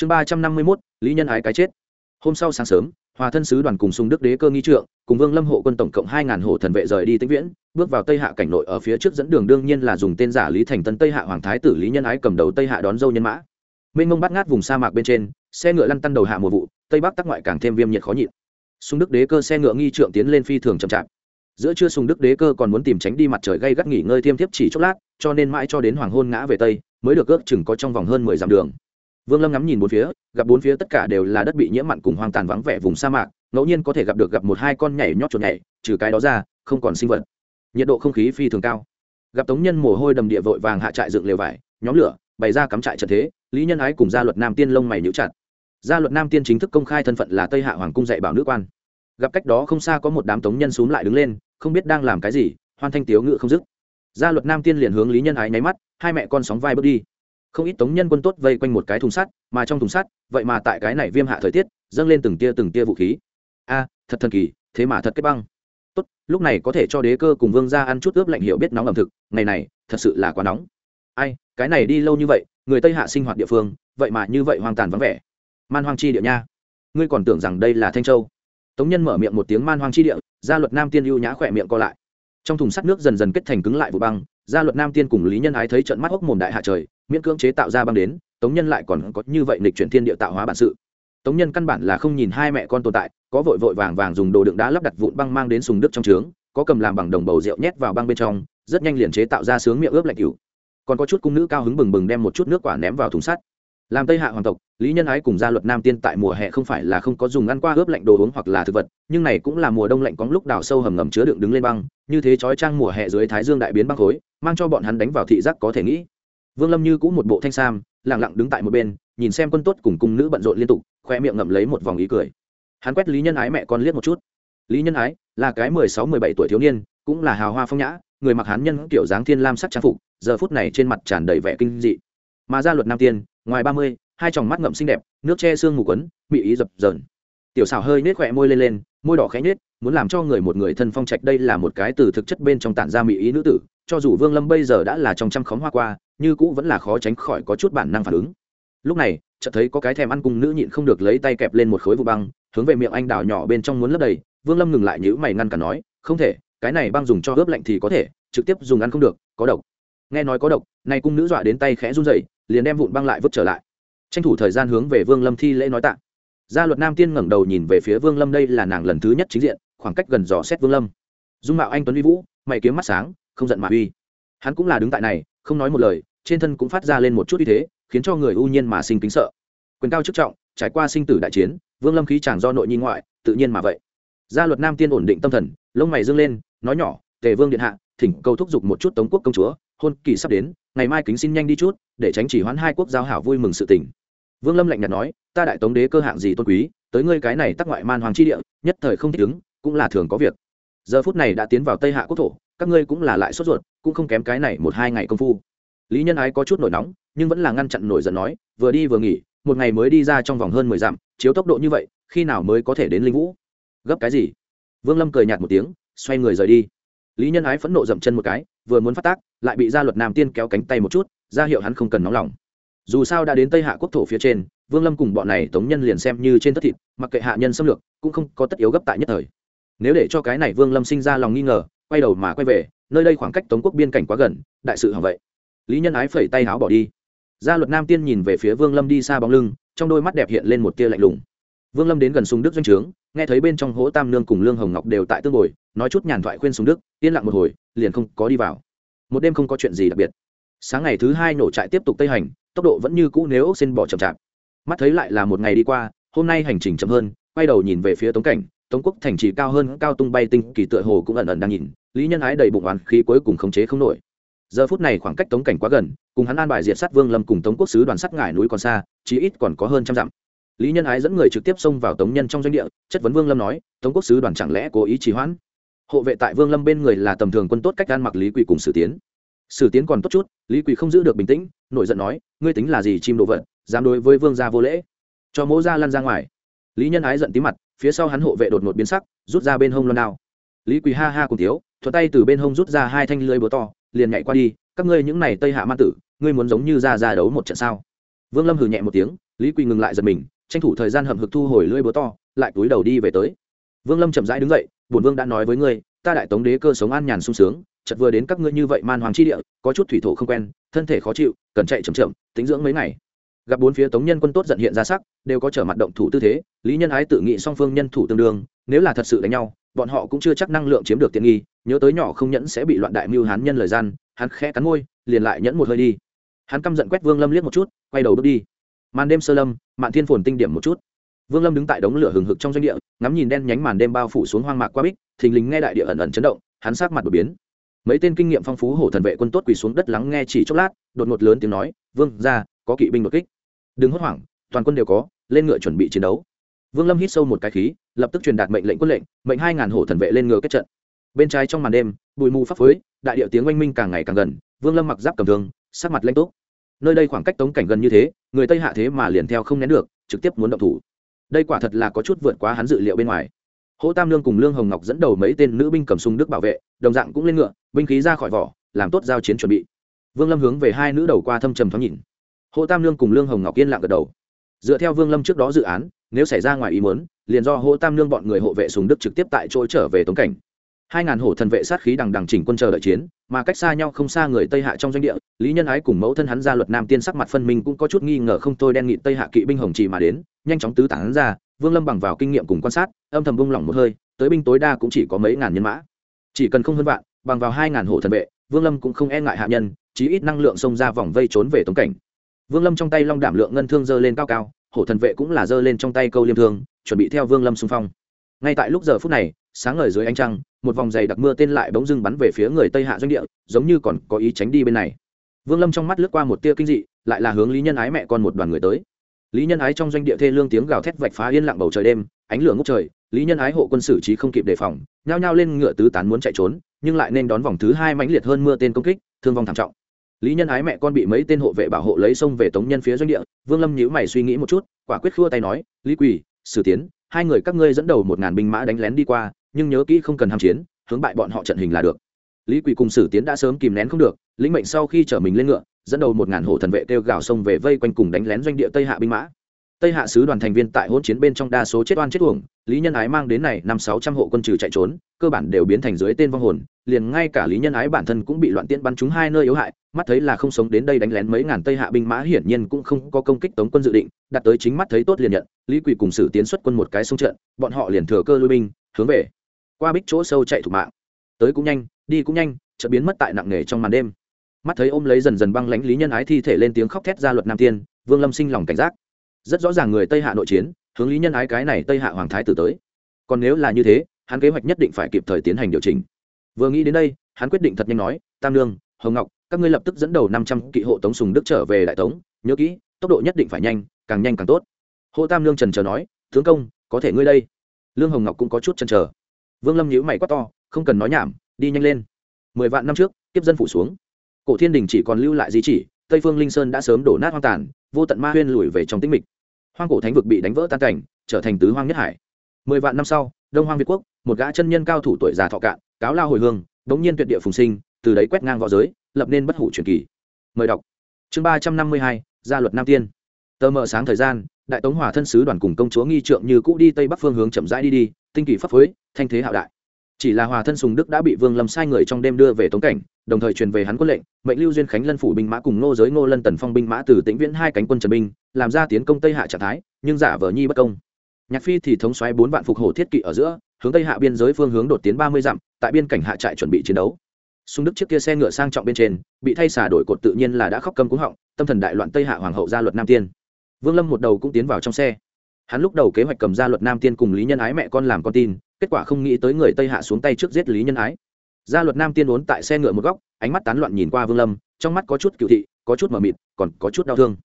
chương ba trăm năm mươi mốt, lý nhân ái cái chết. Hôm sau sáng sớm, hòa thân sứ đoàn cùng sùng đức đế cơ nghi trượng, cùng vương lâm hộ quân tổng cộng hai ngàn hộ thần vệ rời đi tĩnh viễn, bước vào tây hạ cảnh nội ở phía trước dẫn đường đương nhiên là dùng tên giả lý thành tân tây hạ hoàng thái tử lý nhân ái cầm đầu tây hạ đón dâu nhân mã. Mênh mông bắt ngát vùng sa mạc bên trên, xe ngựa lăn tăn đầu hạ mùa vụ, tây bắc tắc ngoại càng thêm viêm nhiệt khó nhịn. Sùng đức đế cơ xe ngựa nghi trượng tiến lên phi thường chậm chạp. Giữa trưa sùng đức đế cơ còn muốn tìm tránh đi mặt trời gây gắt nghỉ ngơi thiêm thiếp chỉ chốc lát, cho nên mãi cho đến hoàng hôn ngã về tây, mới được ước chừng có trong vòng hơn mười dặm đường vương lâm ngắm nhìn bốn phía, gặp bốn phía tất cả đều là đất bị nhiễm mặn cùng hoang tàn vắng vẻ vùng sa mạc, ngẫu nhiên có thể gặp được gặp một hai con nhảy nhót chuột nhảy, trừ cái đó ra, không còn sinh vật. Nhiệt độ không khí phi thường cao. Gặp tống nhân mồ hôi đầm địa vội vàng hạ trại dựng lều vải, nhóm lửa, bày ra cắm trại trận thế, lý nhân ái cùng gia luật nam tiên lông mày nhũ chặt. Gia luật nam tiên chính thức công khai thân phận là tây hạ hoàng cung dạy bảo nữ quan. Gặp cách đó không xa có một đám tống nhân xúm lại đứng lên, không biết đang làm cái gì, hoan thanh tiếu ngự không dứt. Gia luật nam tiên liền hướng lý nhân ái nháy mắt, hai mẹ con sóng vai bước đi không ít tống nhân quân tốt vây quanh một cái thùng sắt, mà trong thùng sắt, vậy mà tại cái này viêm hạ thời tiết, dâng lên từng tia từng tia vũ khí. A, thật thần kỳ, thế mà thật kết băng. Tốt, lúc này có thể cho đế cơ cùng vương ra ăn chút ướp lạnh hiệu biết nóng ẩm thực, ngày này, thật sự là quá nóng. Ai, cái này đi lâu như vậy, người tây hạ sinh hoạt địa phương, vậy mà như vậy hoang tàn vắng vẻ. Man hoang chi địa nha. Ngươi còn tưởng rằng đây là thanh châu. Tống nhân mở miệng một tiếng man hoang chi địa gia luật nam tiên ưu nhã khỏe miệng co lại trong thùng sắt nước dần dần kết thành cứng lại vụ băng, gia luật nam tiên cùng lý nhân ái thấy trận mắt hốc mồm đại hạ trời, miễn cưỡng chế tạo ra băng đến, tống nhân lại còn có như vậy nịch chuyển thiên địa tạo hóa bản sự. Tống nhân căn bản là không nhìn hai mẹ con tồn tại, có vội vội vàng vàng dùng đồ đựng đá lắp đặt vụn băng mang đến sùng đức trong trướng, có cầm làm bằng đồng bầu rượu nhét vào băng bên trong, rất nhanh liền chế tạo ra sướng miệng ướp lạnh cửu còn có chút cung nữ cao hứng bừng bừng đem một chút nước quả ném vào thùng sắt làm tây hạ hoàng tộc, lý nhân ái cùng gia luật nam tiên tại mùa hè không phải là không có dùng ăn qua ướp lạnh đồ uống hoặc là thực vật, nhưng này cũng là mùa đông lạnh có lúc đào sâu hầm ngầm chứa đựng đứng lên băng, như thế trói trang mùa hè dưới thái dương đại biến băng khối, mang cho bọn hắn đánh vào thị giác có thể nghĩ. Vương lâm như cũng một bộ thanh sam lẳng lặng đứng tại một bên, nhìn xem quân tốt cùng cung nữ bận rộn liên tục, khoe miệng ngậm lấy một vòng ý cười. Hắn quét lý nhân ái mẹ con liếc một chút. Lý nhân ái là cái mười sáu, mười bảy tuổi thiếu niên, cũng là hào hoa phong nhã, người mặc hán nhân kiểu dáng thiên lam sắc trang phục, giờ phút này trên mặt tràn đầy vẻ kinh dị mà gia luật nam tiên, ngoài ba mươi, hai tròng mắt ngậm xinh đẹp, nước che xương mù quấn bị ý dập dờn. Tiểu xảo hơi nết khỏe môi lên lên, môi đỏ khẽ nết, muốn làm cho người một người thân phong trạch đây là một cái từ thực chất bên trong tản ra mỹ ý nữ tử, cho dù vương lâm bây giờ đã là trong trăm khóm hoa qua, như cũ vẫn là khó tránh khỏi có chút bản năng phản ứng. Lúc này, chợt thấy có cái thèm ăn cùng nữ nhịn không được lấy tay kẹp lên một khối vụ băng, hướng về miệng anh đào nhỏ bên trong muốn lấp đầy, vương lâm ngừng lại nhữ mày ngăn cả nói, không thể, cái này băng dùng cho ướp lạnh thì có thể, trực tiếp dùng ăn không được, có độc. Nghe nói có độc, nay cung nữ dọa đến tay khẽ run rẩy liền đem vụn băng lại vứt trở lại. Tranh thủ thời gian hướng về vương lâm thi lễ nói tạ. Gia luật nam tiên ngẩng đầu nhìn về phía vương lâm, đây là nàng lần thứ nhất chính diện, khoảng cách gần dò xét vương lâm. Dung mạo anh tuấn uy vũ, mày kiếm mắt sáng, không giận mà uy. Hắn cũng là đứng tại này, không nói một lời, trên thân cũng phát ra lên một chút uy thế, khiến cho người ưu nhiên mà sinh kính sợ. Quyền cao chức trọng, trải qua sinh tử đại chiến, vương lâm khí chàng do nội nhi ngoại, tự nhiên mà vậy. Gia luật nam tiên ổn định tâm thần, lông mày dương lên, nói nhỏ, tề vương điện hạ, thỉnh cầu thúc giục một chút tống quốc công chúa, hôn kỳ sắp đến ngày mai kính xin nhanh đi chút, để tránh chỉ hoãn hai quốc giao hảo vui mừng sự tình. Vương lâm lạnh nhạt nói, ta đại tống đế cơ hạng gì tôn quý, tới ngươi cái này tắc ngoại man hoàng chi địa, nhất thời không thích ứng, cũng là thường có việc. Giờ phút này đã tiến vào tây hạ quốc thổ, các ngươi cũng là lại sốt ruột, cũng không kém cái này một hai ngày công phu. Lý nhân ái có chút nổi nóng, nhưng vẫn là ngăn chặn nổi giận nói, vừa đi vừa nghỉ, một ngày mới đi ra trong vòng hơn mười dặm, chiếu tốc độ như vậy, khi nào mới có thể đến linh vũ? Gấp cái gì? Vương lâm cười nhạt một tiếng, xoay người rời đi. Lý nhân ái phẫn nộ dậm chân một cái vừa muốn phát tác, lại bị gia luật nam tiên kéo cánh tay một chút, ra hiệu hắn không cần nóng lòng. Dù sao đã đến tây hạ quốc thổ phía trên, vương lâm cùng bọn này tống nhân liền xem như trên tất thịt, mặc kệ hạ nhân xâm lược, cũng không có tất yếu gấp tại nhất thời. Nếu để cho cái này vương lâm sinh ra lòng nghi ngờ, quay đầu mà quay về, nơi đây khoảng cách tống quốc biên cảnh quá gần, đại sự hỏng vậy. Lý nhân ái phẩy tay áo bỏ đi. Gia luật nam tiên nhìn về phía vương lâm đi xa bóng lưng, trong đôi mắt đẹp hiện lên một tia lạnh lùng vương lâm đến gần sùng đức doanh trướng, nghe thấy bên trong hố tam nương cùng lương hồng ngọc đều tại tương bồi, nói chút nhàn thoại khuyên sùng đức, yên lặng một hồi, liền không có đi vào. Một đêm không có chuyện gì đặc biệt. Sáng ngày thứ hai nổ trại tiếp tục tây hành, tốc độ vẫn như cũ nếu xin bỏ chậm chạp. Mắt thấy lại là một ngày đi qua, hôm nay hành trình chậm hơn, quay đầu nhìn về phía tống cảnh, tống quốc thành trì cao hơn, cao tung bay tinh kỳ tựa hồ cũng ẩn ẩn đang nhìn, lý nhân ái đầy bụng oán khí cuối cùng khống chế không nổi. Giờ phút này khoảng cách tống cảnh quá gần, cùng hắn an bài diệt sát vương lâm cùng tống quốc sứ đoàn sắt ngải núi còn xa, chí ít còn có hơn trăm dặm lý nhân ái dẫn người trực tiếp xông vào tống nhân trong doanh địa, chất vấn vương lâm nói, tống quốc sứ đoàn chẳng lẽ cố ý trì hoãn? Hộ vệ tại vương lâm bên người là tầm thường quân tốt cách gan mặc lý quỳ cùng sử tiến. Sử tiến còn tốt chút, lý quỳ không giữ được bình tĩnh, nổi giận nói, ngươi tính là gì chim đồ vật, dám đối với vương gia vô lễ? Cho mỗ gia lăn ra ngoài. Lý nhân ái giận tí mặt, phía sau hắn hộ vệ đột ngột biến sắc, rút ra bên hông lần nào lý quỳ ha ha cùng thiếu thuật tay từ bên hông rút ra hai thanh lưới búa to, liền nhảy qua đi, các ngươi những này tây hạ ma tử, ngươi muốn giống như ra ra đấu một trận sao? Vương lâm hừ nhẹ một tiếng, lý quỳ ngừng lại giật mình tranh thủ thời gian hầm hực thu hồi lưỡi búa to, lại túi đầu đi về tới. Vương lâm chậm rãi đứng dậy, bổn vương đã nói với ngươi, ta đại tống đế cơ sống an nhàn sung sướng, chợt vừa đến các ngươi như vậy man hoàng chi địa, có chút thủy thổ không quen, thân thể khó chịu, cần chạy chậm chậm, tính dưỡng mấy ngày. Gặp bốn phía tống nhân quân tốt giận hiện ra sắc, đều có trở mặt động thủ tư thế, lý nhân ái tự nghị song phương nhân thủ tương đương, nếu là thật sự đánh nhau, bọn họ cũng chưa chắc năng lượng chiếm được tiện nghi, nhớ tới nhỏ không nhẫn sẽ bị loạn đại mưu hán nhân lời gian, hắn khẽ cắn môi, liền lại nhẫn một hơi đi. Hắn căm giận quét vương lâm liếc một chút, quay đầu bước đi màn đêm sơ lâm, mạn thiên phồn tinh điểm một chút. Vương lâm đứng tại đống lửa hừng hực trong doanh địa, ngắm nhìn đen nhánh màn đêm bao phủ xuống hoang mạc qua bích, thình lình nghe đại địa ẩn ẩn chấn động, hắn sát mặt đột biến. Mấy tên kinh nghiệm phong phú hổ thần vệ quân tốt quỳ xuống đất lắng nghe chỉ chốc lát, đột ngột lớn tiếng nói, vương ra có kỵ binh đột kích. Đừng hốt hoảng, toàn quân đều có, lên ngựa chuẩn bị chiến đấu. Vương lâm hít sâu một cái khí, lập tức truyền đạt mệnh lệnh quân lệnh, mệnh hai ngàn hổ thần vệ lên ngựa kết trận. Bên trái trong màn đêm, bụi mù phấp phới, đại điệu tiếng oanh minh càng ngày càng gần, vương lâm mặc giáp cầm thương, sắc mặt lanh tốt nơi đây khoảng cách tống cảnh gần như thế, người tây hạ thế mà liền theo không nén được, trực tiếp muốn động thủ. Đây quả thật là có chút vượt quá hắn dự liệu bên ngoài. Hỗ tam lương cùng lương hồng ngọc dẫn đầu mấy tên nữ binh cầm súng đức bảo vệ, đồng dạng cũng lên ngựa, binh khí ra khỏi vỏ, làm tốt giao chiến chuẩn bị. Vương lâm hướng về hai nữ đầu qua thâm trầm thoáng nhìn. Hỗ tam lương cùng lương hồng ngọc yên lặng gật đầu. Dựa theo vương lâm trước đó dự án, nếu xảy ra ngoài ý muốn, liền do hỗ tam lương bọn người hộ vệ súng đức trực tiếp tại chỗ trở về tống cảnh hai ngàn hổ thần vệ sát khí đằng đằng chỉnh quân chờ đợi chiến, mà cách xa nhau không xa người tây hạ trong doanh địa, lý nhân ái cùng mẫu thân hắn ra luật nam tiên sắc mặt phân minh cũng có chút nghi ngờ không thôi đen nghị tây hạ kỵ binh hồng trì mà đến, nhanh chóng tứ tán ra, vương lâm bằng vào kinh nghiệm cùng quan sát, âm thầm bung lỏng một hơi, tới binh tối đa cũng chỉ có mấy ngàn nhân mã. Chỉ cần không hơn vạn, bằng vào hai ngàn hổ thần vệ, vương lâm cũng không e ngại hạ nhân, chí ít năng lượng xông ra vòng vây trốn về tống cảnh. Vương lâm trong tay long đảm lượng ngân thương dơ lên cao cao, hổ thần vệ cũng là dơ lên trong tay câu liêm thương, chuẩn bị theo vương lâm xung phong. Ngay tại lúc giờ phút này, sáng ngời dưới ánh trăng một vòng dày đặc mưa tên lại bỗng dưng bắn về phía người tây hạ doanh địa, giống như còn có ý tránh đi bên này. Vương lâm trong mắt lướt qua một tia kinh dị, lại là hướng lý nhân ái mẹ con một đoàn người tới. Lý nhân ái trong doanh địa thê lương tiếng gào thét vạch phá yên lặng bầu trời đêm, ánh lửa ngốc trời, lý nhân ái hộ quân sử trí không kịp đề phòng, nhao nhao lên ngựa tứ tán muốn chạy trốn, nhưng lại nên đón vòng thứ hai mãnh liệt hơn mưa tên công kích, thương vong thảm trọng. Lý nhân ái mẹ con bị mấy tên hộ vệ bảo hộ lấy sông về tống nhân phía doanh địa, vương lâm nhíu mày suy nghĩ một chút, quả quyết khua tay nói, lý quỳ, sử tiến, hai người các ngươi dẫn đầu một ngàn binh mã đánh lén đi qua nhưng nhớ kỹ không cần ham chiến, hướng bại bọn họ trận hình là được. Lý quỳ cùng sử tiến đã sớm kìm nén không được, lĩnh mệnh sau khi chở mình lên ngựa, dẫn đầu một ngàn hộ thần vệ kêu gào sông về vây quanh cùng đánh lén doanh địa tây hạ binh mã. Tây hạ sứ đoàn thành viên tại hỗn chiến bên trong đa số chết oan chết uổng, lý nhân ái mang đến này năm sáu trăm hộ quân trừ chạy trốn, cơ bản đều biến thành dưới tên vong hồn, liền ngay cả lý nhân ái bản thân cũng bị loạn tiễn bắn trúng hai nơi yếu hại, mắt thấy là không sống đến đây đánh lén mấy ngàn tây hạ binh mã hiển nhiên cũng không có công kích tống quân dự định, đặt tới chính mắt thấy tốt liền nhận, lý quỳ cùng sử tiến xuất quân một cái xung trận, bọn họ liền thừa cơ lui binh, hướng về qua bích chỗ sâu chạy thủ mạng. Tới cũng nhanh, đi cũng nhanh, chợt biến mất tại nặng nề trong màn đêm. Mắt thấy ôm lấy dần dần băng lãnh lý nhân ái thi thể lên tiếng khóc thét ra luật nam tiên, vương lâm sinh lòng cảnh giác. Rất rõ ràng người tây hạ nội chiến, hướng lý nhân ái cái này tây hạ hoàng thái tử tới. Còn nếu là như thế, hắn kế hoạch nhất định phải kịp thời tiến hành điều chỉnh. Vừa nghĩ đến đây, hắn quyết định thật nhanh nói, tam lương hồng ngọc, các ngươi lập tức dẫn đầu năm trăm kỵ hộ tống sùng đức trở về đại tống, nhớ kỹ, tốc độ nhất định phải nhanh, càng nhanh càng tốt. Hộ tam lương trần trờ nói, tướng công, có thể ngươi đây. Lương hồng ngọc cũng có chút chần chờ vương lâm nhữ mày quát to, không cần nói nhảm, đi nhanh lên. Mười vạn năm trước, kiếp dân phủ xuống. Cổ thiên đình chỉ còn lưu lại di chỉ, tây phương linh sơn đã sớm đổ nát hoang tàn, vô tận ma huyên lùi về trong tĩnh mịch. Hoang cổ thánh vực bị đánh vỡ tan cảnh, trở thành tứ hoang nhất hải. Mười vạn năm sau, đông hoang việt quốc, một gã chân nhân cao thủ tuổi già thọ cạn, cáo lao hồi hương, bỗng nhiên tuyệt địa phùng sinh, từ đấy quét ngang v õ giới, lập nên bất hủ truyền kỳ. Mời đọc. Chương ba trăm năm mươi hai, gia luật nam tiên. Tờ mờ sáng thời gian đại tống hòa thân sứ đoàn cùng công chúa nghi trượng như cũ đi tây bắc phương hướng chậm rãi đi đi, tinh kỳ pháp phối, thanh thế hạo đại. Chỉ là hòa thân sùng đức đã bị vương lâm sai người trong đêm đưa về tống cảnh, đồng thời truyền về hắn quân lệnh, mệnh lưu duyên khánh lân phủ binh mã cùng nô giới ngô lân tần phong binh mã từ tĩnh viễn hai cánh quân trần binh, làm ra tiến công tây hạ trạng thái, nhưng giả vờ nhi bất công. Nhạc phi thì thống xoáy bốn vạn phục hổ thiết kỵ ở giữa, hướng tây hạ biên giới phương hướng đột tiến ba mươi dặm, tại biên cảnh hạ trại chuẩn bị chiến đấu. Sùng đức chiếc kia xe ngựa sang trọng bên trên, bị thay xả đổi cột tự nhiên là đã khóc câm cúng họng, tâm thần đại loạn tây hạ hoàng hậu gia luật nam tiên vương lâm một đầu cũng tiến vào trong xe. Hắn lúc đầu kế hoạch cầm gia luật nam tiên cùng lý nhân ái mẹ con làm con tin, kết quả không nghĩ tới người tây hạ xuống tay trước giết lý nhân ái. Gia luật nam tiên ốn tại xe ngựa một góc, ánh mắt tán loạn nhìn qua vương lâm, trong mắt có chút cựu thị, có chút mờ mịt, còn có chút đau thương.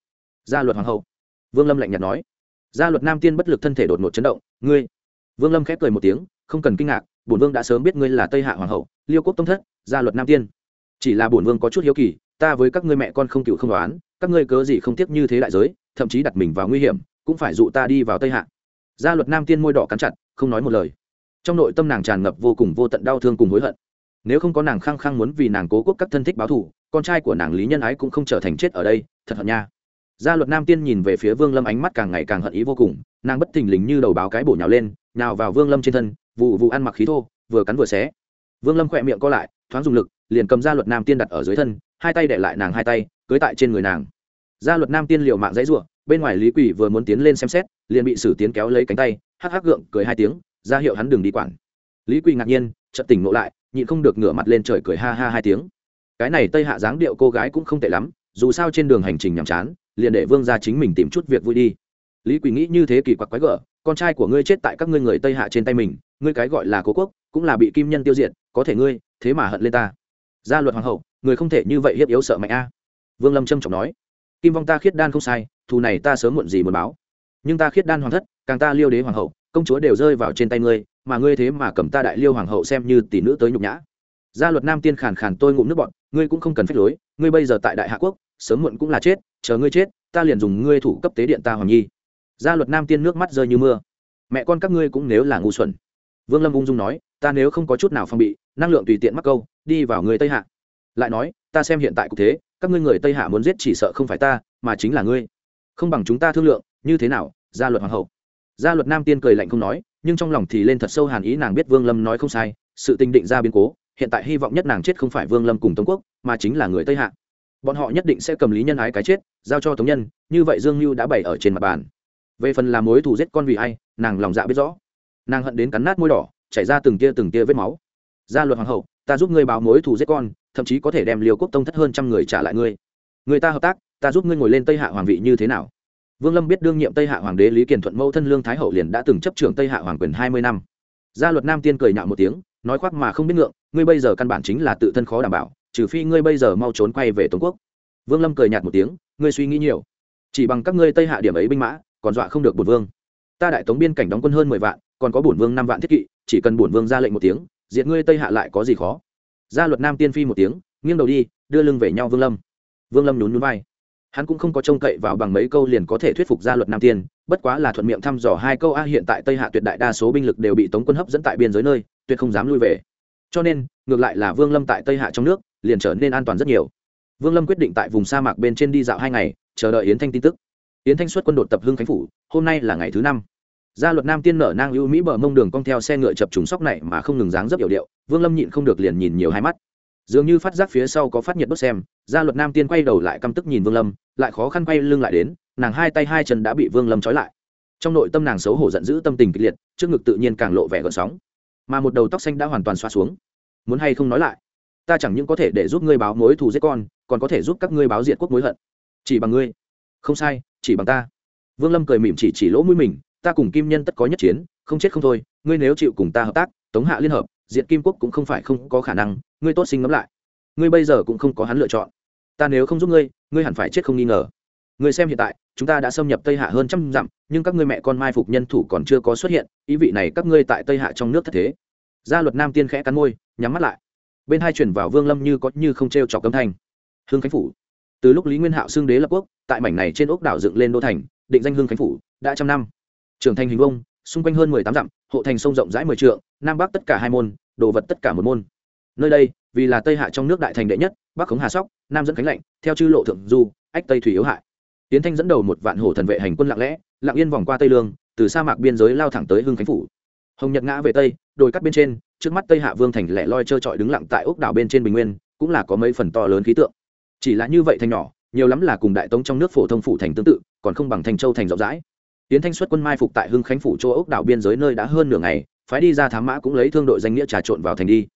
Gia luật hoàng hậu. Vương lâm lạnh nhạt nói. Gia luật nam tiên bất lực thân thể đột ngột chấn động. Ngươi? Vương lâm khép cười một tiếng, không cần kinh ngạc, bổn vương đã sớm biết ngươi là tây hạ hoàng hậu, liêu quốc tông thất gia luật nam tiên. Chỉ là bổn vương có chút hiếu kỳ, ta với các ngươi mẹ con không cựu không đoán, các ngươi cớ gì không tiếc như thế đại giới thậm chí đặt mình vào nguy hiểm, cũng phải dụ ta đi vào tây hạ. Gia luật nam tiên môi đỏ cắn chặt, không nói một lời. Trong nội tâm nàng tràn ngập vô cùng vô tận đau thương cùng hối hận. Nếu không có nàng khăng khăng muốn vì nàng cố quốc các thân thích báo thù, con trai của nàng lý nhân ái cũng không trở thành chết ở đây, thật hận nha. Gia luật nam tiên nhìn về phía vương lâm ánh mắt càng ngày càng hận ý vô cùng, nàng bất thình lình như đầu báo cái bổ nhào lên, nhào vào vương lâm trên thân, vụ vụ ăn mặc khí thô, vừa cắn vừa xé. Vương lâm khỏe miệng co lại, thoáng dùng lực, liền cầm gia luật nam tiên đặt ở dưới thân, hai tay để lại nàng hai tay, cưới tại trên người nàng gia luật nam tiên liệu mạng dãy ruộng bên ngoài lý quỷ vừa muốn tiến lên xem xét, liền bị sử tiến kéo lấy cánh tay, hắc hắc gượng cười hai tiếng, ra hiệu hắn đừng đi quản. Lý quỳ ngạc nhiên, chợt tỉnh ngộ lại, nhịn không được ngửa mặt lên trời cười ha ha hai tiếng. Cái này tây hạ dáng điệu cô gái cũng không tệ lắm, dù sao trên đường hành trình nhàm chán, liền để vương ra chính mình tìm chút việc vui đi. Lý quỳ nghĩ như thế kỳ quặc quái gở, con trai của ngươi chết tại các ngươi người tây hạ trên tay mình, ngươi cái gọi là cố quốc, cũng là bị kim nhân tiêu diệt, có thể ngươi, thế mà hận lên ta. Gia luật hoàng hậu, người không thể như vậy hiếp yếu sợ mạnh a. Vương lâm trâm trọng nói kim vong ta khiết đan không sai, thù này ta sớm muộn gì muốn báo. Nhưng ta khiết đan hoàng thất, càng ta liêu đế hoàng hậu, công chúa đều rơi vào trên tay ngươi, mà ngươi thế mà cầm ta đại liêu hoàng hậu xem như tỷ nữ tới nhục nhã. Gia luật nam tiên khàn khàn tôi ngụm nước bọn ngươi cũng không cần phép lối, ngươi bây giờ tại đại hạ quốc, sớm muộn cũng là chết, chờ ngươi chết, ta liền dùng ngươi thủ cấp tế điện ta hoàng nhi. Gia luật nam tiên nước mắt rơi như mưa. Mẹ con các ngươi cũng nếu là ngu xuẩn. Vương lâm ung dung nói, ta nếu không có chút nào phong bị, năng lượng tùy tiện mắc câu, đi vào người tây hạ. Lại nói, ta xem hiện tại cục thế các ngươi người tây hạ muốn giết chỉ sợ không phải ta, mà chính là ngươi. Không bằng chúng ta thương lượng, như thế nào? Gia luật hoàng hậu. Gia luật nam tiên cười lạnh không nói, nhưng trong lòng thì lên thật sâu hàn ý, nàng biết vương lâm nói không sai, sự tình định ra biến cố, hiện tại hy vọng nhất nàng chết không phải vương lâm cùng tống quốc, mà chính là người tây hạ. Bọn họ nhất định sẽ cầm lý nhân ái cái chết, giao cho tống nhân, như vậy dương mưu đã bày ở trên mặt bàn. Về phần làm mối thù giết con vì ai, nàng lòng dạ biết rõ. Nàng hận đến cắn nát môi đỏ, chảy ra từng tia từng tia vết máu. Gia luật hoàng hậu, ta giúp ngươi báo mối thù giết con thậm chí có thể đem liều quốc tông thất hơn trăm người trả lại ngươi. Người ta hợp tác, ta giúp ngươi ngồi lên tây hạ hoàng vị như thế nào? Vương lâm biết đương nhiệm tây hạ hoàng đế lý kiền thuận mẫu thân lương thái hậu liền đã từng chấp trưởng tây hạ hoàng quyền hai mươi năm. Gia luật nam tiên cười nhạo một tiếng, nói khoác mà không biết ngượng, ngươi bây giờ căn bản chính là tự thân khó đảm bảo, trừ phi ngươi bây giờ mau trốn quay về tống quốc. Vương lâm cười nhạt một tiếng, ngươi suy nghĩ nhiều. Chỉ bằng các ngươi tây hạ điểm ấy binh mã, còn dọa không được bổn vương. Ta đại tống biên cảnh đóng quân hơn mười vạn, còn có bổn vương năm vạn thiết kỵ, chỉ cần bổn vương ra lệnh một tiếng, diệt ngươi tây hạ lại có gì khó? Gia luật nam tiên phi một tiếng, nghiêng đầu đi, đưa lưng về nhau vương lâm. Vương lâm nhún nhún vai. Hắn cũng không có trông cậy vào bằng mấy câu liền có thể thuyết phục gia luật nam tiên, bất quá là thuận miệng thăm dò hai câu a hiện tại tây hạ tuyệt đại đa số binh lực đều bị tống quân hấp dẫn tại biên giới nơi, tuyệt không dám lui về. Cho nên, ngược lại là vương lâm tại tây hạ trong nước, liền trở nên an toàn rất nhiều. Vương lâm quyết định tại vùng sa mạc bên trên đi dạo hai ngày, chờ đợi yến thanh tin tức. Yến thanh xuất quân đội tập hưng khánh phủ, hôm nay là ngày thứ năm gia luật nam tiên nở nang ưu mỹ bờ mông đường cong theo xe ngựa chập trùng sóc này mà không ngừng dáng dấp hiệu điệu, vương lâm nhịn không được liền nhìn nhiều hai mắt. Dường như phát giác phía sau có phát nhiệt đốt xem, gia luật nam tiên quay đầu lại căm tức nhìn vương lâm, lại khó khăn quay lưng lại đến, nàng hai tay hai chân đã bị vương lâm trói lại. Trong nội tâm nàng xấu hổ giận dữ tâm tình kịch liệt, trước ngực tự nhiên càng lộ vẻ gợn sóng. Mà một đầu tóc xanh đã hoàn toàn xoa xuống. Muốn hay không nói lại? Ta chẳng những có thể để giúp ngươi báo mối thù giết con, còn có thể giúp các ngươi báo diệt quốc mối hận. Chỉ bằng ngươi. Không sai, chỉ bằng ta. Vương lâm cười mỉm chỉ chỉ lỗ mũi mình ta cùng kim nhân tất có nhất chiến, không chết không thôi, ngươi nếu chịu cùng ta hợp tác, tống hạ liên hợp diện kim quốc cũng không phải không có khả năng, ngươi tốt sinh ngẫm lại. Ngươi bây giờ cũng không có hắn lựa chọn. Ta nếu không giúp ngươi ngươi hẳn phải chết không nghi ngờ. Ngươi xem hiện tại, chúng ta đã xâm nhập tây hạ hơn trăm dặm, nhưng các ngươi mẹ con mai phục nhân thủ còn chưa có xuất hiện, ý vị này các ngươi tại tây hạ trong nước thất thế. Gia luật nam tiên khẽ cắn môi, nhắm mắt lại. Bên hai chuyển vào vương lâm như có như không t r e o trọc âm thanh. Hương khánh phủ. Từ lúc lý nguyên hạo xưng đế lập quốc, tại mảnh này trên ốc đảo dựng lên đô thành, định danh hương khánh phủ, đã trăm năm trưởng thành hình vông xung quanh hơn mười tám dặm, hộ thành sông rộng rãi mười trượng, nam bắc tất cả hai môn, đồ vật tất cả một môn. Nơi đây, vì là tây hạ trong nước đại thành đệ nhất, bắc khống hà sóc, nam dẫn khánh lạnh, theo chư lộ thượng du, ách tây thủy yếu hại. Tiến thanh dẫn đầu một vạn hổ thần vệ hành quân lặng lẽ, lặng yên vòng qua tây lương, từ sa mạc biên giới lao thẳng tới hưng khánh phủ. Hồng nhật ngã về tây, đồi cắt bên trên, trước mắt tây hạ vương thành lẻ loi trơ trọi đứng lặng tại ốc đảo bên trên bình nguyên, cũng là có mấy phần to lớn khí tượng. Chỉ là như vậy thành nhỏ, nhiều lắm là cùng đại tống trong nước phổ thông phủ thành tương tự, còn không bằng thành châu thành rộng rãi tiến thanh xuất quân mai phục tại hưng khánh phủ châu ốc đảo biên giới nơi đã hơn nửa ngày, phái đi ra thám mã cũng lấy thương đội danh nghĩa trà trộn vào thành đi.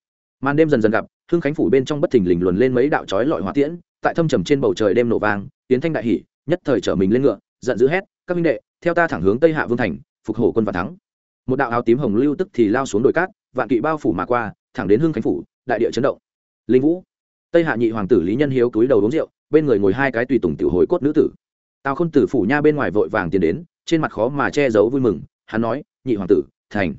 Màn đêm dần dần gặp, hưng khánh phủ bên trong bất thình lình luồn lên mấy đạo chói lọi hỏa tiễn, tại thâm trầm trên bầu trời đêm nổ vang tiến thanh đại hỉ, nhất thời trở mình lên ngựa, giận dữ hét, các minh đệ, theo ta thẳng hướng tây hạ vương thành, phục hổ quân và thắng. Một đạo áo tím hồng lưu tức thì lao xuống đồi cát, vạn kỵ bao phủ mà qua, thẳng đến hưng khánh phủ, đại địa chấn động. Linh vũ, tây hạ nhị hoàng tử lý nhân hiếu túi đầu uống rượu, bên người ngồi hai cái tùy tùng tiểu hồi cốt nữ tử. Tào khôn tử phủ nha bên ngoài vội vàng tiến đến trên mặt khó mà che giấu vui mừng, hắn nói, nhị hoàng tử, thành.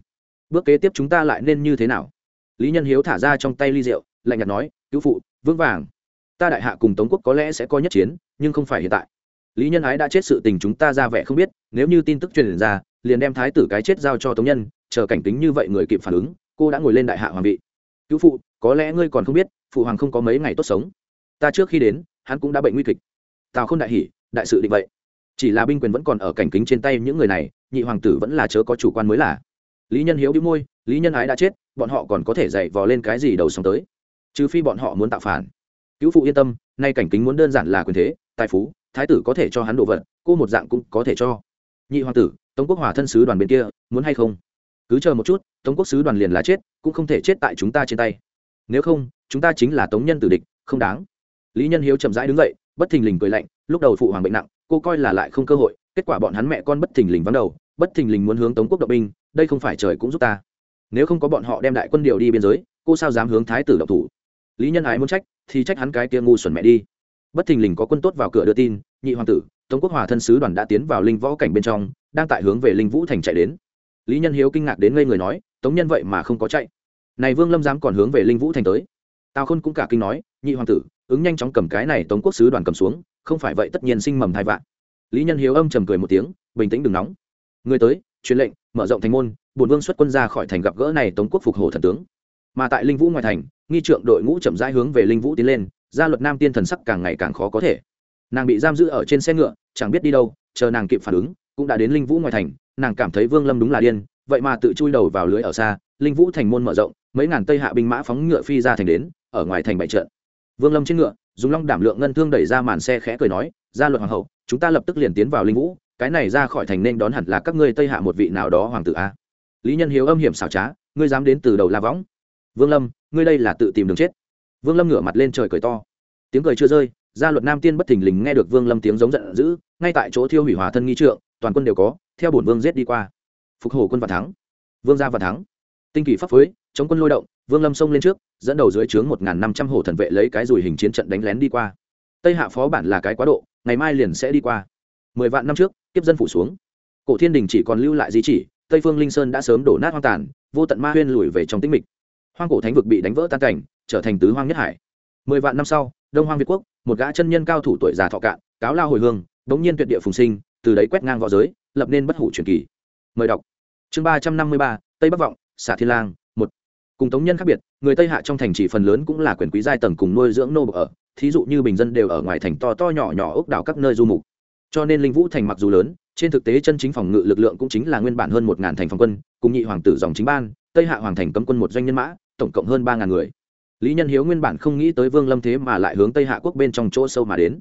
Bước kế tiếp chúng ta lại nên như thế nào? Lý nhân hiếu thả ra trong tay ly rượu, lạnh nhạt nói, cứu phụ, vững vàng. Ta đại hạ cùng tống quốc có lẽ sẽ có nhất chiến, nhưng không phải hiện tại. Lý nhân ái đã chết sự tình chúng ta ra vẻ không biết, nếu như tin tức truyền ra, liền đem thái tử cái chết giao cho tống nhân, chờ cảnh tính như vậy người kịp phản ứng, cô đã ngồi lên đại hạ hoàng vị. Cứu phụ, có lẽ ngươi còn không biết, phụ hoàng không có mấy ngày tốt sống. Ta trước khi đến, hắn cũng đã bệnh nguy kịch. Tào không đại hỉ, đại sự định vậy chỉ là binh quyền vẫn còn ở cảnh kính trên tay những người này, nhị hoàng tử vẫn là chớ có chủ quan mới là. Lý nhân hiếu đĩu môi, lý nhân ái đã chết, bọn họ còn có thể dạy vò lên cái gì đầu sống tới. Trừ phi bọn họ muốn tạo phản. Cứu phụ yên tâm, nay cảnh kính muốn đơn giản là quyền thế, tài phú, thái tử có thể cho hắn đồ vật, cô một dạng cũng có thể cho. Nhị hoàng tử, tống quốc hòa thân sứ đoàn bên kia, muốn hay không? Cứ chờ một chút, tống quốc sứ đoàn liền là chết, cũng không thể chết tại chúng ta trên tay. Nếu không, chúng ta chính là tống nhân tử địch, không đáng. Lý nhân hiếu chậm rãi đứng dậy, bất thình lình cười lạnh, lúc đầu phụ hoàng bệnh nặng cô coi là lại không cơ hội, kết quả bọn hắn mẹ con bất thình lình vắng đầu, bất thình lình muốn hướng tống quốc động binh, đây không phải trời cũng giúp ta. Nếu không có bọn họ đem đại quân điều đi biên giới, cô sao dám hướng thái tử động thủ? Lý nhân ái muốn trách, thì trách hắn cái kia ngu xuẩn mẹ đi. Bất thình lình có quân tốt vào cửa đưa tin, nhị hoàng tử, tống quốc hòa thân sứ đoàn đã tiến vào linh võ cảnh bên trong, đang tại hướng về linh vũ thành chạy đến. Lý nhân hiếu kinh ngạc đến ngây người nói, tống nhân vậy mà không có chạy. Này vương lâm dám còn hướng về linh vũ thành tới? Tào khôn cũng cả kinh nói nhị hoàng tử, ứng nhanh chóng cầm cái này tống quốc sứ đoàn cầm xuống, không phải vậy tất nhiên sinh mầm thai vạn. Lý nhân hiếu âm trầm cười một tiếng, bình tĩnh đừng nóng. Người tới, truyền lệnh, mở rộng thành môn bùn vương xuất quân ra khỏi thành gặp gỡ này tống quốc phục hồ thần tướng. Mà tại linh vũ ngoài thành, nghi trượng đội ngũ chậm rãi hướng về linh vũ tiến lên, gia luật nam tiên thần sắc càng ngày càng khó có thể. Nàng bị giam giữ ở trên xe ngựa, chẳng biết đi đâu, chờ nàng kịp phản ứng, cũng đã đến linh vũ ngoài thành, nàng cảm thấy vương lâm đúng là điên, vậy mà tự chui đầu vào lưới ở xa, linh vũ thành môn mở rộng, mấy ngàn tây hạ binh mã phóng ngựa phi ra thành đến, ở ngoài thành bại trận vương lâm trên ngựa, dùng long đảm lượng ngân thương đẩy ra màn xe khẽ cười nói, gia luật hoàng hậu, chúng ta lập tức liền tiến vào linh vũ, cái này ra khỏi thành nên đón hẳn là các ngươi tây hạ một vị nào đó hoàng tử a. Lý nhân hiếu âm hiểm xảo trá, ngươi dám đến từ đầu la võng? Vương lâm, ngươi đây là tự tìm đường chết. Vương lâm ngửa mặt lên trời cười to. Tiếng cười chưa rơi, gia luật nam tiên bất thình lình nghe được vương lâm tiếng giống giận dữ, ngay tại chỗ thiêu hủy hòa thân nghi trượng, toàn quân đều có, theo bổn vương giết đi qua. Phục hồ quân và thắng. Vương gia và thắng. Tinh kỳ pháp phối, chống quân lôi động, vương lâm xông lên trước dẫn đầu dưới trướng một n năm trăm hổ thần vệ lấy cái rùi hình chiến trận đánh lén đi qua. Tây hạ phó bản là cái quá độ, ngày mai liền sẽ đi qua. Mười vạn năm trước, kiếp dân phủ xuống. Cổ thiên đình chỉ còn lưu lại di chỉ, tây phương linh sơn đã sớm đổ nát hoang tàn, vô tận ma huyên lùi về trong tĩnh mịch. Hoang cổ thánh vực bị đánh vỡ tan cảnh, trở thành tứ hoang nhất hải. Mười vạn năm sau, đông hoang việt quốc, một gã chân nhân cao thủ tuổi già thọ cạn, cáo lao hồi hương, bỗng nhiên tuyệt địa phùng sinh, từ đấy quét ngang v õ giới, lập nên bất hủ truyền kỳ. Mời đọc. Chương ba trăm năm mươi ba, tây bắc vọng, xả thiên lang cùng tống nhân khác biệt, người tây hạ trong thành chỉ phần lớn cũng là quyền quý giai tầng cùng nuôi dưỡng nô bộc ở, thí dụ như bình dân đều ở ngoài thành to to nhỏ nhỏ ốc đảo các nơi du mục. Cho nên linh vũ thành mặc dù lớn, trên thực tế chân chính phòng ngự lực lượng cũng chính là nguyên bản hơn một ngàn thành phòng quân, cùng nhị hoàng tử dòng chính ban, tây hạ hoàng thành cấm quân một doanh nhân mã, tổng cộng hơn ba ngàn người. Lý nhân hiếu nguyên bản không nghĩ tới vương lâm thế mà lại hướng tây hạ quốc bên trong chỗ sâu mà đến.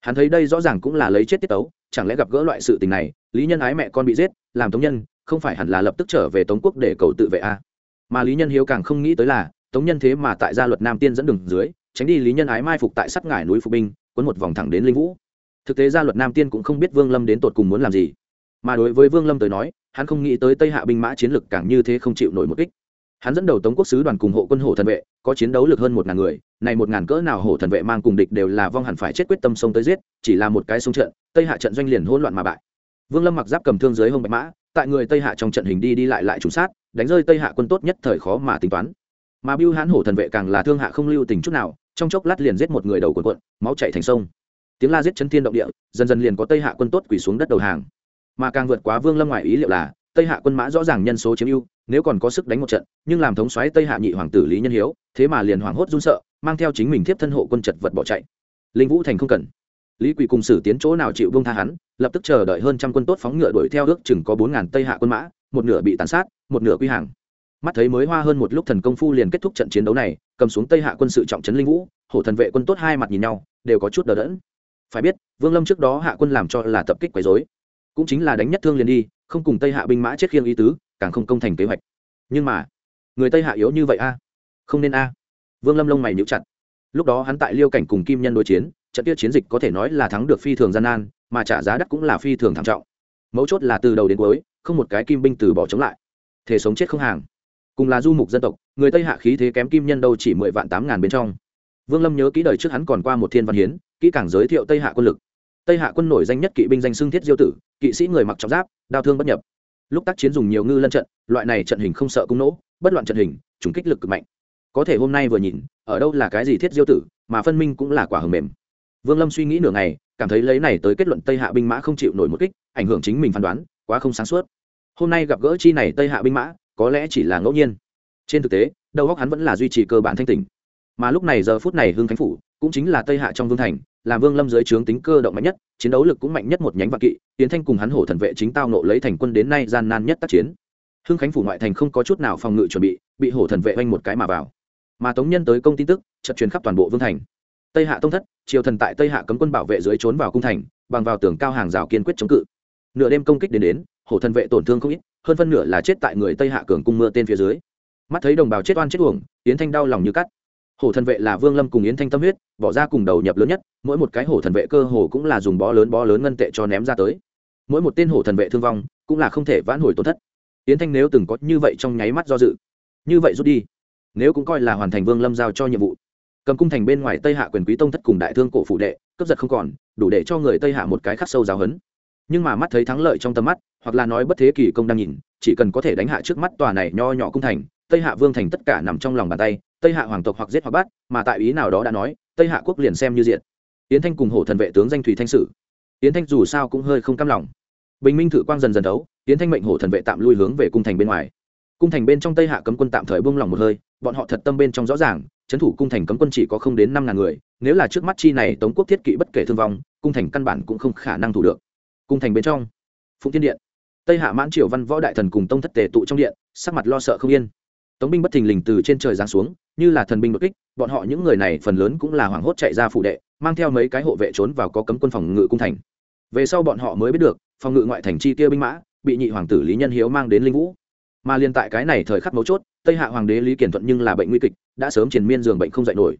Hắn thấy đây rõ ràng cũng là lấy chết tiết tấu, chẳng lẽ gặp gỡ loại sự tình này, lý nhân ái mẹ con bị giết, làm tống nhân, không phải hẳn là lập tức trở về tống quốc để cầu tự vệ a à mà lý nhân hiếu càng không nghĩ tới là, tống nhân thế mà tại gia luật nam tiên dẫn đường dưới, tránh đi lý nhân ái mai phục tại sắt ngải núi phục binh quấn một vòng thẳng đến linh vũ. Thực tế gia luật nam tiên cũng không biết vương lâm đến tột cùng muốn làm gì. Mà đối với vương lâm tới nói, hắn không nghĩ tới tây hạ binh mã chiến lực càng như thế không chịu nổi một kích. Hắn dẫn đầu tống quốc sứ đoàn cùng hộ quân hổ thần vệ, có chiến đấu lực hơn một ngàn người, này một ngàn cỡ nào hổ thần vệ mang cùng địch đều là vong hẳn phải chết quyết tâm sông tới giết, chỉ là một cái sông trận, tây hạ trận doanh liền hỗn loạn mà bại. Vương lâm mặc giáp cầm thương dưới hông bạch mã tại người tây hạ trong trận hình đi đi lại lại trùng sát, đánh rơi tây hạ quân tốt nhất thời khó mà tính toán. Mà biêu hãn hổ thần vệ càng là thương hạ không lưu tình chút nào, trong chốc lát liền giết một người đầu quần quận máu chạy thành sông. Tiếng la giết chân thiên động địa, dần dần liền có tây hạ quân tốt quỳ xuống đất đầu hàng. Mà càng vượt quá vương lâm ngoài ý liệu là, tây hạ quân mã rõ ràng nhân số chiếm ưu, nếu còn có sức đánh một trận, nhưng làm thống xoáy tây hạ nhị hoàng tử lý nhân hiếu, thế mà liền hoảng hốt run sợ, mang theo chính mình thiếp thân hộ quân chật vật bỏ chạy. Linh vũ thành không cần lý quỳ cùng sử tiến chỗ nào chịu vương tha hắn, lập tức chờ đợi hơn trăm quân tốt phóng ngựa đuổi theo ước chừng có bốn ngàn tây hạ quân mã, một nửa bị tàn sát, một nửa quy hàng. Mắt thấy mới hoa hơn một lúc thần công phu liền kết thúc trận chiến đấu này, cầm xuống tây hạ quân sự trọng trấn linh vũ, hổ thần vệ quân tốt hai mặt nhìn nhau, đều có chút đờ đẫn. Phải biết, vương lâm trước đó hạ quân làm cho là tập kích quấy dối cũng chính là đánh nhất thương liền đi, không cùng tây hạ binh mã chết khiêng ý tứ, càng không công thành kế hoạch. Nhưng mà, người tây hạ yếu như vậy a? Không nên a. Vương lâm lông mày níu chặt. Lúc đó hắn tại liêu cảnh cùng kim nhân đối chiến trận kia chiến dịch có thể nói là thắng được phi thường gian nan, mà trả giá đắt cũng là phi thường thảm trọng. Mấu chốt là từ đầu đến cuối, không một cái kim binh từ bỏ chống lại. Thể sống chết không hàng. Cùng là du mục dân tộc, người tây hạ khí thế kém kim nhân đâu chỉ mười vạn tám ngàn bên trong. Vương lâm nhớ kỹ đời trước hắn còn qua một thiên văn hiến, kỹ càng giới thiệu tây hạ quân lực. Tây hạ quân nổi danh nhất kỵ binh danh xưng thiết diêu tử, kỵ sĩ người mặc trọng giáp, đao thương bất nhập. Lúc tác chiến dùng nhiều ngư lân trận, loại này trận hình không sợ cung nỗ bất loạn trận hình chúng kích lực cực mạnh. Có thể hôm nay vừa nhìn, ở đâu là cái gì thiết diêu tử, mà phân minh cũng là quả hầm mềm vương lâm suy nghĩ nửa ngày, cảm thấy lấy này tới kết luận tây hạ binh mã không chịu nổi một kích, ảnh hưởng chính mình phán đoán, quá không sáng suốt. Hôm nay gặp gỡ chi này tây hạ binh mã, có lẽ chỉ là ngẫu nhiên. Trên thực tế, đầu óc hắn vẫn là duy trì cơ bản thanh tỉnh. Mà lúc này giờ phút này hưng khánh phủ, cũng chính là tây hạ trong vương thành, là vương lâm dưới trướng tính cơ động mạnh nhất, chiến đấu lực cũng mạnh nhất một nhánh vạn kỵ, tiến thanh cùng hắn hổ thần vệ chính tao nộ lấy thành quân đến nay gian nan nhất tác chiến. Hưng khánh phủ ngoại thành không có chút nào phòng ngự chuẩn bị bị hổ thần vệ oanh một cái mà vào. Mà tống nhân tới công tin tức chật truyền khắp toàn bộ vương thành. Tây hạ tông thất triều thần tại tây hạ cấm quân bảo vệ dưới trốn vào cung thành, bằng vào tường cao hàng rào kiên quyết chống cự. Nửa đêm công kích đến đến, hổ thần vệ tổn thương không ít, hơn phân nửa là chết tại người tây hạ cường cung mưa tên phía dưới. Mắt thấy đồng bào chết oan chết uổng, yến thanh đau lòng như cắt. Hổ thần vệ là vương lâm cùng yến thanh tâm huyết, bỏ ra cùng đầu nhập lớn nhất, mỗi một cái hổ thần vệ cơ hồ cũng là dùng bó lớn bó lớn ngân tệ cho ném ra tới. Mỗi một tên hổ thần vệ thương vong, cũng là không thể vãn hồi tổn thất. Yến thanh nếu từng có như vậy trong nháy mắt do dự. Như vậy rút đi, nếu cũng coi là hoàn thành vương lâm giao cho nhiệm vụ cầm cung thành bên ngoài tây hạ quyền quý tông thất cùng đại thương cổ phụ đệ, cướp giật không còn, đủ để cho người tây hạ một cái khắc sâu giáo hấn nhưng mà mắt thấy thắng lợi trong tầm mắt, hoặc là nói bất thế kỳ công đang nhìn, chỉ cần có thể đánh hạ trước mắt tòa này nho nhỏ cung thành, tây hạ vương thành tất cả nằm trong lòng bàn tay, tây hạ hoàng tộc hoặc giết hoặc bắt, mà tại ý nào đó đã nói, tây hạ quốc liền xem như diện yến thanh cùng hổ thần vệ tướng danh thủy thanh sử. Yến thanh dù sao cũng hơi không cam lòng. Bình minh thử quang dần dần đấu yến thanh mệnh hổ thần vệ tạm lui hướng về cung thành bên ngoài. Cung thành bên trong tây hạ cấm quân tạm thời buông lỏng một hơi, bọn họ thật tâm bên trong rõ ràng trấn thủ cung thành cấm quân chỉ có không đến năm ngàn người, nếu là trước mắt chi này tống quốc thiết kỵ bất kể thương vong, cung thành căn bản cũng không khả năng thủ được. Cung thành bên trong, phụng thiên điện, tây hạ mãn triều văn võ đại thần cùng tông thất tề tụ trong điện, sắc mặt lo sợ không yên. Tống binh bất thình lình từ trên trời giáng xuống, như là thần binh đột kích, bọn họ những người này phần lớn cũng là hoảng hốt chạy ra phủ đệ, mang theo mấy cái hộ vệ trốn vào có cấm quân phòng ngự cung thành. Về sau bọn họ mới biết được, phòng ngự ngoại thành chi kia binh mã, bị nhị hoàng tử lý nhân hiếu mang đến linh vũ mà liên tại cái này thời khắc mấu chốt, tây hạ hoàng đế lý kiển thuận nhưng là bệnh nguy kịch, đã sớm triền miên giường bệnh không dạy nổi.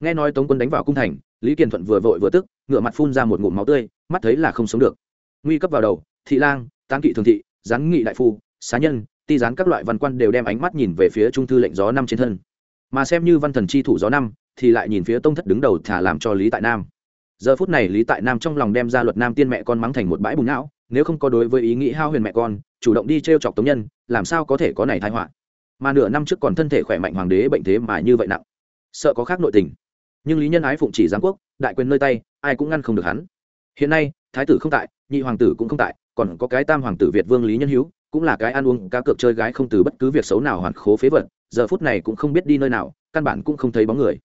Nghe nói tống quân đánh vào cung thành, lý kiển thuận vừa vội vừa tức ngựa mặt phun ra một ngụm máu tươi, mắt thấy là không sống được. Nguy cấp vào đầu, thị lang, tán kỵ thường thị gián nghị đại phu, xá nhân, ti gián các loại văn quan đều đem ánh mắt nhìn về phía trung thư lệnh gió năm trên thân. Mà xem như văn thần chi thủ gió năm, thì lại nhìn phía tông thất đứng đầu thả làm cho lý tại nam. Giờ phút này lý tại nam trong lòng đem ra luật nam tiên mẹ con mắng thành một bãi bùng não nếu không có đối với ý nghĩ hao huyền mẹ con, chủ động đi t r e o chọc tống nhân, làm sao có thể có này thái họa? Mà nửa năm trước còn thân thể khỏe mạnh hoàng đế bệnh thế mà như vậy nặng. Sợ có khác nội tình. Nhưng lý nhân ái phụng chỉ giáng quốc, đại quyền nơi tay, ai cũng ngăn không được hắn. Hiện nay, thái tử không tại, nhị hoàng tử cũng không tại, còn có cái tam hoàng tử việt vương lý nhân hữu cũng là cái ăn uống, cá cược chơi gái không từ bất cứ việc xấu nào hoàn khố phế vật, giờ phút này cũng không biết đi nơi nào, căn bản cũng không thấy bóng người.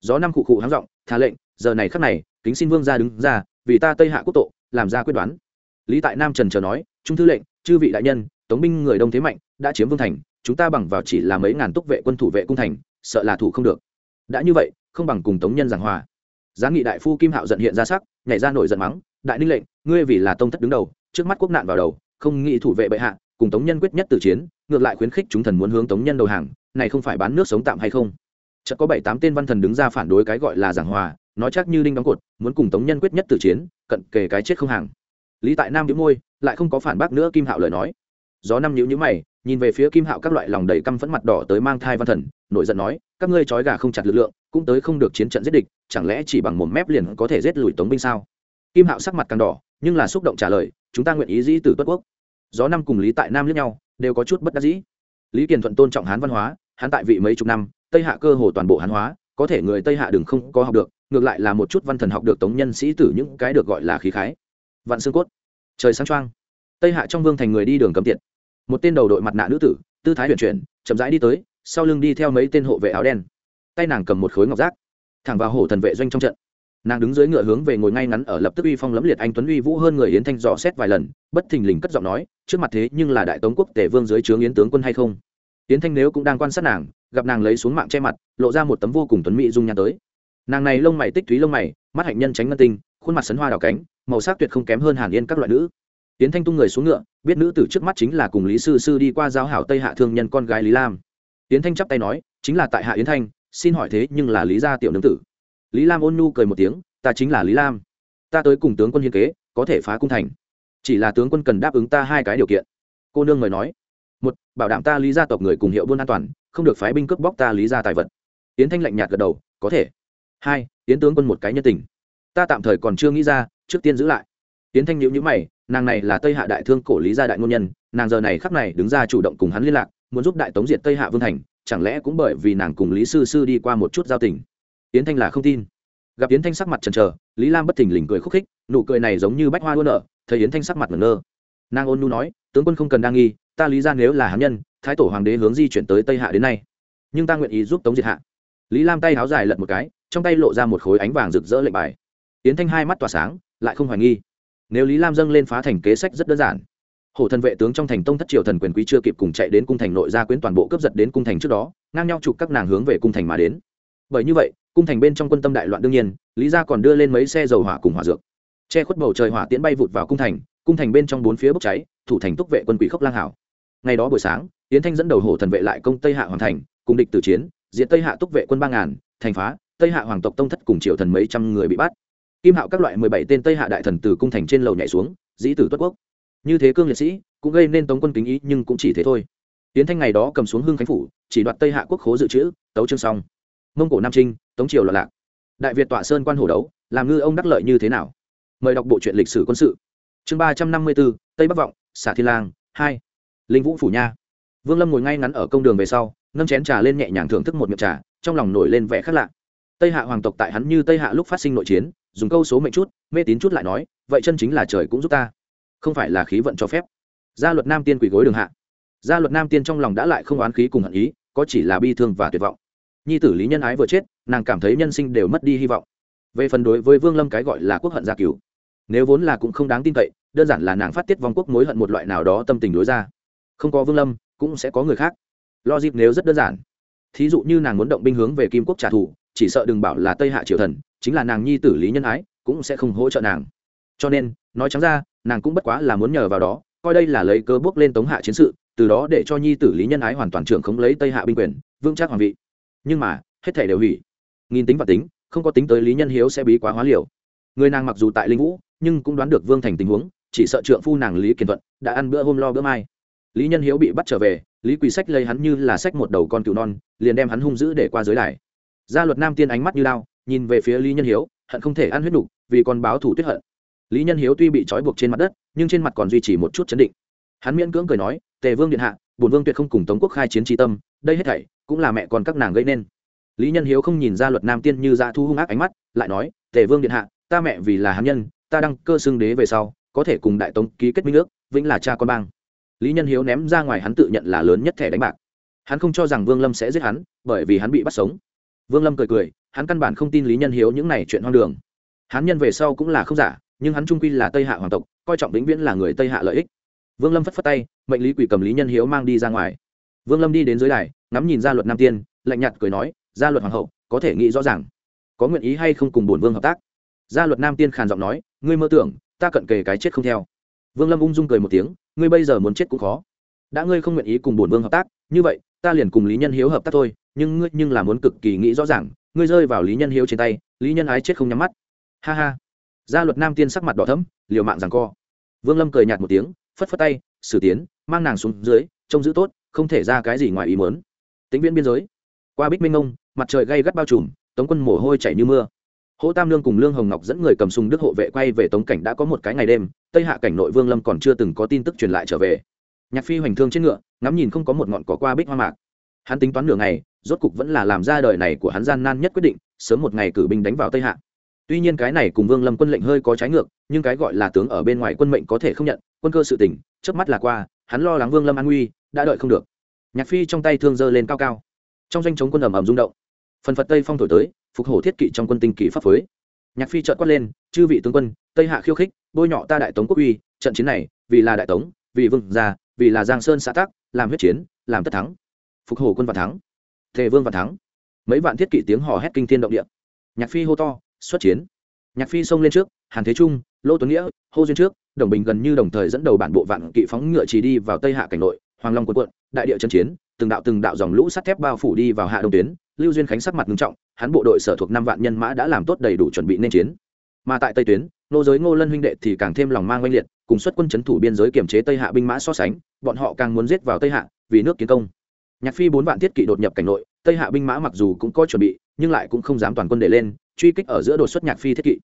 Gió năm cụ cụ háng g thà lệnh, giờ này khắc này, kính xin vương ra đứng ra, vì ta tây hạ quốc tộ làm ra quyết đoán lý tại nam trần chờ nói, trung thư lệnh, chư vị đại nhân, tống binh người đông thế mạnh, đã chiếm vương thành, chúng ta bằng vào chỉ là mấy ngàn túc vệ quân thủ vệ cung thành, sợ là thủ không được. Đã như vậy, không bằng cùng tống nhân giảng hòa. Giáng nghị đại phu kim hạo giận hiện ra sắc, nhảy ra nổi giận mắng, đại ninh lệnh, ngươi vì là tông thất đứng đầu, trước mắt quốc nạn vào đầu, không nghĩ thủ vệ bệ hạ, cùng tống nhân quyết nhất từ chiến, ngược lại khuyến khích chúng thần muốn hướng tống nhân đầu hàng, này không phải bán nước sống tạm hay không? Chợt có bảy tám tên văn thần đứng ra phản đối cái gọi là giảng hòa, nói chắc như đinh đóng cột, muốn cùng tống nhân quyết nhất từ chiến, cận kề cái chết không hàng lý tại nam nhíu môi, lại không có phản bác nữa kim hạo lời nói. Gió năm nhíu nhíu mày, nhìn về phía kim hạo các loại lòng đầy căm phẫn mặt đỏ tới mang thai văn thần, nổi giận nói, các ngươi trói gà không chặt lực lượng, cũng tới không được chiến trận giết địch, chẳng lẽ chỉ bằng một mép liền có thể giết lùi tống binh sao? Kim hạo sắc mặt càng đỏ, nhưng là xúc động trả lời, chúng ta nguyện ý dĩ tử tuất quốc. Gió năm cùng lý tại nam lẫn nhau, đều có chút bất đắc dĩ. Lý kiền thuận tôn trọng hán văn hóa hán tại vị mấy chục năm, tây hạ cơ hồ toàn bộ hán hóa, có thể người tây hạ đừng không có học được, ngược lại là một chút văn thần học được tống nhân sĩ tử những cái được gọi là khí khái. Vạn xương cốt trời sáng choang, tây hạ trong vương thành người đi đường cấm tiệt. Một tên đầu đội mặt nạ nữ tử, tư thái huyền chuyển, chậm rãi đi tới, sau lưng đi theo mấy tên hộ vệ áo đen. Tay nàng cầm một khối ngọc giác thẳng vào hổ thần vệ doanh trong trận. Nàng đứng dưới ngựa hướng về ngồi ngay ngắn ở lập tức uy phong lẫm liệt anh tuấn uy vũ hơn người yến thanh dò xét vài lần, bất thình lình cất giọng nói, trước mặt thế nhưng là đại tống quốc tể vương dưới trướng yến tướng quân hay không? Yến thanh nếu cũng đang quan sát nàng, gặp nàng lấy xuống mạng che mặt, lộ ra một tấm vô cùng tuấn mỹ dung nhan tới. Nàng này lông mày tích thúy lông mày, mắt hạnh nhân tránh ngân tinh, khuôn mặt sấn hoa đào cánh màu sắc tuyệt không kém hơn hàn yên các loại nữ. Tiến thanh tung người xuống ngựa, biết nữ tử trước mắt chính là cùng lý sư sư đi qua giao hảo tây hạ thương nhân con gái lý lam. Tiến thanh chắp tay nói, chính là tại hạ yến thanh, xin hỏi thế nhưng là lý gia tiểu nương tử. Lý lam ôn nhu cười một tiếng, ta chính là lý lam. Ta tới cùng tướng quân hiên kế, có thể phá cung thành. Chỉ là tướng quân cần đáp ứng ta hai cái điều kiện. Cô nương mời nói, một, bảo đảm ta lý gia tộc người cùng hiệu buôn an toàn, không được phái binh cướp bóc ta lý gia tài vật. Yến thanh lạnh nhạt gật đầu, có thể. Hai, yến tướng quân một cái nhân tình. Ta tạm thời còn chưa nghĩ ra trước tiên giữ lại. Tiến thanh nhữ nhữ mày, nàng này là tây hạ đại thương cổ lý gia đại ngôn nhân, nàng giờ này khắc này đứng ra chủ động cùng hắn liên lạc, muốn giúp đại tống diệt tây hạ vương thành, chẳng lẽ cũng bởi vì nàng cùng lý sư sư đi qua một chút giao tình? Tiến thanh là không tin. Gặp yến thanh sắc mặt trần trờ lý lam bất thình lình cười khúc khích, nụ cười này giống như bách hoa luôn nở, thấy yến thanh sắc mặt ngẩn ngơ. Nàng ôn nu nói, tướng quân không cần đa nghi, ta lý ra nếu là hán nhân, thái tổ hoàng đế hướng di chuyển tới tây hạ đến nay. Nhưng ta nguyện ý giúp tống diệt hạ. Lý lam tay háo dài lật một cái, trong tay lộ ra một khối ánh vàng rực rỡ lệnh bài. Yến thanh hai mắt tỏa sáng lại không hoài nghi. Nếu lý lam dâng lên phá thành kế sách rất đơn giản. Hổ thần vệ tướng trong thành tông thất triều thần quyền quý chưa kịp cùng chạy đến cung thành nội gia quyến toàn bộ cướp giật đến cung thành trước đó, ngang nhau chụp các nàng hướng về cung thành mà đến. Bởi như vậy, cung thành bên trong quân tâm đại loạn đương nhiên, lý gia còn đưa lên mấy xe dầu hỏa cùng hỏa dược. Che khuất bầu trời hỏa tiễn bay vụt vào cung thành cung thành bên trong bốn phía bốc cháy, thủ thành túc vệ quân quỷ khốc lang hảo. Ngày đó buổi sáng tiến thanh dẫn đầu hổ thần vệ lại công tây hạ hoàng thành, cùng địch tử chiến diện tây hạ túc vệ quân ba ngàn, thành phá, tây hạ hoàng tộc tông thất cùng triều thần mấy trăm người bị bắt kim hạo các loại mười bảy tên tây hạ đại thần từ cung thành trên lầu nhảy xuống, dĩ tử tuất quốc. Như thế cương liệt sĩ, cũng gây nên tống quân kính ý, nhưng cũng chỉ thế thôi. Tiến thanh ngày đó cầm xuống hương khánh phủ, chỉ đoạt tây hạ quốc khố dự trữ, tấu chương xong. Mông cổ nam trinh, tống triều loạn lạc. Đại việt tọa sơn quan hổ đấu, làm ngư ông đắc lợi như thế nào? Mời đọc bộ truyện lịch sử quân sự. Chương ba trăm năm mươi bốn, tây bắc vọng, xả thiên lang, hai. Linh vũ phủ nha. Vương lâm ngồi ngay ngắn ở công đường về sau, nâng chén trà lên nhẹ nhàng thưởng thức một miệng trà, trong lòng nổi lên vẻ khác lạ. Tây hạ hoàng tộc tại hắn như tây hạ lúc phát sinh nội chiến dùng câu số mệnh chút, mê tín chút lại nói, vậy chân chính là trời cũng giúp ta. Không phải là khí vận cho phép. Gia luật nam tiên quỷ gối đường hạ. Gia luật nam tiên trong lòng đã lại không oán khí cùng hận ý, có chỉ là bi thương và tuyệt vọng. Nhi tử lý nhân ái vừa chết, nàng cảm thấy nhân sinh đều mất đi hy vọng. Về phần đối với vương lâm cái gọi là quốc hận gia cứu nếu vốn là cũng không đáng tin cậy, đơn giản là nàng phát tiết vong quốc mối hận một loại nào đó tâm tình đối ra. Không có vương lâm, cũng sẽ có người khác. Lo dịp nếu rất đơn giản. Thí dụ như nàng muốn động binh hướng về kim quốc trả thù, chỉ sợ đừng bảo là tây hạ triều thần chính là nàng nhi tử lý nhân ái, cũng sẽ không hỗ trợ nàng. Cho nên, nói trắng ra, nàng cũng bất quá là muốn nhờ vào đó, coi đây là lấy cơ bước lên tống hạ chiến sự, từ đó để cho nhi tử lý nhân ái hoàn toàn trưởng không lấy tây hạ binh quyền vương trác hoàng vị. Nhưng mà, hết thể đều hủy. Nghìn tính và tính, không có tính tới lý nhân hiếu sẽ bí quá hóa liều. Người nàng mặc dù tại linh vũ, nhưng cũng đoán được vương thành tình huống, chỉ sợ trượng phu nàng lý kiên thuận đã ăn bữa hôm lo bữa mai. Lý nhân hiếu bị bắt trở về, lý quỳ sách lấy hắn như là sách một đầu con cừu non, liền đem hắn hung dữ để qua giới đài gia luật nam tiên ánh mắt như lao nhìn về phía lý nhân hiếu, hận không thể ăn huyết đủ vì còn báo thủ tuyết hận. Lý nhân hiếu tuy bị trói buộc trên mặt đất, nhưng trên mặt còn duy trì một chút chấn định. Hắn miễn cưỡng cười nói, tề vương điện hạ bùn vương tuyệt không cùng tống quốc khai chiến tri tâm, đây hết thảy cũng là mẹ con các nàng gây nên. Lý nhân hiếu không nhìn ra luật nam tiên như ra thu hung ác ánh mắt, lại nói, tề vương điện hạ, ta mẹ vì là hán nhân, ta đăng cơ xưng đế về sau, có thể cùng đại tống ký kết minh ước, vĩnh là cha con bang. Lý nhân hiếu ném ra ngoài hắn tự nhận là lớn nhất thẻ đánh bạc. Hắn không cho rằng vương lâm sẽ giết hắn, bởi vì hắn bị bắt sống vương lâm cười cười, hắn căn bản không tin lý nhân hiếu những này chuyện hoang đường. Hắn nhân về sau cũng là không giả, nhưng hắn trung quy là tây hạ hoàng tộc, coi trọng vĩnh viễn là người tây hạ lợi ích. Vương lâm phất phất tay, mệnh lý quỷ cầm lý nhân hiếu mang đi ra ngoài. Vương lâm đi đến dưới đài, ngắm nhìn gia luật nam tiên, lạnh nhạt cười nói, gia luật hoàng hậu, có thể nghĩ rõ ràng, có nguyện ý hay không cùng bổn vương hợp tác? Gia luật nam tiên khàn giọng nói, ngươi mơ tưởng, ta cận kề cái chết không theo. Vương lâm ung dung cười một tiếng, ngươi bây giờ muốn chết cũng khó. Đã ngươi không nguyện ý cùng bổn vương hợp tác, như vậy ta liền cùng lý nhân hiếu hợp tác thôi, nhưng ngươi nhưng là muốn cực kỳ nghĩ rõ ràng, ngươi rơi vào lý nhân hiếu trên tay, lý nhân ái chết không nhắm mắt. Ha ha. Gia luật nam tiên sắc mặt đỏ thấm liều mạng rằng co. Vương lâm cười nhạt một tiếng, phất phất tay xử tiến, mang nàng xuống dưới, trông giữ tốt, không thể ra cái gì ngoài ý muốn. tính viễn biên giới. Qua bích minh ông, mặt trời gay gắt bao trùm, tống quân mồ hôi chảy như mưa. Hỗ tam lương cùng lương hồng ngọc dẫn người cầm súng đức hộ vệ quay về tống cảnh đã có một cái ngày đêm, tây hạ cảnh nội vương lâm còn chưa từng có tin tức truyền lại trở về nhạc phi hoành thương trên ngựa, ngắm nhìn không có một ngọn cỏ qua bích hoa mạc. Hắn tính toán nửa ngày, rốt cục vẫn là làm ra đời này của hắn gian nan nhất quyết định, sớm một ngày cử binh đánh vào tây hạ. Tuy nhiên cái này cùng vương lâm quân lệnh hơi có trái ngược, nhưng cái gọi là tướng ở bên ngoài quân mệnh có thể không nhận, quân cơ sự tỉnh trước mắt là qua, hắn lo lắng vương lâm an nguy, đã đợi không được. Nhạc phi trong tay thương dơ lên cao cao. Trong danh chống quân ầm ầm rung động. Phần phật tây phong thổi tới, phục hổ thiết kỵ trong quân tinh kỷ pháp phối. Nhạc phi trợn quát lên, chư vị tướng quân, tây hạ khiêu khích, bôi nhọ ta đại tống quốc uy, trận chiến này, vì là đại tống, vì vương gia vì là giang sơn xã tắc, làm huyết chiến, làm tất thắng. Phục hồ quân và thắng, thề vương và thắng. Mấy vạn thiết kỵ tiếng hò hét kinh thiên động địa. Nhạc phi hô to, xuất chiến. Nhạc phi xông lên trước, hàn thế trung, lô tuấn nghĩa, hô duyên trước, đồng bình gần như đồng thời dẫn đầu bản bộ vạn kỵ phóng ngựa chỉ đi vào tây hạ cảnh nội, hoàng long quân quận, đại địa chân chiến, từng đạo từng đạo dòng lũ sắt thép bao phủ đi vào hạ đông tuyến. Lưu duyên khánh sắc mặt nghiêm trọng, hắn bộ đội sở thuộc năm vạn nhân mã đã làm tốt đầy đủ chuẩn bị nên chiến mà tại tây tuyến, nô giới ngô lân huynh đệ thì càng thêm lòng mang oanh liệt, cùng xuất quân c thủ biên giới kiềm chế tây hạ binh mã so sánh, bọn họ càng muốn giết vào tây hạ, vì nước kiến công. Nhạc phi bốn vạn thiết kỵ đột nhập cảnh nội, tây hạ binh mã mặc dù cũng có chuẩn bị, nhưng lại cũng không dám toàn quân để lên, truy kích ở giữa đột xuất nhạc phi thiết kỵ.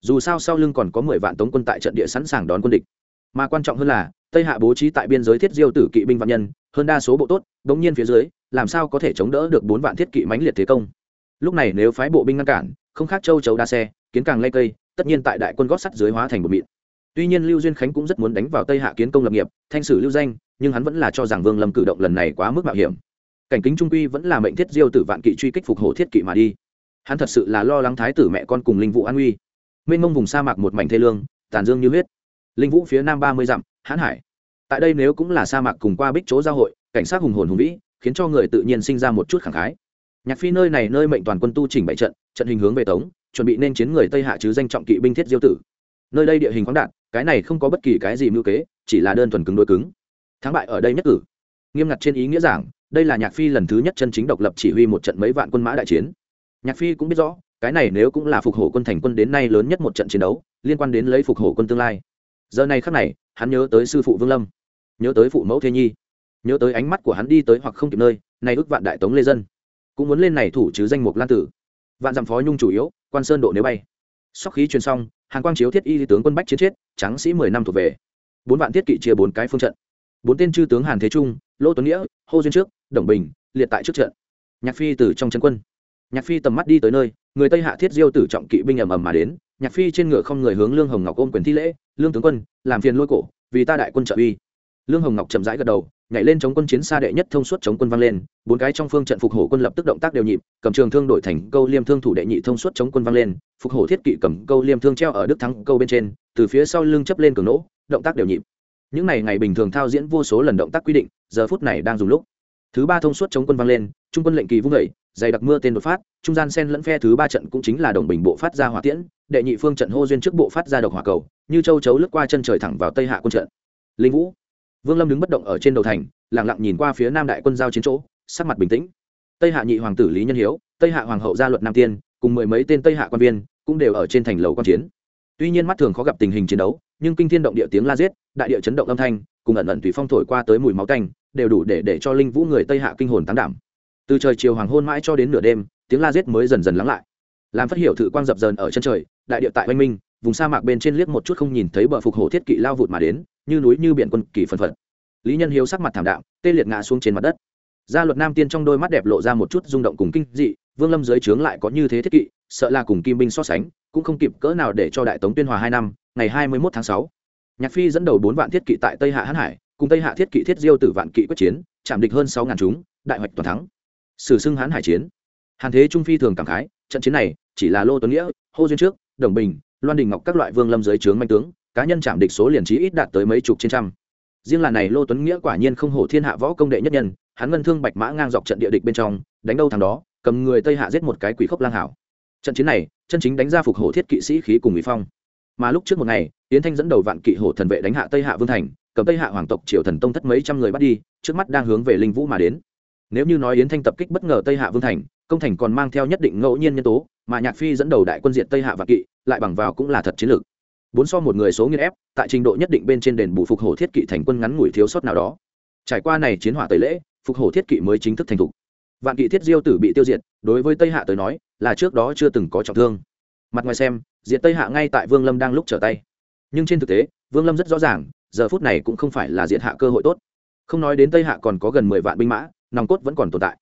Dù sao sau lưng còn có mười vạn tống quân tại trận địa sẵn sàng đón quân địch. Mà quan trọng hơn là, tây hạ bố trí tại biên giới thiết diêu tử kỵ binh vạn nhân, hơn đa số bộ tốt, đống nhiên phía dưới, làm sao có thể chống đỡ được bốn vạn thiết kỵ mãnh liệt thế công? Lúc này nếu phái bộ binh ngăn cản, không khác châu chấu đa xe, kiến càng lây cây tất nhiên tại đại quân gót sắt dưới hóa thành một mịn. Tuy nhiên lưu duyên khánh cũng rất muốn đánh vào tây hạ kiến công lập nghiệp, thanh sử lưu danh, nhưng hắn vẫn là cho rằng vương lâm cử động lần này quá mức mạo hiểm. Cảnh kính trung quy vẫn là mệnh thiết diêu tử vạn kỵ truy kích phục hổ thiết kỵ mà đi. Hắn thật sự là lo lắng thái tử mẹ con cùng linh vụ an uy mênh mông vùng sa mạc một mảnh thê lương, tàn dương như huyết. Linh vũ phía nam ba mươi dặm, hãn hải. Tại đây nếu cũng là sa mạc cùng qua bích chỗ giao hội, cảnh sát hùng hồn hùng vĩ, khiến cho người tự nhiên sinh ra một chút khẳng khái. Nhạc phi nơi này nơi mệnh toàn quân tu chỉnh bảy trận trận hình hướng về tống chuẩn bị nên chiến người tây hạ chứ danh trọng kỵ binh thiết diêu tử. Nơi đây địa hình khoáng đạn cái này không có bất kỳ cái gì mưu kế, chỉ là đơn thuần cứng đối cứng. Thắng bại ở đây nhất cử. Nghiêm ngặt trên ý nghĩa giảng, đây là nhạc phi lần thứ nhất chân chính độc lập chỉ huy một trận mấy vạn quân mã đại chiến. Nhạc phi cũng biết rõ, cái này nếu cũng là phục hổ quân thành quân đến nay lớn nhất một trận chiến đấu, liên quan đến lấy phục hổ quân tương lai. Giờ này khắc này, hắn nhớ tới sư phụ vương lâm, nhớ tới phụ mẫu thế nhi, nhớ tới ánh mắt của hắn đi tới hoặc không kịp nơi, nay ước vạn đại tống lê dân. Cũng muốn lên này thủ chứ danh mục lan tử vạn dặm phó nhung chủ yếu, quan sơn độ nếu bay. Sóc khí truyền xong hàng quang chiếu thiết y tướng quân bách chiến chết trắng sĩ mười năm thuộc về. Bốn vạn thiết kỵ chia bốn cái phương trận. Bốn tên chư tướng hàn thế trung, lô tuấn nghĩa, hô duyên trước, đồng bình, liệt tại trước trận. Nhạc phi từ trong chân quân. Nhạc phi tầm mắt đi tới nơi, người tây hạ thiết diêu tử trọng kỵ binh ầm ầm mà đến. Nhạc phi trên ngựa không người hướng lương hồng ngọc ôm quyền thi lễ, lương tướng quân, làm phiền lôi cổ, vì ta đại quân trợ uy. Lương hồng ngọc chậm rãi gật đầu nhảy lên chống quân chiến xa đệ nhất thông suốt chống quân vang lên, bốn cái trong phương trận phục hổ quân lập tức động tác đều nhịp, cầm trường thương đổi thành câu liêm thương thủ đệ nhị thông suốt chống quân vang lên, phục hổ thiết kỵ cầm câu liêm thương treo ở đức thắng câu bên trên, từ phía sau lưng chấp lên cường nỗ, động tác đều nhịp. Những này ngày bình thường thao diễn vô số lần động tác quy định, giờ phút này đang dùng lúc. Thứ ba thông suốt chống quân vang lên, trung quân lệnh kỳ vung vẩy dày đặc mưa tên đột phát, trung gian sen lẫn phe thứ ba trận cũng chính là đồng bình bộ phát ra hỏa tiễn, đệ nhị phương trận hô duyên trước bộ phát ra độc hỏa cầu, như châu chấu lướt qua chân trời thẳng vào tây hạ quân trận. Linh vũ vương lâm đứng bất động ở trên đầu thành lẳng lặng nhìn qua phía nam đại quân giao chiến chỗ, sắc mặt bình tĩnh. Tây hạ nhị hoàng tử lý nhân hiếu, tây hạ hoàng hậu gia luật nam tiên, cùng mười mấy tên tây hạ quan viên cũng đều ở trên thành lầu quan chiến. Tuy nhiên mắt thường khó gặp tình hình chiến đấu, nhưng kinh thiên động địa tiếng la giết, đại địa chấn động âm thanh, cùng ẩn ẩn tùy phong thổi qua tới mùi máu tanh, đều đủ để để cho linh vũ người tây hạ kinh hồn tán đảm. Từ trời chiều hoàng hôn mãi cho đến nửa đêm, tiếng la giết mới dần dần lắng lại. Làm phát hiểu thử quang dập dờn ở chân trời, đại địa tại oanh minh, vùng sa mạc bên trên liếc một chút không nhìn thấy bờ phục hổ thiết kỵ lao vụt mà đến như núi như biển quân kỳ phân phật. Lý nhân hiếu sắc mặt thảm đạm, tê liệt ngã xuống trên mặt đất. Gia luật nam tiên trong đôi mắt đẹp lộ ra một chút rung động cùng kinh dị, vương lâm dưới trướng lại có như thế thiết kỵ, sợ là cùng kim binh so sánh, cũng không kịp cỡ nào để cho đại tống tuyên hòa hai năm, ngày hai mươi một tháng sáu. Nhạc phi dẫn đầu bốn vạn thiết kỵ tại tây hạ hãn hải, cùng tây hạ thiết kỵ thiết diêu tử vạn kỵ quyết chiến, chạm địch hơn sáu ngàn chúng, đại hoạch toàn thắng. Sử xưng hãn hải chiến. Hàn thế trung phi thường cảm khái, trận chiến này chỉ là lô tuấn nghĩa, hô duyên trước, đồng bình, loan đình ngọc các loại vương lâm dưới trướng manh tướng cá nhân chạm địch số liền trí ít đạt tới mấy chục trên trăm. Riêng là này lô tuấn nghĩa quả nhiên không hổ thiên hạ võ công đệ nhất nhân, hắn ngân thương bạch mã ngang dọc trận địa địch bên trong, đánh đâu thằng đó, cầm người tây hạ giết một cái quỷ khốc lang hảo. Trận chiến này, chân chính đánh ra phục hổ thiết kỵ sĩ khí cùng mỹ phong. Mà lúc trước một ngày, yến thanh dẫn đầu vạn kỵ hổ thần vệ đánh hạ tây hạ vương thành, cầm tây hạ hoàng tộc triều thần tông thất mấy trăm người bắt đi, trước mắt đang hướng về linh vũ mà đến. Nếu như nói yến thanh tập kích bất ngờ tây hạ vương thành, công thành còn mang theo nhất định ngẫu nhiên nhân tố, mà nhạc phi dẫn đầu đại quân diện tây hạ vạn kỵ, lại bằng vào cũng là thật chiến lược bốn so một người số nghiên ép, tại trình độ nhất định bên trên đền bù phục hổ thiết kỵ thành quân ngắn ngủi thiếu sót nào đó. Trải qua này chiến hỏa tẩy lễ, phục hổ thiết kỵ mới chính thức thành thục. Vạn kỵ thiết diêu tử bị tiêu diệt, đối với tây hạ tới nói, là trước đó chưa từng có trọng thương. Mặt ngoài xem, diệt tây hạ ngay tại vương lâm đang lúc trở tay. Nhưng trên thực tế, vương lâm rất rõ ràng, giờ phút này cũng không phải là diệt hạ cơ hội tốt. Không nói đến tây hạ còn có gần mười vạn binh mã, nòng cốt vẫn còn tồn tại.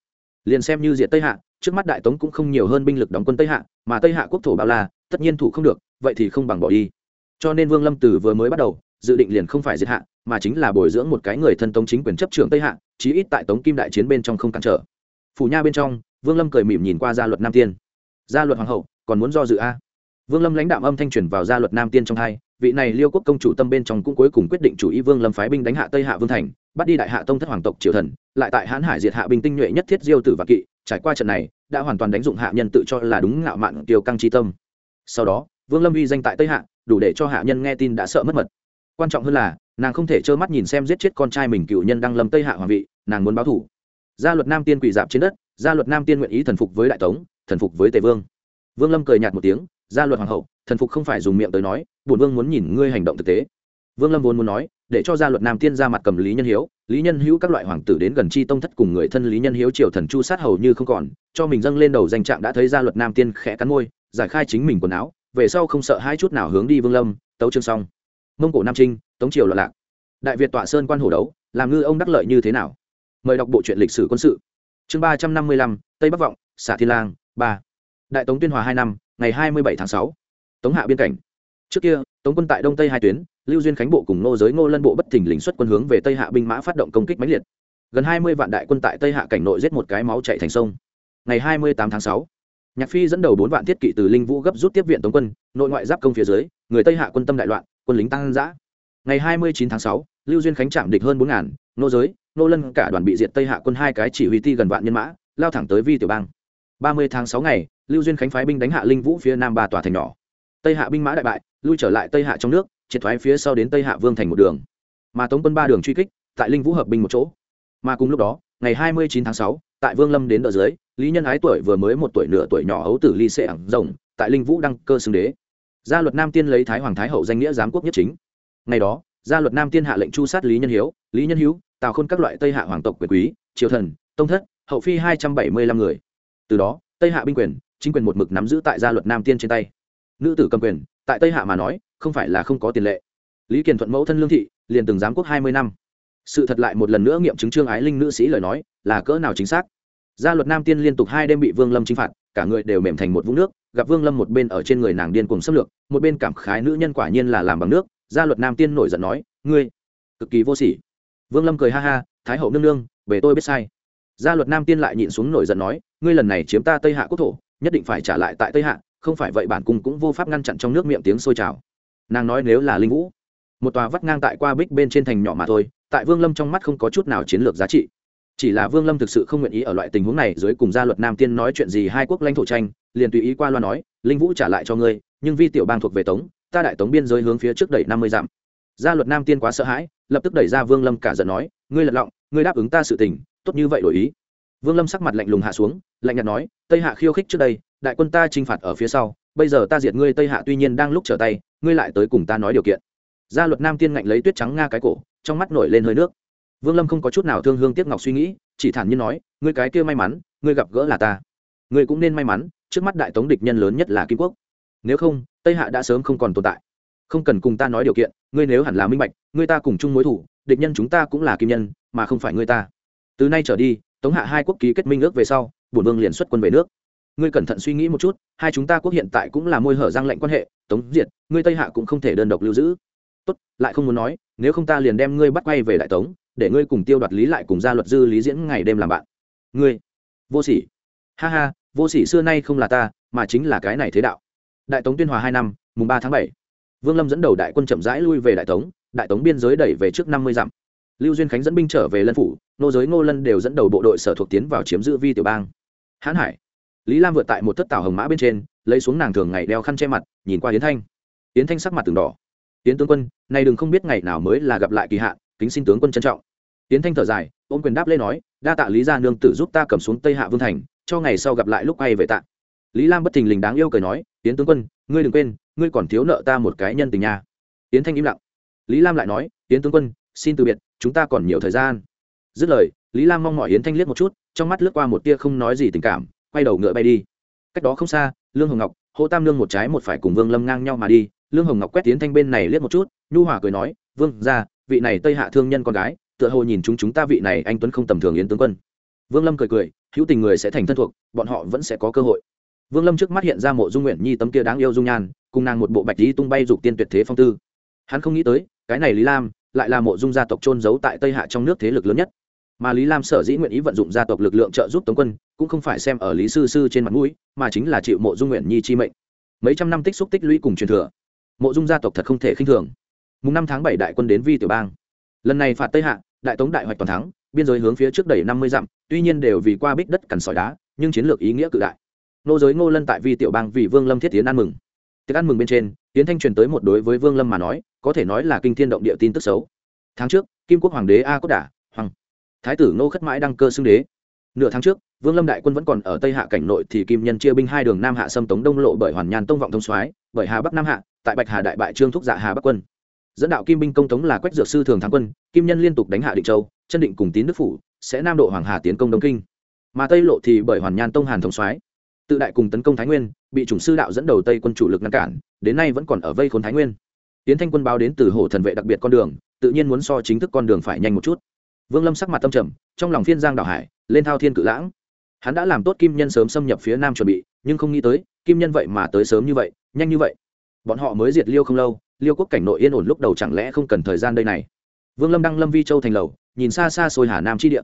Liền xem như diệt tây hạ, trước mắt đại tống cũng không nhiều hơn binh lực đóng quân tây hạ, mà tây hạ quốc thổ bao la, tất nhiên thủ không được, vậy thì không bằng bỏ đi cho nên vương lâm từ vừa mới bắt đầu, dự định liền không phải diệt hạ, mà chính là bồi dưỡng một cái người thân tống chính quyền chấp trưởng tây hạ, chí ít tại tống kim đại chiến bên trong không cản trở. Phủ nha bên trong, vương lâm cười mỉm nhìn qua gia luật nam tiên. Gia luật hoàng hậu, còn muốn do dự a? Vương lâm lãnh đạo âm thanh truyền vào gia luật nam tiên trong hai, vị này liêu quốc công chủ tâm bên trong cũng cuối cùng quyết định chủ ý vương lâm phái binh đánh hạ tây hạ vương thành, bắt đi đại hạ tông thất hoàng tộc triều thần, lại tại hãn hải diệt hạ binh tinh nhuệ nhất thiết diêu tử và kỵ, trải qua trận này, đã hoàn toàn đánh dụng hạ nhân tự cho là đúng ngạo mạn tiêu căng chi tâm. Sau đó vương lâm uy danh tại tây hạ, đủ để cho hạ nhân nghe tin đã sợ mất mật. Quan trọng hơn là, nàng không thể trơ mắt nhìn xem giết chết con trai mình cựu nhân đang lâm tây hạ hoàng vị, nàng muốn báo thủ. Gia luật nam tiên quỳ dạp trên đất, gia luật nam tiên nguyện ý thần phục với đại tống, thần phục với tề vương. Vương lâm cười nhạt một tiếng, gia luật hoàng hậu, thần phục không phải dùng miệng tới nói, bổn vương muốn nhìn ngươi hành động thực tế. Vương lâm vốn muốn nói, để cho gia luật nam tiên ra mặt cầm lý nhân hiếu, lý nhân hữu các loại hoàng tử đến gần chi tông thất cùng người thân lý nhân hiếu triều thần chu sát hầu như không còn, cho mình dâng lên đầu danh trạng đã thấy gia luật nam tiên khẽ cắn môi, giải khai chính mình quần áo về sau không sợ hai chút nào hướng đi vương lâm, tấu chương xong. Mông cổ nam trinh, tống triều loạn lạc. Đại việt tọa sơn quan hổ đấu, làm ngư ông đắc lợi như thế nào? Mời đọc bộ truyện lịch sử quân sự. Chương ba trăm năm mươi lăm, tây bắc vọng, xả thiên lang, ba. Đại tống tuyên hòa hai năm, ngày hai mươi bảy tháng sáu. Tống hạ biên cảnh. Trước kia, tống quân tại đông tây hai tuyến, lưu duyên khánh bộ cùng nô giới ngô lân bộ bất thình lình xuất quân hướng về tây hạ binh mã phát động công kích mãnh liệt. Gần hai mươi vạn đại quân tại tây hạ cảnh nội giết một cái máu chạy thành sông. Ngày hai mươi tám tháng sáu nhạc phi dẫn đầu bốn vạn thiết kỵ từ linh vũ gấp rút tiếp viện tống quân, nội ngoại giáp công phía dưới, người tây hạ quân tâm đại loạn, quân lính tăng giã ngày hai mươi chín tháng sáu, lưu duyên khánh chạm địch hơn bốn ngàn, nô giới, nô lân cả đoàn bị diệt tây hạ quân hai cái chỉ huy ti gần vạn nhân mã, lao thẳng tới vi tiểu bang. ba mươi tháng sáu ngày, lưu duyên khánh phái binh đánh hạ linh vũ phía nam ba tòa thành nhỏ. Tây hạ binh mã đại bại, lui trở lại tây hạ trong nước, triệt thoái phía sau đến tây hạ vương thành một đường. Mà tống quân ba đường truy kích, tại linh vũ hợp binh một chỗ. Mà cùng lúc đó, ngày hai mươi chín tháng sáu, tại vương lâm đến đỡ dưới lý nhân ái tuổi vừa mới một tuổi nửa tuổi nhỏ ấu tử ly sệ ẳng rồng, tại linh vũ đăng cơ xưng đế. Gia luật nam tiên lấy thái hoàng thái hậu danh nghĩa giám quốc nhất chính. Ngày đó, gia luật nam tiên hạ lệnh chu sát lý nhân hiếu, lý nhân hữu tào khôn các loại tây hạ hoàng tộc quyền quý, triều thần, tông thất, hậu phi hai trăm bảy mươi lăm người. Từ đó, tây hạ binh quyền, chính quyền một mực nắm giữ tại gia luật nam tiên trên tay. Nữ tử cầm quyền, tại tây hạ mà nói, không phải là không có tiền lệ. Lý kiền thuận mẫu thân lương thị, liền từng giám quốc hai mươi năm. Sự thật lại một lần nữa nghiệm chứng trương ái linh nữ sĩ lời nói, là cỡ nào chính xác? Gia luật nam tiên liên tục hai đêm bị vương lâm chinh phạt, cả người đều mềm thành một vũng nước, gặp vương lâm một bên ở trên người nàng điên cùng xâm lược, một bên cảm khái nữ nhân quả nhiên là làm bằng nước. Gia luật nam tiên nổi giận nói, ngươi, cực kỳ vô sỉ. Vương lâm cười ha ha, thái hậu nương nương, về tôi biết sai. Gia luật nam tiên lại nhịn xuống nổi giận nói, ngươi lần này chiếm ta tây hạ quốc thổ, nhất định phải trả lại tại tây hạ, không phải vậy bản cung cũng vô pháp ngăn chặn trong nước miệng tiếng sôi trào. Nàng nói nếu là linh vũ, một tòa vắt ngang tại qua bích bên trên thành nhỏ mà thôi, tại vương lâm trong mắt không có chút nào chiến lược giá trị chỉ là vương lâm thực sự không nguyện ý ở loại tình huống này dưới cùng gia luật nam tiên nói chuyện gì hai quốc lãnh thổ tranh, liền tùy ý qua loa nói, linh vũ trả lại cho ngươi, nhưng vi tiểu bang thuộc về tống, ta đại tống biên giới hướng phía trước đẩy năm mươi dặm. Gia luật nam tiên quá sợ hãi, lập tức đẩy ra vương lâm cả giận nói, ngươi lật lọng, ngươi đáp ứng ta sự tình, tốt như vậy đổi ý. Vương lâm sắc mặt lạnh lùng hạ xuống, lạnh nhạt nói, tây hạ khiêu khích trước đây, đại quân ta t r i n h phạt ở phía sau, bây giờ ta diệt ngươi tây hạ tuy nhiên đang lúc trở tay, ngươi lại tới cùng ta nói điều kiện. Gia luật nam tiên ngạnh lấy tuyết trắng nga cái cổ, trong mắt nổi lên hơi nước vương lâm không có chút nào thương hương tiếc ngọc suy nghĩ, chỉ thản nhiên nói, ngươi cái kia may mắn, ngươi gặp gỡ là ta. Ngươi cũng nên may mắn, trước mắt đại tống địch nhân lớn nhất là kim quốc. Nếu không, tây hạ đã sớm không còn tồn tại. Không cần cùng ta nói điều kiện, ngươi nếu hẳn là minh bạch, ngươi ta cùng chung mối thủ, địch nhân chúng ta cũng là kim nhân, mà không phải ngươi ta. Từ nay trở đi, tống hạ hai quốc ký kết minh ước về sau, bổn vương liền xuất quân về nước. Ngươi cẩn thận suy nghĩ một chút, hai chúng ta quốc hiện tại cũng là môi hở giang lệnh quan hệ, tống diệt, ngươi tây hạ cũng không thể đơn độc lưu giữ. Tốt, lại không muốn nói, nếu không ta liền đem ngươi bắt quay về đại tống để ngươi cùng tiêu đoạt lý lại cùng gia luật dư lý diễn ngày đêm làm bạn. Ngươi, vô sỉ. Ha ha, vô sỉ xưa nay không là ta, mà chính là cái này thế đạo. Đại tống tuyên hòa hai năm, mùng ba tháng bảy. Vương lâm dẫn đầu đại quân chậm rãi lui về đại tống đại tống biên giới đẩy về trước năm mươi dặm. Lưu duyên khánh dẫn binh trở về lân phủ, nô giới ngô lân đều dẫn đầu bộ đội sở thuộc tiến vào chiếm giữ vi tiểu bang. Hãn hải. Lý lam vượt tại một thất tàu hồng mã bên trên, lấy xuống nàng thường ngày đeo khăn che mặt, nhìn qua yến thanh. Yến thanh sắc mặt từng đỏ. Yến tướng quân, nay đừng không biết ngày nào mới là gặp lại kỳ hạn, kính xin tướng quân trân trọng. Tiễn thanh thở dài, ôm quyền đáp lên nói, đa tạ lý gia nương tử giúp ta cầm xuống tây hạ vương thành, cho ngày sau gặp lại lúc quay về tạ. Lý lam bất thình lình đáng yêu cười nói Tiễn tướng quân, ngươi đừng quên, ngươi còn thiếu nợ ta một cái nhân tình nha. Tiễn thanh im lặng. Lý lam lại nói Tiễn tướng quân, xin từ biệt, chúng ta còn nhiều thời gian. Dứt lời, lý lam mong mỏi yến thanh liếc một chút, trong mắt lướt qua một tia không nói gì tình cảm, quay đầu ngựa bay đi. Cách đó không xa, lương hồng ngọc, hô tam lương một trái một phải cùng vương lâm ngang nhau mà đi. Lương hồng ngọc quét tiến thanh bên này liếc một chút, nhu hòa cười nói, vương ra vị này tây hạ thương nhân con gái tựa hồ nhìn chúng chúng ta vị này anh tuấn không tầm thường yến tướng quân. Vương lâm cười cười, hữu tình người sẽ thành thân thuộc, bọn họ vẫn sẽ có cơ hội. Vương lâm trước mắt hiện ra mộ dung nguyện nhi tấm kia đáng yêu dung nhan, cùng nàng một bộ bạch lý tung bay dục tiên tuyệt thế phong tư. Hắn không nghĩ tới, cái này lý lam lại là mộ dung gia tộc trôn giấu tại tây hạ trong nước thế lực lớn nhất. Mà lý lam sở dĩ nguyện ý vận dụng gia tộc lực lượng trợ giúp tống quân, cũng không phải xem ở lý sư sư trên mặt mũi, mà chính là chịu mộ dung nguyện nhi chi mệnh. Mấy trăm năm tích xúc tích lũy cùng truyền thừa, mộ dung gia tộc thật không thể khinh thường. Mùng năm tháng bảy đại quân đến vi tiểu bang lần này phạt tây hạ, đại tống đại hoạch toàn thắng, biên giới hướng phía trước đầy năm mươi dặm, tuy nhiên đều vì qua bích đất cằn sỏi đá, nhưng chiến lược ý nghĩa cự đại. Nô giới ngô lân tại vi tiểu bang vì vương lâm thiết tiến ăn mừng. Tiệc ăn mừng bên trên, tiến thanh truyền tới một đối với vương lâm mà nói, có thể nói là kinh thiên động địa tin tức xấu. Tháng trước, kim quốc hoàng đế a cốt đả, hoàng, thái tử ngô khất mãi đăng cơ xưng đế. Nửa tháng trước, vương lâm đại quân vẫn còn ở tây hạ cảnh nội thì kim nhân chia binh hai đường nam hạ xâm tống đông lộ bởi hoàn nhàn tông vọng thông soái, bởi hà bắc nam hạ, tại bạch hà đại bại trương thúc dạ hà bắc quân dẫn đạo kim binh công tống là quách dược sư thường thắng quân, kim nhân liên tục đánh hạ định châu, chân định cùng tín đức phủ, sẽ nam độ hoàng hà tiến công đông kinh. Mà tây lộ thì bởi hoàn nhàn tông hàn thống soái, tự đại cùng tấn công thái nguyên, bị chủng sư đạo dẫn đầu tây quân chủ lực ngăn cản, đến nay vẫn còn ở vây khốn thái nguyên. Tiến thanh quân báo đến từ hồ thần vệ đặc biệt con đường, tự nhiên muốn so chính thức con đường phải nhanh một chút. Vương lâm sắc mặt tâm trầm, trong lòng phiên giang đảo hải, lên thao thiên cự lãng. Hắn đã làm tốt kim nhân sớm xâm nhập phía nam chuẩn bị, nhưng không nghĩ tới, kim nhân vậy mà tới sớm như vậy, nhanh như vậy. Bọn họ mới diệt liêu không lâu liêu quốc cảnh nội yên ổn lúc đầu chẳng lẽ không cần thời gian đây này? Vương lâm đăng lâm vi châu thành lầu, nhìn xa xa xôi hà nam chi địa.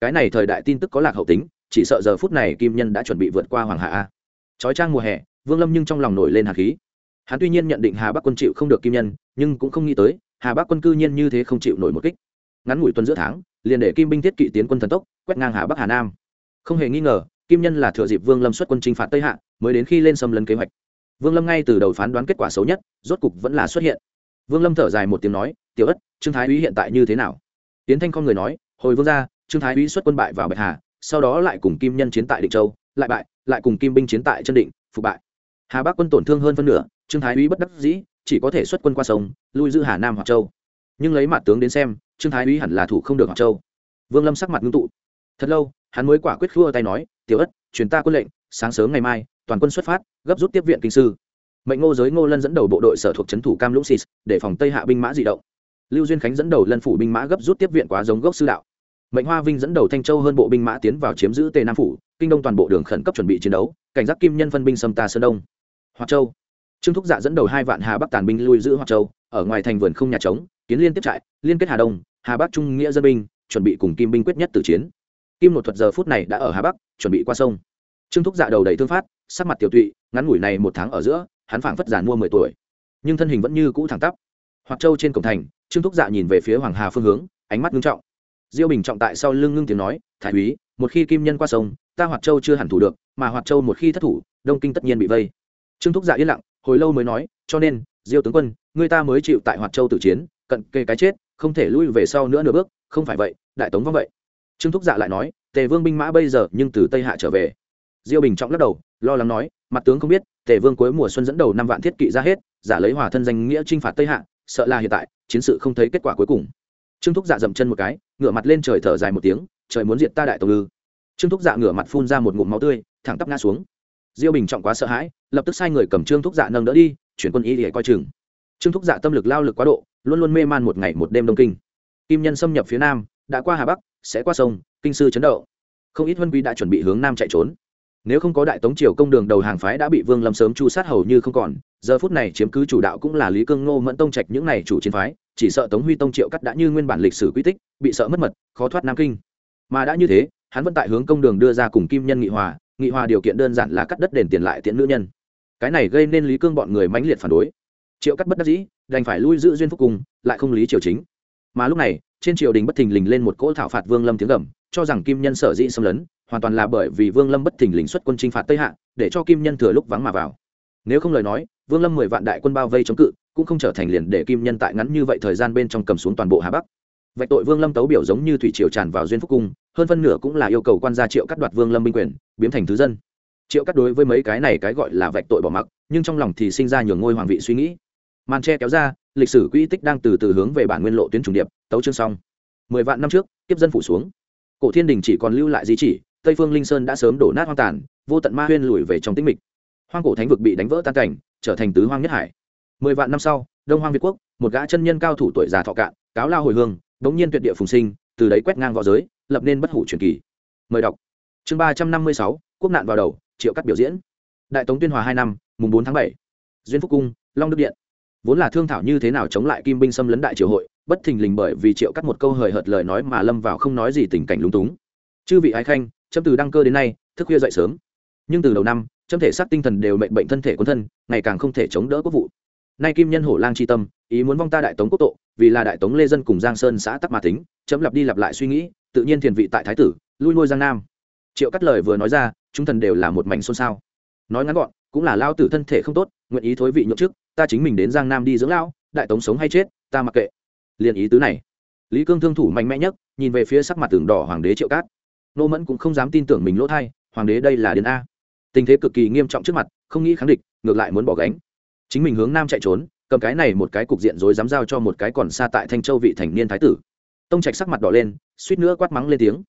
Cái này thời đại tin tức có lạc hậu tính, chỉ sợ giờ phút này kim nhân đã chuẩn bị vượt qua hoàng hạ a. Trói trang mùa hè, vương lâm nhưng trong lòng nổi lên hà khí. Hắn tuy nhiên nhận định hà bắc quân chịu không được kim nhân, nhưng cũng không nghĩ tới, hà bắc quân cư nhiên như thế không chịu nổi một kích. Ngắn ngủi tuần giữa tháng, liền để kim binh thiết kỵ tiến quân thần tốc, quét ngang hà bắc hà nam. Không hề nghi ngờ, kim nhân là thừa dịp vương lâm xuất quân chinh phạt tây hạ, mới đến khi lên xâm lấn kế hoạch vương lâm ngay từ đầu phán đoán kết quả xấu nhất, rốt cục vẫn là xuất hiện. Vương lâm thở dài một tiếng nói, tiểu ất, trương thái úy hiện tại như thế nào? Tiến thanh con người nói, hồi vương ra trương thái úy xuất quân bại vào bạch hà, sau đó lại cùng kim nhân chiến tại định châu, lại bại, lại cùng kim binh chiến tại chân định, phục bại. Hà bắc quân tổn thương hơn phân nửa, trương thái úy bất đắc dĩ, chỉ có thể xuất quân qua sông, lui giữ hà nam hoặc châu. Nhưng lấy mặt tướng đến xem, trương thái úy hẳn là thủ không được hoặc châu. Vương lâm sắc mặt ngưng tụ. Thật lâu, hắn mới quả quyết khua tay nói, tiểu ất, truyền ta quân lệnh, sáng sớm ngày mai toàn quân xuất phát, gấp rút tiếp viện kinh sư. Mệnh ngô giới ngô lân dẫn đầu bộ đội sở thuộc trấn thủ cam lũng xịt để phòng tây hạ binh mã di động. Lưu duyên khánh dẫn đầu lân phủ binh mã gấp rút tiếp viện quá giống gốc sư đạo. Mệnh hoa vinh dẫn đầu thanh châu hơn bộ binh mã tiến vào chiếm giữ tề nam phủ, kinh đông toàn bộ đường khẩn cấp chuẩn bị chiến đấu, cảnh giác kim nhân phân binh xâm ta sơn đông. Hoa châu. Trương thúc dạ dẫn đầu hai vạn hà bắc tàn binh lui giữ hoa châu, ở ngoài thành vườn không nhà trống, kiến liên tiếp trại, liên kết hà đông, hà bắc trung nghĩa dân binh, chuẩn bị cùng kim binh quyết nhất tử chiến. Kim một thuật giờ phút này đã ở hà bắc, chuẩn bị qua sông trương thúc dạ đầu đầy thương phát, sắc mặt tiểu tụy, ngắn ngủi này một tháng ở giữa, hắn phảng phất giàn mua mười tuổi. Nhưng thân hình vẫn như cũ thẳng tắp. Hoặc châu trên cổng thành, trương thúc dạ nhìn về phía hoàng hà phương hướng, ánh mắt ngưng trọng. Diêu bình trọng tại sau lưng ngưng tiếng nói, thái úy, một khi kim nhân qua sông, ta hoạt châu chưa hẳn thủ được, mà hoạt châu một khi thất thủ, đông kinh tất nhiên bị vây. Trương thúc dạ yên lặng, hồi lâu mới nói, cho nên, diêu tướng quân, người ta mới chịu tại hoạt châu tử chiến, cận kề cái chết, không thể lui về sau nữa nửa bước, không phải vậy, đại tống vong vậy. Trương thúc dạ lại nói, tề vương binh mã bây giờ nhưng từ tây hạ trở về diêu bình trọng lắc đầu, lo lắng nói, mặt tướng không biết, tề vương cuối mùa xuân dẫn đầu năm vạn thiết kỵ ra hết, giả lấy hòa thân danh nghĩa chinh phạt tây hạ, sợ là hiện tại, chiến sự không thấy kết quả cuối cùng. Trương thúc dạ dậm chân một cái, ngửa mặt lên trời thở dài một tiếng, trời muốn diệt ta đại tổng ư? Trương thúc dạ ngửa mặt phun ra một ngụm máu tươi, thẳng tắp ngã xuống. Diêu bình trọng quá sợ hãi, lập tức sai người cầm trương thúc dạ nâng đỡ đi, chuyển quân y để coi chừng. Trương thúc dạ tâm lực lao lực quá độ, luôn luôn mê man một ngày một đêm đông kinh. Kim nhân xâm nhập phía nam, đã qua hà bắc, sẽ qua sông, kinh sư chấn động. Không ít vân quý đã chuẩn bị hướng nam chạy trốn nếu không có đại tống triều công đường đầu hàng phái đã bị vương lâm sớm chu sát hầu như không còn, giờ phút này chiếm cứ chủ đạo cũng là lý cương, ngô mẫn tông trạch những này chủ chiến phái, chỉ sợ tống huy tông triệu cắt đã như nguyên bản lịch sử quy tích, bị sợ mất mật, khó thoát nam kinh. Mà đã như thế, hắn vẫn tại hướng công đường đưa ra cùng kim nhân nghị hòa nghị hòa điều kiện đơn giản là cắt đất đền tiền lại tiện nữ nhân. Cái này gây nên lý cương bọn người mãnh liệt phản đối. Triệu cắt bất đắc dĩ, đành phải lui giữ duyên phúc cùng, lại không lý triều chính. Mà lúc này, trên triều đình bất thình lình lên một cỗ thảo phạt vương lâm tiếng gầm, cho rằng kim nhân sở dĩ xâm lấn hoàn toàn là bởi vì vương lâm bất thình lình xuất quân chinh phạt tây hạ, để cho kim nhân thừa lúc vắng mà vào. Nếu không lời nói, vương lâm mười vạn đại quân bao vây chống cự, cũng không trở thành liền để kim nhân tại ngắn như vậy thời gian bên trong cầm xuống toàn bộ hà bắc. Vạch tội vương lâm tấu biểu giống như thủy triều tràn vào duyên phúc cung, hơn phân nửa cũng là yêu cầu quan gia triệu cắt đoạt vương lâm binh quyền, biến thành thứ dân. Triệu cắt đối với mấy cái này cái gọi là vạch tội bỏ mặc, nhưng trong lòng thì sinh ra nhường ngôi hoàng vị suy nghĩ. Màn tre kéo ra, lịch sử quỹ tích đang từ từ hướng về bản nguyên lộ tuyến trùng điệp, tấu chương xong. Mười vạn năm trước tiếp dân phủ xuống. Cổ thiên đình chỉ còn lưu lại di chỉ tây phương linh sơn đã sớm đổ nát hoang tàn, vô tận ma huyên lùi về trong tĩnh mịch. Hoang cổ thánh vực bị đánh vỡ tan cảnh, trở thành tứ hoang nhất hải. Mười vạn năm sau, đông hoang việt quốc, một gã chân nhân cao thủ tuổi già thọ cạn, cáo lao hồi hương, bỗng nhiên tuyệt địa phùng sinh, từ đấy quét ngang v õ giới, lập nên bất hủ truyền kỳ. Mời đọc. Chương ba trăm năm mươi sáu, quốc nạn vào đầu, triệu cắt biểu diễn. Đại tống tuyên hòa hai năm, mùng bốn tháng bảy. Duyên phúc cung, long đức điện. Vốn là thương thảo như thế nào chống lại kim binh xâm lấn đại triều hội, bất thình lình bởi vì triệu cắt một câu hời hợt lời nói mà lâm vào không nói gì tình cảnh lúng túng. Chư vị ái khanh chấm từ đăng cơ đến nay, thức khuya dậy sớm. Nhưng từ đầu năm, chấm thể xác tinh thần đều mệnh bệnh thân thể quân thân, ngày càng không thể chống đỡ quốc vụ. Nay kim nhân hổ lang chi tâm, ý muốn vong ta đại tống quốc tộ vì là đại tống lê dân cùng giang sơn xã tắc mà tính, chấm lặp đi lặp lại suy nghĩ, tự nhiên thiền vị tại thái tử, lui nuôi giang nam. Triệu cắt lời vừa nói ra, chúng thần đều là một mảnh xôn xao. Nói ngắn gọn, cũng là lao tử thân thể không tốt, nguyện ý thối vị nhượng trước ta chính mình đến giang nam đi dưỡng lão đại tống sống hay chết, ta mặc kệ. Liền ý tứ này. Lý cương thương thủ mạnh mẽ nhất, nhìn về phía sắc mặt tường đỏ hoàng đế triệu cát nô mẫn cũng không dám tin tưởng mình lỗ thay hoàng đế đây là đến a. Tình thế cực kỳ nghiêm trọng trước mặt, không nghĩ kháng địch, ngược lại muốn bỏ gánh. Chính mình hướng nam chạy trốn, cầm cái này một cái cục diện rồi dám giao cho một cái còn xa tại thanh châu vị thành niên thái tử. Tông trạch sắc mặt đỏ lên, suýt nữa quát mắng lên tiếng.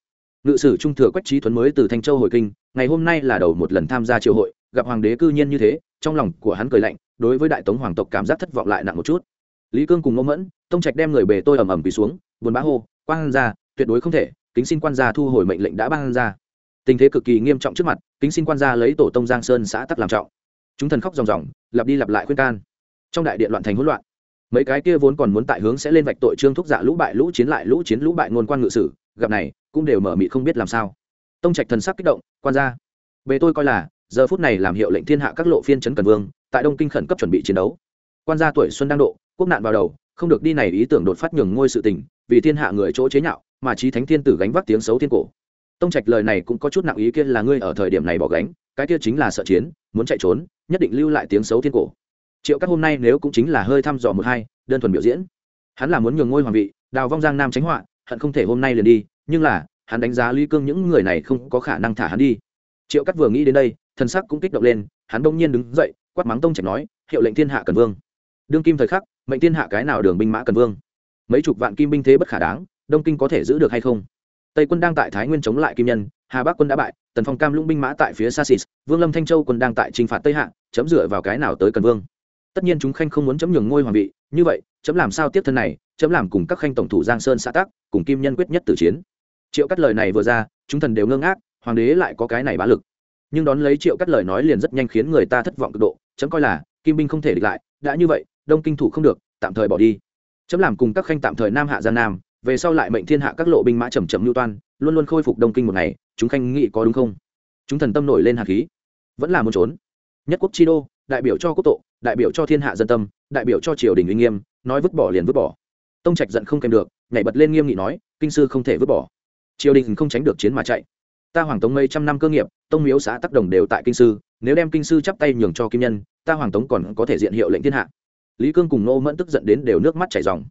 Ngự sử trung thừa quách trí thuấn mới từ thanh châu hồi kinh, ngày hôm nay là đầu một lần tham gia triều hội, gặp hoàng đế cư nhiên như thế, trong lòng của hắn cười lạnh, đối với đại tống hoàng tộc cảm giác thất vọng lại nặng một chút. Lý cương cùng ngô mẫn, tông trạch đem người bề tôi ầm ầm quỳ xuống, buồn bã hô, quang ra, tuyệt đối không thể kính xin quan gia thu hồi mệnh lệnh đã ban ra. Tình thế cực kỳ nghiêm trọng trước mặt, kính xin quan gia lấy tổ tông giang sơn xã tắc làm trọng. Chúng thần khóc ròng ròng, lặp đi lặp lại khuyên can. Trong đại điện loạn thành hỗn loạn. Mấy cái kia vốn còn muốn tại hướng sẽ lên vạch tội trương thúc dạ lũ bại lũ chiến lại lũ chiến lũ bại ngôn quan ngự sử, gặp này, cũng đều mở mị không biết làm sao. Tông trạch thần sắc kích động, quan gia bề tôi coi là, giờ phút này làm hiệu lệnh thiên hạ các lộ phiên trấn cần vương, tại đông kinh khẩn cấp chuẩn bị chiến đấu. Quan gia tuổi xuân đang độ, quốc nạn vào đầu, không được đi này ý tưởng đột phát nhường ngôi sự tình, vì thiên hạ người chỗ chế nhạo mà trí thánh thiên tử gánh vác tiếng xấu thiên cổ. Tông trạch lời này cũng có chút nặng ý kia là ngươi ở thời điểm này bỏ gánh, cái kia chính là sợ chiến, muốn chạy trốn, nhất định lưu lại tiếng xấu thiên cổ. Triệu các hôm nay nếu cũng chính là hơi thăm dò một hai, đơn thuần biểu diễn. Hắn là muốn nhường ngôi hoàng vị, đào vong giang nam tránh họa, hận không thể hôm nay liền đi, nhưng là, hắn đánh giá lý cương những người này không có khả năng thả hắn đi. Triệu cắt vừa nghĩ đến đây thân sắc cũng kích động lên, hắn bỗng nhiên đứng dậy, quát mắng tông trạch nói, hiệu lệnh thiên hạ cần vương. Đương kim thời khắc, mệnh thiên hạ cái nào đường binh mã cần vương? Mấy chục vạn kim binh thế bất khả đáng đông kinh có thể giữ được hay không? Tây quân đang tại thái nguyên chống lại kim nhân, hà bắc quân đã bại, tần phong cam lũng binh mã tại phía sa xịt, vương lâm thanh châu quân đang tại t phạt tây hạ, chấm dựa vào cái nào tới cần vương? Tất nhiên chúng khanh không muốn chấm nhường ngôi hoàng vị, như vậy, chấm làm sao tiếp thân này, chấm làm cùng các khanh tổng thủ giang sơn xã tắc, cùng kim nhân quyết nhất tử chiến. Triệu cắt lời này vừa ra, chúng thần đều ngơ ngác, hoàng đế lại có cái này bá lực. Nhưng đón lấy triệu cắt lời nói liền rất nhanh khiến người ta thất vọng cực độ, chấm coi là, kim binh không thể địch lại, đã như vậy, đông kinh thủ không được, tạm thời bỏ đi. Chấm làm cùng các khanh tạm thời nam hạ giang nam về sau lại mệnh thiên hạ các lộ binh mã chầm chậm lưu toan, luôn luôn khôi phục đông kinh một ngày, chúng khanh nghĩ có đúng không? Chúng thần tâm nổi lên hạt khí. Vẫn là muốn trốn. Nhất quốc chi đô, đại biểu cho quốc tộ đại biểu cho thiên hạ dân tâm, đại biểu cho triều đình uy nghiêm, nói vứt bỏ liền vứt bỏ. Tông trạch giận không kèm được, nhảy bật lên nghiêm nghị nói, kinh sư không thể vứt bỏ. Triều đình không tránh được chiến mà chạy. Ta hoàng tống mấy trăm năm cơ nghiệp, tông miếu xã tác đồng đều tại kinh sư, nếu đem kinh sư chắp tay nhường cho kim nhân, ta hoàng tống còn có thể diện hiệu lệnh thiên hạ. Lý cương cùng nô mẫn tức giận đến đều nước mắt chảy dòng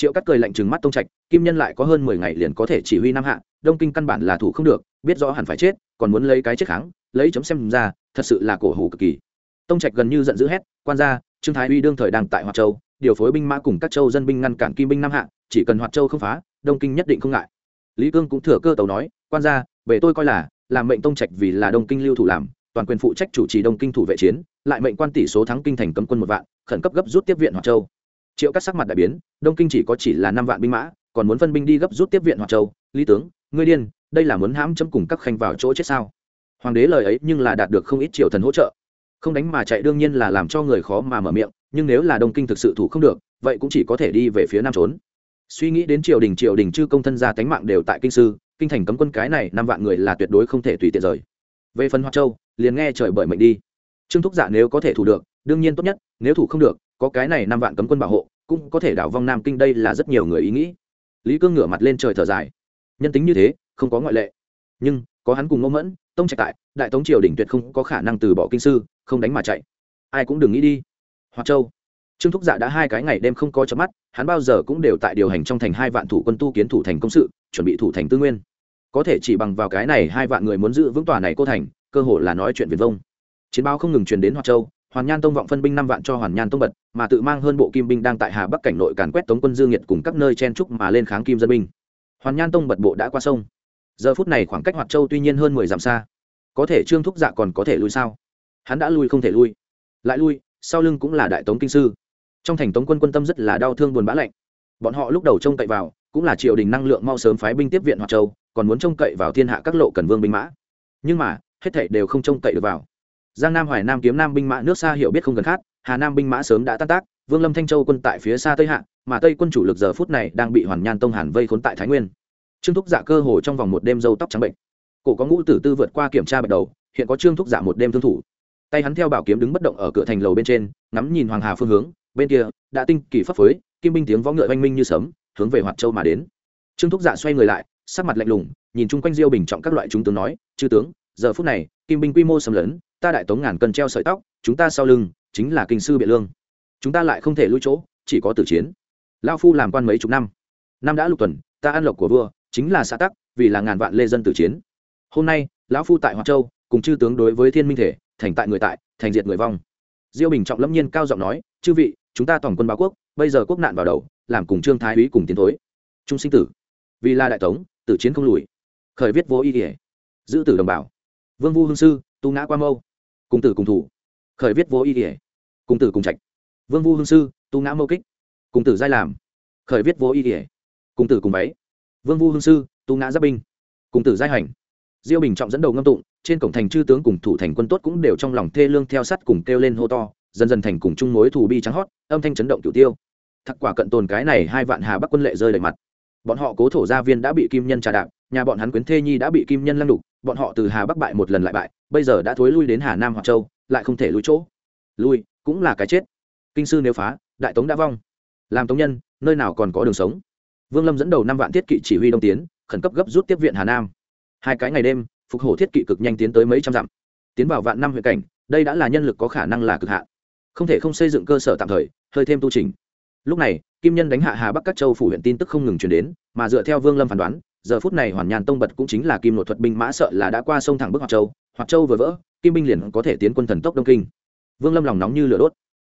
triệu cắt cười lạnh trừng mắt tông trạch, kim nhân lại có hơn mười ngày liền có thể chỉ huy nam hạ, đông kinh căn bản là thủ không được, biết rõ hẳn phải chết, còn muốn lấy cái chết kháng, lấy chấm xem ra, thật sự là cổ hủ cực kỳ. Tông trạch gần như giận dữ hét, quan gia, trương thái uy đương thời đang tại hoạt châu, điều phối binh mã cùng các châu dân binh ngăn cản kim binh nam hạ, chỉ cần hoạt châu không phá, đông kinh nhất định không ngại. Lý cương cũng thừa cơ tàu nói, quan gia, về tôi coi là, làm mệnh tông trạch vì là đông kinh lưu thủ làm, toàn quyền phụ trách chủ trì đông kinh thủ vệ chiến, lại mệnh quan tỷ số thắng kinh thành cấm quân một vạn, khẩn cấp gấp rút tiếp viện hoạt châu triệu cắt sắc mặt đại biến, đông kinh chỉ có chỉ là năm vạn binh mã, còn muốn phân binh đi gấp rút tiếp viện hoạt châu. Lý tướng, ngươi điên, đây là muốn hãm chấm cùng các khanh vào chỗ chết sao? Hoàng đế lời ấy nhưng là đạt được không ít triệu thần hỗ trợ. Không đánh mà chạy đương nhiên là làm cho người khó mà mở miệng, nhưng nếu là đông kinh thực sự thủ không được, vậy cũng chỉ có thể đi về phía nam trốn. Suy nghĩ đến triều đình triều đình chư công thân gia tánh mạng đều tại kinh sư, kinh thành cấm quân cái này năm vạn người là tuyệt đối không thể tùy tiện rời. Về phần hoa châu, liền nghe trời bởi mệnh đi. Trương thúc giả nếu có thể thủ được, đương nhiên tốt nhất, nếu thủ không được có cái này năm vạn cấm quân bảo hộ, cũng có thể đảo vong nam kinh, đây là rất nhiều người ý nghĩ. Lý cương ngửa mặt lên trời thở dài. Nhân tính như thế, không có ngoại lệ. Nhưng, có hắn cùng ngô mẫn, tông trạch tại, đại tống triều đình tuyệt không có khả năng từ bỏ kinh sư, không đánh mà chạy. Ai cũng đừng nghĩ đi. Hoặc châu. Trương thúc dạ đã hai cái ngày đêm không có chớp mắt, hắn bao giờ cũng đều tại điều hành trong thành hai vạn thủ quân tu kiến thủ thành công sự, chuẩn bị thủ thành tư nguyên. Có thể chỉ bằng vào cái này hai vạn người muốn giữ vững tòa này cô thành, cơ hội là nói chuyện việt vông. Chiến báo không ngừng truyền đến hoa châu hoàn nhan tông vọng phân binh năm vạn cho hoàn nhan tông bật, mà tự mang hơn bộ kim binh đang tại hà bắc cảnh nội càn quét tống quân dương nhiệt cùng các nơi chen trúc mà lên kháng kim dân binh. Hoàn nhan tông bật bộ đã qua sông. Giờ phút này khoảng cách hoạt châu tuy nhiên hơn mười dặm xa. Có thể trương thúc dạ còn có thể lui sao? Hắn đã lui không thể lui. Lại lui, sau lưng cũng là đại tống kinh sư. Trong thành tống quân quân tâm rất là đau thương buồn bã lạnh. Bọn họ lúc đầu trông cậy vào, cũng là triều đình năng lượng mau sớm phái binh tiếp viện hoạt châu, còn muốn trông cậy vào thiên hạ các lộ cần vương binh mã. Nhưng mà, hết thảy đều không trông cậy được vào giang nam hoài nam kiếm nam binh mã nước xa hiểu biết không gần khát hà nam binh mã sớm đã tan tác, vương lâm thanh châu quân tại phía xa tây hạ, mà tây quân chủ lực giờ phút này đang bị hoàn nhan tông hàn vây khốn tại thái nguyên. Trương thúc dạ cơ hồ trong vòng một đêm dâu tóc trắng bệnh. Cổ có ngũ tử tư vượt qua kiểm tra bạch đầu, hiện có trương thúc dạ một đêm thương thủ. Tay hắn theo bảo kiếm đứng bất động ở cửa thành lầu bên trên, ngắm nhìn hoàng hà phương hướng, bên kia, đã tinh kỳ phấp phới kim binh tiếng võ ngựa oanh minh như sấm, hướng về hoạt châu mà đến. Trương thúc dạ xoay người lại, sắc mặt lạnh lùng, nhìn chung quanh diêu bình trọng các loại chúng tướng nói, chư tướng, giờ phút này, kim binh quy mô xâm lấn ta đại tống ngàn cân treo sợi tóc, chúng ta sau lưng chính là kinh sư biện lương. Chúng ta lại không thể lui chỗ, chỉ có tử chiến. Lao phu làm quan mấy chục năm. Năm đã lục tuần, ta ăn lộc của vua chính là xã tắc, vì là ngàn vạn lê dân tử chiến. Hôm nay, lão phu tại hoa châu, cùng chư tướng đối với thiên minh thể, thành tại người tại, thành diệt người vong. Diêu bình trọng lâm nhiên cao giọng nói, chư vị, chúng ta toàn quân báo quốc, bây giờ quốc nạn vào đầu, làm cùng trương thái úy cùng tiến thối. Trung sinh tử, vì là đại tống, tử chiến không lùi. Khởi viết vô ý ỉa giữ tử đồng bào. Vương vu hương sư, tu ngã qua mâu cùng tử cùng thủ, khởi viết vô ý ỉa cùng tử cùng trạch. Vương vu hương sư, tu ngã mâu kích, cùng tử giai làm, khởi viết vô ý ỉa cùng tử cùng váy. Vương vu hương sư, tu ngã giáp binh, cùng tử giai hành. Diêu bình trọng dẫn đầu ngâm tụng, trên cổng thành chư tướng cùng thủ thành quân tốt cũng đều trong lòng thê lương theo sắt cùng kêu lên hô to, dần dần thành cùng chung mối thù bi trắng hót, âm thanh chấn động tiểu tiêu. Thắc quả cận tồn cái này hai vạn hà bắc quân lệ rơi đầy mặt. Bọn họ cố thổ gia viên đã bị kim nhân trà đạp, nhà bọn hắn quyến thê nhi đã bị kim nhân lăng đục bọn họ từ hà bắc bại một lần lại bại, bây giờ đã thối lui đến hà nam hoặc châu, lại không thể lui chỗ. Lui, cũng là cái chết. Kinh sư nếu phá, đại tống đã vong. Làm tống nhân, nơi nào còn có đường sống? Vương lâm dẫn đầu năm vạn thiết kỵ chỉ huy đông tiến, khẩn cấp gấp rút tiếp viện hà nam. Hai cái ngày đêm, phục hổ thiết kỵ cực nhanh tiến tới mấy trăm dặm. Tiến vào vạn năm huyện cảnh, đây đã là nhân lực có khả năng là cực hạn. Không thể không xây dựng cơ sở tạm thời, hơi thêm tu trình. Lúc này, kim nhân đánh hạ hà bắc các châu phủ huyện tin tức không ngừng chuyển đến, mà dựa theo vương lâm phán đoán giờ phút này hoàn nhàn tông bật cũng chính là kim nội thuật binh mã sợ là đã qua sông thẳng bước hoạt châu hoạt châu vừa vỡ, kim binh liền có thể tiến quân thần tốc đông kinh. Vương lâm lòng nóng như lửa đốt.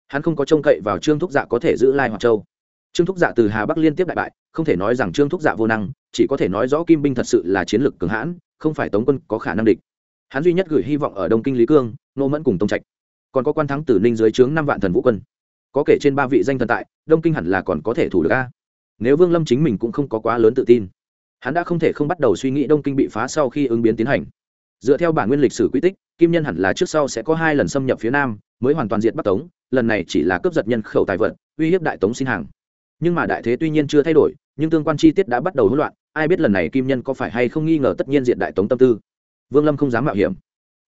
Hắn không có trông cậy vào trương thúc dạ có thể giữ lai hoạt châu. Trương thúc dạ từ hà bắc liên tiếp đại bại, không thể nói rằng trương thúc dạ vô năng, chỉ có thể nói rõ kim binh thật sự là chiến lược cường hãn, không phải tống quân có khả năng địch. Hắn duy nhất gửi hy vọng ở đông kinh lý cương, nô mẫn cùng tông trạch. Còn có quan thắng tử ninh dưới trướng năm vạn thần vũ quân. Có kể trên ba vị danh thần tại, đông kinh hẳn là còn có thể thủ được a. Nếu vương lâm chính mình cũng không có quá lớn tự tin hắn đã không thể không bắt đầu suy nghĩ đông kinh bị phá sau khi ứng biến tiến hành. Dựa theo bản nguyên lịch sử quy tích, kim nhân hẳn là trước sau sẽ có hai lần xâm nhập phía nam, mới hoàn toàn diệt bắc tống, lần này chỉ là cướp giật nhân khẩu tài vật, uy hiếp đại tống xin hàng. Nhưng mà đại thế tuy nhiên chưa thay đổi, nhưng tương quan chi tiết đã bắt đầu hỗn loạn, ai biết lần này kim nhân có phải hay không nghi ngờ tất nhiên diện đại tống tâm tư. Vương lâm không dám mạo hiểm.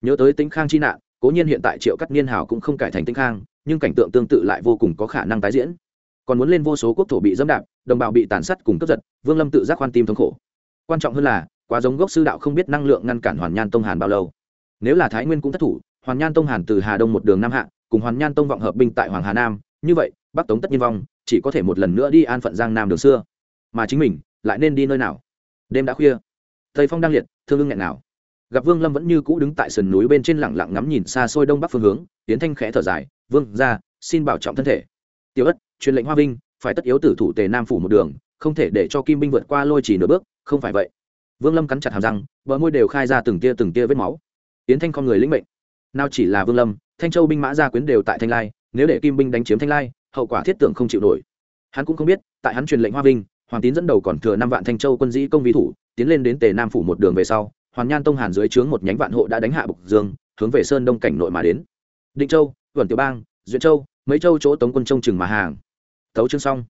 Nhớ tới tính khang chi nạn, cố nhiên hiện tại triệu cắt niên hào cũng không cải thành tính khang, nhưng cảnh tượng tương tự lại vô cùng có khả năng tái diễn. Còn muốn lên vô số quốc thổ bị dẫm đạp đồng bào bị tàn sát cùng cướp giật, vương lâm tự giác khoan tim thống khổ. Quan trọng hơn là, quá giống gốc sư đạo không biết năng lượng ngăn cản hoàn nhan tông hàn bao lâu. Nếu là thái nguyên cũng thất thủ, hoàn nhan tông hàn từ hà đông một đường nam hạ, cùng hoàn nhan tông vọng hợp binh tại hoàng hà nam, như vậy, bắc tống tất nhiên vong, chỉ có thể một lần nữa đi an phận giang nam đường xưa. Mà chính mình, lại nên đi nơi nào? Đêm đã khuya. Tây phong đang liệt, thương ưng nghẹn nào gặp vương lâm vẫn như cũ đứng tại sườn núi bên trên lẳng lặng ngắm nhìn xa xôi đông bắc phương hướng, tiến thanh khẽ thở dài, vương ra xin bảo trọng thân thể. Tiểu ất, truyền lệnh hoa vinh phải tất yếu tử thủ tề nam phủ một đường, không thể để cho kim binh vượt qua lôi chỉ nửa bước, không phải vậy. Vương lâm cắn chặt hàm răng, bờ môi đều khai ra từng tia từng tia vết máu. Yến thanh con người lĩnh mệnh. Nào chỉ là vương lâm, thanh châu binh mã gia quyến đều tại thanh lai, nếu để kim binh đánh chiếm thanh lai, hậu quả thiết tưởng không chịu nổi. Hắn cũng không biết, tại hắn truyền lệnh hoa vinh, hoàng tín dẫn đầu còn thừa năm vạn thanh châu quân dĩ công vi thủ, tiến lên đến tề nam phủ một đường về sau, hoàn nhan tông hàn dưới trướng một nhánh vạn hộ đã đánh hạ bục dương, hướng về sơn đông cảnh nội mà đến. Định châu vườn tiểu bang, duyện châu, mấy châu chỗ tống quân trông chừng mà hàng tấu chương xong.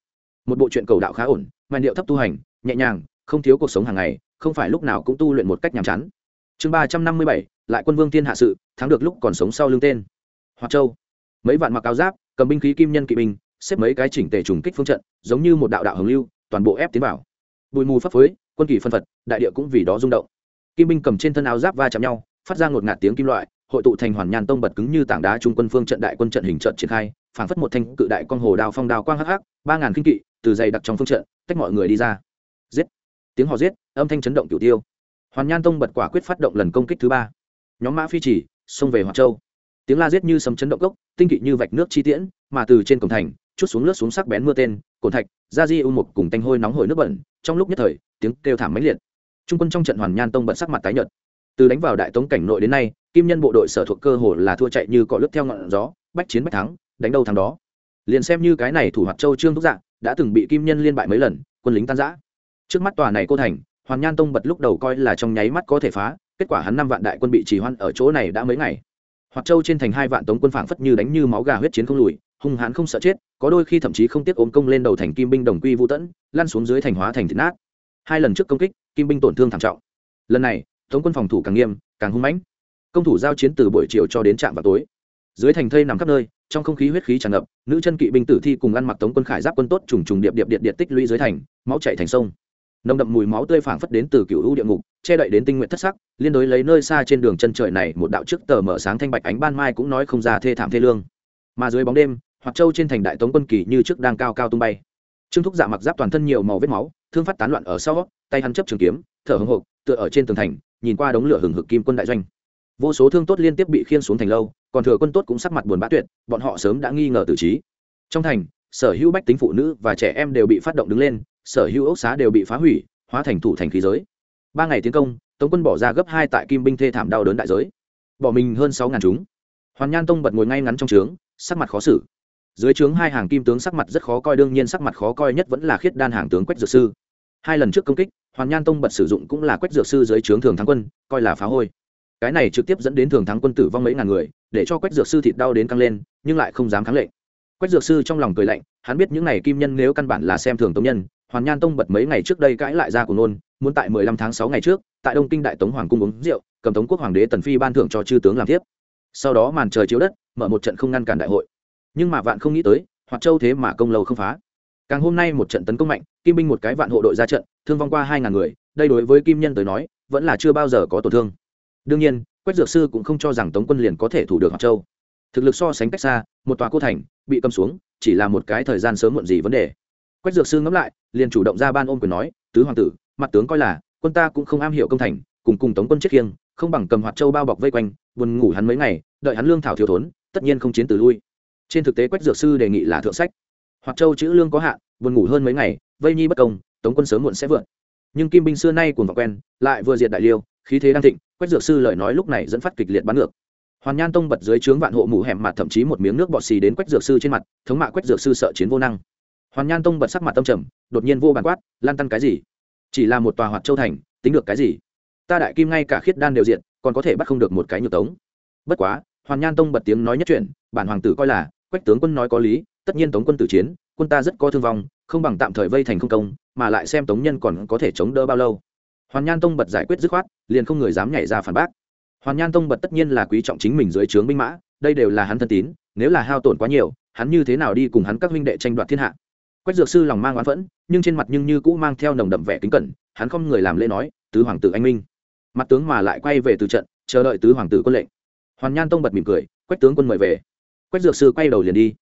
Một bộ truyện cầu đạo khá ổn, màn điệu thấp tu hành, nhẹ nhàng, không thiếu cuộc sống hàng ngày, không phải lúc nào cũng tu luyện một cách nhàm chán. Chương ba trăm năm mươi bảy, lại quân vương thiên hạ sự, thắng được lúc còn sống sau lưng tên. Hoa châu. Mấy vạn mặc áo giáp, cầm binh khí kim nhân kỵ binh, xếp mấy cái chỉnh tề trùng kích phương trận, giống như một đạo đạo hồng lưu, toàn bộ ép tiến vào. Bụi mù phấp phới, quân kỳ phân phật, đại địa cũng vì đó rung động. Kim binh cầm trên thân áo giáp va chạm nhau, phát ra ngột ngạt tiếng kim loại, hội tụ thành hoàn nhàn tông bật cứng như tảng đá trung quân phương trận đại quân trận hình trận triển khai phảng phất một thanh cự đại con hồ đào phong đào quang hắc hắc, ba ngàn kinh kỵ, từ dày đặc trong phương trận, tách mọi người đi ra. Giết! Tiếng họ giết, âm thanh chấn động cửu tiêu. Hoàn nhan tông bật quả quyết phát động lần công kích thứ ba. Nhóm mã phi chỉ, xông về hoạt châu. Tiếng la giết như sấm chấn động gốc, tinh kỵ như vạch nước chi tiễn, mà từ trên cổng thành, chút xuống lướt xuống sắc bén mưa tên, cồn thạch ra di u một cùng tanh hôi nóng hổi nước bẩn, trong lúc nhất thời, tiếng kêu thảm mãnh liệt. Trung quân trong trận hoàn nhan tông bật sắc mặt tái nhợt. Từ đánh vào đại tống cảnh nội đến nay, kim nhân bộ đội sở thuộc cơ hồ là thua chạy như cọ lướt theo ngọn gió, bách chiến bách thắng đánh đâu thằng đó. Liền xem như cái này thủ hoạt châu trương thúc dạng đã từng bị kim nhân liên bại mấy lần, quân lính tan giã trước mắt tòa này cô thành hoàn nhan tông bật lúc đầu coi là trong nháy mắt có thể phá, kết quả hắn năm vạn đại quân bị trì hoãn ở chỗ này đã mấy ngày. Hoạt châu trên thành hai vạn tống quân phảng phất như đánh như máu gà huyết chiến không lùi, hung hãn không sợ chết, có đôi khi thậm chí không tiếc ốm công lên đầu thành kim binh đồng quy vũ tẫn lăn xuống dưới thành hóa thành thịt nát. Hai lần trước công kích, kim binh tổn thương thảm trọng. Lần này, tống quân phòng thủ càng nghiêm, càng hung mãnh. Công thủ giao chiến từ buổi chiều cho đến trạm vào tối dưới thành thây nằm khắp nơi, trong không khí huyết khí tràn ngập, nữ chân kỵ binh tử thi cùng ăn mặc tống quân khải giáp quân tốt trùng trùng điệp điệp điệp điệp tích lũy dưới thành, máu chảy thành sông. Nồng đậm mùi máu tươi phảng phất đến từ cựu u địa ngục, che đậy đến tinh nguyện thất sắc, liên đối lấy nơi xa trên đường chân trời này, một đạo trước tờ mở sáng thanh bạch ánh ban mai cũng nói không ra thê thảm thê lương. Mà dưới bóng đêm, hoặc châu trên thành đại tống quân kỳ như trước đang cao cao tung bay. Trương thúc dạ mặc giáp toàn thân nhiều màu vết máu, thương phát tán loạn ở sau, tay hắn chấp trường kiếm, thở hồng hộc, tựa ở trên tường thành, nhìn qua đống lửa hừng hực kim quân đại doanh. Vô số thương tốt liên tiếp bị khiên xuống thành lâu còn thừa quân tốt cũng sắc mặt buồn bã tuyệt, bọn họ sớm đã nghi ngờ tử trí. Trong thành, sở hữu bách tính phụ nữ và trẻ em đều bị phát động đứng lên, sở hữu ốc xá đều bị phá hủy, hóa thành thủ thành khí giới. Ba ngày tiến công, tống quân bỏ ra gấp hai tại kim binh thê thảm đau đớn đại giới. Bỏ mình hơn sáu ngàn chúng. Hoàn nhan tông bật ngồi ngay ngắn trong trướng, sắc mặt khó xử. Dưới trướng hai hàng kim tướng sắc mặt rất khó coi, đương nhiên sắc mặt khó coi nhất vẫn là khiết đan hàng tướng quách dược sư. Hai lần trước công kích, hoàn nhan tông bật sử dụng cũng là quách dược sư dưới trướng thường thắng quân, coi là phá hôi. Cái này trực tiếp dẫn đến thường thắng quân tử vong mấy ngàn người để cho quách dược sư thịt đau đến căng lên, nhưng lại không dám kháng lệnh. Quách dược sư trong lòng cười lạnh, hắn biết những n à y kim nhân nếu căn bản là xem thường tống nhân, hoàn nhan tông bật mấy ngày trước đây cãi lại ra của nôn muốn tại mười lăm tháng sáu ngày trước, tại đông kinh đại tống hoàng cung uống rượu, cầm tống quốc hoàng đế tần phi ban thưởng cho chư tướng làm tiếp sau đó màn trời chiếu đất, mở một trận không ngăn cản đại hội. Nhưng mà vạn không nghĩ tới, hoạt châu thế mà công lâu không phá. Càng hôm nay một trận tấn công mạnh, kim binh một cái vạn hộ đội ra trận, thương vong qua hai ngàn người, đây đối với kim nhân tới nói, vẫn là chưa bao giờ có tổn thương. Đương nhiên quách dược sư cũng không cho rằng tống quân liền có thể thủ được hoạt châu. Thực lực so sánh cách xa, một tòa cô thành bị cầm xuống, chỉ là một cái thời gian sớm muộn gì vấn đề. Quách dược sư ngẫm lại, liền chủ động ra ban ôm quyền nói, tứ hoàng tử, mặt tướng coi là, quân ta cũng không am hiểu công thành, cùng cùng tống quân chết khiêng, không bằng cầm hoạt châu bao bọc vây quanh, buồn ngủ hắn mấy ngày, đợi hắn lương thảo thiếu thốn, tất nhiên không chiến từ lui. Trên thực tế quách dược sư đề nghị là thượng sách. Hoạt châu chữ lương có hạn, buồn ngủ hơn mấy ngày, vây nhi bất công, tống quân sớm muộn sẽ vượt. Nhưng kim binh xưa nay cuồng vào quen, lại vừa diệt đại liêu khí thế đang thịnh, quách dược sư lời nói lúc này dẫn phát kịch liệt bắn ngược. Hoàn nhan tông bật dưới trướng vạn hộ mù hẻm mặt thậm chí một miếng nước bọt xì đến quách dược sư trên mặt, thống mạ quách dược sư sợ chiến vô năng. Hoàn nhan tông bật sắc mặt tâm trầm, đột nhiên vô bàn quát, lan tăn cái gì? Chỉ là một tòa hoạt châu thành, tính được cái gì? Ta đại kim ngay cả khiết đan đều diện còn có thể bắt không được một cái nhược tống. Bất quá, hoàn nhan tông bật tiếng nói nhất chuyện, bản hoàng tử coi là, quách tướng quân nói có lý, tất nhiên tống quân tử chiến, quân ta rất có thương vong, không bằng tạm thời vây thành không công, mà lại xem tống nhân còn có thể chống đỡ bao lâu hoàn nhan tông bật giải quyết dứt khoát, liền không người dám nhảy ra phản bác. Hoàn nhan tông bật tất nhiên là quý trọng chính mình dưới trướng binh mã, đây đều là hắn thân tín, nếu là hao tổn quá nhiều, hắn như thế nào đi cùng hắn các huynh đệ tranh đoạt thiên hạ? Quách dược sư lòng mang oán phẫn, nhưng trên mặt nhưng như cũ mang theo nồng đậm vẻ kính cẩn, hắn không người làm lễ nói, tứ hoàng tử anh minh. Mặt tướng mà lại quay về từ trận, chờ đợi tứ hoàng tử quân lệnh. Hoàn nhan tông bật mỉm cười, quách tướng quân mời về. Quách dược sư quay đầu liền đi.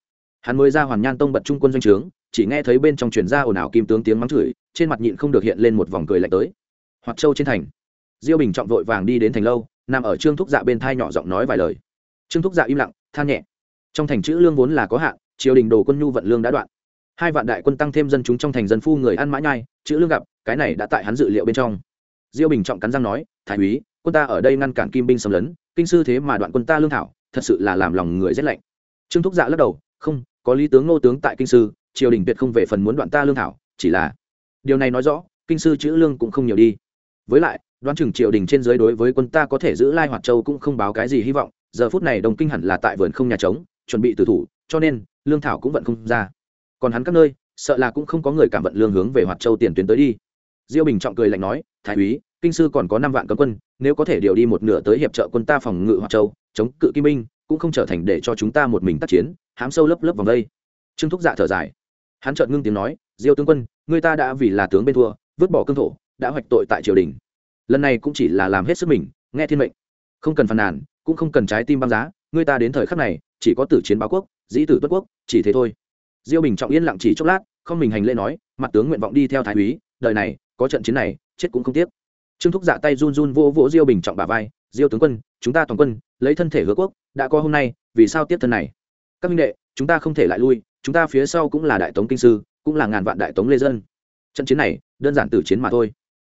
Hắn mới ra hoàn nhan tông bật trung quân doanh trướng, chỉ nghe thấy bên trong truyền ra ồn ào kim tướng tiếng mắng chửi, trên mặt nhịn không được hiện lên một vòng cười lạnh tới hoặc châu trên thành. Diêu bình trọng vội vàng đi đến thành lâu, nằm ở trương thúc dạ bên thai nhỏ giọng nói vài lời. Trương thúc dạ im lặng, than nhẹ. Trong thành chữ lương vốn là có hạn, triều đình đồ quân nhu vận lương đã đoạn. Hai vạn đại quân tăng thêm dân chúng trong thành dân phu người ăn mã nhai, chữ lương gặp, cái này đã tại hắn dự liệu bên trong. Diêu bình trọng cắn răng nói, thái úy, quân ta ở đây ngăn cản kim binh xâm lấn, kinh sư thế mà đoạn quân ta lương thảo, thật sự là làm lòng người rét lạnh. Trương thúc dạ lắc đầu, không, có lý tướng Ngô tướng tại kinh sư, triều đình tuyệt không về phần muốn đoạn ta lương thảo, chỉ là điều này nói rõ, kinh sư chữ lương cũng không nhiều đi với lại, đoán chừng triều đình trên dưới đối với quân ta có thể giữ lai hoạt châu cũng không báo cái gì hy vọng, giờ phút này đồng kinh hẳn là tại vườn không nhà trống, chuẩn bị tử thủ, cho nên, lương thảo cũng vẫn không ra. Còn hắn các nơi, sợ là cũng không có người cảm vận lương hướng về hoạt châu tiền tuyến tới đi. Diêu bình trọng cười lạnh nói, thái úy, kinh sư còn có năm vạn cấm quân, nếu có thể điều đi một nửa tới hiệp trợ quân ta phòng ngự hoạt châu, chống cự kim minh cũng không trở thành để cho chúng ta một mình tác chiến, hám sâu lớp lớp vòng đây. Trương thúc dạ thở dài. Hắn chợt ngưng tiếng nói, diêu tướng quân, người ta đã vì là tướng bên thua, vứt bỏ cương thổ đã hoạch tội tại triều đình. Lần này cũng chỉ là làm hết sức mình, nghe thiên mệnh. Không cần phàn nàn, cũng không cần trái tim băng giá người ta đến thời khắc này, chỉ có tử chiến báo quốc, dĩ tử tuất quốc, chỉ thế thôi. Diêu bình trọng yên lặng chỉ chốc lát, không mình hành lễ nói, mặt tướng nguyện vọng đi theo thái úy, đời này, có trận chiến này, chết cũng không tiếc. Trương thúc dạ tay run run vô vỗ diêu bình trọng bà vai, diêu tướng quân, chúng ta toàn quân, lấy thân thể hứa quốc, đã có hôm nay, vì sao tiếp thân này? Các minh đệ, chúng ta không thể lại lui, chúng ta phía sau cũng là đại tống kinh sư, cũng là ngàn vạn đại tống lê dân. Trận chiến này, đơn giản tử chiến mà thôi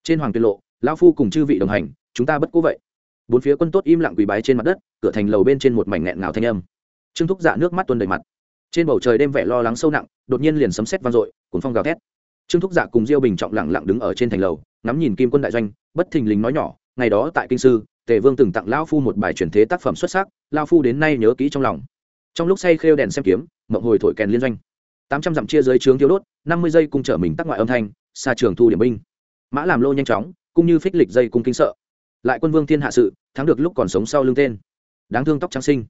trên hoàng tiên lộ, lão phu cùng chư vị đồng hành, chúng ta bất cố vậy. Bốn phía quân tốt im lặng quỳ bái trên mặt đất, cửa thành lầu bên trên một mảnh nghẹn ngào thanh âm. Trương thúc dạ nước mắt tuôn đầy mặt. Trên bầu trời đêm vẻ lo lắng sâu nặng, đột nhiên liền sấm sét vang dội, cuốn phong gào thét. Trương thúc dạ cùng diêu bình trọng lặng lặng đứng ở trên thành lầu, ngắm nhìn kim quân đại doanh, bất thình lình nói nhỏ, ngày đó tại kinh sư, tề vương từng tặng lão phu một bài truyền thế tác phẩm xuất sắc lao phu đến nay nhớ kỹ trong lòng. Trong lúc say khêu đèn xem kiếm, mộng hồi thổi kèn liên doanh. Tám trăm dặm chia dưới trướng thiếu đốt, năm mươi giây cung trở mình tắc ngoại âm thanh, xa trường thu điểm binh mã làm lô nhanh chóng, cũng như phích lịch dây cung kinh sợ. Lại quân vương thiên hạ sự, thắng được lúc còn sống sau lưng tên. Đáng thương tóc trắng sinh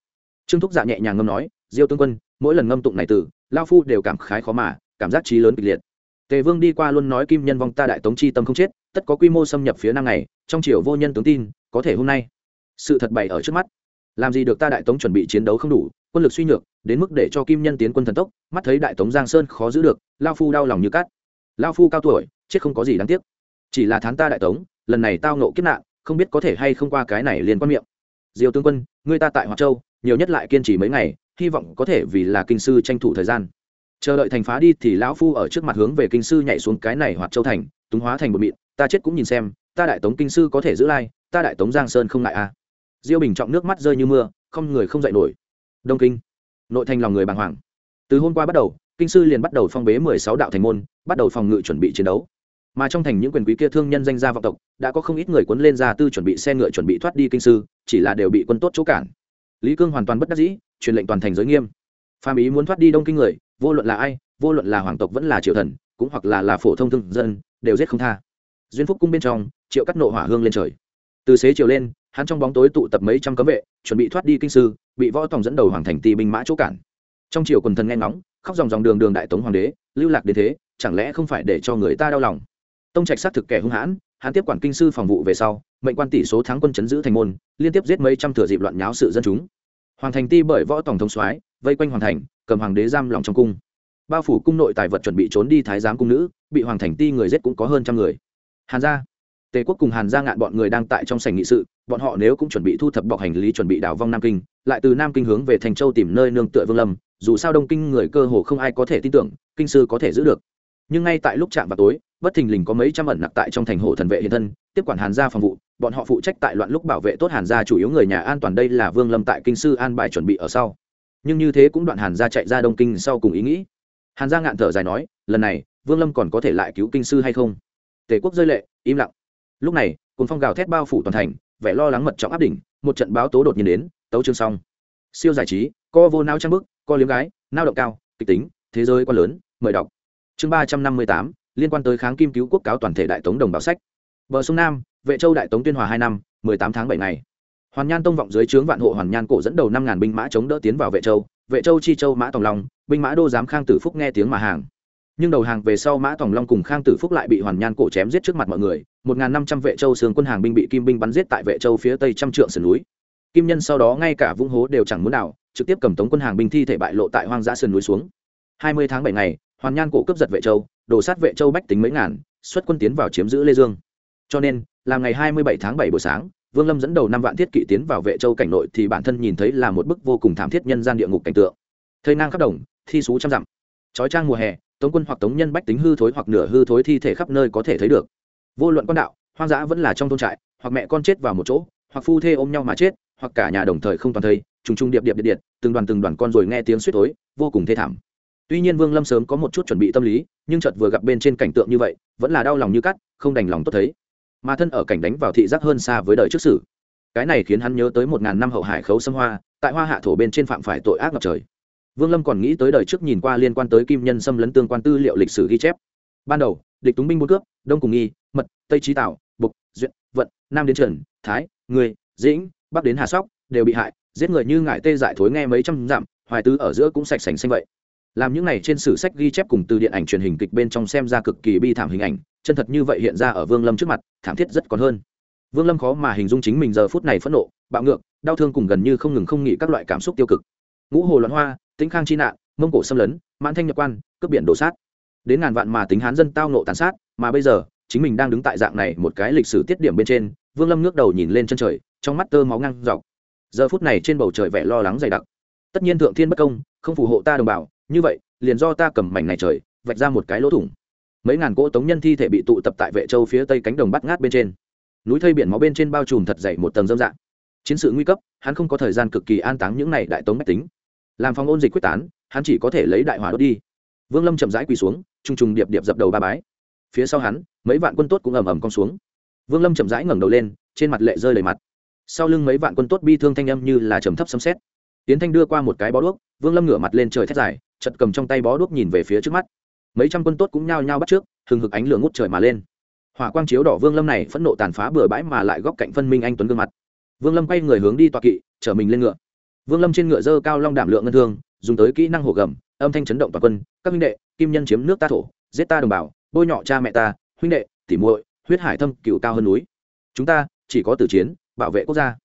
trương thúc dạ nhẹ nhàng ngâm nói, diêu tướng quân, mỗi lần ngâm tụng này từ lao phu đều cảm khái khó mà, cảm giác trí lớn kịch liệt. Tề vương đi qua luôn nói kim nhân vong ta đại tống chi tâm không chết, tất có quy mô xâm nhập phía nam này, trong triều vô nhân tướng tin, có thể hôm nay. Sự thật bày ở trước mắt. Làm gì được ta đại tống chuẩn bị chiến đấu không đủ, quân lực suy nhược, đến mức để cho kim nhân tiến quân thần tốc, mắt thấy đại tống giang sơn khó giữ được lao phu đau lòng như cát. Lao phu cao tuổi, chết không có gì đáng tiếc chỉ là thán ta đại tống, lần này tao nộ kiếp nạn, không biết có thể hay không qua cái này liền quan miệng. Diêu tướng quân người ta tại Hoa châu, nhiều nhất lại kiên trì mấy ngày, hy vọng có thể vì là kinh sư tranh thủ thời gian. Chờ đợi thành phá đi thì lão phu ở trước mặt hướng về kinh sư nhảy xuống cái này hoạt châu thành, túng hóa thành một mịn, ta chết cũng nhìn xem, ta đại tống kinh sư có thể giữ lai, ta đại tống giang sơn không ngại a à. diêu bình trọng nước mắt rơi như mưa, không người không dậy nổi. Đông kinh, nội thành lòng người bàng hoàng. Từ hôm qua bắt đầu, kinh sư liền bắt đầu phong bế mười sáu đạo thành môn, bắt đầu phòng ngự chuẩn bị chiến đấu mà trong thành những quyền quý kia thương nhân danh gia vọng tộc, đã có không ít người cuốn lên ra tư chuẩn bị xe ngựa chuẩn bị thoát đi kinh sư, chỉ là đều bị quân tốt chỗ cản. Lý cương hoàn toàn bất đắc dĩ, truyền lệnh toàn thành giới nghiêm. Phàm ý muốn thoát đi đông kinh người, vô luận là ai, vô luận là hoàng tộc vẫn là triều thần, cũng hoặc là là phổ thông thương dân, đều giết không tha. Duyên phúc cung bên trong, triệu cắt nộ hỏa hương lên trời. Từ xế chiều lên, hắn trong bóng tối tụ tập mấy trăm cấm vệ, chuẩn bị thoát đi kinh sư, bị võ tòng dẫn đầu hoàng thành tì binh mã chỗ cản. Trong triều quần thần nghe ngóng, khóc dòng dòng đường đường đại tống hoàng đế, lưu lạc đến thế, chẳng lẽ không phải để cho người ta đau lòng? Tông trạch xác thực kẻ hung hãn, hắn tiếp quản kinh sư phòng vụ về sau, mệnh quan tỷ số thắng quân chấn giữ thành môn, liên tiếp giết mấy trăm thừa dịp loạn nháo sự dân chúng. Hoàng thành ti bởi võ tổng thống soái, vây quanh hoàng thành, cầm hoàng đế giam lòng trong cung. Bao phủ cung nội tài vật chuẩn bị trốn đi thái giám cung nữ, bị hoàng thành ti người giết cũng có hơn trăm người. Hàn gia, tề quốc cùng hàn gia ngạn bọn người đang tại trong sảnh nghị sự, bọn họ nếu cũng chuẩn bị thu thập bọc hành lý chuẩn bị đào vong nam kinh, lại từ nam kinh hướng về thành châu tìm nơi nương tựa vương lâm, dù sao đông kinh người cơ hồ không ai có thể tin tưởng, kinh sư có thể giữ được nhưng ngay tại lúc chạm vào tối, bất thình lình có mấy trăm ẩn nặc tại trong thành hộ thần vệ hiện thân, tiếp quản hàn gia phòng vụ, bọn họ phụ trách tại loạn lúc bảo vệ tốt hàn gia chủ yếu người nhà an toàn đây là vương lâm tại kinh sư an bài chuẩn bị ở sau. Nhưng như thế cũng đoạn hàn gia chạy ra đông kinh sau cùng ý nghĩ. Hàn gia ngạn thở dài nói, lần này, vương lâm còn có thể lại cứu kinh sư hay không? Tề quốc rơi lệ, im lặng. Lúc này cồn phong gào thét bao phủ toàn thành, vẻ lo lắng mật trọng áp đỉnh, một trận báo tố đột nhiên đến, tấu chương xong. Siêu giải trí, co vô nao trang bức, co liếm gái, nao động cao, kịch tính, thế giới quá lớn, mời đọc chương ba trăm năm mươi tám, liên quan tới kháng kim cứu quốc cáo toàn thể đại tống đồng báo sách. Bờ sông nam, vệ châu đại tống tuyên hòa hai năm, mười tám tháng bảy ngày. Hoàn nhan tông vọng dưới trướng vạn hộ hoàn nhan cổ dẫn đầu năm ngàn binh mã chống đỡ tiến vào vệ châu. Vệ châu chi châu mã tòng long, binh mã đô giám khang tử phúc nghe tiếng mà hàng. Nhưng đầu hàng về sau mã tòng long cùng khang tử phúc lại bị hoàn nhan cổ chém giết trước mặt mọi người. Một ngàn năm trăm vệ châu sướng quân hàng binh bị kim binh bắn giết tại vệ châu phía tây trăm trượng sườn núi. Kim nhân sau đó ngay cả vũng hố đều chẳng muốn nào trực tiếp cầm tống quân hàng binh thi thể bại lộ tại hoang dã sườn núi xuống. Hai mươi tháng bảy ngày hoàn nhan cổ cướp giật vệ châu đổ sát vệ châu bách tính mấy ngàn, xuất quân tiến vào chiếm giữ lê dương. Cho nên, làm ngày hai mươi bảy tháng bảy buổi sáng, vương lâm dẫn đầu năm vạn thiết kỵ tiến vào vệ châu cảnh nội thì bản thân nhìn thấy là một bức vô cùng thảm thiết nhân gian địa ngục cảnh tượng. Thây nang khắp đồng, thi xú trăm dặm. Trói trang mùa hè, tống quân hoặc tống nhân bách tính hư thối hoặc nửa hư thối thi thể khắp nơi có thể thấy được. Vô luận quan đạo, hoang dã vẫn là trong thôn trại, hoặc mẹ con chết vào một chỗ, hoặc phu thê ôm nhau mà chết, hoặc cả nhà đồng thời không toàn thây, trùng trùng điệp điệp điệp điệp, từng đoàn từng đoàn con rồi nghe tiếng suýt tối, vô cùng thê thảm tuy nhiên vương lâm sớm có một chút chuẩn bị tâm lý, nhưng chợt vừa gặp bên trên cảnh tượng như vậy, vẫn là đau lòng như cắt, không đành lòng tốt thấy. Mà thân ở cảnh đánh vào thị giác hơn xa với đời trước sử. Cái này khiến hắn nhớ tới một ngàn năm hậu hải khấu xâm hoa, tại hoa hạ thổ bên trên phạm phải tội ác ngập trời. Vương lâm còn nghĩ tới đời trước nhìn qua liên quan tới kim nhân xâm lấn tương quan tư liệu lịch sử ghi chép. Ban đầu, địch túng binh bốn cướp, đông cùng nghi, mật, tây trí tạo bục, duyện, vận, nam đến trần, thái, người, dĩnh, bắc đến hà sóc, đều bị hại, giết người như ngại tê dại thối nghe mấy trăm dặm, hoài tứ ở giữa cũng sạch sành xanh vậy làm những này trên sử sách ghi chép cùng từ điện ảnh truyền hình kịch bên trong xem ra cực kỳ bi thảm hình ảnh, chân thật như vậy hiện ra ở vương lâm trước mặt, thảm thiết rất còn hơn. Vương lâm khó mà hình dung chính mình giờ phút này phẫn nộ, bạo ngược, đau thương cùng gần như không ngừng không nghĩ các loại cảm xúc tiêu cực. Ngũ hồ loạn hoa, tĩnh khang chi nạn, mông cổ xâm lấn, mãn thanh nhập quan, cướp biển đổ sát. Đến ngàn vạn mà tính hán dân tao nộ tàn sát, mà bây giờ, chính mình đang đứng tại dạng này một cái lịch sử tiết điểm bên trên, vương lâm ngước đầu nhìn lên chân trời, trong mắt tơ máu ngang dọc. Giờ phút này trên bầu trời vẻ lo lắng dày đặc. Tất nhiên thượng thiên bất công, không phù hộ ta đồng bào như vậy, liền do ta cầm mảnh này trời, vạch ra một cái lỗ thủng. Mấy ngàn cỗ tống nhân thi thể bị tụ tập tại vệ châu phía tây cánh đồng bắt ngát bên trên. Núi thây biển máu bên trên bao trùm thật dày một tầng dâm dạng. Chiến sự nguy cấp, hắn không có thời gian cực kỳ an táng những này đại tống mách tính. Làm phòng ôn dịch quyết tán, hắn chỉ có thể lấy đại hỏa đốt đi. Vương lâm chậm rãi quỳ xuống t r n g t r ù n g điệp điệp dập đầu ba bái. Phía sau hắn, mấy vạn quân tốt cũng ầm ầm cong xuống. Vương lâm chậm rãi ngẩng đầu lên, trên mặt lệ rơi lầy mặt. Sau lưng mấy vạn quân tốt bi thương thanh âm như là trầm thấp sấm xét tiến thanh đưa qua một cái bó đuốc, vương lâm ngửa mặt lên trời thét dài chật cầm trong tay bó đuốc nhìn về phía trước mắt. Mấy trăm quân tốt cũng nhao nhao bắt trước, hừng hực ánh lửa ngút trời mà lên. Hỏa quang chiếu đỏ vương lâm này phẫn nộ tàn phá bừa bãi mà lại góc cạnh phân minh anh tuấn gương mặt. Vương lâm quay người hướng đi tọa kỵ, chở mình lên ngựa. Vương lâm trên ngựa dơ cao long đảm lượng ngân thương, dùng tới kỹ năng hổ gầm, âm thanh chấn động toàn quân. Các huynh đệ, kim nhân chiếm nước ta thổ, giết ta đồng bào, bôi nhọ cha mẹ ta, huynh đệ, tỉ muội, huyết hải thâm, cựu cao hơn núi. Chúng ta chỉ có tử chiến, bảo vệ quốc gia.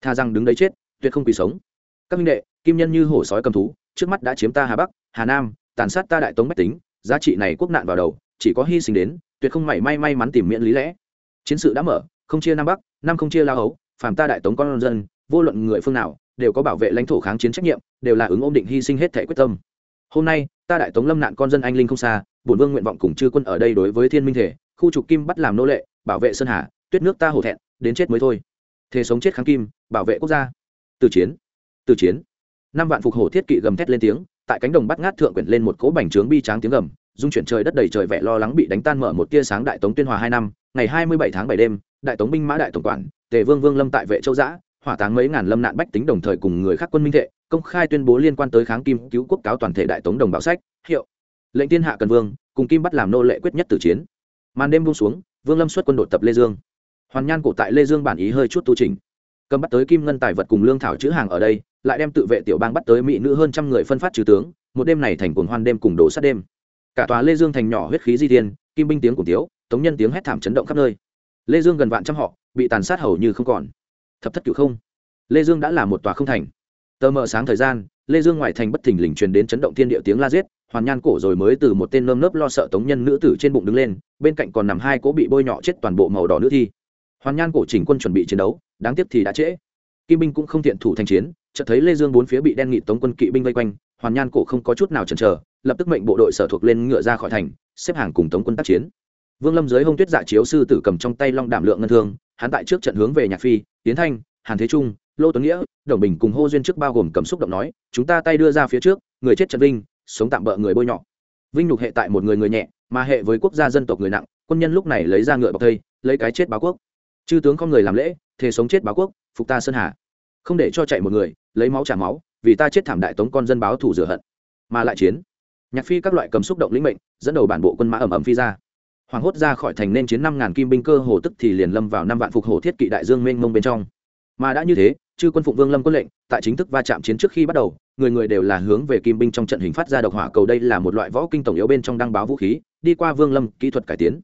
Tha rằng đứng đấy chết, tuyệt không quỳ sống. Các huynh đệ, kim nhân như hổ sói cầm thú, trước mắt đã chiếm ta hà bắc hà nam, tàn sát ta đại tống bách tính, giá trị này quốc nạn vào đầu, chỉ có hy sinh đến, tuyệt không mảy may may mắn tìm miễn lý lẽ. Chiến sự đã mở, không chia nam bắc, nam không chia la hấu, phàm ta đại tống con dân, vô luận người phương nào, đều có bảo vệ lãnh thổ kháng chiến trách nhiệm, đều là ứng ổn định hy sinh hết thể quyết tâm. Hôm nay, ta đại tống lâm nạn con dân anh linh không xa, bổn vương nguyện vọng cùng chư quân ở đây đối với thiên minh thể, khu trục kim bắt làm nô lệ, bảo vệ sơn hà, tuyết nước ta hổ thẹn, đến chết mới thôi. Thế sống chết kháng kim, bảo vệ quốc gia. Từ chiến từ chiến. Năm vạn phục hổ thiết kỵ gầm thét lên tiếng tại cánh đồng bắt ngát thượng quyển lên một cỗ bành trướng bi tráng tiếng gầm dung chuyển trời đất đầy trời vẻ lo lắng bị đánh tan mở một tia sáng đại tống tuyên hòa hai năm, ngày hai mươi bảy tháng bảy đêm, đại tống binh mã đại tổng quản, tề vương vương lâm tại vệ châu giã, hỏa táng mấy ngàn lâm nạn bách tính đồng thời cùng người khác quân minh thệ, công khai tuyên bố liên quan tới kháng kim cứu quốc cáo toàn thể đại tống đồng bào sách, hiệu. Lệnh tiên hạ cần vương, cùng kim bắt làm nô lệ quyết nhất tử chiến. Màn đêm buông xuống, vương lâm xuất quân đột tập lê dương. Hoàn nhan cổ tại lê dương bản ý hơi chút tu trình cầm bắt tới kim ngân tài vật cùng lương thảo chữ hàng ở đây, lại đem tự vệ tiểu bang bắt tới mỹ nữ hơn trăm người phân phát trừ tướng, một đêm này thành cuồng hoan đêm cùng đổ sát đêm. Cả tòa lê dương thành nhỏ huyết khí di thiên, kim binh tiếng cùng tiếu, tống nhân tiếng hét thảm chấn động khắp nơi. Lê dương gần vạn trăm họ, bị tàn sát hầu như không còn. Thập thất cựu không. Lê dương đã là một tòa không thành. Tờ mờ sáng thời gian, lê dương ngoài thành bất thình lình truyền đến chấn động thiên địa tiếng la giết, hoàn nhan cổ rồi mới từ một tên nơm nớp lo sợ tống nhân nữ tử trên bụng đứng lên, bên cạnh còn nằm hai cỗ bị bôi nhọ chết toàn bộ màu đỏ nữ thi. Hoàn nhan cổ chỉnh quân chuẩn bị chiến đấu đáng tiếc thì đã trễ. Kim binh cũng không tiện thủ thành chiến, chợt thấy lê dương bốn phía bị đen nghị tống quân kỵ binh vây quanh, hoàn nhan cổ không có chút nào chần chờ, lập tức mệnh bộ đội sở thuộc lên ngựa ra khỏi thành, xếp hàng cùng tống quân tác chiến. Vương lâm dưới hông tuyết dạ chiếu sư tử cầm trong tay long đảm lượng ngân thương, hắn tại trước trận hướng về nhạc phi tiến thanh, hàn thế trung, lô tuấn nghĩa, đồng bình cùng hô duyên trước bao gồm cầm xúc động nói, chúng ta tay đưa ra phía trước, người chết trận vinh sống tạm bỡ người bôi nhọ. Vinh nhục hệ tại một người người nhẹ, mà hệ với quốc gia dân tộc người nặng, quân nhân lúc này lấy ra ngựa bọc thây, lấy cái chết báo quốc. Chư tướng không người làm lễ thề sống chết báo quốc, phục ta sơn hà. Không để cho chạy một người, lấy máu trả máu, vì ta chết thảm đại tống con dân báo thủ rửa hận. Mà lại chiến. Nhạc phi các loại cầm xúc động lĩnh mệnh, dẫn đầu bản bộ quân mã ẩm ẩm phi ra. Hoàng hốt ra khỏi thành nên chiến năm ngàn kim binh cơ hồ tức thì liền lâm vào năm vạn phục hồ thiết kỵ đại dương mênh mông bên trong. Mà đã như thế, chư quân phụng vương lâm quân lệnh, tại chính thức va chạm chiến trước khi bắt đầu, người người đều là hướng về kim binh trong trận hình phát ra độc hỏa cầu đây là một loại võ kinh tổng yếu bên trong đăng báo vũ khí, đi qua vương lâm, kỹ thuật cải tiến.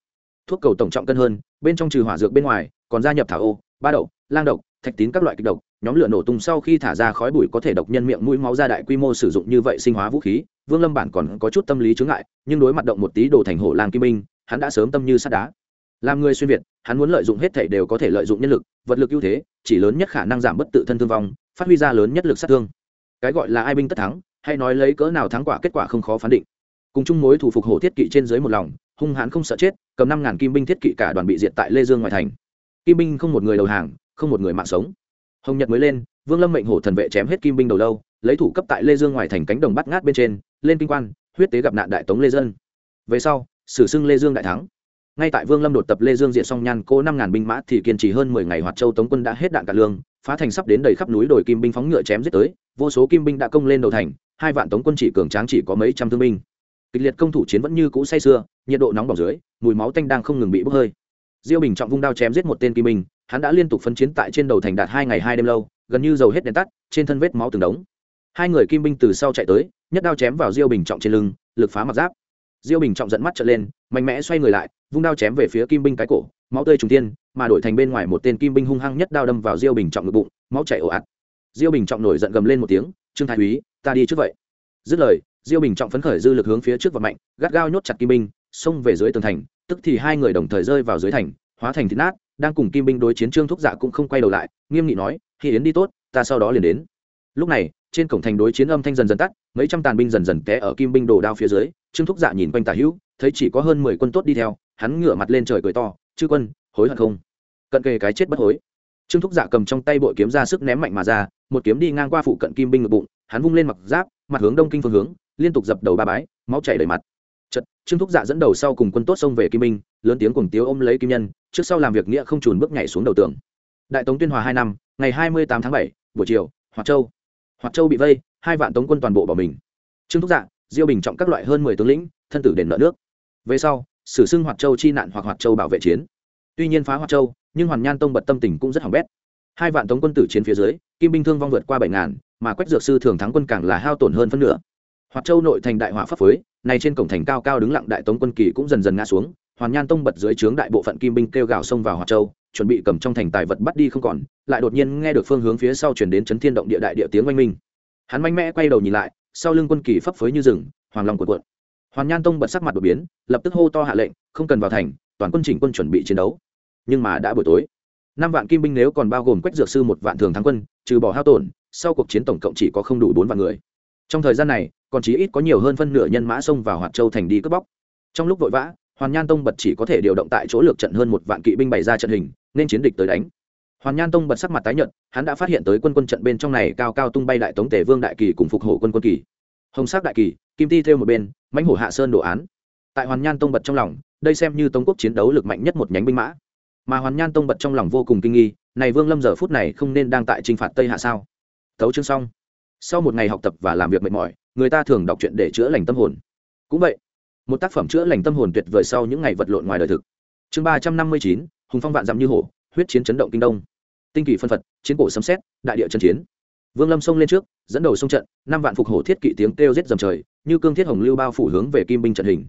Thuốc cầu tổng trọng cân hơn, bên trong trừ hỏa dược bên ngoài, còn gia nhập thảo ô ba đậu lang độc thạch tín các loại kịch độc nhóm lửa nổ tung sau khi thả ra khói bụi có thể độc nhân miệng mũi máu ra đại quy mô sử dụng như vậy sinh hóa vũ khí vương lâm bản còn có chút tâm lý chướng ngại nhưng đối mặt động một tí đồ thành hổ lang kim minh, hắn đã sớm tâm như sắt đá. Làm người xuyên việt hắn muốn lợi dụng hết thảy đều có thể lợi dụng nhân lực vật lực ưu thế chỉ lớn nhất khả năng giảm bất tự thân thương vong phát huy ra lớn nhất lực sát thương. Cái gọi là ai binh tất thắng hay nói lấy cỡ nào thắng quả kết quả không khó phán định. Cùng chung mối thủ phục hổ thiết kỵ trên dưới một lòng hung hãn không sợ chết cầm năm ngàn kim binh thiết kỵ cả đoàn bị diệt tại lê dương ngoài thành kim binh không một người đầu hàng, không một người mạng sống. Hồng nhật mới lên, vương lâm mệnh hổ thần vệ chém hết kim binh đầu lâu, lấy thủ cấp tại lê dương ngoài thành cánh đồng bắt ngát bên trên, lên kinh quan, huyết tế gặp nạn đại tống lê dân. Về sau, sử xưng lê dương đại thắng. Ngay tại vương lâm đột tập lê dương diện song nhan cô năm ngàn binh mã thì kiên trì hơn mười ngày hoạt châu tống quân đã hết đạn cả lương, phá thành sắp đến đầy khắp núi đồi kim binh phóng ngựa chém giết tới, vô số kim binh đã công lên đầu thành, hai vạn tống quân chỉ cường tráng chỉ có mấy trăm thương binh. Kịch liệt công thủ chiến vẫn như cũ say sưa, nhiệt độ nóng bỏng dưới, mùi máu tanh đang không ngừng bị bốc hơi diêu bình trọng vung đao chém giết một tên kim Minh, hắn đã liên tục phân chiến tại trên đầu thành đạt hai ngày hai đêm lâu gần như dầu hết đèn tắt trên thân vết máu từng đống. Hai người kim binh từ sau chạy tới nhất đao chém vào diêu bình trọng trên lưng lực phá mặt giáp. Diêu bình trọng dẫn mắt trở lên mạnh mẽ xoay người lại vung đao chém về phía kim binh cái cổ máu tươi trùng tiên mà đổi thành bên ngoài một tên kim binh hung hăng nhất đao đâm vào diêu bình trọng ngực bụng máu chảy ồ ạt. Diêu bình trọng nổi giận gầm lên một tiếng trương thái úy ta đi trước vậy. Dứt lời diêu bình trọng phấn khởi dư lực hướng phía trước và mạnh gắt gao nhốt chặt kim binh xông về dưới tường thành tức thì hai người đồng thời rơi vào dưới thành, hóa thành thịt nát, đang cùng kim binh đối chiến trương thúc dạ cũng không quay đầu lại, nghiêm nghị nói, khi yến đi tốt, ta sau đó liền đến. Lúc này, trên cổng thành đối chiến âm thanh dần dần tắt, mấy trăm tàn binh dần dần té ở kim binh đồ đao phía dưới, trương thúc dạ nhìn quanh tả hữu, thấy chỉ có hơn mười quân tốt đi theo, hắn ngửa mặt lên trời cười to, chư quân, hối hận không? Cận kề cái chết bất hối. Trương thúc dạ cầm trong tay bội kiếm ra sức ném mạnh mà ra, một kiếm đi ngang qua phụ cận kim binh ngực bụng, hắn vung lên mặc giáp, mặt hướng đông kinh phương hướng, liên tục dập đầu ba bái, máu chảy đầy mặt chật trương thúc dạ dẫn đầu sau cùng quân tốt xông về kim Minh, lớn tiếng cuồng tiếu ôm lấy kim nhân trước sau làm việc nghĩa không chùn bước nhảy xuống đầu tường. Đại tống tuyên hòa hai năm ngày hai mươi tám tháng bảy buổi chiều hoạt châu. Hoạt châu bị vây hai vạn tống quân toàn bộ bỏ mình. Trương thúc dạ diêu bình trọng các loại hơn mười tướng lĩnh thân tử đền nợ nước. Về sau sử xưng hoạt châu chi nạn hoặc hoạt châu bảo vệ chiến. Tuy nhiên phá hoạt châu nhưng hoàn nhan tông bật tâm tình cũng rất hỏng bét. Hai vạn tống quân tử chiến phía dưới kim binh thương vong vượt qua bảy ngàn mà quách dược sư thường thắng quân càng là hao tổn hơn phân nửa hoạt châu nội thành đại hỏa pháp phối này trên cổng thành cao cao đứng lặng đại tống quân kỳ cũng dần dần ngã xuống, hoàn nhan tông bật dưới trướng đại bộ phận kim binh kêu gào xông vào hoạt châu, chuẩn bị cầm trong thành tài vật bắt đi không còn, lại đột nhiên nghe được phương hướng phía sau chuyển đến chấn thiên động địa đại địa tiếng oanh minh. Hắn mạnh mẽ quay đầu nhìn lại, sau lưng quân kỳ phấp phới như rừng, hoàng lòng cuộn cuộn. Hoàn nhan tông bật sắc mặt đột biến, lập tức hô to hạ lệnh, không cần vào thành, toàn quân chỉnh quân chuẩn bị chiến đấu. Nhưng mà đã buổi tối, năm vạn kim binh nếu còn bao gồm quách dược sư một vạn thường thắng quân, trừ bỏ hao tổn, sau cuộc chiến tổng cộng chỉ có không đủ bốn vạn người. Trong thời gian này còn chí ít có nhiều hơn phân nửa nhân mã xông vào hoạt châu thành đi cướp bóc. Trong lúc vội vã, hoàn nhan tông bật chỉ có thể điều động tại chỗ lược trận hơn một vạn kỵ binh bày ra trận hình, nên chiến địch tới đánh. Hoàn nhan tông bật sắc mặt tái nhợt, hắn đã phát hiện tới quân quân trận bên trong này cao cao tung bay đại tống tể vương đại kỳ cùng phục hổ quân quân kỳ. Hồng sắc đại kỳ, kim ti theo một bên, mãnh hổ hạ sơn đồ án. Tại hoàn nhan tông bật trong lòng, đây xem như tống quốc chiến đấu lực mạnh nhất một nhánh binh mã. Mà hoàn nhan tông bật trong lòng vô cùng kinh nghi, này vương lâm giờ phút này không nên đang tại t r i n h phạt tây hạ sao? Tấu chương xong. Sau một ngày học tập và làm việc mệt mỏi người ta thường đọc truyện để chữa lành tâm hồn. Cũng vậy, một tác phẩm chữa lành tâm hồn tuyệt vời sau những ngày vật lộn ngoài đời thực. Chương ba trăm năm mươi chín, hùng phong vạn dặm như hổ, huyết chiến chấn động kinh đông. Tinh kỳ phân phật, chiến cổ sấm xét đại địa chân chiến. Vương lâm xông lên trước, dẫn đầu sông trận, năm vạn phục hổ thiết kỵ tiếng kêu giết dầm trời, như cương thiết hồng lưu bao phủ hướng về kim binh trận hình.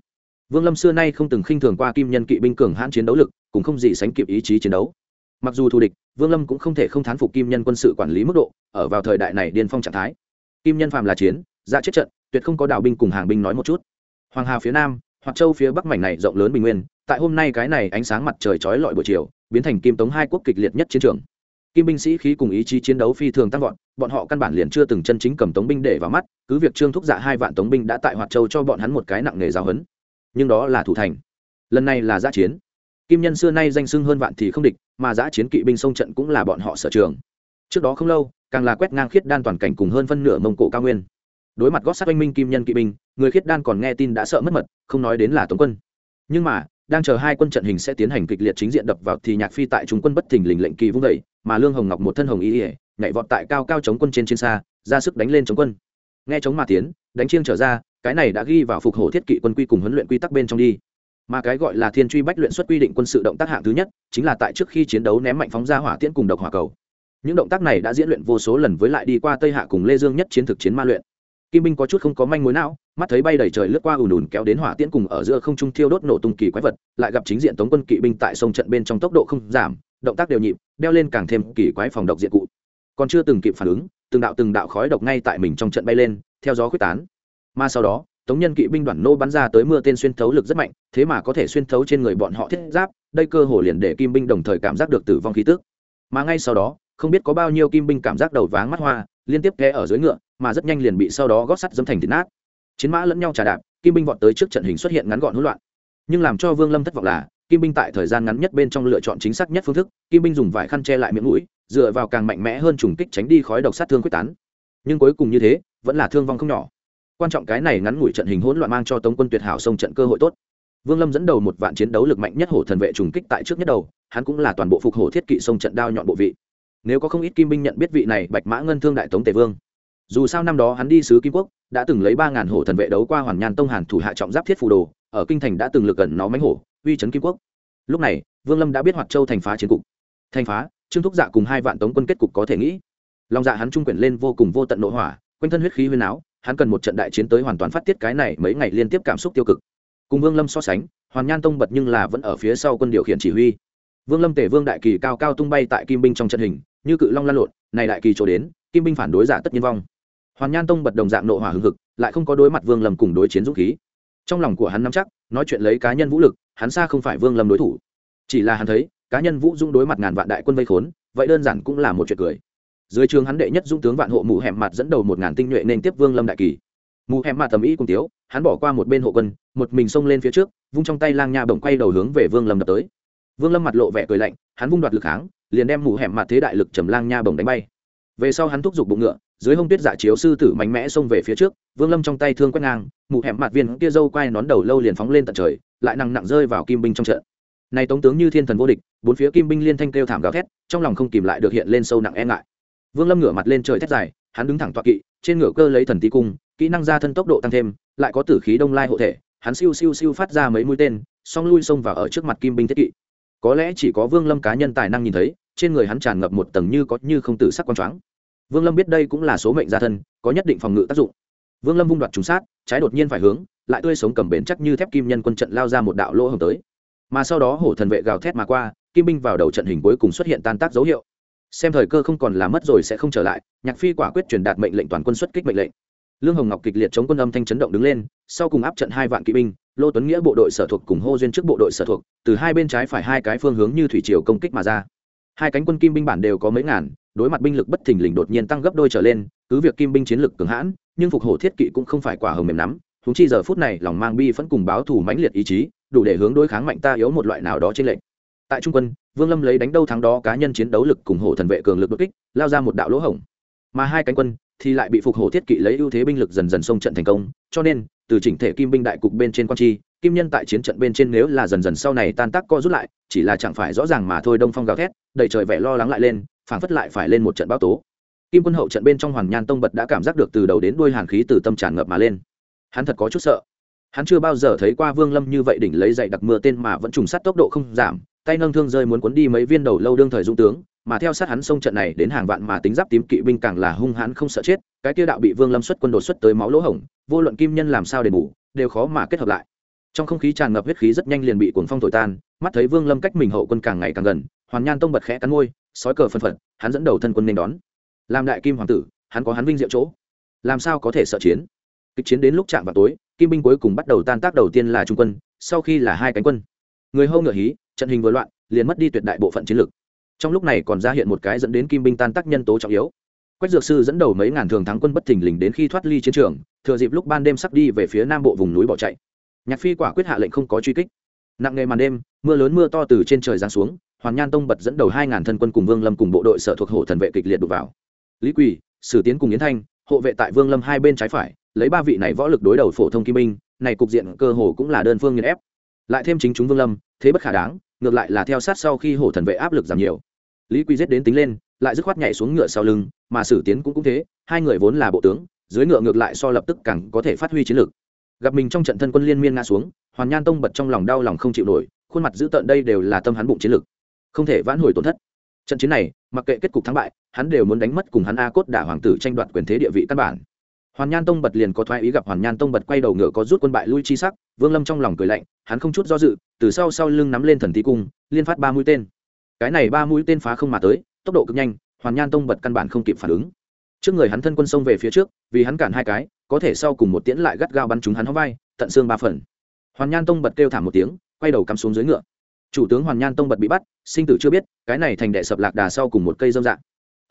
Vương lâm xưa nay không từng khinh thường qua kim nhân kỵ binh cường hãn chiến đấu lực, cũng không gì sánh kịp ý chí chiến đấu. Mặc dù thù địch, vương lâm cũng không thể không thán phục kim nhân quân sự quản lý mức độ, ở vào thời đại này điên phong trạng thái. Kim nhân phàm là chiến ra chết trận, tuyệt không có đảo binh cùng hàng binh nói một chút. Hoàng hà phía nam, hoặc châu phía bắc mảnh này rộng lớn bình nguyên, tại hôm nay cái này ánh sáng mặt trời chói lọi buổi chiều, biến thành kim tống hai quốc kịch liệt nhất chiến trường. Kim binh sĩ khí cùng ý chí chiến đấu phi thường tăng vọt, bọn họ căn bản liền chưa từng chân chính cầm tống binh để vào mắt, cứ việc trương thúc dạ hai vạn tống binh đã tại hoạt châu cho bọn hắn một cái nặng nghề giáo hấn nhưng đó là thủ thành. Lần này là giã chiến. Kim nhân xưa nay danh sưng hơn vạn thì không địch, mà giã chiến kỵ binh sông trận cũng là bọn họ sở trường. Trước đó không lâu, càng là quét ngang khiết đan toàn cảnh cùng hơn phân nửa mông cổ cao nguyên đối mặt gót sát oanh minh kim nhân kỵ binh, người khiết đan còn nghe tin đã sợ mất mật, không nói đến là tống quân. Nhưng mà, đang chờ hai quân trận hình sẽ tiến hành kịch liệt chính diện đập vào thì nhạc phi tại trung quân bất thình lình lệnh kỳ vung vẩy mà lương hồng ngọc một thân hồng ý ỉa nhảy vọt tại cao cao chống quân trên chiến xa, ra sức đánh lên chống quân. Nghe chống mà tiến, đánh chiêng trở ra, cái này đã ghi vào phục hổ thiết kỵ quân quy cùng huấn luyện quy tắc bên trong đi. Mà cái gọi là thiên truy bách luyện xuất quy định quân sự động tác hạng thứ nhất, chính là tại trước khi chiến đấu ném mạnh phóng ra hỏa tiễn cùng độc hỏa cầu. Những động tác này đã diễn luyện vô số lần với lại đi qua tây hạ cùng lê dương nhất chiến thực chiến ma luyện kim binh có chút không có manh mối nào mắt thấy bay đầy trời lướt qua ùn ùn kéo đến hỏa tiễn cùng ở giữa không trung thiêu đốt nổ tung kỳ quái vật, lại gặp chính diện tống quân kỵ binh tại sông trận bên trong tốc độ không giảm, động tác đều nhịp, đeo lên càng thêm kỳ quái phòng độc diện cụ. Còn chưa từng kịp phản ứng, từng đạo từng đạo khói độc ngay tại mình trong trận bay lên, theo gió quyết tán. Mà sau đó, tống nhân kỵ binh đoàn nô bắn ra tới mưa tên xuyên thấu lực rất mạnh, thế mà có thể xuyên thấu trên người bọn họ thiết giáp, đây cơ hồ liền để kim binh đồng thời cảm giác được tử vong khí tức. Mà ngay sau đó, không biết có bao nhiêu kim binh cảm giác đầu váng mắt hoa, liên tiếp ghé ở dưới ngựa mà rất nhanh liền bị sau đó gót sắt dâm thành thịt nát. Chiến mã lẫn nhau trà đạp, kim binh vọt tới trước trận hình xuất hiện ngắn gọn hỗn loạn. Nhưng làm cho vương lâm thất vọng là, kim binh tại thời gian ngắn nhất bên trong lựa chọn chính xác nhất phương thức, kim binh dùng vải khăn che lại miệng mũi, dựa vào càng mạnh mẽ hơn trùng kích tránh đi khói độc sát thương quyết tán. Nhưng cuối cùng như thế, vẫn là thương vong không nhỏ. Quan trọng cái này ngắn ngủi trận hình hỗn loạn mang cho tống quân tuyệt hảo sông trận cơ hội tốt. Vương lâm dẫn đầu một vạn chiến đấu lực mạnh nhất hổ thần vệ trùng kích tại trước nhất đầu, hắn cũng là toàn bộ phục hổ thiết kỵ sông trận đao nhọn bộ vị. Nếu có không ít kim binh nhận biết vị này bạch mã ngân thương đại tống tề vương dù sao năm đó hắn đi sứ kim quốc, đã từng lấy ba ngàn hổ thần vệ đấu qua hoàn nhan tông hàn thủ hạ trọng giáp thiết phù đồ, ở kinh thành đã từng lực gần nó mánh hổ, uy trấn kim quốc. Lúc này, vương lâm đã biết hoạt châu thành phá chiến cục. Thành phá, trương thúc dạ cùng hai vạn tống quân kết cục có thể nghĩ. Lòng dạ hắn trung quyển lên vô cùng vô tận nội hỏa, quanh thân huyết khí huyên áo, hắn cần một trận đại chiến tới hoàn toàn phát tiết cái này mấy ngày liên tiếp cảm xúc tiêu cực. Cùng vương lâm so sánh, hoàn nhan tông bật nhưng là vẫn ở phía sau quân điều khiển chỉ huy. Vương lâm tể vương đại kỳ cao cao tung bay tại kim binh trong trận hình, như cự long lan lộn, này đại kỳ trổ đến, kim binh phản đối giả tất nhiên vong hoàn nhan tông bật đồng dạng nộ hỏa hưng hực, lại không có đối mặt vương lâm cùng đối chiến dũng khí. Trong lòng của hắn nắm chắc, nói chuyện lấy cá nhân vũ lực, hắn xa không phải vương lâm đối thủ. Chỉ là hắn thấy, cá nhân vũ dũng đối mặt ngàn vạn đại quân vây khốn, vậy đơn giản cũng là một chuyện cười. Dưới trường hắn đệ nhất dũng tướng vạn hộ mù hẻm mặt dẫn đầu một ngàn tinh nhuệ nên tiếp vương lâm đại kỳ. Mù hẻm mặt tầm ý cùng tiếu, hắn bỏ qua một bên hộ quân, một mình xông lên phía trước, vung trong tay lang nha bổng quay đầu hướng về vương lâm đập tới. Vương lâm mặt lộ vẻ cười lạnh, hắn vung đoạt lực kháng, liền đem mù hẻm mặt thế đại lực trầm lang nha bổng đánh bay. Về sau hắn thúc giục bụng ngựa dưới hông tuyết giả chiếu sư tử mạnh mẽ xông về phía trước, vương lâm trong tay thương quét ngang, mụ hẻm mặt viên kia dâu quai nón đầu lâu liền phóng lên tận trời, lại nặng nặng rơi vào kim binh trong trận. Này tống tướng như thiên thần vô địch, bốn phía kim binh liên thanh kêu thảm gào thét, trong lòng không kìm lại được hiện lên sâu nặng e ngại. Vương lâm ngửa mặt lên trời thét dài, hắn đứng thẳng toạ kỵ, trên ngựa cơ lấy thần tí cung, kỹ năng ra thân tốc độ tăng thêm, lại có tử khí đông lai hộ thể, hắn siêu siêu siêu phát ra mấy mũi tên, song lui xông vào ở trước mặt kim binh thiết kỵ. Có lẽ chỉ có vương lâm cá nhân tài năng nhìn thấy, trên người hắn tràn ngập một tầng như có như không tử sắc quang choáng vương lâm biết đây cũng là số mệnh gia thân, có nhất định phòng ngự tác dụng. Vương lâm vung đoạt trùng sát, trái đột nhiên phải hướng, lại tươi sống cầm bền chắc như thép kim nhân quân trận lao ra một đạo lỗ hồng tới. Mà sau đó hổ thần vệ gào thét mà qua, kim binh vào đầu trận hình cuối cùng xuất hiện tan tác dấu hiệu. Xem thời cơ không còn là mất rồi sẽ không trở lại, nhạc phi quả quyết truyền đạt mệnh lệnh toàn quân xuất kích mệnh lệnh. Lương hồng ngọc kịch liệt chống quân âm thanh chấn động đứng lên, sau cùng áp trận hai vạn kỵ binh, lô tuấn nghĩa bộ đội sở thuộc cùng hô duyên trước bộ đội sở thuộc, từ hai bên trái phải hai cái phương hướng như thủy triều công kích mà ra. Hai cánh quân kim binh bản đều có mấy ngàn đối mặt binh lực bất thình lình đột nhiên tăng gấp đôi trở lên, cứ việc kim binh chiến lực cường hãn, nhưng phục hổ thiết kỵ cũng không phải quả hồng mềm nắm thúng chi giờ phút này lòng mang bi vẫn cùng báo thù mãnh liệt ý chí, đủ để hướng đối kháng mạnh ta yếu một loại nào đó trên lệnh tại trung quân, vương lâm lấy đánh đâu thắng đó cá nhân chiến đấu lực cùng hổ thần vệ cường lực đột kích, lao ra một đạo lỗ hổng. Mà hai cánh quân thì lại bị phục hổ thiết kỵ lấy ưu thế binh lực dần dần xông trận thành công, cho nên, từ chỉnh thể kim binh đại cục bên trên quan chi kim nhân tại chiến trận bên trên nếu là dần dần sau này tan tác co rút lại, chỉ là chẳng phải rõ ràng mà thôi đông phong gào thét, đầy trời vẻ lo lắng lại lên phản phất lại phải lên một trận báo tố. Kim quân hậu trận bên trong hoàn nhan tông bật đã cảm giác được từ đầu đến đuôi hàn khí từ tâm tràn ngập mà lên. Hắn thật có chút sợ. Hắn chưa bao giờ thấy qua vương lâm như vậy đỉnh lấy dậy đặc mưa tên mà vẫn trùng sát tốc độ không giảm, tay nâng thương rơi muốn cuốn đi mấy viên đầu lâu đương thời dung tướng, mà theo sát hắn sông trận này đến hàng vạn mà tính giáp tím kỵ binh càng là hung hãn không sợ chết, cái kia đạo bị vương lâm xuất quân đột xuất tới máu lỗ hổng, vô luận kim nhân làm sao đền bù, đều khó mà kết hợp lại. Trong không khí tràn ngập huyết khí rất nhanh liền bị cuồng phong thổi tan, mắt thấy vương lâm cách mình hậu quân càng ngày càng gần hoàn nhan tông bật khẽ cắn môi sói cờ phân phật, hắn dẫn đầu thân quân nên đón. Làm đại kim hoàng tử, hắn có hắn vinh diệu chỗ. Làm sao có thể sợ chiến? Kịch chiến đến lúc chạm vào tối, kim binh cuối cùng bắt đầu tan tác đầu tiên là trung quân, sau khi là hai cánh quân. Người hâu ngựa hí, trận hình vừa loạn, liền mất đi tuyệt đại bộ phận chiến lược trong lúc này còn ra hiện một cái dẫn đến kim binh tan tác nhân tố trọng yếu. Quách dược sư dẫn đầu mấy ngàn thường thắng quân bất thình lình đến khi thoát ly chiến trường, thừa dịp lúc ban đêm sắp đi về phía nam bộ vùng núi bỏ chạy. Nhạc phi quả quyết hạ lệnh không có truy kích nặng nghề màn đêm, mưa lớn mưa to từ trên trời giáng xuống, hoàn nhan tông bật dẫn đầu hai ngàn thân quân cùng vương lâm cùng bộ đội sở thuộc hộ thần vệ kịch liệt đục vào. Lý quỳ, sử tiến cùng yến thanh, hộ vệ tại vương lâm hai bên trái phải, lấy ba vị này võ lực đối đầu phổ thông kim binh, này cục diện cơ hồ cũng là đơn phương nghiền ép. Lại thêm chính chúng vương lâm, thế bất khả đáng, ngược lại là theo sát sau khi hổ thần vệ áp lực giảm nhiều. Lý quy giết đến tính lên, lại dứt khoát nhảy xuống ngựa sau lưng, mà sử tiến cũng cũng thế, hai người vốn là bộ tướng, dưới ngựa ngược lại so lập tức càng có thể phát huy chiến lược gặp mình trong trận thân quân liên miên ngã xuống, hoàn nhan tông bật trong lòng đau lòng không chịu nổi, khuôn mặt dữ tợn đây đều là tâm hắn bụng chiến lược không thể vãn hồi tổn thất. Trận chiến này, mặc kệ kết cục thắng bại, hắn đều muốn đánh mất cùng hắn a cốt đả hoàng tử tranh đoạt quyền thế địa vị căn bản. Hoàn nhan tông bật liền có thoái ý gặp hoàn nhan tông bật quay đầu ngựa có rút quân bại lui chi sắc, vương lâm trong lòng cười lạnh, hắn không chút do dự, từ sau sau lưng nắm lên thần tí cung, liên phát ba mũi tên. Cái này ba mũi tên phá không mà tới, tốc độ cực nhanh, hoàn nhan tông bật căn bản không kịp phản ứng trước người hắn thân quân xông về phía trước, vì hắn cản hai cái, có thể sau cùng một tiễn lại gắt gao bắn chúng hắn hóng vai, tận xương ba phần. Hoàn nhan tông bật kêu thảm một tiếng, quay đầu cắm xuống dưới ngựa. Chủ tướng hoàn nhan tông bật bị bắt, sinh tử chưa biết, cái này thành đệ sập lạc đà sau cùng một cây dâm dạng.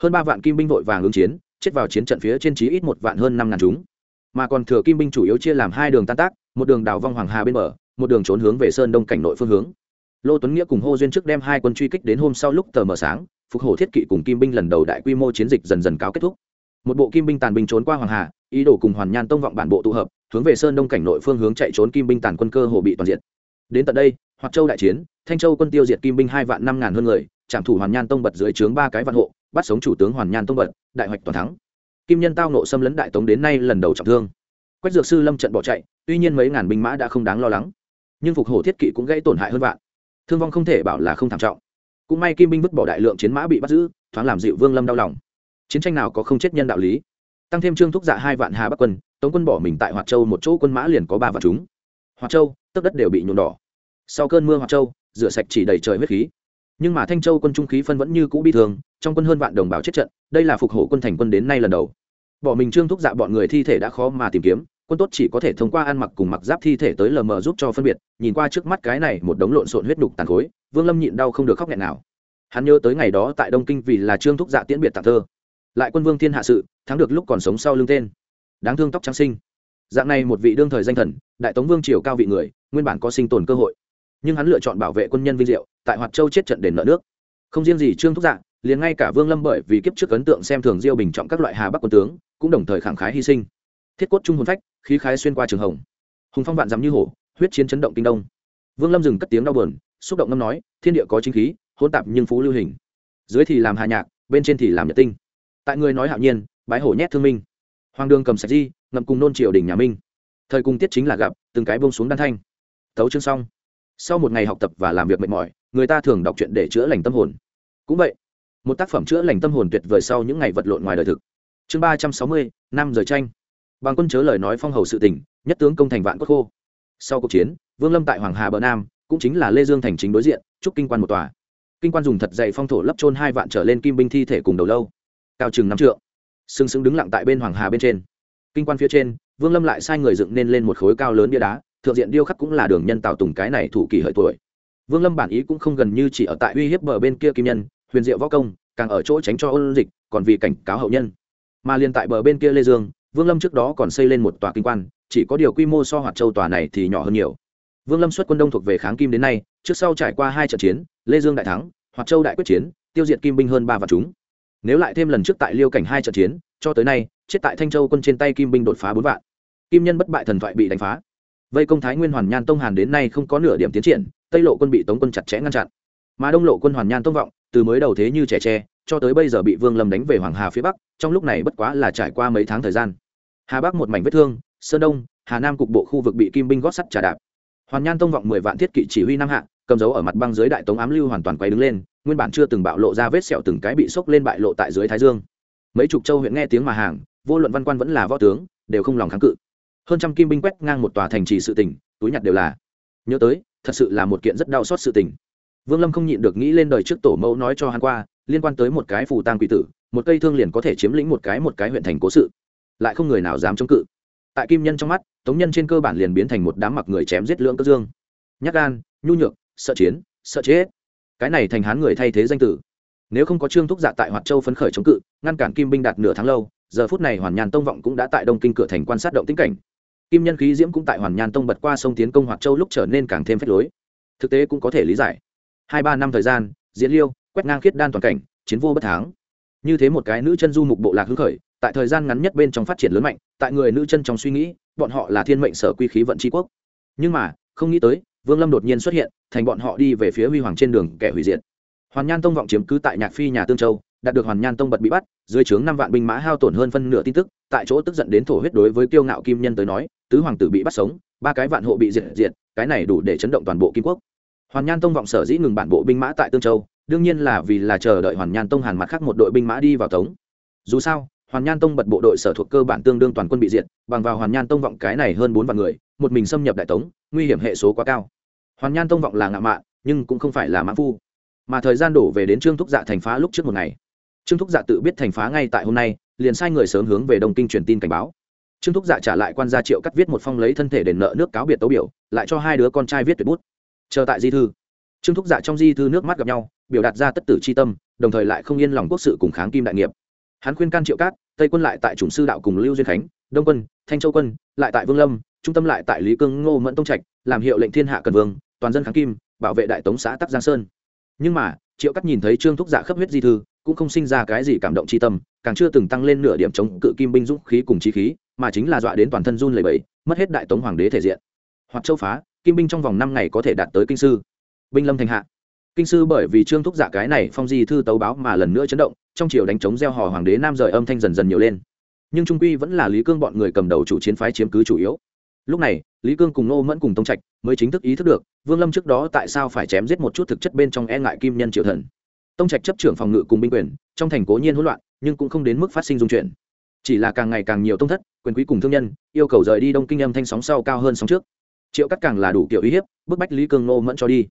Hơn ba vạn kim binh vội vàng ứng chiến, chết vào chiến trận phía trên trí ít một vạn hơn năm ngàn chúng. Mà còn thừa kim binh chủ yếu chia làm hai đường tan tác, một đường đào vong hoàng hà bên bờ, một đường trốn hướng về sơn đông cảnh nội phương hướng. Lô tuấn nghĩa cùng hô duyên trước đem hai quân truy kích đến hôm sau lúc tờ mờ sáng, phục hổ thiết kỵ cùng kim binh lần đầu đại quy mô chiến dịch dần dần cáo kết thúc một bộ kim binh tàn binh trốn qua hoàng hà, ý đồ cùng hoàn nhan tông vọng bản bộ tụ hợp, hướng về sơn đông cảnh nội phương hướng chạy trốn kim binh tàn quân cơ hồ bị toàn diện đến tận đây, hoạt châu đại chiến, thanh châu quân tiêu diệt kim binh hai vạn năm ngàn hơn người, trảm thủ hoàn nhan tông bật dưới trướng ba cái vạn hộ, bắt sống chủ tướng hoàn nhan tông bật, đại hoạch toàn thắng. Kim nhân tao nộ xâm lấn đại tống đến nay lần đầu trọng thương. Quách dược sư lâm trận bỏ chạy, tuy nhiên mấy ngàn binh mã đã không đáng lo lắng. Nhưng phục hổ thiết kỵ cũng gây tổn hại hơn vạn. Thương vong không thể bảo là không thảm trọng. Cũng may kim binh vứt bỏ đại lượng chiến mã bị bắt giữ, thoáng làm dịu vương lâm đau lòng chiến tranh nào có không chết nhân đạo lý? Tăng thêm trương thúc dạ hai vạn hà bắc quân, tống quân bỏ mình tại hoạt châu một chỗ quân mã liền có ba vạn chúng. Hoạt châu tất đất đều bị nhuộm đỏ. Sau cơn mưa hoạt châu, rửa sạch chỉ đầy trời huyết khí. Nhưng mà thanh châu quân trung khí phân vẫn như cũ bi thường trong quân hơn vạn đồng bào chết trận, đây là phục hộ quân thành quân đến nay lần đầu. Bỏ mình trương thúc dạ bọn người thi thể đã khó mà tìm kiếm, quân tốt chỉ có thể thông qua ăn mặc cùng mặc giáp thi thể tới lờ mờ giúp cho phân biệt, nhìn qua trước mắt cái này một đống lộn xộn huyết đục tàn khối, vương lâm nhịn đau không được khóc nghẹn nào. Hắn nhớ tới ngày đó tại đông kinh vì là trương thúc dạ tiễn biệt tạc thơ lại quân vương thiên hạ sự thắng được lúc còn sống sau lưng tên. Đáng thương tóc trắng sinh dạng này một vị đương thời danh thần đại tống vương triều cao vị người nguyên bản có sinh tồn cơ hội. Nhưng hắn lựa chọn bảo vệ quân nhân vinh diệu tại hoạt châu chết trận đền nợ nước. Không riêng gì trương thúc dạng, liền ngay cả vương lâm bởi vì kiếp trước ấn tượng xem thường diêu bình trọng các loại hà bắc quân tướng cũng đồng thời khẳng khái hy sinh. Thiết cốt trung hồn phách khí khái xuyên qua trường hồng. Hùng phong vạn dám như hổ huyết chiến chấn động kinh đông. Vương lâm dừng cất tiếng đau buồn xúc động ngâm nói thiên địa có chính khí hỗn tạp nhưng phú lưu hình. Dưới thì làm hà nhạc bên trên thì làm nhật tinh tại người nói hạo nhiên, bái hổ nhét thương minh. Hoàng đường cầm sạch di, ngậm cùng nôn triều đình nhà minh. Thời cung tiết chính là gặp, từng cái bông xuống đan thanh. Tấu chương xong. Sau một ngày học tập và làm việc mệt mỏi, người ta thường đọc truyện để chữa lành tâm hồn. Cũng vậy, một tác phẩm chữa lành tâm hồn tuyệt vời sau những ngày vật lộn ngoài đời thực. Chương ba trăm sáu mươi, năm rời tranh. Bằng quân chớ lời nói phong hầu sự tình, nhất tướng công thành vạn quốc khô. Sau cuộc chiến, vương lâm tại hoàng hà bờ nam, cũng chính là lê dương thành chính đối diện, chúc kinh quan một tòa. Kinh quan dùng thật dày phong thổ lấp trôn hai vạn trở lên kim binh thi thể cùng đầu lâu cao chừng năm trượng. Sừng sững đứng lặng tại bên hoàng hà bên trên. Kinh quan phía trên, vương lâm lại sai người dựng nên lên một khối cao lớn bia đá, thượng diện điêu khắc cũng là đường nhân tào tùng cái này thủ kỳ hợi tuổi. Vương lâm bản ý cũng không gần như chỉ ở tại uy hiếp bờ bên kia kim nhân, huyền diệu võ công, càng ở chỗ tránh cho ôn dịch, còn vì cảnh cáo hậu nhân. Mà liền tại bờ bên kia lê dương, vương lâm trước đó còn xây lên một tòa kinh quan, chỉ có điều quy mô so hoạt châu tòa này thì nhỏ hơn nhiều. Vương lâm xuất quân đông thuộc về kháng kim đến nay, trước sau trải qua hai trận chiến, lê dương đại thắng, hoạt châu đại quyết chiến, tiêu diệt kim binh hơn ba vạn chúng nếu lại thêm lần trước tại liêu cảnh hai trận chiến, cho tới nay, chết tại thanh châu quân trên tay kim binh đột phá bốn vạn. Kim nhân bất bại thần thoại bị đánh phá. Vây công thái nguyên hoàn nhan tông hàn đến nay không có nửa điểm tiến triển, tây lộ quân bị tống quân chặt chẽ ngăn chặn. Mà đông lộ quân hoàn nhan tông vọng, từ mới đầu thế như trẻ tre, cho tới bây giờ bị vương lâm đánh về hoàng hà phía bắc, trong lúc này bất quá là trải qua mấy tháng thời gian. Hà bắc một mảnh vết thương, sơn đông, hà nam cục bộ khu vực bị kim binh gót sắt trà đạp. Hoàn nhan tông vọng mười vạn thiết kỵ chỉ huy nam hạ, cầm dấu ở mặt băng dưới đại tống ám lưu hoàn toàn quay đứng lên nguyên bản chưa từng bạo lộ ra vết sẹo từng cái bị sốc lên bại lộ tại dưới thái dương. Mấy chục châu huyện nghe tiếng mà hàng, vô luận văn quan vẫn là võ tướng, đều không lòng kháng cự. Hơn trăm kim binh quét ngang một tòa thành trì sự tỉnh túi nhặt đều là. Nhớ tới, thật sự là một kiện rất đau xót sự tình. Vương lâm không nhịn được nghĩ lên đời trước tổ mẫu nói cho hắn qua, liên quan tới một cái phù tang quỷ tử, một cây thương liền có thể chiếm lĩnh một cái một cái huyện thành cố sự. Lại không người nào dám chống cự. Tại kim nhân trong mắt, tống nhân trên cơ bản liền biến thành một đám mặc người chém giết lưỡng cơ dương. Nhắc gan, nhu nhược, sợ chiến, sợ chết cái này thành hán người thay thế danh tử. Nếu không có trương thúc dạ tại hoạt châu phấn khởi chống cự, ngăn cản kim binh đạt nửa tháng lâu, giờ phút này hoàn nhàn tông vọng cũng đã tại đông kinh cửa thành quan sát động tĩnh cảnh. Kim nhân khí diễm cũng tại hoàn nhàn tông bật qua sông tiến công hoạt châu lúc trở nên càng thêm phép lối. Thực tế cũng có thể lý giải. Hai ba năm thời gian, diễn liêu, quét ngang khiết đan toàn cảnh, chiến vô bất thắng. Như thế một cái nữ chân du mục bộ lạc hưng khởi, tại thời gian ngắn nhất bên trong phát triển lớn mạnh, tại người nữ chân trong suy nghĩ, bọn họ là thiên mệnh sở quy khí vận tri quốc. Nhưng mà, không nghĩ tới vương lâm đột nhiên xuất hiện, thành bọn họ đi về phía huy hoàng trên đường kẻ hủy diệt. Hoàn nhan tông vọng chiếm cứ tại nhạc phi nhà tương châu, đạt được hoàn nhan tông bật bị bắt, dưới trướng năm vạn binh mã hao tổn hơn phân nửa tin tức, tại chỗ tức giận đến thổ huyết đối với kiêu ngạo kim nhân tới nói, tứ hoàng tử bị bắt sống, ba cái vạn hộ bị diệt diệt, cái này đủ để chấn động toàn bộ kim quốc. Hoàn nhan tông vọng sở dĩ ngừng bản bộ binh mã tại tương châu, đương nhiên là vì là chờ đợi hoàn nhan tông hàn mặt khác một đội binh mã đi vào tống. Dù sao, hoàn nhan tông bật bộ đội sở thuộc cơ bản tương đương toàn quân bị diệt, bằng vào hoàn nhan tông vọng cái này hơn bốn vạn người một mình xâm nhập đại tống, nguy hiểm hệ số quá cao. Hoàn nhan tông vọng là ngạo mạn, nhưng cũng không phải là mã phu. Mà thời gian đổ về đến trương thúc dạ thành phá lúc trước một ngày. Trương thúc dạ tự biết thành phá ngay tại hôm nay, liền sai người sớm hướng về đông kinh truyền tin cảnh báo. Trương thúc dạ trả lại quan gia triệu cắt viết một phong lấy thân thể đền nợ nước cáo biệt tấu biểu, lại cho hai đứa con trai viết tuyệt bút. Chờ tại di thư, trương thúc dạ trong di thư nước mắt gặp nhau, biểu đạt ra tất tử c h i tâm, đồng thời lại không yên lòng quốc sự cùng kháng kim đại nghiệp. Hắn khuyên can triệu cát, tây quân lại tại chủng sư đạo cùng lưu duyên khánh, đông quân, thanh châu quân, lại tại vương lâm trung tâm lại tại lý cương ngô mẫn tông trạch, làm hiệu lệnh thiên hạ cần vương, toàn dân kháng kim, bảo vệ đại tống xã tắc giang sơn. Nhưng mà, triệu cắt nhìn thấy trương thúc giả khắp huyết di thư, cũng không sinh ra cái gì cảm động c tâm, càng chưa từng tăng lên nửa điểm chống cự kim binh dũng khí cùng chi khí, mà chính là dọa đến toàn thân run lầy bẫy mất hết đại tống hoàng đế thể diện. Hoặc châu phá, kim binh trong vòng năm ngày có thể đạt tới kinh sư. Binh lâm thành hạ. Kinh sư bởi vì trương thúc giả cái này phong di thư tấu báo mà lần nữa chấn động, trong chiều đánh chống gieo hò hoàng đế nam rời âm thanh dần dần nhiều lên. Nhưng trung quy vẫn là lý cương bọn người cầm đầu chủ chiến phái chiếm cứ chủ yếu lúc này, lý cương cùng nô mẫn cùng tông trạch mới chính thức ý thức được, vương lâm trước đó tại sao phải chém giết một chút thực chất bên trong e ngại kim nhân triệu thần. Tông trạch chấp trưởng phòng ngự cùng binh quyền, trong thành cố nhiên hỗn loạn, nhưng cũng không đến mức phát sinh dung chuyển chỉ là càng ngày càng nhiều tông thất, quyền quý cùng thương nhân, yêu cầu rời đi đông kinh âm thanh sóng sau cao hơn sóng trước. Triệu cắt càng là đủ kiểu uy hiếp, bức bách lý cương nô mẫn cho đi.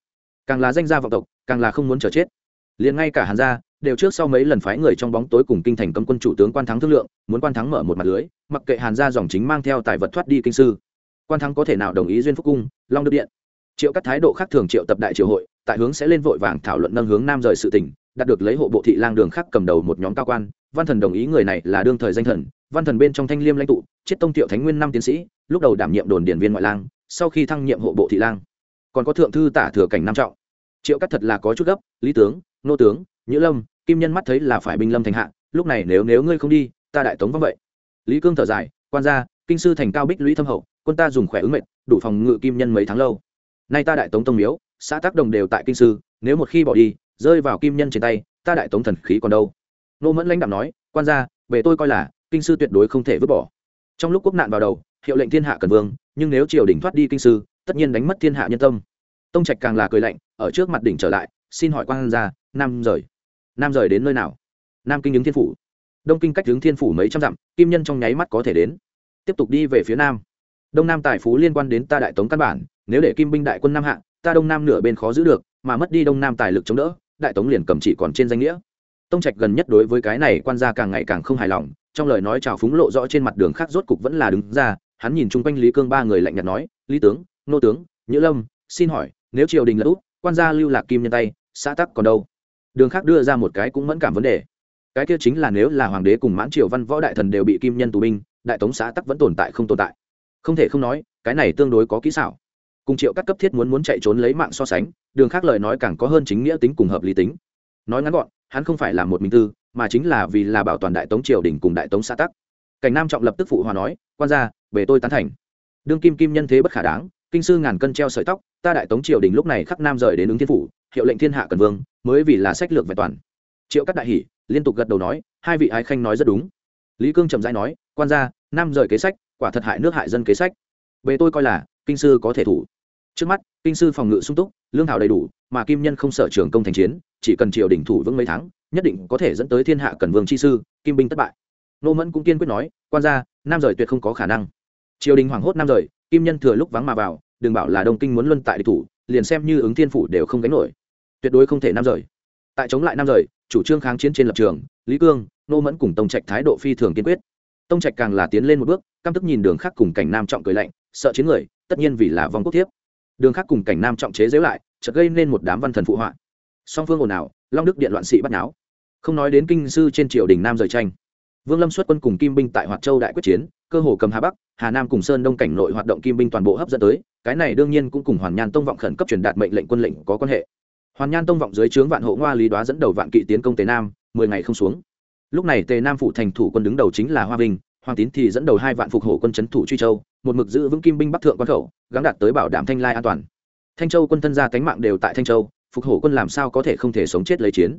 Càng là danh gia vọng tộc, càng là không muốn chờ chết. Liền ngay cả hàn gia, đều trước sau mấy lần phái người trong bóng tối cùng kinh thành cấm quân chủ tướng quan thắng thương lượng, muốn quan thắng mở một mặt lưới, mặc kệ hàn gia dòng chính mang theo tài vật thoát đi kinh sư quan thắng có thể nào đồng ý duyên phúc cung, long đức điện. Triệu các thái độ khác thường triệu tập đại triều hội, tại hướng sẽ lên vội vàng thảo luận nâng hướng nam rời sự tỉnh đạt được lấy hộ bộ thị lang đường khác cầm đầu một nhóm cao quan. Văn thần đồng ý người này là đương thời danh thần, văn thần bên trong thanh liêm lãnh tụ chiết tông tiệu thánh nguyên năm tiến sĩ, lúc đầu đảm nhiệm đồn điển viên ngoại lang, sau khi thăng nhiệm hộ bộ thị lang. Còn có thượng thư tả thừa cảnh nam trọng. Triệu cắt thật là có chút gấp, lý tướng, nô tướng, nhữ lâm, kim nhân mắt thấy là phải binh lâm thành hạ, lúc này nếu nếu ngươi không đi, ta đại tống vắng vậy. Lý cương thở dài, quan gia, kinh sư thành cao bích lũy thâm hậu quân ta dùng khỏe ứng mệnh, đủ phòng ngự kim nhân mấy tháng lâu. Nay ta đại tống tông miếu, xã tác đồng đều tại kinh sư, nếu một khi bỏ đi, rơi vào kim nhân trên tay, ta đại tống thần khí còn đâu? Nô mẫn lãnh đạo nói, quan gia, về tôi coi là, kinh sư tuyệt đối không thể vứt bỏ. Trong lúc quốc nạn vào đầu, hiệu lệnh thiên hạ cần vương, nhưng nếu triều đình thoát đi kinh sư, tất nhiên đánh mất thiên hạ nhân tâm. Tông trạch càng là cười lạnh, ở trước mặt đỉnh trở lại, xin hỏi quan gia, nam rời. Nam rời đến nơi nào? Nam kinh ứng thiên phủ. Đông kinh cách hướng thiên phủ mấy trăm dặm, kim nhân trong nháy mắt có thể đến. Tiếp tục đi về phía nam đông nam tài phú liên quan đến ta đại tống căn bản, nếu để kim binh đại quân nam hạ, ta đông nam nửa bên khó giữ được, mà mất đi đông nam tài lực chống đỡ, đại tống liền cầm chỉ còn trên danh nghĩa. Tông trạch gần nhất đối với cái này quan gia càng ngày càng không hài lòng, trong lời nói chào phúng lộ rõ trên mặt đường khác rốt cục vẫn là đứng ra, hắn nhìn chung quanh lý cương ba người lạnh nhạt nói, lý tướng, nô tướng, nhữ lâm, xin hỏi, nếu triều đình là út, quan gia lưu lạc kim nhân tay, xã tắc còn đâu? Đường khác đưa ra một cái cũng mẫn cảm vấn đề. Cái kia chính là nếu là hoàng đế cùng mãn triều văn võ đại thần đều bị kim nhân tù binh, đại tống xã tắc vẫn tồn tại không tồn tại không thể không nói, cái này tương đối có kỹ xảo. Cùng triệu các cấp thiết muốn muốn chạy trốn lấy mạng so sánh, đường khác lời nói càng có hơn chính nghĩa tính cùng hợp lý tính. Nói ngắn gọn, hắn không phải là một mình tư, mà chính là vì là bảo toàn đại tống triều đình cùng đại tống xã tắc. Cảnh nam trọng lập tức phụ hòa nói, quan gia, về tôi tán thành. Đương kim kim nhân thế bất khả đáng, kinh sư ngàn cân treo sợi tóc, ta đại tống triều đình lúc này khắc nam rời đến ứng thiên phủ, hiệu lệnh thiên hạ cần vương, mới vì là sách lược vẹn toàn. Triệu các đại hỷ liên tục gật đầu nói, hai vị ái khanh nói rất đúng. Lý cương trầm dai nói, quan gia, nam rời kế sách quả thật hại nước hại dân kế sách. Về tôi coi là, kinh sư có thể thủ. Trước mắt, kinh sư phòng ngự sung túc, lương thảo đầy đủ, mà kim nhân không sở trường công thành chiến, chỉ cần triều đình thủ vững mấy tháng, nhất định có thể dẫn tới thiên hạ cần vương chi sư, kim binh thất bại. Nô mẫn cũng kiên quyết nói, quan gia nam rời tuyệt không có khả năng. Triều đình hoảng hốt nam rời, kim nhân thừa lúc vắng mà vào, đừng bảo là đông kinh muốn luân tại địch thủ, liền xem như ứng thiên phủ đều không gánh nổi. Tuyệt đối không thể nam rời. Tại chống lại nam rời, chủ trương kháng chiến trên lập trường, lý cương, nô mẫn cùng tông trạch thái độ phi thường kiên quyết tông trạch càng là tiến lên một bước, căm tức nhìn đường khác cùng cảnh nam trọng cười lạnh, sợ chiến người, tất nhiên vì là vong quốc thiếp. Đường khác cùng cảnh nam trọng chế giễu lại, chợt gây nên một đám văn thần phụ họa. Song phương ồn ào, long đức điện loạn sĩ bắt náo. Không nói đến kinh sư trên triều đình nam rời tranh. Vương lâm xuất quân cùng kim binh tại hoạt châu đại quyết chiến, cơ hồ cầm hà bắc, hà nam cùng sơn đông cảnh nội hoạt động kim binh toàn bộ hấp dẫn tới, cái này đương nhiên cũng cùng hoàn nhan tông vọng khẩn cấp truyền đạt mệnh lệnh quân lệnh có quan hệ. Hoàn nhan tông vọng dưới trướng vạn hộ ngoa lý đoá dẫn đầu vạn kỵ tiến công tề nam, mười ngày không xuống lúc này tề nam phủ thành thủ quân đứng đầu chính là hoa vinh, hoàng tín thì dẫn đầu hai vạn phục hộ quân c thủ truy châu, một mực giữ vững kim binh bắc thượng quan khẩu gắn đạt tới bảo đảm thanh lai an toàn. Thanh châu quân thân gia cánh mạng đều tại thanh châu, phục hổ quân làm sao có thể không thể sống chết lấy chiến?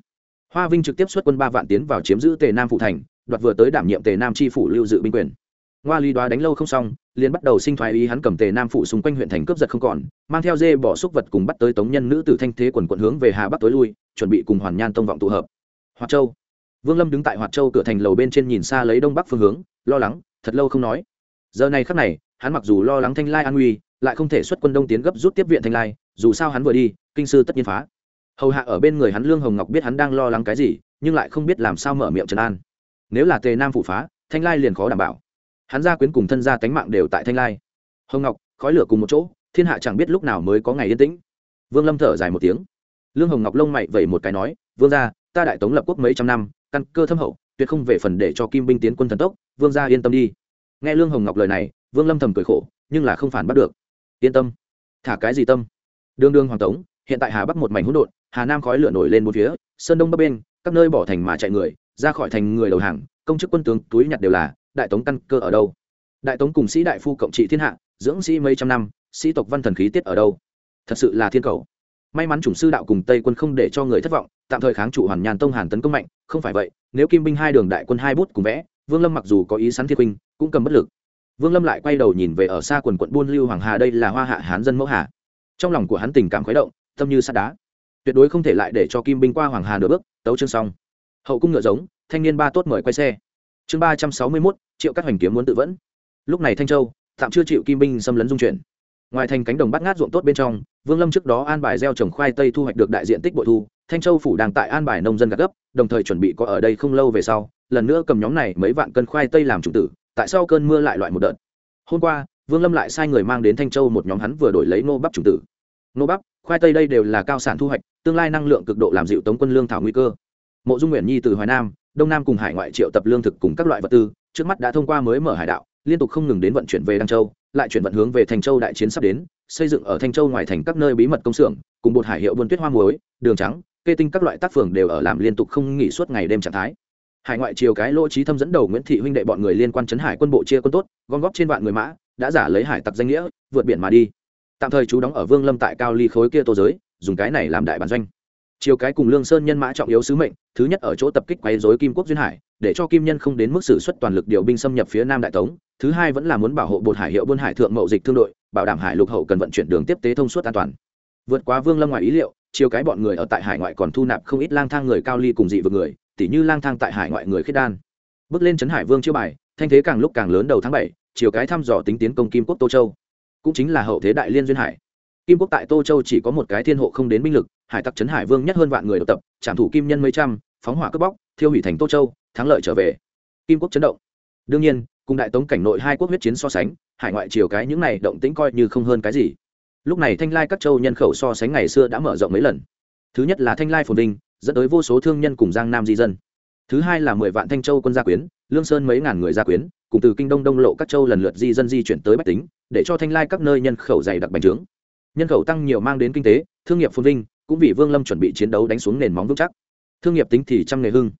Hoa vinh trực tiếp xuất quân ba vạn tiến vào chiếm giữ tề nam phụ thành, đoạt vừa tới đảm nhiệm tề nam tri phủ lưu dự binh quyền. Ngoa lý đoá đánh lâu không xong, liền bắt đầu sinh thoái ý hắn cầm tề nam phủ xung quanh huyện thành cướp giật không còn, mang theo dê bỏ xúc vật cùng bắt tới tống nhân nữ tử thanh thế quần quận hướng về hà bắc tối lui, chuẩn bị cùng hoàn nhan tông vọng tụ hợp. Hoạt châu vương lâm đứng tại hoạt châu cửa thành lầu bên trên nhìn xa lấy đông bắc phương hướng, lo lắng, thật lâu không nói. Giờ này khắc này, hắn mặc dù lo lắng thanh lai an nguy, lại không thể xuất quân đông tiến gấp rút tiếp viện thanh lai, dù sao hắn vừa đi, kinh sư tất nhiên phá. Hầu hạ ở bên người hắn lương hồng ngọc biết hắn đang lo lắng cái gì, nhưng lại không biết làm sao mở miệng trấn an. Nếu là tề nam phủ phá, thanh lai liền khó đảm bảo. Hắn gia quyến cùng thân gia tánh mạng đều tại thanh lai. Hồng ngọc, khói lửa cùng một chỗ, thiên hạ chẳng biết lúc nào mới có ngày yên tĩnh. Vương lâm thở dài một tiếng. Lương hồng ngọc lông mày vẩy một cái nói, vương gia, ta đại tống lập quốc mấy trăm năm căn cơ thâm hậu, tuyệt không về phần để cho kim binh tiến quân thần tốc, vương gia yên tâm đi. Nghe lương hồng ngọc lời này, vương lâm thầm cười khổ, nhưng là không phản bắt được. Yên tâm. Thả cái gì tâm? Đương đương hoàng tống, hiện tại hà bắc một mảnh hỗn độn, hà nam khói lửa nổi lên một phía, sơn đông bắc bên, các nơi bỏ thành mà chạy người, ra khỏi thành người đầu hàng, công chức quân tướng túi nhặt đều là, đại tống căn cơ ở đâu? Đại tống cùng sĩ đại phu cộng trị thiên hạ, dưỡng sĩ mấy trăm năm, sĩ tộc văn thần khí tiết ở đâu? Thật sự là thiên cầu may mắn chủng sư đạo cùng tây quân không để cho người thất vọng, tạm thời kháng trụ hoàn nhàn tông hàn tấn công mạnh, không phải vậy, nếu kim binh hai đường đại quân hai bút cùng vẽ, vương lâm mặc dù có ý sắn thiên huynh, cũng cầm bất lực. Vương lâm lại quay đầu nhìn về ở xa quần quận buôn lưu hoàng hà, đây là hoa hạ hán dân mẫu hà. Trong lòng của hắn tình cảm khuấy động, tâm như sắt đá. Tuyệt đối không thể lại để cho kim binh qua hoàng hà nửa bước, tấu chương xong. Hậu cung ngựa giống, thanh niên ba tốt mời quay xe. Chương ba trăm sáu mươi mốt, triệu các hoành kiếm muốn tự vẫn. Lúc này thanh châu, tạm chưa chịu kim binh xâm lấn dung chuyển. Ngoài thành cánh đồng bắt ngát ruộng tốt bên trong vương lâm trước đó an bài gieo trồng khoai tây thu hoạch được đại diện tích bội thu, thanh châu phủ đang tại an bài nông dân gạt gấp, đồng thời chuẩn bị có ở đây không lâu về sau, lần nữa cầm nhóm này mấy vạn cân khoai tây làm chủ tử, tại sao cơn mưa lại loại một đợt. Hôm qua, vương lâm lại sai người mang đến thanh châu một nhóm hắn vừa đổi lấy nô bắp chủ tử. Nô bắp, khoai tây đây đều là cao sản thu hoạch, tương lai năng lượng cực độ làm dịu tống quân lương thảo nguy cơ. Mộ dung nguyện nhi từ hoài nam, đông nam cùng hải ngoại triệu tập lương thực cùng các loại vật tư, trước mắt đã thông qua mới mở hải đạo, liên tục không ngừng đến vận chuyển về đăng châu, lại chuyển vận hướng về thành châu đại chiến sắp đến xây dựng ở thanh châu ngoài thành các nơi bí mật công xưởng, cùng bột hải hiệu buôn tuyết hoa muối, đường trắng, kê tinh các loại tác phường đều ở làm liên tục không nghỉ suốt ngày đêm trạng thái. Hải ngoại triều cái lỗ trí thâm dẫn đầu nguyễn thị huynh đệ bọn người liên quan chấn hải quân bộ chia quân tốt, gom góp trên vạn người mã, đã giả lấy hải tặc danh nghĩa, vượt biển mà đi. Tạm thời chú đóng ở vương lâm tại cao ly khối kia tô giới, dùng cái này làm đại bản doanh. Chiều cái cùng lương sơn nhân mã trọng yếu sứ mệnh, thứ nhất ở chỗ tập kích quấy dối kim quốc duyên hải, để cho kim nhân không đến mức xử suất toàn lực điều binh xâm nhập phía nam đại tống thứ hai vẫn là muốn bảo hộ bột hải hiệu buôn hải thượng mậu dịch thương đội, bảo đảm hải lục hậu cần vận chuyển đường tiếp tế thông suốt an toàn. Vượt quá vương lâm ngoài ý liệu chiều cái bọn người ở tại hải ngoại còn thu nạp không ít lang thang người cao ly cùng dị vực người, tỉ như lang thang tại hải ngoại người khiết đan. Bước lên trấn hải vương chiêu bài, thanh thế càng lúc càng lớn đầu tháng bảy chiều cái thăm dò tính tiến công kim quốc tô châu. Cũng chính là hậu thế đại liên duyên hải. Kim quốc tại tô châu chỉ có một cái thiên hộ không đến binh lực, hải tặc trấn hải vương nhất hơn vạn người độc tập, trảm thủ kim nhân mấy trăm, phóng hỏa cướp bóc, thiêu hủy thành tô châu, thắng lợi trở về. Kim quốc chấn động. Đương nhiên cùng đại tống cảnh nội hai quốc huyết chiến so sánh, hải ngoại chiều cái những này động tĩnh coi như không hơn cái gì. Lúc này thanh lai các châu nhân khẩu so sánh ngày xưa đã mở rộng mấy lần. Thứ nhất là thanh lai phồn vinh, dẫn tới vô số thương nhân cùng giang nam di dân. Thứ hai là mười vạn thanh châu quân gia quyến, lương sơn mấy ngàn người gia quyến, cùng từ kinh đông đông lộ các châu lần lượt di dân di chuyển tới bách tính, để cho thanh lai các nơi nhân khẩu dày đặc bành trướng. Nhân khẩu tăng nhiều mang đến kinh tế, thương nghiệp phồn vinh, cũng vì vương lâm chuẩn bị chiến đấu đánh xuống nền móng vững chắc. Thương nghiệp tính thì trăm nghề hưng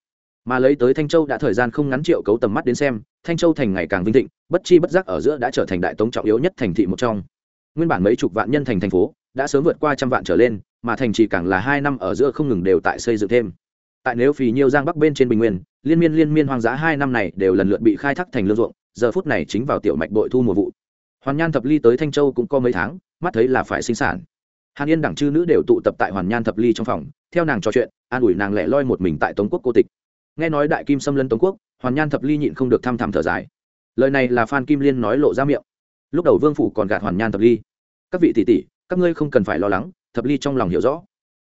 mà lấy tới thanh châu đã thời gian không ngắn triệu cấu tầm mắt đến xem, thanh châu thành ngày càng vinh thịnh, bất chi bất giác ở giữa đã trở thành đại tống trọng yếu nhất thành thị một trong. Nguyên bản mấy chục vạn nhân thành thành phố đã sớm vượt qua trăm vạn trở lên, mà thành chỉ càng là hai năm ở giữa không ngừng đều tại xây dựng thêm. Tại nếu phì nhiêu giang bắc bên trên bình nguyên, liên miên liên miên hoang dã hai năm này đều lần lượt bị khai thác thành lương ruộng, giờ phút này chính vào tiểu mạch bội thu mùa vụ. Hoàn nhan thập ly tới thanh châu cũng có mấy tháng, mắt thấy là phải sinh sản. Hàn yên đẳng chư nữ đều tụ tập tại hoàn nhan thập ly trong phòng, theo nàng trò chuyện, an ủi nàng lẻ loi một mình tại tống quốc cô tịch nghe nói đại kim xâm lấn tống quốc, hoàn nhan thập ly nhịn không được thăm thẳm thở dài. Lời này là phan kim liên nói lộ ra miệng. Lúc đầu vương phủ còn gạt hoàn nhan thập ly. Các vị tỷ tỷ, các ngươi không cần phải lo lắng, thập ly trong lòng hiểu rõ.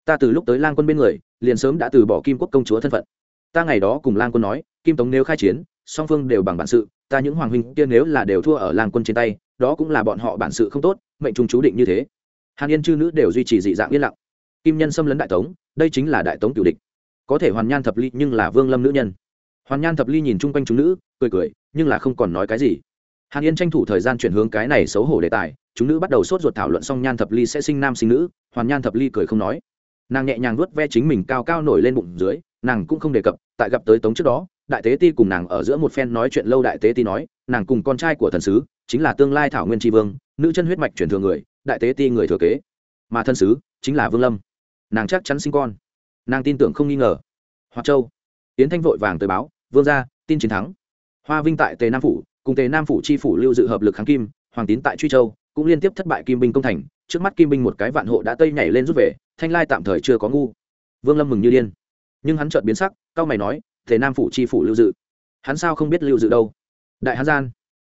Ta từ lúc tới lang quân bên người, liền sớm đã từ bỏ kim quốc công chúa thân phận. Ta ngày đó cùng lang quân nói, kim tống nếu khai chiến, song phương đều bằng bản sự, ta những hoàng huynh kia nếu là đều thua ở lang quân trên tay, đó cũng là bọn họ bản sự không tốt, mệnh trung chú định như thế. Hàn yên chư nữ đều duy trì dị dạng yên lặng. Kim nhân xâm lấn đại tống, đây chính là đại tống cựu địch có thể hoàn nhan thập ly nhưng là vương lâm nữ nhân. Hoàn nhan thập ly nhìn chung quanh chúng nữ, cười cười, nhưng là không còn nói cái gì. Hàn yên tranh thủ thời gian chuyển hướng cái này xấu hổ đề tài, chúng nữ bắt đầu sốt ruột thảo luận xong nhan thập ly sẽ sinh nam sinh nữ, hoàn nhan thập ly cười không nói. Nàng nhẹ nhàng vuốt ve chính mình cao cao nổi lên bụng dưới, nàng cũng không đề cập, tại gặp tới tống trước đó, đại tế ti cùng nàng ở giữa một phen nói chuyện lâu đại tế ti nói, nàng cùng con trai của thần sứ, chính là tương lai thảo nguyên tri vương, nữ chân huyết mạch truyền thừa người, đại tế ti người thừa kế. Mà thân sứ chính là vương lâm. Nàng chắc chắn sinh con nàng tin tưởng không nghi ngờ. Hoa châu. Yến thanh vội vàng tới báo, vương ra tin chiến thắng. Hoa vinh tại tề nam phủ, cùng tề nam phủ chi phủ lưu dự hợp lực kháng kim, hoàng tín tại truy châu, cũng liên tiếp thất bại kim binh công thành, trước mắt kim binh một cái vạn hộ đã tây nhảy lên rút về, thanh lai tạm thời chưa có ngu. Vương lâm mừng như điên. Nhưng hắn chợt biến sắc, cao mày nói, tề nam phủ chi phủ lưu dự. Hắn sao không biết lưu dự đâu? Đại hán gian.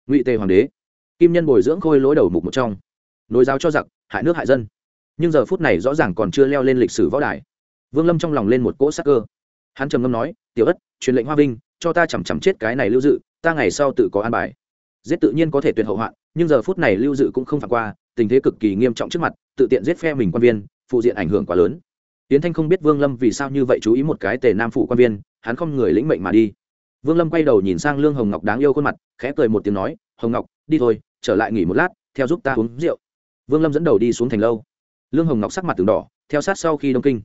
Ngụy tề hoàng đế. Kim nhân bồi dưỡng khôi lỗi đầu mục một trong. Nối giáo cho giặc, hại nước hại dân. Nhưng giờ phút này rõ ràng còn chưa leo lên lịch sử võ đài vương lâm trong lòng lên một cỗ sắc cơ. Hắn trầm ngâm nói, tiểu ất, truyền lệnh hoa vinh, cho ta chằm chằm chết cái này lưu dự, ta ngày sau tự có an bài. Giết tự nhiên có thể tuyệt hậu hoạn, nhưng giờ phút này lưu dự cũng không phản qua, tình thế cực kỳ nghiêm trọng trước mặt, tự tiện giết phe mình quan viên, phụ diện ảnh hưởng quá lớn. Tiến thanh không biết vương lâm vì sao như vậy chú ý một cái tề nam phụ quan viên, hắn không người lĩnh mệnh mà đi. Vương lâm quay đầu nhìn sang lương hồng ngọc đáng yêu khuôn mặt, khẽ cười một tiếng nói, hồng ngọc, đi thôi, trở lại nghỉ một lát, theo giúp ta uống rượu. Vương lâm dẫn đầu đi xuống thành lâu. Lương hồng ngọc sắc mặt từng đỏ, theo sát sau khi đông kinh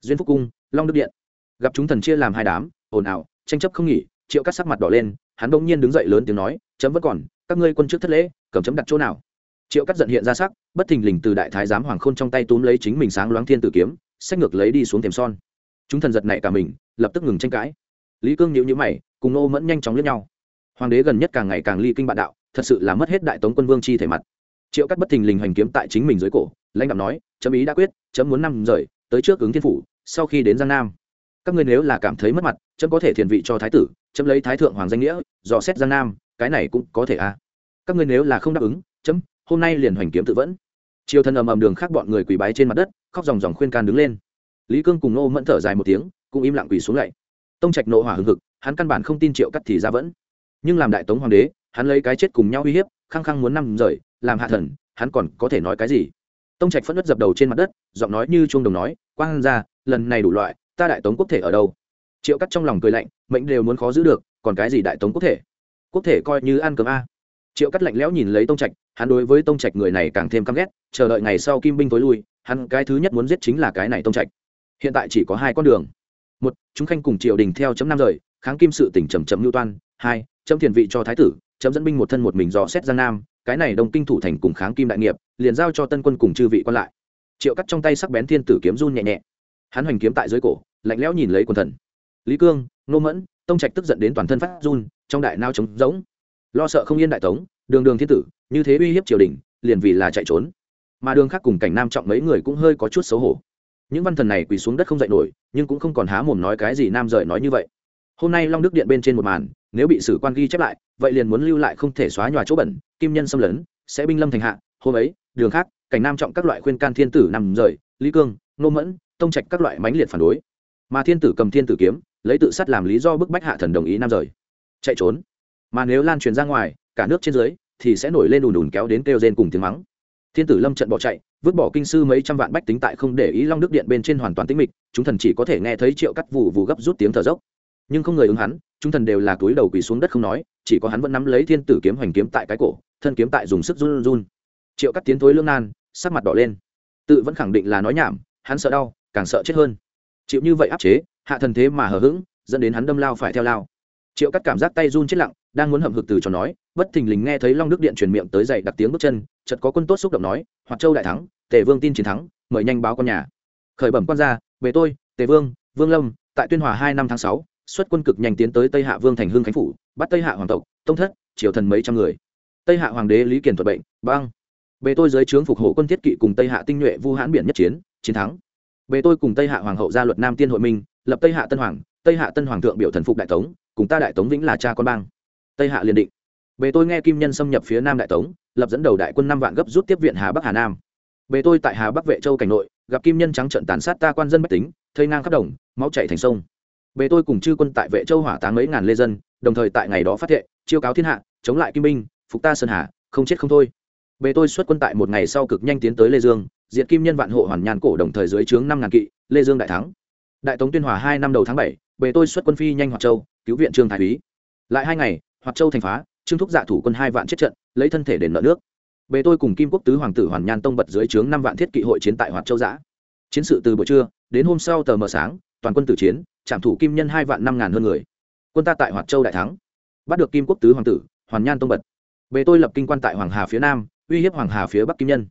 duyên phúc cung, long đức điện. Gặp chúng thần chia làm hai đám, ồn ào, tranh chấp không nghỉ, triệu cắt sắc mặt đỏ lên, hắn bỗng nhiên đứng dậy lớn tiếng nói, chấm vẫn còn, các ngươi quân trước thất lễ, cầm chấm đặt chỗ nào? Triệu cắt giận hiện ra sắc, bất thình lình từ đại thái giám hoàng khôn trong tay túm lấy chính mình sáng loáng thiên tử kiếm sách ngược lấy đi xuống thềm son. Chúng thần giật nảy cả mình, lập tức ngừng tranh cãi. Lý cương nhịu nhữ mày, cùng nô mẫn nhanh chóng lướt nhau. Hoàng đế gần nhất càng ngày càng ly kinh bạn đạo, thật sự là mất hết đại tống quân vương chi thể mặt. Triệu cắt bất thình lình hành kiếm tại chính mình dưới cổ, lãnh đạo nói, chấm ý đã quyết, chấm muốn năm rời tới trước ứng thiên phủ, sau khi đến giang nam. Các ngươi nếu là cảm thấy mất mặt, chấm có thể thiền vị cho thái tử, chấm lấy thái thượng hoàng danh nghĩa, dò xét giang nam, cái này cũng có thể à. Các ngươi nếu là không đáp ứng, chấm, hôm nay liền hoành kiếm tự vẫn. Triều thần ầm ầm đường khác bọn người quỳ bái trên mặt đất, khóc dòng dòng khuyên can đứng lên. Lý cương cùng nô mẫn thở dài một tiếng, cũng im lặng quỳ xuống lại. tông trạch nộ hỏa hưng hực, hắn căn bản không tin triệu cắt thì ra vẫn. Nhưng làm đại tống hoàng đế, hắn lấy cái chết cùng nhau uy hiếp, khăng khăng muốn năm rời, làm hạ thần, hắn còn có thể nói cái gì? Tông trạch phẫn nứt dập đầu trên mặt đất giọng nói như chuông đồng nói, quang ra, lần này đủ loại, ta đại tống quốc thể ở đâu? Triệu cắt trong lòng cười lạnh, mệnh đều muốn khó giữ được, còn cái gì đại tống quốc thể? Quốc thể coi như ăn cơm a. Triệu cắt lạnh lẽo nhìn lấy tông trạch, hắn đối với tông trạch người này càng thêm căm ghét, chờ đợi ngày sau kim binh tối lui, hắn cái thứ nhất muốn giết chính là cái này tông trạch. Hiện tại chỉ có hai con đường. Một, chúng khanh cùng triều đình theo chấm năm rời, kháng kim sự tỉnh trầm trầm lưu toan. Hai, chấm thiền vị cho thái tử, chấm dẫn binh một thân một mình dò xét giang nam, cái này đồng kinh thủ thành cùng kháng kim đại nghiệp, liền giao cho tân quân cùng chư vị quan lại triệu cắt trong tay sắc bén thiên tử kiếm run nhẹ nhẹ. Hắn hoành kiếm tại dưới cổ, lạnh lẽo nhìn lấy quần thần. Lý cương, nô mẫn, tông trạch tức giận đến toàn thân phát run, trong đại nao trống rỗng. Lo sợ không yên đại tống, đường đường thiên tử, như thế uy hiếp triều đình, liền vì là chạy trốn. Mà đường khác cùng cảnh nam trọng mấy người cũng hơi có chút xấu hổ. Những văn thần này quỳ xuống đất không dậy nổi, nhưng cũng không còn há mồm nói cái gì nam rời nói như vậy. Hôm nay long đức điện bên trên một màn, nếu bị sử quan ghi chép lại, vậy liền muốn lưu lại không thể xóa nhòa chỗ bẩn, kim nhân xâm lấn, sẽ binh lâm thành hạ, hôm ấy đường khác, cảnh nam trọng các loại khuyên can thiên tử nằm rời, lý cương, nô mẫn, tông trạch các loại mãnh liệt phản đối. Mà thiên tử cầm thiên tử kiếm, lấy tự sát làm lý do bức bách hạ thần đồng ý nam rời. Chạy trốn. Mà nếu lan truyền ra ngoài, cả nước trên dưới, thì sẽ nổi lên đùn đùn kéo đến kêu rên cùng tiếng mắng. Thiên tử lâm trận bỏ chạy, vứt bỏ kinh sư mấy trăm vạn bách tính tại không để ý long đức điện bên trên hoàn toàn tĩnh mịch, chúng thần chỉ có thể nghe thấy triệu cắt vụ vụ gấp rút tiếng thở dốc. Nhưng không người ứng hắn, chúng thần đều là túi đầu quỳ xuống đất không nói, chỉ có hắn vẫn nắm lấy thiên tử kiếm hoành kiếm tại cái cổ, thân kiếm tại dùng sức run run triệu cắt tiến thối lương nan, sắc mặt đỏ lên. Tự vẫn khẳng định là nói nhảm, hắn sợ đau, càng sợ chết hơn. Chịu như vậy áp chế, hạ thần thế mà hờ hững, dẫn đến hắn đâm lao phải theo lao. Triệu cắt cảm giác tay run chết lặng, đang muốn hậm hực từ cho nói, bất thình lình nghe thấy long đức điện truyền miệng tới dậy đặt tiếng bước chân, chợt có quân tốt xúc động nói hoặc châu đại thắng, tề vương tin chiến thắng, mời nhanh báo con nhà. Khởi bẩm quan gia, về tôi, tề vương vương lâm, tại tuyên hòa hai năm tháng sáu, xuất quân cực nhanh tiến tới tây hạ vương thành hương khánh phủ, bắt tây hạ hoàng tộc, tông thất, triều thần mấy trăm người. Tây hạ hoàng đế lý kiền thuật bệnh, băng bề tôi dưới trướng phục hộ quân thiết kỵ cùng tây hạ tinh nhuệ vu hãn biển nhất chiến chiến thắng. Bề tôi cùng tây hạ hoàng hậu gia luật nam tiên hội minh, lập tây hạ tân hoàng, tây hạ tân hoàng thượng biểu thần phục đại tống, cùng ta đại tống vĩnh là cha con bang. Tây hạ liền định. Bề tôi nghe kim nhân xâm nhập phía nam đại tống, lập dẫn đầu đại quân năm vạn gấp rút tiếp viện hà bắc hà nam. Bề tôi tại hà bắc vệ châu cảnh nội, gặp kim nhân trắng trận tàn sát ta quan dân bách tính, thây ngang khắp đồng, máu chảy thành sông. Bề tôi cùng chư quân tại vệ châu hỏa táng mấy ngàn lê dân, đồng thời tại ngày đó phát thệ, chiêu cáo thiên hạ, chống lại kim binh, phục ta sơn hà, không chết không thôi bề tôi xuất quân tại một ngày sau cực nhanh tiến tới lê dương, diệt kim nhân vạn hộ hoàn nhàn cổ đồng thời dưới trướng năm ngàn kỵ, lê dương đại thắng. Đại tống tuyên hòa hai năm đầu tháng bảy, bề tôi xuất quân phi nhanh hoạt châu, cứu viện trương thái úy. Lại hai ngày, hoạt châu thành phá, trương thúc dạ thủ quân hai vạn chết trận, lấy thân thể đền nợ nước. Bề tôi cùng kim quốc tứ hoàng tử hoàn nhan tông bật dưới trướng năm vạn thiết kỵ hội chiến tại hoạt châu giã. Chiến sự từ buổi trưa, đến hôm sau tờ mờ sáng, toàn quân tử chiến, trạm thủ kim nhân hai vạn năm ngàn hơn người. Quân ta tại hoạt châu đại thắng. Bắt được kim quốc tứ hoàng tử, hoàn nhan tông bật. Bề tôi lập kinh quan tại hoàng hà phía nam uy hiếp hoàng hà phía bắc kim nhân.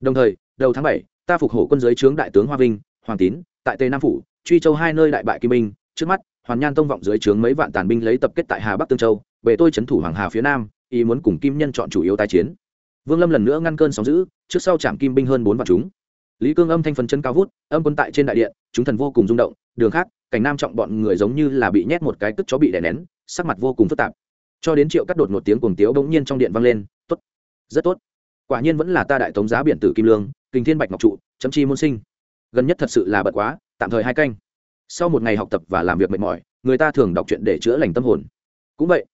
Đồng thời, đầu tháng bảy, ta phục hổ quân giới trướng đại tướng hoa vinh, hoàng tín, tại tây nam phủ, truy châu hai nơi đại bại kim binh trước mắt, hoàn nhan tông vọng dưới trướng mấy vạn tàn binh lấy tập kết tại hà bắc tương châu về tôi trấn thủ hoàng hà phía nam, ý muốn cùng kim nhân chọn chủ yếu tái chiến. Vương lâm lần nữa ngăn cơn sóng giữ trước sau chạm kim binh hơn bốn vạn chúng. Lý cương âm thanh phấn chân cao vút, âm quân tại trên đại điện, chúng thần vô cùng rung động, đường khác, cảnh nam trọng bọn người giống như là bị nhét một cái cất chó bị đè nén, sắc mặt vô cùng phức tạp. Cho đến triệu cắt đột một tiếng cuồng tiếu bỗng nhiên trong điện vang lên, tốt, rất tốt quả nhiên vẫn là ta đại tống giá biển tử kim lương kinh thiên bạch ngọc trụ, chấm chi môn sinh. Gần nhất thật sự là bật quá, tạm thời hai canh. Sau một ngày học tập và làm việc mệt mỏi, người ta thường đọc truyện để chữa lành tâm hồn. Cũng vậy,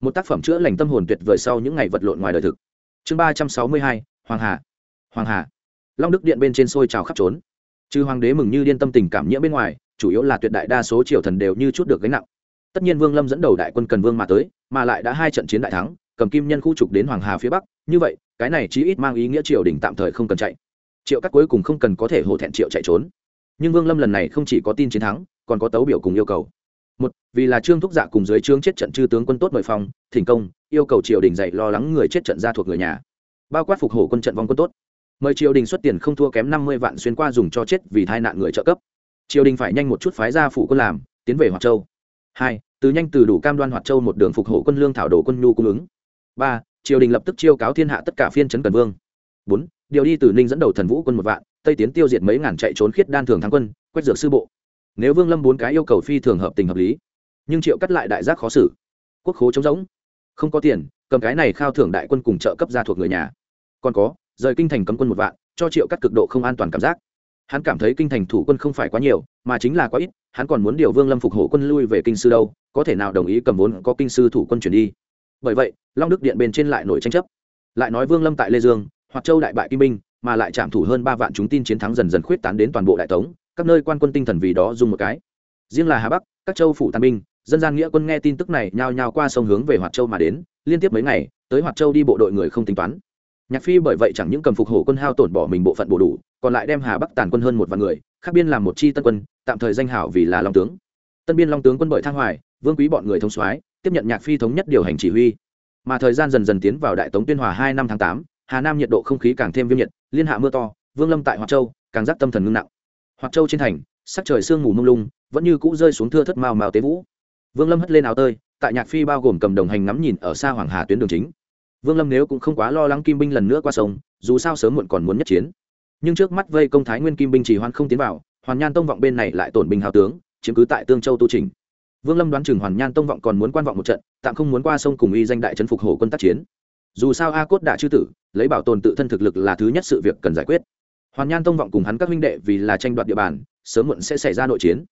một tác phẩm chữa lành tâm hồn tuyệt vời sau những ngày vật lộn ngoài đời thực. Chương ba trăm sáu mươi hai, hoàng hà. Hoàng hà. Long đức điện bên trên sôi trào khắp trốn. Trừ hoàng đế mừng như điên tâm tình cảm nhiễm bên ngoài, chủ yếu là tuyệt đại đa số triều thần đều như chút được gánh nặng. Tất nhiên vương lâm dẫn đầu đại quân cần vương mà tới, mà lại đã hai trận chiến đại thắng, cầm kim nhân khu trục đến hoàng hà phía bắc, như vậy cái này chí ít mang ý nghĩa triều đình tạm thời không cần chạy. Triệu các cuối cùng không cần có thể hổ thẹn triệu chạy trốn. Nhưng vương lâm lần này không chỉ có tin chiến thắng, còn có tấu biểu cùng yêu cầu. Một, vì là trương thúc dạ cùng dưới trương chết trận chư tướng quân tốt mời phong, thỉnh công, yêu cầu triều đình dạy lo lắng người chết trận ra thuộc người nhà. Bao quát phục hổ quân trận vong quân tốt. Mời triều đình xuất tiền không thua kém năm mươi vạn xuyên qua dùng cho chết vì tai nạn người trợ cấp. Triều đình phải nhanh một chút phái ra phủ quân làm, tiến về hoạt châu. Hai, từ nhanh từ đủ cam đoan hoạt châu một đường phục hổ quân lương thảo đồ quân nhu cung ứng. Ba triều đình lập tức chiêu cáo thiên hạ tất cả phiên trấn cần vương. Bốn, điều đi từ ninh dẫn đầu thần vũ quân một vạn, tây tiến tiêu diệt mấy ngàn chạy trốn khiết đan thường thắng quân, quét dược sư bộ. Nếu vương lâm bốn cái yêu cầu phi thường hợp tình hợp lý, nhưng triệu cắt lại đại giác khó xử. Quốc khố trống rỗng, không có tiền, cầm cái này khao thưởng đại quân cùng trợ cấp gia thuộc người nhà. Còn có, rời kinh thành cấm quân một vạn, cho triệu cắt cực độ không an toàn cảm giác. Hắn cảm thấy kinh thành thủ quân không phải quá nhiều, mà chính là quá ít, hắn còn muốn điều vương lâm phục hổ quân lui về kinh sư đâu, có thể nào đồng ý cầm vốn có kinh sư thủ quân chuyển đi? Bởi vậy, long đức điện bên trên lại nổi tranh chấp. Lại nói vương lâm tại lê dương, hoặc châu đại bại kim binh mà lại trảm thủ hơn ba vạn chúng tin chiến thắng dần dần khuyết tán đến toàn bộ đại tống, các nơi quan quân tinh thần vì đó dùng một cái. Riêng là hà bắc, các châu phủ tàn binh, dân gian nghĩa quân nghe tin tức này nhao nhao qua sông hướng về hoạt châu mà đến, liên tiếp mấy ngày, tới hoạt châu đi bộ đội người không tính toán. Nhạc phi bởi vậy chẳng những cầm phục hổ quân hao tổn bỏ mình bộ phận bổ đủ, còn lại đem hà bắc tàn quân hơn một vạn người, khác biên làm một chi tân quân, tạm thời danh hảo vì là long tướng. Tân biên long tướng quân bởi thang hoài, vương quý bọn người thông soái tiếp nhận nhạc phi thống nhất điều hành chỉ huy. Mà thời gian dần dần tiến vào đại tống tuyên hòa hai năm tháng tám, hà nam nhiệt độ không khí càng thêm viêm nhiệt, liên hạ mưa to, vương lâm tại hoạt châu, càng giác tâm thần ngưng nặng. Hoạt châu trên thành, sắc trời sương mù mông lung, vẫn như cũ rơi xuống thưa thất mao mao tế vũ. Vương lâm hất lên áo tơi, tại nhạc phi bao gồm cầm đồng hành ngắm nhìn ở xa hoàng hà tuyến đường chính. Vương lâm nếu cũng không quá lo lắng kim binh lần nữa qua sông, dù sao sớm muộn còn muốn nhất chiến. Nhưng trước mắt vây công thái nguyên kim binh chỉ hoan không tiến vào, hoàn nhan tông vọng bên này lại tổn binh hào tướng, chiếm cứ tại tương châu tu trình vương lâm đoán chừng hoàn nhan tông vọng còn muốn quan vọng một trận, tạm không muốn qua sông cùng y danh đại trấn phục hổ quân tác chiến. Dù sao a cốt đã chư tử, lấy bảo tồn tự thân thực lực là thứ nhất sự việc cần giải quyết. Hoàn nhan tông vọng cùng hắn các huynh đệ vì là tranh đoạt địa bàn, sớm muộn sẽ xảy ra nội chiến.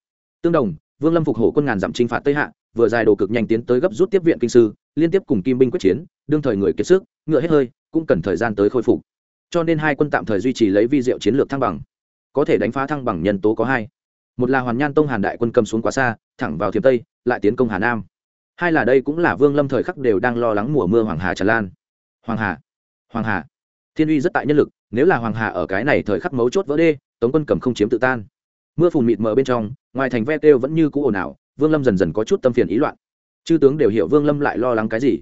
Tương đồng, vương lâm phục hổ quân ngàn dặm chinh phạt tây hạ, vừa dài đồ cực nhanh tiến tới gấp rút tiếp viện kinh sư, liên tiếp cùng kim binh quyết chiến, đương thời người kiệt sức, ngựa hết hơi, cũng cần thời gian tới khôi phục. Cho nên hai quân tạm thời duy trì lấy vi diệu chiến lược thăng bằng. Có thể đánh phá thăng bằng nhân tố có hai. Một là hoàn nhan tông hàn đại quân cầm xuống quá xa thẳng vào thiểm tây, lại tiến công hà nam. Hai là đây cũng là vương lâm thời khắc đều đang lo lắng mùa mưa hoàng hà tràn lan. Hoàng hà hoàng hà. Thiên uy rất tại nhân lực, nếu là hoàng hà ở cái này thời khắc mấu chốt vỡ đê, tống quân cầm không chiếm tự tan. Mưa phùn mịt mờ bên trong, ngoài thành ve kêu vẫn như cũ ồn ào, vương lâm dần dần có chút tâm phiền ý loạn. Chư tướng đều hiểu vương lâm lại lo lắng cái gì.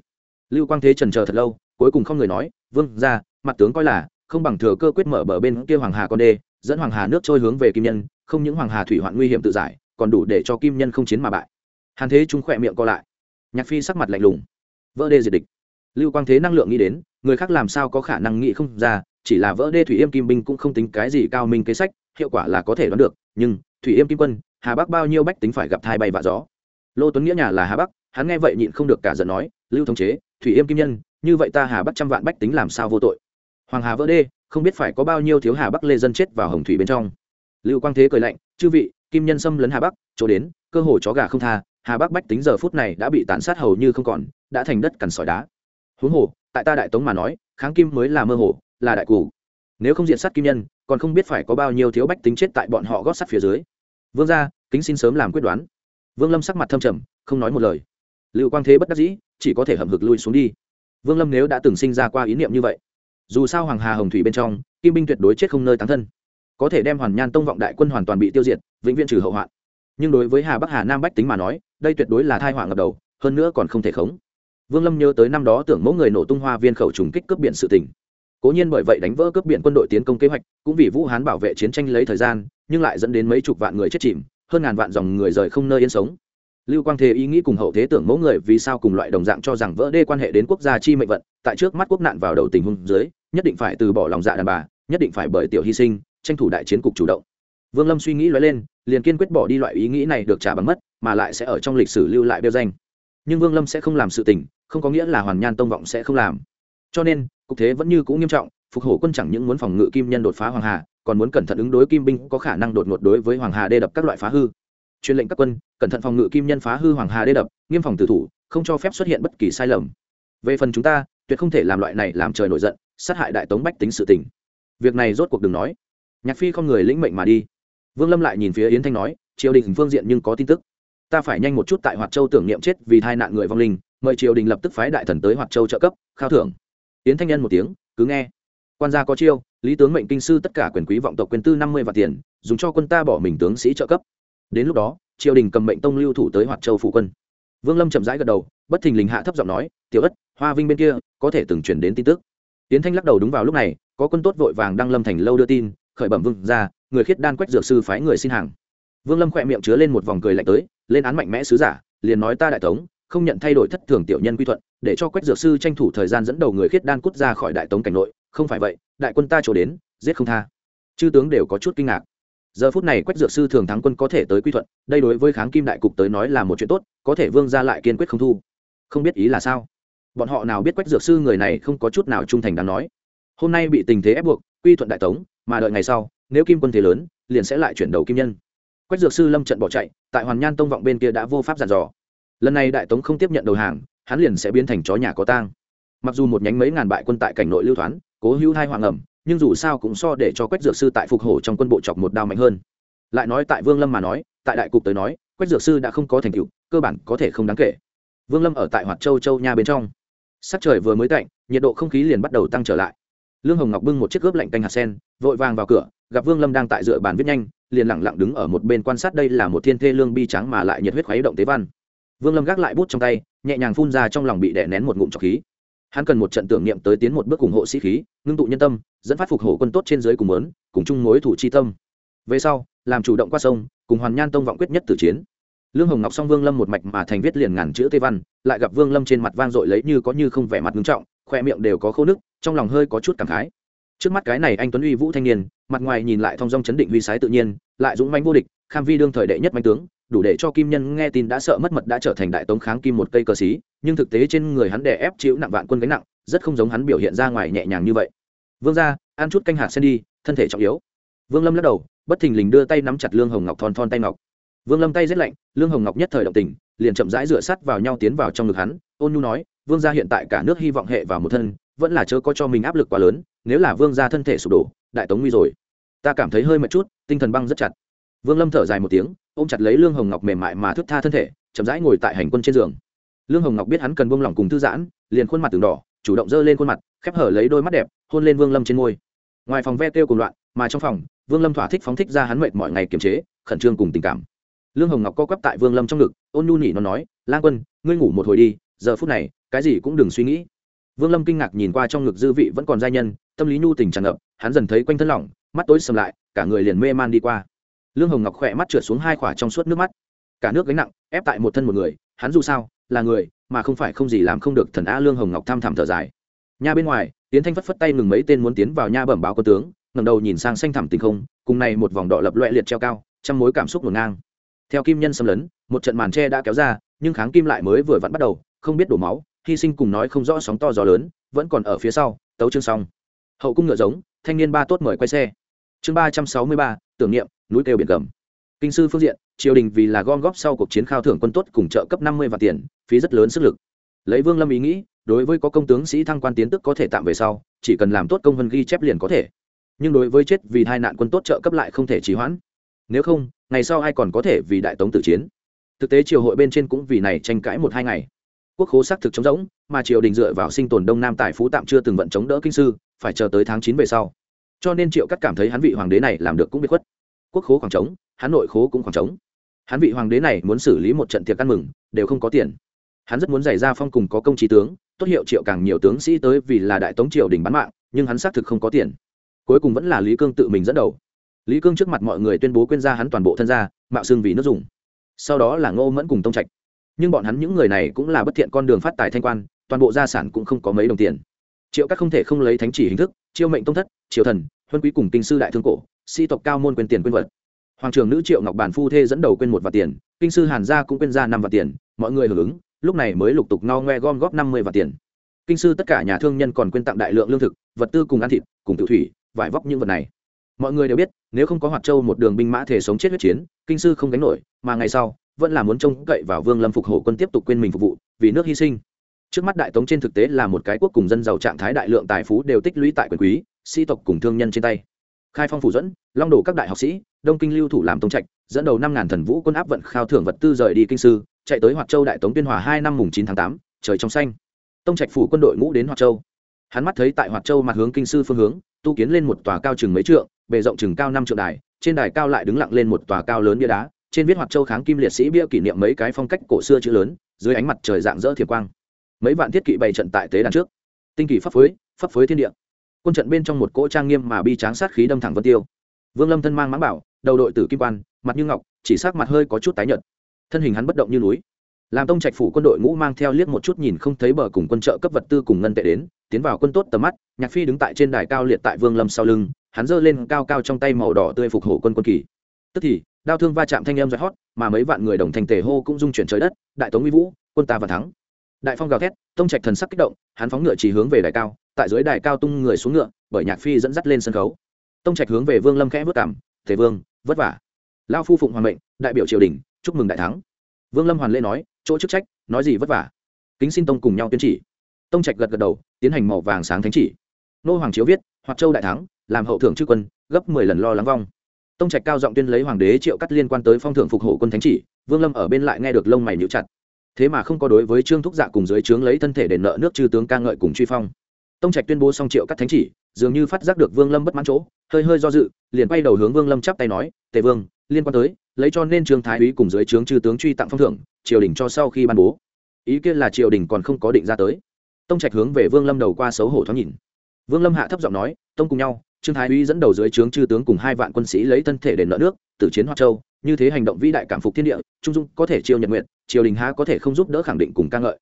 Lưu quang thế trần chờ thật lâu, cuối cùng không người nói, vương ra, mặt tướng coi là, không bằng thừa cơ quyết mở bờ bên kia hoàng hà con đê, dẫn hoàng hà nước trôi hướng về kim nhân, không những hoàng hà thủy hoạn nguy hiểm tự giải còn đủ để cho kim nhân không chiến mà bại. Hàn thế chúng khỏe miệng co lại. Nhạc phi sắc mặt lạnh lùng. Vỡ đê diệt địch. Lưu quang thế năng lượng nghĩ đến, người khác làm sao có khả năng nghĩ không ra, chỉ là vỡ đê thủy yêm kim binh cũng không tính cái gì cao minh kế sách, hiệu quả là có thể đoán được, nhưng thủy yêm kim quân, hà bắc bao nhiêu bách tính phải gặp thai bay vạ gió. Lô tuấn nghĩa nhà là hà bắc, hắn nghe vậy nhịn không được cả giận nói, lưu thống chế, thủy yêm kim nhân, như vậy ta hà bắc trăm vạn bách tính làm sao vô tội? Hoàng hà vỡ đê, không biết phải có bao nhiêu thiếu hà bắc lê dân chết vào hồng thủy bên trong. Lưu quang thế cười lạnh, chư vị kim nhân xâm lấn hà bắc, chỗ đến, cơ hồ chó gà không tha, hà bắc bách tính giờ phút này đã bị tàn sát hầu như không còn, đã thành đất cằn sỏi đá. Huống hồ, tại ta đại tống mà nói, kháng kim mới là mơ hồ, là đại cù nếu không diện sát kim nhân, còn không biết phải có bao nhiêu thiếu bách tính chết tại bọn họ gót sắt phía dưới. Vương gia, kính xin sớm làm quyết đoán. Vương lâm sắc mặt thâm trầm, không nói một lời. Lưu quang thế bất đắc dĩ, chỉ có thể hầm hực lui xuống đi. Vương lâm nếu đã từng sinh ra qua ý niệm như vậy, dù sao hoàng hà hồng thủy bên trong, kim binh tuyệt đối chết không nơi tán thân có thể đem hoàn nhan tông vọng đại quân hoàn toàn bị tiêu diệt, vĩnh viễn trừ hậu hoạn. Nhưng đối với hà bắc, hà nam bách tính mà nói, đây tuyệt đối là thai họa ngập đầu, hơn nữa còn không thể khống. Vương lâm nhớ tới năm đó tưởng mẫu người nổ tung hoa viên khẩu trùng kích cướp biển sự tỉnh cố nhiên bởi vậy đánh vỡ cướp biển quân đội tiến công kế hoạch, cũng vì vũ hán bảo vệ chiến tranh lấy thời gian, nhưng lại dẫn đến mấy chục vạn người chết chìm, hơn ngàn vạn dòng người rời không nơi yên sống. Lưu quang thế ý nghĩ cùng hậu thế tưởng mẫu người vì sao cùng loại đồng dạng cho rằng vỡ đê quan hệ đến quốc gia chi mệnh vận, tại trước mắt quốc nạn vào đầu tình huống dưới, nhất định phải từ bỏ lòng dạ đàn bà, nhất định phải bởi tiểu hy sinh tranh thủ đại chiến cục chủ động. Vương lâm suy nghĩ lóe lên, liền kiên quyết bỏ đi loại ý nghĩ này được trả bằng mất, mà lại sẽ ở trong lịch sử lưu lại đeo danh. Nhưng vương lâm sẽ không làm sự tình, không có nghĩa là hoàn nhan tông vọng sẽ không làm. Cho nên, cục thế vẫn như cũ nghiêm trọng, phục hổ quân chẳng những muốn phòng ngự kim nhân đột phá hoàng hà, còn muốn cẩn thận ứng đối kim binh có khả năng đột ngột đối với hoàng hà đê đập các loại phá hư. Truyền lệnh các quân, cẩn thận phòng ngự kim nhân phá hư hoàng hà đê đập, nghiêm phòng tử thủ, không cho phép xuất hiện bất kỳ sai lầm. Về phần chúng ta, tuyệt không thể làm loại này làm trời nổi giận, sát hại đại tống bách tính sự tình. Việc này rốt cuộc đừng nói nhạc phi không người lĩnh mệnh mà đi. Vương lâm lại nhìn phía yến thanh nói, triều đình phương diện nhưng có tin tức. Ta phải nhanh một chút tại hoạt châu tưởng niệm chết vì tai nạn người vong linh, mời triều đình lập tức phái đại thần tới hoạt châu trợ cấp, khao thưởng. Yến thanh nhân một tiếng, cứ nghe. Quan gia có chiêu, lý tướng mệnh kinh sư tất cả quyền quý vọng tộc quyền tư năm mươi vạn tiền, dùng cho quân ta bỏ mình tướng sĩ trợ cấp. Đến lúc đó, triều đình cầm mệnh tông lưu thủ tới hoạt châu phụ quân. Vương lâm chậm rãi gật đầu, bất thình lình hạ thấp giọng nói, tiểu ất, hoa vinh bên kia, có thể từng chuyển đến tin tức. Tiến thanh lắc đầu đúng vào lúc này, có quân tốt vội vàng đăng lâm thành lâu đưa tin khởi bẩm vương ra người khiết đan quách dược sư phái người xin hàng. Vương lâm khỏe miệng chứa lên một vòng cười lạnh tới, lên án mạnh mẽ sứ giả, liền nói ta đại tống, không nhận thay đổi thất thường tiểu nhân quy thuận, để cho quách dược sư tranh thủ thời gian dẫn đầu người khiết đan cút ra khỏi đại tống cảnh nội, không phải vậy, đại quân ta trổ đến, giết không tha. Chư tướng đều có chút kinh ngạc. Giờ phút này quách dược sư thường thắng quân có thể tới quy thuận, đây đối với kháng kim đại cục tới nói là một chuyện tốt, có thể vương ra lại kiên quyết không thu. Không biết ý là sao? Bọn họ nào biết quách dược sư người này không có chút nào trung thành đáng nói. Hôm nay bị tình thế ép buộc, quy thuận đại tống mà đợi ngày sau, nếu kim quân thế lớn, liền sẽ lại chuyển đầu kim nhân. Quách dược sư lâm trận bỏ chạy, tại hoàn nhan tông vọng bên kia đã vô pháp giàn dò. Lần này đại tống không tiếp nhận đầu hàng, hắn liền sẽ biến thành chó nhà có tang. Mặc dù một nhánh mấy ngàn bại quân tại cảnh nội lưu thoán, cố hữu hai hoàng ẩm, nhưng dù sao cũng so để cho quách dược sư tại phục hổ trong quân bộ chọc một đao mạnh hơn. Lại nói tại vương lâm mà nói, tại đại cục tới nói, quách dược sư đã không có thành tựu, cơ bản có thể không đáng kể. Vương lâm ở tại hoạt châu châu nha bên trong. Sắc trời vừa mới tạnh, nhiệt độ không khí liền bắt đầu tăng trở lại lương hồng ngọc bưng một chiếc gớp lạnh canh hạt sen, vội vàng vào cửa, gặp vương lâm đang tại dựa bàn viết nhanh, liền lẳng lặng đứng ở một bên quan sát đây là một thiên thê lương bi trắng mà lại nhiệt huyết khuấy động tế văn. Vương lâm gác lại bút trong tay, nhẹ nhàng phun ra trong lòng bị đè nén một ngụm trọc khí. Hắn cần một trận tưởng niệm tới tiến một bước ủng hộ sĩ khí, ngưng tụ nhân tâm, dẫn phát phục hộ quân tốt trên dưới cùng lớn cùng chung mối thủ chi tâm. Về sau, làm chủ động qua sông, cùng hoàn nhan tông vọng quyết nhất tử chiến. Lương hồng ngọc song vương lâm một mạch mà thành viết liền ngàn chữ tây văn, lại gặp vương lâm trên mặt vang dội lấy như có như không vẻ mặt ngưng trọng, khoe miệng đều có khô nước trong lòng hơi có chút cảm khái. Trước mắt cái này anh tuấn uy vũ thanh niên, mặt ngoài nhìn lại thong dong chấn định uy sái tự nhiên, lại dũng manh vô địch, kham vi đương thời đệ nhất manh tướng, đủ để cho kim nhân nghe tin đã sợ mất mật đã trở thành đại tống kháng kim một cây cờ xí, nhưng thực tế trên người hắn đè ép chịu nặng vạn quân gánh nặng, rất không giống hắn biểu hiện ra ngoài nhẹ nhàng như vậy. Vương ra ăn chút canh hạt sen đi, thân thể trọng yếu. Vương lâm lắc đầu, bất thình lình đưa tay nắm chặt lương hồng ngọc thon thon tay ngọc. Vương lâm tay rét lạnh, lương hồng ngọc nhất thời động tình, liền chậm rãi dựa sắt vào nhau tiến vào trong ngực hắn, ôn nhu nói, vương gia hiện tại cả nước hy vọng hệ vào một thân vẫn là chớ có cho mình áp lực quá lớn, nếu là vương gia thân thể sụp đổ, đại tống nguy rồi. Ta cảm thấy hơi mệt chút, tinh thần băng rất chặt. Vương lâm thở dài một tiếng, ôm chặt lấy lương hồng ngọc mềm mại mà thức tha thân thể, chậm rãi ngồi tại hành quân trên giường. Lương hồng ngọc biết hắn cần buông lỏng cùng thư giãn, liền khuôn mặt từng đỏ, chủ động dơ lên khuôn mặt, khép hở lấy đôi mắt đẹp, hôn lên vương lâm trên môi. Ngoài phòng ve kêu cùng loạn, mà trong phòng, vương lâm thỏa thích phóng thích ra hắn mệt mọi ngày kiềm chế, khẩn trương cùng tình cảm. Lương hồng ngọc co quắp tại vương lâm trong ngực, ôn nhu nhỉ nó nói lan quân, ngươi ngủ một hồi đi, giờ phút này, cái gì cũng đừng suy nghĩ vương lâm kinh ngạc nhìn qua trong ngực dư vị vẫn còn giai nhân, tâm lý nhu tình tràn ngập, hắn dần thấy quanh thân lỏng, mắt tối sầm lại, cả người liền mê man đi qua. Lương hồng ngọc khỏe mắt trượt xuống hai khỏa trong suốt nước mắt. Cả nước gánh nặng, ép tại một thân một người, hắn dù sao là người, mà không phải không gì làm không được thần a lương hồng ngọc tham thảm thở dài. Nha bên ngoài tiến thanh phất phất tay ngừng mấy tên muốn tiến vào nha bẩm báo quân tướng, ngẩng đầu nhìn sang xanh thẳm tình không, cùng này một vòng đỏ lập loẹ liệt treo cao, trăm mối cảm xúc ngổn ngang. Theo kim nhân xâm lấn, một trận màn tre đã kéo ra, nhưng kháng kim lại mới vừa vặn bắt đầu, không biết đổ máu hy sinh cùng nói không rõ sóng to gió lớn, vẫn còn ở phía sau, tấu chương xong. Hậu cung ngựa giống, thanh niên ba tốt mời quay xe. Chương ba trăm sáu mươi ba, tưởng niệm, núi kêu biển gầm. Kinh sư phương diện, triều đình vì là gom góp sau cuộc chiến khao thưởng quân tốt cùng trợ cấp năm mươi vạn tiền, phí rất lớn sức lực. Lấy vương lâm ý nghĩ, đối với có công tướng sĩ thăng quan tiến tức có thể tạm về sau, chỉ cần làm tốt công vân ghi chép liền có thể. Nhưng đối với chết vì hai nạn quân tốt trợ cấp lại không thể trì hoãn. Nếu không, ngày sau ai còn có thể vì đại tống tử chiến? Thực tế triều hội bên trên cũng vì này tranh cãi một hai ngày quốc khố xác thực chống rỗng, mà triều đình dựa vào sinh tồn đông nam tài phú tạm chưa từng vận chống đỡ kinh sư, phải chờ tới tháng chín về sau. Cho nên triệu cắt cảm thấy hắn vị hoàng đế này làm được cũng bị khuất. Quốc khố khoảng trống, hắn nội khố cũng khoảng trống. Hắn vị hoàng đế này muốn xử lý một trận tiệc ăn mừng, đều không có tiền. Hắn rất muốn giải ra phong cùng có công trí tướng, tốt hiệu triệu càng nhiều tướng sĩ tới vì là đại tống triều đình bán mạng, nhưng hắn xác thực không có tiền. Cuối cùng vẫn là lý cương tự mình dẫn đầu. Lý cương trước mặt mọi người tuyên bố quên ra hắn toàn bộ thân gia, mạo xương vì nước dùng. Sau đó là ngô mẫn cùng tông trạch nhưng bọn hắn những người này cũng là bất thiện con đường phát tài thanh quan, toàn bộ gia sản cũng không có mấy đồng tiền. Triệu các không thể không lấy thánh chỉ hình thức, chiêu mệnh tông thất, triều thần, huân quý cùng kinh sư đại thương cổ sĩ tộc cao môn quyền tiền quyền vật. Hoàng trưởng nữ triệu ngọc bản phu thê dẫn đầu quên một vạt tiền, kinh sư hàn gia cũng quên ra năm vạt tiền, mọi người hưởng ứng, lúc này mới lục tục no ngoe gom góp năm mươi vạt tiền. Kinh sư tất cả nhà thương nhân còn quyên tặng đại lượng lương thực, vật tư cùng ăn thịt, cùng tự thủy, vải vóc những vật này. Mọi người đều biết, nếu không có hoạt châu một đường binh mã thể sống chết huyết chiến, kinh sư không gánh nổi, mà ngày sau vẫn là muốn trông cậy vào vương lâm phục hộ quân tiếp tục quên mình phục vụ, vì nước hy sinh. Trước mắt đại tống trên thực tế là một cái quốc cùng dân giàu trạng thái đại lượng tài phú đều tích lũy tại quyền quý, sĩ tộc cùng thương nhân trên tay. Khai phong phủ dẫn, long đổ các đại học sĩ, đông kinh lưu thủ làm tông trạch, dẫn đầu năm ngàn thần vũ quân áp vận khao thưởng vật tư rời đi kinh sư, chạy tới hoạt châu đại tống tuyên hòa hai năm mùng chín tháng tám, trời trong xanh. Tông trạch phủ quân đội ngũ đến hoạt châu. Hắn mắt thấy tại hoạt châu mặt hướng kinh sư phương hướng, tu kiến lên một tòa cao chừng mấy trượng, bề rộng chừng cao năm trượng đài, trên đài cao lại đứng lặng lên một tòa cao lớn bia đá trên viết hoạt châu kháng kim liệt sĩ bia kỷ niệm mấy cái phong cách cổ xưa chữ lớn, dưới ánh mặt trời dạng dỡ thiệp quang. Mấy vạn thiết kỵ bày trận tại tế đàn trước. Tinh kỳ pháp phối pháp phối thiên địa. Quân trận bên trong một cỗ trang nghiêm mà bi tráng sát khí đâm thẳng vân tiêu. Vương lâm thân mang mãng bảo, đầu đội tử kim quan, mặt như ngọc, chỉ sắc mặt hơi có chút tái nhợt. Thân hình hắn bất động như núi. Làm tông trạch phủ quân đội ngũ mang theo liếc một chút nhìn không thấy bờ cùng quân trợ cấp vật tư cùng ngân tệ đến, tiến vào quân tốt tầm mắt, nhạc phi đứng tại trên đài cao liệt tại vương lâm sau lưng, hắn giơ lên cao cao trong tay màu đỏ tươi phục hổ quân quân kỳ. Tức thì đao thương va chạm thanh em giật hót mà mấy vạn người đồng thành tề hô cũng dung chuyển trời đất, đại tống uy vũ, quân ta và thắng. Đại phong gào thét, tông trạch thần sắc kích động, hắn phóng ngựa chỉ hướng về đài cao, tại dưới đài cao tung người xuống ngựa, bởi nhạc phi dẫn dắt lên sân khấu. Tông trạch hướng về vương lâm khẽ bước cảm, tề vương, vất vả. Lão phu phụng hoàng mệnh, đại biểu triều đình, chúc mừng đại thắng. Vương lâm hoàn lễ nói, chỗ chức trách, nói gì vất vả? Kính xin tông cùng nhau tuyên chỉ. Tông trạch gật gật đầu, tiến hành màu vàng sáng thánh chỉ. Nô hoàng chiếu viết hoạt châu đại thắng, làm hậu thượng chư quân, gấp mười lần lo lắng vong tông trạch cao giọng tuyên lấy hoàng đế triệu cắt liên quan tới phong thượng phục hộ quân thánh chỉ, vương lâm ở bên lại nghe được lông mày nhíu chặt. Thế mà không có đối với trương thúc dạ cùng dưới trướng lấy thân thể để nợ nước chư tướng ca ngợi cùng truy phong. Tông trạch tuyên bố xong triệu cắt thánh chỉ, dường như phát giác được vương lâm bất mãn chỗ, hơi hơi do dự, liền quay đầu hướng vương lâm chắp tay nói, tề vương, liên quan tới, lấy cho nên trương thái úy cùng dưới trướng chư tướng truy tặng phong thưởng, triều đình cho sau khi ban bố. Ý kiến là triều đình còn không có định ra tới. Tông trạch hướng về vương lâm đầu qua xấu hổ thoáng nhìn. Vương lâm hạ thấp giọng nói, tông cùng nhau trương thái úy dẫn đầu dưới trướng chư tướng cùng hai vạn quân sĩ lấy thân thể để nợ nước, tử chiến hoa châu, như thế hành động vĩ đại cảm phục thiên địa, trung dung có thể chiêu nhận nguyện triều đình há có thể không giúp đỡ khẳng định cùng ca ngợi.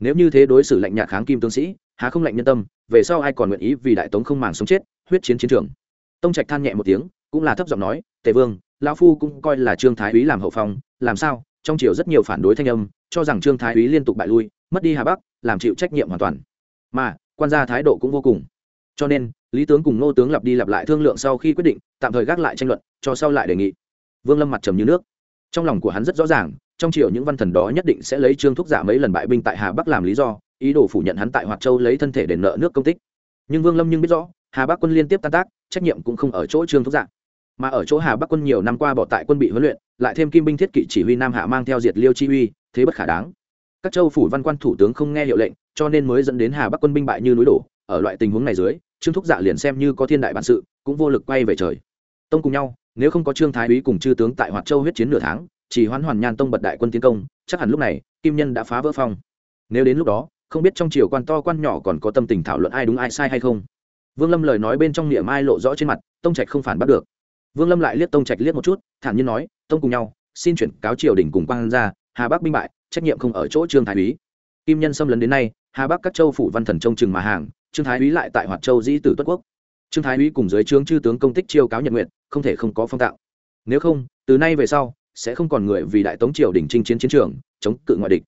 Nếu như thế đối xử lạnh nhạt kháng kim tướng sĩ, há không lạnh nhân tâm, về sau ai còn nguyện ý vì đại tống không màng sống chết, huyết chiến chiến trường? Tông trạch than nhẹ một tiếng, cũng là thấp giọng nói, tề vương, lão phu cũng coi là trương thái úy làm hậu phong, làm sao? Trong triều rất nhiều phản đối thanh âm, cho rằng trương thái úy liên tục bại lui, mất đi hà bắc, làm chịu trách nhiệm hoàn toàn. Mà, quan gia thái độ cũng vô cùng cho nên, lý tướng cùng nô tướng lặp đi lặp lại thương lượng sau khi quyết định, tạm thời gác lại tranh luận, cho sau lại đề nghị. Vương lâm mặt trầm như nước. Trong lòng của hắn rất rõ ràng, trong triệu những văn thần đó nhất định sẽ lấy trương thúc giả mấy lần bại binh tại hà bắc làm lý do, ý đồ phủ nhận hắn tại hoạt châu lấy thân thể để nợ nước công tích. Nhưng vương lâm nhưng biết rõ, hà bắc quân liên tiếp tan tác, trách nhiệm cũng không ở chỗ trương thúc giả. Mà ở chỗ hà bắc quân nhiều năm qua bỏ tại quân bị huấn luyện, lại thêm kim binh thiết kỵ chỉ huy nam hạ mang theo diệt liêu chi uy, thế bất khả đáng. Các châu phủ văn quan thủ tướng không nghe hiệu lệnh, cho nên mới dẫn đến hà bắc quân binh bại như núi đổ ở loại tình huống này dưới, trương thúc dạ liền xem như có thiên đại bản sự, cũng vô lực quay về trời. Tông cùng nhau, nếu không có trương thái úy cùng chư tướng tại hoạt châu huyết chiến nửa tháng, chỉ hoán hoàn nhan tông bật đại quân tiến công, chắc hẳn lúc này, kim nhân đã phá vỡ phong. Nếu đến lúc đó, không biết trong triều quan to quan nhỏ còn có tâm tình thảo luận ai đúng ai sai hay không. Vương lâm lời nói bên trong niệm ai lộ rõ trên mặt, tông trạch không phản bắt được. Vương lâm lại liếc tông trạch liếc một chút, thản nhiên nói, tông cùng nhau, xin chuyển cáo triều đình cùng quan ra hà bắc binh bại, trách nhiệm không ở chỗ trương thái úy. Kim nhân xâm lấn đến nay hà bắc các châu phủ văn thần trông chừng mà hàng, trương thái úy lại tại hoạt châu dĩ tử tuất quốc. Trương thái úy cùng dưới trướng chư tướng công tích chiêu cáo nhật nguyện không thể không có phong tạo nếu không, từ nay về sau, sẽ không còn người vì đại tống triều đình chinh chiến chiến trường, chống cự ngoại địch.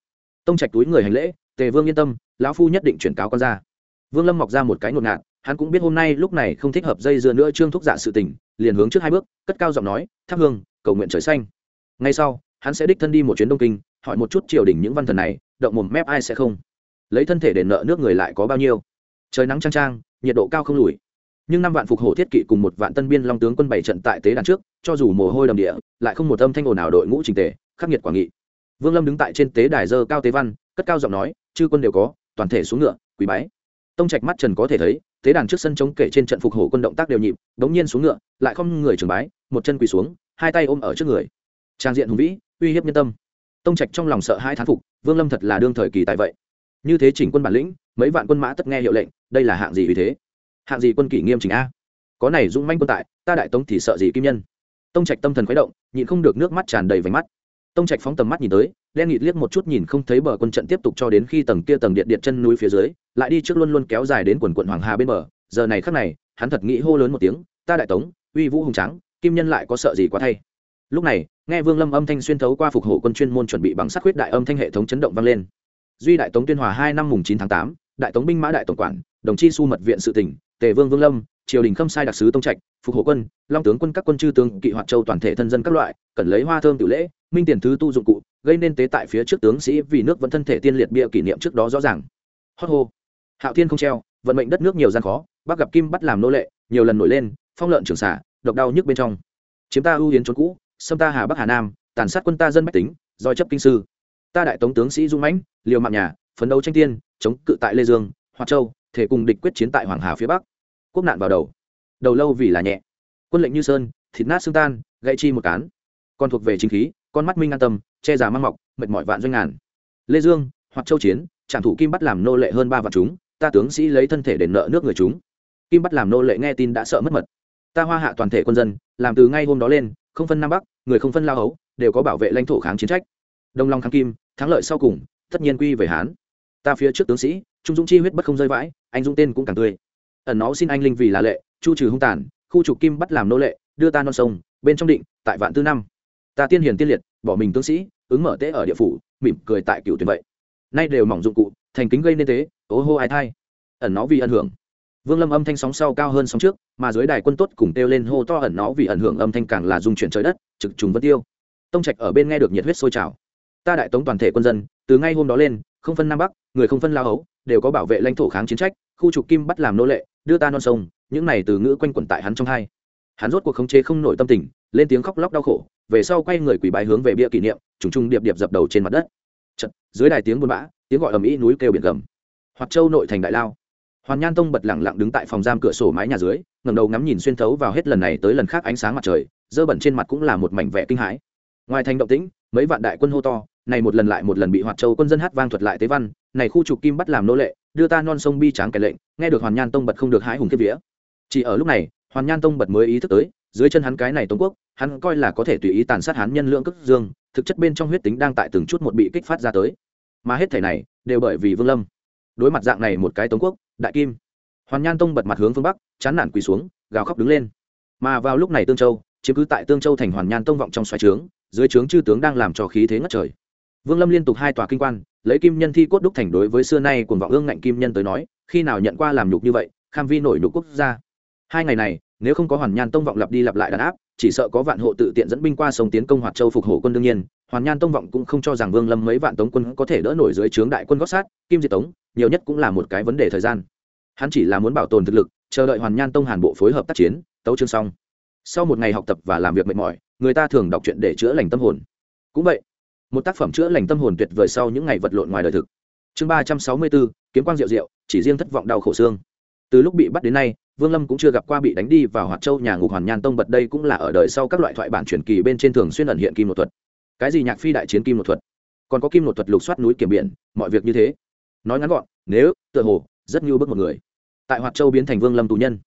Tông trạch túi người hành lễ, tề vương yên tâm, lão phu nhất định chuyển cáo con ra. Vương lâm mọc ra một cái ngột ngạt, hắn cũng biết hôm nay lúc này không thích hợp dây dưa nữa trương thúc dạ sự tình, liền hướng trước hai bước, cất cao giọng nói thắp hương, cầu nguyện trời xanh. Ngay sau, hắn sẽ đích thân đi một chuyến đông kinh, hỏi một chút triều đình những văn thần này, động mồm mép ai sẽ không lấy thân thể để nợ nước người lại có bao nhiêu? Trời nắng trang trang nhiệt độ cao không lùi. Nhưng năm vạn phục hổ thiết kỵ cùng một vạn tân biên long tướng quân bảy trận tại tế đàn trước, cho dù mồ hôi đầm địa, lại không một âm thanh ồn nào đội ngũ trình tề, khắc nghiệt quả nghị. Vương lâm đứng tại trên tế đài dơ cao tế văn, cất cao giọng nói, chư quân đều có, toàn thể xuống ngựa quý bái. Tông trạch mắt trần có thể thấy, tế đàn trước sân chống kể trên trận phục hổ quân động tác đều nhịp bỗng nhiên xuống ngựa, lại không người trường bái, một chân quỳ xuống, hai tay ôm ở trước người. Trang diện hùng vĩ, uy hiếp nhân tâm. Tông trạch trong lòng sợ hai thán phục, vương lâm thật là đương thời kỳ tại vậy như thế chỉnh quân bản lĩnh, mấy vạn quân mã tất nghe hiệu lệnh, đây là hạng gì vì thế? Hạng gì quân kỷ nghiêm chỉnh a? Có này dũng manh quân tại, ta đại tống thì sợ gì kim nhân? Tông trạch tâm thần khuấy động, nhịn không được nước mắt tràn đầy vành mắt. Tông trạch phóng tầm mắt nhìn tới, đen nghịt liếc một chút nhìn không thấy bờ quân trận tiếp tục cho đến khi tầng kia tầng điện điện chân núi phía dưới, lại đi trước luôn luôn kéo dài đến quần quận hoàng hà bên bờ. Giờ này khắc này, hắn thật nghĩ hô lớn một tiếng, ta đại tống, uy vũ hùng trắng kim nhân lại có sợ gì quá thay? Lúc này, nghe vương lâm âm thanh xuyên thấu qua phục hộ quân chuyên môn chuẩn bị bằng sắt huyết đại âm thanh hệ thống chấn động vang lên duy đại tống tuyên hòa hai năm mùng chín tháng tám, đại tống binh mã đại tổng quản, đồng chi su mật viện sự tỉnh, tề vương vương lâm, triều đình khâm sai đặc sứ tông trạch, phục hộ quân, long tướng quân các quân chư tướng, kỵ hoạt châu toàn thể thân dân các loại, cần lấy hoa thơm tự lễ, minh tiền thứ tu dụng cụ, gây nên tế tại phía trước tướng sĩ vì nước vẫn thân thể tiên liệt bia kỷ niệm trước đó rõ ràng. Hót hô. Hạo thiên không treo, vận mệnh đất nước nhiều gian khó bác gặp kim bắt làm nô lệ, nhiều lần nổi lên, phong lợn trường xả, độc đau nhức bên trong. Chiếm ta ưu yến trốn cũ, xâm ta hà bắc hà nam, tàn sát quân ta dân bách tính doi chấp kinh sư ta đại tống tướng sĩ dung mãnh, liều mạng nhà, phấn đấu tranh tiên, chống cự tại lê dương hoa châu, thể cùng địch quyết chiến tại hoàng hà phía bắc. Quốc nạn vào đầu. Đầu lâu vì là nhẹ. Quân lệnh như sơn, thịt nát xương tan, gãy chi một cán. Còn thuộc về chính khí, con mắt minh an tâm, che giả mang mọc, mệt mỏi vạn doanh ngàn. Lê dương hoặc châu chiến trạm thủ kim bắt làm nô lệ hơn ba vạn chúng, ta tướng sĩ lấy thân thể để nợ nước người chúng. Kim bắt làm nô lệ nghe tin đã sợ mất mật. Ta hoa hạ toàn thể quân dân, làm từ ngay hôm đó lên, không phân nam bắc, người không phân lao hấu, đều có bảo vệ lãnh thổ kháng chiến trách. Đông long kháng kim thắng lợi sau cùng, tất nhiên quy về hán. Ta phía trước tướng sĩ, trung dũng chi huyết bất không rơi vãi, anh dũng tên cũng càng tươi. Ẩn nó xin anh linh vì là lệ, chu trừ hung tàn, khu trục kim bắt làm nô lệ, đưa ta non sông, bên trong định, tại vạn tư năm. Ta tiên hiền tiên liệt, bỏ mình tướng sĩ, ứng mở tế ở địa phủ, mỉm cười tại cựu tuyển vậy. Nay đều mỏng dụng cụ, thành kính gây nên tế ố hô ai thai. Ẩn nó vì ẩn hưởng. Vương lâm âm thanh sóng sau cao hơn sóng trước, mà dưới đài quân tốt cùng kêu lên hô to ẩn nó vì ẩn hưởng âm thanh càng là dung chuyển trời đất, trực trùng vân tiêu. Tông trạch ở bên nghe được nhiệt huyết sôi trào ta đại tống toàn thể quân dân từ ngay hôm đó lên không phân nam bắc người không phân lao hấu đều có bảo vệ lãnh thổ kháng chiến trách khu trục kim bắt làm nô lệ đưa ta non sông những này từ ngữ quanh quẩn tại hắn trong hai. Hắn rốt cuộc khống chế không nổi tâm tình lên tiếng khóc lóc đau khổ về sau quay người quỳ bái hướng về bia kỷ niệm trùng trùng điệp điệp dập đầu trên mặt đất. Chật, dưới đài tiếng buôn bã tiếng gọi ầm ĩ núi kêu biển gầm. Hoặc châu nội thành đại lao. Hoàn nhan tông bật lẳng lặng đứng tại phòng giam cửa sổ mái nhà dưới ngầm đầu ngắm nhìn xuyên thấu vào hết lần này tới lần khác ánh sáng mặt trời dơ bẩn trên mặt cũng là một mảnh vẻ kinh hãi. Ngoài thành động tĩnh mấy vạn đại quân hô to này một lần lại một lần bị hoạt châu quân dân hát vang thuật lại tế văn, này khu trục kim bắt làm nô lệ, đưa ta non sông bi tráng kẻ lệnh, nghe được hoàn nhan tông bật không được hái hùng kiếp vía. Chỉ ở lúc này, hoàn nhan tông bật mới ý thức tới, dưới chân hắn cái này tống quốc, hắn coi là có thể tùy ý tàn sát hắn nhân lượng cức dương, thực chất bên trong huyết tính đang tại từng chút một bị kích phát ra tới. Mà hết thể này, đều bởi vì vương lâm. Đối mặt dạng này một cái tống quốc, đại kim. Hoàn nhan tông bật mặt hướng phương bắc, chán nản quỳ xuống, gào khóc đứng lên. Mà vào lúc này tương châu, chiếm cứ tại tương châu thành hoàn nhan tông vọng trong xoáy trướng, dưới trướng chư tướng đang làm cho khí thế ngất trời vương lâm liên tục hai tòa kinh quan, lấy kim nhân thi cốt đúc thành đối với xưa nay cuồng vọng ương ngạnh kim nhân tới nói, khi nào nhận qua làm nhục như vậy, kham vi nổi nhục quốc gia. Hai ngày này, nếu không có hoàn nhan tông vọng lặp đi lặp lại đàn áp, chỉ sợ có vạn hộ tự tiện dẫn binh qua sông tiến công hoạt châu phục hộ quân đương nhiên, hoàn nhan tông vọng cũng không cho rằng vương lâm mấy vạn tống quân có thể đỡ nổi dưới trướng đại quân gót sát, kim diệt tống, nhiều nhất cũng là một cái vấn đề thời gian. Hắn chỉ là muốn bảo tồn thực lực, chờ đợi hoàn nhan tông hàn bộ phối hợp tác chiến, tấu chương xong. Sau một ngày học tập và làm việc mệt mỏi, người ta thường đọc truyện để chữa lành tâm hồn. Cũng vậy một tác phẩm chữa lành tâm hồn tuyệt vời sau những ngày vật lộn ngoài đời thực. Chương ba trăm sáu mươi bốn, kiếm quang diệu diệu chỉ riêng thất vọng đau khổ xương. Từ lúc bị bắt đến nay, vương lâm cũng chưa gặp qua bị đánh đi vào hoạt châu nhà ngục hoàn nhan tông, bật đây cũng là ở đời sau các loại thoại bản truyền kỳ bên trên thường xuyên ẩn hiện kim một thuật. Cái gì nhạc phi đại chiến kim một thuật? Còn có kim một thuật lục soát núi kiểm biển, mọi việc như thế. Nói ngắn gọn, nếu, tựa hồ, rất như bức một người. Tại hoạt châu biến thành vương lâm tù nhân.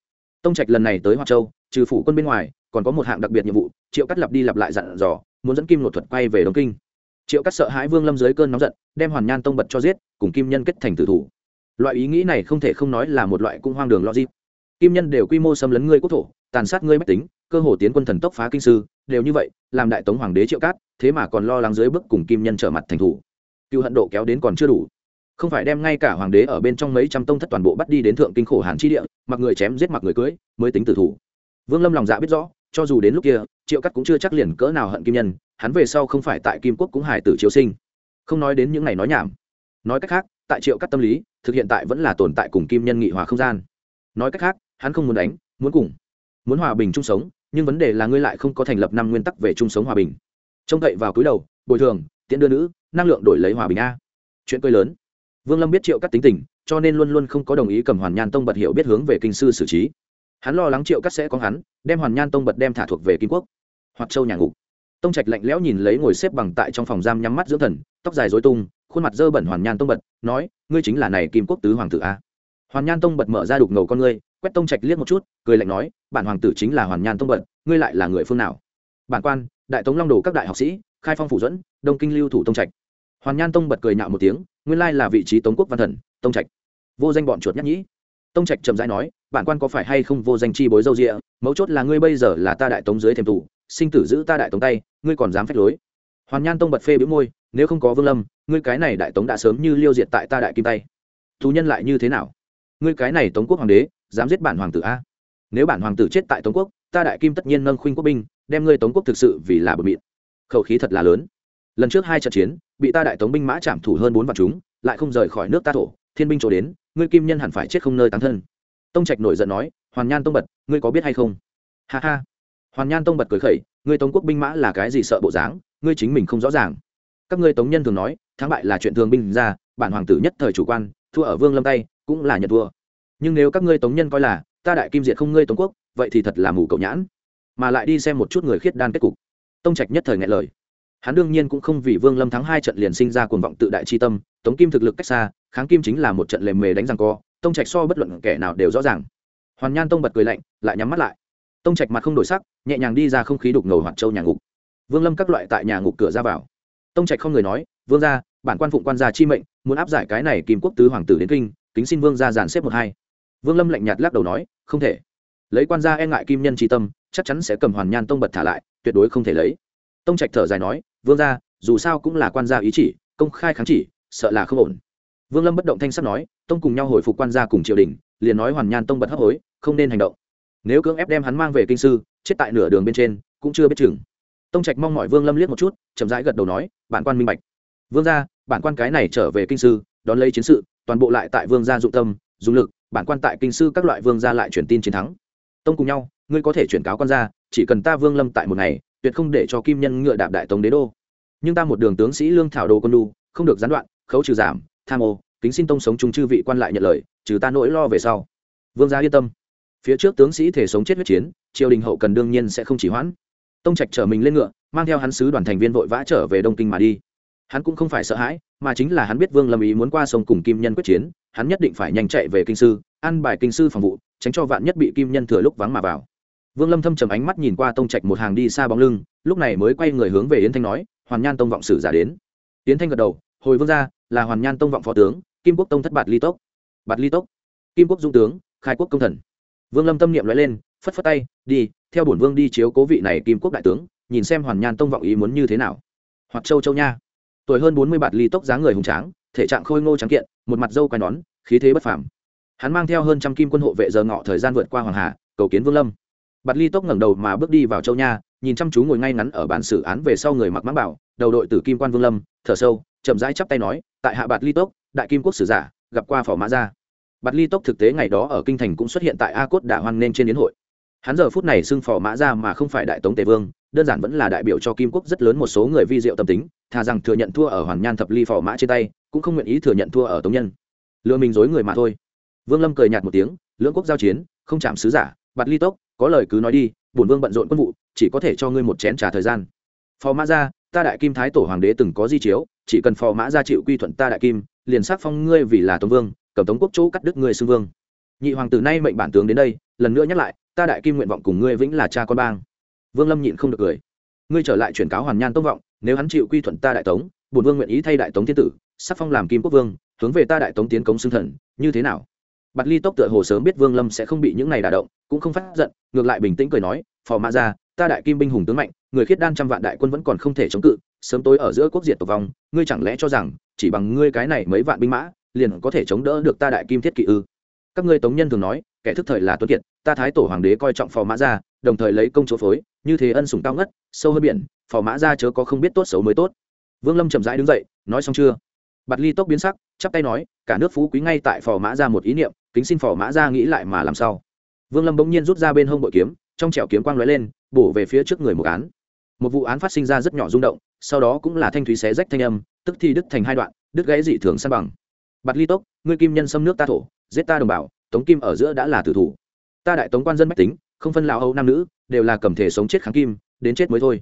Tông trạch lần này tới hoạt châu, trừ phủ quân bên ngoài, còn có một hạng đặc biệt nhiệm vụ, triệu cắt lặp đi lặp lại dặn dò, muốn dẫn kim một thuật quay về đông kinh triệu cắt sợ hãi vương lâm dưới cơn nóng giận, đem hoàn nhan tông bật cho giết, cùng kim nhân kết thành tử thủ. Loại ý nghĩ này không thể không nói là một loại cung hoang đường logic. Kim nhân đều quy mô xâm lấn ngươi quốc thổ, tàn sát ngươi mách tính, cơ hồ tiến quân thần tốc phá kinh sư, đều như vậy, làm đại tống hoàng đế triệu cát, thế mà còn lo lắng dưới bước cùng kim nhân trở mặt thành thủ. Cựu hận độ kéo đến còn chưa đủ. Không phải đem ngay cả hoàng đế ở bên trong mấy trăm tông thất toàn bộ bắt đi đến thượng kinh khổ hàn chi địa, mặc người chém giết mặc người cưới, mới tính tử thủ. Vương lâm lòng dạ biết rõ cho dù đến lúc kia, triệu cắt cũng chưa chắc liền cỡ nào hận kim nhân, hắn về sau không phải tại kim quốc cũng hải tử triều sinh. Không nói đến những ngày nói nhảm. Nói cách khác, tại triệu cắt tâm lý, thực hiện tại vẫn là tồn tại cùng kim nhân nghị hòa không gian. Nói cách khác, hắn không muốn đánh, muốn cùng, muốn hòa bình chung sống, nhưng vấn đề là ngươi lại không có thành lập năm nguyên tắc về chung sống hòa bình. Trông cậy vào cúi đầu, bồi thường tiện đưa nữ, năng lượng đổi lấy hòa bình a. Chuyện cười lớn. Vương lâm biết triệu cắt tính tình, cho nên luôn luôn không có đồng ý cầm hoàn nhan tông bật hiệu biết hướng về kinh sư xử trí hắn lo lắng triệu cắt sẽ có hắn, đem hoàn nhan tông bật đem thả thuộc về kim quốc. Hoặc châu nhà ngục. Tông trạch lạnh lẽo nhìn lấy ngồi xếp bằng tại trong phòng giam nhắm mắt dưỡng thần, tóc dài dối tung, khuôn mặt dơ bẩn hoàn nhan tông bật, nói, ngươi chính là này kim quốc tứ hoàng tử a. Hoàn nhan tông bật mở ra đục ngầu con ngươi, quét tông trạch liếc một chút, cười lạnh nói, bản hoàng tử chính là hoàn nhan tông bật, ngươi lại là người phương nào? Bản quan, đại tống long đồ các đại học sĩ, khai phong phủ dẫn, đông kinh lưu thủ tông trạch. Hoàn nhan tông bật cười nhạo một tiếng, nguyên lai là vị trí tống quốc văn thần, tông trạch. Vô danh bọn chuột nhắc nhĩ tông trạch trầm rãi nói, bản quan có phải hay không vô danh chi bối dâu rịa mấu chốt là ngươi bây giờ là ta đại tống dưới thềm thủ sinh tử giữ ta đại tống tay, ngươi còn dám phách lối. Hoàn nhan tông bật phê bĩu môi, nếu không có vương lâm, ngươi cái này đại tống đã sớm như liêu diệt tại ta đại kim tay. Thú nhân lại như thế nào? Ngươi cái này tống quốc hoàng đế, dám giết bản hoàng tử a? Nếu bản hoàng tử chết tại tống quốc, ta đại kim tất nhiên nâng khuynh quốc binh, đem ngươi tống quốc thực sự vì là bờ miệng khẩu khí thật là lớn. Lần trước hai trận chiến, bị ta đại tống binh mã chạm thủ hơn bốn vạn chúng, lại không rời khỏi nước ta thổ, thiên binh chỗ đến ngươi kim nhân hẳn phải chết không nơi tán thân. Tông trạch nổi giận nói, hoàn nhan tông bật, ngươi có biết hay không? Ha ha. Hoàn nhan tông bật cười khẩy, ngươi tống quốc binh mã là cái gì sợ bộ dáng, ngươi chính mình không rõ ràng. Các ngươi tống nhân thường nói, thắng bại là chuyện thường binh ra, bản hoàng tử nhất thời chủ quan, thua ở vương lâm tay, cũng là nhận thua. Nhưng nếu các ngươi tống nhân coi là, ta đại kim diệt không ngươi tống quốc, vậy thì thật là mù cậu nhãn. Mà lại đi xem một chút người khiết đan kết cục. Tông trạch nhất thời ngại lời. Hắn đương nhiên cũng không vì vương lâm thắng hai trận liền sinh ra cuồng vọng tự đại chi tâm, tống kim thực lực cách xa kháng kim chính là một trận lề mề đánh răng co, tông trạch so bất luận kẻ nào đều rõ ràng. Hoàn nhan tông bật cười lạnh, lại nhắm mắt lại. Tông trạch mặt không đổi sắc, nhẹ nhàng đi ra không khí đục ngầu hoạt châu nhà ngục. Vương lâm các loại tại nhà ngục cửa ra vào. Tông trạch không người nói, vương ra bản quan phụng quan gia chi mệnh, muốn áp giải cái này kim quốc tứ hoàng tử đến kinh, kính xin vương ra giàn xếp một hai. Vương lâm lạnh nhạt lắc đầu nói, không thể. Lấy quan gia e ngại kim nhân tri tâm, chắc chắn sẽ cầm hoàn nhan tông bật thả lại, tuyệt đối không thể lấy. Tông trạch thở dài nói, vương ra dù sao cũng là quan gia ý chỉ, công khai kháng chỉ, sợ là không ổn vương lâm bất động thanh sắt nói, tông cùng nhau hồi phục quan gia cùng triều đình, liền nói hoàn nhan tông bật hấp hối, không nên hành động. Nếu cưỡng ép đem hắn mang về kinh sư, chết tại nửa đường bên trên, cũng chưa biết chừng. Tông trạch mong mọi vương lâm liếc một chút, chậm rãi gật đầu nói, bản quan minh bạch. Vương gia, bản quan cái này trở về kinh sư, đón lấy chiến sự, toàn bộ lại tại vương gia dụng tâm, dùng lực, bản quan tại kinh sư các loại vương gia lại truyền tin chiến thắng. Tông cùng nhau, ngươi có thể chuyển cáo quan gia, chỉ cần ta vương lâm tại một ngày, tuyệt không để cho kim nhân ngựa đạp đại tống đế đô. Nhưng ta một đường tướng sĩ lương thảo đồ con đu không được gián đoạn, khấu trừ giảm tham ô, kính xin tông sống chung chư vị quan lại nhận lời, trừ ta nỗi lo về sau. Vương gia yên tâm. Phía trước tướng sĩ thể sống chết huyết chiến, triều đình hậu cần đương nhiên sẽ không chỉ hoãn. Tông trạch chở mình lên ngựa, mang theo hắn sứ đoàn thành viên vội vã trở về đông kinh mà đi. Hắn cũng không phải sợ hãi, mà chính là hắn biết vương lâm ý muốn qua sông cùng kim nhân quyết chiến, hắn nhất định phải nhanh chạy về kinh sư ăn bài kinh sư phòng vụ, tránh cho vạn nhất bị kim nhân thừa lúc vắng mà vào. Vương lâm thâm trầm ánh mắt nhìn qua tông trạch một hàng đi xa bóng lưng, lúc này mới quay người hướng về yến thanh nói, hoàn nhan tông vọng sử giả đến. Yến thanh gật đầu, hồi vương ra là hoàn nhan tông vọng phó tướng, kim quốc tông thất bạt ly tốc. Bạt ly tốc. Kim quốc dung tướng, khai quốc công thần. Vương lâm tâm niệm nói lên, phất phất tay, đi, theo bổn vương đi chiếu cố vị này kim quốc đại tướng, nhìn xem hoàn nhan tông vọng ý muốn như thế nào. Hoặc châu châu nha. Tuổi hơn bốn mươi bạt ly tốc dáng người hùng tráng, thể trạng khôi ngô trắng kiện, một mặt dâu quai nón, khí thế bất phàm. Hắn mang theo hơn trăm kim quân hộ vệ giờ ngọ thời gian vượt qua hoàng hà, cầu kiến vương lâm. Bạt ly tốc ngẩng đầu mà bước đi vào châu nha, nhìn chăm chú ngồi ngay ngắn ở bản xử án về sau người mặc mãng bảo, đầu đội tử kim quan vương lâm, thở sâu, chậm rãi chắp tay nói tại hạ bạt ly tốc, đại kim quốc sử giả, gặp qua phò mã gia. Bạt ly tốc thực tế ngày đó ở kinh thành cũng xuất hiện tại a cốt đả hoan nên trên đến hội. Hắn giờ phút này xưng phò mã gia mà không phải đại tống tề vương, đơn giản vẫn là đại biểu cho kim quốc rất lớn một số người vi diệu tâm tính, thà rằng thừa nhận thua ở hoàn nhan thập ly phò mã trên tay, cũng không nguyện ý thừa nhận thua ở tống nhân. Lừa mình dối người mà thôi. Vương lâm cười nhạt một tiếng, lưỡng quốc giao chiến, không chạm sứ giả, bạt ly tốc, có lời cứ nói đi, bổn vương bận rộn quân vụ, chỉ có thể cho ngươi một chén trà thời gian. Phò mã ra ta đại kim thái tổ hoàng đế từng có di chiếu chỉ cần phò mã ra chịu quy thuận ta đại kim, liền xác phong ngươi vì là tống vương, cầm tống quốc chỗ cắt đứt ngươi xưng vương. Nhị hoàng tử nay mệnh bản tướng đến đây, lần nữa nhắc lại, ta đại kim nguyện vọng cùng ngươi vĩnh là cha con bang. Vương lâm nhịn không được cười. Ngươi trở lại chuyển cáo hoàn nhan tông vọng, nếu hắn chịu quy thuận ta đại tống, bổn vương nguyện ý thay đại tống thiên tử sắc phong làm kim quốc vương, hướng về ta đại tống tiến cống xưng thần, như thế nào? Bạt ly tốc tựa hồ sớm biết vương lâm sẽ không bị những này đả động, cũng không phát giận, ngược lại bình tĩnh cười nói, phò mã ra ta đại kim binh hùng tướng mạnh, người khiết đan trăm vạn đại quân vẫn còn không thể chống cự sớm tối ở giữa quốc diệt tộc vong, ngươi chẳng lẽ cho rằng chỉ bằng ngươi cái này mấy vạn binh mã, liền có thể chống đỡ được ta đại kim thiết kỵ ư? Các ngươi tống nhân thường nói, kẻ thức thời là tuấn kiệt, ta thái tổ hoàng đế coi trọng phò mã ra đồng thời lấy công chỗ phối, như thế ân sủng cao ngất, sâu hơn biển, phò mã ra chớ có không biết tốt xấu mới tốt. Vương lâm chậm rãi đứng dậy, nói xong chưa? Bạt ly tốc biến sắc, chắp tay nói, cả nước phú quý ngay tại phò mã ra một ý niệm, kính xin phò mã ra nghĩ lại mà làm sao? Vương lâm bỗng nhiên rút ra bên hông bội kiếm, trong chẻo kiếm quang lóe lên, bổ về phía trước người một án. Một vụ án phát sinh ra rất nhỏ rung động sau đó cũng là thanh thúy xé rách thanh âm, tức thì đứt thành hai đoạn, đứt gãy dị thường san bằng. Bạt ly tốc, ngươi kim nhân xâm nước ta thổ, giết ta đồng bào, tống kim ở giữa đã là tử thủ. Ta đại tống quan dân bách tính, không phân lão âu nam nữ, đều là cầm thể sống chết kháng kim, đến chết mới thôi.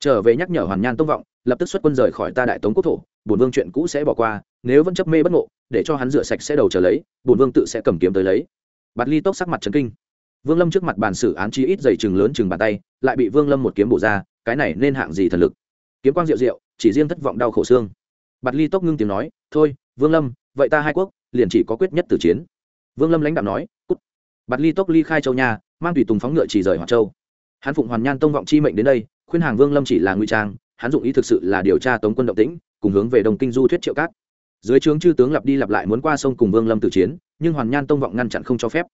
Trở về nhắc nhở hoàn nhan tông vọng, lập tức xuất quân rời khỏi ta đại tống quốc thổ, bổn vương chuyện cũ sẽ bỏ qua, nếu vẫn chấp mê bất ngộ, để cho hắn rửa sạch sẽ đầu trở lấy, bổn vương tự sẽ cầm kiếm tới lấy. Bạt ly tốc sắc mặt trấn kinh. Vương lâm trước mặt bàn xử án chi ít dày chừng lớn chừng bàn tay, lại bị vương lâm một kiếm bổ ra, cái này nên hạng gì thần lực? Kiếm quang diệu diệu chỉ riêng thất vọng đau khổ xương. Bạt ly tốc ngưng tiếng nói, thôi, vương lâm, vậy ta hai quốc, liền chỉ có quyết nhất tử chiến. Vương lâm lãnh đạo nói, cút. Bạt ly tốc ly khai châu nha, mang tùy tùng phóng ngựa chỉ rời hoạt châu. Hắn phụng hoàn nhan tông vọng chi mệnh đến đây, khuyên hàng vương lâm chỉ là nguy trang, hắn dụng ý thực sự là điều tra tống quân động tĩnh, cùng hướng về đồng kinh du thuyết triệu cát. Dưới trướng chư tướng lặp đi lặp lại muốn qua sông cùng vương lâm tử chiến, nhưng hoàn nhan tông vọng ngăn chặn không cho phép.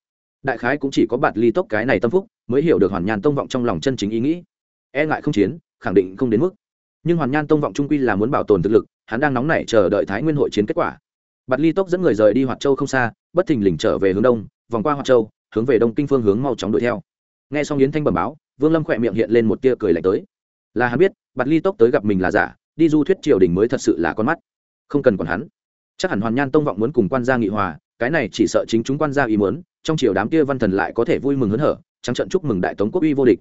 Đại khái cũng chỉ có bạt ly tốc cái này tâm phúc, mới hiểu được hoàn nhan tông vọng trong lòng chân chính ý nghĩ. E ngại không chiến, khẳng định không đến mức nhưng hoàn nhan tông vọng trung quy là muốn bảo tồn thực lực, hắn đang nóng nảy chờ đợi thái nguyên hội chiến kết quả. Bạt ly tốc dẫn người rời đi hoạt châu không xa, bất thình lình trở về hướng đông, vòng qua hoạt châu, hướng về đông kinh phương hướng mau chóng đuổi theo. Nghe xong yến thanh bẩm báo, vương lâm khỏe miệng hiện lên một tia cười lạnh tới. Là hắn biết, bạt ly tốc tới gặp mình là giả, đi du thuyết triều đình mới thật sự là con mắt. Không cần còn hắn. Chắc hẳn hoàn nhan tông vọng muốn cùng quan gia nghị hòa, cái này chỉ sợ chính chúng quan gia ý muốn, trong triều đám kia văn thần lại có thể vui mừng hớn hở, trắng trận chúc mừng đại tống quốc uy vô địch.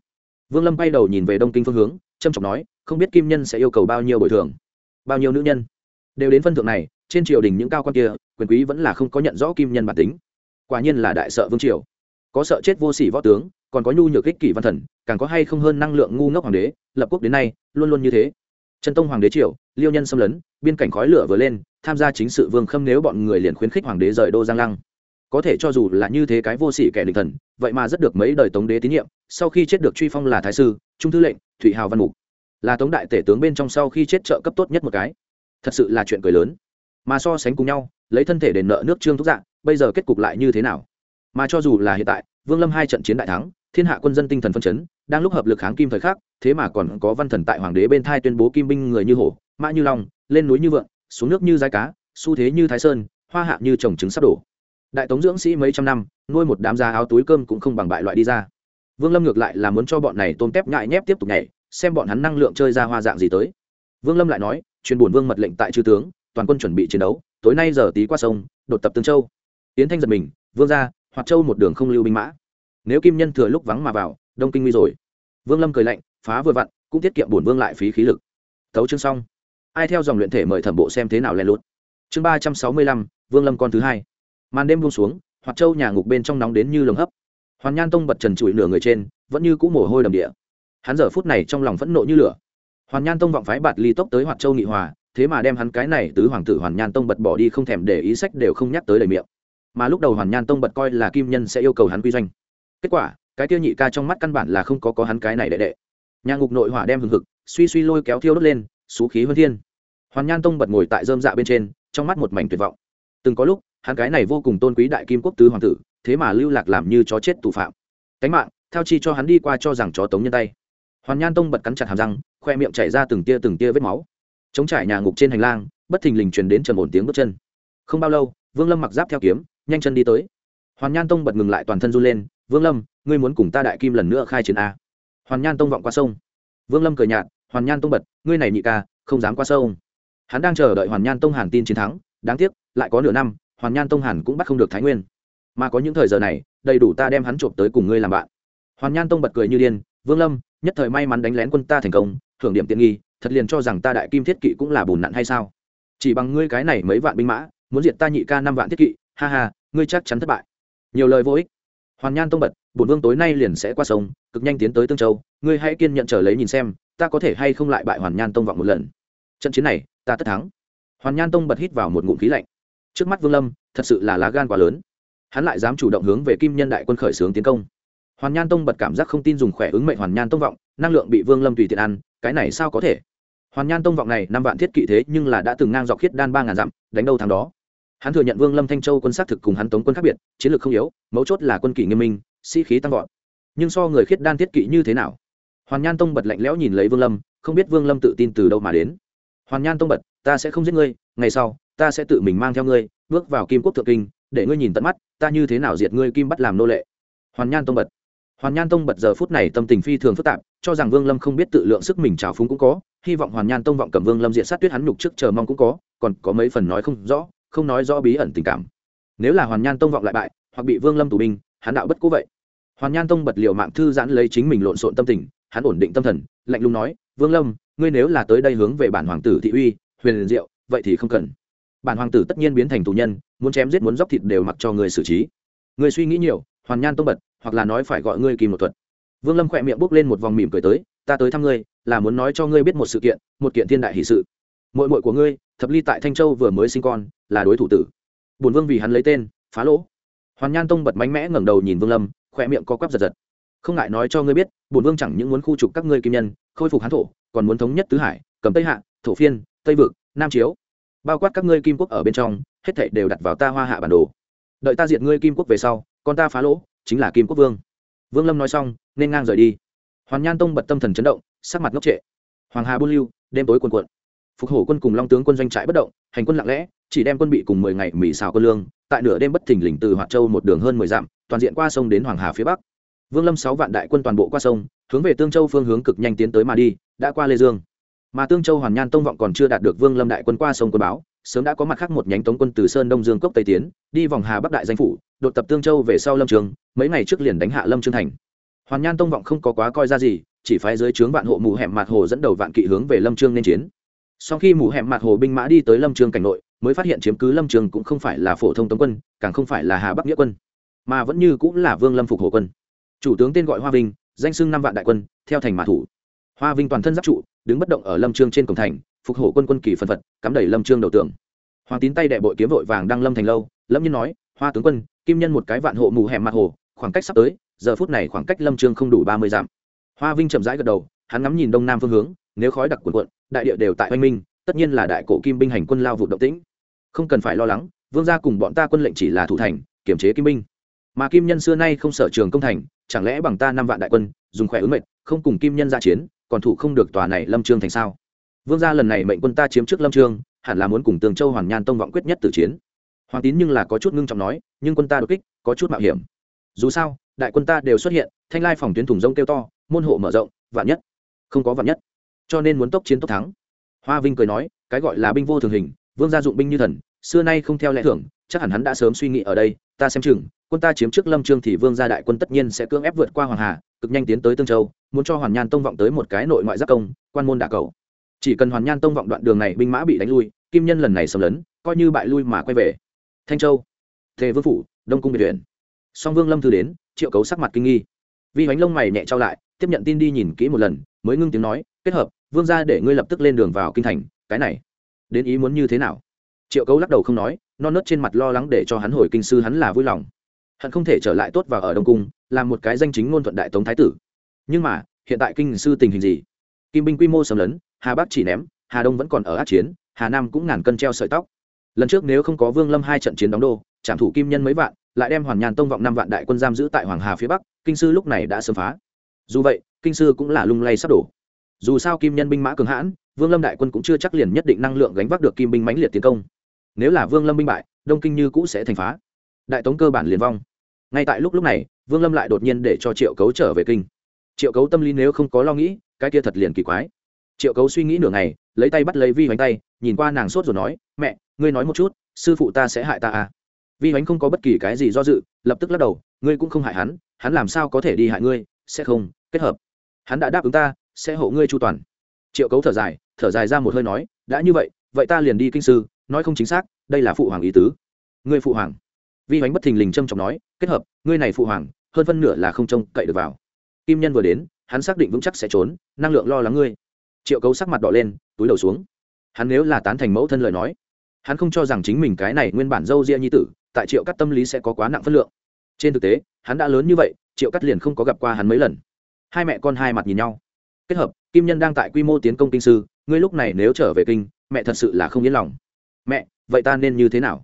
Vương lâm bay đầu nhìn về đông kinh phương hướng trâm trọng nói, không biết kim nhân sẽ yêu cầu bao nhiêu bồi thường, bao nhiêu nữ nhân. Đều đến phân thượng này, trên triều đình những cao quan kia, quyền quý vẫn là không có nhận rõ kim nhân bản tính. Quả nhiên là đại sợ vương triều. Có sợ chết vô sỉ võ tướng, còn có nhu nhược ích kỷ văn thần, càng có hay không hơn năng lượng ngu ngốc hoàng đế, lập quốc đến nay, luôn luôn như thế. Trần tông hoàng đế triều, liêu nhân xâm lấn, biên cảnh khói lửa vừa lên, tham gia chính sự vương khâm nếu bọn người liền khuyến khích hoàng đế rời đô giang lăng có thể cho dù là như thế cái vô sỉ kẻ địch thần, vậy mà rất được mấy đời tống đế tín nhiệm, sau khi chết được truy phong là thái sư, trung thư lệnh thụy hào văn mục. Là tống đại tể tướng bên trong sau khi chết trợ cấp tốt nhất một cái. Thật sự là chuyện cười lớn. Mà so sánh cùng nhau, lấy thân thể đền nợ nước trương thúc dạng bây giờ kết cục lại như thế nào? Mà cho dù là hiện tại, vương lâm hai trận chiến đại thắng, thiên hạ quân dân tinh thần phân chấn, đang lúc hợp lực kháng kim thời khắc, thế mà còn có văn thần tại hoàng đế bên thai tuyên bố kim binh người như hổ, mã như long, lên núi như vượng xuống nước như giai cá, xu thế như thái sơn, hoa hạ như trồng trứng sắp đổ đại tống dưỡng sĩ mấy trăm năm, nuôi một đám da áo túi cơm cũng không bằng bại loại đi ra. Vương lâm ngược lại là muốn cho bọn này tôm tép nhại nhép tiếp tục nhảy, xem bọn hắn năng lượng chơi ra hoa dạng gì tới. Vương lâm lại nói, truyền bổn vương mật lệnh tại chư tướng, toàn quân chuẩn bị chiến đấu, tối nay giờ tí qua sông, đột tập tương châu. Tiến thanh giật mình, vương ra hoặc châu một đường không lưu binh mã. Nếu kim nhân thừa lúc vắng mà vào, đông kinh nguy rồi. Vương lâm cười lạnh, phá vừa vặn, cũng tiết kiệm bổn vương lại phí khí lực. Thấu chương xong. Ai theo dòng luyện thể mời thẩm bộ xem thế nào len lút. Chương ba trăm sáu mươi lăm, vương lâm con thứ hai màn đêm buông xuống hoạt châu nhà ngục bên trong nóng đến như lồng hấp. Hoàn nhan tông bật trần trụi nửa người trên, vẫn như cũ mồ hôi đầm địa. Hắn giờ phút này trong lòng phẫn nộ như lửa. Hoàn nhan tông vọng phái bạt ly tốc tới hoạt châu nghị hòa, thế mà đem hắn cái này tứ hoàng tử hoàn nhan tông bật bỏ đi không thèm để ý sách đều không nhắc tới lời miệng. Mà lúc đầu hoàn nhan tông bật coi là kim nhân sẽ yêu cầu hắn quy doanh. Kết quả, cái tiêu nhị ca trong mắt căn bản là không có có hắn cái này đệ đệ. Nhà ngục nội hỏa đem hừng hực, suy suy lôi kéo thiêu đốt lên, xú khí hơn thiên. Hoàn nhan tông bật ngồi tại dơm dạ bên trên, trong mắt một mảnh tuyệt vọng. Từng có lúc hắn cái này vô cùng tôn quý đại kim quốc tứ hoàng tử, thế mà lưu lạc làm như chó chết tù phạm. Cánh mạng theo chi cho hắn đi qua cho rằng chó tống nhân tay. Hoàn nhan tông bật cắn chặt hàm răng, khoe miệng chảy ra từng tia từng tia vết máu. Chống trải nhà ngục trên hành lang, bất thình lình truyền đến trầm ổn tiếng bước chân. Không bao lâu, vương lâm mặc giáp theo kiếm, nhanh chân đi tới. Hoàn nhan tông bật ngừng lại toàn thân run lên, vương lâm, ngươi muốn cùng ta đại kim lần nữa khai chiến a? Hoàn nhan tông vọng qua sông. Vương lâm cười nhạt, hoàn nhan tông bật, ngươi này nhị ca, không dám qua sông. Hắn đang chờ đợi hoàn nhan tông hàn tin chiến thắng, đáng tiếc, lại có nửa năm hoàn nhan tông hàn cũng bắt không được thái nguyên. Mà có những thời giờ này, đầy đủ ta đem hắn trộm tới cùng ngươi làm bạn. Hoàn nhan tông bật cười như điên, vương lâm, nhất thời may mắn đánh lén quân ta thành công, thưởng điểm tiện nghi, thật liền cho rằng ta đại kim thiết kỵ cũng là bùn nặn hay sao? Chỉ bằng ngươi cái này mấy vạn binh mã, muốn diệt ta nhị ca năm vạn thiết kỵ, ha ha, ngươi chắc chắn thất bại. Nhiều lời vô ích. Hoàn nhan tông bật, bổn vương tối nay liền sẽ qua sông, cực nhanh tiến tới tương châu, ngươi hãy kiên nhận trở lấy nhìn xem, ta có thể hay không lại bại hoàn nhan tông vọng một lần. Trận chiến này, ta tất thắng. Hoàn nhan tông bật hít vào một ngụm khí lạnh trước mắt vương lâm, thật sự là lá gan quá lớn. Hắn lại dám chủ động hướng về kim nhân đại quân khởi xướng tiến công. Hoàn nhan tông bật cảm giác không tin dùng khỏe ứng mệnh hoàn nhan tông vọng, năng lượng bị vương lâm tùy tiện ăn, cái này sao có thể? Hoàn nhan tông vọng này, năm vạn thiết kỵ thế nhưng là đã từng ngang dọc khiết đan ba ngàn dặm, đánh đâu thằng đó. Hắn thừa nhận vương lâm thanh châu quân sát thực cùng hắn tống quân khác biệt, chiến lược không yếu, mấu chốt là quân kỷ nghiêm minh, sĩ、si、khí tăng vọt. Nhưng so người khiết đan thiết kỵ như thế nào? Hoàn nhan tông bật lạnh lẽo nhìn lấy vương lâm, không biết vương lâm tự tin từ đâu mà đến hoàn nhan tông bật, ta sẽ không giết ngươi, ngày sau, ta sẽ tự mình mang theo ngươi, bước vào kim quốc thượng kinh, để ngươi nhìn tận mắt, ta như thế nào diệt ngươi kim bắt làm nô lệ. Hoàn nhan tông bật. Hoàn nhan tông bật giờ phút này tâm tình phi thường phức tạp, cho rằng vương lâm không biết tự lượng sức mình trào phúng cũng có, hy vọng hoàn nhan tông vọng cầm vương lâm diện sát tuyết hắn nhục trước chờ mong cũng có, còn có mấy phần nói không rõ, không nói rõ bí ẩn tình cảm. Nếu là hoàn nhan tông vọng lại bại, hoặc bị vương lâm tù binh, hắn đạo bất cố vậy. Hoàn nhan tông bật liệu mạng thư giãn lấy chính mình lộn xộn tâm tình, hắn ổn định tâm thần, lạnh lùng nói, vương lâm ngươi nếu là tới đây hướng về bản hoàng tử thị uy, huyền liền diệu, vậy thì không cần. Bản hoàng tử tất nhiên biến thành tù nhân, muốn chém giết muốn dóc thịt đều mặc cho người xử trí. Người suy nghĩ nhiều, hoàn nhan tông bật, hoặc là nói phải gọi ngươi kìm một thuật. Vương lâm khỏe miệng bốc lên một vòng mỉm cười tới, ta tới thăm ngươi, là muốn nói cho ngươi biết một sự kiện, một kiện thiên đại hỷ sự. Mội mội của ngươi, thập ly tại thanh châu vừa mới sinh con, là đối thủ tử. Bùn vương vì hắn lấy tên, phá lỗ. Hoàn nhan tông bật mạnh mẽ ngẩng đầu nhìn vương lâm, khỏe miệng có quắp giật giật không ngại nói cho ngươi biết, bổn vương chẳng những muốn khu trục các ngươi kim nhân, khôi phục hán thổ, còn muốn thống nhất tứ hải, cầm tây hạ, thổ phiên, tây vực, nam chiếu. Bao quát các ngươi kim quốc ở bên trong, hết thảy đều đặt vào ta hoa hạ bản đồ. Đợi ta diệt ngươi kim quốc về sau, con ta phá lỗ, chính là kim quốc vương. Vương lâm nói xong, nên ngang rời đi. Hoàn nhan tông bật tâm thần chấn động, sắc mặt ngốc trệ. Hoàng hà buôn lưu, đêm tối cuồn cuộn. Phục hổ quân cùng long tướng quân doanh trại bất động, hành quân lặng lẽ, chỉ đem quân bị cùng mười ngày mì xào quân lương, tại nửa đêm bất thình lình từ hoạt châu một đường hơn mười dặm, toàn diện qua sông đến hoàng hà phía bắc vương lâm sáu vạn đại quân toàn bộ qua sông, hướng về tương châu phương hướng cực nhanh tiến tới mà đi, đã qua lê dương. Mà tương châu hoàn nhan tông vọng còn chưa đạt được vương lâm đại quân qua sông quân báo, sớm đã có mặt khác một nhánh tống quân từ sơn đông dương cốc tây tiến, đi vòng hà bắc đại danh phủ, đột tập tương châu về sau lâm trường, mấy ngày trước liền đánh hạ lâm trương thành. Hoàn nhan tông vọng không có quá coi ra gì, chỉ phái dưới trướng vạn hộ mù hẻm mặt hồ dẫn đầu vạn kỵ hướng về lâm trương nên chiến. Sau khi mù hẻm mặt hồ binh mã đi tới lâm trương cảnh nội, mới phát hiện chiếm cứ lâm Trường cũng không phải là phổ thông tống quân, càng không phải là hà bắc nghĩa quân, mà vẫn như cũng là vương lâm phục hồ quân chủ tướng tên gọi hoa vinh, danh xưng năm vạn đại quân, theo thành mã thủ. Hoa vinh toàn thân giáp trụ, đứng bất động ở lâm trương trên cổng thành, phục hổ quân quân kỳ phân phật, cắm đẩy lâm trương đầu tường. Hoàng tín tay đệ bội kiếm vội vàng đang lâm thành lâu, lâm nhiên nói, hoa tướng quân, kim nhân một cái vạn hộ mù hẻm mặt hồ, khoảng cách sắp tới, giờ phút này khoảng cách lâm trương không đủ ba mươi dặm. Hoa vinh chậm rãi gật đầu, hắn ngắm nhìn đông nam phương hướng, nếu khói đặc quần quận đại địa đều tại oanh minh, tất nhiên là đại cổ kim binh hành quân lao vụ động tĩnh. Không cần phải lo lắng, vương gia cùng bọn ta quân lệnh chỉ là thủ thành kiểm chế kim binh. Mà kim nhân xưa nay không sợ trường công thành chẳng lẽ bằng ta năm vạn đại quân, dùng khỏe ứng mệnh, không cùng kim nhân ra chiến, còn thủ không được tòa này lâm trương thành sao? Vương gia lần này mệnh quân ta chiếm trước lâm trương, hẳn là muốn cùng tường châu hoàn nhan tông vọng quyết nhất tử chiến. Hoàng tín nhưng là có chút ngưng trọng nói, nhưng quân ta đột kích, có chút mạo hiểm. Dù sao, đại quân ta đều xuất hiện, thanh lai phòng tuyến thủng rông kêu to, môn hộ mở rộng, vạn nhất, không có vạn nhất. Cho nên muốn tốc chiến tốc thắng. Hoa vinh cười nói, cái gọi là binh vô thường hình, vương gia dụng binh như thần, xưa nay không theo lẽ thường chắc hẳn hắn đã sớm suy nghĩ ở đây, ta xem chừng, quân ta chiếm trước lâm trương thì vương gia đại quân tất nhiên sẽ cưỡng ép vượt qua hoàng hà, cực nhanh tiến tới tương châu, muốn cho hoàn nhan tông vọng tới một cái nội ngoại giáp công, quan môn đả cầu. Chỉ cần hoàn nhan tông vọng đoạn đường này, binh mã bị đánh lui, kim nhân lần này xâm lấn, coi như bại lui mà quay về. Thanh châu, thề vương phủ, đông cung biệt tuyển. song vương lâm thư đến, triệu cấu sắc mặt kinh nghi. Vi hoánh lông mày nhẹ trao lại, tiếp nhận tin đi nhìn kỹ một lần, mới ngưng tiếng nói, kết hợp, vương ra để ngươi lập tức lên đường vào kinh thành, cái này, đến ý muốn như thế nào? Triệu cấu lắc đầu không nói, non nớt trên mặt lo lắng để cho hắn hồi kinh sư hắn là vui lòng. Hắn không thể trở lại tốt và ở đông cung, làm một cái danh chính ngôn thuận đại tống thái tử. Nhưng mà, hiện tại kinh sư tình hình gì? Kim binh quy mô sầm lấn, hà bắc chỉ ném, hà đông vẫn còn ở át chiến, hà nam cũng ngàn cân treo sợi tóc. Lần trước nếu không có vương lâm hai trận chiến đóng đô, trảm thủ kim nhân mấy vạn, lại đem hoàn nhàn tông vọng năm vạn đại quân giam giữ tại hoàng hà phía bắc, kinh sư lúc này đã sớm phá. Dù vậy, kinh sư cũng là lung lay sắp đổ. Dù sao kim nhân binh mã cường hãn, vương lâm đại quân cũng chưa chắc liền nhất định năng lượng gánh vác được kim binh mãnh liệt tiến công nếu là vương lâm binh bại, đông kinh như cũ sẽ thành phá. Đại tống cơ bản liền vong. Ngay tại lúc lúc này, vương lâm lại đột nhiên để cho triệu cấu trở về kinh. Triệu cấu tâm lý nếu không có lo nghĩ, cái kia thật liền kỳ quái. Triệu cấu suy nghĩ nửa ngày, lấy tay bắt lấy vi hoánh tay, nhìn qua nàng sốt rồi nói, mẹ, ngươi nói một chút, sư phụ ta sẽ hại ta à? Vi hoánh không có bất kỳ cái gì do dự, lập tức lắc đầu, ngươi cũng không hại hắn hắn làm sao có thể đi hại ngươi, sẽ không, kết hợp. Hắn đã đáp ứng ta, sẽ hộ ngươi chu toàn. Triệu cấu thở dài thở dài ra một hơi nói, đã như vậy vậy ta liền đi kinh sư nói không chính xác, đây là phụ hoàng ý tứ. Ngươi phụ hoàng. Vi hoánh bất thình lình trâm trọng nói, kết hợp, ngươi này phụ hoàng, hơn phân nửa là không trông cậy được vào. Kim nhân vừa đến, hắn xác định vững chắc sẽ trốn, năng lượng lo lắng ngươi. Triệu cấu sắc mặt đỏ lên, túi đầu xuống. Hắn nếu là tán thành mẫu thân lời nói, hắn không cho rằng chính mình cái này nguyên bản dâu ria nhi tử, tại triệu cắt tâm lý sẽ có quá nặng phân lượng. Trên thực tế, hắn đã lớn như vậy, triệu cắt liền không có gặp qua hắn mấy lần. Hai mẹ con hai mặt nhìn nhau. Kết hợp, kim nhân đang tại quy mô tiến công kinh sư, ngươi lúc này nếu trở về kinh, mẹ thật sự là không yên lòng mẹ, vậy ta nên như thế nào?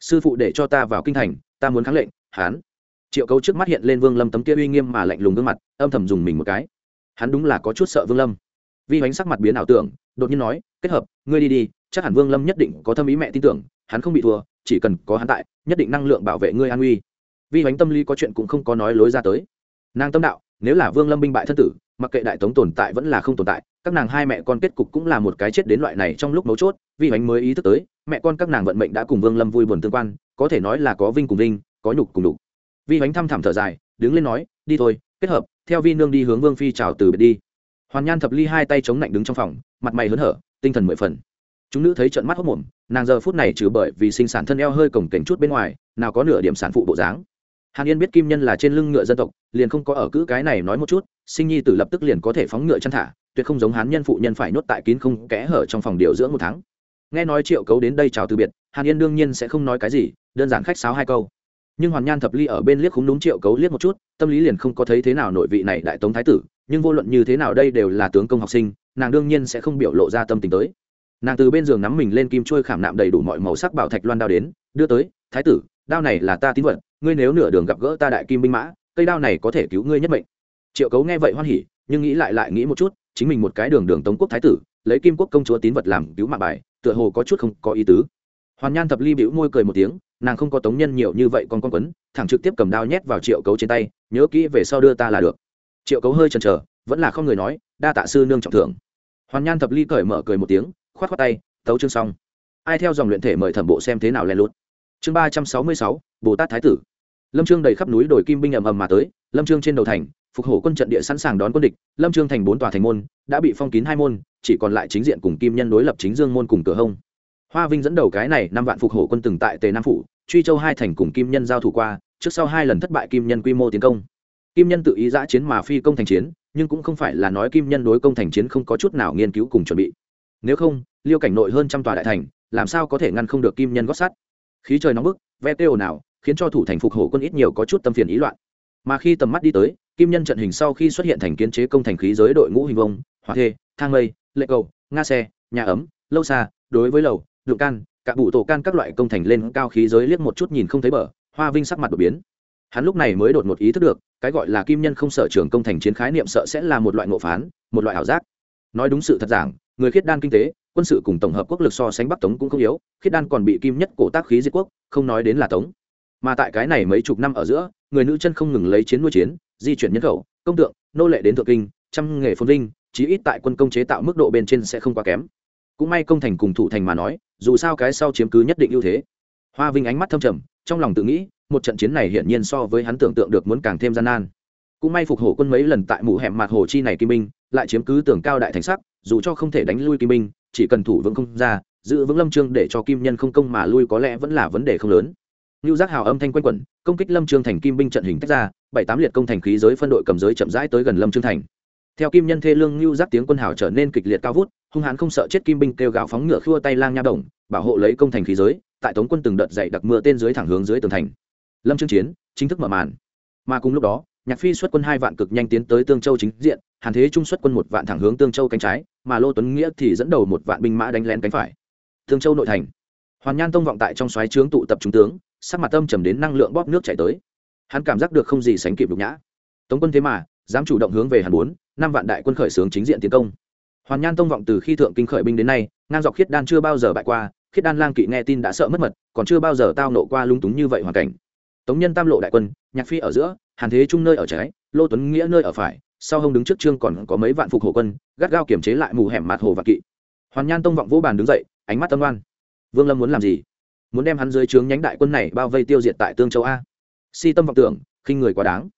Sư phụ để cho ta vào kinh thành, ta muốn kháng lệnh hắn triệu cấu trước mắt hiện lên vương lâm tấm kia uy nghiêm mà lạnh lùng gương mặt, âm thầm dùng mình một cái. Hắn đúng là có chút sợ vương lâm. Vi bánh sắc mặt biến ảo tưởng, đột nhiên nói, kết hợp, ngươi đi đi, chắc hẳn vương lâm nhất định có tâm ý mẹ tin tưởng, hắn không bị thua, chỉ cần có hắn tại, nhất định năng lượng bảo vệ ngươi an uy. Vi bánh tâm lý có chuyện cũng không có nói lối ra tới. Nàng tâm đạo, nếu là vương lâm binh bại thân tử, mặc kệ đại tống tồn tại vẫn là không tồn tại các nàng hai mẹ con kết cục cũng là một cái chết đến loại này trong lúc mấu chốt, vi bánh mới ý thức tới, mẹ con các nàng vận mệnh đã cùng vương lâm vui buồn tương quan, có thể nói là có vinh cùng vinh, có nhục cùng đục vi bánh thăm thẳm thở dài, đứng lên nói, đi thôi, kết hợp, theo vi nương đi hướng vương phi chào từ biệt đi. Hoàn nhan thập ly hai tay chống lạnh đứng trong phòng, mặt mày hớn hở, tinh thần mười phần. Chúng nữ thấy trận mắt hốc mồm, nàng giờ phút này trừ bởi vì sinh sản thân eo hơi cổng cảnh chút bên ngoài, nào có nửa điểm sản phụ bộ dáng. Hàn yên biết kim nhân là trên lưng ngựa dân tộc, liền không có ở cữ cái này nói một chút, sinh nhi tử lập tức liền có thể phóng ngựa chăn thả tuyệt không giống hán nhân phụ nhân phải nhốt tại kín không kẽ hở trong phòng điều dưỡng một tháng. Nghe nói triệu cấu đến đây chào từ biệt, hàn yên đương nhiên sẽ không nói cái gì, đơn giản khách sáo hai câu. Nhưng hoàn nhan thập ly ở bên liếc khúng đúng triệu cấu liếc một chút, tâm lý liền không có thấy thế nào nội vị này đại tống thái tử, nhưng vô luận như thế nào đây đều là tướng công học sinh, nàng đương nhiên sẽ không biểu lộ ra tâm tình tới. Nàng từ bên giường nắm mình lên kim trôi khảm nạm đầy đủ mọi màu sắc bảo thạch loan đao đến, đưa tới, thái tử, đao này là ta tín vật, ngươi nếu nửa đường gặp gỡ ta đại kim binh mã, cây đao này có thể cứu ngươi nhất mệnh. Triệu cấu nghe vậy hoan hỉ, nhưng nghĩ lại lại nghĩ một chút chính mình một cái đường đường tống quốc thái tử, lấy kim quốc công chúa tín vật làm cứu mạng bài, tựa hồ có chút không có ý tứ. Hoàn nhan thập ly bĩu môi cười một tiếng, nàng không có tống nhân nhiều như vậy con con quấn, thẳng trực tiếp cầm đao nhét vào triệu cấu trên tay, nhớ kỹ về sau đưa ta là được. Triệu cấu hơi chần chờ, vẫn là không người nói, đa tạ sư nương trọng thưởng. Hoàn nhan thập ly cởi mở cười một tiếng, khoát khoát tay, tấu chương xong. Ai theo dòng luyện thể mời thẩm bộ xem thế nào len lút. Chương ba trăm sáu mươi sáu, bồ tát thái tử. Lâm trương đầy khắp núi đồi kim binh ầm ầm mà tới, lâm trương trên đầu thành phục hổ quân trận địa sẵn sàng đón quân địch, lâm trương thành bốn tòa thành môn đã bị phong kín hai môn, chỉ còn lại chính diện cùng kim nhân đối lập chính dương môn cùng cửa hông. Hoa vinh dẫn đầu cái này năm vạn phục hổ quân từng tại tề nam phủ, truy châu hai thành cùng kim nhân giao thủ qua, trước sau hai lần thất bại kim nhân quy mô tiến công. Kim nhân tự ý giã chiến mà phi công thành chiến, nhưng cũng không phải là nói kim nhân đối công thành chiến không có chút nào nghiên cứu cùng chuẩn bị. Nếu không, liêu cảnh nội hơn trăm tòa đại thành, làm sao có thể ngăn không được kim nhân gót sắt? Khí trời nóng bức, ve tê ồn ào, khiến cho thủ thành phục hổ quân ít nhiều có chút tâm phiền ý loạn. Mà khi tầm mắt đi tới kim nhân trận hình sau khi xuất hiện thành kiến chế công thành khí giới đội ngũ hình vông hỏa thê, thang mây, lệ cầu, nga xe, nhà ấm, lâu xa, đối với lầu lượng can, cả bụ tổ can các loại công thành lên cao khí giới liếc một chút nhìn không thấy bờ, hoa vinh sắc mặt đột biến. Hắn lúc này mới đột một ý thức được, cái gọi là kim nhân không sở trường công thành chiến khái niệm sợ sẽ là một loại ngộ phán, một loại ảo giác. Nói đúng sự thật giảng, người khiết đan kinh tế, quân sự cùng tổng hợp quốc lực so sánh bắc tống cũng không yếu, khiết đan còn bị kim nhất cổ tác khí diệt quốc, không nói đến là tống mà tại cái này mấy chục năm ở giữa, người nữ chân không ngừng lấy chiến nuôi chiến, di chuyển nhân khẩu, công tượng, nô lệ đến thượng kinh, trăm nghề phồn vinh, chí ít tại quân công chế tạo mức độ bên trên sẽ không quá kém. Cũng may công thành cùng thủ thành mà nói, dù sao cái sau chiếm cứ nhất định ưu thế. Hoa vinh ánh mắt thâm trầm, trong lòng tự nghĩ, một trận chiến này hiển nhiên so với hắn tưởng tượng được muốn càng thêm gian nan. Cũng may phục hổ quân mấy lần tại mũ hẻm mặt hồ chi này kim binh, lại chiếm cứ tưởng cao đại thành sắc, dù cho không thể đánh lui kim binh, chỉ cần thủ vững không ra, giữ vững lâm trương để cho kim nhân không công mà lui có lẽ vẫn là vấn đề không lớn. Nưu Giác Hào âm thanh quanh quẩn, công kích Lâm Trương thành kim binh trận hình tách ra, bảy tám liệt công thành khí giới phân đội cầm giới chậm rãi tới gần Lâm Trương thành. Theo kim nhân thê lương Nưu Giác tiếng quân hào trở nên kịch liệt cao vút, hung hãn không sợ chết kim binh kêu gào phóng ngựa khua tay lang nha động, bảo hộ lấy công thành khí giới, tại tống quân từng đợt dậy đặc mưa tên dưới thẳng hướng dưới tường thành. Lâm Trương chiến chính thức mở màn. Mà cùng lúc đó, Nhạc Phi xuất quân hai vạn cực nhanh tiến tới Tương Châu chính diện, Hàn Thế Trung xuất quân một vạn thẳng hướng Tương Châu cánh trái, mà Lô Tuấn Nghĩa thì dẫn đầu một vạn binh mã đánh lén cánh phải. Tương Châu nội thành. Hoàn Nhan Tông vọng tại trong xoáy trướng tụ tập trung tướng, sắc mặt tâm trầm đến năng lượng bóp nước chảy tới. Hắn cảm giác được không gì sánh kịp nhục nhã. Tống quân thế mà, dám chủ động hướng về hàn bốn, năm vạn đại quân khởi xướng chính diện tiến công. Hoàn nhan tông vọng từ khi thượng kinh khởi binh đến nay, ngang dọc khiết đan chưa bao giờ bại qua, khiết đan lang kỵ nghe tin đã sợ mất mật, còn chưa bao giờ tao nộ qua lung túng như vậy hoàn cảnh. Tống nhân tam lộ đại quân, nhạc phi ở giữa, hàn thế trung nơi ở trái, lô tuấn nghĩa nơi ở phải, sau hông đứng trước trương còn có mấy vạn phục hộ quân, gắt gao kiểm chế lại mù hẻm mặt hồ và kỵ. Hoàn nhan tông vọng vô bàn đứng dậy, ánh mắt tâm oan. Vương lâm muốn làm gì? Muốn đem hắn dưới trướng nhánh đại quân này bao vây tiêu diệt tại tương châu a. Si tâm vọng tưởng, khinh người quá đáng.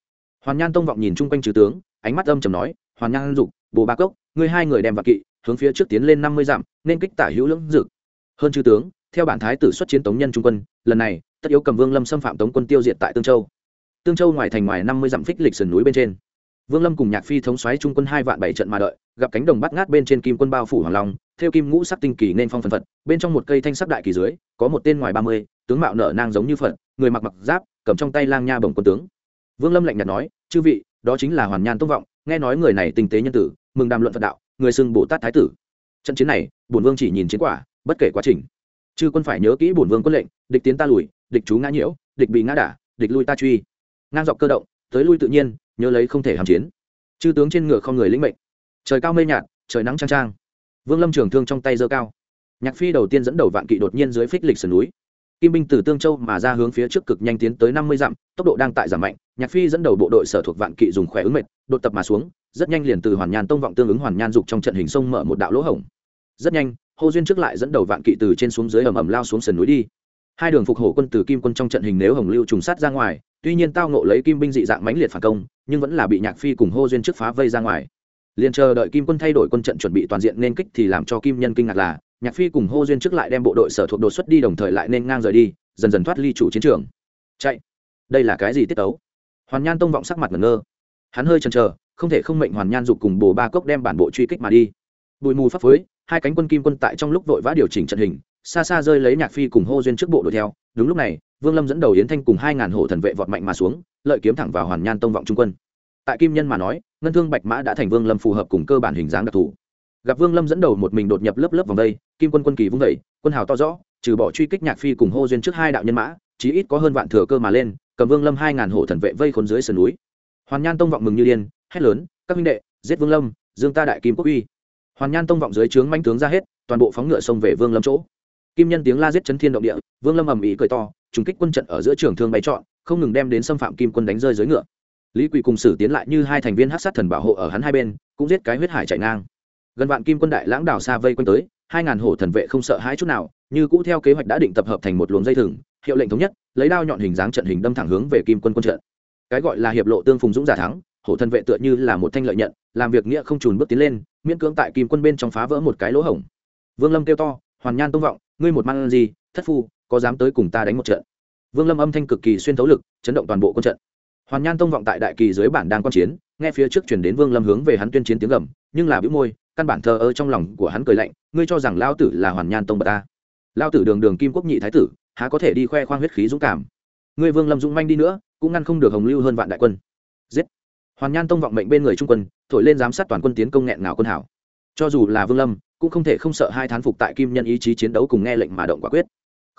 Hoàn nhan tông vọng nhìn chung quanh trừ tướng, ánh mắt âm trầm nói, hoàn nhan dục, bồ ba cốc, ngươi hai người đem vào kỵ, hướng phía trước tiến lên năm mươi dặm, nên kích tả hữu lưỡng dực. Hơn chư tướng, theo bản thái tử xuất chiến tống nhân trung quân, lần này, tất yếu cầm vương lâm xâm phạm tống quân tiêu diệt tại tương châu. Tương châu ngoài thành ngoài năm mươi dặm phích lịch sườn núi bên trên. Vương lâm cùng nhạc phi thống xoáy trung quân hai vạn bảy trận mà đợi, gặp cánh đồng bắt ngát bên trên kim quân bao phủ hoàng long theo kim ngũ sắc tinh kỳ nên phong phần phật, bên trong một cây thanh sắc đại kỳ dưới, có một tên ngoài ba mươi, tướng mạo nở nang giống như phật, người mặc mặc giáp, cầm trong tay lang nha bồng quân tướng. Vương lâm lạnh nhạt nói, chư vị, đó chính là hoàn nhan tông vọng, nghe nói người này tinh tế nhân tử, mừng đàm luận phật đạo, người xưng bồ tát thái tử. Trận chiến này, bổn vương chỉ nhìn chiến quả, bất kể quá trình. Chư quân phải nhớ kỹ bổn vương quân lệnh, địch tiến ta lùi, địch chú ngã nhiễu, địch bị ngã đả, địch lui ta truy. Ngang dọc cơ động, tới lui tự nhiên, nhớ lấy không thể hàm chiến. Chư tướng trên ngựa không người lĩnh mệnh. Trời cao mây nhạt, trời nắng trang trang vương lâm trường thương trong tay giơ cao. Nhạc phi đầu tiên dẫn đầu vạn kỵ đột nhiên dưới phích lịch sườn núi. Kim binh từ tương châu mà ra hướng phía trước cực nhanh tiến tới năm mươi dặm, tốc độ đang tại giảm mạnh. Nhạc phi dẫn đầu bộ đội sở thuộc vạn kỵ dùng khỏe ứng mệt đột tập mà xuống, rất nhanh liền từ hoàn nhàn tông vọng tương ứng hoàn nhan dục trong trận hình sông mở một đạo lỗ hổng. Rất nhanh, hô duyên trước lại dẫn đầu vạn kỵ từ trên xuống dưới ầm ầm lao xuống sườn núi đi. Hai đường phục hổ quân từ kim quân trong trận hình nếu hồng lưu trùng sát ra ngoài, tuy nhiên tao nộ lấy kim binh dị dạng mãnh liệt phản công, nhưng vẫn là bị nhạc phi cùng hô duyên trước phá vây ra ngoài liền chờ đợi kim quân thay đổi quân trận chuẩn bị toàn diện nên kích thì làm cho kim nhân kinh ngạc là, nhạc phi cùng hô duyên trước lại đem bộ đội sở thuộc đột xuất đi đồng thời lại nên ngang rời đi, dần dần thoát ly chủ chiến trường. Chạy. Đây là cái gì tiết tấu? Hoàn nhan tông vọng sắc mặt ngẩn ngơ. Hắn hơi chần chờ, không thể không mệnh hoàn nhan dục cùng bồ ba cốc đem bản bộ truy kích mà đi. Bụi mù pháp phới, hai cánh quân kim quân tại trong lúc vội vã điều chỉnh trận hình, xa xa rơi lấy nhạc phi cùng hô duyên trước bộ đuổi theo. Đúng lúc này, vương lâm dẫn đầu yến thanh cùng hai ngàn hổ thần vệ vọt mạnh mà xuống, lợi kiếm thẳng vào hoàn nhan tông vọng trung quân. Tại kim nhân mà nói ngân thương bạch mã đã thành vương lâm phù hợp cùng cơ bản hình dáng đặc thù. Gặp vương lâm dẫn đầu một mình đột nhập lớp lớp vòng đây, kim quân quân kỳ vung vẩy quân hào to rõ, trừ bỏ truy kích nhạc phi cùng hô duyên trước hai đạo nhân mã, chí ít có hơn vạn thừa cơ mà lên, cầm vương lâm hai ngàn hổ thần vệ vây khốn dưới sườn núi. Hoàn nhan tông vọng mừng như điên, hét lớn, các huynh đệ, giết vương lâm, dương ta đại kim quốc uy. Hoàn nhan tông vọng dưới trướng manh tướng ra hết, toàn bộ phóng ngựa xông về vương lâm chỗ. Kim nhân tiếng la giết chấn thiên động địa, vương lâm ầm ĩ cười to, trùng kích quân trận ở giữa trường thương bay trọn, không ngừng đem đến xâm phạm kim quân đánh rơi dưới ngựa lý quỳ cùng sử tiến lại như hai thành viên hát sát thần bảo hộ ở hắn hai bên, cũng giết cái huyết hải chạy ngang. Gần vạn kim quân đại lãng đảo xa vây quanh tới, hai ngàn hổ thần vệ không sợ hãi chút nào, như cũ theo kế hoạch đã định tập hợp thành một luồng dây thừng, hiệu lệnh thống nhất, lấy đao nhọn hình dáng trận hình đâm thẳng hướng về kim quân quân trận. Cái gọi là hiệp lộ tương phùng dũng giả thắng, hổ thần vệ tựa như là một thanh lợi nhận, làm việc nghĩa không trùn bước tiến lên, miễn cưỡng tại kim quân bên trong phá vỡ một cái lỗ hổng. Vương lâm kêu to, hoàn nhan tông vọng, ngươi một mang gì, thất phu, có dám tới cùng ta đánh một trận? Vương lâm âm thanh cực kỳ xuyên thấu lực, chấn động toàn bộ quân trận hoàn nhan tông vọng tại đại kỳ dưới bản đang quan chiến, nghe phía trước chuyển đến vương lâm hướng về hắn tuyên chiến tiếng gầm, nhưng là bĩu môi, căn bản thờ ơ trong lòng của hắn cười lạnh, ngươi cho rằng lao tử là hoàn nhan tông bậc ta? Lao tử đường đường kim quốc nhị thái tử, há có thể đi khoe khoang huyết khí dũng cảm? Ngươi vương lâm dũng manh đi nữa, cũng ngăn không được hồng lưu hơn vạn đại quân. Giết! Hoàn nhan tông vọng mệnh bên người trung quân, thổi lên giám sát toàn quân tiến công nghẹn ngào quân hảo cho dù là vương lâm, cũng không thể không sợ hai thán phục tại kim nhân ý chí chiến đấu cùng nghe lệnh mà động quả quyết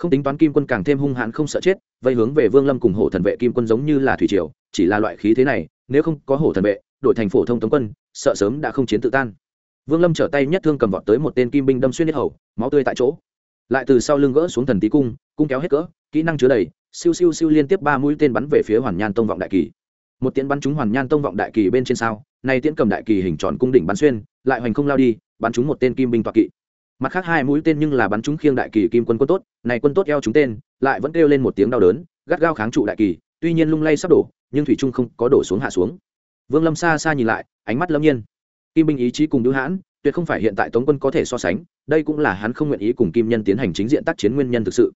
không tính toán kim quân càng thêm hung hãn không sợ chết, vây hướng về vương lâm cùng hổ thần vệ kim quân giống như là thủy triều, chỉ là loại khí thế này, nếu không có hổ thần vệ, đội thành phổ thông tống quân, sợ sớm đã không chiến tự tan. Vương lâm trở tay nhất thương cầm vọt tới một tên kim binh đâm xuyên hết hầu, máu tươi tại chỗ. Lại từ sau lưng gỡ xuống thần tí cung cung kéo hết cỡ, kỹ năng chứa đầy, siêu siêu siêu liên tiếp ba mũi tên bắn về phía hoàn nhan tông vọng đại kỳ. Một tiễn bắn trúng hoàn nhan tông vọng đại kỳ bên trên sao, nay tiễn cầm đại kỳ hình tròn cung đỉnh bắn xuyên, lại hoành không lao đi, bắn trúng một tên kim binh toạc kỵ mặt khác hai mũi tên nhưng là bắn trúng khiêng đại kỳ kim quân quân tốt, này quân tốt eo chúng tên, lại vẫn kêu lên một tiếng đau đớn, gắt gao kháng trụ đại kỳ, tuy nhiên lung lay sắp đổ, nhưng thủy trung không có đổ xuống hạ xuống. Vương lâm xa xa nhìn lại, ánh mắt lâm nhiên. Kim binh ý chí cùng đứa hãn, tuyệt không phải hiện tại tống quân có thể so sánh, đây cũng là hắn không nguyện ý cùng kim nhân tiến hành chính diện tác chiến nguyên nhân thực sự.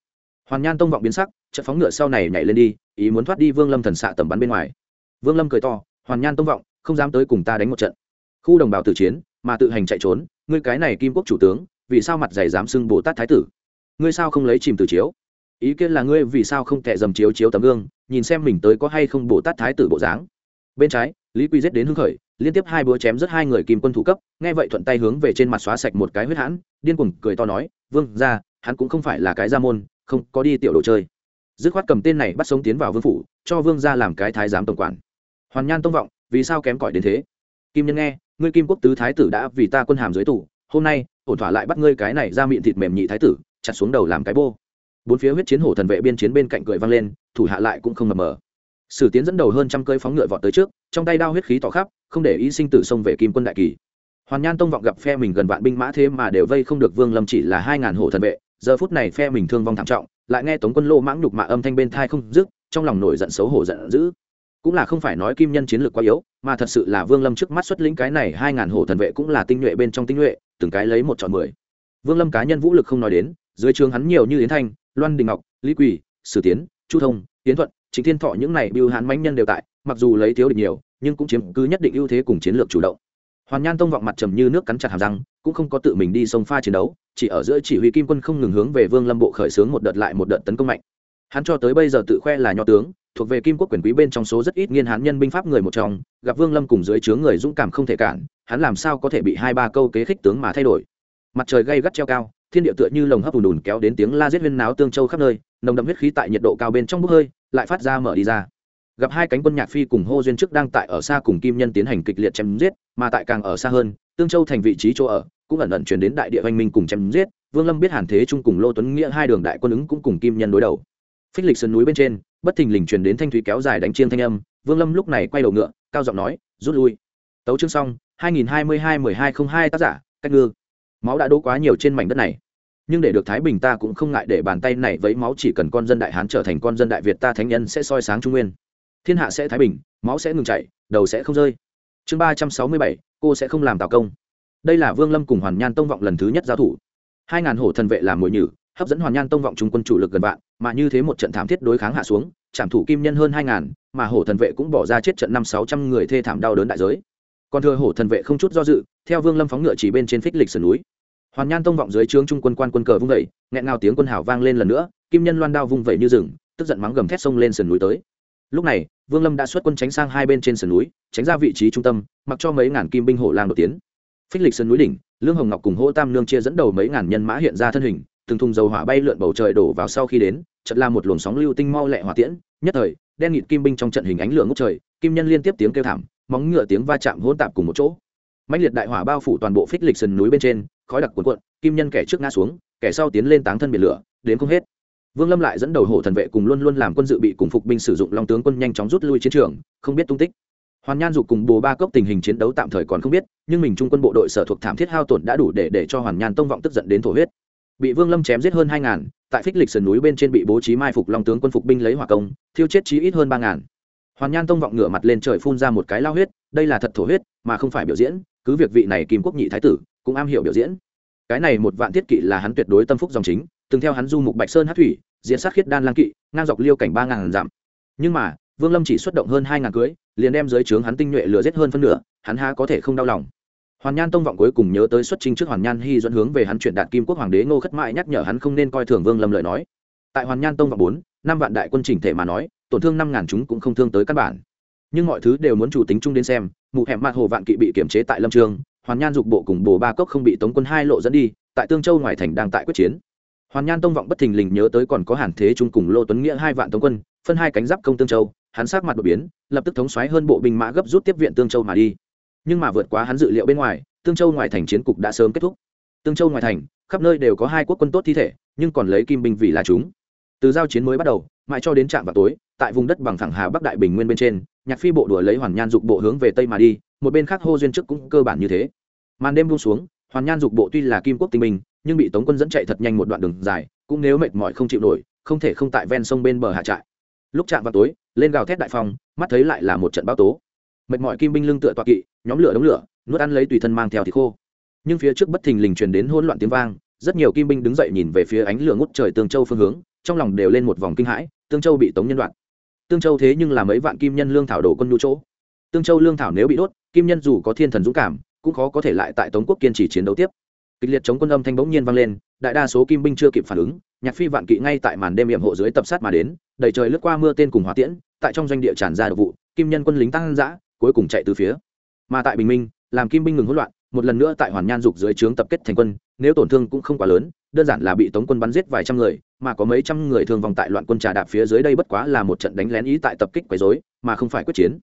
Hoàn nhan tông vọng biến sắc trận phóng ngựa sau này nhảy lên đi, ý muốn thoát đi vương lâm thần xạ tầm bắn bên ngoài. Vương lâm cười to, hoàn nhan tông vọng, không dám tới cùng ta đánh một trận. Khu đồng bào tử chiến, mà tự hành chạy trốn, ngươi cái này kim quốc chủ tướng vì sao mặt dày dám xưng bồ tát thái tử? Ngươi sao không lấy chìm từ chiếu? Ý kiến là ngươi vì sao không tệ dầm chiếu chiếu tấm gương, nhìn xem mình tới có hay không bồ tát thái tử bộ dáng. Bên trái, lý quy giết đến hưng khởi, liên tiếp hai búa chém rất hai người kim quân thủ cấp, nghe vậy thuận tay hướng về trên mặt xóa sạch một cái huyết hãn, điên cuồng cười to nói, vương ra hắn cũng không phải là cái gia môn, không có đi tiểu đồ chơi. Dứt khoát cầm tên này bắt sống tiến vào vương phủ, cho vương ra làm cái thái giám tổng quản. Hoàn nhan tông vọng, vì sao kém cỏi đến thế? Kim nhân nghe, ngươi kim quốc tứ thái tử đã vì ta quân hàm dưới tủ hôm nay, ổn thỏa lại bắt ngươi cái này ra miệng thịt mềm nhị thái tử, chặt xuống đầu làm cái bô. Bốn phía huyết chiến hổ thần vệ biên chiến bên cạnh cười vang lên, thủ hạ lại cũng không mập mờ. Sử tiến dẫn đầu hơn trăm cơi phóng ngựa vọt tới trước, trong tay đao huyết khí tỏ khắp, không để ý sinh tử xông về kim quân đại kỳ. Hoàn nhan tông vọng gặp phe mình gần vạn binh mã thế mà đều vây không được vương lâm chỉ là hai ngàn hổ thần vệ, giờ phút này phe mình thương vong thảm trọng, lại nghe tống quân lô mãng nhục mạ âm thanh bên thai không dứt, trong lòng nổi giận xấu hổ giận dữ. Cũng là không phải nói kim nhân chiến lược quá yếu, mà thật sự là vương lâm trước mắt xuất lĩnh cái này hai ngàn hổ thần vệ cũng là tinh nhuệ bên trong tinh nhuệ từng cái lấy một chọn mười. Vương lâm cá nhân vũ lực không nói đến, dưới trường hắn nhiều như yến thanh, loan đình ngọc, lý quỳ, sử tiến, chu thông tiến thuận chính thiên thọ những này biêu hán mãnh nhân đều tại, mặc dù lấy thiếu địch nhiều, nhưng cũng chiếm cứ nhất định ưu thế cùng chiến lược chủ động. Hoàn nhan tông vọng mặt trầm như nước cắn chặt hàm răng, cũng không có tự mình đi sông pha chiến đấu, chỉ ở giữa chỉ huy kim quân không ngừng hướng về vương lâm bộ khởi xướng một đợt lại một đợt tấn công mạnh. Hắn cho tới bây giờ tự khoe là nho tướng thuộc về kim quốc quyền quý bên trong số rất ít nghiên hán nhân binh pháp người một trong, gặp vương lâm cùng dưới chướng người dũng cảm không thể cản, hắn làm sao có thể bị hai ba câu kế khích tướng mà thay đổi? Mặt trời gay gắt treo cao, thiên địa tựa như lồng hấp ùn đùn kéo đến tiếng la giết huyên náo tương châu khắp nơi, nồng đậm huyết khí tại nhiệt độ cao bên trong bốc hơi, lại phát ra mở đi ra. Gặp hai cánh quân nhạc phi cùng hô duyên trước đang tại ở xa cùng kim nhân tiến hành kịch liệt chém giết, mà tại càng ở xa hơn, tương châu thành vị trí chỗ ở, cũng ẩn ẩn chuyển đến đại địa văn minh cùng chém giết, vương lâm biết hàn thế trung cùng lô tuấn nghĩa hai đường đại quân ứng cũng cùng kim nhân đối đầu. Phích lịch sơn núi bên trên bất thình lình truyền đến thanh thúy kéo dài đánh chiêng thanh âm, vương lâm lúc này quay đầu ngựa, cao giọng nói, rút lui. Tấu chương xong 2022-1202 tác giả, cách ngư. Máu đã đỗ quá nhiều trên mảnh đất này. Nhưng để được thái bình ta cũng không ngại để bàn tay này vấy máu chỉ cần con dân đại hán trở thành con dân đại việt ta thánh nhân sẽ soi sáng trung nguyên. Thiên hạ sẽ thái bình, máu sẽ ngừng chảy, đầu sẽ không rơi. Chương ba trăm sáu mươi bảy, cô sẽ không làm tạo công. Đây là vương lâm cùng hoàn nhan tông vọng lần thứ nhất giao thủ. Hai ngàn hổ thần vệ làm mồi nhử hấp dẫn hoàn nhan tông vọng trung quân chủ lực gần vạn, mà như thế một trận thảm thiết đối kháng hạ xuống, trảm thủ kim nhân hơn hai ngàn, mà hổ thần vệ cũng bỏ ra chết trận năm sáu trăm người thê thảm đau đớn đại giới. Còn thừa hổ thần vệ không chút do dự, theo vương lâm phóng ngựa chỉ bên trên phích lịch sườn núi. Hoàn nhan tông vọng dưới trướng trung quân quan quân cờ vung vẩy nghẹn ngào tiếng quân hào vang lên lần nữa, kim nhân loan đao vung vẩy như rừng, tức giận mắng gầm thét sông lên sườn núi tới. Lúc này, vương lâm đã xuất quân tránh sang hai bên trên sườn núi, tránh ra vị trí trung tâm, mặc cho mấy ngàn kim binh hổ lang đột tiến. Phích lịch sườn núi đỉnh, lương hồng ngọc cùng hỗ tam nương chia dẫn đầu mấy ngàn nhân mã hiện ra thân hình từng thùng dầu hỏa bay lượn bầu trời đổ vào sau khi đến chật là một luồng sóng lưu tinh mau lẹ hỏa tiễn, nhất thời, đen nghịt kim binh trong trận hình ánh lửa ngốc trời, kim nhân liên tiếp tiếng kêu thảm, móng ngựa tiếng va chạm hỗn tạp cùng một chỗ. Mạnh liệt đại hỏa bao phủ toàn bộ phích lịch sườn núi bên trên, khói đặc cuồn cuộn, kim nhân kẻ trước ngã xuống, kẻ sau tiến lên táng thân biển lửa, đến không hết. Vương lâm lại dẫn đầu hổ thần vệ cùng luôn luôn làm quân dự bị cùng phục binh sử dụng long tướng quân nhanh chóng rút lui chiến trường, không biết tung tích. Hoàn nhan dục cùng bồ ba cốc tình hình chiến đấu tạm thời còn không biết, nhưng mình trung quân bộ đội sở thuộc thảm thiết hao tổn đã đủ để để cho hoàn nhan tông vọng tức giận đến thổ huyết bị vương lâm chém giết hơn hai ngàn, tại phích lịch sườn núi bên trên bị bố trí mai phục long tướng quân phục binh lấy hỏa công, thiêu chết chí ít hơn ba ngàn. Hoàn nhan tông vọng ngửa mặt lên trời phun ra một cái lao huyết, đây là thật thổ huyết, mà không phải biểu diễn, cứ việc vị này kim quốc nhị thái tử cũng am hiểu biểu diễn. Cái này một vạn thiết kỵ là hắn tuyệt đối tâm phúc dòng chính, từng theo hắn du mục bạch sơn hát thủy, diễn sát khiết đan lang kỵ, ngang dọc liêu cảnh ba ngàn dặm. Nhưng mà, vương lâm chỉ xuất động hơn hai ngàn cưới, liền đem dưới trướng hắn tinh nhuệ lừa giết hơn phân nửa, hắn ha có thể không đau lòng hoàn nhan tông vọng cuối cùng nhớ tới xuất trình trước hoàn nhan hy dẫn hướng về hắn chuyển đạt kim quốc hoàng đế ngô khất mại nhắc nhở hắn không nên coi thường vương lâm lời nói. Tại hoàn nhan tông vọng bốn, năm vạn đại quân chỉnh thể mà nói, tổn thương năm ngàn chúng cũng không thương tới căn bản. Nhưng mọi thứ đều muốn chủ tính chung đến xem, mụ hẻm mạt hồ vạn kỵ bị kiểm chế tại lâm trường, hoàn nhan dục bộ cùng bồ ba cốc không bị tống quân hai lộ dẫn đi, tại tương châu ngoài thành đang tại quyết chiến. Hoàn nhan tông vọng bất thình lình nhớ tới còn có hàn thế trung cùng lô tuấn nghĩa hai vạn tống quân, phân hai cánh giáp công tương châu, hắn sát mặt đột biến, lập tức thống xoáy hơn bộ binh mã gấp rút tiếp viện tương châu mà đi nhưng mà vượt quá hắn dự liệu bên ngoài, tương châu ngoài thành chiến cục đã sớm kết thúc. Tương châu ngoài thành, khắp nơi đều có hai quốc quân tốt thi thể, nhưng còn lấy kim binh vì là chúng. Từ giao chiến mới bắt đầu, mãi cho đến trạm vào tối, tại vùng đất bằng thẳng hà bắc đại bình nguyên bên trên, nhạc phi bộ đuổi lấy hoàn nhan dục bộ hướng về tây mà đi, một bên khác hô duyên trước cũng cơ bản như thế. Màn đêm buông xuống, hoàn nhan dục bộ tuy là kim quốc tinh minh nhưng bị tống quân dẫn chạy thật nhanh một đoạn đường dài, cũng nếu mệt mỏi không chịu nổi, không thể không tại ven sông bên bờ hạ trại. Lúc chạm vào tối, lên gào thét đại phong, mắt thấy lại là một trận bao tố mệt mỏi kim binh lưng tựa tọa kỵ, nhóm lửa đống lửa, nuốt ăn lấy tùy thân mang theo thì khô. Nhưng phía trước bất thình lình truyền đến hỗn loạn tiếng vang, rất nhiều kim binh đứng dậy nhìn về phía ánh lửa ngút trời tương châu phương hướng, trong lòng đều lên một vòng kinh hãi, tương châu bị tống nhân đoạn tương châu thế nhưng là mấy vạn kim nhân lương thảo đổ quân nhu chỗ. Tương châu lương thảo nếu bị đốt, kim nhân dù có thiên thần dũng cảm, cũng khó có thể lại tại tống quốc kiên trì chiến đấu tiếp. Kịch liệt chống quân âm thanh bỗng nhiên vang lên, đại đa số kim binh chưa kịp phản ứng, nhạc phi vạn kỵ ngay tại màn đêm hiểm hộ dưới tập sát mà đến, đầy trời lướt qua mưa tên cùng hỏa tiễn, tại trong doanh địa tràn ra độc vụ, kim nhân quân lính tăng dã cuối cùng chạy từ phía. Mà tại bình minh, làm kim binh ngừng hỗn loạn, một lần nữa tại hoàn nhan dục dưới trướng tập kết thành quân, nếu tổn thương cũng không quá lớn, đơn giản là bị tống quân bắn giết vài trăm người, mà có mấy trăm người thương vong tại loạn quân trà đạp phía dưới đây bất quá là một trận đánh lén ý tại tập kích quấy rối, mà không phải quyết chiến.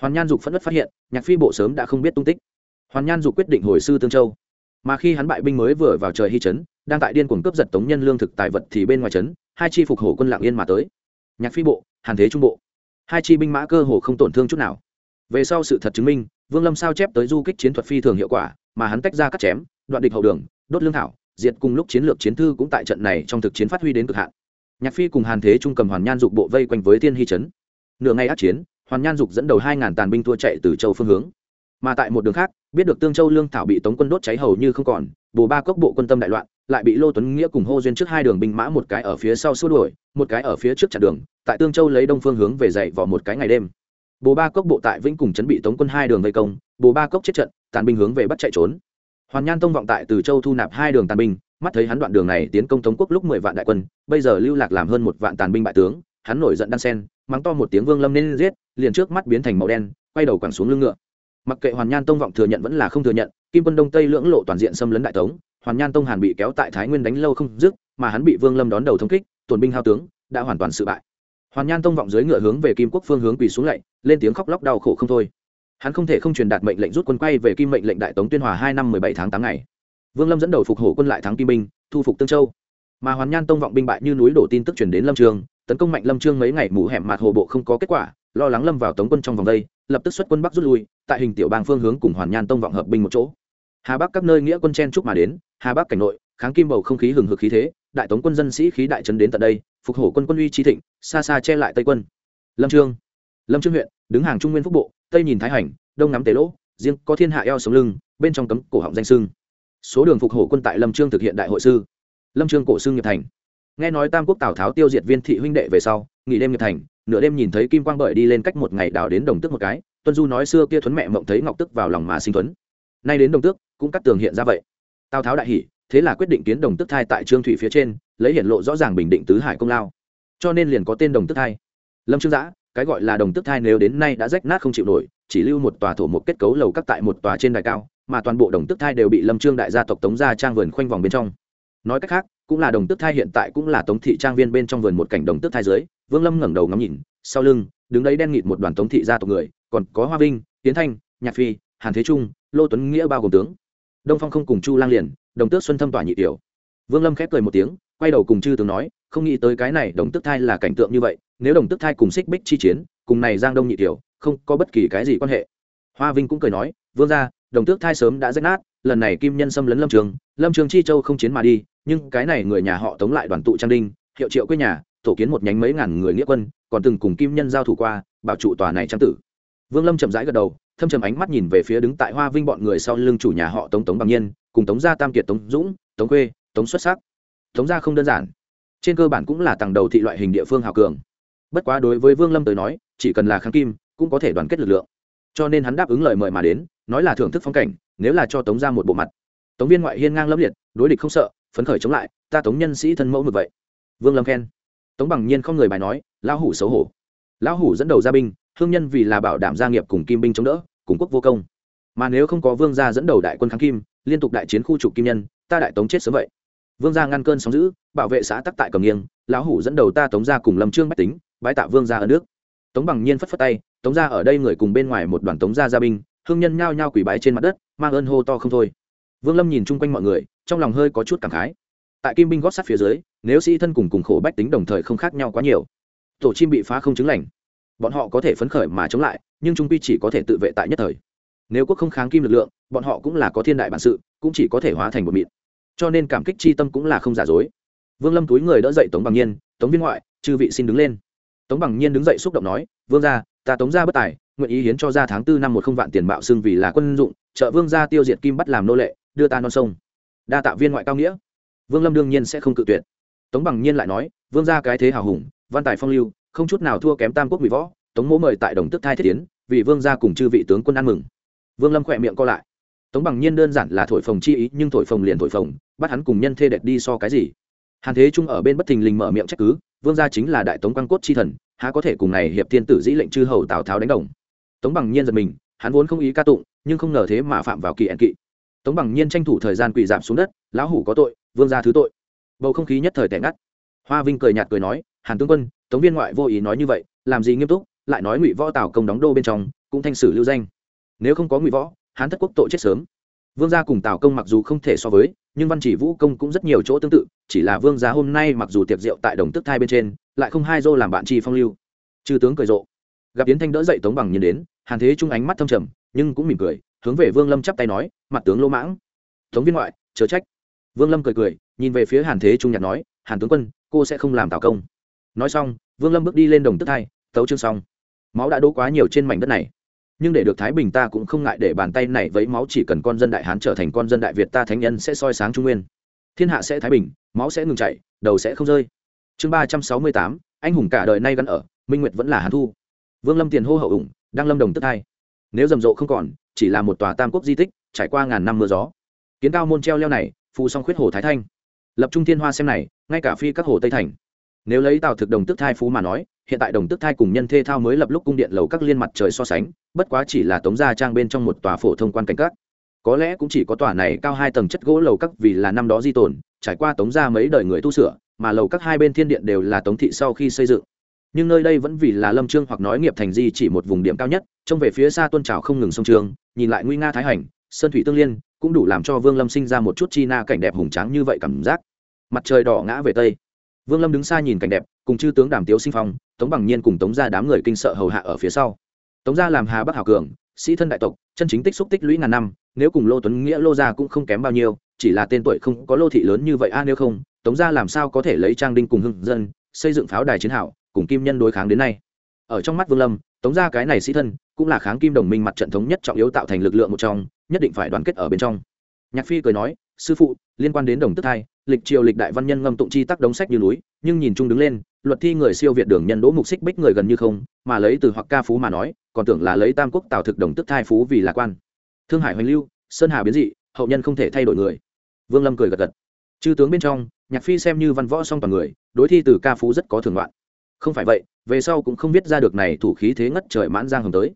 Hoàn nhan dục phẫn nứt phát hiện, nhạc phi bộ sớm đã không biết tung tích. Hoàn nhan dục quyết định hồi sư tương châu. Mà khi hắn bại binh mới vừa vào trời hy trấn đang tại điên cuồng cướp giật tống nhân lương thực tài vật thì bên ngoài trấn hai chi phục hổ quân lạng yên mà tới. Nhạc phi bộ, hàn thế trung bộ. Hai chi binh mã cơ hồ không tổn thương chút nào về sau sự thật chứng minh, vương lâm sao chép tới du kích chiến thuật phi thường hiệu quả, mà hắn tách ra cắt chém, đoạn địch hậu đường, đốt lương thảo, diệt cùng lúc chiến lược chiến thư cũng tại trận này trong thực chiến phát huy đến cực hạn. Nhạc phi cùng hàn thế trung cầm hoàn nhan dục bộ vây quanh với thiên hy trấn. Nửa ngày át chiến, hoàn nhan dục dẫn đầu hai ngàn tàn binh thua chạy từ châu phương hướng. Mà tại một đường khác, biết được tương châu lương thảo bị tống quân đốt cháy hầu như không còn, bồ ba cốc bộ quân tâm đại loạn, lại bị lô tuấn nghĩa cùng hô duyên trước hai đường binh mã một cái ở phía sau xua đuổi, một cái ở phía trước chặn đường, tại tương châu lấy đông phương hướng về dậy vào một cái ngày đêm bồ ba cốc bộ tại vĩnh cùng chuẩn bị tống quân hai đường vây công, bồ ba cốc chết trận, tàn binh hướng về bắt chạy trốn. Hoàn nhan tông vọng tại từ châu thu nạp hai đường tàn binh, mắt thấy hắn đoạn đường này tiến công tống quốc lúc mười vạn đại quân, bây giờ lưu lạc làm hơn một vạn tàn binh bại tướng, hắn nổi giận đan sen, mắng to một tiếng vương lâm nên giết, liền trước mắt biến thành màu đen, quay đầu quẳng xuống lưng ngựa. Mặc kệ hoàn nhan tông vọng thừa nhận vẫn là không thừa nhận, kim quân đông tây lưỡng lộ toàn diện xâm lấn đại tống, hoàn nhan tông hàn bị kéo tại thái nguyên đánh lâu không dứt, mà hắn bị vương lâm đón đầu thống kích, tổn binh hao tướng, đã hoàn toàn sự bại hoàn nhan tông vọng dưới ngựa hướng về kim quốc phương hướng quỳ xuống lạy, lên tiếng khóc lóc đau khổ không thôi. Hắn không thể không truyền đạt mệnh lệnh rút quân quay về kim mệnh lệnh đại tống tuyên hòa hai năm mười bảy tháng tám ngày. Vương lâm dẫn đầu phục hổ quân lại thắng kim binh, thu phục tương châu. Mà hoàn nhan tông vọng binh bại như núi đổ tin tức chuyển đến lâm trường, tấn công mạnh lâm trương mấy ngày mù hẻm mặt hồ bộ không có kết quả, lo lắng lâm vào tống quân trong vòng đây, lập tức xuất quân bắc rút lui, tại hình tiểu bang phương hướng cùng hoàn nhan tông vọng hợp binh một chỗ. Hà bắc các nơi nghĩa quân chen trúc mà đến, hà bắc cảnh nội, kháng kim bầu không khí hừng hực khí thế, đại tống quân dân sĩ khí đại trấn đến tận đây phục hổ quân quân uy chi thịnh, xa xa che lại tây quân. Lâm trương lâm trương huyện, đứng hàng trung nguyên phúc bộ, tây nhìn thái hành, đông ngắm tế lỗ, riêng có thiên hạ eo sống lưng, bên trong cấm cổ họng danh sưng. Số đường phục hổ quân tại lâm trương thực hiện đại hội sư. Lâm trương cổ xương nghiệp thành. Nghe nói tam quốc tào tháo tiêu diệt viên thị huynh đệ về sau, nghỉ đêm nghiệp thành, nửa đêm nhìn thấy kim quang bởi đi lên cách một ngày đào đến đồng tức một cái, tuân du nói xưa kia thuấn mẹ mộng thấy ngọc tức vào lòng mà sinh thuấn. Nay đến đồng tước, cũng cắt tường hiện ra vậy. Tào tháo đại hỉ thế là quyết định kiến đồng tức thai tại trương thủy phía trên, lấy hiển lộ rõ ràng bình định tứ hải công lao. Cho nên liền có tên đồng tức thai. Lâm trương giã, cái gọi là đồng tức thai nếu đến nay đã rách nát không chịu nổi, chỉ lưu một tòa thổ một kết cấu lầu các tại một tòa trên đài cao, mà toàn bộ đồng tức thai đều bị lâm trương đại gia tộc tống gia trang vườn khoanh vòng bên trong. Nói cách khác, cũng là đồng tức thai hiện tại cũng là tống thị trang viên bên trong vườn một cảnh đồng tức thai dưới, vương lâm ngẩng đầu ngắm nhìn, sau lưng, đứng đấy đen nghịt một đoàn tống thị gia tộc người, còn có hoa vinh, tiến thanh, nhạc phi, hàn thế trung, lô tuấn nghĩa bao gồm tướng đông phong không cùng chu lang liền, đồng tước xuân thâm tỏa nhị tiểu. Vương lâm khép cười một tiếng, quay đầu cùng chư tướng nói, không nghĩ tới cái này đồng tước thai là cảnh tượng như vậy, nếu đồng tước thai cùng xích bích chi chiến, cùng này giang đông nhị tiểu, không có bất kỳ cái gì quan hệ. Hoa vinh cũng cười nói, vương ra đồng tước thai sớm đã rách nát, lần này kim nhân xâm lấn lâm trường lâm trường chi châu không chiến mà đi, nhưng cái này người nhà họ tống lại đoàn tụ trang đinh, hiệu triệu quê nhà, tổ kiến một nhánh mấy ngàn người nghĩa quân, còn từng cùng kim nhân giao thủ qua, bảo trụ tòa này trang tử. Vương lâm chậm rãi gật đầu thâm trầm ánh mắt nhìn về phía đứng tại hoa vinh bọn người sau lưng chủ nhà họ tống tống bằng nhiên, cùng tống gia tam kiệt tống dũng, tống quê tống xuất sắc. Tống gia không đơn giản. Trên cơ bản cũng là tầng đầu thị loại hình địa phương hào cường. Bất quá đối với vương lâm tới nói, chỉ cần là kháng kim, cũng có thể đoàn kết lực lượng. Cho nên hắn đáp ứng lời mời mà đến, nói là thưởng thức phong cảnh, nếu là cho tống ra một bộ mặt. Tống viên ngoại hiên ngang lâm liệt, đối địch không sợ, phấn khởi chống lại, ta tống nhân sĩ thân mẫu mực vậy. Vương lâm khen. Tống bằng nhiên không người bài nói, lão hủ xấu hổ. Lão hủ dẫn đầu gia binh hương nhân vì là bảo đảm gia nghiệp cùng kim binh chống đỡ, cùng quốc vô công. Mà nếu không có vương gia dẫn đầu đại quân kháng kim, liên tục đại chiến khu trục kim nhân, ta đại tống chết sớm vậy. Vương gia ngăn cơn sóng giữ bảo vệ xã tắc tại cầm nghiêng, lão hủ dẫn đầu ta tống gia cùng lâm trương bách tính, bái tạ vương gia ở nước tống bằng nhiên phất phất tay, tống gia ở đây người cùng bên ngoài một đoàn tống gia gia binh, hương nhân nhao nhao quỳ bái trên mặt đất, mang ơn hô to không thôi. Vương lâm nhìn chung quanh mọi người, trong lòng hơi có chút cảm khái. Tại kim binh gót sắt phía dưới, nếu sĩ thân cùng cùng khổ bách tính đồng thời không khác nhau quá nhiều. Tổ chim bị phá không chứng lành bọn họ có thể phấn khởi mà chống lại, nhưng trung quy chỉ có thể tự vệ tại nhất thời. Nếu quốc không kháng kim lực lượng, bọn họ cũng là có thiên đại bản sự, cũng chỉ có thể hóa thành một mịn. Cho nên cảm kích chi tâm cũng là không giả dối. Vương lâm túi người đỡ dậy tống bằng nhiên, tống viên ngoại, chư vị xin đứng lên. Tống bằng nhiên đứng dậy xúc động nói, vương gia, ta tống gia bất tài, nguyện ý hiến cho ra tháng tư năm một không vạn tiền bạo xưng vì là quân dụng, trợ vương gia tiêu diệt kim bắt làm nô lệ, đưa ta non sông. Đa tạ viên ngoại cao nghĩa. Vương lâm đương nhiên sẽ không cự tuyệt. Tống bằng nhiên lại nói, vương gia cái thế hào hùng, văn tài phong lưu không chút nào thua kém tam quốc ngụy võ, tống mỗ mời tại đồng tức thai thiết tiến, vì vương gia cùng chư vị tướng quân ăn mừng. Vương lâm khỏe miệng co lại. Tống bằng nhiên đơn giản là thổi phồng chi ý, nhưng thổi phồng liền thổi phồng, bắt hắn cùng nhân thê đẹp đi so cái gì. Hàn thế trung ở bên bất thình lình mở miệng trách cứ, vương gia chính là đại tống quan cốt chi thần, há có thể cùng này hiệp thiên tử dĩ lệnh chư hầu tào tháo đánh đồng. Tống bằng nhiên giật mình, hắn vốn không ý ca tụng, nhưng không ngờ thế mà phạm vào kỳ ẩn kỵ. Tống bằng nhiên tranh thủ thời gian quỳ giảm xuống đất, lão hủ có tội, vương gia thứ tội. Bầu không khí nhất thời tẻ ngắt. Hoa vinh cười nhạt cười nói hàn tướng quân, tống viên ngoại vô ý nói như vậy, làm gì nghiêm túc, lại nói ngụy võ tào công đóng đô bên trong, cũng thanh sử lưu danh. Nếu không có ngụy võ, hán thất quốc tội chết sớm. Vương gia cùng tào công mặc dù không thể so với, nhưng văn chỉ vũ công cũng rất nhiều chỗ tương tự, chỉ là vương gia hôm nay mặc dù tiệc rượu tại đồng tức thai bên trên, lại không hai dô làm bạn chi phong lưu. Chư tướng cười rộ. Gặp yến thanh đỡ dậy tống bằng nhìn đến, hàn thế trung ánh mắt thâm trầm, nhưng cũng mỉm cười, hướng về vương lâm chắp tay nói, mặt tướng lỗ mãng. Tống viên ngoại, chớ trách. Vương lâm cười cười, nhìn về phía hàn thế trung nhạt nói, hàn tướng quân, cô sẽ không làm tào công nói xong vương lâm bước đi lên đồng tức thai tấu chương xong. Máu đã đỗ quá nhiều trên mảnh đất này. Nhưng để được thái bình ta cũng không ngại để bàn tay này vấy máu chỉ cần con dân đại hán trở thành con dân đại việt ta thánh nhân sẽ soi sáng trung nguyên. Thiên hạ sẽ thái bình máu sẽ ngừng chảy đầu sẽ không rơi. Chương ba trăm sáu mươi tám anh hùng cả đời nay gắn ở minh nguyệt vẫn là hán thu. Vương lâm tiền hô hậu ủng đang lâm đồng tức thay, nếu rầm rộ không còn chỉ là một tòa tam quốc di tích trải qua ngàn năm mưa gió. Kiến cao môn treo leo này phù song khuyết hồ thái thanh. Lập trung thiên hoa xem này ngay cả phi các hồ tây thành nếu lấy tào thực đồng tức thai phú mà nói, hiện tại đồng tức thai cùng nhân thê thao mới lập lúc cung điện lầu các liên mặt trời so sánh, bất quá chỉ là tống gia trang bên trong một tòa phổ thông quan cảnh các. Có lẽ cũng chỉ có tòa này cao hai tầng chất gỗ lầu các vì là năm đó di tồn, trải qua tống gia mấy đời người tu sửa, mà lầu các hai bên thiên điện đều là tống thị sau khi xây dựng. Nhưng nơi đây vẫn vì là lâm trương hoặc nói nghiệp thành di chỉ một vùng điểm cao nhất, trông về phía xa tôn trào không ngừng sông trường, nhìn lại nguy nga thái hành, sơn thủy tương liên, cũng đủ làm cho vương lâm sinh ra một chút chi na cảnh đẹp hùng tráng như vậy cảm giác. Mặt trời đỏ ngã về tây vương lâm đứng xa nhìn cảnh đẹp, cùng chư tướng đàm tiếu sinh phong, tống bằng nhiên cùng tống ra đám người kinh sợ hầu hạ ở phía sau. Tống gia làm hà bắc hảo cường, sĩ thân đại tộc, chân chính tích xúc tích lũy ngàn năm, nếu cùng lô tuấn nghĩa, lô gia cũng không kém bao nhiêu, chỉ là tên tuổi không có lô thị lớn như vậy a, nếu không, tống gia làm sao có thể lấy trang đinh cùng hưng dân, xây dựng pháo đài chiến hảo cùng kim nhân đối kháng đến nay. Ở trong mắt vương lâm, tống gia cái này sĩ thân, cũng là kháng kim đồng minh mặt trận thống nhất trọng yếu tạo thành lực lượng một trong, nhất định phải đoàn kết ở bên trong. Nhạc phi cười nói, sư phụ, liên quan đến đồng tức thai lịch triều lịch đại văn nhân ngâm tụng chi tác đống sách như núi, nhưng nhìn chung đứng lên, luật thi người siêu việt đường nhân đỗ mục xích bích người gần như không, mà lấy từ hoặc ca phú mà nói, còn tưởng là lấy tam quốc tào thực đồng tức thai phú vì lạc quan. Thương hải hoành lưu, sơn hà biến dị, hậu nhân không thể thay đổi người. Vương lâm cười gật gật. Chư tướng bên trong, nhạc phi xem như văn võ song toàn người, đối thi từ ca phú rất có thường loạn không phải vậy, về sau cũng không biết ra được này thủ khí thế ngất trời mãn giang hồng tới.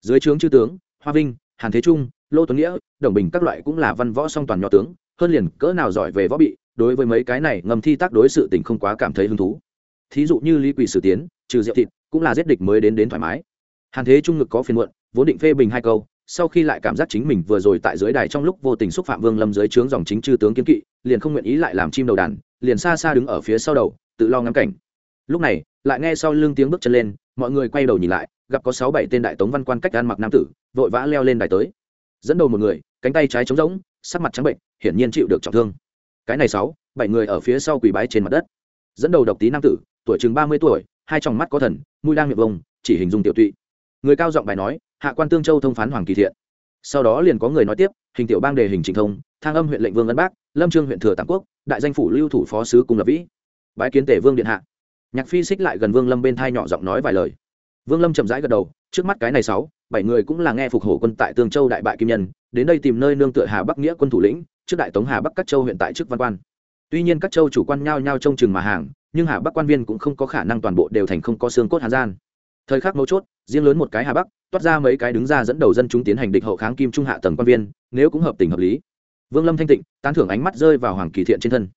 Dưới trướng chư tướng, hoa vinh, hàn thế trung, lô tuấn nghĩa, đồng bình các loại cũng là văn võ song toàn nho tướng, hơn liền cỡ nào giỏi về võ bị đối với mấy cái này ngầm thi tác đối sự tình không quá cảm thấy hứng thú. Thí dụ như lý quỷ sử tiến, trừ rượu thịt, cũng là giết địch mới đến đến thoải mái. Hàn thế trung ngực có phiền muộn, vốn định phê bình hai câu, sau khi lại cảm giác chính mình vừa rồi tại dưới đài trong lúc vô tình xúc phạm vương lâm dưới trướng dòng chính chư tướng kiến kỵ, liền không nguyện ý lại làm chim đầu đàn, liền xa xa đứng ở phía sau đầu, tự lo ngắm cảnh. Lúc này, lại nghe sau lưng tiếng bước chân lên, mọi người quay đầu nhìn lại, gặp có sáu bảy tên đại tống văn quan cách ăn mặc nam tử, vội vã leo lên đài tới. Dẫn đầu một người, cánh tay trái trống rỗng, sắc mặt trắng bệnh, hiển nhiên chịu được trọng thương cái này sáu, bảy người ở phía sau quỳ bái trên mặt đất. Dẫn đầu độc tí nam tử, tuổi chừng ba mươi tuổi, hai tròng mắt có thần, mũi đang miệng vông, chỉ hình dung tiểu tụy. Người cao giọng bài nói, hạ quan tương châu thông phán hoàng kỳ thiện. Sau đó liền có người nói tiếp, hình tiểu bang đề hình trình thông, thang âm huyện lệnh vương ân bác, lâm trương huyện thừa tàng quốc, đại danh phủ lưu thủ phó sứ cung lập vĩ. Bái kiến tể vương điện hạ. Nhạc phi xích lại gần vương lâm bên thai nhỏ giọng nói vài lời. Vương lâm chậm rãi gật đầu trước mắt cái này sáu, bảy người cũng là nghe phục hổ quân tại tương châu đại bại kim nhân, đến đây tìm nơi nương tựa hà bắc nghĩa quân thủ lĩnh, trước đại tống hà bắc các châu huyện tại chức văn quan. Tuy nhiên các châu chủ quan nhao nhao trông chừng mà hàng, nhưng hà bắc quan viên cũng không có khả năng toàn bộ đều thành không có xương cốt hà gian. Thời khắc mấu chốt, riêng lớn một cái hà bắc, toát ra mấy cái đứng ra dẫn đầu dân chúng tiến hành địch hậu kháng kim trung hạ tầng quan viên, nếu cũng hợp tình hợp lý. Vương lâm thanh tịnh, tán thưởng ánh mắt rơi vào hoàng kỳ thiện trên thân.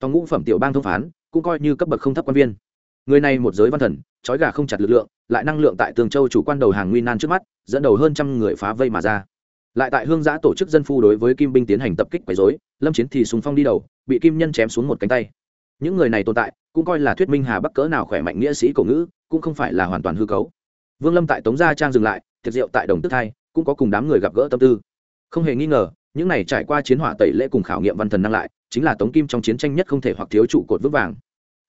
Tòng ngũ phẩm tiểu bang thông phán, cũng coi như cấp bậc không thấp quan viên người này một giới văn thần, trói gà không chặt lực lượng, lại năng lượng tại tường châu chủ quan đầu hàng nguy nan trước mắt, dẫn đầu hơn trăm người phá vây mà ra. Lại tại hương giã tổ chức dân phu đối với kim binh tiến hành tập kích quấy dối lâm chiến thì súng phong đi đầu, bị kim nhân chém xuống một cánh tay. Những người này tồn tại, cũng coi là thuyết minh hà bắc cỡ nào khỏe mạnh nghĩa sĩ cổ ngữ, cũng không phải là hoàn toàn hư cấu. Vương lâm tại tống gia trang dừng lại, tiệc rượu tại đồng tức thai, cũng có cùng đám người gặp gỡ tâm tư. Không hề nghi ngờ, những này trải qua chiến hỏa tẩy lễ cùng khảo nghiệm văn thần năng lại, chính là tống kim trong chiến tranh nhất không thể hoặc thiếu trụ cột vững vàng.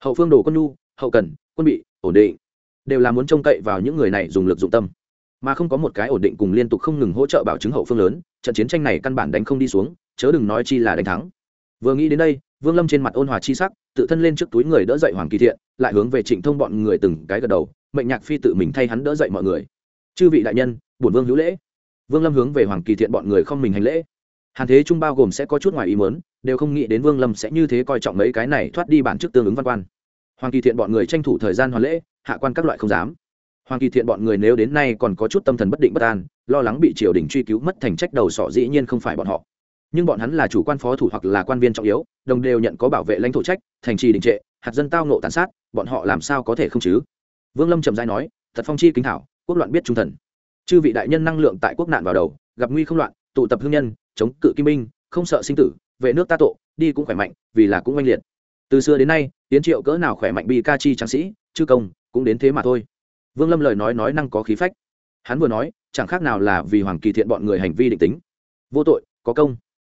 Hậu phương đồ quân nhu hậu cần, quân bị, ổn định, đều là muốn trông cậy vào những người này dùng lực dụng tâm. Mà không có một cái ổn định cùng liên tục không ngừng hỗ trợ bảo chứng hậu phương lớn, trận chiến tranh này căn bản đánh không đi xuống, chớ đừng nói chi là đánh thắng. Vừa nghĩ đến đây, vương lâm trên mặt ôn hòa chi sắc, tự thân lên trước túi người đỡ dậy hoàng kỳ thiện, lại hướng về trịnh thông bọn người từng cái gật đầu, mệnh nhạc phi tự mình thay hắn đỡ dậy mọi người. Chư vị đại nhân, bổn vương hữu lễ. Vương lâm hướng về hoàng kỳ thiện bọn người không mình hành lễ. Hàn thế trung bao gồm sẽ có chút ngoài ý muốn, đều không nghĩ đến vương lâm sẽ như thế coi trọng mấy cái này thoát đi bản chức tương ứng văn quan hoàng kỳ thiện bọn người tranh thủ thời gian hoàn lễ, hạ quan các loại không dám. Hoàng kỳ thiện bọn người nếu đến nay còn có chút tâm thần bất định bất an, lo lắng bị triều đình truy cứu mất thành trách đầu sọ dĩ nhiên không phải bọn họ. Nhưng bọn hắn là chủ quan phó thủ hoặc là quan viên trọng yếu, đồng đều nhận có bảo vệ lãnh thổ trách, thành trì đình trệ, hạt dân tao nộ tàn sát, bọn họ làm sao có thể không chứ? Vương lâm trầm giai nói, thật phong chi kính thảo, quốc loạn biết trung thần. Chư vị đại nhân năng lượng tại quốc nạn vào đầu, gặp nguy không loạn, tụ tập hương nhân, chống cự kim binh, không sợ sinh tử, vệ nước ta tội đi cũng khỏe mạnh, vì là cũng oanh liệt. Từ xưa đến nay tiến triệu cỡ nào khỏe mạnh bi ca chi tráng sĩ, chư công, cũng đến thế mà thôi. Vương lâm lời nói nói năng có khí phách. Hắn vừa nói, chẳng khác nào là vì hoàng kỳ thiện bọn người hành vi định tính. Vô tội, có công.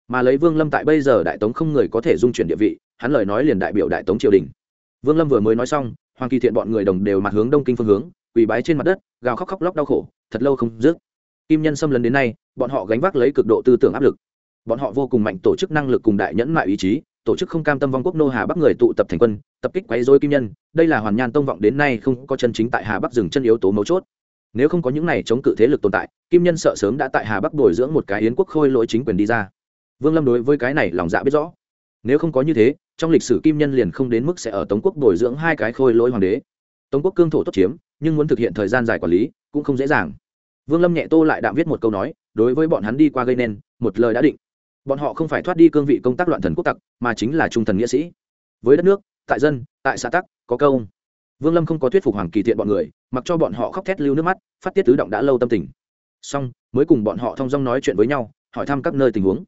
Mà lấy vương lâm tại bây giờ đại tống không người có thể dung chuyển địa vị, hắn lời nói liền đại biểu đại tống triều đình. Vương lâm vừa mới nói xong, hoàng kỳ thiện bọn người đồng đều mặt hướng đông kinh phương hướng, quỳ bái trên mặt đất, gào khóc khóc lóc đau khổ, thật lâu không dứt. Kim nhân xâm lấn đến nay, bọn họ gánh vác lấy cực độ tư tưởng áp lực. Bọn họ vô cùng mạnh tổ chức năng lực cùng đại nhẫn mại ý chí tổ chức không cam tâm vong quốc nô hà bắc người tụ tập thành quân, tập kích quấy dối kim nhân. Đây là hoàn nhan tông vọng đến nay không có chân chính tại hà bắc dừng chân yếu tố mấu chốt. Nếu không có những này chống cự thế lực tồn tại, kim nhân sợ sớm đã tại hà bắc bồi dưỡng một cái yến quốc khôi lỗi chính quyền đi ra. Vương lâm đối với cái này lòng dạ biết rõ. Nếu không có như thế, trong lịch sử kim nhân liền không đến mức sẽ ở tống quốc bồi dưỡng hai cái khôi lỗi hoàng đế. Tống quốc cương thổ tốt chiếm, nhưng muốn thực hiện thời gian dài quản lý cũng không dễ dàng. Vương lâm nhẹ tô lại đạm viết một câu nói, đối với bọn hắn đi qua gây nên, một lời đã định bọn họ không phải thoát đi cương vị công tác loạn thần quốc tặc, mà chính là trung thần nghĩa sĩ. Với đất nước, tại dân, tại xã tắc, có công vương lâm không có thuyết phục hoàng kỳ thiện bọn người, mặc cho bọn họ khóc thét lưu nước mắt, phát tiết tứ động đã lâu tâm tình. Xong, mới cùng bọn họ thong dong nói chuyện với nhau, hỏi thăm các nơi tình huống.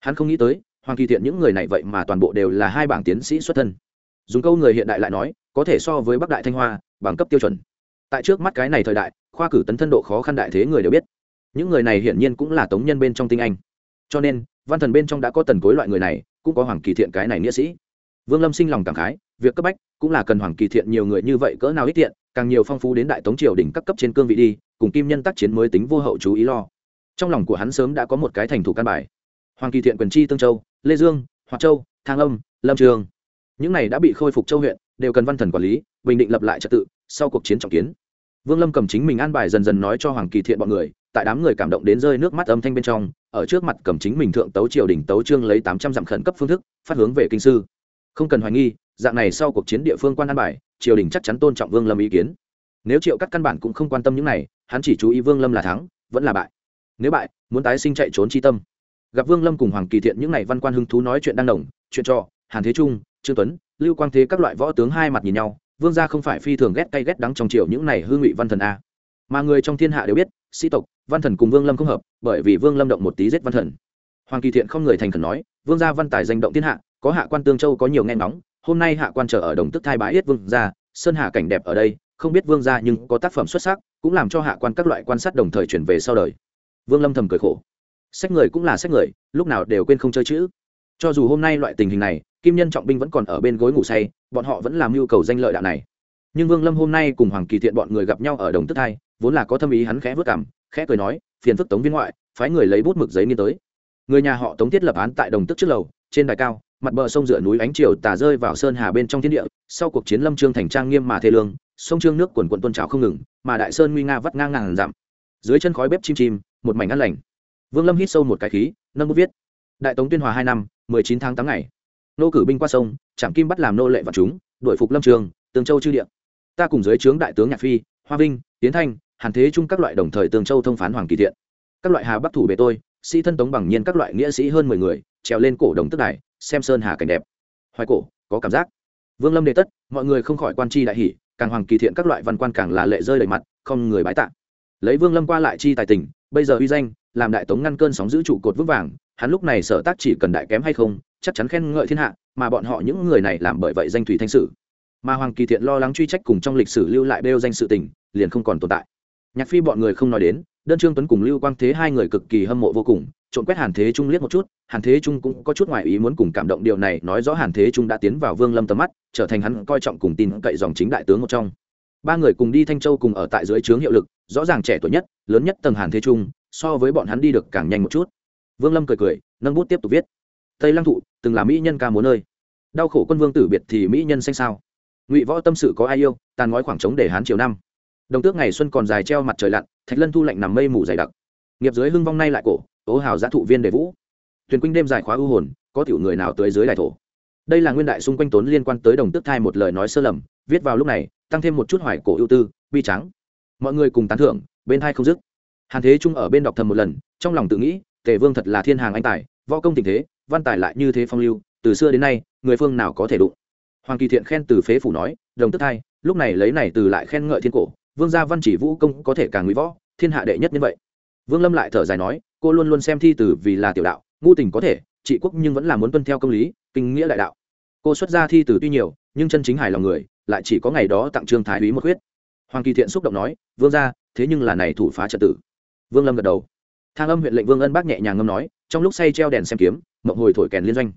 Hắn không nghĩ tới, hoàng kỳ thiện những người này vậy mà toàn bộ đều là hai bảng tiến sĩ xuất thân. Dùng câu người hiện đại lại nói, có thể so với bắc đại thanh hoa, bằng cấp tiêu chuẩn. Tại trước mắt cái này thời đại, khoa cử tấn thân độ khó khăn đại thế người đều biết. Những người này hiển nhiên cũng là tống nhân bên trong tinh anh. Cho nên văn thần bên trong đã có tần cối loại người này cũng có hoàng kỳ thiện cái này nghĩa sĩ. Vương lâm sinh lòng cảm khái việc cấp bách cũng là cần hoàng kỳ thiện nhiều người như vậy cỡ nào ít thiện, càng nhiều phong phú đến đại tống triều đỉnh các cấp trên cương vị đi cùng kim nhân tác chiến mới tính vô hậu chú ý lo. Trong lòng của hắn sớm đã có một cái thành thủ căn bài. Hoàng kỳ thiện quyền chi tương châu lê dương hoạt châu thang âm lâm trường. Những này đã bị khôi phục châu huyện đều cần văn thần quản lý bình định lập lại trật tự sau cuộc chiến trọng kiến vương lâm cầm chính mình an bài dần dần nói cho hoàng kỳ thiện bọn người, tại đám người cảm động đến rơi nước mắt âm thanh bên trong, ở trước mặt cầm chính mình thượng tấu triều đỉnh tấu trương lấy tám trăm dặm khẩn cấp phương thức, phát hướng về kinh sư. Không cần hoài nghi, dạng này sau cuộc chiến địa phương quan an bài, triều đình chắc chắn tôn trọng vương lâm ý kiến. Nếu triệu cắt căn bản cũng không quan tâm những này, hắn chỉ chú ý vương lâm là thắng, vẫn là bại. Nếu bại, muốn tái sinh chạy trốn chi tâm. Gặp vương lâm cùng hoàng kỳ thiện những này văn quan hưng thú nói chuyện đang đồng, chuyện cho hàn thế trung, trương tuấn, lưu quang thế các loại võ tướng hai mặt nhìn nhau vương gia không phải phi thường ghét cay ghét đắng trong triều những này hư ngụy văn thần a. Mà người trong thiên hạ đều biết, sĩ tộc, văn thần cùng vương lâm không hợp, bởi vì vương lâm động một tí giết văn thần. Hoàng kỳ thiện không người thành khẩn nói, vương gia văn tài danh động thiên hạ, có hạ quan tương châu có nhiều nghe ngóng, hôm nay hạ quan trở ở đồng tức thai bãi yết vương gia, sơn hạ cảnh đẹp ở đây, không biết vương gia nhưng có tác phẩm xuất sắc, cũng làm cho hạ quan các loại quan sát đồng thời chuyển về sau đời. Vương lâm thầm cười khổ. Sách người cũng là sách người, lúc nào đều quên không chơi chữ cho dù hôm nay loại tình hình này, kim nhân trọng binh vẫn còn ở bên gối ngủ say, bọn họ vẫn làm nhu cầu danh lợi đạo này. Nhưng vương lâm hôm nay cùng hoàng kỳ thiện bọn người gặp nhau ở đồng tức thai vốn là có tâm ý hắn khẽ vất cảm, khẽ cười nói, phiền phức tống viên ngoại, phái người lấy bút mực giấy nghiên tới. Người nhà họ tống thiết lập án tại đồng tức trước lầu, trên đài cao, mặt bờ sông dựa núi ánh chiều tà rơi vào sơn hà bên trong thiên địa, sau cuộc chiến lâm trương thành trang nghiêm mà thê lương, sông trương nước quần quận tôn trào không ngừng, mà đại sơn nguy nga vắt ngang ngàn dặm. Dưới chân khói bếp chim chim, một mảnh ăn lành. Vương lâm hít sâu một cái khí, nâng bút viết đại tống tuyên hòa hai năm, mười chín tháng tám ngày. Nô cử binh qua sông trạm kim bắt làm nô lệ và chúng đội phục lâm trường, tường châu chư địa. Ta cùng dưới trướng đại tướng nhạc phi, hoa vinh, tiến thanh, hàn thế chung các loại đồng thời tường châu thông phán hoàng kỳ thiện. Các loại hà bắc thủ bề tôi, sĩ thân tống bằng nhiên các loại nghĩa sĩ hơn mười người, trèo lên cổ đồng tức đài, xem sơn hà cảnh đẹp. Hoài cổ, có cảm giác. Vương lâm đề tất, mọi người không khỏi quan chi đại hỷ càng hoàng kỳ thiện các loại văn quan càng là lệ rơi đầy mặt, không người bái tạ. Lấy vương lâm qua lại chi tài tình, bây giờ uy danh, làm đại tống ngăn cơn sóng giữ trụ cột vững vàng hắn lúc này sở tác chỉ cần đại kém hay không, chắc chắn khen ngợi thiên hạ, mà bọn họ những người này làm bởi vậy danh thủy thanh sử. Mà hoàng kỳ thiện lo lắng truy trách cùng trong lịch sử lưu lại đeo danh sự tình, liền không còn tồn tại. Nhạc phi bọn người không nói đến, đơn trương tuấn cùng lưu quang thế hai người cực kỳ hâm mộ vô cùng trộn quét hàn thế trung liếc một chút, hàn thế trung cũng có chút ngoại ý muốn cùng cảm động điều này nói rõ hàn thế trung đã tiến vào vương lâm tầm mắt, trở thành hắn coi trọng cùng tin cậy dòng chính đại tướng một trong. Ba người cùng đi thanh châu cùng ở tại dưới trướng hiệu lực, rõ ràng trẻ tuổi nhất, lớn nhất tầng hàn thế trung, so với bọn hắn đi được càng nhanh một chút vương lâm cười cười, nâng bút tiếp tục viết. Tây lăng thụ, từng là mỹ nhân ca múa nơi. Đau khổ quân vương tử biệt thì mỹ nhân xanh sao. Ngụy võ tâm sự có ai yêu, tàn ngói khoảng trống để hán chiều năm. Đồng tước ngày xuân còn dài treo mặt trời lặn, thạch lân thu lạnh nằm mây mù dày đặc. Nghiệp dưới hưng vong nay lại cổ ố hào giã thụ viên đề vũ. Thuyền quynh đêm dài khóa ưu hồn, có tiểu người nào tới dưới đại thổ. Đây là nguyên đại xung quanh tốn liên quan tới đồng tước thai một lời nói sơ lầm, viết vào lúc này, tăng thêm một chút hoài cổ ưu tư, bi trắng mọi người cùng tán thưởng, bên thai không dứt. Hàn thế trung ở bên đọc thầm một lần, trong lòng tự nghĩ tề vương thật là thiên hàng anh tài, võ công tình thế, văn tài lại như thế phong lưu, từ xưa đến nay, người phương nào có thể đụng? Hoàng kỳ thiện khen từ phế phủ nói, đồng tức thai lúc này lấy này từ lại khen ngợi thiên cổ, vương gia văn chỉ vũ công có thể càng nguy võ, thiên hạ đệ nhất như vậy. Vương lâm lại thở dài nói, cô luôn luôn xem thi từ vì là tiểu đạo, ngu tình có thể, trị quốc nhưng vẫn là muốn tuân theo công lý, kinh nghĩa đại đạo. Cô xuất ra thi từ tuy nhiều, nhưng chân chính hài lòng người, lại chỉ có ngày đó tặng trương thái úy một huyết hoàng kỳ thiện xúc động nói, vương gia, thế nhưng là này thủ phá trật tự vương lâm gật đầu thang âm huyện lệnh vương ân bác nhẹ nhàng ngâm nói, trong lúc say treo đèn xem kiếm, mộng hồi thổi kèn liên doanh.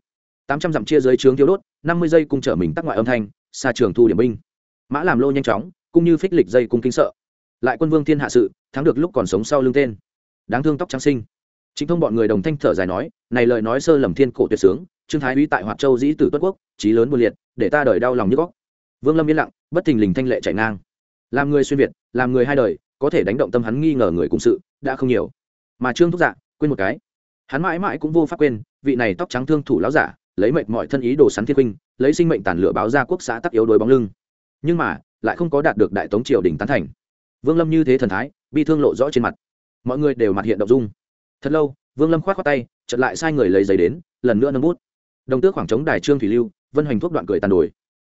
Tám trăm dặm chia dưới trướng thiếu đốt, năm mươi giây cung trở mình tắc ngoại âm thanh, xa trường thu điểm binh. Mã làm lô nhanh chóng, cũng như phích lịch dây cung kính sợ. Lại quân vương thiên hạ sự, thắng được lúc còn sống sau lưng tên. Đáng thương tóc trắng sinh chính thông bọn người đồng thanh thở dài nói, này lời nói sơ lầm thiên cổ tuyệt sướng, trương thái úy tại hoạt châu dĩ tử tuất quốc, trí lớn buồn liệt, để ta đời đau lòng như góc. Vương lâm yên lặng, bất thình lình thanh lệ chạy ngang. Làm người xuyên việt, làm người hai đời, có thể đánh động tâm hắn nghi ngờ người cùng sự, đã không nhiều mà trương thúc dạ quên một cái. Hắn mãi mãi cũng vô pháp quên, vị này tóc trắng thương thủ lão giả, lấy mệnh mọi thân ý đồ sắn thiên huynh lấy sinh mệnh tàn lửa báo ra quốc xã tắc yếu đuối bóng lưng. Nhưng mà, lại không có đạt được đại tống triều đình tán thành. Vương lâm như thế thần thái, bi thương lộ rõ trên mặt. Mọi người đều mặt hiện động dung. Thật lâu, vương lâm k h o á t khoác tay chật lại sai người lấy giấy đến, lần nữa nâng bút. Đồng tước khoảng trống đài trương thủy lưu, vân hoành thuốc đoạn cười tàn đồi.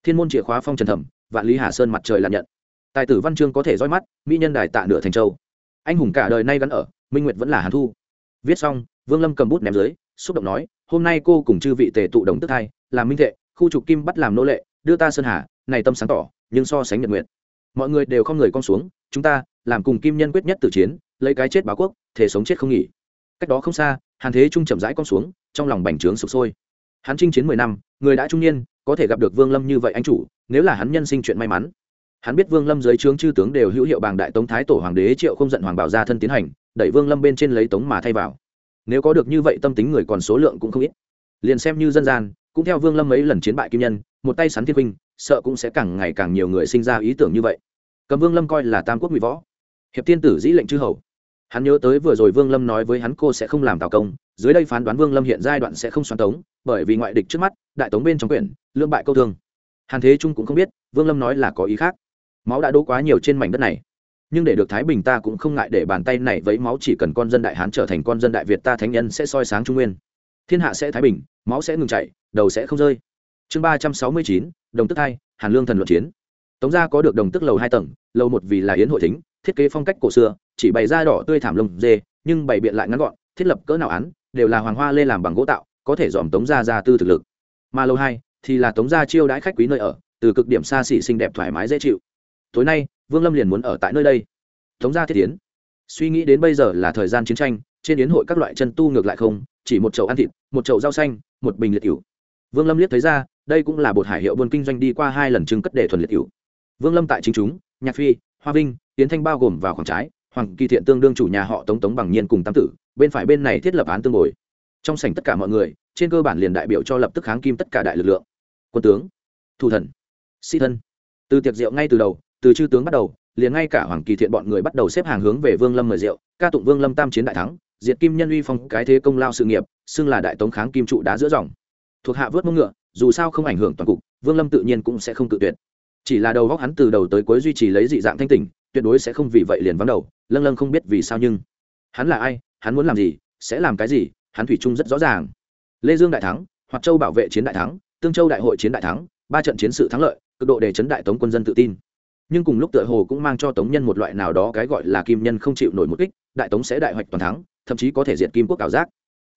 Thiên môn chìa khóa phong trần thẩm, vạn lý hà sơn mặt trời lặn nhận. Tài tử văn chương có thể roi mắt, mỹ nhân đài tạ nửa thành châu. Anh hùng cả đời nay gắn ở minh nguyệt vẫn là hàn thu viết xong vương lâm cầm bút ném dưới xúc động nói hôm nay cô cùng chư vị tề tụ đồng tức thay, làm minh thệ khu trục kim bắt làm nô lệ đưa ta sơn hà này tâm sáng tỏ nhưng so sánh nhật nguyện mọi người đều không người con xuống chúng ta làm cùng kim nhân quyết nhất tử chiến lấy cái chết báo quốc thể sống chết không nghỉ cách đó không xa hàn thế trung chậm rãi con xuống trong lòng bành trướng sụp sôi hắn chinh chiến mười năm người đã trung niên có thể gặp được vương lâm như vậy anh chủ nếu là hắn nhân sinh chuyện may mắn hắn biết vương lâm dưới trướng chư tướng đều hữu hiệu bàng đại tống thái tổ hoàng đế triệu không giận hoàng bảo gia thân tiến hành đẩy vương lâm bên trên lấy tống mà thay vào. Nếu có được như vậy tâm tính người còn số lượng cũng không ít. Liền xem như dân gian, cũng theo vương lâm mấy lần chiến bại kim nhân, một tay sắn thiên huynh, sợ cũng sẽ càng ngày càng nhiều người sinh ra ý tưởng như vậy. Cầm vương lâm coi là tam quốc ngụy võ. Hiệp thiên tử dĩ lệnh chư hầu. Hắn nhớ tới vừa rồi vương lâm nói với hắn cô sẽ không làm tào công, dưới đây phán đoán vương lâm hiện giai đoạn sẽ không xoắn tống, bởi vì ngoại địch trước mắt, đại tống bên trong quyển lương bại câu thương. Hàn thế trung cũng không biết, vương lâm nói là có ý khác. Máu đã đỗ quá nhiều trên mảnh đất này nhưng để được thái bình ta cũng không ngại để bàn tay này vấy máu, chỉ cần con dân đại hán trở thành con dân đại việt ta thánh nhân sẽ soi sáng trung nguyên. Thiên hạ sẽ thái bình, máu sẽ ngừng chảy, đầu sẽ không rơi. Chương ba trăm sáu mươi chín, đồng tức hai, hàn lương thần luận chiến. Tống gia có được đồng tức lầu hai tầng, lầu một vì là yến hội thính, thiết kế phong cách cổ xưa, chỉ bày da đỏ tươi thảm lông dê, nhưng bày biện lại ngắn gọn, thiết lập cỡ nào án, đều là hoàng hoa lê làm bằng gỗ tạo, có thể dòm tống gia ra tư thực lực. Mà lầu hai thì là tống gia chiêu đãi khách quý nơi ở, từ cực điểm xa xỉ xinh đẹp thoải mái dễ chịu. Tối nay vương lâm liền muốn ở tại nơi đây. Tống gia thiết tiến. Suy nghĩ đến bây giờ là thời gian chiến tranh, trên yến hội các loại chân tu ngược lại không, chỉ một chậu ăn thịt, một chậu rau xanh, một bình liệt cửu. Vương lâm liếc thấy ra, đây cũng là bột hải hiệu buôn kinh doanh đi qua hai lần trưng cất để thuần liệt cửu. Vương lâm tại chính chúng, nhạc phi, hoa vinh tiến thanh bao gồm vào khoảng trái, hoàng kỳ thiện tương đương chủ nhà họ tống tống bằng nhiên cùng tam tử, bên phải bên này thiết lập án tương bồi. Trong sảnh tất cả mọi người, trên cơ bản liền đại biểu cho lập tức kháng kim tất cả đại lực lượng. Quân tướng, thủ thần, sĩ thân. Từ tiệc rượu ngay từ đầu từ chư tướng bắt đầu, liền ngay cả hoàng kỳ thiện bọn người bắt đầu xếp hàng hướng về vương lâm mời rượu, ca tụng vương lâm tam chiến đại thắng, diệt kim nhân uy phong cái thế công lao sự nghiệp, xưng là đại tống kháng kim trụ đá giữa dòng. Thuộc hạ vớt mông ngựa, dù sao không ảnh hưởng toàn cục, vương lâm tự nhiên cũng sẽ không tự tuyệt. Chỉ là đầu góc hắn từ đầu tới cuối duy trì lấy dị dạng thanh tỉnh, tuyệt đối sẽ không vì vậy liền vắng đầu, lâng lâng không biết vì sao nhưng hắn là ai, hắn muốn làm gì, sẽ làm cái gì, hắn thủy chung rất rõ ràng. Lê dương đại thắng hoặc châu bảo vệ chiến đại thắng, tương châu đại hội chiến đại thắng, ba trận chiến sự thắng lợi, cực độ để chấn đại tống quân dân tự tin nhưng cùng lúc tựa hồ cũng mang cho tống nhân một loại nào đó cái gọi là kim nhân không chịu nổi một kích, đại tống sẽ đại hoạch toàn thắng, thậm chí có thể diệt kim quốc ảo giác.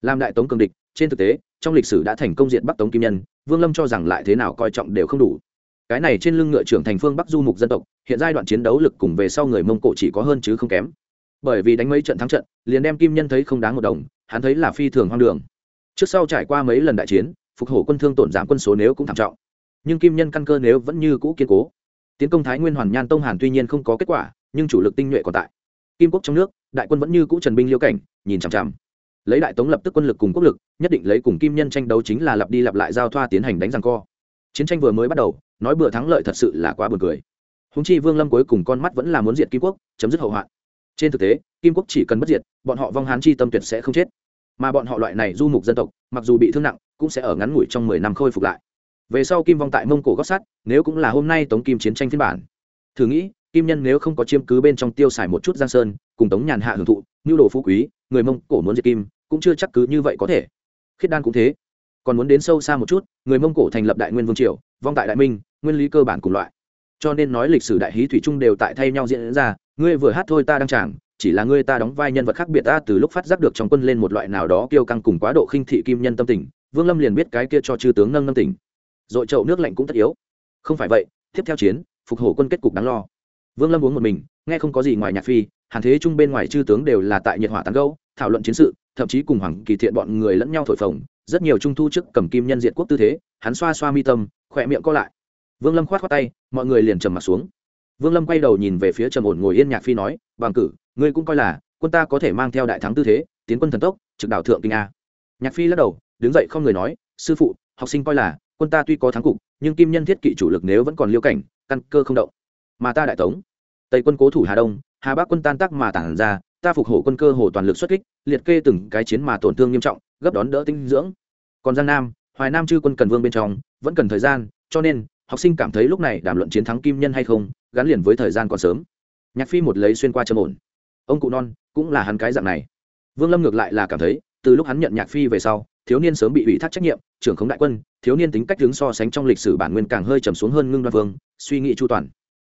Làm đại tống cường địch, trên thực tế, trong lịch sử đã thành công diệt bắc tống kim nhân, vương lâm cho rằng lại thế nào coi trọng đều không đủ. Cái này trên lưng ngựa trưởng thành phương bắc du mục dân tộc, hiện giai đoạn chiến đấu lực cùng về sau người mông cổ chỉ có hơn chứ không kém. Bởi vì đánh mấy trận thắng trận, liền đem kim nhân thấy không đáng một đồng, hắn thấy là phi thường hoang đường. Trước sau trải qua mấy lần đại chiến, phục hổ quân thương tổn giảm quân số nếu cũng thảm trọng. Nhưng kim nhân căn cơ nếu vẫn như cũ kiên cố tiến công thái nguyên hoàn nhan tông hàn tuy nhiên không có kết quả, nhưng chủ lực tinh nhuệ còn tại. Kim quốc trong nước, đại quân vẫn như cũ trần binh liêu cảnh, nhìn chằm chằm. Lấy đại tống lập tức quân lực cùng quốc lực, nhất định lấy cùng kim nhân tranh đấu chính là lặp đi lặp lại giao thoa tiến hành đánh răng co. Chiến tranh vừa mới bắt đầu, nói bừa thắng lợi thật sự là quá buồn cười. Húng chi vương lâm cuối cùng con mắt vẫn là muốn diệt kim quốc, chấm dứt hậu hoạn. Trên thực tế, kim quốc chỉ cần bất diệt, bọn họ vong hán chi tâm tuyệt sẽ không chết. Mà bọn họ loại này du mục dân tộc, mặc dù bị thương nặng, cũng sẽ ở ngắn ngủi trong mười năm khôi phục lại về sau kim vong tại mông cổ gót sắt, nếu cũng là hôm nay tống kim chiến tranh phiên bản. Thử nghĩ, kim nhân nếu không có chiêm cứ bên trong tiêu xài một chút giang sơn, cùng tống nhàn hạ hưởng thụ như đồ phú quý, người mông cổ muốn diệt kim, cũng chưa chắc cứ như vậy có thể. Khiết đan cũng thế. Còn muốn đến sâu xa một chút, người mông cổ thành lập đại nguyên vương triều, vong tại đại minh, nguyên lý cơ bản cùng loại. Cho nên nói lịch sử đại hí thủy trung đều tại thay nhau diễn ra, ngươi vừa hát thôi ta đang chàng, chỉ là ngươi ta đóng vai nhân vật khác biệt ta từ lúc phát giác được trong quân lên một loại nào đó kiêu căng cùng quá độ khinh thị kim nhân tâm tình, vương lâm liền biết cái kia cho chư tướng nâng nâng tỉnh dội chậu nước lạnh cũng tất yếu. Không phải vậy, tiếp theo chiến, phục hổ quân kết cục đáng lo. Vương lâm uống một mình, nghe không có gì ngoài nhạc phi, hàn thế trung bên ngoài chư tướng đều là tại nhiệt hỏa tán gâu thảo luận chiến sự, thậm chí cùng hoàng kỳ thiện bọn người lẫn nhau thổi phồng, rất nhiều trung thu trước cầm kim nhân diện quốc tư thế, hắn xoa xoa mi tâm, khỏe miệng co lại. Vương lâm khoát khoát tay, mọi người liền trầm mặt xuống. Vương lâm quay đầu nhìn về phía trầm ổn ngồi yên nhạc phi nói, bằng cử, ngươi cũng coi là, quân ta có thể mang theo đại thắng tư thế, tiến quân thần tốc, trực đảo thượng kinh a. Nhạc phi lắc đầu, đứng dậy không người nói, sư phụ, học sinh coi là quân ta tuy có thắng cục, nhưng kim nhân thiết kỵ chủ lực nếu vẫn còn liêu cảnh, căn cơ không động. Mà ta đại tống, tây quân cố thủ hà đông, hà bắc quân tan tác mà tản ra, ta phục hộ quân cơ hồ toàn lực xuất kích, liệt kê từng cái chiến mà tổn thương nghiêm trọng, gấp đón đỡ tinh dưỡng. Còn giang nam, hoài nam chư quân cần vương bên trong, vẫn cần thời gian, cho nên, học sinh cảm thấy lúc này đàm luận chiến thắng kim nhân hay không, gắn liền với thời gian còn sớm. Nhạc phi một lấy xuyên qua trầm ổn. Ông cụ non, cũng là hắn cái dạng này. Vương lâm ngược lại là cảm thấy, từ lúc hắn nhận nhạc phi về sau thiếu niên sớm bị ủy thác trách nhiệm, trưởng khống đại quân, thiếu niên tính cách hướng so sánh trong lịch sử bản nguyên càng hơi trầm xuống hơn ngưng đoan vương, suy nghĩ chu toàn.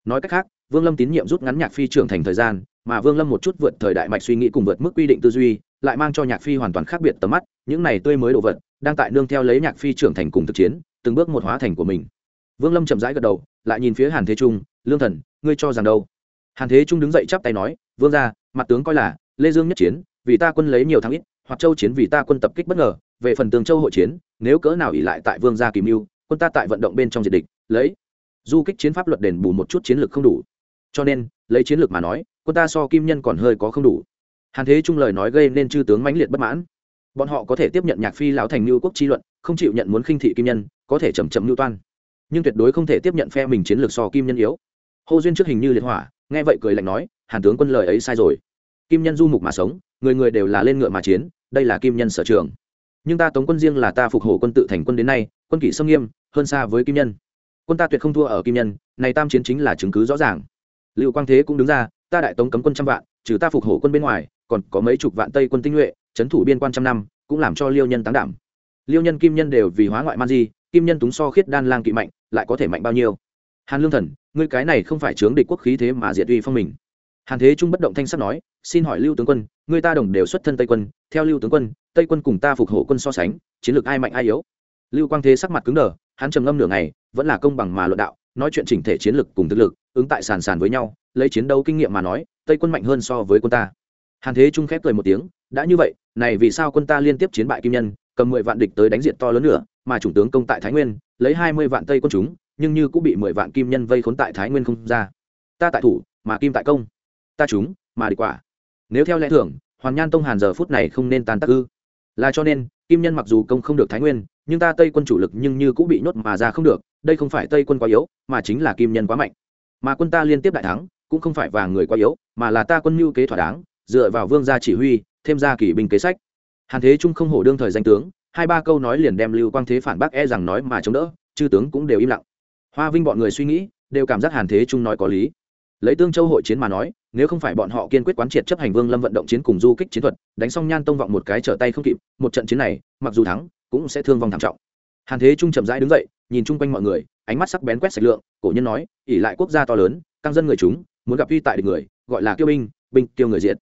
Nói cách khác, vương lâm tín nhiệm rút ngắn nhạc phi trưởng thành thời gian, mà vương lâm một chút vượt thời đại mạch suy nghĩ cùng vượt mức quy định tư duy, lại mang cho nhạc phi hoàn toàn khác biệt tầm mắt, những này tươi mới đồ vật, đang tại nương theo lấy nhạc phi trưởng thành cùng thực chiến, từng bước một hóa thành của mình. Vương lâm chậm rãi gật đầu, lại nhìn phía hàn thế trung, lương thần, ngươi cho rằng đâu? Hàn thế trung đứng dậy chắp tay nói, vương ra mặt tướng coi là, lê dương nhất chiến, vì ta quân lấy nhiều thắng ít, hoặc châu chiến vì ta quân tập kích bất ngờ về phần tường châu hội chiến, nếu cỡ nào ỉ lại tại vương gia kìm mưu quân ta tại vận động bên trong diệt địch, lấy du kích chiến pháp luật đền bù một chút chiến lược không đủ. Cho nên, lấy chiến lược mà nói, quân ta so kim nhân còn hơi có không đủ. Hàn thế trung lời nói gây nên chư tướng mãnh liệt bất mãn. Bọn họ có thể tiếp nhận nhạc phi lão thành mưu quốc chi luận, không chịu nhận muốn khinh thị kim nhân, có thể chầm chậm mưu toan. Nhưng tuyệt đối không thể tiếp nhận phe mình chiến lược so kim nhân yếu. Hô duyên trước hình như liệt hỏa, nghe vậy cười lạnh nói, hàn tướng quân lời ấy sai rồi. Kim nhân du mục mà sống, người người đều là lên ngựa mà chiến, đây là kim nhân sở trường nhưng ta tống quân riêng là ta phục hổ quân tự thành quân đến nay, quân kỷ sông nghiêm, hơn xa với kim nhân. Quân ta tuyệt không thua ở kim nhân, này tam chiến chính là chứng cứ rõ ràng. Lưu quang thế cũng đứng ra, ta đại tống cấm quân trăm vạn, trừ ta phục hổ quân bên ngoài, còn có mấy chục vạn tây quân tinh nhuệ trấn thủ biên quan trăm năm, cũng làm cho liêu nhân tán đảm. Liêu nhân, kim nhân đều vì hóa ngoại man di, kim nhân túng so khiết đan lang kỵ mạnh, lại có thể mạnh bao nhiêu? Hàn lương thần, ngươi cái này không phải chướng địch quốc khí thế mà diệt uy phong mình. Hàn thế trung bất động thanh sắt nói xin hỏi lưu tướng quân, người ta đồng đều xuất thân tây quân, theo lưu tướng quân, tây quân cùng ta phục hộ quân so sánh, chiến lược ai mạnh ai yếu? Lưu quang thế sắc mặt cứng đờ, hắn trầm ngâm nửa ngày, vẫn là công bằng mà luận đạo, nói chuyện chỉnh thể chiến lược cùng thực lực, ứng tại sàn sàn với nhau, lấy chiến đấu kinh nghiệm mà nói, tây quân mạnh hơn so với quân ta. Hàn thế trung khép cười một tiếng, đã như vậy, này vì sao quân ta liên tiếp chiến bại kim nhân, cầm mười vạn địch tới đánh diện to lớn nữa mà chủng tướng công tại thái nguyên, lấy hai mươi vạn tây quân chúng, nhưng như cũng bị mười vạn kim nhân vây khốn tại thái nguyên không ra. Ta tại thủ, mà kim tại công. Ta chúng, mà địch quả nếu theo lẽ thường, hoàn nhan tông hàn giờ phút này không nên tan tác ư? Là cho nên, kim nhân mặc dù công không được thái nguyên, nhưng ta tây quân chủ lực nhưng như cũng bị nhốt mà ra không được, đây không phải tây quân quá yếu, mà chính là kim nhân quá mạnh. Mà quân ta liên tiếp đại thắng, cũng không phải và người quá yếu, mà là ta quân mưu kế thỏa đáng, dựa vào vương gia chỉ huy, thêm ra kỷ binh kế sách. Hàn thế trung không hổ đương thời danh tướng, hai ba câu nói liền đem lưu quang thế phản bác e rằng nói mà chống đỡ, chư tướng cũng đều im lặng. Hoa vinh bọn người suy nghĩ, đều cảm giác hàn thế trung nói có lý. Lấy tương châu hội chiến mà nói nếu không phải bọn họ kiên quyết quán triệt chấp hành vương lâm vận động chiến cùng du kích chiến thuật, đánh xong nhan tông vọng một cái trở tay không kịp, một trận chiến này, mặc dù thắng, cũng sẽ thương vong thảm trọng. Hàn thế trung chậm rãi đứng dậy, nhìn chung quanh mọi người, ánh mắt sắc bén quét sạch lượng, cổ nhân nói ỉ lại quốc gia to lớn, căng dân người chúng, muốn gặp uy tại địch người, gọi là kiêu binh binh tiêu người diện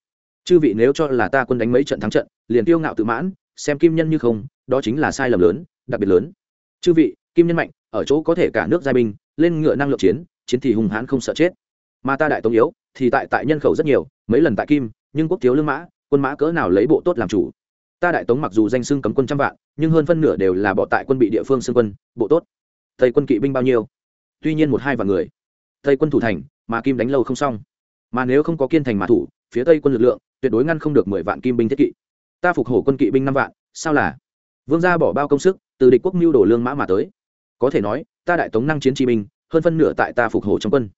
chư vị nếu cho là ta quân đánh mấy trận thắng trận, liền tiêu ngạo tự mãn, xem kim nhân như không, đó chính là sai lầm lớn, đặc biệt lớn. Chư vị, kim nhân mạnh, ở chỗ có thể cả nước giai binh, lên ngựa năng lượng chiến chiến thì hùng hãn không sợ chết mà ta đại tống yếu, thì tại tại nhân khẩu rất nhiều, mấy lần tại kim, nhưng quốc thiếu lương mã, quân mã cỡ nào lấy bộ tốt làm chủ. Ta đại tống mặc dù danh xưng cấm quân trăm vạn, nhưng hơn phân nửa đều là bỏ tại quân bị địa phương xưng quân, bộ tốt. Tây quân kỵ binh bao nhiêu? Tuy nhiên một hai vạn người. Tây quân thủ thành, mà kim đánh lâu không xong. Mà nếu không có kiên thành mà thủ, phía tây quân lực lượng, tuyệt đối ngăn không được mười vạn kim binh thiết kỵ. Ta phục hổ quân kỵ binh năm vạn, sao là? Vương gia bỏ bao công sức, từ địch quốc mưu đổ lương mã mà tới. Có thể nói, ta đại tống năng chiến chi binh, hơn phân nửa tại ta phục hổ trong quân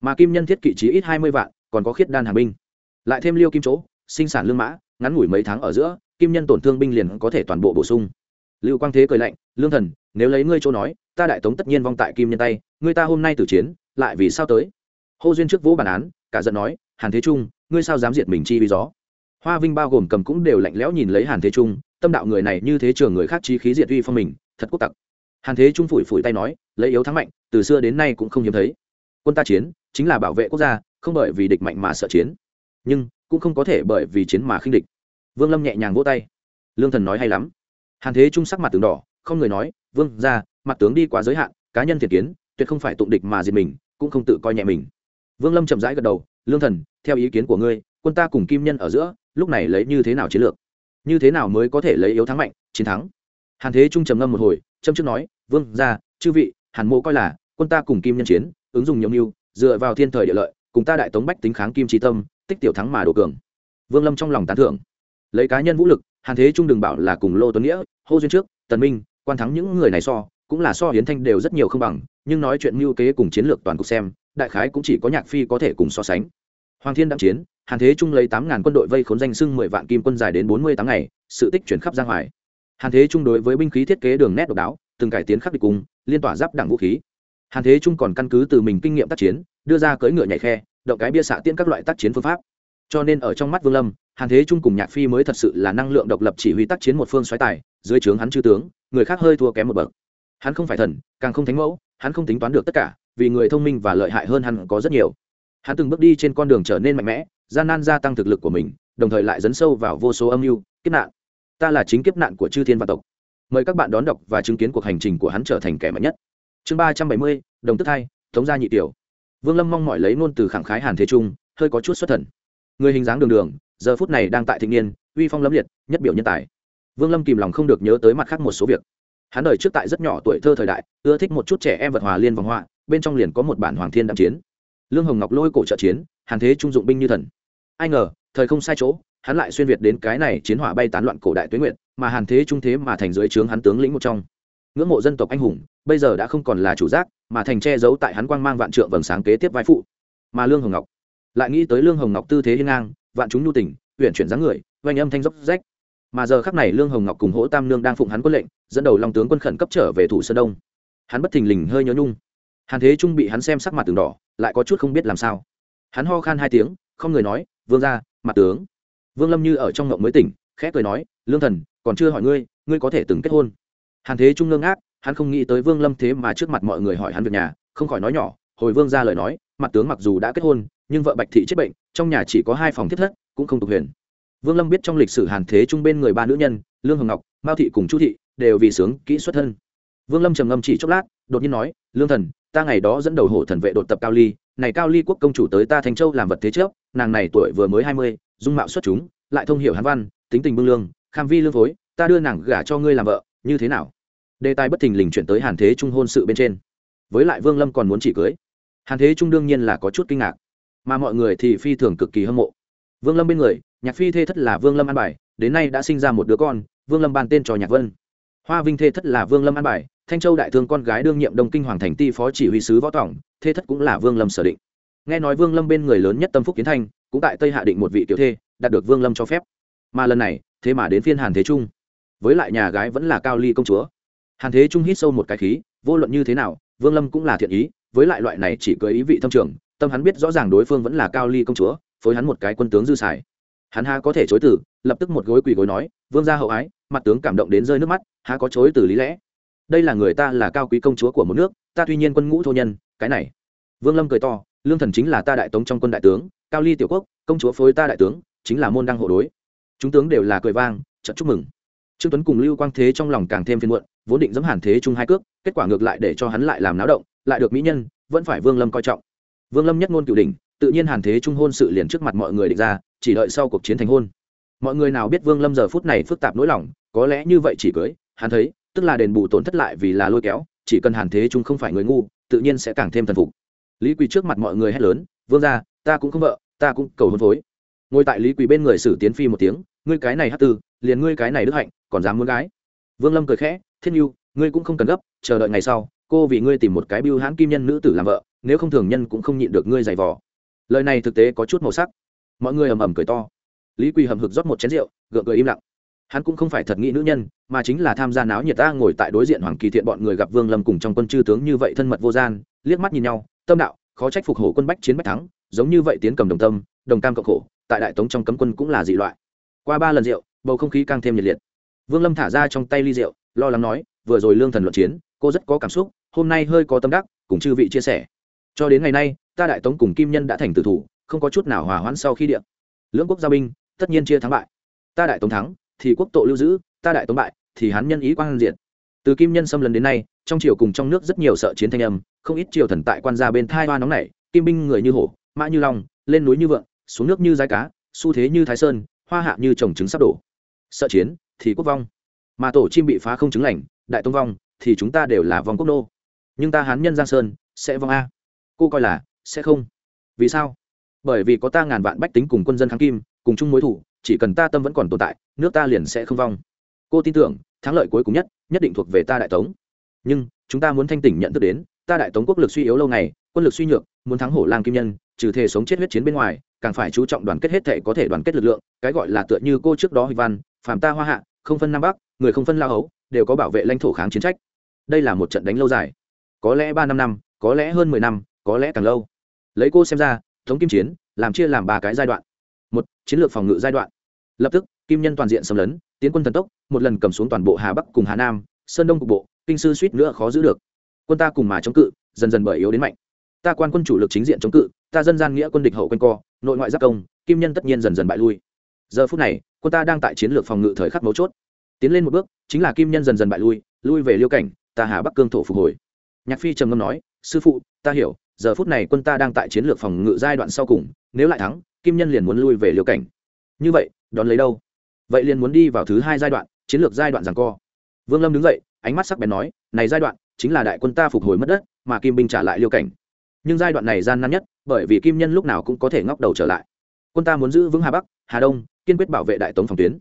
mà kim nhân thiết kỵ trí ít hai mươi vạn, còn có khiết đan hàng binh. Lại thêm liêu kim chỗ, sinh sản lương mã, ngắn ngủi mấy tháng ở giữa, kim nhân tổn thương binh liền có thể toàn bộ bổ sung. Lưu quang thế cười lạnh, lương thần, nếu lấy ngươi chỗ nói, ta đại tống tất nhiên vong tại kim nhân tay, ngươi ta hôm nay tử chiến, lại vì sao tới? Hô duyên trước vũ bản án, cả giận nói, hàn thế trung, ngươi sao dám diệt mình chi vì gió? Hoa vinh bao gồm cầm cũng đều lạnh lẽo nhìn lấy hàn thế trung, tâm đạo người này như thế trường người khác chi khí diệt uy phong mình, thật quốc tặc. Hàn thế trung phủi phủi tay nói, lấy yếu thắng mạnh, từ xưa đến nay cũng không hiếm thấy. Quân ta chiến chính là bảo vệ quốc gia, không bởi vì địch mạnh mà sợ chiến. Nhưng, cũng không có thể bởi vì chiến mà khinh địch. Vương lâm nhẹ nhàng vỗ tay. Lương thần nói hay lắm. Hàn thế trung sắc mặt tướng đỏ, không người nói, vương ra mặt tướng đi quá giới hạn, cá nhân thiệt kiến, tuyệt không phải tụng địch mà diệt mình, cũng không tự coi nhẹ mình. Vương lâm chậm rãi gật đầu, lương thần, theo ý kiến của ngươi, quân ta cùng kim nhân ở giữa, lúc này lấy như thế nào chiến lược? Như thế nào mới có thể lấy yếu thắng mạnh, chiến thắng? Hàn thế trung trầm ngâm một hồi, châm trước nói, vương ra chư vị, hàn mộ coi là, quân ta cùng kim nhân chiến, ứng dụng nhiều mưu dựa vào thiên thời địa lợi, cùng ta đại tống bách tính kháng kim trí tâm, tích tiểu thắng mà đồ cường. Vương lâm trong lòng tán thưởng. Lấy cá nhân vũ lực, hàn thế trung đừng bảo là cùng lô tuấn nghĩa, hô duyên trước, tần minh, quan thắng những người này so, cũng là so hiến thanh đều rất nhiều không bằng, nhưng nói chuyện mưu kế cùng chiến lược toàn cục xem, đại khái cũng chỉ có nhạc phi có thể cùng so sánh. Hoàng thiên đặng chiến, hàn thế trung lấy tám ngàn quân đội vây khốn danh sưng mười vạn kim quân dài đến bốn mươi tám ngày, sự tích chuyển khắp ra hoài. Hàn thế trung đối với binh khí thiết kế đường nét độc đáo, từng cải tiến khắc địch cùng, liên tỏa giáp đẳng vũ khí hàn thế trung còn căn cứ từ mình kinh nghiệm tác chiến, đưa ra cưỡi ngựa nhảy khe, động cái bia xạ tiễn các loại tác chiến phương pháp. Cho nên ở trong mắt vương lâm, hàn thế trung cùng nhạc phi mới thật sự là năng lượng độc lập chỉ huy tác chiến một phương xoáy tài, dưới trướng hắn chư tướng, người khác hơi thua kém một bậc. Hắn không phải thần, càng không thánh mẫu, hắn không tính toán được tất cả, vì người thông minh và lợi hại hơn hắn có rất nhiều. Hắn từng bước đi trên con đường trở nên mạnh mẽ, gian nan gia tăng thực lực của mình, đồng thời lại dấn sâu vào vô số âm mưu, kiếp nạn. Ta là chính kiếp nạn của chư thiên văn tộc. Mời các bạn đón đọc và chứng kiến cuộc hành trình của hắn trở thành kẻ mạnh nhất chương ba trăm bảy mươi, đồng tức thay thống gia nhị tiểu. Vương lâm mong mọi lấy ngôn từ khẳng khái hàn thế trung, hơi có chút xuất thần. Người hình dáng đường đường, giờ phút này đang tại thịnh niên, uy phong lẫm liệt, nhất biểu nhân tài. Vương lâm kìm lòng không được nhớ tới mặt khác một số việc. Hắn đời trước tại rất nhỏ tuổi thơ thời đại, ưa thích một chút trẻ em vật hòa liên vòng họa, bên trong liền có một bản hoàng thiên đạm chiến. Lương hồng ngọc lôi cổ trợ chiến, hàn thế trung dụng binh như thần. Ai ngờ, thời không sai chỗ, hắn lại xuyên việt đến cái này chiến hỏa bay tán loạn cổ đại tuyến nguyện mà hàn thế trung thế mà thành dưới trướng hắn tướng lĩnh một trong ngưỡng mộ dân tộc anh hùng, bây giờ đã không còn là chủ giác, mà thành che giấu tại hắn quang mang vạn trượng vầng sáng kế tiếp vai phụ. Mà lương hồng ngọc, lại nghĩ tới lương hồng ngọc tư thế hiên ngang, vạn chúng nhu tình huyện chuyển dáng người vanh âm thanh dốc rách. Mà giờ khắc này lương hồng ngọc cùng hỗ tam nương đang phụng hắn quân lệnh, dẫn đầu long tướng quân khẩn cấp trở về thủ sơn đông. Hắn bất thình lình hơi nhớ nhung. Hàn thế trung bị hắn xem sắc mặt từng đỏ, lại có chút không biết làm sao. Hắn ho khan hai tiếng, không người nói, vương ra mặt tướng. Vương lâm như ở trong ngộng mới tỉnh, khẽ cười nói, lương thần, còn chưa hỏi ngươi ngươi có thể từng kết hôn? Hàn thế trung ngơ ngác, hắn không nghĩ tới vương lâm thế mà trước mặt mọi người hỏi hắn việc nhà, không khỏi nói nhỏ, hồi vương ra lời nói, mặt tướng mặc dù đã kết hôn, nhưng vợ bạch thị chết bệnh, trong nhà chỉ có hai phòng thiết thất, cũng không tục huyền. Vương lâm biết trong lịch sử hàn thế trung bên người ba nữ nhân, lương hồng ngọc, mao thị cùng chu thị, đều vì sướng, kỹ xuất thân. Vương lâm trầm ngâm chỉ chốc lát, đột nhiên nói, lương thần, ta ngày đó dẫn đầu hổ thần vệ đột tập cao ly, này cao ly quốc công chủ tới ta thành châu làm vật thế trước, nàng này tuổi vừa mới hai mươi, dung mạo xuất chúng, lại thông hiểu hán văn, tính tình bưng lương, kham vi lương phối, ta đưa nàng gả cho ngươi làm vợ như thế nào? Đề tài bất thình lình chuyển tới hàn thế trung hôn sự bên trên. Với lại vương lâm còn muốn chỉ cưới. Hàn thế trung đương nhiên là có chút kinh ngạc. Mà mọi người thì phi thường cực kỳ hâm mộ. Vương lâm bên người, nhạc phi thê thất là vương lâm an bài, đến nay đã sinh ra một đứa con, vương lâm ban tên cho nhạc vân. Hoa vinh thê thất là vương lâm an bài, thanh châu đại thương con gái đương nhiệm đông kinh hoàng thành ti phó chỉ huy sứ võ tổng, thê thất cũng là vương lâm sở định. Nghe nói vương lâm bên người lớn nhất tâm phúc kiến thanh, cũng tại tây hạ định một vị tiểu thê, đạt được vương lâm cho phép. Mà lần này, thế mà đến phiên hàn thế trung với lại nhà gái vẫn là cao ly công chúa. Hàn thế trung hít sâu một cái khí, vô luận như thế nào, vương lâm cũng là thiện ý, với lại loại này chỉ cưới ý vị thâm trường, tâm hắn biết rõ ràng đối phương vẫn là cao ly công chúa, phối hắn một cái quân tướng dư xài. Hắn ha có thể chối từ, lập tức một gối quỳ gối nói, vương gia hậu ái, mặt tướng cảm động đến rơi nước mắt ha có chối từ lý lẽ? Đây là người ta là cao quý công chúa của một nước, ta tuy nhiên quân ngũ thô nhân, cái này. Vương lâm cười to, lương thần chính là ta đại tống trong quân đại tướng, cao ly tiểu quốc, công chúa phối ta đại tướng, chính là môn đăng hộ đối. Chúng tướng đều là cười vang, trận chúc mừng trương tuấn cùng lưu quang thế trong lòng càng thêm phiền muộn, vốn định giẫm hàn thế chung hai cước, kết quả ngược lại để cho hắn lại làm náo động, lại được mỹ nhân, vẫn phải vương lâm coi trọng. Vương lâm nhất ngôn cửu đỉnh, tự nhiên hàn thế trung hôn sự liền trước mặt mọi người định ra, chỉ đợi sau cuộc chiến thành hôn. Mọi người nào biết vương lâm giờ phút này phức tạp nỗi lòng, có lẽ như vậy chỉ cưới, hắn thấy, tức là đền bù tổn thất lại vì là lôi kéo, chỉ cần hàn thế trung không phải người ngu, tự nhiên sẽ càng thêm thần phục. Lý quỳ trước mặt mọi người hét lớn, vương ra ta cũng không vợ, ta cũng cầu hôn phối ngồi tại lý quỳ bên người sử tiến phi một tiếng, ngươi cái này hát tư, liền ngươi cái này đức hạnh, còn dám muốn gái? Vương lâm cười khẽ, thiên yêu ngươi cũng không cần gấp, chờ đợi ngày sau, cô vì ngươi tìm một cái biêu hãn kim nhân nữ tử làm vợ, nếu không thường nhân cũng không nhịn được ngươi giày vò. Lời này thực tế có chút màu sắc. Mọi người ầm ầm cười to. Lý quỳ hầm hực rót một chén rượu, gượng cười im lặng. Hắn cũng không phải thật nghĩ nữ nhân, mà chính là tham gia náo nhiệt ta ngồi tại đối diện hoàng kỳ thiện bọn người gặp vương lâm cùng trong quân chư tướng như vậy thân mật vô gian, liếc mắt nhìn nhau, tâm đạo, khó trách phục hổ quân bách chiến bách thắng, giống như vậy tiến cầm đồng tâm, đồng cam cộng khổ tại đại tống trong cấm quân cũng là dị loại. Qua ba lần rượu, bầu không khí càng thêm nhiệt liệt. Vương lâm thả ra trong tay ly rượu, lo lắng nói, vừa rồi lương thần luận chiến, cô rất có cảm xúc, hôm nay hơi có tâm đắc, cùng chư vị chia sẻ. Cho đến ngày nay, ta đại tống cùng kim nhân đã thành tử thủ, không có chút nào hòa hoãn sau khi điện lưỡng quốc gia binh, tất nhiên chia thắng bại. Ta đại tống thắng, thì quốc tội lưu giữ, ta đại tống bại, thì hắn nhân ý quan diện từ kim nhân xâm lấn đến nay, trong triều cùng trong nước rất nhiều sợ chiến thanh âm, không ít triều thần tại quan gia bên thai hoa nóng này kim binh người như hổ, mã như long, lên núi như vượng xuống nước như dai cá, xu thế như thái sơn, hoa hạ như trồng trứng sắp đổ. Sợ chiến, thì quốc vong. Mà tổ chim bị phá không chứng lành, đại tông vong, thì chúng ta đều là vong quốc nô. Nhưng ta hán nhân giang sơn, sẽ vong a. Cô coi là, sẽ không. Vì sao? Bởi vì có ta ngàn vạn bách tính cùng quân dân kháng kim, cùng chung mối thủ, chỉ cần ta tâm vẫn còn tồn tại, nước ta liền sẽ không vong. Cô tin tưởng, thắng lợi cuối cùng nhất nhất định thuộc về ta đại tống. Nhưng, chúng ta muốn thanh tỉnh nhận thức đến, ta đại tống quốc lực suy yếu lâu ngày, quân lực suy nhược, muốn thắng hổ lang kim nhân, trừ thể sống chết huyết chiến bên ngoài càng phải chú trọng đoàn kết hết thể có thể đoàn kết lực lượng, cái gọi là tựa như cô trước đó huy văn phàm ta hoa hạ, không phân nam bắc, người không phân lao hấu, đều có bảo vệ lãnh thổ kháng chiến trách. Đây là một trận đánh lâu dài. Có lẽ ba năm năm, có lẽ hơn mười năm, có lẽ càng lâu. Lấy cô xem ra, thống kim chiến, làm chia làm ba cái giai đoạn. Một, chiến lược phòng ngự giai đoạn. Lập tức, kim nhân toàn diện xâm lấn, tiến quân thần tốc, một lần cầm xuống toàn bộ hà bắc cùng hà nam, sơn đông cục bộ, kinh sư suýt nữa khó giữ được. Quân ta cùng mà chống cự, dần dần bởi yếu đến mạnh ta quan quân chủ lực chính diện chống cự, ta dân gian nghĩa quân địch hậu quanh co, nội ngoại giáp công, kim nhân tất nhiên dần dần bại lui. Giờ phút này, quân ta đang tại chiến lược phòng ngự thời khắc mấu chốt. Tiến lên một bước, chính là kim nhân dần dần bại lui lui về liêu cảnh, ta hà bắc cương thổ phục hồi. Nhạc phi trầm ngâm nói, sư phụ, ta hiểu, giờ phút này quân ta đang tại chiến lược phòng ngự giai đoạn sau cùng, nếu lại thắng, kim nhân liền muốn lui về liêu cảnh. Như vậy, đón lấy đâu? Vậy liền muốn đi vào thứ hai giai đoạn, chiến lược giai đoạn rằng co. Vương lâm đứng dậy, ánh mắt sắc bén nói, này giai đoạn, chính là đại quân ta phục hồi mất đất, mà kim binh trả lại liêu cảnh nhưng giai đoạn này gian nan nhất, bởi vì kim nhân lúc nào cũng có thể ngóc đầu trở lại. Quân ta muốn giữ vững hà bắc, hà đông, kiên quyết bảo vệ đại tống phòng tuyến.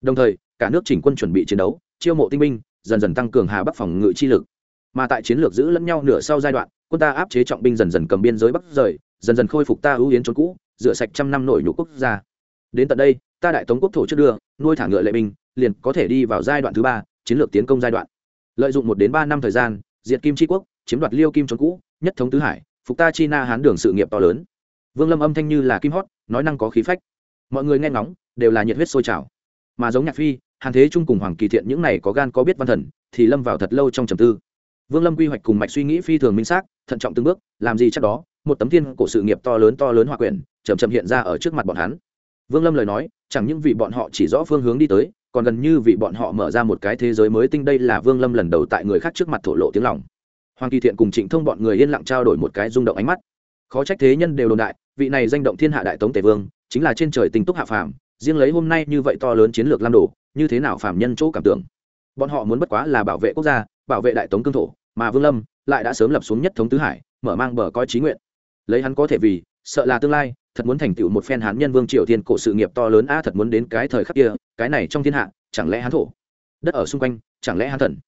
Đồng thời, cả nước chỉnh quân chuẩn bị chiến đấu, chiêu mộ tinh binh, dần dần tăng cường hà bắc phòng ngự chi lực. Mà tại chiến lược giữ lẫn nhau nửa sau giai đoạn, quân ta áp chế trọng binh dần dần cầm biên giới bắc rời, dần dần khôi phục ta ưu yến trốn cũ, rửa sạch trăm năm nội nhục quốc gia. Đến tận đây, ta đại tống quốc thổ trước đưa, nuôi thả ngựa lệ binh, liền có thể đi vào giai đoạn thứ ba, chiến lược tiến công giai đoạn. Lợi dụng một đến ba năm thời gian, diệt kim tri quốc, chiếm đoạt liêu kim trốn cũ, nhất thống tứ hải phục ta chi na hán đường sự nghiệp to lớn. Vương lâm âm thanh như là kim hót, nói năng có khí phách. Mọi người nghe ngóng, đều là nhiệt huyết sôi trào. Mà giống nhạc phi, hàn thế trung cùng hoàng kỳ thiện những này có gan có biết văn thần, thì lâm vào thật lâu trong trầm tư. Vương lâm quy hoạch cùng mạch suy nghĩ phi thường minh xác, thận trọng từng bước, làm gì chắc đó, một tấm thiên cổ sự nghiệp to lớn to lớn hòa quyển, chậm chậm hiện ra ở trước mặt bọn hắn. Vương lâm lời nói, chẳng những vì bọn họ chỉ rõ phương hướng đi tới, còn gần như vì bọn họ mở ra một cái thế giới mới tinh đây là vương lâm lần đầu tại người khác trước mặt thổ lộ tiếng lòng hoàng kỳ thiện cùng trịnh thông bọn người yên lặng trao đổi một cái rung động ánh mắt. Khó trách thế nhân đều đồn đại, vị này danh động thiên hạ đại tống tề vương, chính là trên trời tình túc hạ phàm, riêng lấy hôm nay như vậy to lớn chiến lược lam đồ, như thế nào phàm nhân chỗ cảm tưởng? Bọn họ muốn bất quá là bảo vệ quốc gia, bảo vệ đại tống cương thổ, mà vương lâm lại đã sớm lập xuống nhất thống tứ hải, mở mang bờ coi trí nguyện. Lấy hắn có thể vì, sợ là tương lai, thật muốn thành tựu một phen hán nhân vương triều thiên cổ sự nghiệp to lớn a thật muốn đến cái thời khắc kia, cái này trong thiên hạ, chẳng lẽ hán thổ? Đất ở xung quanh, chẳng lẽ hán thần?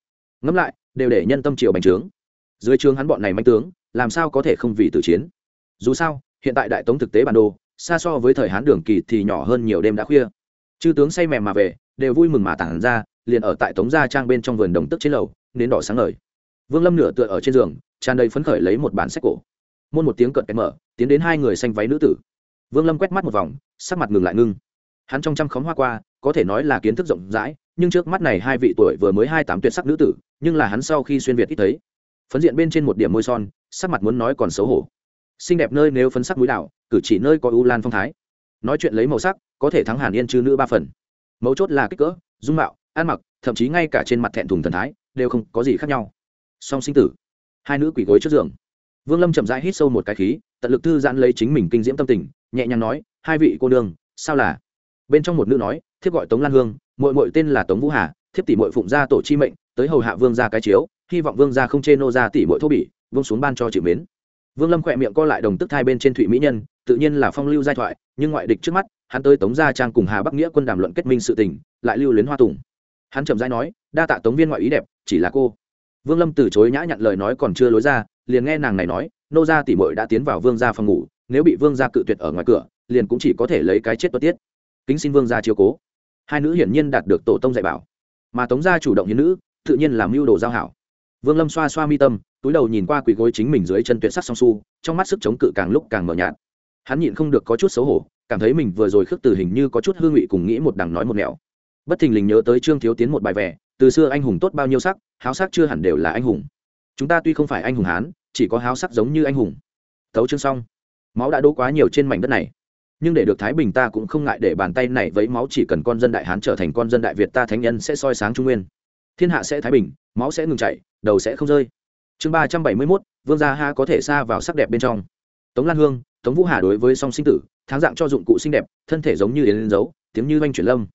Ngẫm lại, đều để nhân tâm triều bành trướng dưới trường hắn bọn này manh tướng, làm sao có thể không vì tử chiến? Dù sao, hiện tại đại tống thực tế bản đồ, xa so với thời hán đường kỳ thì nhỏ hơn nhiều đêm đã khuya. Chư tướng say mèm mà về, đều vui mừng mà tản ra, liền ở tại tống gia trang bên trong vườn đồng tức trên lầu, nến đỏ sáng ngời. Vương lâm nửa tựa ở trên giường, tràn đầy phấn khởi lấy một bản sách cổ. Môn một tiếng cợt cái mở, tiến đến hai người xanh váy nữ tử. Vương lâm quét mắt một vòng, sắc mặt ngừng lại ngưng. Hắn trong trăm khóm hoa qua, có thể nói là kiến thức rộng rãi, nhưng trước mắt này hai vị tuổi vừa mới hai tám tuyệt sắc nữ tử, nhưng là hắn sau khi xuyên việt ít thấy phấn diện bên trên một điểm môi son sắc mặt muốn nói còn xấu hổ. Xinh đẹp nơi nếu phấn sắc mũi đảo, cử chỉ nơi có u lan phong thái. Nói chuyện lấy màu sắc có thể thắng hàn yên chư nữ ba phần. Mấu chốt là kích cỡ dung mạo ăn mặc thậm chí ngay cả trên mặt thẹn thùng thần thái đều không có gì khác nhau. Song sinh tử. Hai nữ quỷ gối trước giường. Vương lâm chậm rãi hít sâu một cái khí tận lực thư giãn lấy chính mình kinh diễm tâm tình nhẹ nhàng nói hai vị cô đương sao là? Bên trong một nữ nói thiếp gọi tống lan hương mội mội tên là tống vũ hà thiếp tỷ mội phụng gia tổ chi mệnh tới hầu hạ vương gia cái chiếu hy vọng vương gia không chê nô ra tỷ muội thô bỉ vương xuống ban cho chịu mến. Vương lâm khỏe miệng co lại đồng tức thai bên trên thụy mỹ nhân, tự nhiên là phong lưu giai thoại, nhưng ngoại địch trước mắt, hắn tới tống gia trang cùng hà bắc nghĩa quân đàm luận kết minh sự tình, lại lưu luyến hoa tùng. Hắn chậm rãi nói, đa tạ tống viên ngoại ý đẹp, chỉ là cô. Vương lâm từ chối nhã nhặn lời nói còn chưa lối ra, liền nghe nàng này nói, nô gia tỷ muội đã tiến vào vương gia phòng ngủ, nếu bị vương gia cự tuyệt ở ngoài cửa, liền cũng chỉ có thể lấy cái chết tuất tiết. Kính xin vương gia chiếu cố. Hai nữ hiển nhiên đạt được tổ tông dạy bảo. Mà tống gia chủ động hiến nữ, tự nhiên làm mưu đồ giao hảo vương lâm xoa xoa mi tâm, túi đầu nhìn qua quỳ gối chính mình dưới chân tuyệt sắc song su, trong mắt sức chống cự càng lúc càng mờ nhạt. Hắn nhịn không được có chút xấu hổ, cảm thấy mình vừa rồi khước từ hình như có chút hương vị cùng nghĩ một đằng nói một nẻo. Bất thình lình nhớ tới trương thiếu tiến một bài vẻ từ xưa anh hùng tốt bao nhiêu sắc, háo sắc chưa hẳn đều là anh hùng. Chúng ta tuy không phải anh hùng hán, chỉ có háo sắc giống như anh hùng. Thấu chương xong. Máu đã đỗ quá nhiều trên mảnh đất này. Nhưng để được thái bình ta cũng không ngại để bàn tay này với máu chỉ cần con dân đại hán trở thành con dân đại việt ta thánh nhân sẽ soi sáng trung nguyên. Thiên hạ sẽ thái bình, máu sẽ ngừng chảy đầu sẽ không rơi. Chương ba trăm bảy mươi mốt, vương gia ha có thể xa vào sắc đẹp bên trong. Tống lan hương, tống vũ hà đối với song sinh tử, tháng dạng cho dụng cụ xinh đẹp, thân thể giống như yến dấu, tiếng như oanh chuyển lâm.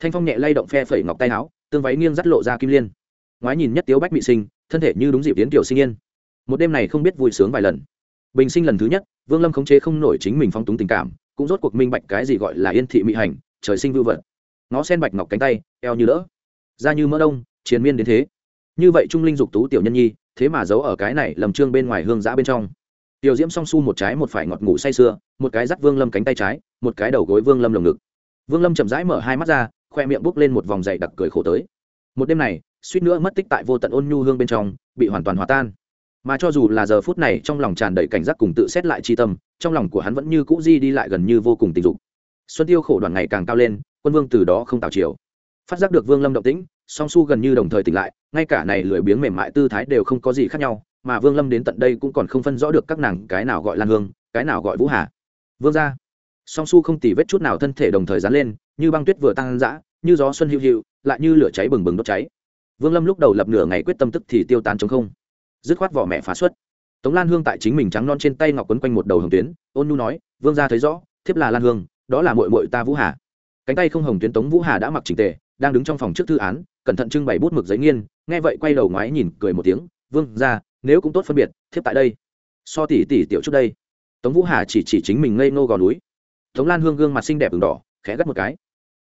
Thanh phong nhẹ lay động phe phẩy ngọc tay áo, tương váy nghiêng dắt lộ ra kim liên. Ngoái nhìn nhất tiếu bách bị sinh, thân thể như đúng dịp tiến tiểu sinh yên. Một đêm này không biết vui sướng vài lần. Bình sinh lần thứ nhất, vương lâm khống chế không nổi chính mình phong túng tình cảm, cũng rốt cuộc minh bạch cái gì gọi là yên thị mỹ hành, trời sinh vưu vật. Ngó sen bạch ngọc cánh tay, eo như đỡ da như mỡ đông chiến miên đến thế như vậy trung linh dục tú tiểu nhân nhi, thế mà giấu ở cái này lầm trương bên ngoài hương giã bên trong. Tiểu diễm song su một trái một phải ngọt ngủ say sưa, một cái dắt vương lâm cánh tay trái, một cái đầu gối vương lâm lồng ngực. Vương lâm chậm rãi mở hai mắt ra, khoe miệng bốc lên một vòng dày đặc cười khổ tới. Một đêm này, suýt nữa mất tích tại vô tận ôn nhu hương bên trong, bị hoàn toàn hòa tan. Mà cho dù là giờ phút này trong lòng tràn đầy cảnh giác cùng tự xét lại chi tâm, trong lòng của hắn vẫn như cũ di đi lại gần như vô cùng tình dục. Xuân tiêu khổ đoàn ngày càng cao lên, quân vương từ đó không tào chiều. Phát giác được vương lâm động tĩnh song su gần như đồng thời tỉnh lại, ngay cả này lười biếng mềm mại tư thái đều không có gì khác nhau, mà vương lâm đến tận đây cũng còn không phân rõ được các nàng cái nào gọi lan hương, cái nào gọi vũ hà. Vương ra song su không tì vết chút nào thân thể đồng thời dán lên, như băng tuyết vừa tăng dã, như gió xuân hữu hữu lại như lửa cháy bừng bừng đốt cháy. Vương lâm lúc đầu lập nửa ngày quyết tâm tức thì tiêu tán chống không. Dứt khoát vỏ mẹ phá xuất. Tống lan hương tại chính mình trắng non trên tay ngọc quấn quanh một đầu hồng tuyến, ôn nu nói, vương ra thấy rõ, thiếp là lan hương, đó là mội mội ta vũ hà. Cánh tay không hồng tuyến tống vũ hà đã mặc trình tề đang đứng trong phòng trước thư án, cẩn thận trưng bày bút mực giấy nghiên, nghe vậy quay đầu ngoái nhìn, cười một tiếng, vương ra nếu cũng tốt phân biệt, thiếp tại đây. So tỷ tỷ tiểu trước đây. Tống vũ hà chỉ chỉ chính mình ngây ngô gò núi. Tống lan hương gương mặt xinh đẹp ửng đỏ, khẽ gắt một cái.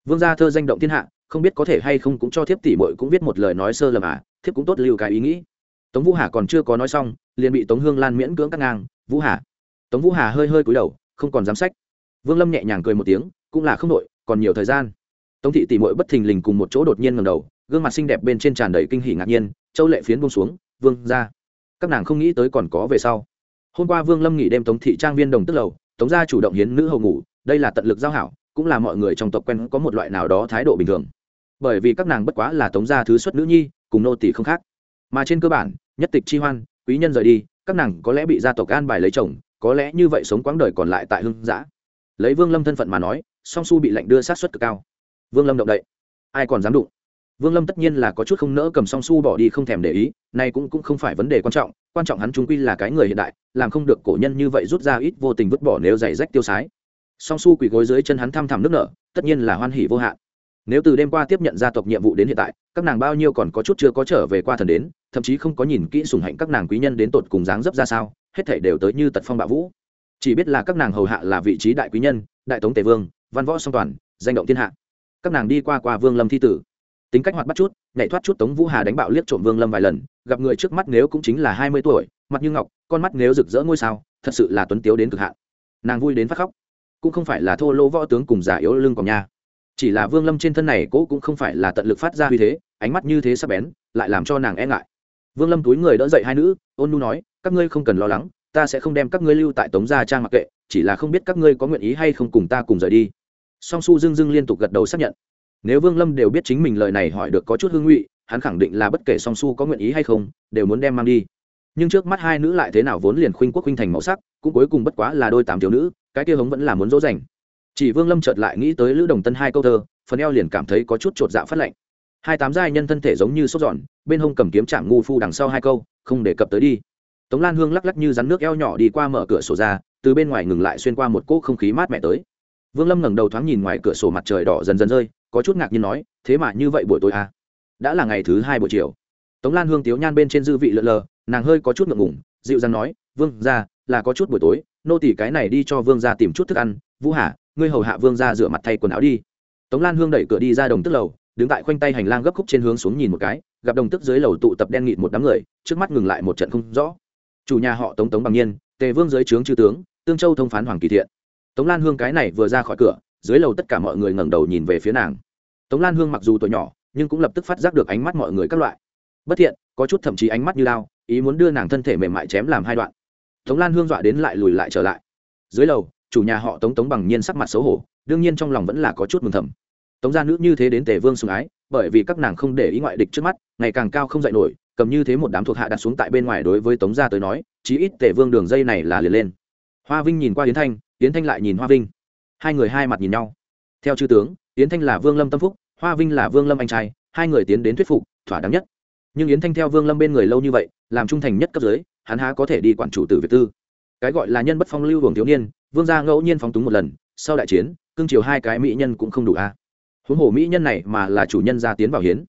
Vương gia thơ danh động thiên hạ, không biết có thể hay không cũng cho thiếp tỷ muội cũng viết một lời nói sơ lầm à thiếp cũng tốt lưu cái ý nghĩ. Tống vũ hà còn chưa có nói xong, liền bị tống hương lan miễn cưỡng cắt ngang, vũ hà. Tống vũ hà hơi hơi cúi đầu, không còn dám sách. Vương lâm nhẹ nhàng cười một tiếng, cũng là không đội, còn nhiều thời gian tống thị tỷ muội bất thình lình cùng một chỗ đột nhiên ngầm đầu, gương mặt xinh đẹp bên trên tràn đầy kinh hỉ ngạc nhiên, châu lệ phiến buông xuống, vương ra các nàng không nghĩ tới còn có về sau. Hôm qua vương lâm nghỉ đêm tống thị trang viên đồng tức lầu, tống gia chủ động hiến nữ hầu ngủ, đây là tận lực giao hảo, cũng là mọi người trong tộc quen có một loại nào đó thái độ bình thường. Bởi vì các nàng bất quá là tống gia thứ xuất nữ nhi, cùng nô tỷ không khác. Mà trên cơ bản, nhất tịch chi hoan, quý nhân rời đi, các nàng có lẽ bị gia tộc an bài lấy chồng, có lẽ như vậy sống quãng đời còn lại tại hưng giã lấy vương lâm thân phận mà nói, song su bị lệnh đưa sát xuất cực cao vương lâm động đậy. Ai còn dám đụng? Vương lâm tất nhiên là có chút không nỡ cầm song su bỏ đi không thèm để ý này cũng cũng không phải vấn đề quan trọng quan trọng hắn trung quy là cái người hiện đại, làm không được cổ nhân như vậy rút ra ít vô tình vứt bỏ nếu giày rách tiêu sái. Song su quỳ gối dưới chân hắn thăm thẳm nước nở, tất nhiên là hoan hỉ vô hạn. Nếu từ đêm qua tiếp nhận gia tộc nhiệm vụ đến hiện tại, các nàng bao nhiêu còn có chút chưa có trở về qua thần đến, thậm chí không có nhìn kỹ sùng hạnh các nàng quý nhân đến tột cùng dáng dấp ra sao, hết thể đều tới như tật phong bạo vũ. Chỉ biết là các nàng hầu hạ là vị trí đại quý nhân, đại tống tề vương, văn võ song toàn, danh động thiên hạ các nàng đi qua qua vương lâm thi tử. Tính cách hoạt bắt chút, nhảy thoát chút tống vũ hà đánh bạo liếc trộm vương lâm vài lần, gặp người trước mắt nếu cũng chính là hai mươi tuổi, mặt như ngọc, con mắt nếu rực rỡ ngôi sao, thật sự là tuấn tiếu đến cực hạn. Nàng vui đến phát khóc. Cũng không phải là thô lỗ võ tướng cùng giả yếu lưng còn nha. Chỉ là vương lâm trên thân này cố cũng không phải là tận lực phát ra uy thế, ánh mắt như thế sắp bén, lại làm cho nàng e ngại. Vương lâm túi người đỡ dậy hai nữ, ôn nu nói, các ngươi không cần lo lắng, ta sẽ không đem các ngươi lưu tại tống gia trang mặc kệ, chỉ là không biết các ngươi có nguyện ý hay không cùng ta cùng rời đi song su dưng dưng liên tục gật đầu xác nhận. Nếu vương lâm đều biết chính mình lời này hỏi được có chút hương ngụy, hắn khẳng định là bất kể song su có nguyện ý hay không, đều muốn đem mang đi. Nhưng trước mắt hai nữ lại thế nào vốn liền khuynh quốc khuynh thành màu sắc, cũng cuối cùng bất quá là đôi tám thiếu nữ, cái kia hống vẫn là muốn dỗ dành. Chỉ vương lâm chợt lại nghĩ tới lữ đồng tân hai câu thơ, phần eo liền cảm thấy có chút chột dạ phát lạnh. Hai tám giai nhân thân thể giống như sốt giòn bên hông cầm kiếm chạm ngu phu đằng sau hai câu, không để cập tới đi. Tống lan hương lắc lắc như rắn nước eo nhỏ đi qua mở cửa sổ ra, từ bên ngoài ngừng lại xuyên qua một cỗ không khí mát mẻ tới vương lâm ngẩng đầu thoáng nhìn ngoài cửa sổ mặt trời đỏ dần dần rơi, có chút ngạc nhiên nói, thế mà như vậy buổi tối à? Đã là ngày thứ hai buổi chiều. Tống lan hương tiếu nhan bên trên dư vị lợn lờ, nàng hơi có chút ngượng ngủng dịu dàng nói, vương ra là có chút buổi tối, nô tỉ cái này đi cho vương ra tìm chút thức ăn. Vũ hà, ngươi hầu hạ vương ra rửa mặt thay quần áo đi. Tống lan hương đẩy cửa đi ra đồng tức lầu, đứng tại khoanh tay hành lang gấp khúc trên hướng xuống nhìn một cái, gặp đồng tức dưới lầu tụ tập đen nghịt một đám người, trước mắt ngừng lại một trận không rõ. Chủ nhà họ tống tống bằng nhiên, tề vương dưới trướng chư tướng, tương châu thông phán hoàng kỳ thiện tống lan hương cái này vừa ra khỏi cửa, dưới lầu tất cả mọi người ngẩng đầu nhìn về phía nàng. Tống lan hương mặc dù tuổi nhỏ, nhưng cũng lập tức phát giác được ánh mắt mọi người các loại. Bất thiện, có chút thậm chí ánh mắt như lao ý muốn đưa nàng thân thể mềm mại chém làm hai đoạn. Tống lan hương dọa đến lại lùi lại trở lại. Dưới lầu, chủ nhà họ tống tống bằng nhiên sắc mặt xấu hổ, đương nhiên trong lòng vẫn là có chút mừng thầm. Tống gia nữ như thế đến tề vương sùng ái, bởi vì các nàng không để ý ngoại địch trước mắt, ngày càng cao không dạy nổi, cầm như thế một đám thuộc hạ đặt xuống tại bên ngoài đối với tống gia tới nói, chí ít tề vương đường dây này là liền lên. Hoa vinh nhìn qua yến thanh yến thanh lại nhìn hoa vinh. Hai người hai mặt nhìn nhau. Theo chư tướng, yến thanh là vương lâm tâm phúc, hoa vinh là vương lâm anh trai, hai người tiến đến thuyết phục, thỏa đáng nhất. Nhưng yến thanh theo vương lâm bên người lâu như vậy, làm trung thành nhất cấp dưới, hắn há có thể đi quản chủ tử việt tư. Cái gọi là nhân bất phong lưu hưởng thiếu niên, vương gia ngẫu nhiên phóng túng một lần, sau đại chiến, cương triều hai cái mỹ nhân cũng không đủ a. À. huống hồ mỹ nhân này mà là chủ nhân gia tiến vào hiến.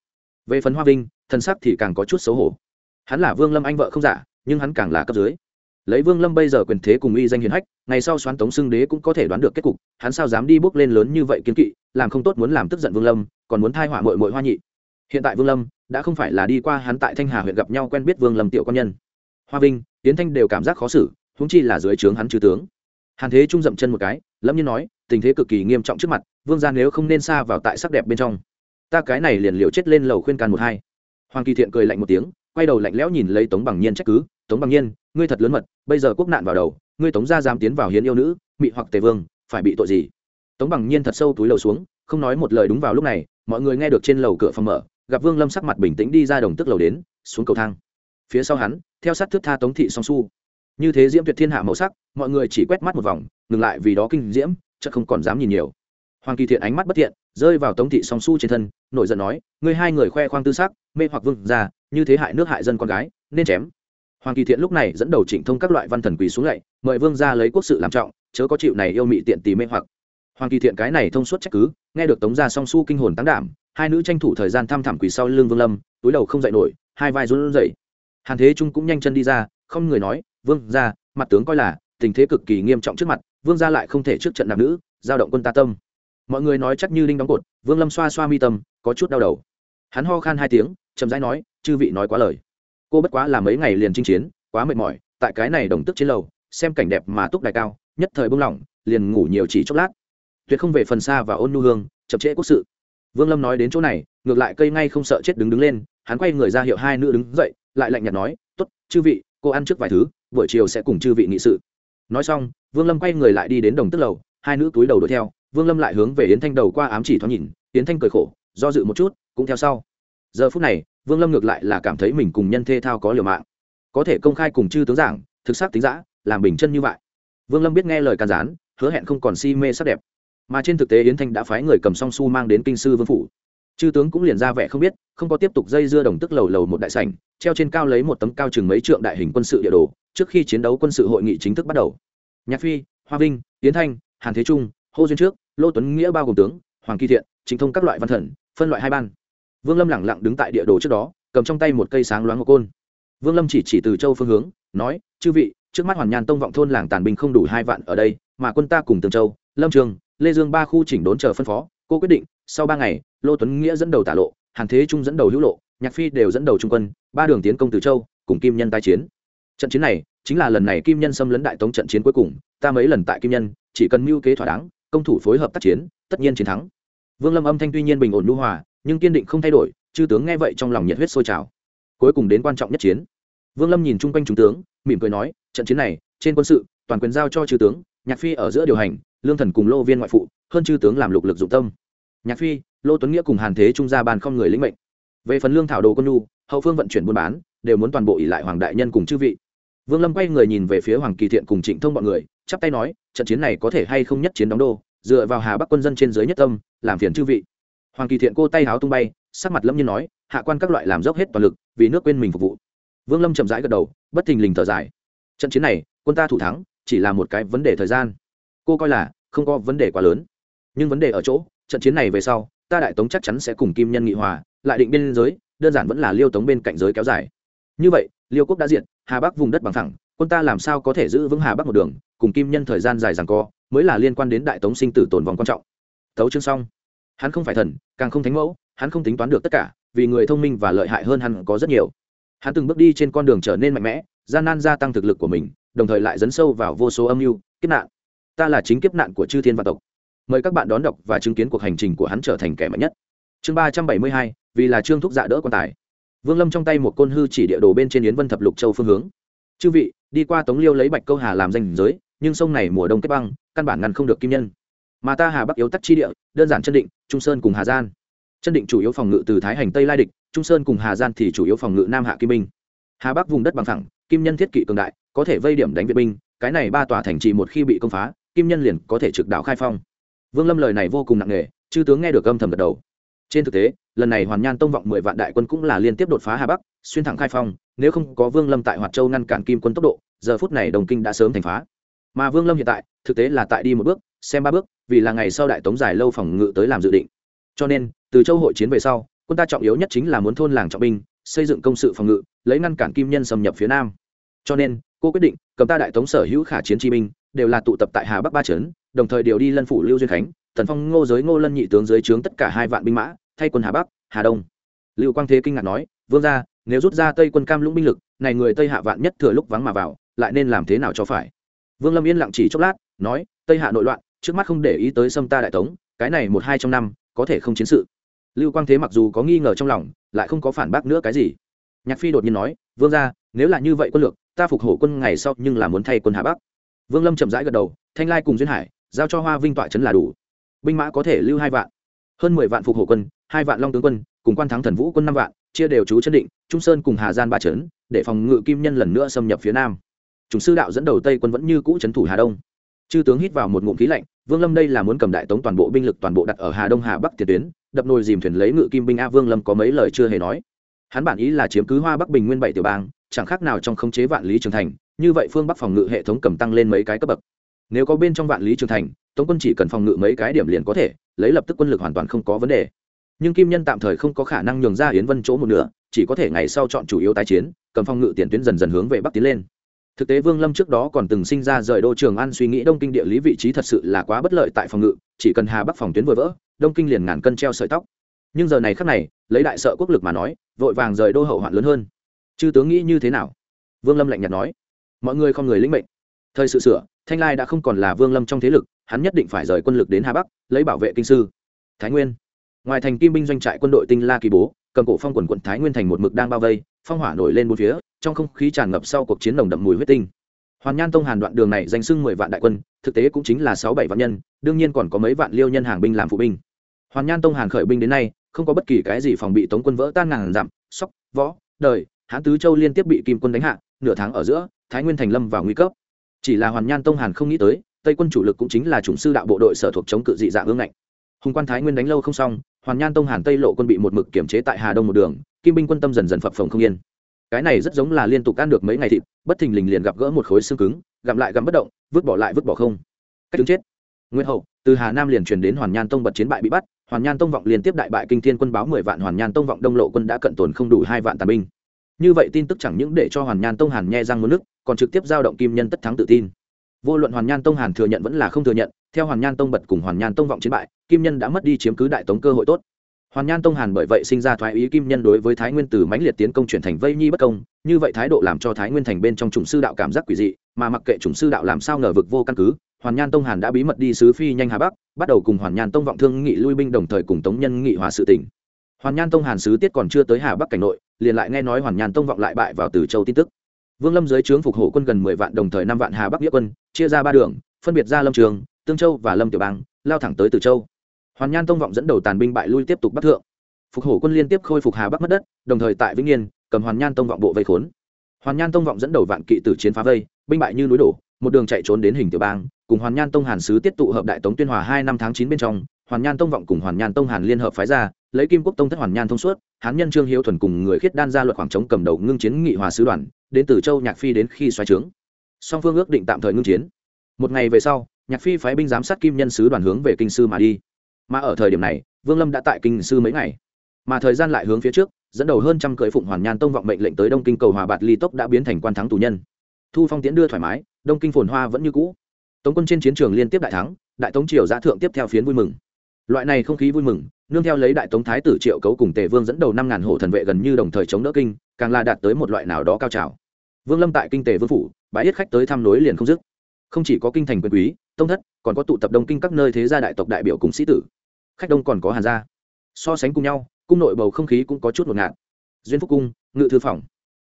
Về phần hoa vinh, thân sắc thì càng có chút xấu hổ. Hắn là vương lâm anh vợ không giả, nhưng hắn càng là cấp dưới lấy vương lâm bây giờ quyền thế cùng uy danh hiền hách, ngày sau xoán tống xưng đế cũng có thể đoán được kết cục, hắn sao dám đi bước lên lớn như vậy kiến kỵ, làm không tốt muốn làm tức giận vương lâm, còn muốn thai họa mội mội hoa nhị. Hiện tại vương lâm đã không phải là đi qua hắn tại thanh hà huyện gặp nhau quen biết vương lâm tiểu quan nhân. Hoa vinh tiến thanh đều cảm giác khó xử húng chi là dưới trướng hắn chư tướng. Hàn thế trung dậm chân một cái lâm nhiên nói, tình thế cực kỳ nghiêm trọng trước mặt, vương gia nếu không nên xa vào tại sắc đẹp bên trong. Ta cái này liền liều chết lên lầu khuyên can một hai. Hoàng kỳ thiện cười lạnh một tiếng, quay đầu lạnh lẽo nhìn lấy tống bằng nhiên trách cứ tống bằng nhiên, ngươi thật lớn mật, bây giờ quốc nạn vào đầu, ngươi tống gia dám tiến vào hiến yêu nữ, mị hoặc tề vương, phải bị tội gì? Tống bằng nhiên thật sâu túi lầu xuống, không nói một lời đúng vào lúc này, mọi người nghe được trên lầu cửa phòng mở, gặp vương lâm sắc mặt bình tĩnh đi ra đồng tức lầu đến, xuống cầu thang. Phía sau hắn, theo sát thước tha tống thị song su. Như thế diễm tuyệt thiên hạ màu sắc, mọi người chỉ quét mắt một vòng, ngừng lại vì đó kinh diễm chắc không còn dám nhìn nhiều. Hoàng kỳ thiện ánh mắt bất thiện, rơi vào tống thị song su trên thân, nổi giận nói, ngươi hai người khoe khoang tư sắc, mê hoặc vương ra như thế hại nước hại dân con gái, nên chém hoàng kỳ thiện lúc này dẫn đầu trịnh thông các loại văn thần quỳ xuống lạy, mời vương ra lấy quốc sự làm trọng, chớ có chịu này yêu mị tiện tì mê hoặc. Hoàng kỳ thiện cái này thông suốt trách cứ, nghe được tống gia song su kinh hồn tăng đảm, hai nữ tranh thủ thời gian thăm thẳm quỳ sau lưng vương lâm, túi đầu không dậy nổi, hai vai run rẩy. Hàn thế trung cũng nhanh chân đi ra, không người nói, vương ra mặt tướng coi là, tình thế cực kỳ nghiêm trọng trước mặt, vương ra lại không thể trước trận nạp nữ, giao động quân ta tâm. Mọi người nói chắc như đinh đóng cột, vương lâm xoa xoa mi tâm, có chút đau đầu. Hắn ho khan hai tiếng, chậm rãi nói, chư vị nói quá lời cô bất quá là mấy ngày liền chinh chiến, quá mệt mỏi, tại cái này đồng tức trên lầu, xem cảnh đẹp mà túc đài cao, nhất thời bông lỏng liền ngủ nhiều chỉ chốc lát. Tuyệt không về phần xa và ôn nhu hương, chậm trễ quốc sự. Vương lâm nói đến chỗ này, ngược lại cây ngay không sợ chết đứng đứng lên, hắn quay người ra hiệu hai nữ đứng dậy, lại lạnh nhạt nói t ố t chư vị, cô ăn trước vài thứ, buổi chiều sẽ cùng chư vị nghị sự. Nói xong, vương lâm quay người lại đi đến đồng tức lầu, hai nữ túi đầu đuổi theo, vương lâm lại hướng về yến thanh đầu qua ám chỉ thoáng nhìn, yến thanh cười khổ, do dự một chút, cũng theo sau giờ phút này, vương lâm ngược lại là cảm thấy mình cùng nhân thê thao có liều mạng. Có thể công khai cùng chư tướng giảng, thực xác tính giã làm bình chân như vậy. Vương lâm biết nghe lời can gián, hứa hẹn không còn si mê sắc đẹp. Mà trên thực tế yến thanh đã phái người cầm song su mang đến kinh sư vương phủ. Chư tướng cũng liền ra vẻ không biết, không có tiếp tục dây dưa đồng tức lầu lầu một đại sảnh, treo trên cao lấy một tấm cao chừng mấy trượng đại hình quân sự địa đồ, trước khi chiến đấu quân sự hội nghị chính thức bắt đầu. Nhạc phi, hoa vinh, yến thanh, hàn thế trung, hô duyên trước, lô tuấn nghĩa bao gồm tướng, hoàng kỳ thiện, chính thông các loại văn thần, phân loại hai ban vương lâm lẳng lặng đứng tại địa đồ trước đó, cầm trong tay một cây sáng loáng một côn. Vương lâm chỉ chỉ từ châu phương hướng, nói, chư vị, trước mắt hoàn nhàn tông vọng thôn làng tàn binh không đủ hai vạn ở đây, mà quân ta cùng tường châu, lâm trường, lê dương ba khu chỉnh đốn chờ phân phó. Cô quyết định, sau ba ngày, lô tuấn nghĩa dẫn đầu tả lộ, hàn thế trung dẫn đầu hữu lộ, nhạc phi đều dẫn đầu trung quân, ba đường tiến công từ châu, cùng kim nhân tái chiến. Trận chiến này, chính là lần này kim nhân xâm lấn đại tống trận chiến cuối cùng, ta mấy lần tại kim nhân, chỉ cần mưu kế thỏa đáng, công thủ phối hợp tác chiến, tất nhiên chiến thắng. Vương lâm âm thanh tuy nhiên bình ổn nhu hòa nhưng kiên định không thay đổi, chư tướng nghe vậy trong lòng nhiệt huyết sôi trào. Cuối cùng đến quan trọng nhất chiến. Vương lâm nhìn chung quanh chúng tướng, mỉm cười nói, trận chiến này, trên quân sự, toàn quyền giao cho chư tướng, nhạc phi ở giữa điều hành, lương thần cùng lô viên ngoại phụ, hơn chư tướng làm lục lực dụng tâm. Nhạc phi, lô tuấn nghĩa cùng hàn thế trung gia bàn không người lĩnh mệnh. Về phần lương thảo đồ quân nhu, hậu phương vận chuyển buôn bán, đều muốn toàn bộ ỉ lại hoàng đại nhân cùng chư vị. Vương lâm quay người nhìn về phía hoàng kỳ thiện cùng trịnh thông bọn người, chắp tay nói, trận chiến này có thể hay không nhất chiến đóng đô, dựa vào hà bắc quân dân trên giới nhất tâm, làm phiền chư vị hoàng kỳ thiện cô tay háo tung bay, sắc mặt lâm nhiên nói, hạ quan các loại làm dốc hết toàn lực, vì nước quên mình phục vụ. Vương lâm chậm rãi gật đầu, bất thình lình thở dài. Trận chiến này, quân ta thủ thắng, chỉ là một cái vấn đề thời gian. Cô coi là, không có vấn đề quá lớn. Nhưng vấn đề ở chỗ, trận chiến này về sau, ta đại tống chắc chắn sẽ cùng kim nhân nghị hòa, lại định biên giới, đơn giản vẫn là liêu tống bên cạnh giới kéo dài. Như vậy, liêu quốc đã diện hà bắc vùng đất bằng thẳng quân ta làm sao có thể giữ vững hà bắc một đường, cùng kim nhân thời gian dài rằng co, mới là liên quan đến đại tống sinh tử tồn vòng quan trọng. Thấu chương xong hắn không phải thần, càng không thánh mẫu, hắn không tính toán được tất cả, vì người thông minh và lợi hại hơn hắn có rất nhiều. Hắn từng bước đi trên con đường trở nên mạnh mẽ, gian nan gia tăng thực lực của mình, đồng thời lại dấn sâu vào vô số âm mưu, kiếp nạn. Ta là chính kiếp nạn của chư thiên và tộc. Mời các bạn đón đọc và chứng kiến cuộc hành trình của hắn trở thành kẻ mạnh nhất. Chương ba trăm bảy mươi hai, vì là trương thúc dạ đỡ quan tài. Vương lâm trong tay một côn hư chỉ địa đồ bên trên yến vân thập lục châu phương hướng. Chư vị, đi qua tống liêu lấy bạch câu hà làm danh giới, nhưng sông này mùa đông kết băng, căn bản ngăn không được kim nhân mà ta hà bắc yếu tắc chi địa, đơn giản chân định, trung sơn cùng hà gian. Chân định chủ yếu phòng ngự từ thái hành tây lai địch, trung sơn cùng hà gian thì chủ yếu phòng ngự nam hạ kim minh hà bắc vùng đất bằng thẳng kim nhân thiết kỵ cường đại, có thể vây điểm đánh viện binh, cái này ba tòa thành trì một khi bị công phá, kim nhân liền có thể trực đạo khai phong. Vương lâm lời này vô cùng nặng nề, chư tướng nghe được âm thầm gật đầu. Trên thực tế, lần này hoàn nhan tông vọng mười vạn đại quân cũng là liên tiếp đột phá hà bắc, xuyên thẳng khai phong, nếu không có vương lâm tại hoạt châu ngăn cản kim quân tốc độ, giờ phút này đồng kinh đã sớm thành phá mà vương lâm hiện tại, thực tế là tại đi một bước, xem ba bước, vì là ngày sau đại tống dài lâu phòng ngự tới làm dự định. Cho nên, từ châu hội chiến về sau, quân ta trọng yếu nhất chính là muốn thôn làng trọng binh, xây dựng công sự phòng ngự, lấy ngăn cản kim nhân xâm nhập phía nam. Cho nên, cô quyết định cầm ta đại tống sở hữu khả chiến chi binh, đều là tụ tập tại hà bắc ba trấn, đồng thời điều đi lân phủ lưu duyên khánh, thần phong ngô giới ngô lân nhị tướng dưới trướng tất cả hai vạn binh mã, thay quân hà bắc, hà đông. Lưu quang thế kinh ngạc nói, vương ra nếu rút ra tây quân cam lũng binh lực, này người tây hạ vạn nhất thừa lúc vắng mà vào, lại nên làm thế nào cho phải? Vương lâm yên lặng chỉ chốc lát, nói, tây hạ nội loạn, trước mắt không để ý tới xâm ta đại tống, cái này một hai trong năm, có thể không chiến sự. Lưu quang thế mặc dù có nghi ngờ trong lòng, lại không có phản bác nữa cái gì. Nhạc phi đột nhiên nói, vương ra nếu là như vậy quân lược, ta phục hổ quân ngày sau nhưng là muốn thay quân hà bắc. Vương lâm chậm rãi gật đầu, thanh lai cùng duyên hải, giao cho hoa vinh tọa trấn là đủ. Binh mã có thể lưu hai vạn. Hơn mười vạn phục hổ quân, hai vạn long tướng quân, cùng quan thắng thần vũ quân năm vạn, chia đều trú chân định, trung sơn cùng hà gian ba trấn, để phòng ngự kim nhân lần nữa xâm nhập phía nam chúng sư đạo dẫn đầu tây quân vẫn như cũ trấn thủ hà đông. Chư tướng hít vào một ngụm khí lạnh, vương lâm đây là muốn cầm đại tống toàn bộ binh lực toàn bộ đặt ở hà đông hà bắc tiền tuyến, đập nồi dìm thuyền lấy ngự kim binh a vương lâm có mấy lời chưa hề nói. Hắn bản ý là chiếm cứ hoa bắc bình nguyên bảy tiểu bang, chẳng khác nào trong khống chế vạn lý trường thành, như vậy phương bắc phòng ngự hệ thống cầm tăng lên mấy cái cấp bậc. Nếu có bên trong vạn lý trường thành, tống quân chỉ cần phòng ngự mấy cái điểm liền có thể, lấy lập tức quân lực hoàn toàn không có vấn đề. Nhưng kim nhân tạm thời không có khả năng nhường ra yến vân chỗ một nửa, chỉ có thể ngày sau chọn chủ yếu tái chiến, cầm phòng ngự tiền tuyến dần dần hướng về bắc tiến lên thực tế vương lâm trước đó còn từng sinh ra rời đô trường an suy nghĩ đông kinh địa lý vị trí thật sự là quá bất lợi tại phòng ngự, chỉ cần hà bắc phòng tuyến vừa vỡ, đông kinh liền ngàn cân treo sợi tóc. Nhưng giờ này khắc này, lấy đại sợ quốc lực mà nói, vội vàng rời đô hậu hoạn lớn hơn. Chư tướng nghĩ như thế nào? Vương lâm lạnh nhạt nói. Mọi người không người lĩnh mệnh. Thời sự sửa, thanh lai đã không còn là vương lâm trong thế lực, hắn nhất định phải rời quân lực đến hà bắc, lấy bảo vệ kinh sư. Thái nguyên. Ngoài thành kim binh doanh trại quân đội tinh la kỳ bố, cầm cổ phong quần quận thái nguyên thành một mực đang bao vây, phong hỏa nổi lên bốn phía trong không khí tràn ngập sau cuộc chiến nồng đậm mùi huyết tinh. Hoàn nhan tông hàn đoạn đường này danh sưng mười vạn đại quân, thực tế cũng chính là sáu bảy vạn nhân, đương nhiên còn có mấy vạn liêu nhân hàng binh làm phụ binh. Hoàn nhan tông hàn khởi binh đến nay, không có bất kỳ cái gì phòng bị tống quân vỡ tan ngàn dặm, sóc, võ, đời, hán tứ châu liên tiếp bị kim quân đánh hạ, nửa tháng ở giữa, thái nguyên thành lâm vào nguy cấp. Chỉ là hoàn nhan tông hàn không nghĩ tới, tây quân chủ lực cũng chính là chủng sư đạo bộ đội sở thuộc chống cự dị dạng ương ngạnh. Hùng quan thái nguyên đánh lâu không xong, hoàn nhan tông hàn tây lộ quân bị một mực kiểm chế tại hà đông một đường, kim binh quân tâm dần dần phập phồng không yên cái này rất giống là liên tục ăn được mấy ngày thịt, bất thình lình liền gặp gỡ một khối xương cứng, gặm lại gặm bất động, vứt bỏ lại vứt bỏ không. Cách đứng chết. Nguyên hậu, từ hà nam liền truyền đến hoàn nhan tông bật chiến bại bị bắt, hoàn nhan tông vọng liên tiếp đại bại kinh thiên quân báo mười vạn, hoàn nhan tông vọng đông lộ quân đã cận tồn không đủ hai vạn tàn binh. Như vậy tin tức chẳng những để cho hoàn nhan tông hàn nhe răng muốn nước, còn trực tiếp giao động kim nhân tất thắng tự tin. Vô luận hoàn nhan tông hàn thừa nhận vẫn là không thừa nhận, theo hoàn nhan tông bật cùng hoàn nhan tông vọng chiến bại, kim nhân đã mất đi chiếm cứ đại tống cơ hội tốt hoàn nhan tông hàn bởi vậy sinh ra thoái ý kim nhân đối với thái nguyên từ mãnh liệt tiến công chuyển thành vây nhi bất công, như vậy thái độ làm cho thái nguyên thành bên trong chủng sư đạo cảm giác quỷ dị, mà mặc kệ chủng sư đạo làm sao ngờ vực vô căn cứ, hoàn nhan tông hàn đã bí mật đi sứ phi nhanh hà bắc, bắt đầu cùng hoàn nhan tông vọng thương nghị lui binh đồng thời cùng tống nhân nghị hòa sự tỉnh hoàn nhan tông hàn sứ tiết còn chưa tới hà bắc cảnh nội, liền lại nghe nói hoàn nhan tông vọng lại bại vào từ châu tin tức. Vương lâm dưới trướng phục hộ quân gần mười vạn đồng thời năm vạn hà bắc nghĩa quân, chia ra ba đường, phân biệt ra lâm trường, tương châu và lâm tiểu bang, lao thẳng tới từ châu hoàn nhan tông vọng dẫn đầu tàn binh bại lui tiếp tục bắc thượng. Phục hổ quân liên tiếp khôi phục hà bắc mất đất, đồng thời tại vĩnh yên, cầm hoàn nhan tông vọng bộ vây khốn. Hoàn nhan tông vọng dẫn đầu vạn kỵ tử chiến phá vây, binh bại như núi đổ, một đường chạy trốn đến hình tiểu bang, cùng hoàn nhan tông hàn sứ tiết tụ hợp đại tống tuyên hòa hai năm tháng chín bên trong, hoàn nhan tông vọng cùng hoàn nhan tông hàn liên hợp phái ra, lấy kim quốc tông thất hoàn nhan thông suốt, hán nhân trương hiếu thuần cùng người khiết đan ra luật khoảng trống cầm đầu ngưng chiến nghị hòa sứ đoàn, đến từ châu nhạc phi đến khi xoáy trướng. Song phương ước định tạm thời ngưng chiến. Một ngày về sau, nhạc phi phái binh giám sát kim nhân sứ đoàn hướng về kinh sư mà đi mà ở thời điểm này, vương lâm đã tại kinh sư mấy ngày. Mà thời gian lại hướng phía trước, dẫn đầu hơn trăm cưỡi phụng hoàn nhan tông vọng mệnh lệnh tới đông kinh cầu hòa bạt ly tốc đã biến thành quan thắng tù nhân. Thu phong tiễn đưa thoải mái, đông kinh phồn hoa vẫn như cũ. Tống quân trên chiến trường liên tiếp đại thắng, đại tống triều giã thượng tiếp theo phiến vui mừng. Loại này không khí vui mừng, nương theo lấy đại tống thái tử triệu cấu cùng tề vương dẫn đầu năm ngàn hộ thần vệ gần như đồng thời chống đỡ kinh, càng là đạt tới một loại nào đó cao trào. Vương lâm tại kinh tề vương phủ bãi yết khách tới thăm nối liền không dứt. Không chỉ có kinh thành quyền quý, tông thất, còn có tụ tập đông kinh các nơi thế gia đại tộc đại biểu cùng sĩ tử khách đông còn có hàn gia. So sánh cùng nhau, cung nội bầu không khí cũng có chút ngột ngạt. Duyên phúc cung, ngự thư phòng.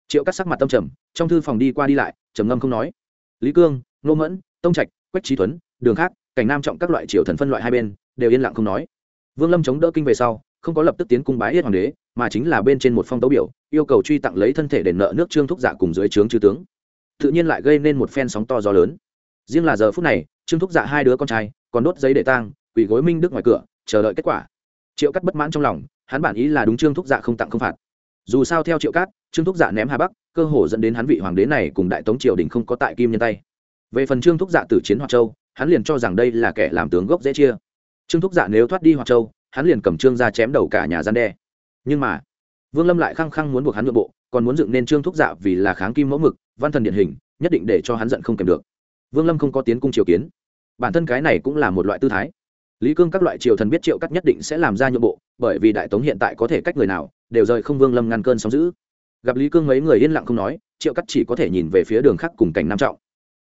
Triệu cắt sắc mặt tâm trầm, trong thư phòng đi qua đi lại, trầm ngâm không nói. Lý cương, Ngô mẫn, tông trạch, quách trí tuấn, đường khác, cảnh nam trọng các loại triều thần phân loại hai bên, đều yên lặng không nói. Vương lâm chống đỡ kinh về sau, không có lập tức tiến cung bái yết hoàng đế, mà chính là bên trên một phong tấu biểu, yêu cầu truy tặng lấy thân thể đền nợ nước trương thúc giả cùng dưới trướng chư tướng. Tự nhiên lại gây nên một phen sóng to gió lớn. Riêng là giờ phút này, trương thúc giả hai đứa con trai, còn đốt giấy để tang quỷ gối minh đức ngoài cửa chờ đợi kết quả. Triệu cắt bất mãn trong lòng, hắn bản ý là đúng trương thúc dạ không tặng không phạt. Dù sao theo triệu cát, trương thúc dạ ném hà bắc, cơ hồ dẫn đến hắn vị hoàng đế này cùng đại tống triều đình không có tại kim nhân tay. Về phần trương thúc dạ từ chiến hoa châu, hắn liền cho rằng đây là kẻ làm tướng gốc dễ chia. Trương thúc dạ nếu thoát đi hoa châu, hắn liền cầm trương ra chém đầu cả nhà gian đe. Nhưng mà, vương lâm lại khăng khăng muốn buộc hắn nội bộ, còn muốn dựng nên trương thúc dạ vì là kháng kim mẫu mực, văn thần điển hình, nhất định để cho hắn giận không kèm được. Vương lâm không có tiến cung triều kiến. Bản thân cái này cũng là một loại tư thái lý cương các loại triều thần biết triệu cắt nhất định sẽ làm ra nhượng bộ, bởi vì đại tống hiện tại có thể cách người nào, đều rời không vương lâm ngăn cơn sóng giữ gặp lý cương mấy người yên lặng không nói, triệu cắt chỉ có thể nhìn về phía đường khác cùng cảnh nam trọng.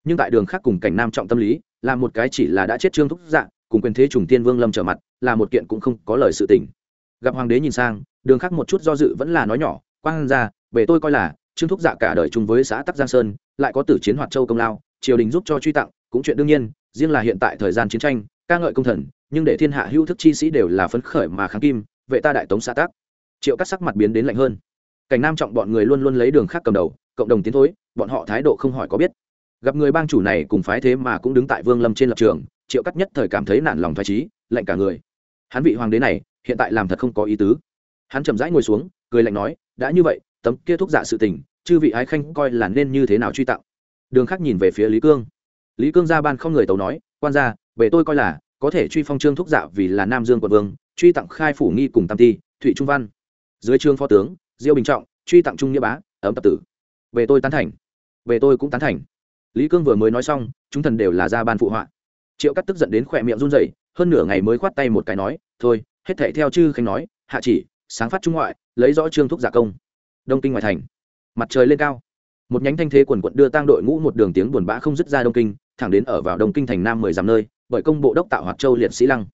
Nhưng tại đường khác cùng cảnh nam trọng tâm lý, là một cái chỉ là đã chết trương thúc dạng cùng quyền thế trùng tiên vương lâm trở mặt, là một kiện cũng không có lời sự tình. Gặp hoàng đế nhìn sang, đường khác một chút do dự vẫn là nói nhỏ, quang ra về tôi coi là, trương thúc dạ cả đời chung với xã tắc giang sơn, lại có tử chiến hoạt châu công lao, triều đình giúp cho truy tặng, cũng chuyện đương nhiên, riêng là hiện tại thời gian chiến tranh, ca ngợi công thần nhưng để thiên hạ hữu thức chi sĩ đều là phấn khởi mà kháng kim, vệ ta đại tống xã tác. Triệu cắt sắc mặt biến đến lạnh hơn. Cảnh nam trọng bọn người luôn luôn lấy đường khác cầm đầu, cộng đồng tiến thối, bọn họ thái độ không hỏi có biết. Gặp người bang chủ này cùng phái thế mà cũng đứng tại vương lâm trên lập trường, triệu cắt nhất thời cảm thấy nản lòng thoải trí lạnh cả người. Hắn vị hoàng đế này, hiện tại làm thật không có ý tứ. Hắn chậm rãi ngồi xuống, cười lạnh nói, đã như vậy, tấm kia thúc dạ sự tình, chư vị ái khanh coi là nên như thế nào truy tặng? Đường khác nhìn về phía lý cương. Lý cương ra ban không người tàu nói, quan gia, về tôi coi là có thể truy phong trương thúc dạ vì là nam dương quận vương, truy tặng khai phủ nghi cùng tam ti, thụy trung văn. Dưới trương phó tướng, diêu bình trọng, truy tặng trung nghĩa bá, ấm tập tử. Về tôi tán thành. Về tôi cũng tán thành. Lý cương vừa mới nói xong, chúng thần đều là ra ban phụ họa. Triệu cắt tức giận đến khỏe miệng run rẩy, hơn nửa ngày mới khoát tay một cái nói, thôi, hết thệ theo chư khanh nói, hạ chỉ, sáng phát trung ngoại, lấy rõ trương thúc giả công. Đông kinh ngoại thành. Mặt trời lên cao. Một nhánh thanh thế quần quận đưa tang đội ngũ một đường tiếng buồn bã không dứt ra đông kinh, thẳng đến ở vào đông kinh thành nam mười dặm nơi bởi công bộ đốc tạo hoạt châu liệt sĩ lăng.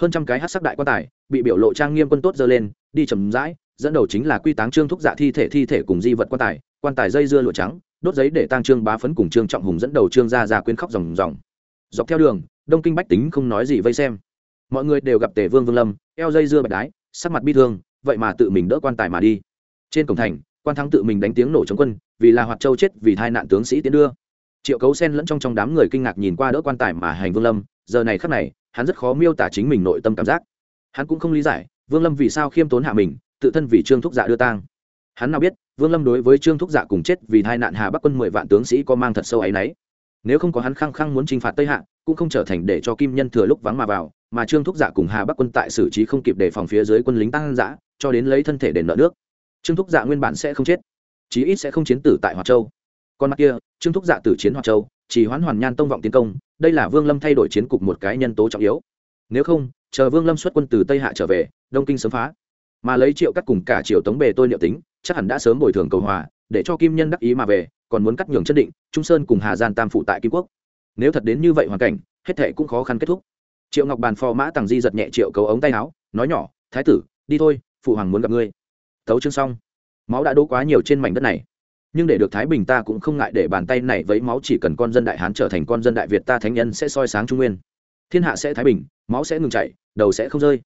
Hơn trăm cái hát sắc đại quan tài bị biểu lộ trang nghiêm quân tốt dơ lên, đi chầm rãi, dẫn đầu chính là quy táng trương thúc dạ thi thể thi thể cùng di vật quan tài quan tài dây dưa lụa trắng, đốt giấy để tang trương bá phấn cùng trương trọng hùng dẫn đầu trương gia ra quyên khóc ròng ròng. Dọc theo đường, đông kinh bách tính không nói gì vây xem. Mọi người đều gặp tề vương vương lâm, eo dây dưa bạch đái, sắc mặt bi thương, vậy mà tự mình đỡ quan tài mà đi. Trên cổng thành, quan thắng tự mình đánh tiếng nổ chống quân, vì là hoạt châu chết, vì thai nạn tướng sĩ tiến đưa. Triệu cấu sen lẫn trong trong đám người kinh ngạc nhìn qua đỡ quan tài mà hành vương lâm giờ này khắc này, hắn rất khó miêu tả chính mình nội tâm cảm giác. Hắn cũng không lý giải, vương lâm vì sao khiêm tốn hạ mình, tự thân vì trương thúc dạ đưa tang. Hắn nào biết, vương lâm đối với trương thúc dạ cùng chết vì hai nạn hà bắc quân mười vạn tướng sĩ có mang thật sâu áy náy. Nếu không có hắn khăng khăng muốn t r i n h phạt tây hạ, cũng không trở thành để cho kim nhân thừa lúc vắng mà vào, mà trương thúc dạ cùng hà bắc quân tại xử trí không kịp đề phòng phía dưới quân lính tăng giã cho đến lấy thân thể đền nợ nước. Trương thúc dạ nguyên bản sẽ không chết, chí ít sẽ không chiến tử tại hòa châu. Còn mặt kia, trương thúc dạ tử chiến hòa châu chỉ hoãn hoàn nhan tông vọng tiến công, đây là vương lâm thay đổi chiến cục một cái nhân tố trọng yếu. Nếu không, chờ vương lâm xuất quân từ tây hạ trở về, đông kinh sớm phá. Mà lấy triệu cắt cùng cả triệu tống bề tôi liệu tính, chắc hẳn đã sớm bồi thường cầu hòa, để cho kim nhân đắc ý mà về, còn muốn cắt nhường chân định, trung sơn cùng hà gian tam phụ tại kim quốc. Nếu thật đến như vậy hoàn cảnh, hết thệ cũng khó khăn kết thúc. Triệu ngọc bàn phò mã tàng di giật nhẹ triệu cấu ống tay áo, nói nhỏ, thái tử, đi thôi, phụ hoàng muốn gặp ngươi. Tấu chương xong. Máu đã đỗ quá nhiều trên mảnh đất này nhưng để được thái bình ta cũng không ngại để bàn tay này với máu chỉ cần con dân đại hán trở thành con dân đại việt ta thánh nhân sẽ soi sáng trung nguyên. Thiên hạ sẽ thái bình, máu sẽ ngừng chảy, đầu sẽ không rơi.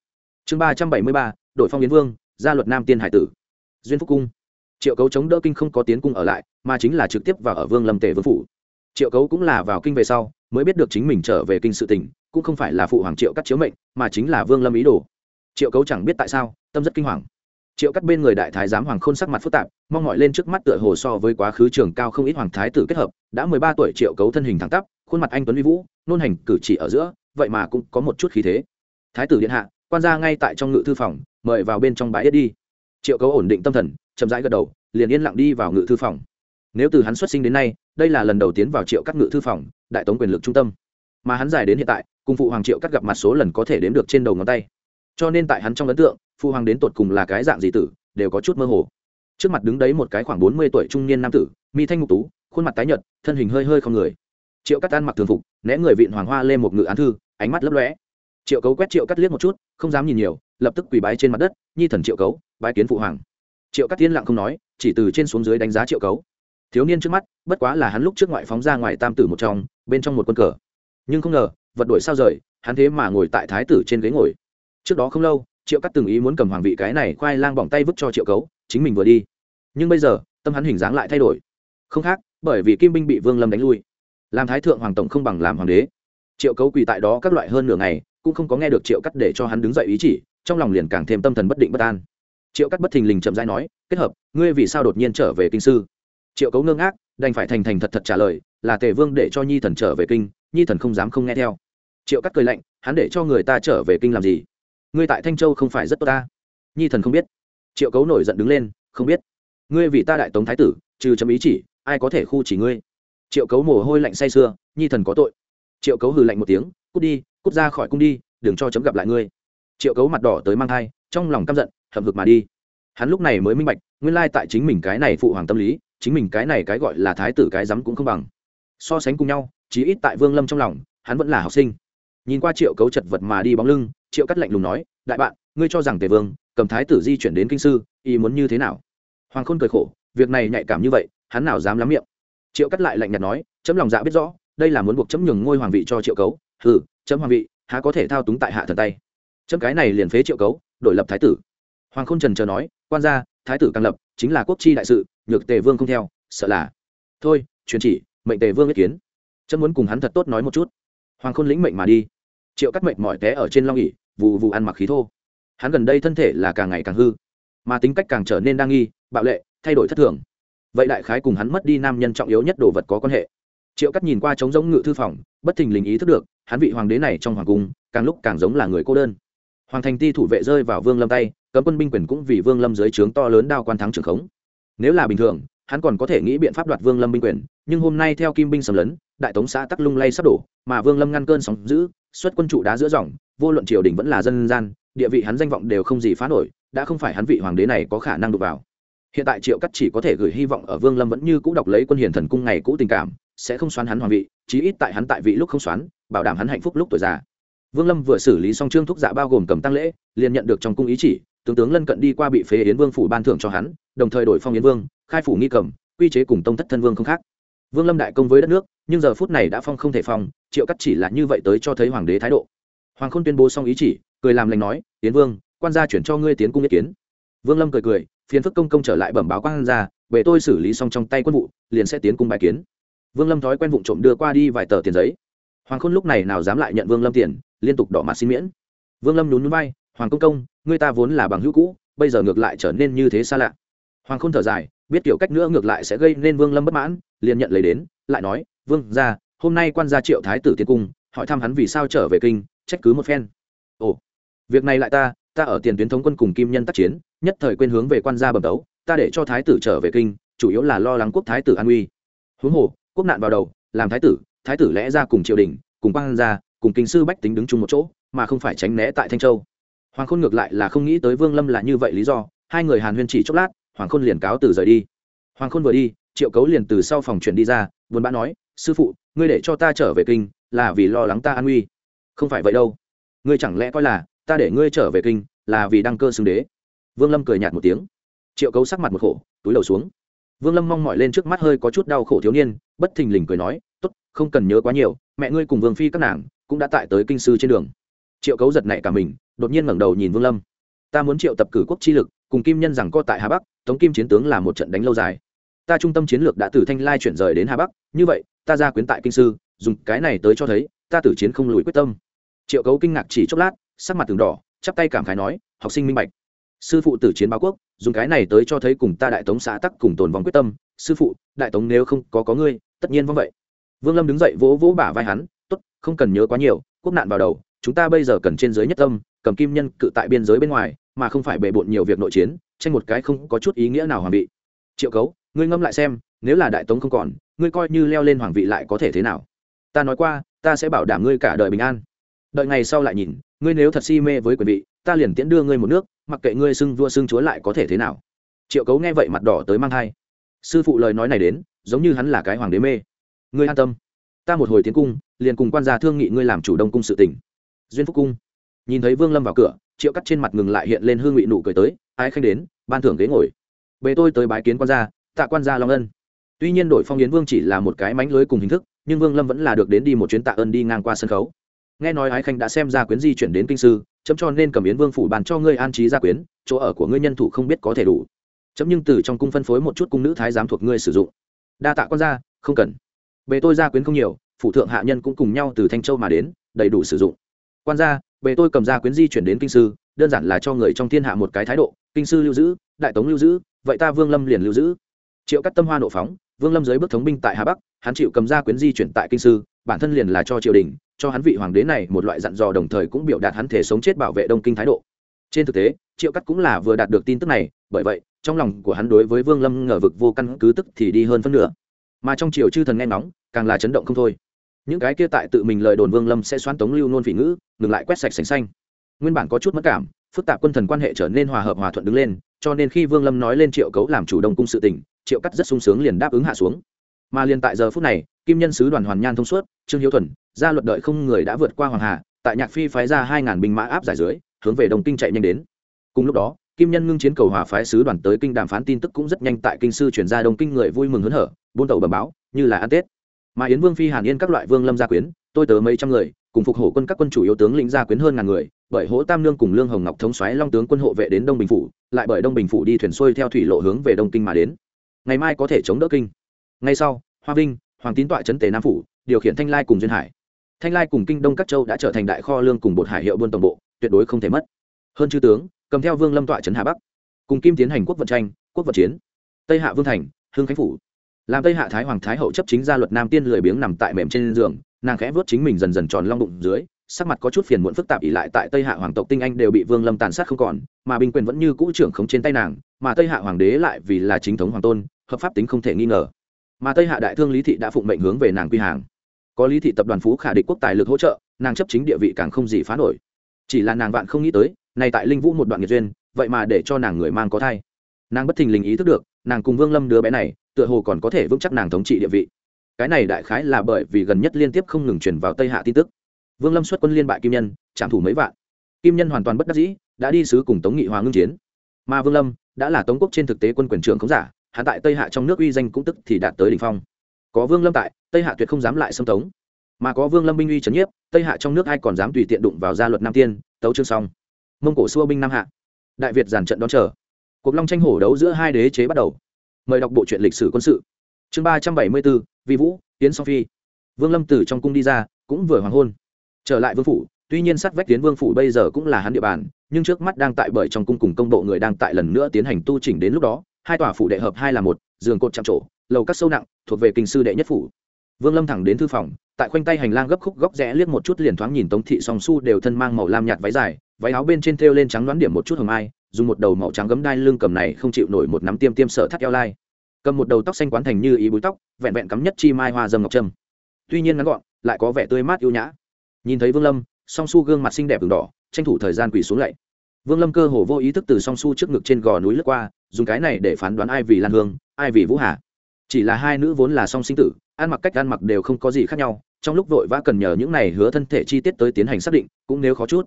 Chương ba trăm bảy mươi ba, đội phong yến vương, gia luật nam tiên hải tử. Duyên phúc cung. Triệu cấu chống đỡ kinh không có tiến cung ở lại, mà chính là trực tiếp vào ở vương lâm tề vương phủ. Triệu cấu cũng là vào kinh về sau, mới biết được chính mình trở về kinh sự tỉnh cũng không phải là phụ hoàng triệu cắt chiếu mệnh, mà chính là vương lâm ý đồ. Triệu cấu chẳng biết tại sao, tâm rất kinh hoàng triệu cắt bên người đại thái giám hoàng khôn sắc mặt phức tạp, mong mỏi lên trước mắt tựa hồ so với quá khứ trường cao không ít hoàng thái tử kết hợp, đã mười ba tuổi triệu cấu thân hình thẳng tắp, khuôn mặt anh tuấn uy vũ, nôn hành cử chỉ ở giữa, vậy mà cũng có một chút khí thế. Thái tử điện hạ, quan gia ngay tại trong ngự thư phòng, mời vào bên trong bãi yết đi. Triệu cấu ổn định tâm thần, chậm rãi gật đầu, liền yên lặng đi vào ngự thư phòng. Nếu từ hắn xuất sinh đến nay, đây là lần đầu tiến vào triệu các ngự thư phòng, đại tống quyền lực trung tâm. Mà hắn dài đến hiện tại, cùng phụ hoàng triệu cắt gặp mặt số lần có thể đếm được trên đầu ngón tay cho nên tại hắn trong ấn tượng phụ hoàng đến tột cùng là cái dạng gì tử, đều có chút mơ hồ. Trước mặt đứng đấy một cái khoảng bốn mươi tuổi trung niên nam tử, mi thanh ngục tú, khuôn mặt tái nhợt, thân hình hơi hơi không người. Triệu cắt tan mặc thường phục, né người vịn hoàng hoa lên một ngự án thư, ánh mắt lấp lóe. Triệu cấu quét triệu cắt liếc một chút, không dám nhìn nhiều, lập tức quỳ bái trên mặt đất, nhi thần triệu cấu, bái kiến phụ hoàng. Triệu cắt tiên lặng không nói, chỉ từ trên xuống dưới đánh giá triệu cấu. Thiếu niên trước mắt, bất quá là hắn lúc trước ngoại phóng ra ngoài tam tử một trong, bên trong một quân cờ. Nhưng không ngờ, vật đổi sao rời, hắn thế mà ngồi tại thái tử trên ghế ngồi trước đó không lâu, triệu cắt từng ý muốn cầm hoàng vị cái này khoai lang bỏng tay vứt cho triệu cấu, chính mình vừa đi. Nhưng bây giờ, tâm hắn hình dáng lại thay đổi. Không khác, bởi vì kim binh bị vương lâm đánh lui. Làm thái thượng hoàng tổng không bằng làm hoàng đế. Triệu cấu quỳ tại đó các loại hơn nửa ngày, cũng không có nghe được triệu cắt để cho hắn đứng dậy ý chỉ, trong lòng liền càng thêm tâm thần bất định bất an. Triệu cắt bất thình lình chậm rãi nói, kết hợp, ngươi vì sao đột nhiên trở về kinh sư? Triệu cấu ngơ ngác, đành phải thành thành thật thật trả lời, là tề vương để cho nhi thần trở về kinh, nhi thần không dám không nghe theo. Triệu cắt cười lạnh, hắn để cho người ta trở về kinh làm gì? Ngươi tại thanh châu không phải rất tốt ta. Nhi thần không biết. Triệu cấu nổi giận đứng lên, không biết. Ngươi vì ta đại tống thái tử, trừ chấm ý chỉ, ai có thể khu chỉ ngươi? Triệu cấu mồ hôi lạnh say sưa, nhi thần có tội. Triệu cấu hừ lạnh một tiếng, cút đi, cút ra khỏi cung đi, đừng cho chấm gặp lại ngươi. Triệu cấu mặt đỏ tới mang thai, trong lòng căm giận, hậm hực mà đi. Hắn lúc này mới minh bạch, nguyên lai tại chính mình cái này phụ hoàng tâm lý, chính mình cái này cái gọi là thái tử cái rắm cũng không bằng. So sánh cùng nhau, chí ít tại vương lâm trong lòng, hắn vẫn là học sinh. Nhìn qua triệu cấu chật vật mà đi bóng lưng triệu cắt lạnh lùng nói, đại bạn, ngươi cho rằng tề vương, cầm thái tử di chuyển đến kinh sư, ý muốn như thế nào? Hoàng khôn cười khổ, việc này nhạy cảm như vậy, hắn nào dám lắm miệng. Triệu cắt lại lạnh nhạt nói, chấm lòng dạ biết rõ, đây là muốn buộc chấm nhường ngôi hoàng vị cho triệu cấu. Ừ chấm hoàng vị, há có thể thao túng tại hạ thần tay? Chấm cái này liền phế triệu cấu, đổi lập thái tử. Hoàng khôn trần chờ nói, quan gia, thái tử càng lập, chính là quốc chi đại sự, nhược tề vương không theo, sợ là. Thôi, truyền chỉ, mệnh tề vương ý kiến. Chấm muốn cùng hắn thật tốt nói một chút. Hoàng khôn lĩnh mệnh mà đi triệu cắt mệnh mỏi té ở trên long ỉ vụ vụ ăn mặc khí thô. Hắn gần đây thân thể là càng ngày càng hư, mà tính cách càng trở nên đa nghi, bạo lệ, thay đổi thất thường. Vậy đại khái cùng hắn mất đi nam nhân trọng yếu nhất đồ vật có quan hệ. Triệu cắt nhìn qua trống giống ngự thư phòng, bất thình lình ý thức được, hắn vị hoàng đế này trong hoàng cung, càng lúc càng giống là người cô đơn. Hoàng thành ti thủ vệ rơi vào vương lâm tay, cấm quân binh quyền cũng vì vương lâm dưới trướng to lớn đao quan thắng trưởng khống. Nếu là bình thường, hắn còn có thể nghĩ biện pháp đoạt vương lâm binh quyền, nhưng hôm nay theo kim binh sầm lấn, đại tống xã tắc lung lay sắp đổ, mà vương lâm ngăn cơn sóng giữ xuất quân trụ đá giữa dòng, vô luận triều đình vẫn là dân gian, địa vị hắn danh vọng đều không gì phá nổi, đã không phải hắn vị hoàng đế này có khả năng đụng vào. Hiện tại triệu cắt chỉ có thể gửi hy vọng ở vương lâm vẫn như cũ đọc lấy quân hiền thần cung ngày cũ tình cảm, sẽ không xoắn hắn hoàng vị, chí ít tại hắn tại vị lúc không xoắn bảo đảm hắn hạnh phúc lúc tuổi già. Vương lâm vừa xử lý xong trương thúc dạ bao gồm cầm tăng lễ, liền nhận được trong cung ý chỉ, tướng tướng lân cận đi qua bị phế yến vương phủ ban thưởng cho hắn, đồng thời đổi phong yến vương, khai phủ nghi cầm, quy chế cùng tông thất thân vương không khác vương lâm đại công với đất nước, nhưng giờ phút này đã phong không thể phong, triệu cắt chỉ là như vậy tới cho thấy hoàng đế thái độ. Hoàng khôn tuyên bố xong ý chỉ, cười làm lành nói tiến vương, quan gia chuyển cho ngươi tiến cung ý kiến. Vương lâm cười cười, phiền phức công công trở lại bẩm báo quan gia, về tôi xử lý xong trong tay quân vụ, liền sẽ tiến cung bài kiến. Vương lâm thói quen vụ trộm đưa qua đi vài tờ tiền giấy. Hoàng khôn lúc này nào dám lại nhận vương lâm tiền, liên tục đỏ mặt xin miễn. Vương lâm nhún núi bay hoàng công công, ngươi ta vốn là bằng hữu cũ, bây giờ ngược lại trở nên như thế xa lạ. Hoàng khôn thở dài biết kiểu cách nữa ngược lại sẽ gây nên vương lâm bất mãn, liền nhận lấy đến, lại nói, vương ra hôm nay quan gia triệu thái tử tiên cung, hỏi thăm hắn vì sao trở về kinh, trách cứ một phen. Ồ, việc này lại ta ta ở tiền tuyến thống quân cùng kim nhân tác chiến, nhất thời quên hướng về quan gia bẩm tấu, ta để cho thái tử trở về kinh, chủ yếu là lo lắng quốc thái tử an uy huống hồ, quốc nạn vào đầu, làm thái tử thái tử lẽ ra cùng triều đình, cùng quan gia, cùng kinh sư bách tính đứng chung một chỗ, mà không phải tránh né tại thanh châu. Hoàng khôn ngược lại là không nghĩ tới vương lâm là như vậy lý do, hai người hàn huyên chỉ chốc lát hoàng khôn liền cáo từ rời đi. Hoàng khôn vừa đi, triệu cấu liền từ sau phòng chuyển đi ra, buồn bã nói, sư phụ, ngươi để cho ta trở về kinh, là vì lo lắng ta an nguy không phải vậy đâu. Ngươi chẳng lẽ coi là ta để ngươi trở về kinh, là vì đăng cơ xưng đế? Vương lâm cười nhạt một tiếng. Triệu cấu sắc mặt một khổ, túi đầu xuống. Vương lâm mong mỏi lên trước mắt hơi có chút đau khổ thiếu niên, bất thình lình cười nói t ố t không cần nhớ quá nhiều, mẹ ngươi cùng vương phi các nàng cũng đã tại tới kinh sư trên đường. Triệu cấu giật nảy cả mình, đột nhiên ngẩng đầu nhìn vương lâm. Ta muốn triệu tập cử quốc chi lực, cùng kim nhân rằng co tại hà bắc tống kim chiến tướng là một trận đánh lâu dài. Ta trung tâm chiến lược đã từ thanh lai chuyển rời đến hà bắc, như vậy, ta ra quyến tại kinh sư, dùng cái này tới cho thấy, ta tử chiến không lùi quyết tâm. Triệu cấu kinh ngạc chỉ chốc lát, sắc mặt từng đỏ, chắp tay cảm khái nói, học sinh minh bạch. Sư phụ tử chiến báo quốc, dùng cái này tới cho thấy cùng ta đại tống xã tắc cùng tồn vong quyết tâm. Sư phụ, đại tống nếu không có có ngươi, tất nhiên vong vậy. Vương lâm đứng dậy vỗ vỗ bả vai hắn, tốt, không cần nhớ quá nhiều, quốc nạn vào đầu, chúng ta bây giờ cần trên giới nhất tâm, cầm kim nhân cự tại biên giới bên ngoài mà không phải bề bộn nhiều việc nội chiến, tranh một cái không có chút ý nghĩa nào hoàng vị. Triệu cấu, ngươi ngâm lại xem, nếu là đại tống không còn, ngươi coi như leo lên hoàng vị lại có thể thế nào? Ta nói qua, ta sẽ bảo đảm ngươi cả đời bình an. Đợi ngày sau lại nhìn, ngươi nếu thật si mê với quyền vị, ta liền tiễn đưa ngươi một nước, mặc kệ ngươi xưng vua xưng chúa lại có thể thế nào. Triệu cấu nghe vậy mặt đỏ tới mang thai. Sư phụ lời nói này đến, giống như hắn là cái hoàng đế mê. Ngươi an tâm. Ta một hồi tiến cung, liền cùng quan gia thương nghị ngươi làm chủ đông cung sự tỉnh duyên phúc cung. Nhìn thấy vương lâm vào cửa triệu cắt trên mặt ngừng lại hiện lên hương ngụy nụ cười tới ai khanh đến, ban thưởng ghế ngồi. Bề tôi tới bái kiến quan gia, tạ quan gia long ân. Tuy nhiên đội phong yến vương chỉ là một cái mánh lưới cùng hình thức, nhưng vương lâm vẫn là được đến đi một chuyến tạ ơn đi ngang qua sân khấu. Nghe nói ái khanh đã xem gia quyến di chuyển đến kinh sư, chấm cho nên cầm yến vương phủ bàn cho ngươi an trí gia quyến, chỗ ở của ngươi nhân thủ không biết có thể đủ. Chấm nhưng từ trong cung phân phối một chút cung nữ thái giám thuộc ngươi sử dụng. Đa tạ quan gia, không cần. Bề tôi gia quyến không nhiều, phủ thượng hạ nhân cũng cùng nhau từ thanh châu mà đến, đầy đủ sử dụng. Quan gia về tôi cầm ra quyến di chuyển đến kinh sư, đơn giản là cho người trong thiên hạ một cái thái độ, kinh sư lưu giữ, đại tống lưu giữ, vậy ta vương lâm liền lưu giữ. Triệu cắt tâm hoa nộ phóng, vương lâm dưới bước thống binh tại hà bắc, hắn chịu cầm ra quyến di chuyển tại kinh sư, bản thân liền là cho triều đình, cho hắn vị hoàng đế này một loại dặn dò đồng thời cũng biểu đạt hắn thể sống chết bảo vệ đông kinh thái độ. Trên thực tế, triệu cắt cũng là vừa đạt được tin tức này, bởi vậy, trong lòng của hắn đối với vương lâm ngờ vực vô căn cứ tức thì đi hơn phân nửa. Mà trong triều chư thần nghe nóng càng là chấn động không thôi những cái kia tại tự mình lời đồn vương lâm sẽ xoán tống lưu nôn phỉ ngữ, ngừng lại quét sạch sành xanh. Nguyên bản có chút mất cảm, phức tạp quân thần quan hệ trở nên hòa hợp hòa thuận đứng lên, cho nên khi vương lâm nói lên triệu cấu làm chủ đồng cung sự tỉnh triệu cắt rất sung sướng liền đáp ứng hạ xuống. Mà liền tại giờ phút này, kim nhân sứ đoàn hoàn nhan thông suốt, trương hiếu thuần ra luật đợi không người đã vượt qua hoàng hà, tại nhạc phi phái ra hai ngàn binh mã áp giải dưới, hướng về đồng kinh chạy nhanh đến. Cùng lúc đó, kim nhân ngưng chiến cầu hòa phái sứ đoàn tới kinh đàm phán tin tức cũng rất nhanh tại kinh sư chuyển ra đông kinh người vui mừng hớn hở, buôn tàu bẩm báo, như là ăn tết mà yến vương phi hàn yên các loại vương lâm gia quyến, tôi tớ mấy trăm người, cùng phục hổ quân các quân chủ yếu tướng lĩnh gia quyến hơn ngàn người, bởi hỗ tam nương cùng lương hồng ngọc thống xoáy long tướng quân hộ vệ đến đông bình phủ, lại bởi đông bình phủ đi thuyền xuôi theo thủy lộ hướng về đông kinh mà đến. Ngày mai có thể chống đỡ kinh. Ngay sau, hoa vinh, hoàng tín tọa trấn tề nam phủ, điều khiển thanh lai cùng duyên hải. Thanh lai cùng kinh đông các châu đã trở thành đại kho lương cùng bột hải hiệu buôn tổng bộ, tuyệt đối không thể mất. Hơn chư tướng, cầm theo vương lâm tọa trấn hà bắc, cùng kim tiến hành quốc vận tranh, quốc vận chiến. Tây hạ vương thành hương khánh phủ làm tây hạ thái hoàng thái hậu chấp chính gia luật nam tiên lười biếng nằm tại mềm trên giường, nàng khẽ vớt chính mình dần dần tròn long bụng dưới, sắc mặt có chút phiền muộn phức tạp ỉ lại tại tây hạ hoàng tộc tinh anh đều bị vương lâm tàn sát không còn, mà binh quyền vẫn như cũ trưởng khống trên tay nàng, mà tây hạ hoàng đế lại vì là chính thống hoàng tôn, hợp pháp tính không thể nghi ngờ. Mà tây hạ đại thương lý thị đã phụng mệnh hướng về nàng quy hàng. Có lý thị tập đoàn phú khả địch quốc tài lực hỗ trợ, nàng chấp chính địa vị càng không gì phá nổi. Chỉ là nàng vạn không nghĩ tới này tại linh vũ một đoạn nghiệt duyên, vậy mà để cho nàng người mang có thai. Nàng bất thình lình ý thức được, nàng cùng vương lâm đứa bé này tựa hồ còn có thể vững chắc nàng thống trị địa vị. Cái này đại khái là bởi vì gần nhất liên tiếp không ngừng truyền vào tây hạ tin tức. Vương lâm xuất quân liên bại kim nhân, trảm thủ mấy vạn. Kim nhân hoàn toàn bất đắc dĩ, đã đi sứ cùng tống nghị hòa ngưng chiến. Mà vương lâm, đã là tống quốc trên thực tế quân quyền trưởng khống giả hạ tại tây hạ trong nước uy danh cũng tức thì đạt tới đỉnh phong. Có vương lâm tại, tây hạ tuyệt không dám lại xâm tống. Mà có vương lâm binh uy trấn nhiếp, tây hạ trong nước ai còn dám tùy tiện đụng vào gia luật nam tiên, tấu chương xong. Mông cổ xua binh nam hạ. Đại việt giàn trận đón chờ. Cuộc long tranh hổ đấu giữa hai đế chế bắt đầu mời đọc bộ truyện lịch sử quân sự. Chương ba trăm bảy mươi bốn, vi vũ tiến song phi. Vương lâm từ trong cung đi ra, cũng vừa hoàng hôn. Trở lại vương phủ, tuy nhiên sát vách tiến vương phủ bây giờ cũng là hắn địa bàn, nhưng trước mắt đang tại bởi trong cung cùng công bộ người đang tại lần nữa tiến hành tu chỉnh đến lúc đó, hai tòa phủ đệ hợp hai là một, giường cột chạm trổ, lầu các sâu nặng, thuộc về kinh sư đệ nhất phủ. Vương lâm thẳng đến thư phòng, tại khoanh tay hành lang gấp khúc góc rẽ liếc một chút liền thoáng nhìn tống thị song su đều thân mang màu lam nhạt váy dài, váy áo bên trên thêu lên trắng đoán điểm một chút hồng ai dùng một đầu màu trắng gấm đai lưng cầm này không chịu nổi một nắm tiêm tiêm sợ thắt eo lai. Cầm một đầu tóc xanh quán thành như ý búi tóc, vẹn vẹn cắm nhất chi mai hoa dâm ngọc trâm. Tuy nhiên ngắn gọn, lại có vẻ tươi mát ưu nhã. Nhìn thấy vương lâm, song su gương mặt xinh đẹp v đỏ, tranh thủ thời gian quỳ xuống lạy. Vương lâm cơ hồ vô ý thức từ song su trước ngực trên gò núi lướt qua, dùng cái này để phán đoán ai vì lan hương, ai vì vũ hà. Chỉ là hai nữ vốn là song sinh tử, ăn mặc cách ăn mặc đều không có gì khác nhau, trong lúc vội vã cần nhờ những này hứa thân thể chi tiết tới tiến hành xác định, cũng nếu khó chút.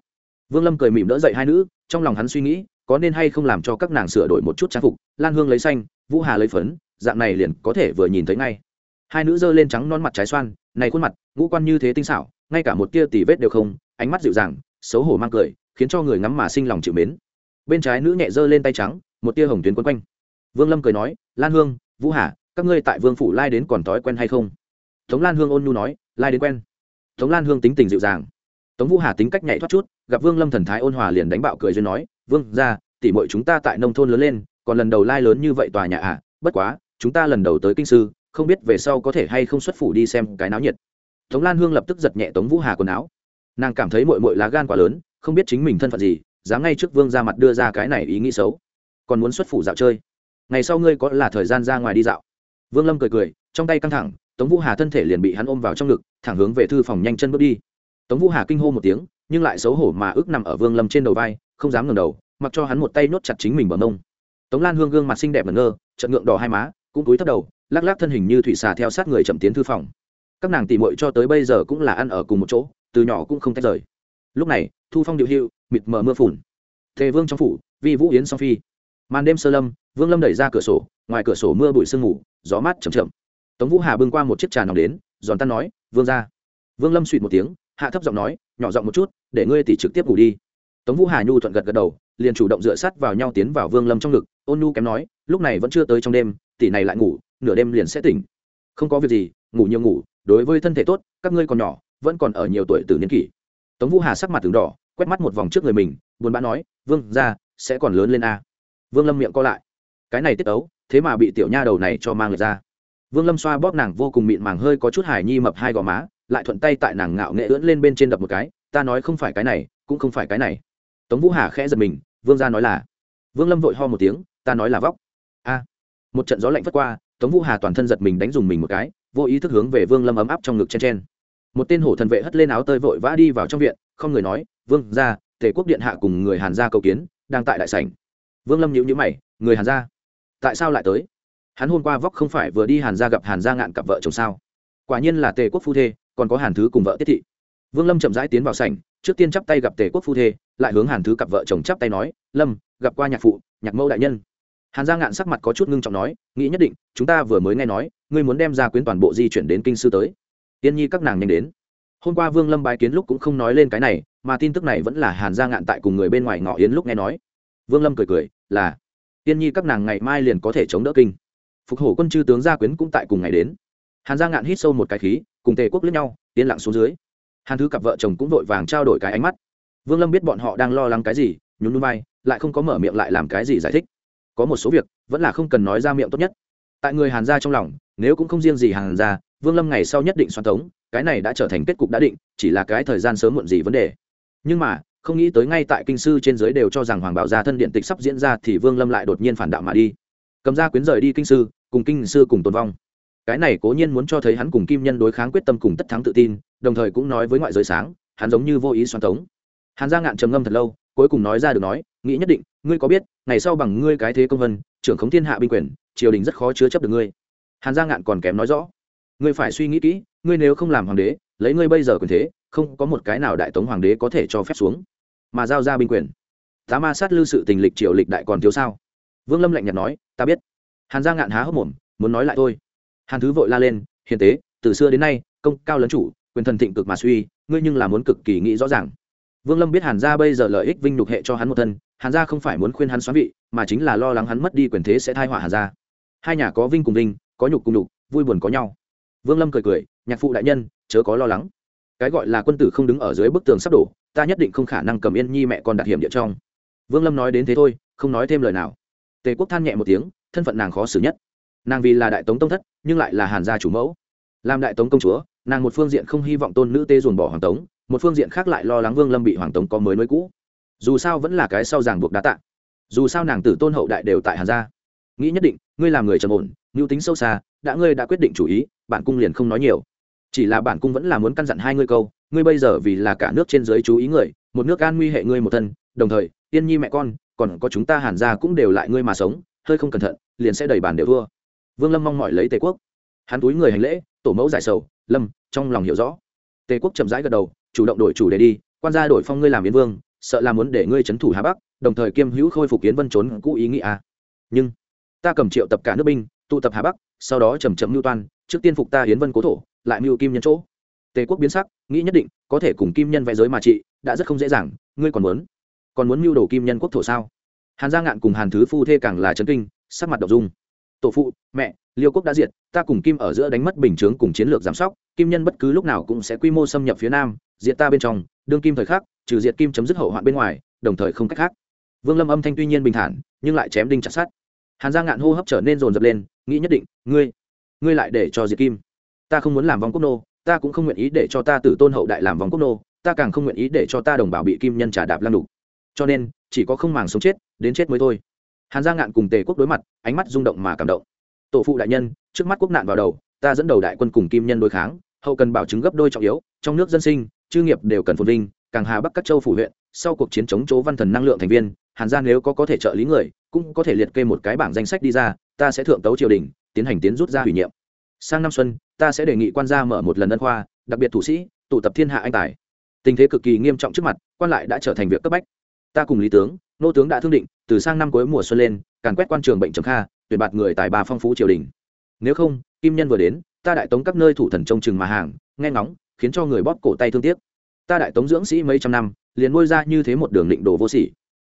Vương lâm cười mỉm đỡ dậy hai nữ, trong lòng hắn suy nghĩ có nên hay không làm cho các nàng sửa đổi một chút trang phục? Lan hương lấy xanh, vũ hà lấy phấn, dạng này liền có thể vừa nhìn thấy ngay. Hai nữ giơ lên trắng non mặt trái xoan, này khuôn mặt, ngũ quan như thế tinh xảo, ngay cả một tia tỉ vết đều không, ánh mắt dịu dàng, xấu hổ mang cười, khiến cho người ngắm mà sinh lòng chịu mến. Bên trái nữ nhẹ giơ lên tay trắng, một tia hồng tuyến quấn quanh. Vương lâm cười nói, lan hương, vũ hà, các ngươi tại vương phủ lai đến còn thói quen hay không? Tống lan hương ôn nhu nói, lai đến quen. Tống lan hương tính tình dịu dàng tống vũ hà tính cách nhảy thoát chút gặp vương lâm thần thái ôn hòa liền đánh bạo cười duyên nói vương ra tỉ mọi chúng ta tại nông thôn lớn lên còn lần đầu lai lớn như vậy tòa nhà ạ à, bất quá chúng ta lần đầu tới kinh sư không biết về sau có thể hay không xuất phủ đi xem cái náo nhiệt. Tống lan hương lập tức giật nhẹ tống vũ hà quần áo. Nàng cảm thấy mội mội lá gan quá lớn không biết chính mình thân phận gì dám ngay trước vương ra mặt đưa ra cái này ý nghĩ xấu. Còn muốn xuất phủ dạo chơi? Ngày sau ngươi có là thời gian ra ngoài đi dạo? Vương lâm cười cười trong tay căng thẳng tống vũ hà thân thể liền bị hắn ôm vào trong ngực thẳng hướng về thư phòng nhanh chân bước đi tống vũ hà kinh hô một tiếng, nhưng lại xấu hổ mà ước nằm ở vương lâm trên đầu vai, không dám ngẩng đầu, mặc cho hắn một tay nốt chặt chính mình bằng mông. Tống lan hương gương mặt xinh đẹp ngẩn ngơ trận ngượng đỏ hai má, cũng cúi thấp đầu, lắc lắc thân hình như thủy xà theo sát người chậm tiến thư phòng. Các nàng tỉ mội cho tới bây giờ cũng là ăn ở cùng một chỗ, từ nhỏ cũng không tách rời. Lúc này, thu phong điệu hiệu, mịt mờ mưa phùn. Thề vương trong phủ, vi vũ yến song phi. Màn đêm sơ lâm, vương lâm đẩy ra cửa sổ, ngoài cửa sổ mưa bụi sương ngủ gió mát chầm chậm. Tống vũ hà bưng qua một chiếc trà nóng đến, giòn tan nói, vương ra vương lâm suỵt một tiếng hạ thấp giọng nói, nhỏ giọng một chút, để ngươi tỷ trực tiếp ngủ đi. Tống vũ hà nhu thuận gật gật đầu, liền chủ động dựa sát vào nhau tiến vào vương lâm trong ngực, ôn nhu kém nói, lúc này vẫn chưa tới trong đêm, tỷ này lại ngủ, nửa đêm liền sẽ tỉnh. Không có việc gì, ngủ nhiều ngủ, đối với thân thể tốt, các ngươi còn nhỏ, vẫn còn ở nhiều tuổi từ niên kỷ. Tống vũ hà sắc mặt từng đỏ, quét mắt một vòng trước người mình, buồn bã nói, vương ra sẽ còn lớn lên a. Vương lâm miệng co lại. Cái này tiết ấu, thế mà bị tiểu nha đầu này cho mang lệch ra. Vương lâm xoa bóp nàng vô cùng mịn màng, hơi có chút hài nhi mập hai gò má lại thuận tay tại nàng ngạo nghệ ưỡn lên bên trên đập một cái, ta nói không phải cái này, cũng không phải cái này. Tống vũ hà khẽ giật mình, vương gia nói là. Vương lâm vội ho một tiếng, ta nói là vóc. A. Một trận gió lạnh vất qua, tống vũ hà toàn thân giật mình đánh dùng mình một cái, vô ý thức hướng về vương lâm ấm áp trong ngực chen chen. Một tên hổ thần vệ hất lên áo tơi vội vã đi vào trong viện, không người nói, vương ra tề quốc điện hạ cùng người hàn gia cầu kiến, đang tại đại sảnh. Vương lâm nhíu nhíu mày, người hàn gia? Tại sao lại tới? Hắn hôm qua vóc không phải vừa đi hàn gia gặp hàn gia ngạn cặp vợ chồng sao? Quả nhiên là tề quốc phu thê, còn có hàn thứ cùng vợ tiết thị. Vương lâm chậm rãi tiến vào sảnh, trước tiên chắp tay gặp tề quốc phu thê, lại hướng hàn thứ cặp vợ chồng chắp tay nói, lâm, gặp qua nhạc phụ, nhạc mẫu đại nhân. Hàn gia ngạn sắc mặt có chút ngưng trọng nói, nghĩ nhất định, chúng ta vừa mới nghe nói, ngươi muốn đem ra quyến toàn bộ di chuyển đến kinh sư tới. Tiên nhi các nàng nhanh đến. Hôm qua vương lâm bái kiến lúc cũng không nói lên cái này, mà tin tức này vẫn là hàn gia ngạn tại cùng người bên ngoài ngọ yến lúc nghe nói. Vương lâm cười cười, là. Tiên nhi các nàng ngày mai liền có thể chống đỡ kinh. Phục hổ quân chư tướng gia quyến cũng tại cùng ngày đến hàn gia ngạn hít sâu một cái khí, cùng tề quốc lướt nhau, yên lặng xuống dưới. Hàn thứ cặp vợ chồng cũng vội vàng trao đổi cái ánh mắt. Vương lâm biết bọn họ đang lo lắng cái gì, nhún núi bay lại không có mở miệng lại làm cái gì giải thích. Có một số việc, vẫn là không cần nói ra miệng tốt nhất. Tại người hàn gia trong lòng, nếu cũng không riêng gì hàn gia, vương lâm ngày sau nhất định xoan tống, cái này đã trở thành kết cục đã định, chỉ là cái thời gian sớm muộn gì vấn đề. Nhưng mà, không nghĩ tới ngay tại kinh sư trên giới đều cho rằng hoàng bảo gia thân điện tịch sắp diễn ra thì vương lâm lại đột nhiên phản đạo mà đi. Cầm ra quyến rời đi kinh sư, cùng kinh sư cùng tồn vong cái này cố nhiên muốn cho thấy hắn cùng kim nhân đối kháng quyết tâm cùng tất thắng tự tin, đồng thời cũng nói với ngoại giới sáng, hắn giống như vô ý xoan tống. Hàn gia ngạn trầm ngâm thật lâu, cuối cùng nói ra được nói, nghĩ nhất định, ngươi có biết, ngày sau bằng ngươi cái thế công vân, trưởng khống thiên hạ binh quyền, triều đình rất khó chứa chấp được ngươi. Hàn gia ngạn còn kém nói rõ, ngươi phải suy nghĩ kỹ, ngươi nếu không làm hoàng đế, lấy ngươi bây giờ quyền thế, không có một cái nào đại tống hoàng đế có thể cho phép xuống, mà giao ra binh quyền. Tá ma sát lưu sự tình lịch triều lịch đại còn thiếu sao? Vương lâm lạnh nhạt nói, ta biết. Hàn gia ngạn há hốc mồm, muốn nói lại thôi hàn thứ vội la lên, hiền tế, từ xưa đến nay, công cao lớn chủ, quyền thần thịnh cực mà suy, ngươi nhưng là muốn cực kỳ nghĩ rõ ràng. Vương lâm biết hàn gia bây giờ lợi ích vinh nhục hệ cho hắn một thân, hàn gia không phải muốn khuyên hắn xoán vị, mà chính là lo lắng hắn mất đi quyền thế sẽ thai họa hàn gia. Hai nhà có vinh cùng vinh, có nhục cùng nhục, vui buồn có nhau. Vương lâm cười cười, nhạc phụ đại nhân, chớ có lo lắng. Cái gọi là quân tử không đứng ở dưới bức tường sắp đổ, ta nhất định không khả năng cầm yên nhi mẹ con đặt hiểm địa trong. Vương lâm nói đến thế thôi, không nói thêm lời nào. Tề quốc than nhẹ một tiếng, thân phận nàng khó xử nhất nàng vì là đại tống tông thất, nhưng lại là hàn gia chủ mẫu. Làm đại tống công chúa, nàng một phương diện không hy vọng tôn nữ tê dồn bỏ hoàng tống, một phương diện khác lại lo lắng vương lâm bị hoàng tống có mới nối cũ. Dù sao vẫn là cái sau ràng buộc đá tạ. Dù sao nàng tử tôn hậu đại đều tại hàn gia. Nghĩ nhất định, ngươi làm người trầm ổn, mưu tính sâu xa, đã ngươi đã quyết định chủ ý, bản cung liền không nói nhiều. Chỉ là bản cung vẫn là muốn căn dặn hai ngươi câu, ngươi bây giờ vì là cả nước trên dưới chú ý người, một nước an nguy hệ ngươi một thân, đồng thời, yên nhi mẹ con, còn có chúng ta hàn gia cũng đều lại ngươi mà sống, hơi không cẩn thận, liền sẽ đầy bản đều thua vương lâm mong mỏi lấy tề quốc. Hắn túi người hành lễ, tổ mẫu giải sầu, lâm, trong lòng hiểu rõ. Tề quốc chậm rãi gật đầu, chủ động đổi chủ đề đi, quan gia đổi phong ngươi làm yến vương, sợ là muốn để ngươi c thủ hà bắc, đồng thời kiêm hữu khôi phục yến vân trốn cũ ý nghĩa à. nhưng, ta cầm triệu tập cả nước binh, tụ tập hà bắc, sau đó chầm chậm mưu toan, trước tiên phục ta yến vân cố thổ, lại mưu kim nhân chỗ. Tề quốc biến sắc, nghĩ nhất định, có thể cùng kim nhân vẽ giới mà trị, đã rất không dễ dàng, ngươi còn muốn còn muốn mưu đồ kim nhân quốc thổ sao? Hàn gia ngạn cùng hàn thứ phu thê càng là trấn kinh, sắc mặt đ ộ n g dung tổ phụ, mẹ, liêu quốc đã diệt, ta cùng kim ở giữa đánh mất bình chướng cùng chiến lược giám sóc, kim nhân bất cứ lúc nào cũng sẽ quy mô xâm nhập phía nam, diệt ta bên trong, đương kim thời khắc, trừ diệt kim chấm dứt hậu hoạn bên ngoài, đồng thời không cách khác. Vương lâm âm thanh tuy nhiên bình thản, nhưng lại chém đinh chặt sát hàn giang ngạn hô hấp trở nên rồn rập lên, nghĩ nhất định, ngươi ngươi lại để cho diệt kim. Ta không muốn làm vòng quốc nô, ta cũng không nguyện ý để cho ta tử tôn hậu đại làm vòng quốc nô, ta càng không nguyện ý để cho ta đồng bào bị kim nhân trả đạp lăng đục. Cho nên, chỉ có không màng sống chết, đến chết mới thôi hàn giang ngạn cùng tề quốc đối mặt, ánh mắt rung động mà cảm động. Tổ phụ đại nhân, trước mắt quốc nạn vào đầu, ta dẫn đầu đại quân cùng kim nhân đối kháng, hậu cần bảo chứng gấp đôi trọng yếu, trong nước dân sinh, chư nghiệp đều cần phồn vinh, càng hà bắc các châu phủ huyện, sau cuộc chiến chống chỗ văn thần năng lượng thành viên, hàn giang nếu có có thể trợ lý người, cũng có thể liệt kê một cái bảng danh sách đi ra, ta sẽ thượng tấu triều đình, tiến hành tiến rút ra ủy nhiệm. Sang năm xuân, ta sẽ đề nghị quan gia mở một lần ân khoa, đặc biệt thủ sĩ, tụ tập thiên hạ anh tài. Tình thế cực kỳ nghiêm trọng trước mặt, quan lại đã trở thành việc cấp bách ta cùng lý tướng, nô tướng đã thương định, từ sang năm cuối mùa xuân lên, càn quét quan trường bệnh trầm kha, tuyển bạt người tài bà phong phú triều đình. Nếu không, kim nhân vừa đến, ta đại tống các nơi thủ thần trông chừng mà hàng, nghe ngóng, khiến cho người bóp cổ tay thương tiếc. Ta đại tống dưỡng sĩ mấy trăm năm, liền nuôi ra như thế một đường định đồ vô sỉ.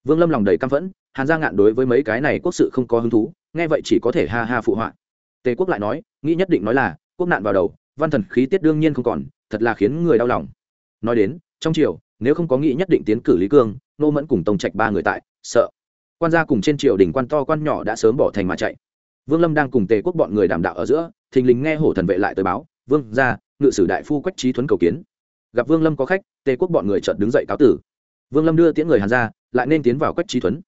Vương lâm lòng đầy căm phẫn, hàn gia ngạn đối với mấy cái này quốc sự không có hứng thú, nghe vậy chỉ có thể ha ha phụ họa. Tề quốc lại nói, nghĩ nhất định nói là, quốc nạn vào đầu, văn thần khí tiết đương nhiên không còn, thật là khiến người đau lòng. Nói đến, trong triều, nếu không có nghĩ nhất định tiến cử lý cương nô mẫn cùng tông trạch ba người tại, sợ. Quan gia cùng trên triều đình quan to quan nhỏ đã sớm bỏ thành mà chạy. Vương lâm đang cùng tề quốc bọn người đàm đạo ở giữa, thình lình nghe hổ thần vệ lại tới báo, vương ra ngự sử đại phu quách trí thuấn cầu kiến. Gặp vương lâm có khách, tề quốc bọn người chợt đứng dậy cáo tử. Vương lâm đưa tiễn người hàn ra, lại nên tiến vào quách trí thuấn.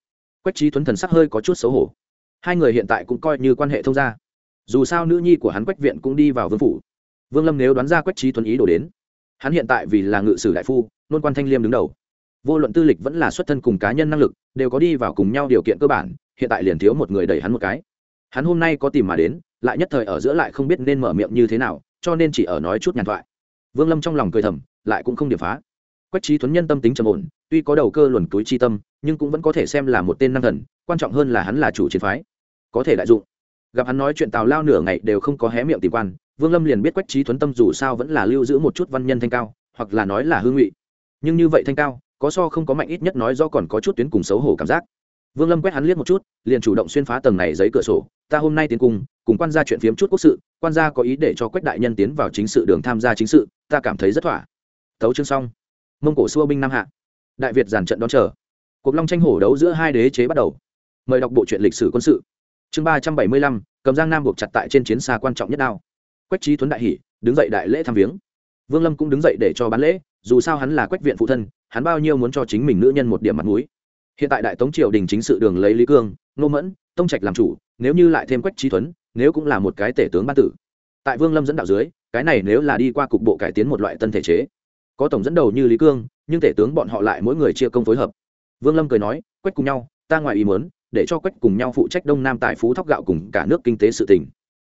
Quách trí thuấn thần sắc hơi có chút xấu hổ. Hai người hiện tại cũng coi như quan hệ thông gia. Dù sao nữ nhi của hắn quách viện cũng đi vào vương phủ. Vương lâm nếu đoán ra quách trí thuấn ý đổ đến, hắn hiện tại vì là ngự sử đại phu nôn quan thanh liêm đứng đầu vô luận tư lịch vẫn là xuất thân cùng cá nhân năng lực, đều có đi vào cùng nhau điều kiện cơ bản, hiện tại liền thiếu một người đẩy hắn một cái. Hắn hôm nay có tìm mà đến, lại nhất thời ở giữa lại không biết nên mở miệng như thế nào, cho nên chỉ ở nói chút nhàn thoại. Vương lâm trong lòng cười thầm, lại cũng không điểm phá. Quách trí thuấn nhân tâm tính trầm ổn, tuy có đầu cơ luồn túi chi tâm, nhưng cũng vẫn có thể xem là một tên năng thần, quan trọng hơn là hắn là chủ chiến phái. Có thể đại dụng. Gặp hắn nói chuyện tào lao nửa ngày đều không có hé miệng tìm quan, vương lâm liền biết quách trí thuấn tâm dù sao vẫn là lưu giữ một chút văn nhân thanh cao, hoặc là nói là hương ngụy. Nhưng như vậy thanh cao có so không có mạnh ít nhất nói do còn có chút tuyến cùng xấu hổ cảm giác. Vương lâm quét hắn liếc một chút, liền chủ động xuyên phá tầng này giấy cửa sổ. Ta hôm nay tiến cung, cùng quan gia chuyện phiếm chút quốc sự, quan gia có ý để cho quách đại nhân tiến vào chính sự đường tham gia chính sự, ta cảm thấy rất thỏa. Tấu chương xong. Mông cổ xua binh nam hạ. Đại việt giàn trận đón chờ. Cuộc long tranh hổ đấu giữa hai đế chế bắt đầu. Mời đọc bộ truyện lịch sử quân sự. Chương ba trăm bảy mươi lăm, cầm giang nam buộc chặt tại trên chiến xa quan trọng nhất đao. Quách trí tuấn đại hỷ đứng dậy đại lễ thăm viếng. Vương lâm cũng đứng dậy để cho bán lễ, dù sao hắn là quách viện phụ thân hắn bao nhiêu muốn cho chính mình nữ nhân một điểm mặt mũi. Hiện tại đại tống triều đình chính sự đường lấy lý cương nô mẫn, tông trạch làm chủ, nếu như lại thêm quách trí tuấn nếu cũng là một cái tể tướng ban tử. Tại vương lâm dẫn đạo dưới, cái này nếu là đi qua cục bộ cải tiến một loại tân thể chế, có tổng dẫn đầu như lý cương, nhưng tể tướng bọn họ lại mỗi người chia công phối hợp. Vương lâm cười nói, quách cùng nhau, ta ngoài ý muốn, để cho quách cùng nhau phụ trách đông nam tại phú thóc gạo cùng cả nước kinh tế sự tình.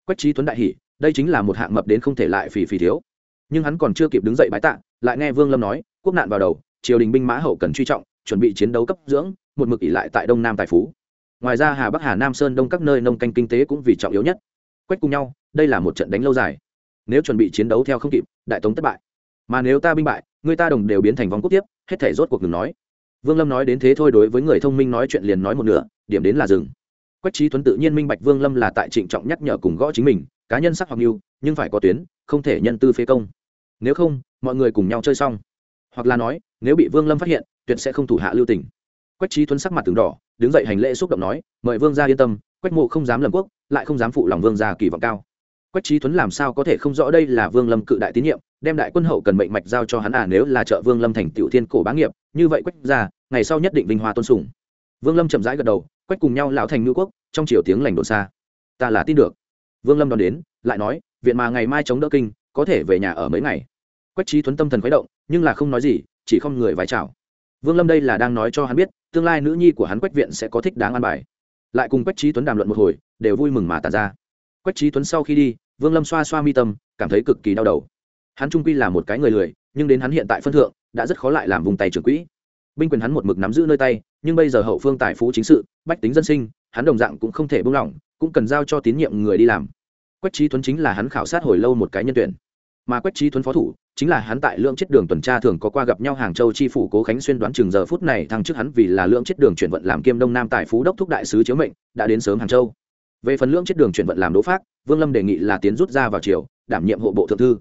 quách trí tuấn đại hỷ đây chính là một hạng mập đến không thể lại phì phì thiếu. Nhưng hắn còn chưa kịp đứng dậy bái tạ, lại nghe vương lâm nói, quốc nạn vào đầu triều đình binh mã hậu cần truy trọng, chuẩn bị chiến đấu cấp dưỡng, một mực ỉ lại tại đông nam tài phú. Ngoài ra hà bắc, hà nam, sơn đông các nơi nông canh kinh tế cũng vì trọng yếu nhất. Quách cùng nhau, đây là một trận đánh lâu dài. Nếu chuẩn bị chiến đấu theo không kịp, đại tống thất bại. Mà nếu ta binh bại, người ta đồng đều biến thành vòng quốc tiếp, hết thể rốt cuộc ngừng nói. Vương lâm nói đến thế thôi đối với người thông minh nói chuyện liền nói một nửa, điểm đến là dừng. Quách trí tuấn tự nhiên minh bạch vương lâm là tại trịnh trọng nhắc nhở cùng gõ chính mình, cá nhân sắc hoặc mưu nhưng phải có tuyến, không thể nhân tư phế công. Nếu không, mọi người cùng nhau chơi xong. Hoặc là nói nếu bị vương lâm phát hiện, tuyệt sẽ không thủ hạ lưu tình. Quách trí thuấn sắc mặt từng đỏ, đứng dậy hành lễ xúc động nói, mời vương gia yên tâm, quách mộ không dám lầm quốc, lại không dám phụ lòng vương gia kỳ vọng cao. Quách trí thuấn làm sao có thể không rõ đây là vương lâm cự đại tín nhiệm, đem đại quân hậu cần mệnh mạch giao cho hắn à nếu là trợ vương lâm thành tiểu thiên cổ bá nghiệp, như vậy quách gia, ngày sau nhất định vinh hoa tôn sùng. Vương lâm chậm rãi gật đầu, quách cùng nhau lão thành ngữ quốc, trong chiều tiếng lành đồn xa. Ta là tin được. Vương lâm đón đến, lại nói, viện mà ngày mai chống đỡ kinh, có thể về nhà ở mấy ngày. Quách trí thuấn tâm thần khuấy động, nhưng là không nói gì chỉ không người vái chào. Vương lâm đây là đang nói cho hắn biết, tương lai nữ nhi của hắn quách viện sẽ có thích đáng an bài. Lại cùng quách trí tuấn đàm luận một hồi, đều vui mừng mà tàn ra. Quách trí tuấn sau khi đi, vương lâm xoa xoa mi tâm, cảm thấy cực kỳ đau đầu. Hắn trung quy là một cái người lười, nhưng đến hắn hiện tại phân thượng, đã rất khó lại làm vùng tay trưởng quỹ. Binh quyền hắn một mực nắm giữ nơi tay, nhưng bây giờ hậu phương tài phú chính sự, bách tính dân sinh, hắn đồng dạng cũng không thể buông lỏng, cũng cần giao cho tín nhiệm người đi làm. Quách trí tuấn chính là hắn khảo sát hồi lâu một cái nhân tuyển. Mà quách trí tuấn phó thủ chính là hắn tại lượng chết đường tuần tra thường có qua gặp nhau hàng châu chi phủ cố khánh xuyên đoán chừng giờ phút này thăng chức hắn vì là lượng chết đường chuyển vận làm kiêm đông nam tài phú đốc thúc đại sứ chiếu mệnh, đã đến sớm hàng châu. Về phần lượng chết đường chuyển vận làm đỗ phát vương lâm đề nghị là tiến rút ra vào chiều đảm nhiệm hộ bộ thượng thư.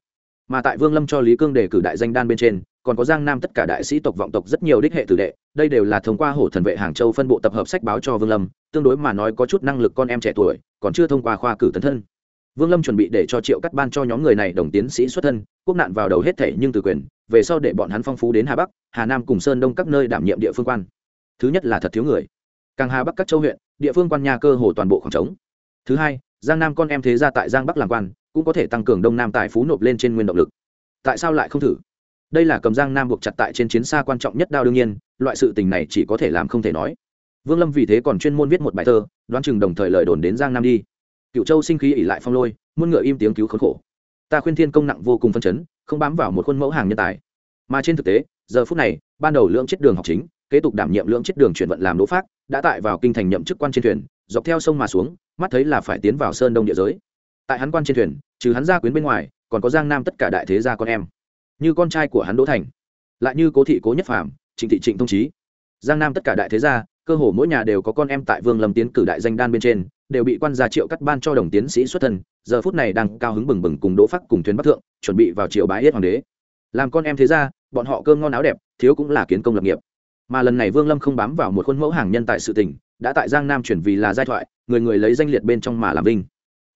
Mà tại vương lâm cho lý cương đề cử đại danh đan bên trên, còn có giang nam tất cả đại sĩ tộc vọng tộc rất nhiều đích hệ tử đệ, đây đều là thông qua hổ thần vệ hàng châu phân bộ tập hợp sách báo cho vương lâm, tương đối mà nói có chút năng lực con em trẻ tuổi, còn chưa thông qua khoa cử tấn thân vương lâm chuẩn bị để cho triệu cắt ban cho nhóm người này đồng tiến sĩ xuất thân, quốc nạn vào đầu hết thể nhưng từ quyền, về sau để bọn hắn phong phú đến hà bắc, hà nam cùng sơn đông các nơi đảm nhiệm địa phương quan. Thứ nhất là thật thiếu người. Càng hà bắc các châu huyện, địa phương quan nhà cơ hồ toàn bộ khoảng trống. Thứ hai, giang nam con em thế ra tại giang bắc làm quan, cũng có thể tăng cường đông nam tài phú nộp lên trên nguyên động lực. Tại sao lại không thử? Đây là cầm giang nam buộc chặt tại trên chiến xa quan trọng nhất đao đương nhiên, loại sự tình này chỉ có thể làm không thể nói. Vương lâm vì thế còn chuyên môn viết một bài thơ, đoán chừng đồng thời lời đồn đến giang nam đi cựu châu sinh khí ỉ lại phong lôi, muôn ngựa im tiếng cứu khốn khổ. Ta khuyên thiên công nặng vô cùng phân chấn, không bám vào một khuôn mẫu hàng nhân tài. Mà trên thực tế, giờ phút này, ban đầu lượng chết đường học chính, kế tục đảm nhiệm lượng chết đường chuyển vận làm đỗ phát đã tại vào kinh thành nhậm chức quan trên thuyền, dọc theo sông mà xuống, mắt thấy là phải tiến vào sơn đông địa giới. Tại hắn quan trên thuyền, trừ hắn gia quyến bên ngoài, còn có giang nam tất cả đại thế gia con em. Như con trai của hắn đỗ thành, lại như cố thị cố nhất phàm, trịnh thị trịnh thông trí giang nam tất cả đại thế gia, cơ hồ mỗi nhà đều có con em tại vương lâm tiến cử đại danh đan bên trên đều bị quan gia triệu cắt ban cho đồng tiến sĩ xuất thân, giờ phút này đang cao hứng bừng bừng cùng đỗ phát cùng thuyền bắc thượng, chuẩn bị vào triều bái yết hoàng đế. Làm con em thế ra bọn họ cơm ngon áo đẹp, thiếu cũng là kiến công lập nghiệp. Mà lần này vương lâm không bám vào một khuôn mẫu hàng nhân tại sự tình, đã tại giang nam chuyển vì là giai thoại, người người lấy danh liệt bên trong mà làm vinh.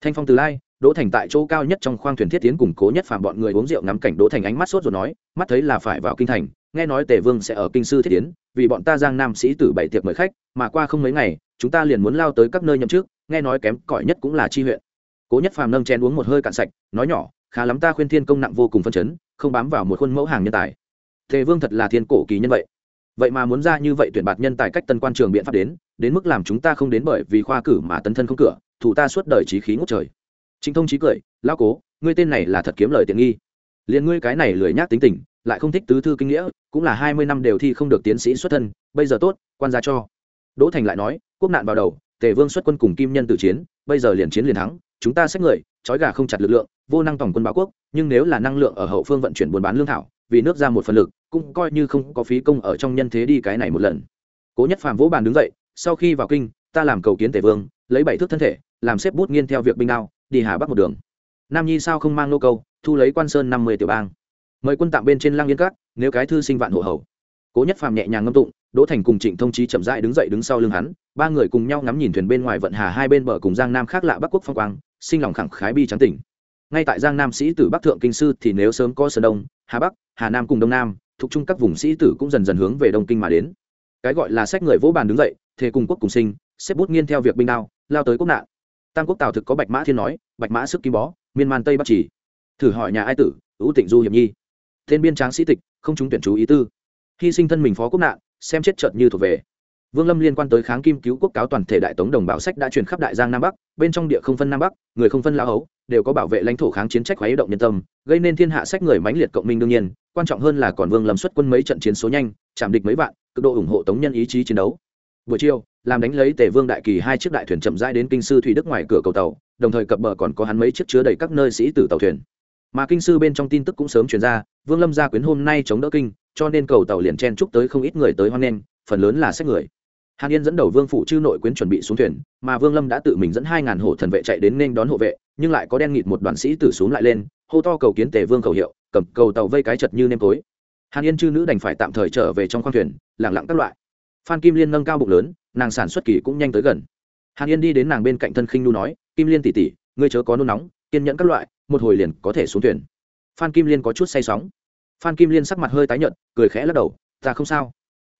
Thanh phong từ lai, đỗ thành tại chỗ cao nhất trong khoang thuyền thiết tiến củng cố nhất phàm bọn người uống rượu ngắm cảnh đỗ thành ánh mắt sốt rồi nói, mắt thấy là phải vào kinh thành, nghe nói tề vương sẽ ở kinh sư thiết tiến, vì bọn ta giang nam sĩ tử bảy tiệc mời khách, mà qua không mấy ngày, chúng ta liền muốn lao tới các nơi nhậm chức nghe nói kém cỏi nhất cũng là chi huyện. Cố nhất phàm nâng chén uống một hơi cạn sạch, nói nhỏ, khá lắm ta khuyên thiên công nặng vô cùng phân chấn, không bám vào một khuôn mẫu hàng nhân tài. Tề vương thật là thiên cổ kỳ nhân vậy. Vậy mà muốn ra như vậy tuyển bạt nhân tài cách tân quan trường biện pháp đến đến mức làm chúng ta không đến bởi vì khoa cử mà tấn thân không cửa, thủ ta suốt đời trí khí ngút trời. Chính thông trí cười lao cố, ngươi tên này là thật kiếm lời tiện nghi. Liền ngươi cái này lười nhác tính tình, lại không thích tứ thư kinh nghĩa, cũng là hai mươi năm đều thi không được tiến sĩ xuất thân, bây giờ tốt, quan gia cho. Đỗ thành lại nói, quốc nạn vào đầu tề vương xuất quân cùng kim nhân tự chiến, bây giờ liền chiến liền thắng, chúng ta xét người, trói gà không chặt lực lượng, vô năng tổng quân báo quốc, nhưng nếu là năng lượng ở hậu phương vận chuyển buôn bán lương thảo, vì nước ra một phần lực, cũng coi như không có phí công ở trong nhân thế đi cái này một lần. Cố nhất phàm vỗ bàn đứng dậy, sau khi vào kinh, ta làm cầu kiến tề vương, lấy bảy thước thân thể, làm xếp bút nghiên theo việc binh đao, đi hà bắc một đường. Nam nhi sao không mang nô câu, thu lấy quan sơn năm mươi tiểu bang. Mời quân tạm bên trên lang yên cát nếu cái thư sinh vạn hộ hầu cố nhất phàm nhẹ nhàng ngâm tụng, đỗ thành cùng trịnh thông trí chậm rãi đứng dậy đứng sau lưng hắn, ba người cùng nhau ngắm nhìn thuyền bên ngoài vận hà hai bên bờ cùng giang nam khác lạ bắc quốc phong quang, sinh lòng khẳng khái bi trắng tỉnh. Ngay tại giang nam sĩ tử bắc thượng kinh sư thì nếu sớm có sơn đông, hà bắc, hà nam cùng đông nam, thuộc chung các vùng sĩ tử cũng dần dần hướng về đông kinh mà đến. Cái gọi là sách người vỗ bàn đứng dậy, thề cùng quốc cùng sinh, xếp bút nghiên theo việc binh đao, lao tới quốc nạn. Tam quốc tào thực có bạch mã thiên nói, bạch mã sức kim bó, miên man tây bắc chỉ. Thử hỏi nhà ai tử ưu tịnh du hiệp nhi. Tên biên tráng sĩ tịch, không chúng tuyển chú ý tư hy sinh thân mình phó quốc nạn, xem chết chợt như thuộc về. Vương lâm liên quan tới kháng kim cứu quốc cáo toàn thể đại tống đồng bào sách đã truyền khắp đại giang nam bắc, bên trong địa không phân nam bắc, người không phân lão hấu, đều có bảo vệ lãnh thổ kháng chiến trách khuấy động nhân tâm, gây nên thiên hạ sách người mãnh liệt cộng minh đương nhiên, quan trọng hơn là còn vương lâm xuất quân mấy trận chiến số nhanh, chạm địch mấy vạn, cực độ ủng hộ tống nhân ý chí chiến đấu. Buổi chiều, làm đánh lấy tề vương đại kỳ hai chiếc đại thuyền chậm rãi đến kinh sư thủy đức ngoài cửa cầu tàu, đồng thời cập bờ còn có hắn mấy chiếc chứa đầy các nơi sĩ tử tàu thuyền mà kinh sư bên trong tin tức cũng sớm truyền ra, vương lâm gia quyến hôm nay chống đỡ kinh, cho nên cầu tàu liền chen chúc tới không ít người tới hoan nghênh, phần lớn là sách người. Hàn yên dẫn đầu vương phủ chư nội quyến chuẩn bị xuống thuyền, mà vương lâm đã tự mình dẫn hai ngàn hộ thần vệ chạy đến nên đón hộ vệ, nhưng lại có đen nghịt một đoàn sĩ tử xuống lại lên, hô to cầu kiến tề vương cầu hiệu, cầm cầu tàu vây cái chật như nêm tối. Hàn yên chư nữ đành phải tạm thời trở về trong khoang thuyền lẳng lặng các loại. Phan kim liên nâng cao bụng lớn, nàng sản xuất kỳ cũng nhanh tới gần. Hàn yên đi đến nàng bên cạnh thân khinh nu nói, kim liên tỉ tỉ ngươi chớ có nôn nóng, kiên nhẫn các loại một hồi liền có thể xuống thuyền. Phan kim liên có chút say sóng. Phan kim liên sắc mặt hơi tái nhợt, cười khẽ lắc đầu, ta không sao.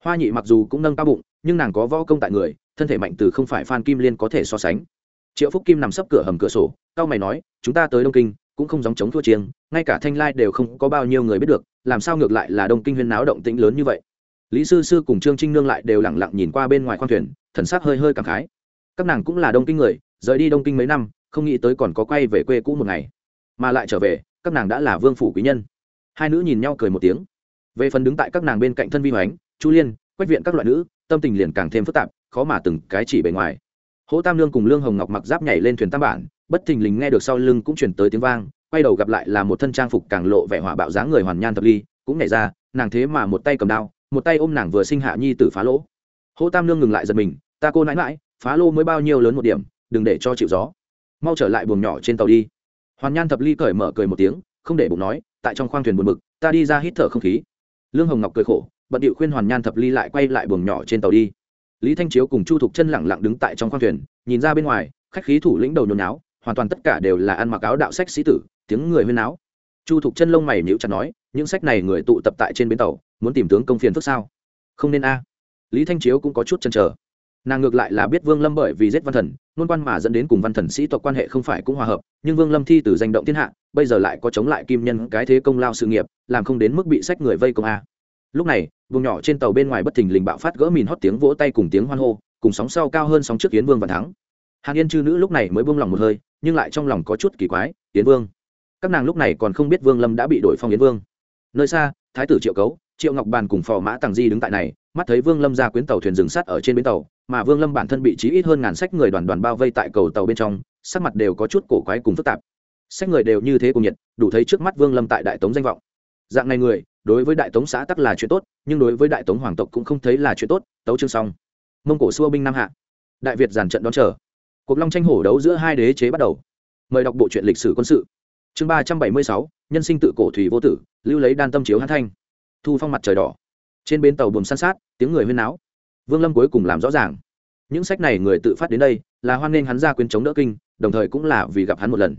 Hoa nhị mặc dù cũng nâng cao bụng, nhưng nàng có võ công tại người, thân thể mạnh từ không phải phan kim liên có thể so sánh. Triệu phúc kim nằm sấp cửa hầm cửa sổ, cao mày nói, chúng ta tới đông kinh, cũng không dòng chống thua chiêng, ngay cả thanh lai đều không có bao nhiêu người biết được, làm sao ngược lại là đông kinh huyên náo động tĩnh lớn như vậy? Lý sư sư cùng trương trinh nương lại đều lẳng lặng nhìn qua bên ngoài khoang thuyền, thần sắc hơi hơi cảm khái. Các nàng cũng là đông kinh người, rời đi đông kinh mấy năm, không nghĩ tới còn có quay về quê cũ một ngày mà lại trở về, các nàng đã là vương phủ quý nhân. Hai nữ nhìn nhau cười một tiếng. Về phần đứng tại các nàng bên cạnh thân vi hoánh, chu liên, quách viện các loại nữ, tâm tình liền càng thêm phức tạp, khó mà từng cái chỉ bề ngoài. Hỗ tam lương cùng lương hồng ngọc mặc giáp nhảy lên thuyền tam bản, bất thình lình nghe được sau lưng cũng chuyển tới tiếng vang, quay đầu gặp lại là một thân trang phục càng lộ vẻ hỏa bạo dáng người hoàn nhan thập ly, cũng nhảy ra, nàng thế mà một tay cầm đao, một tay ôm nàng vừa sinh hạ nhi tử phá lỗ. Hỗ tam lương ngừng lại giật mình, ta cô nãi mãi phá lô mới bao nhiêu lớn một điểm, đừng để cho chịu gió. Mau trở lại buồng nhỏ trên tàu đi hoàn nhan thập ly cởi mở cười một tiếng, không để bụng nói, tại trong khoang thuyền buồn bực, ta đi ra hít thở không khí. Lương hồng ngọc cười khổ, bận điệu khuyên hoàn nhan thập ly lại quay lại buồng nhỏ trên tàu đi. Lý thanh chiếu cùng chu thục chân lẳng lặng đứng tại trong khoang thuyền, nhìn ra bên ngoài, khách khí thủ lĩnh đầu nhồi náo hoàn toàn tất cả đều là ăn mặc áo đạo sách sĩ tử, tiếng người huyên náo. Chu thục chân lông mày nhíu chặt nói, những sách này người tụ tập tại trên bến tàu, muốn tìm tướng công phiền phức sao? Không nên a. Lý thanh chiếu cũng có chút chăn trở nàng ngược lại là biết vương lâm bởi vì giết văn thần nôn quan mà dẫn đến cùng văn thần sĩ tộc quan hệ không phải cũng hòa hợp, nhưng vương lâm thi từ danh động thiên hạ, bây giờ lại có chống lại kim nhân cái thế công lao sự nghiệp, làm không đến mức bị sách người vây công a. Lúc này, vùng nhỏ trên tàu bên ngoài bất thình lình bạo phát gỡ mìn hót tiếng vỗ tay cùng tiếng hoan hô, cùng sóng sau cao hơn sóng trước yến vương và thắng. Hàn yên chư nữ lúc này mới buông lòng một hơi, nhưng lại trong lòng có chút kỳ quái, yến vương, các nàng lúc này còn không biết vương lâm đã bị đổi phong yến vương. Nơi xa, thái tử triệu cấu, triệu ngọc bàn cùng phò mã tàng di đứng tại này, mắt thấy vương lâm ra quyến tàu thuyền rừng sắt ở trên bến tàu mà vương lâm bản thân bị trí ít hơn ngàn sách người đoàn đoàn bao vây tại cầu tàu bên trong, sắc mặt đều có chút cổ quái cùng phức tạp. Sách người đều như thế cùng nhiệt, đủ thấy trước mắt vương lâm tại đại tống danh vọng. Dạng này người, đối với đại tống xã tắc là chuyện tốt, nhưng đối với đại tống hoàng tộc cũng không thấy là chuyện tốt, tấu chương xong. Mông cổ xua binh nam hạ. Đại việt giàn trận đón chờ. Cuộc long tranh hổ đấu giữa hai đế chế bắt đầu. Mời đọc bộ truyện lịch sử quân sự. Chương ba trăm bảy mươi sáu, nhân sinh tự cổ thủy vô tử, lưu lấy đan tâm chiếu hát thanh. Thu phong mặt trời đỏ. Trên bến tàu buồm san sát, tiếng người huyên náo vương lâm cuối cùng làm rõ ràng. Những sách này người tự phát đến đây, là hoan nghênh hắn ra quyến chống đỡ kinh, đồng thời cũng là vì gặp hắn một lần.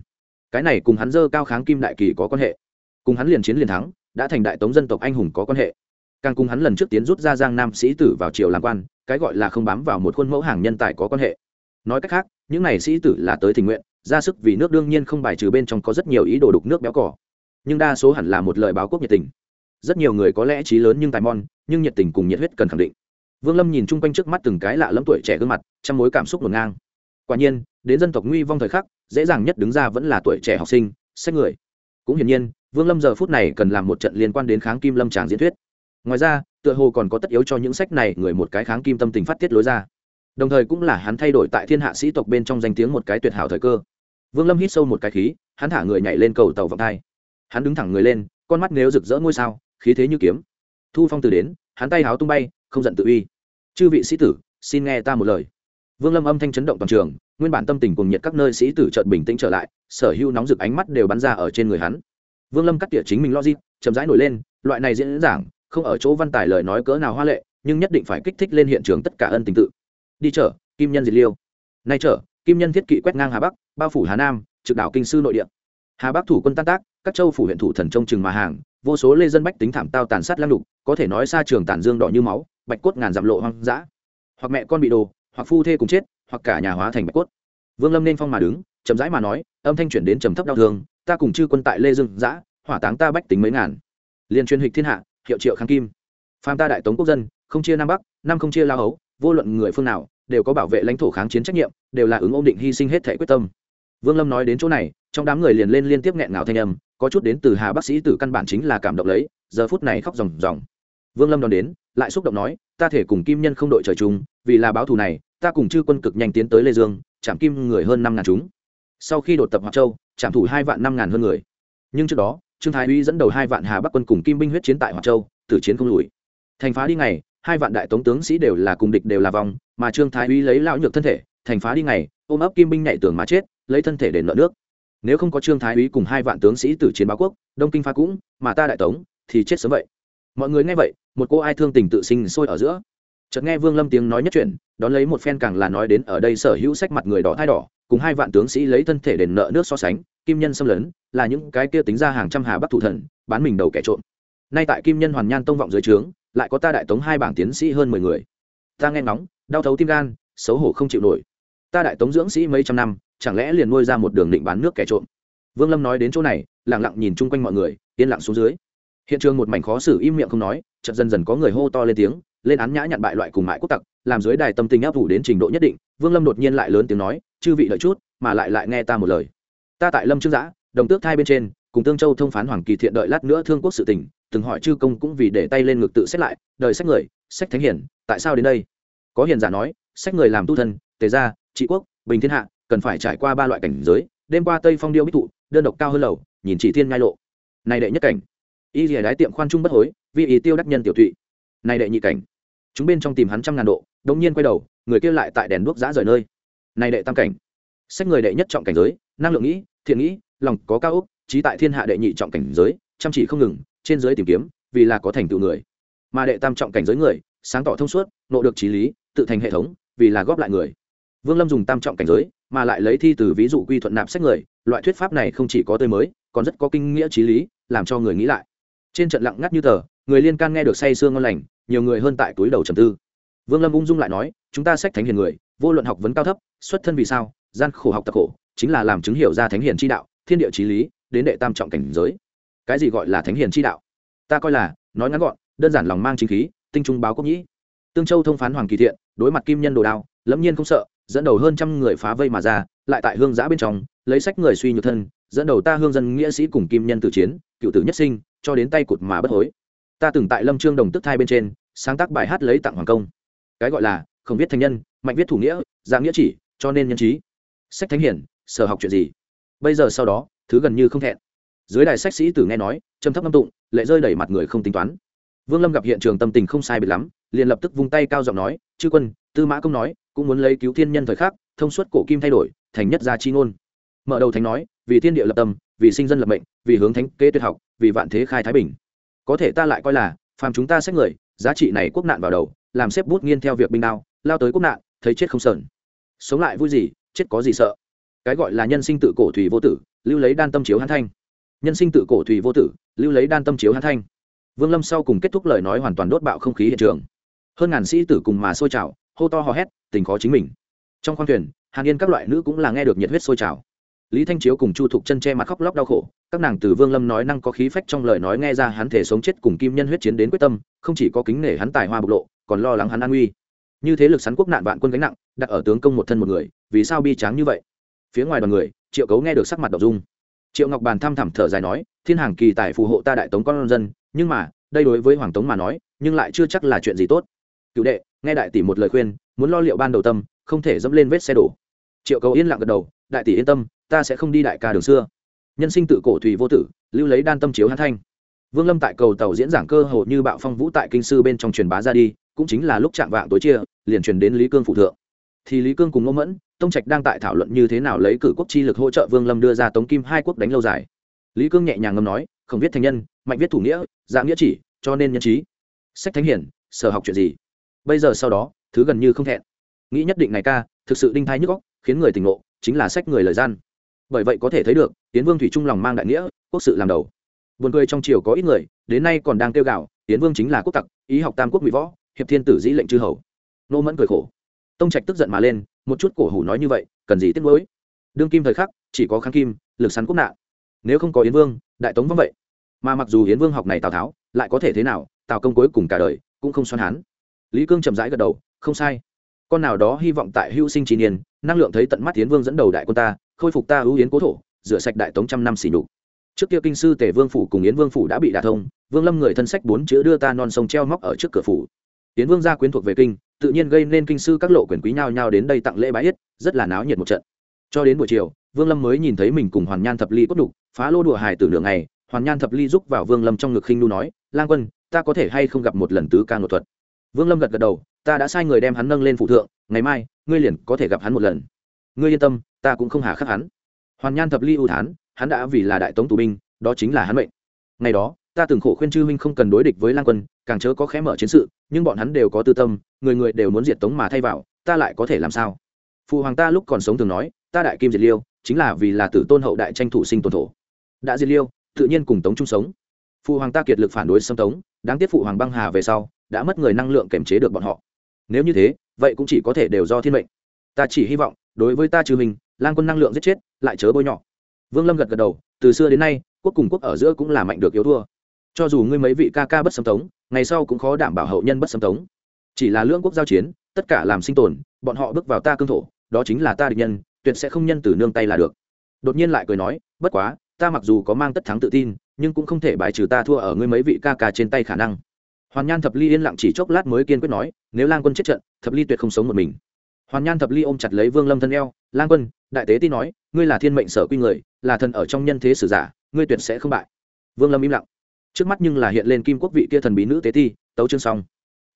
Cái này cùng hắn dơ cao kháng kim đại kỳ có quan hệ. Cùng hắn liền chiến liền thắng, đã thành đại tống dân tộc anh hùng có quan hệ. Càng cùng hắn lần trước tiến rút ra giang nam sĩ tử vào triều làm quan, cái gọi là không bám vào một khuôn mẫu hàng nhân tài có quan hệ. Nói cách khác, những này sĩ tử là tới tình nguyện, ra sức vì nước đương nhiên không bài trừ bên trong có rất nhiều ý đồ đục nước béo cỏ. Nhưng đa số hẳn là một lời báo quốc nhiệt tình. Rất nhiều người có lẽ trí lớn nhưng tài mòn, nhưng nhiệt tình cùng nhiệt huyết cần khẳng định vương lâm nhìn chung quanh trước mắt từng cái lạ lẫm tuổi trẻ gương mặt trong mối cảm xúc ngổn ngang. Quả nhiên, đến dân tộc nguy vong thời khắc, dễ dàng nhất đứng ra vẫn là tuổi trẻ học sinh, sách người. Cũng hiển nhiên, vương lâm giờ phút này cần làm một trận liên quan đến kháng kim lâm tràng diễn thuyết. Ngoài ra, tựa hồ còn có tất yếu cho những sách này người một cái kháng kim tâm tình phát tiết lối ra. Đồng thời cũng là hắn thay đổi tại thiên hạ sĩ tộc bên trong danh tiếng một cái tuyệt hảo thời cơ. Vương lâm hít sâu một cái khí, hắn thả người nhảy lên cầu tàu vọng thai hắn đứng thẳng người lên, con mắt nếu rực rỡ ngôi sao, khí thế như kiếm. Thu phong từ đến, hắn tay háo tung bay không giận tự uy. Chư vị sĩ tử xin nghe ta một lời. Vương lâm âm thanh chấn động toàn trường nguyên bản tâm tình cùng nhiệt các nơi sĩ tử chợt bình tĩnh trở lại sở hữu nóng rực ánh mắt đều bắn ra ở trên người hắn. Vương lâm cắt tỉa chính mình logic chậm rãi nổi lên loại này diễn giảng không ở chỗ văn tài lời nói cỡ nào hoa lệ nhưng nhất định phải kích thích lên hiện trường tất cả ân tình tự. Đi chợ kim nhân diệt liêu. Nay chợ kim nhân thiết kỵ quét ngang hà bắc bao phủ hà nam trực đảo kinh sư nội địa. Hà bắc thủ quân tan tác các châu phủ huyện thủ thần trông chừng mà hàng vô số lê dân bách tính thảm tao tàn sát lăng lục, có thể nói xa trường tàn dương đỏ như máu bạch cốt ngàn dặm lộ hoang dã. Hoặc mẹ con bị đồ, hoặc phu thê cùng chết, hoặc cả nhà hóa thành bạch cốt. Vương lâm nên phong mà đứng, chậm rãi mà nói, âm thanh chuyển đến trầm thấp đau thương, ta cùng chư quân tại lê dương giã hỏa táng ta bách tính mấy ngàn. Liên truyền hịch thiên hạ, hiệu triệu kháng kim. Phàm ta đại tống quốc dân, không chia nam bắc, nam không chia lao hấu, vô luận người phương nào, đều có bảo vệ lãnh thổ kháng chiến trách nhiệm, đều là ứng ổn định hy sinh hết thể quyết tâm. Vương lâm nói đến chỗ này, trong đám người liền lên liên tiếp nghẹn ngào thanh âm, có chút đến từ hà bác sĩ từ căn bản chính là cảm động lấy, giờ phút này khóc ròng ròng vương lâm đón đến, lại xúc động nói, ta thể cùng kim nhân không đội trời chung, vì là báo thù này, ta cùng chư quân cực nhanh tiến tới lê dương, chạm kim người hơn năm ngàn chúng. Sau khi đột tập hoạt châu, chạm thủ hai vạn năm ngàn hơn người. Nhưng trước đó, trương thái uy dẫn đầu hai vạn hà bắc quân cùng kim binh huyết chiến tại hoạt châu, tử chiến không lùi. Thành phá đi ngày, hai vạn đại tống tướng sĩ đều là cùng địch đều là vòng mà trương thái uy lấy lão nhược thân thể, thành phá đi ngày, ôm ấp kim binh nhảy tường mà chết, lấy thân thể để nợ nước. Nếu không có trương thái úy cùng hai vạn tướng sĩ tử chiến báo quốc, đông kinh phá cũng, mà ta đại tống thì chết sớm vậy. Mọi người nghe vậy một cô ai thương tình tự sinh sôi ở giữa. Chợt nghe vương lâm tiếng nói nhất chuyện, đón lấy một phen càng là nói đến ở đây sở hữu sách mặt người đỏ thai đỏ, cùng hai vạn tướng sĩ lấy thân thể đền nợ nước so sánh, kim nhân xâm lấn, là những cái kia tính ra hàng trăm hà bắc thủ thần, bán mình đầu kẻ trộm. Nay tại kim nhân hoàn nhan tông vọng dưới trướng, lại có ta đại tống hai bảng tiến sĩ hơn mười người. Ta nghe ngóng, đau thấu tim gan, xấu hổ không chịu nổi. Ta đại tống dưỡng sĩ mấy trăm năm, chẳng lẽ liền nuôi ra một đường định bán nước kẻ trộm? Vương lâm nói đến chỗ này lẳng lặng nhìn chung quanh mọi người, yên lặng xuống dưới hiện trường một mảnh khó xử im miệng không nói, chợt dần dần có người hô to lên tiếng, lên án nhã nhặn bại loại cùng mại quốc tặc, làm dưới đài tâm tình áp thủ đến trình độ nhất định, vương lâm đột nhiên lại lớn tiếng nói, chư vị đợi chút, mà lại lại nghe ta một lời. Ta tại lâm trương giã, đồng tước thai bên trên, cùng tương châu thông phán hoàng kỳ thiện đợi lát nữa thương quốc sự tình, từng hỏi chư công cũng vì để tay lên ngực tự xét lại, đời sách người, sách thánh hiển, tại sao đến đây? Có hiền giả nói, sách người làm tu thân, tề gia, trị quốc, bình thiên hạ, cần phải trải qua ba loại cảnh giới, đêm qua tây phong điêu bích thụ, đơn độc cao hơn lầu, nhìn chỉ thiên ngai lộ. Này đệ nhất cảnh y rìa đái tiệm khoan trung bất hối, vì ý tiêu đắc nhân tiểu thụy. Này đệ nhị cảnh. Chúng bên trong tìm hắn trăm ngàn độ đống nhiên quay đầu, người kia lại tại đèn đuốc giã rời nơi. Này đệ tam cảnh. Sách người đệ nhất trọng cảnh giới, năng lượng nghĩ, thiện nghĩ, lòng có cao úc, trí tại thiên hạ đệ nhị trọng cảnh giới, chăm chỉ không ngừng, trên giới tìm kiếm, vì là có thành tựu người. Mà đệ tam trọng cảnh giới người, sáng tỏ thông suốt, nộ được trí lý, tự thành hệ thống, vì là góp lại người. Vương lâm dùng tam trọng cảnh giới, mà lại lấy thi từ ví dụ quy thuận nạp sách người, loại thuyết pháp này không chỉ có tươi mới, còn rất có kinh nghĩa trí lý, làm cho người nghĩ lại trên trận lặng ngắt như tờ, người liên can nghe được say sương ngon lành, nhiều người hơn tại túi đầu trầm tư. Vương lâm ung dung lại nói, chúng ta sách thánh hiền người, vô luận học vấn cao thấp, xuất thân vì sao, gian khổ học tập khổ, chính là làm chứng hiểu ra thánh hiền chi đạo, thiên địa trí lý, đến đệ tam trọng cảnh giới. Cái gì gọi là thánh hiền chi đạo? Ta coi là, nói ngắn gọn, đơn giản lòng mang chính khí, tinh trung báo quốc nhĩ. Tương châu thông phán hoàng kỳ thiện, đối mặt kim nhân đồ đao, lẫm nhiên không sợ, dẫn đầu hơn trăm người phá vây mà ra, lại tại hương giã bên trong, lấy sách người suy nhược thân, dẫn đầu ta hương dân nghĩa sĩ cùng kim nhân tử chiến, cựu tử nhất sinh cho đến tay cụt mà bất hối. Ta từng tại lâm trương đồng tức thai bên trên, sáng tác bài hát lấy tặng hoàng công. Cái gọi là, không viết thành nhân, mạnh viết thủ nghĩa dạng nghĩa chỉ, cho nên nhân trí. Sách thánh hiển, sở học chuyện gì? Bây giờ sau đó, thứ gần như không thẹn. Dưới đài sách sĩ tử nghe nói, trầm thấp ngâm tụng, lệ rơi đẩy mặt người không tính toán. Vương lâm gặp hiện trường tâm tình không sai biệt lắm, liền lập tức vung tay cao giọng nói, chư quân, tư mã công nói, cũng muốn lấy cứu thiên nhân thời khắc, thông suốt cổ kim thay đổi, thành nhất gia chi ngôn. Mở đầu thánh nói, vì thiên địa lập tâm vì sinh dân lập mệnh, vì hướng thánh kế tuyệt học, vì vạn thế khai thái bình. Có thể ta lại coi là, phàm chúng ta xét người, giá trị này quốc nạn vào đầu, làm xếp bút nghiên theo việc binh đao, lao tới quốc nạn, thấy chết không sờn. Sống lại vui gì, chết có gì sợ. Cái gọi là nhân sinh tự cổ thủy vô tử, lưu lấy đan tâm chiếu hán thanh. Nhân sinh tự cổ thủy vô tử, lưu lấy đan tâm chiếu hán thanh. Vương lâm sau cùng kết thúc lời nói hoàn toàn đốt bạo không khí hiện trường. Hơn ngàn sĩ tử cùng mà sôi trào, hô to hò hét, tình khó chính mình. Trong khoang thuyền, hàn yên các loại nữ cũng là nghe được nhiệt huyết sôi trào lý thanh chiếu cùng chu thục chân che mặt khóc lóc đau khổ, các nàng từ vương lâm nói năng có khí phách trong lời nói nghe ra hắn thể sống chết cùng kim nhân huyết chiến đến quyết tâm, không chỉ có kính nể hắn tài hoa bộc lộ, còn lo lắng hắn an nguy. Như thế lực sắn quốc nạn vạn quân gánh nặng, đặt ở tướng công một thân một người, vì sao bi tráng như vậy? Phía ngoài đoàn người, triệu cấu nghe được sắc mặt đ dung triệu ngọc bàn thăm thẳm thở dài nói, thiên hàng kỳ tài phù hộ ta đại tống con dân, nhưng mà, đây đối với hoàng tống mà nói, nhưng lại chưa chắc là chuyện gì tốt. Cựu đệ, nghe đại tỷ một lời khuyên, muốn lo liệu ban đầu tâm, không thể dẫm lên vết xe đổ. Triệu cầu yên lặng gật đầu đại tỷ yên tâm, ta sẽ không đi đại ca đường xưa. Nhân sinh tự cổ thủy vô tử, lưu lấy đan tâm chiếu hát thanh. Vương lâm tại cầu tàu diễn giảng cơ hồ như bạo phong vũ tại kinh sư bên trong truyền bá ra đi, cũng chính là lúc chạm vạng tối chia, liền truyền đến lý cương phụ thượng. Thì lý cương cùng ngô mẫn, tông trạch đang tại thảo luận như thế nào lấy cử quốc chi lực hỗ trợ vương lâm đưa ra tống kim hai quốc đánh lâu dài. Lý cương nhẹ nhàng ngâm nói, không viết thành nhân, mạnh viết thủ nghĩa, dạng nghĩa chỉ, cho nên nhân trí. Sách thánh hiển, sở học chuyện gì? Bây giờ sau đó, thứ gần như không thẹn. Nghĩ nhất định này ca, thực sự đinh thai nhức góc khiến người tỉnh ngộ chính là sách người lời gian. Bởi vậy có thể thấy được tiến vương thủy trung lòng mang đại nghĩa, quốc sự làm đầu. Buồn cười trong triều có ít người, đến nay còn đang kêu gào tiến vương chính là quốc tặc, ý học tam quốc ngụy võ, hiệp thiên tử dĩ lệnh chư hầu. Nô mẫn cười khổ. Tông trạch tức giận mà lên, một chút cổ hủ nói như vậy, cần gì tiếc nuối? Đương kim thời khắc, chỉ có kháng kim, lực sắn quốc nạn. Nếu không có yến vương, đại tống vẫn vậy. Mà mặc dù yến vương học này tào tháo, lại có thể thế nào, tào công cuối cùng cả đời, cũng không xoan hán lý cương chậm rãi gật đầu, không sai con nào đó hy vọng tại hữu sinh trí niên, năng lượng thấy tận mắt tiến vương dẫn đầu đại quân ta, khôi phục ta ưu yến cố thổ, rửa sạch đại tống trăm năm xỉ nhục. Trước kia kinh sư tề vương phủ cùng yến vương phủ đã bị đả thông, vương lâm người thân sách bốn chữ đưa ta non sông treo móc ở trước cửa phủ. Yến vương gia quyến thuộc về kinh, tự nhiên gây nên kinh sư các lộ quyền quý nhao nhao đến đây tặng lễ bái yết, rất là náo nhiệt một trận. Cho đến buổi chiều, vương lâm mới nhìn thấy mình cùng hoàn nhan thập ly cốt đục, phá lô đùa hài từ nửa ngày, hoàn nhan thập ly giúp vào vương lâm trong ngực khinh nu nói, lang quân, ta có thể hay không gặp một lần tứ ca nội thuật? Vương lâm gật gật đầu ta đã sai người đem hắn nâng lên phụ thượng, ngày mai, ngươi liền có thể gặp hắn một lần. Ngươi yên tâm, ta cũng không hà khắc hắn. Hoàn nhan thập ly ưu thán, hắn đã vì là đại tống tù binh, đó chính là hắn mệnh. Ngày đó, ta từng khổ khuyên chư huynh không cần đối địch với lang quân, càng chớ có khẽ mở chiến sự, nhưng bọn hắn đều có tư tâm, người người đều muốn diệt tống mà thay vào, ta lại có thể làm sao? Phụ hoàng ta lúc còn sống thường nói, ta đại kim diệt liêu, chính là vì là tử tôn hậu đại tranh thủ sinh tồn thổ. Đã diệt liêu, tự nhiên cùng tống chung sống. Phụ hoàng ta kiệt lực phản đối xâm tống, đáng tiếc phụ hoàng băng hà về sau, đã mất người năng lượng kiểm chế được bọn họ nếu như thế, vậy cũng chỉ có thể đều do thiên mệnh. Ta chỉ hy vọng, đối với ta trừ mình, lang quân năng lượng giết chết, lại chớ bôi nhọ. Vương lâm gật gật đầu, từ xưa đến nay, quốc cùng quốc ở giữa cũng là mạnh được yếu thua. Cho dù ngươi mấy vị ca ca bất sâm tống, ngày sau cũng khó đảm bảo hậu nhân bất sâm tống. Chỉ là lưỡng quốc giao chiến, tất cả làm sinh tồn, bọn họ bước vào ta cương thổ, đó chính là ta địch nhân, tuyệt sẽ không nhân từ nương tay là được. Đột nhiên lại cười nói, bất quá, ta mặc dù có mang tất thắng tự tin, nhưng cũng không thể bài trừ ta thua ở ngươi mấy vị ca ca trên tay khả năng hoàn nhan thập ly yên lặng chỉ chốc lát mới kiên quyết nói, nếu lang quân chết trận, thập ly tuyệt không sống một mình. Hoàn nhan thập ly ôm chặt lấy vương lâm thân eo, lang quân, đại tế ti nói, ngươi là thiên mệnh sở quy người, là thần ở trong nhân thế sử giả, ngươi tuyệt sẽ không bại. Vương lâm im lặng. Trước mắt nhưng là hiện lên kim quốc vị kia thần bí nữ tế ti, tấu chương xong.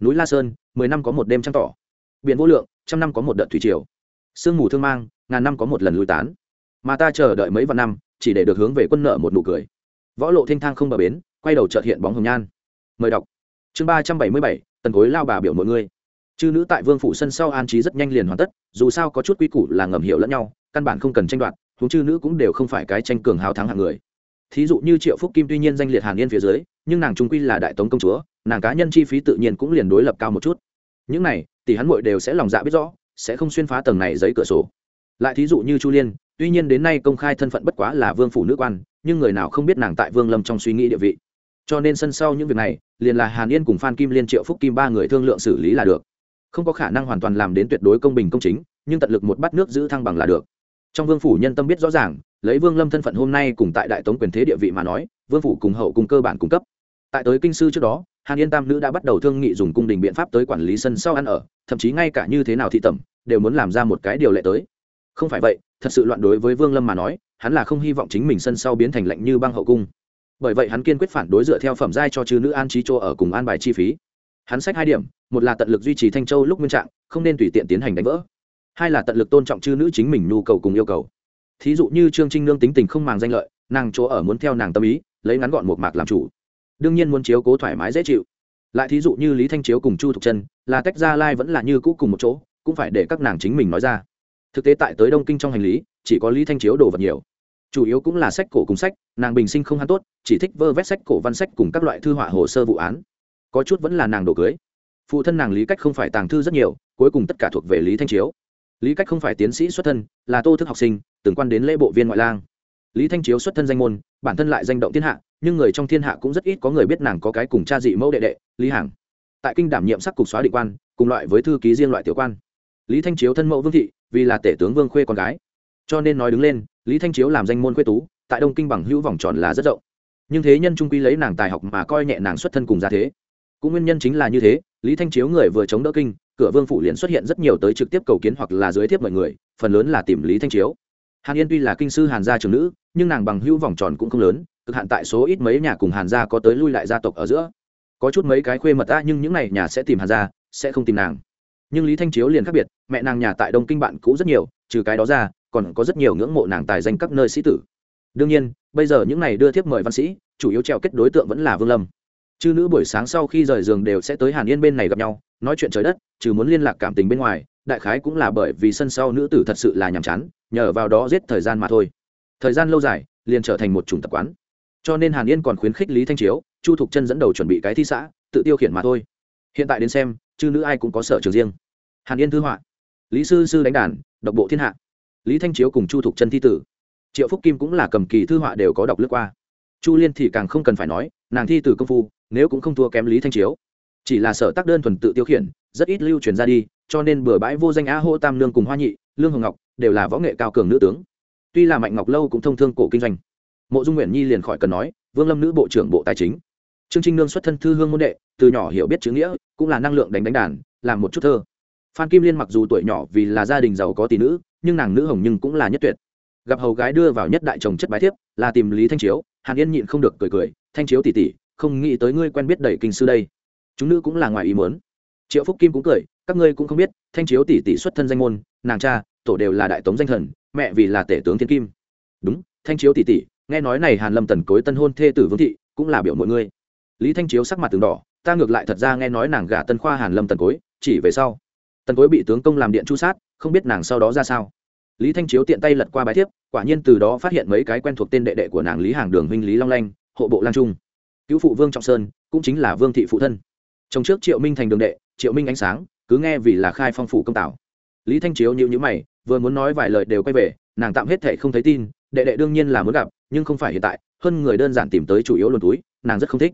Núi la sơn, mười năm có một đêm trăng tỏ. Biển vô lượng, trăm năm có một đợt thủy triều. Sương mù thương mang, ngàn năm có một lần lùi tán. Mà ta chờ đợi mấy vạn năm, chỉ để được hướng về quân nợ một nụ cười. Võ lộ thanh thang không bờ bến, quay đầu trợt hiện bóng hồng nhan. Mời đọc chương ba trăm bảy mươi bảy, tần cối lao bà biểu mọi người chư nữ tại vương phủ sân sau an trí rất nhanh liền hoàn tất, dù sao có chút quy củ là ngầm hiểu lẫn nhau, căn bản không cần tranh đoạt, huống chư nữ cũng đều không phải cái tranh cường hào thắng hạng người. Thí dụ như triệu phúc kim tuy nhiên danh liệt hàn yên phía dưới, nhưng nàng trung quy là đại tống công chúa, nàng cá nhân chi phí tự nhiên cũng liền đối lập cao một chút. Những này, tỷ hắn mội đều sẽ lòng dạ biết rõ, sẽ không xuyên phá tầng này giấy cửa sổ. Lại thí dụ như chu liên, tuy nhiên đến nay công khai thân phận bất quá là vương phủ nữ quan, nhưng người nào không biết nàng tại vương lâm trong suy nghĩ địa vị cho nên sân sau những việc này, liền là hàn yên cùng phan kim liên, triệu phúc kim ba người thương lượng xử lý là được. Không có khả năng hoàn toàn làm đến tuyệt đối công bình công chính, nhưng tận lực một bát nước giữ thăng bằng là được. Trong vương phủ nhân tâm biết rõ ràng, lấy vương lâm thân phận hôm nay cùng tại đại tống quyền thế địa vị mà nói, vương phủ cùng hậu cùng cơ bản cung cấp. Tại tới kinh sư trước đó, hàn yên tam nữ đã bắt đầu thương nghị dùng cung đình biện pháp tới quản lý sân sau ăn ở, thậm chí ngay cả như thế nào thị tẩm, đều muốn làm ra một cái điều lệ tới. Không phải vậy, thật sự loạn đối với vương lâm mà nói, hắn là không hy vọng chính mình sân sau biến thành lạnh như băng hậu cung bởi vậy hắn kiên quyết phản đối dựa theo phẩm giai cho chư nữ an trí chỗ ở cùng an bài chi phí. Hắn sách hai điểm, một là tận lực duy trì thanh châu lúc nguyên trạng, không nên tùy tiện tiến hành đánh vỡ. Hai là tận lực tôn trọng chư nữ chính mình nhu cầu cùng yêu cầu. Thí dụ như trương trinh nương tính tình không màng danh lợi, nàng chỗ ở muốn theo nàng tâm ý, lấy ngắn gọn một mạc làm chủ. Đương nhiên muốn chiếu cố thoải mái dễ chịu. Lại thí dụ như lý thanh chiếu cùng chu thục chân là tách ra lai vẫn là như cũ cùng một chỗ, cũng phải để các nàng chính mình nói ra. Thực tế tại tới đông kinh trong hành lý, chỉ có lý thanh chiếu đồ vật nhiều chủ yếu cũng là sách cổ cùng sách, nàng bình sinh không hắn tốt, chỉ thích vơ vét sách cổ văn sách cùng các loại thư họa hồ sơ vụ án. Có chút vẫn là nàng đồ cưới. Phụ thân nàng lý cách không phải tàng thư rất nhiều, cuối cùng tất cả thuộc về lý thanh chiếu. Lý cách không phải tiến sĩ xuất thân, là tô thức học sinh, từng quan đến lễ bộ viên ngoại lang. Lý thanh chiếu xuất thân danh môn, bản thân lại danh động thiên hạ, nhưng người trong thiên hạ cũng rất ít có người biết nàng có cái cùng cha dị mẫu đệ đệ, lý hằng. Tại kinh đảm nhiệm sắc cục xóa định quan, cùng loại với thư ký riêng loại tiểu quan. Lý thanh chiếu thân mẫu vương thị, vì là tể tướng vương khuê con gái cho nên nói đứng lên, lý thanh chiếu làm danh môn khuê tú, tại đông kinh bằng hữu vòng tròn là rất rộng. Nhưng thế nhân trung quy lấy nàng tài học mà coi nhẹ nàng xuất thân cùng gia thế. Cũng nguyên nhân chính là như thế, lý thanh chiếu người vừa chống đỡ kinh, cửa vương phủ liền xuất hiện rất nhiều tới trực tiếp cầu kiến hoặc là dưới tiếp mọi người, phần lớn là tìm lý thanh chiếu. Hàn yên tuy là kinh sư hàn gia trường nữ, nhưng nàng bằng hữu vòng tròn cũng không lớn, cực hạn tại số ít mấy nhà cùng hàn gia có tới lui lại gia tộc ở giữa. Có chút mấy cái khuê mật ta nhưng những n à y nhà sẽ tìm hàn gia, sẽ không tìm nàng. Nhưng lý thanh chiếu liền khác biệt, mẹ nàng nhà tại đông kinh bạn cũ rất nhiều, trừ cái đó ra còn có rất nhiều ngưỡng mộ nàng tài danh các nơi sĩ tử. Đương nhiên, bây giờ những này đưa thiếp mời văn sĩ, chủ yếu treo kết đối tượng vẫn là vương lâm. Chư nữ buổi sáng sau khi rời giường đều sẽ tới hàn yên bên này gặp nhau, nói chuyện trời đất, trừ muốn liên lạc cảm tình bên ngoài, đại khái cũng là bởi vì sân sau nữ tử thật sự là nhàm chán, nhờ vào đó giết thời gian mà thôi. Thời gian lâu dài, liền trở thành một chủng tập quán. Cho nên hàn yên còn khuyến khích lý thanh chiếu, chu thục chân dẫn đầu chuẩn bị cái thi xã, tự tiêu khiển mà thôi. Hiện tại đến xem, chư nữ ai cũng có sở trường riêng. Hàn yên thư họa. Lý sư sư đánh đàn, độc bộ thiên hạ lý thanh chiếu cùng chu thục chân thi tử. Triệu phúc kim cũng là cầm kỳ thư họa đều có đọc lướt qua. Chu liên thì càng không cần phải nói, nàng thi từ công phu, nếu cũng không thua kém lý thanh chiếu. Chỉ là sở tác đơn thuần tự tiêu khiển, rất ít lưu truyền ra đi, cho nên bừa bãi vô danh á hô tam lương cùng hoa nhị, lương hồng ngọc, đều là võ nghệ cao cường nữ tướng. Tuy là mạnh ngọc lâu cũng thông thương cổ kinh doanh. Mộ dung nguyện nhi liền khỏi cần nói, vương lâm nữ bộ trưởng bộ tài chính. Trương trinh nương xuất thân thư hương môn đệ, từ nhỏ hiểu biết chữ nghĩa, cũng là năng lượng đánh đánh đàn, làm một chút thơ. Phan kim liên mặc dù tuổi nhỏ vì là gia đình giàu có tỷ nữ nhưng nàng nữ hồng nhưng cũng là nhất tuyệt. Gặp hầu gái đưa vào nhất đại chồng chất bái thiếp, là tìm lý thanh chiếu, hàn yên nhịn không được cười cười, thanh chiếu tỷ tỷ, không nghĩ tới ngươi quen biết đầy kinh sư đây. Chúng nữ cũng là ngoài ý muốn. Triệu phúc kim cũng cười, các ngươi cũng không biết, thanh chiếu tỷ tỷ xuất thân danh môn, nàng cha, tổ đều là đại tống danh thần, mẹ vì là tể tướng thiên kim. Đúng, thanh chiếu tỷ tỷ, nghe nói này hàn lâm tần cối tân hôn thê tử vương thị, cũng là biểu mọi ngươi. Lý thanh chiếu sắc mặt từng đỏ, ta ngược lại thật ra nghe nói nàng gả tân khoa hàn lâm tần cối, chỉ về sau. Tần cối bị tướng công làm điện chu sát, không biết nàng sau đó ra sao lý thanh chiếu tiện tay lật qua bài thiếp, quả nhiên từ đó phát hiện mấy cái quen thuộc tên đệ đệ của nàng lý hàng đường huynh lý long lanh, hộ bộ lang trung. Cứu phụ vương trọng sơn, cũng chính là vương thị phụ thân. Trong trước triệu minh thành đường đệ, triệu minh ánh sáng, cứ nghe vì là khai phong phủ công tảo. Lý thanh chiếu nhịu nhữ mày, vừa muốn nói vài lời đều quay về, nàng tạm hết thể không thấy tin, đệ đệ đương nhiên là muốn gặp, nhưng không phải hiện tại, hơn người đơn giản tìm tới chủ yếu luồn túi, nàng rất không thích.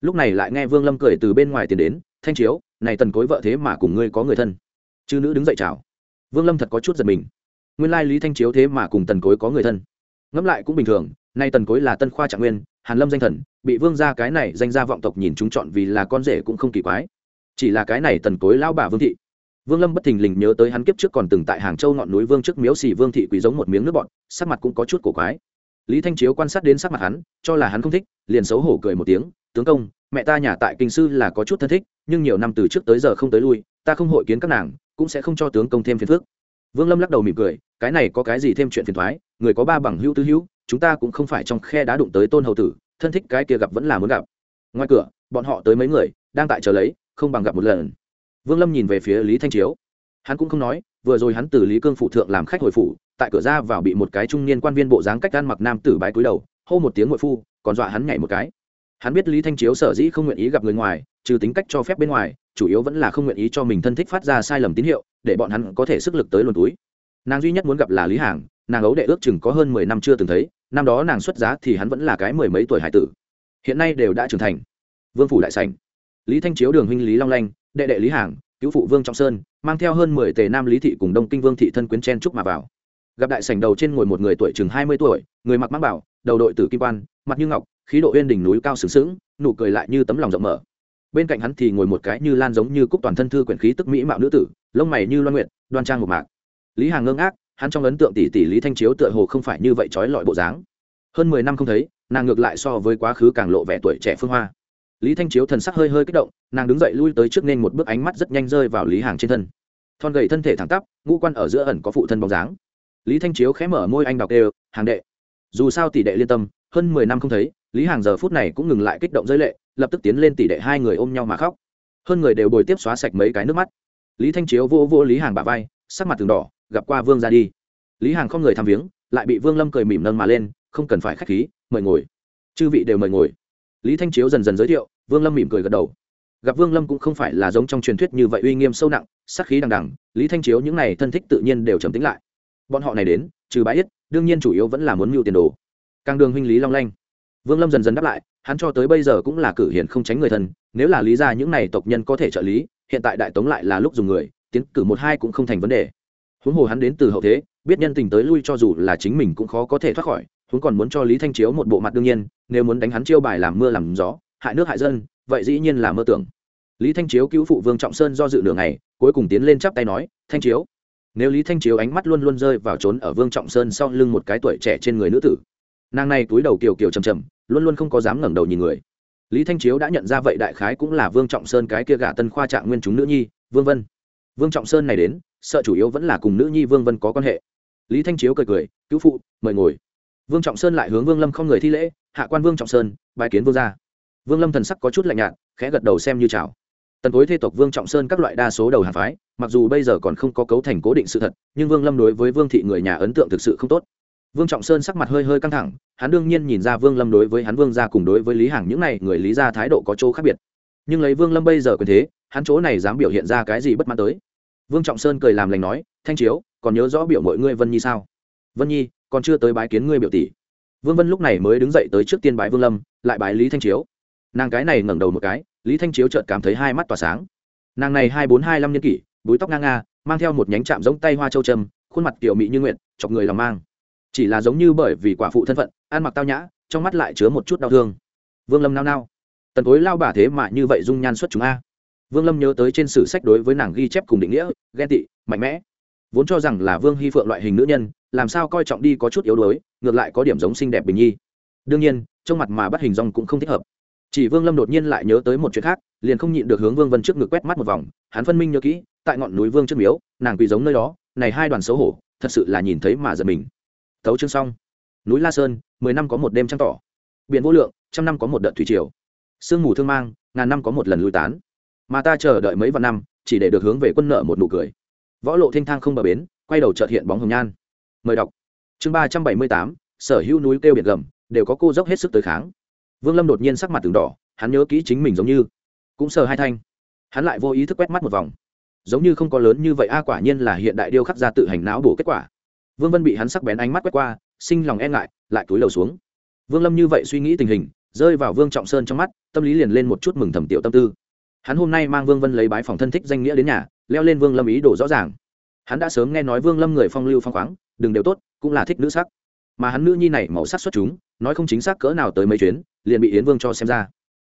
Lúc này lại nghe vương lâm cười từ bên ngoài tiền đến, thanh chiếu, này tần cối vợ thế mà cùng ngươi có người thân. Chư nữ đứng dậy chào. Vương lâm thật có chút giật mình nguyên lai lý thanh chiếu thế mà cùng tần cối có người thân. Ngẫm lại cũng bình thường, nay tần cối là tân khoa trạng nguyên, hàn lâm danh thần, bị vương gia cái này danh gia vọng tộc nhìn chúng chọn vì là con rể cũng không kỳ quái. Chỉ là cái này tần cối lao bà vương thị. Vương lâm bất thình lình nhớ tới hắn kiếp trước còn từng tại hàng châu ngọn núi vương trước miếu xỉ vương thị quý giống một miếng nước bọn sắc mặt cũng có chút cổ quái. Lý thanh chiếu quan sát đến sắc mặt hắn, cho là hắn không thích, liền xấu hổ cười một tiếng, tướng công, mẹ ta nhà tại kinh sư là có chút thân thích, nhưng nhiều năm từ trước tới giờ không tới lui, ta không hội kiến các nàng, cũng sẽ không cho tướng công thêm phiền phức vương lâm lắc đầu mỉm cười, cái này có cái gì thêm chuyện phiền thoái, người có ba bằng hữu tứ hữu, chúng ta cũng không phải trong khe đá đụng tới tôn hầu tử, thân thích cái kia gặp vẫn là muốn gặp. Ngoài cửa, bọn họ tới mấy người, đang tại chờ lấy, không bằng gặp một lần. Vương lâm nhìn về phía lý thanh chiếu. Hắn cũng không nói, vừa rồi hắn từ lý cương phụ thượng làm khách hồi phủ, tại cửa ra vào bị một cái trung niên quan viên bộ dáng cách ăn mặc nam tử bái cúi đầu, hô một tiếng ngội phu còn dọa hắn nhảy một cái hắn biết lý thanh chiếu sở dĩ không nguyện ý gặp người ngoài, trừ tính cách cho phép bên ngoài, chủ yếu vẫn là không nguyện ý cho mình thân thích phát ra sai lầm tín hiệu, để bọn hắn có thể sức lực tới luồn túi. Nàng duy nhất muốn gặp là lý hàng, nàng ấu đệ ước chừng có hơn mười năm chưa từng thấy, năm đó nàng xuất giá thì hắn vẫn là cái mười mấy tuổi hải tử. Hiện nay đều đã trưởng thành. Vương phủ đại sảnh. Lý thanh chiếu đường huynh lý long lanh, đệ đệ lý hàng, cứu phụ vương trọng sơn, mang theo hơn mười tề nam lý thị cùng đông kinh vương thị thân quyến chen trúc mà vào. Gặp đại sảnh đầu trên ngồi một người tuổi chừng hai mươi tuổi, người mặc mang bảo, đầu đội tử kim quan, mặt như ngọc khí độ uyên đỉnh núi cao sướng sướng nụ cười lại như tấm lòng rộng mở. Bên cạnh hắn thì ngồi một cái như lan giống như cúc toàn thân thư quyển khí tức mỹ mạo nữ tử, lông mày như loan nguyện đoan trang một mạc. Lý hàng ngưng ác hắn trong ấn tượng tỷ tỷ lý thanh chiếu tựa hồ không phải như vậy trói lọi bộ dáng. Hơn mười năm không thấy, nàng ngược lại so với quá khứ càng lộ vẻ tuổi trẻ phương hoa. Lý thanh chiếu thần sắc hơi hơi kích động, nàng đứng dậy lui tới trước nên một bước ánh mắt rất nhanh rơi vào lý hàng trên thân. Thon gầy thân thể thẳng tắp, ngũ quan ở giữa ẩn có phụ thân bóng dáng. Lý thanh chiếu khẽ mở môi anh đọc đều, hàng đệ, dù sao tỷ đệ liên tâm, hơn mười năm không thấy lý hàng giờ phút này cũng ngừng lại kích động giới lệ, lập tức tiến lên tỷ đệ hai người ôm nhau mà khóc. Hơn người đều bồi tiếp xóa sạch mấy cái nước mắt. Lý thanh chiếu vô vô lý hàng bà vai, sắc mặt từng đỏ, gặp qua vương ra đi. Lý hàng không người thăm viếng, lại bị vương lâm cười mỉm nâng mà lên, không cần phải k h á c h khí, mời ngồi. Chư vị đều mời ngồi. Lý thanh chiếu dần dần giới thiệu, vương lâm mỉm cười gật đầu. Gặp vương lâm cũng không phải là giống trong truyền thuyết như vậy uy nghiêm sâu nặng, sắc khí đằng đằng, lý thanh chiếu những n à y thân thích tự nhiên đều trầm tính lại. Bọn họ này đến, trừ bãi yết, đương nhiên chủ yếu vẫn là muốn mưu tiền đồ. Càng đường huynh lý long lanh vương lâm dần dần đáp lại, hắn cho tới bây giờ cũng là cử hiển không tránh người thân, nếu là lý ra những này tộc nhân có thể trợ lý, hiện tại đại tống lại là lúc dùng người, tiến cử một hai cũng không thành vấn đề. Huống hồ hắn đến từ hậu thế, biết nhân tình tới lui cho dù là chính mình cũng khó có thể thoát khỏi, huống còn muốn cho lý thanh chiếu một bộ mặt đương nhiên, nếu muốn đánh hắn chiêu bài làm mưa làm gió, hại nước hại dân, vậy dĩ nhiên là mơ tưởng. Lý thanh chiếu cứu phụ vương trọng sơn do dự nửa ngày, cuối cùng tiến lên chắp tay nói, thanh chiếu. Nếu lý thanh chiếu ánh mắt luôn luôn rơi vào trốn ở vương trọng sơn sau lưng một cái tuổi trẻ trên người nữ tử, nàng này túi đầu kiều kiều chầm chầm luôn luôn không có dám ngẩng đầu nhìn người. Lý thanh chiếu đã nhận ra vậy đại khái cũng là vương trọng sơn cái kia gả tân khoa trạng nguyên chúng nữ nhi, vương vân. Vương trọng sơn này đến, sợ chủ yếu vẫn là cùng nữ nhi vương vân có quan hệ. Lý thanh chiếu cười cười, cứu phụ, mời ngồi. Vương trọng sơn lại hướng vương lâm không người thi lễ, hạ quan vương trọng sơn bài kiến vương gia. Vương lâm thần sắc có chút lạnh nhạt, khẽ gật đầu xem như chào. Tần tối thê tộc vương trọng sơn các loại đa số đầu hàng phái, mặc dù bây giờ còn không có cấu thành cố định sự thật, nhưng vương lâm đối với vương thị người nhà ấn tượng thực sự không tốt vương trọng sơn sắc mặt hơi hơi căng thẳng hắn đương nhiên nhìn ra vương lâm đối với hắn vương gia cùng đối với lý hàng những này người lý gia thái độ có chỗ khác biệt. Nhưng lấy vương lâm bây giờ quyền thế hắn chỗ này dám biểu hiện ra cái gì bất mãn tới? Vương trọng sơn cười làm lành nói thanh chiếu còn nhớ rõ biểu mọi ngươi vân nhi sao? Vân nhi còn chưa tới bái kiến ngươi biểu tỷ. Vương vân lúc này mới đứng dậy tới trước tiên bái vương lâm lại bái lý thanh chiếu. Nàng cái này ngẩng đầu một cái lý thanh chiếu chợt cảm thấy hai mắt tỏa sáng. Nàng này hai bốn hai năm niên kỷ búi tóc ngang nga mang theo một nhánh chạm giống tay hoa châu trầm, khuôn mặt kiểu mỹ như nguyện chọc người lòng mang chỉ là giống như bởi vì quả phụ thân phận, ăn mặc tao nhã, trong mắt lại chứa một chút đau thương. Vương lâm nao nao. Tần tối lao bà thế mà như vậy dung nhan xuất chúng a. Vương lâm nhớ tới trên sử sách đối với nàng ghi chép cùng định nghĩa, ghen tị, mạnh mẽ. Vốn cho rằng là vương hy phượng loại hình nữ nhân, làm sao coi trọng đi có chút yếu đuối, ngược lại có điểm giống xinh đẹp bình nhi. Đương nhiên trong mặt mà bắt hình rong cũng không thích hợp. Chỉ vương lâm đột nhiên lại nhớ tới một chuyện khác, liền không nhịn được hướng vương vân trước ngực quét mắt một vòng, hắn phân minh nhớ kỹ, tại ngọn núi vương trước miếu, nàng quỳ giống nơi đó, này hai đoàn xấu hổ, thật sự là nhìn thấy mà giật mình thấu chương xong. Núi la sơn, mười năm có một đêm trăng tỏ. Biển vô lượng, trăm năm có một đợt thủy triều. Sương mù thương mang, ngàn năm có một lần lui tán. Mà ta chờ đợi mấy vạn năm, chỉ để được hướng về quân nợ một nụ cười. Võ lộ thanh thang không bờ bến, quay đầu trợt hiện bóng hồng nhan. Mời đọc. Chương ba trăm bảy mươi tám, sở hữu núi kêu biệt gầm, đều có cô dốc hết sức tới kháng. Vương lâm đột nhiên sắc mặt từng đỏ, hắn nhớ kỹ chính mình giống như. Cũng sờ hai thanh. Hắn lại vô ý thức quét mắt một vòng. Giống như không có lớn như vậy, a, quả nhiên là hiện đại điêu khắc ra tự hành não bổ kết quả vương vân bị hắn sắc bén ánh mắt quét qua, sinh lòng e ngại, lại cúi đầu xuống. Vương lâm như vậy suy nghĩ tình hình, rơi vào vương trọng sơn trong mắt, tâm lý liền lên một chút mừng thầm tiểu tâm tư. Hắn hôm nay mang vương vân lấy bái phòng thân thích danh nghĩa đến nhà, leo lên vương lâm ý đồ rõ ràng. Hắn đã sớm nghe nói vương lâm người phong lưu phong khoáng, đừng đều tốt, cũng là thích nữ sắc. Mà hắn nữ nhi này màu sắc xuất chúng, nói không chính xác cỡ nào tới mấy chuyến, liền bị yến vương cho xem ra.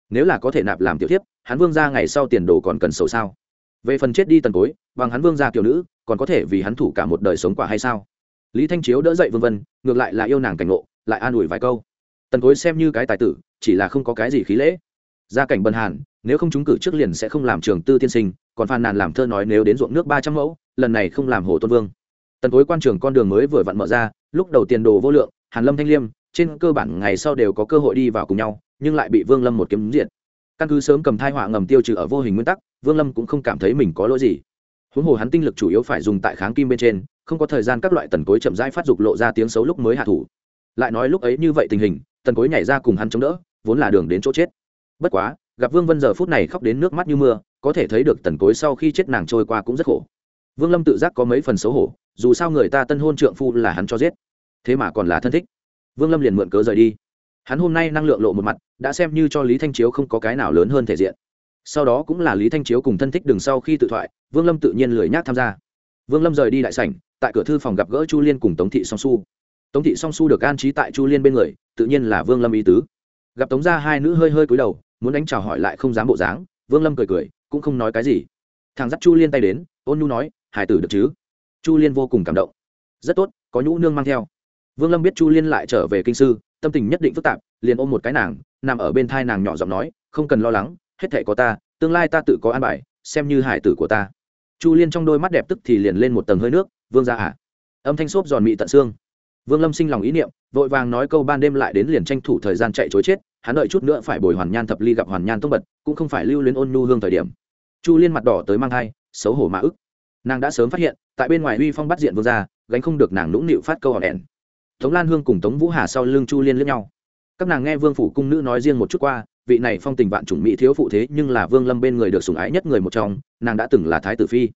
Nếu là có thể nạp làm tiểu thiếp, hắn vương ra ngày sau tiền đồ còn cần sầu sao? Về phần chết đi tần cối, bằng hắn vương ra kiểu nữ, còn có thể vì hắn thủ cả một đời sống quả hay sao? Lý thanh chiếu đỡ dậy vân vân, ngược lại là yêu nàng cảnh ngộ, lại an ủi vài câu. Tần cối xem như cái tài tử, chỉ là không có cái gì khí lễ. Gia cảnh bần hàn, nếu không trúng cử trước liền sẽ không làm trường tư tiên sinh, còn phàn nàn làm thơ nói nếu đến ruộng nước ba trăm mẫu, lần này không làm hồ tôn vương. Tần cối quan trường con đường mới vừa vặn mở ra, lúc đầu tiền đồ vô lượng, hàn lâm thanh liêm, trên cơ bản ngày sau đều có cơ hội đi vào cùng nhau, nhưng lại bị vương lâm một kiếm diện căn cứ sớm cầm thai họa ngầm tiêu trừ ở vô hình nguyên tắc, vương lâm cũng không cảm thấy mình có lỗi gì. Huống hồ hắn tinh lực chủ yếu phải dùng tại kháng kim bên trên không có thời gian các loại tần cối chậm rãi phát dục lộ ra tiếng xấu lúc mới hạ thủ. Lại nói lúc ấy như vậy tình hình, tần cối nhảy ra cùng hắn chống đỡ, vốn là đường đến chỗ chết. Bất quá, gặp vương vân giờ phút này khóc đến nước mắt như mưa, có thể thấy được tần cối sau khi chết nàng trôi qua cũng rất khổ. Vương lâm tự giác có mấy phần xấu hổ, dù sao người ta tân hôn trượng phu là hắn cho giết. Thế mà còn là thân thích. Vương lâm liền mượn cớ rời đi. Hắn hôm nay năng lượng lộ một mặt, đã xem như cho lý thanh chiếu không có cái nào lớn hơn thể diện. Sau đó cũng là lý thanh chiếu cùng thân thích đừng sau khi tự thoại, vương lâm tự nhiên lười nhác tham gia vương lâm rời đi đại sảnh, tại cửa thư phòng gặp gỡ chu liên cùng tống thị song su. Tống thị song su được an trí tại chu liên bên người, tự nhiên là vương lâm ý tứ. Gặp tống ra hai nữ hơi hơi cúi đầu, muốn đánh chào hỏi lại không dám bộ dáng, vương lâm cười cười, cũng không nói cái gì. Thằng dắt chu liên tay đến, ôn nhu nói, hải tử được chứ? Chu liên vô cùng cảm động. Rất tốt, có nhũ nương mang theo. Vương lâm biết chu liên lại trở về kinh sư, tâm tình nhất định phức tạp, liền ôm một cái nàng, nằm ở bên thai nàng nhỏ giọng nói, không cần lo lắng, hết thể có ta, tương lai ta tự có an bài, xem như hải tử của ta chu liên trong đôi mắt đẹp tức thì liền lên một tầng hơi nước, vương ra ạ à. âm thanh xốp giòn mị tận xương. Vương lâm sinh lòng ý niệm, vội vàng nói câu ban đêm lại đến liền tranh thủ thời gian chạy chối chết, hắn đợi chút nữa phải bồi hoàn nhan thập ly gặp hoàn nhan tông bật, cũng không phải lưu luyến ôn nhu hương thời điểm. Chu liên mặt đỏ tới mang thai, xấu hổ mã ức. Nàng đã sớm phát hiện, tại bên ngoài uy phong bắt diện vương gia, gánh không được nàng nũng nịu phát câu hòn đèn tống lan hương cùng tống vũ hà sau lưng chu liên lẫn nhau. Các nàng nghe vương phủ cung nữ nói riêng một chút qua vị này phong tình vạn chủng mỹ thiếu phụ thế nhưng là vương lâm bên người được sủng ái nhất người một trong, nàng đã từng là thái tử phi.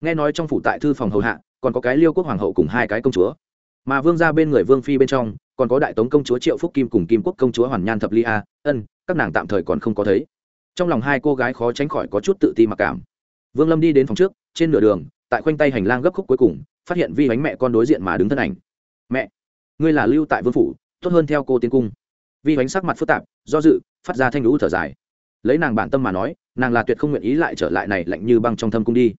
Nghe nói trong phủ tại thư phòng hầu hạ, còn có cái liêu quốc hoàng hậu cùng hai cái công chúa. Mà vương ra bên người vương phi bên trong, còn có đại tống công chúa triệu phúc kim cùng kim quốc công chúa hoàn nhan thập ly a, ân, các nàng tạm thời còn không có thấy. Trong lòng hai cô gái khó tránh khỏi có chút tự ti mặc cảm. Vương lâm đi đến phòng trước, trên nửa đường, tại khoanh tay hành lang gấp khúc cuối cùng, phát hiện vi bánh mẹ con đối diện mà đứng thân ảnh. Mẹ, ngươi là lưu tại vương phủ, tốt hơn theo cô tiến cung. Vi bánh sắc mặt phức tạp do dự, phát ra thanh lũ thở dài. Lấy nàng bản tâm mà nói, nàng là tuyệt không nguyện ý lại trở lại này lạnh như băng trong thâm cung đi.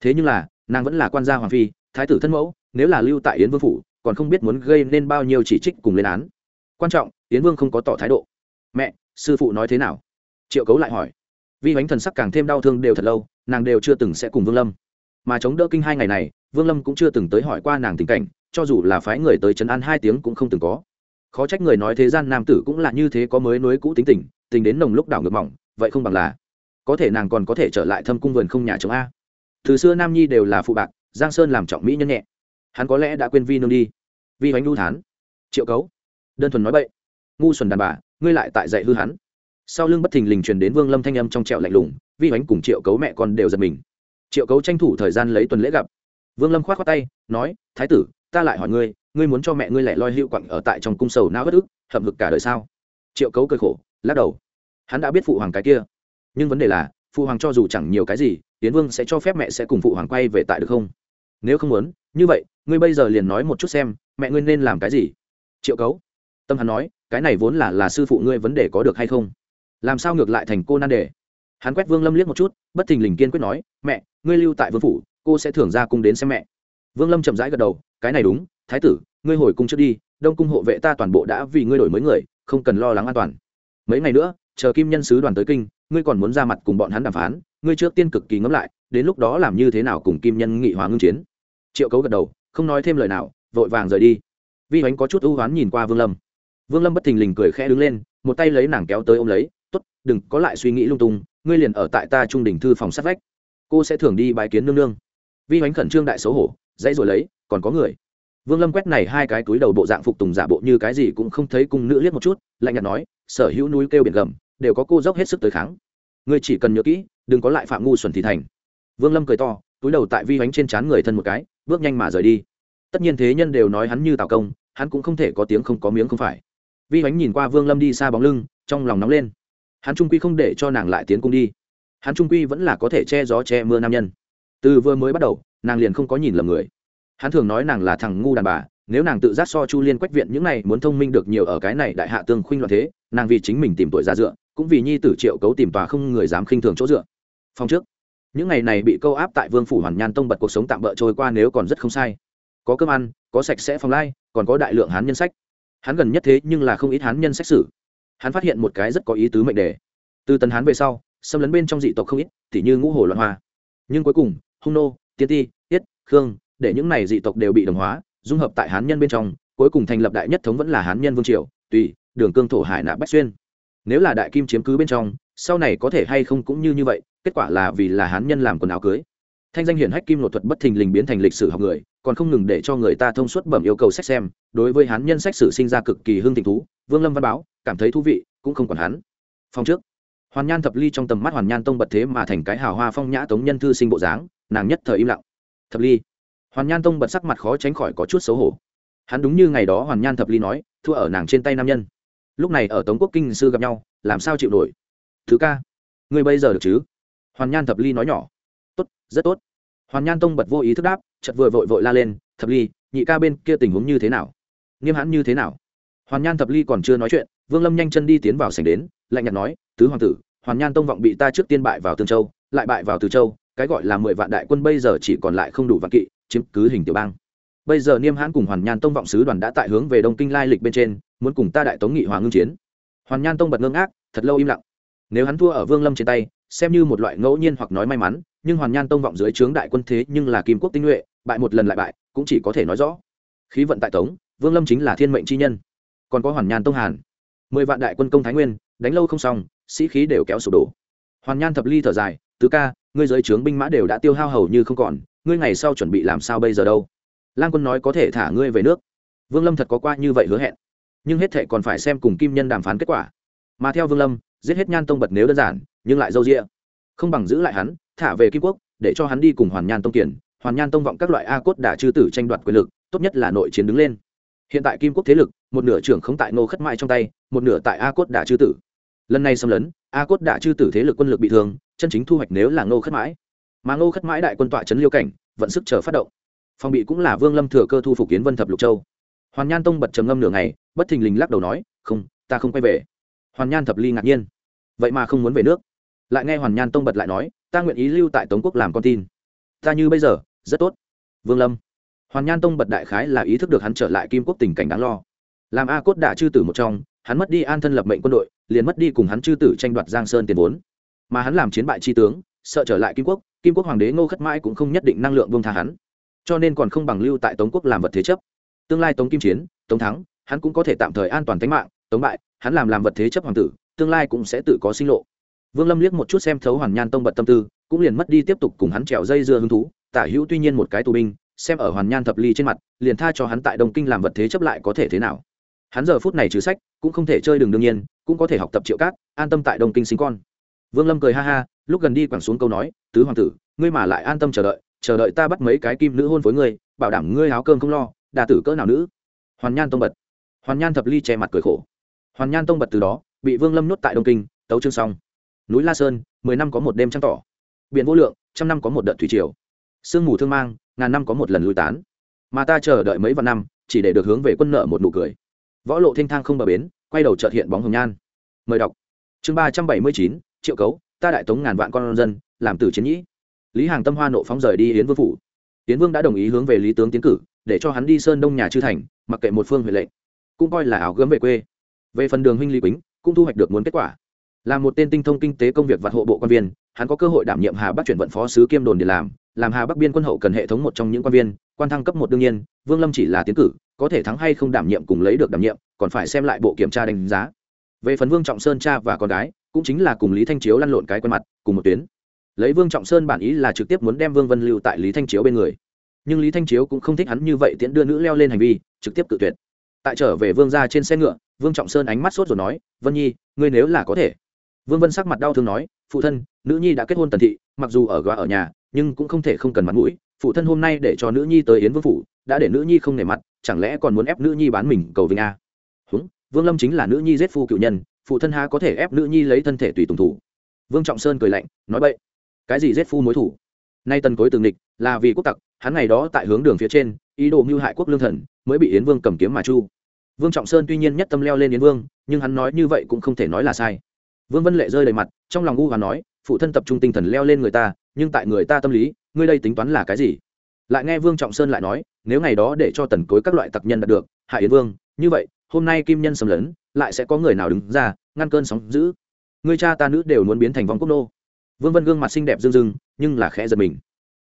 Thế nhưng là, nàng vẫn là quan gia hoàng phi, thái tử thân mẫu, nếu là lưu tại yến vương phủ, còn không biết muốn gây nên bao nhiêu chỉ trích cùng lên án. Quan trọng, yến vương không có tỏ thái độ. Mẹ, sư phụ nói thế nào? Triệu cấu lại hỏi. Vi bánh thần sắc càng thêm đau thương đều thật lâu, nàng đều chưa từng sẽ cùng vương lâm. Mà chống đỡ kinh hai ngày này, vương lâm cũng chưa từng tới hỏi qua nàng tình cảnh, cho dù là phái người tới trấn an hai tiếng cũng không từng có khó trách người nói thế gian nam tử cũng là như thế có mới nối cũ tính tình tình đến nồng lúc đảo ngược mỏng, vậy không bằng là, có thể nàng còn có thể trở lại thâm cung vườn không nhà chống a. Từ xưa nam nhi đều là phụ bạc, giang sơn làm trọng mỹ nhân nhẹ. Hắn có lẽ đã quên vi nương đi. Vi bánh lưu thán. Triệu cấu. Đơn thuần nói bậy. Ngu xuẩn đàn bà, ngươi lại tại dạy hư hắn. Sau lưng bất thình lình truyền đến vương lâm thanh âm trong trẹo lạnh lùng, vi bánh cùng triệu cấu mẹ con đều giật mình. Triệu cấu tranh thủ thời gian lấy tuần lễ gặp. Vương lâm k h o á t khoác tay, nói, thái tử, ta lại hỏi ngươi ngươi muốn cho mẹ ngươi lẻ loi hữu quặng ở tại trong cung sầu não bất ức, hậm hực cả đời sao? Triệu cấu cười khổ, lắc đầu. Hắn đã biết phụ hoàng cái kia. Nhưng vấn đề là, phụ hoàng cho dù chẳng nhiều cái gì tiến vương sẽ cho phép mẹ sẽ cùng phụ hoàng quay về tại được không? Nếu không muốn, như vậy, ngươi bây giờ liền nói một chút xem, mẹ ngươi nên làm cái gì? Triệu cấu. Tâm hắn nói, cái này vốn là là sư phụ ngươi vấn đề có được hay không? Làm sao ngược lại thành cô nan đề? Hắn quét vương lâm liếc một chút, bất thình lình kiên quyết nói, mẹ, ngươi lưu tại vương phủ, cô sẽ thưởng ra cung đến xem mẹ. Vương lâm chậm rãi gật đầu, cái này đúng thái tử, ngươi hồi cung trước đi, đông cung hộ vệ ta toàn bộ đã vì ngươi đổi mới người, không cần lo lắng an toàn. Mấy ngày nữa, chờ kim nhân sứ đoàn tới kinh, ngươi còn muốn ra mặt cùng bọn hắn đàm phán, ngươi trước tiên cực kỳ ngẫm lại, đến lúc đó làm như thế nào cùng kim nhân nghị hòa ngưng chiến. Triệu cấu gật đầu, không nói thêm lời nào, vội vàng rời đi. Vi hoánh có chút ưu hoán nhìn qua vương lâm. Vương lâm bất thình lình cười khẽ đứng lên, một tay lấy nàng kéo tới ôm lấy t ố t đừng có lại suy nghĩ lung tung, ngươi liền ở tại ta trung đình thư phòng sát vách. Cô sẽ thường đi bài kiến nương nương. Vi hoánh khẩn trương đại xấu hổ, dãy rồi lấy, còn có người? Vương lâm quét này hai cái túi đầu bộ dạng phục tùng giả bộ như cái gì cũng không thấy cung nữ liếc một chút, lạnh nhạt nói, sở hữu núi kêu biển gầm, đều có cô dốc hết sức tới kháng. Ngươi chỉ cần nhớ kỹ, đừng có lại phạm ngu xuẩn thì thành. Vương lâm cười to, túi đầu tại vi bánh trên trán người thân một cái, bước nhanh mà rời đi. Tất nhiên thế nhân đều nói hắn như tào công, hắn cũng không thể có tiếng không có miếng không phải. Vi bánh nhìn qua vương lâm đi xa bóng lưng, trong lòng nóng lên. Hắn trung quy không để cho nàng lại tiến cung đi. Hắn trung quy vẫn là có thể che gió che mưa nam nhân. Từ vừa mới bắt đầu, nàng liền không có nhìn lầm người hắn thường nói nàng là thằng ngu đàn bà, nếu nàng tự giác so chu liên quách viện những này muốn thông minh được nhiều ở cái này đại hạ tương khuynh loạn thế, nàng vì chính mình tìm tuổi ra dựa, cũng vì nhi tử triệu cấu tìm tòa không người dám khinh thường chỗ dựa. Phong trước, những ngày này bị câu áp tại vương phủ hoàn nhan tông bật cuộc sống tạm bỡ trôi qua nếu còn rất không sai. Có cơm ăn, có sạch sẽ phòng lai, còn có đại lượng hán nhân sách. Hắn gần nhất thế nhưng là không ít hán nhân sách sử. Hắn phát hiện một cái rất có ý tứ mệnh đề. Từ tần hán về sau, xâm lấn bên trong dị tộc không ít t như ngũ hồ loạn hoa. Nhưng cuối cùng, hung nô, tiên ti tiết khương để những này dị tộc đều bị đồng hóa, dung hợp tại hán nhân bên trong, cuối cùng thành lập đại nhất thống vẫn là hán nhân vương triều, tùy, đường cương thổ hải nạ bách xuyên. Nếu là đại kim chiếm cứ bên trong, sau này có thể hay không cũng như như vậy, kết quả là vì là hán nhân làm quần áo cưới. Thanh danh hiển hách kim nội thuật bất thình lình biến thành lịch sử học người, còn không ngừng để cho người ta thông suốt bẩm yêu cầu sách xem, đối với hán nhân sách sử sinh ra cực kỳ hương tình thú, vương lâm văn báo, cảm thấy thú vị, cũng không còn hắn phong trước. Hoàn nhan thập ly trong tầm mắt hoàn nhan tông bật thế mà thành cái hào hoa phong nhã tống nhân thư sinh bộ dáng, nàng nhất thời im lặng. Thập ly hoàn nhan tông bật sắc mặt khó tránh khỏi có chút xấu hổ. Hắn đúng như ngày đó hoàn nhan thập ly nói, thua ở nàng trên tay nam nhân. Lúc này ở tống quốc kinh sư gặp nhau, làm sao chịu nổi? Thứ ca, ngươi bây giờ được chứ? Hoàn nhan thập ly nói nhỏ. Tốt, rất tốt. Hoàn nhan tông bật vô ý thức đáp chật vừa vội vội la lên, thập ly, nhị ca bên kia tình huống như thế nào? Nghiêm hãn như thế nào? Hoàn nhan thập ly còn chưa nói chuyện, vương lâm nhanh chân đi tiến vào sảnh đến, lạnh nhạt nói, tứ hoàng tử, hoàn nhan tông vọng bị ta trước tiên bại vào tương châu, lại bại vào từ châu, cái gọi là mười vạn đại quân bây giờ chỉ còn lại không đủ vạn kỵ chiếm cứ hình tiểu bang. Bây giờ niêm hãn cùng hoàn nhan tông vọng sứ đoàn đã tại hướng về đông kinh lai lịch bên trên, muốn cùng ta đại tống nghị hòa ngưng chiến. Hoàn nhan tông bật ngưng ác thật lâu im lặng. Nếu hắn thua ở vương lâm trên tay, xem như một loại ngẫu nhiên hoặc nói may mắn, nhưng hoàn nhan tông vọng dưới trướng đại quân thế nhưng là kim quốc tinh nhuệ, bại một lần lại bại, cũng chỉ có thể nói rõ. Khí vận tại tống, vương lâm chính là thiên mệnh chi nhân. Còn có hoàn nhan tông hàn. Mười vạn đại quân công thái nguyên, đánh lâu không xong, sĩ khí đều kéo sụp đổ. Hoàn nhan thập ly thở dài, tứ ca, ngươi dưới trướng binh mã đều đã tiêu hao hầu như không còn ngươi ngày sau chuẩn bị làm sao bây giờ đâu? Lan quân nói có thể thả ngươi về nước. Vương lâm thật có qua như vậy hứa hẹn. Nhưng hết thệ còn phải xem cùng kim nhân đàm phán kết quả. Mà theo vương lâm, giết hết nhan tông bật nếu đơn giản, nhưng lại dâu rĩa không bằng giữ lại hắn, thả về kim quốc, để cho hắn đi cùng hoàn nhan tông kiển hoàn nhan tông vọng các loại a cốt đả chư tử tranh đoạt quyền lực, tốt nhất là nội chiến đứng lên. Hiện tại kim quốc thế lực, một nửa trưởng không tại nô khất mại trong tay, một nửa tại a cốt đả chư tử. Lần này xâm lấn, a cốt đả chư tử thế lực quân lực bị thương, chân chính thu hoạch nếu là nô khất mãi mà ngô khất mãi đại quân tọa trấn liêu cảnh vận sức chờ phát động phòng bị cũng là vương lâm thừa cơ thu phục kiến vân thập lục châu hoàn nhan tông bật trầm ngâm nửa ngày bất thình lình lắc đầu nói không ta không quay về hoàn nhan thập ly ngạc nhiên vậy mà không muốn về nước lại nghe hoàn nhan tông bật lại nói ta nguyện ý lưu tại tống quốc làm con tin ta như bây giờ rất tốt vương lâm hoàn nhan tông bật đại khái là ý thức được hắn trở lại kim quốc tình cảnh đáng lo làm a cốt đả chư tử một trong hắn mất đi an thân lập mệnh quân đội liền mất đi cùng hắn chư tử tranh đoạt giang sơn tiền vốn mà hắn làm chiến bại tri tướng sợ trở lại kim quốc kim quốc hoàng đế ngô khất mãi cũng không nhất định năng lượng vương tha hắn. Cho nên còn không bằng lưu tại tống quốc làm vật thế chấp. Tương lai tống kim chiến, tống thắng, hắn cũng có thể tạm thời an toàn tính mạng, tống bại, hắn làm làm vật thế chấp hoàng tử, tương lai cũng sẽ tự có sinh lộ. Vương lâm liếc một chút xem thấu hoàn nhan tông bật tâm tư, cũng liền mất đi tiếp tục cùng hắn trèo dây dưa hứng thú. Tả hữu tuy nhiên một cái tù binh, xem ở hoàn nhan thập ly trên mặt, liền tha cho hắn tại đông kinh làm vật thế chấp lại có thể thế nào. Hắn giờ phút này trừ sách, cũng không thể chơi đường đương nhiên, cũng có thể học tập triệu cát, an tâm tại đông kinh sinh con vương lâm cười ha ha, lúc gần đi quẳng xuống câu nói, tứ hoàng tử, ngươi mà lại an tâm chờ đợi chờ đợi ta bắt mấy cái kim nữ hôn với ngươi, bảo đảm ngươi áo cơm không lo, đà tử cỡ nào nữ? Hoàn nhan tông bật. Hoàn nhan thập ly che mặt cười khổ. Hoàn nhan tông bật từ đó, bị vương lâm nhốt tại đông kinh, tấu chương xong. Núi la sơn, mười năm có một đêm trăng tỏ. Biển vô lượng, trăm năm có một đợt thủy triều. Sương mù thương mang, ngàn năm có một lần lui tán. Mà ta chờ đợi mấy vạn năm, chỉ để được hướng về quân nợ một nụ cười. Võ lộ thanh thang không bờ bến, quay đầu trợt hiện bóng hồng nhan. Mời đọc. Chương ba trăm bảy mươi chín triệu cấu, ta đại tống ngàn vạn con dân, làm tử chiến nhĩ. Lý hàng tâm hoa nộ phóng rời đi yến vương phủ. Yến vương đã đồng ý hướng về lý tướng tiến cử, để cho hắn đi sơn đông nhà chư thành, mặc kệ một phương huệ lệnh. Cũng coi là áo gớm về quê. Về phần đường huynh lý quýnh, cũng thu hoạch được muốn kết quả. Là một tên tinh thông kinh tế công việc vặt hộ bộ quan viên, hắn có cơ hội đảm nhiệm hà bắc chuyển vận phó sứ kiêm đồn để làm làm hà bắc biên quân hậu cần hệ thống một trong những quan viên, quan thăng cấp một đương nhiên, vương lâm chỉ là tiến cử, có thể thắng hay không đảm nhiệm cùng lấy được đảm nhiệm, còn phải xem lại bộ kiểm tra đánh giá. Về phần vương trọng sơn cha và con gái cũng chính là cùng lý thanh chiếu lăn lộn cái quen mặt, cùng một tuyến. Lấy vương trọng sơn bản ý là trực tiếp muốn đem vương vân lưu tại lý thanh chiếu bên người. Nhưng lý thanh chiếu cũng không thích hắn như vậy tiễn đưa nữ leo lên hành vi, trực tiếp tự tuyệt. Tại trở về vương ra trên xe ngựa, vương trọng sơn ánh mắt sốt rồi nói, vân nhi, ngươi nếu là có thể. Vương vân sắc mặt đau thương nói, phụ thân, nữ nhi đã kết hôn tần thị, mặc dù ở góa ở nhà, nhưng cũng không thể không cần mặt mũi. Phụ thân hôm nay để cho nữ nhi tới yến vương phủ, đã để nữ nhi không nể mặt, chẳng lẽ còn muốn ép nữ nhi bán mình cầu vinh a? Húng, vương lâm chính là nữ nhi giết phu cựu nhân phụ thân há có thể ép nữ nhi lấy thân thể tùy tùng thủ. Vương trọng sơn cười lạnh, nói vậy cái gì giết phu mối thủ? Nay tần cối tường địch, là vì quốc tặc, hắn ngày đó tại hướng đường phía trên, ý đồ mưu hại quốc lương thần, mới bị yến vương cầm kiếm mà chu. Vương trọng sơn tuy nhiên nhất tâm leo lên yến vương, nhưng hắn nói như vậy cũng không thể nói là sai. Vương vân lệ rơi đầy mặt, trong lòng u và nói, phụ thân tập trung tinh thần leo lên người ta, nhưng tại người ta tâm lý, ngươi đây tính toán là cái gì? Lại nghe vương trọng sơn lại nói, nếu ngày đó để cho tần cối các loại tặc nhân đạt được hạ yến vương, như vậy, hôm nay kim nhân xâm lấn lại sẽ có người nào đứng ra ngăn cơn sóng giữ người cha ta nữ đều muốn biến thành vong quốc nô. Vương vân gương mặt xinh đẹp rưng rưng, nhưng là khẽ giật mình.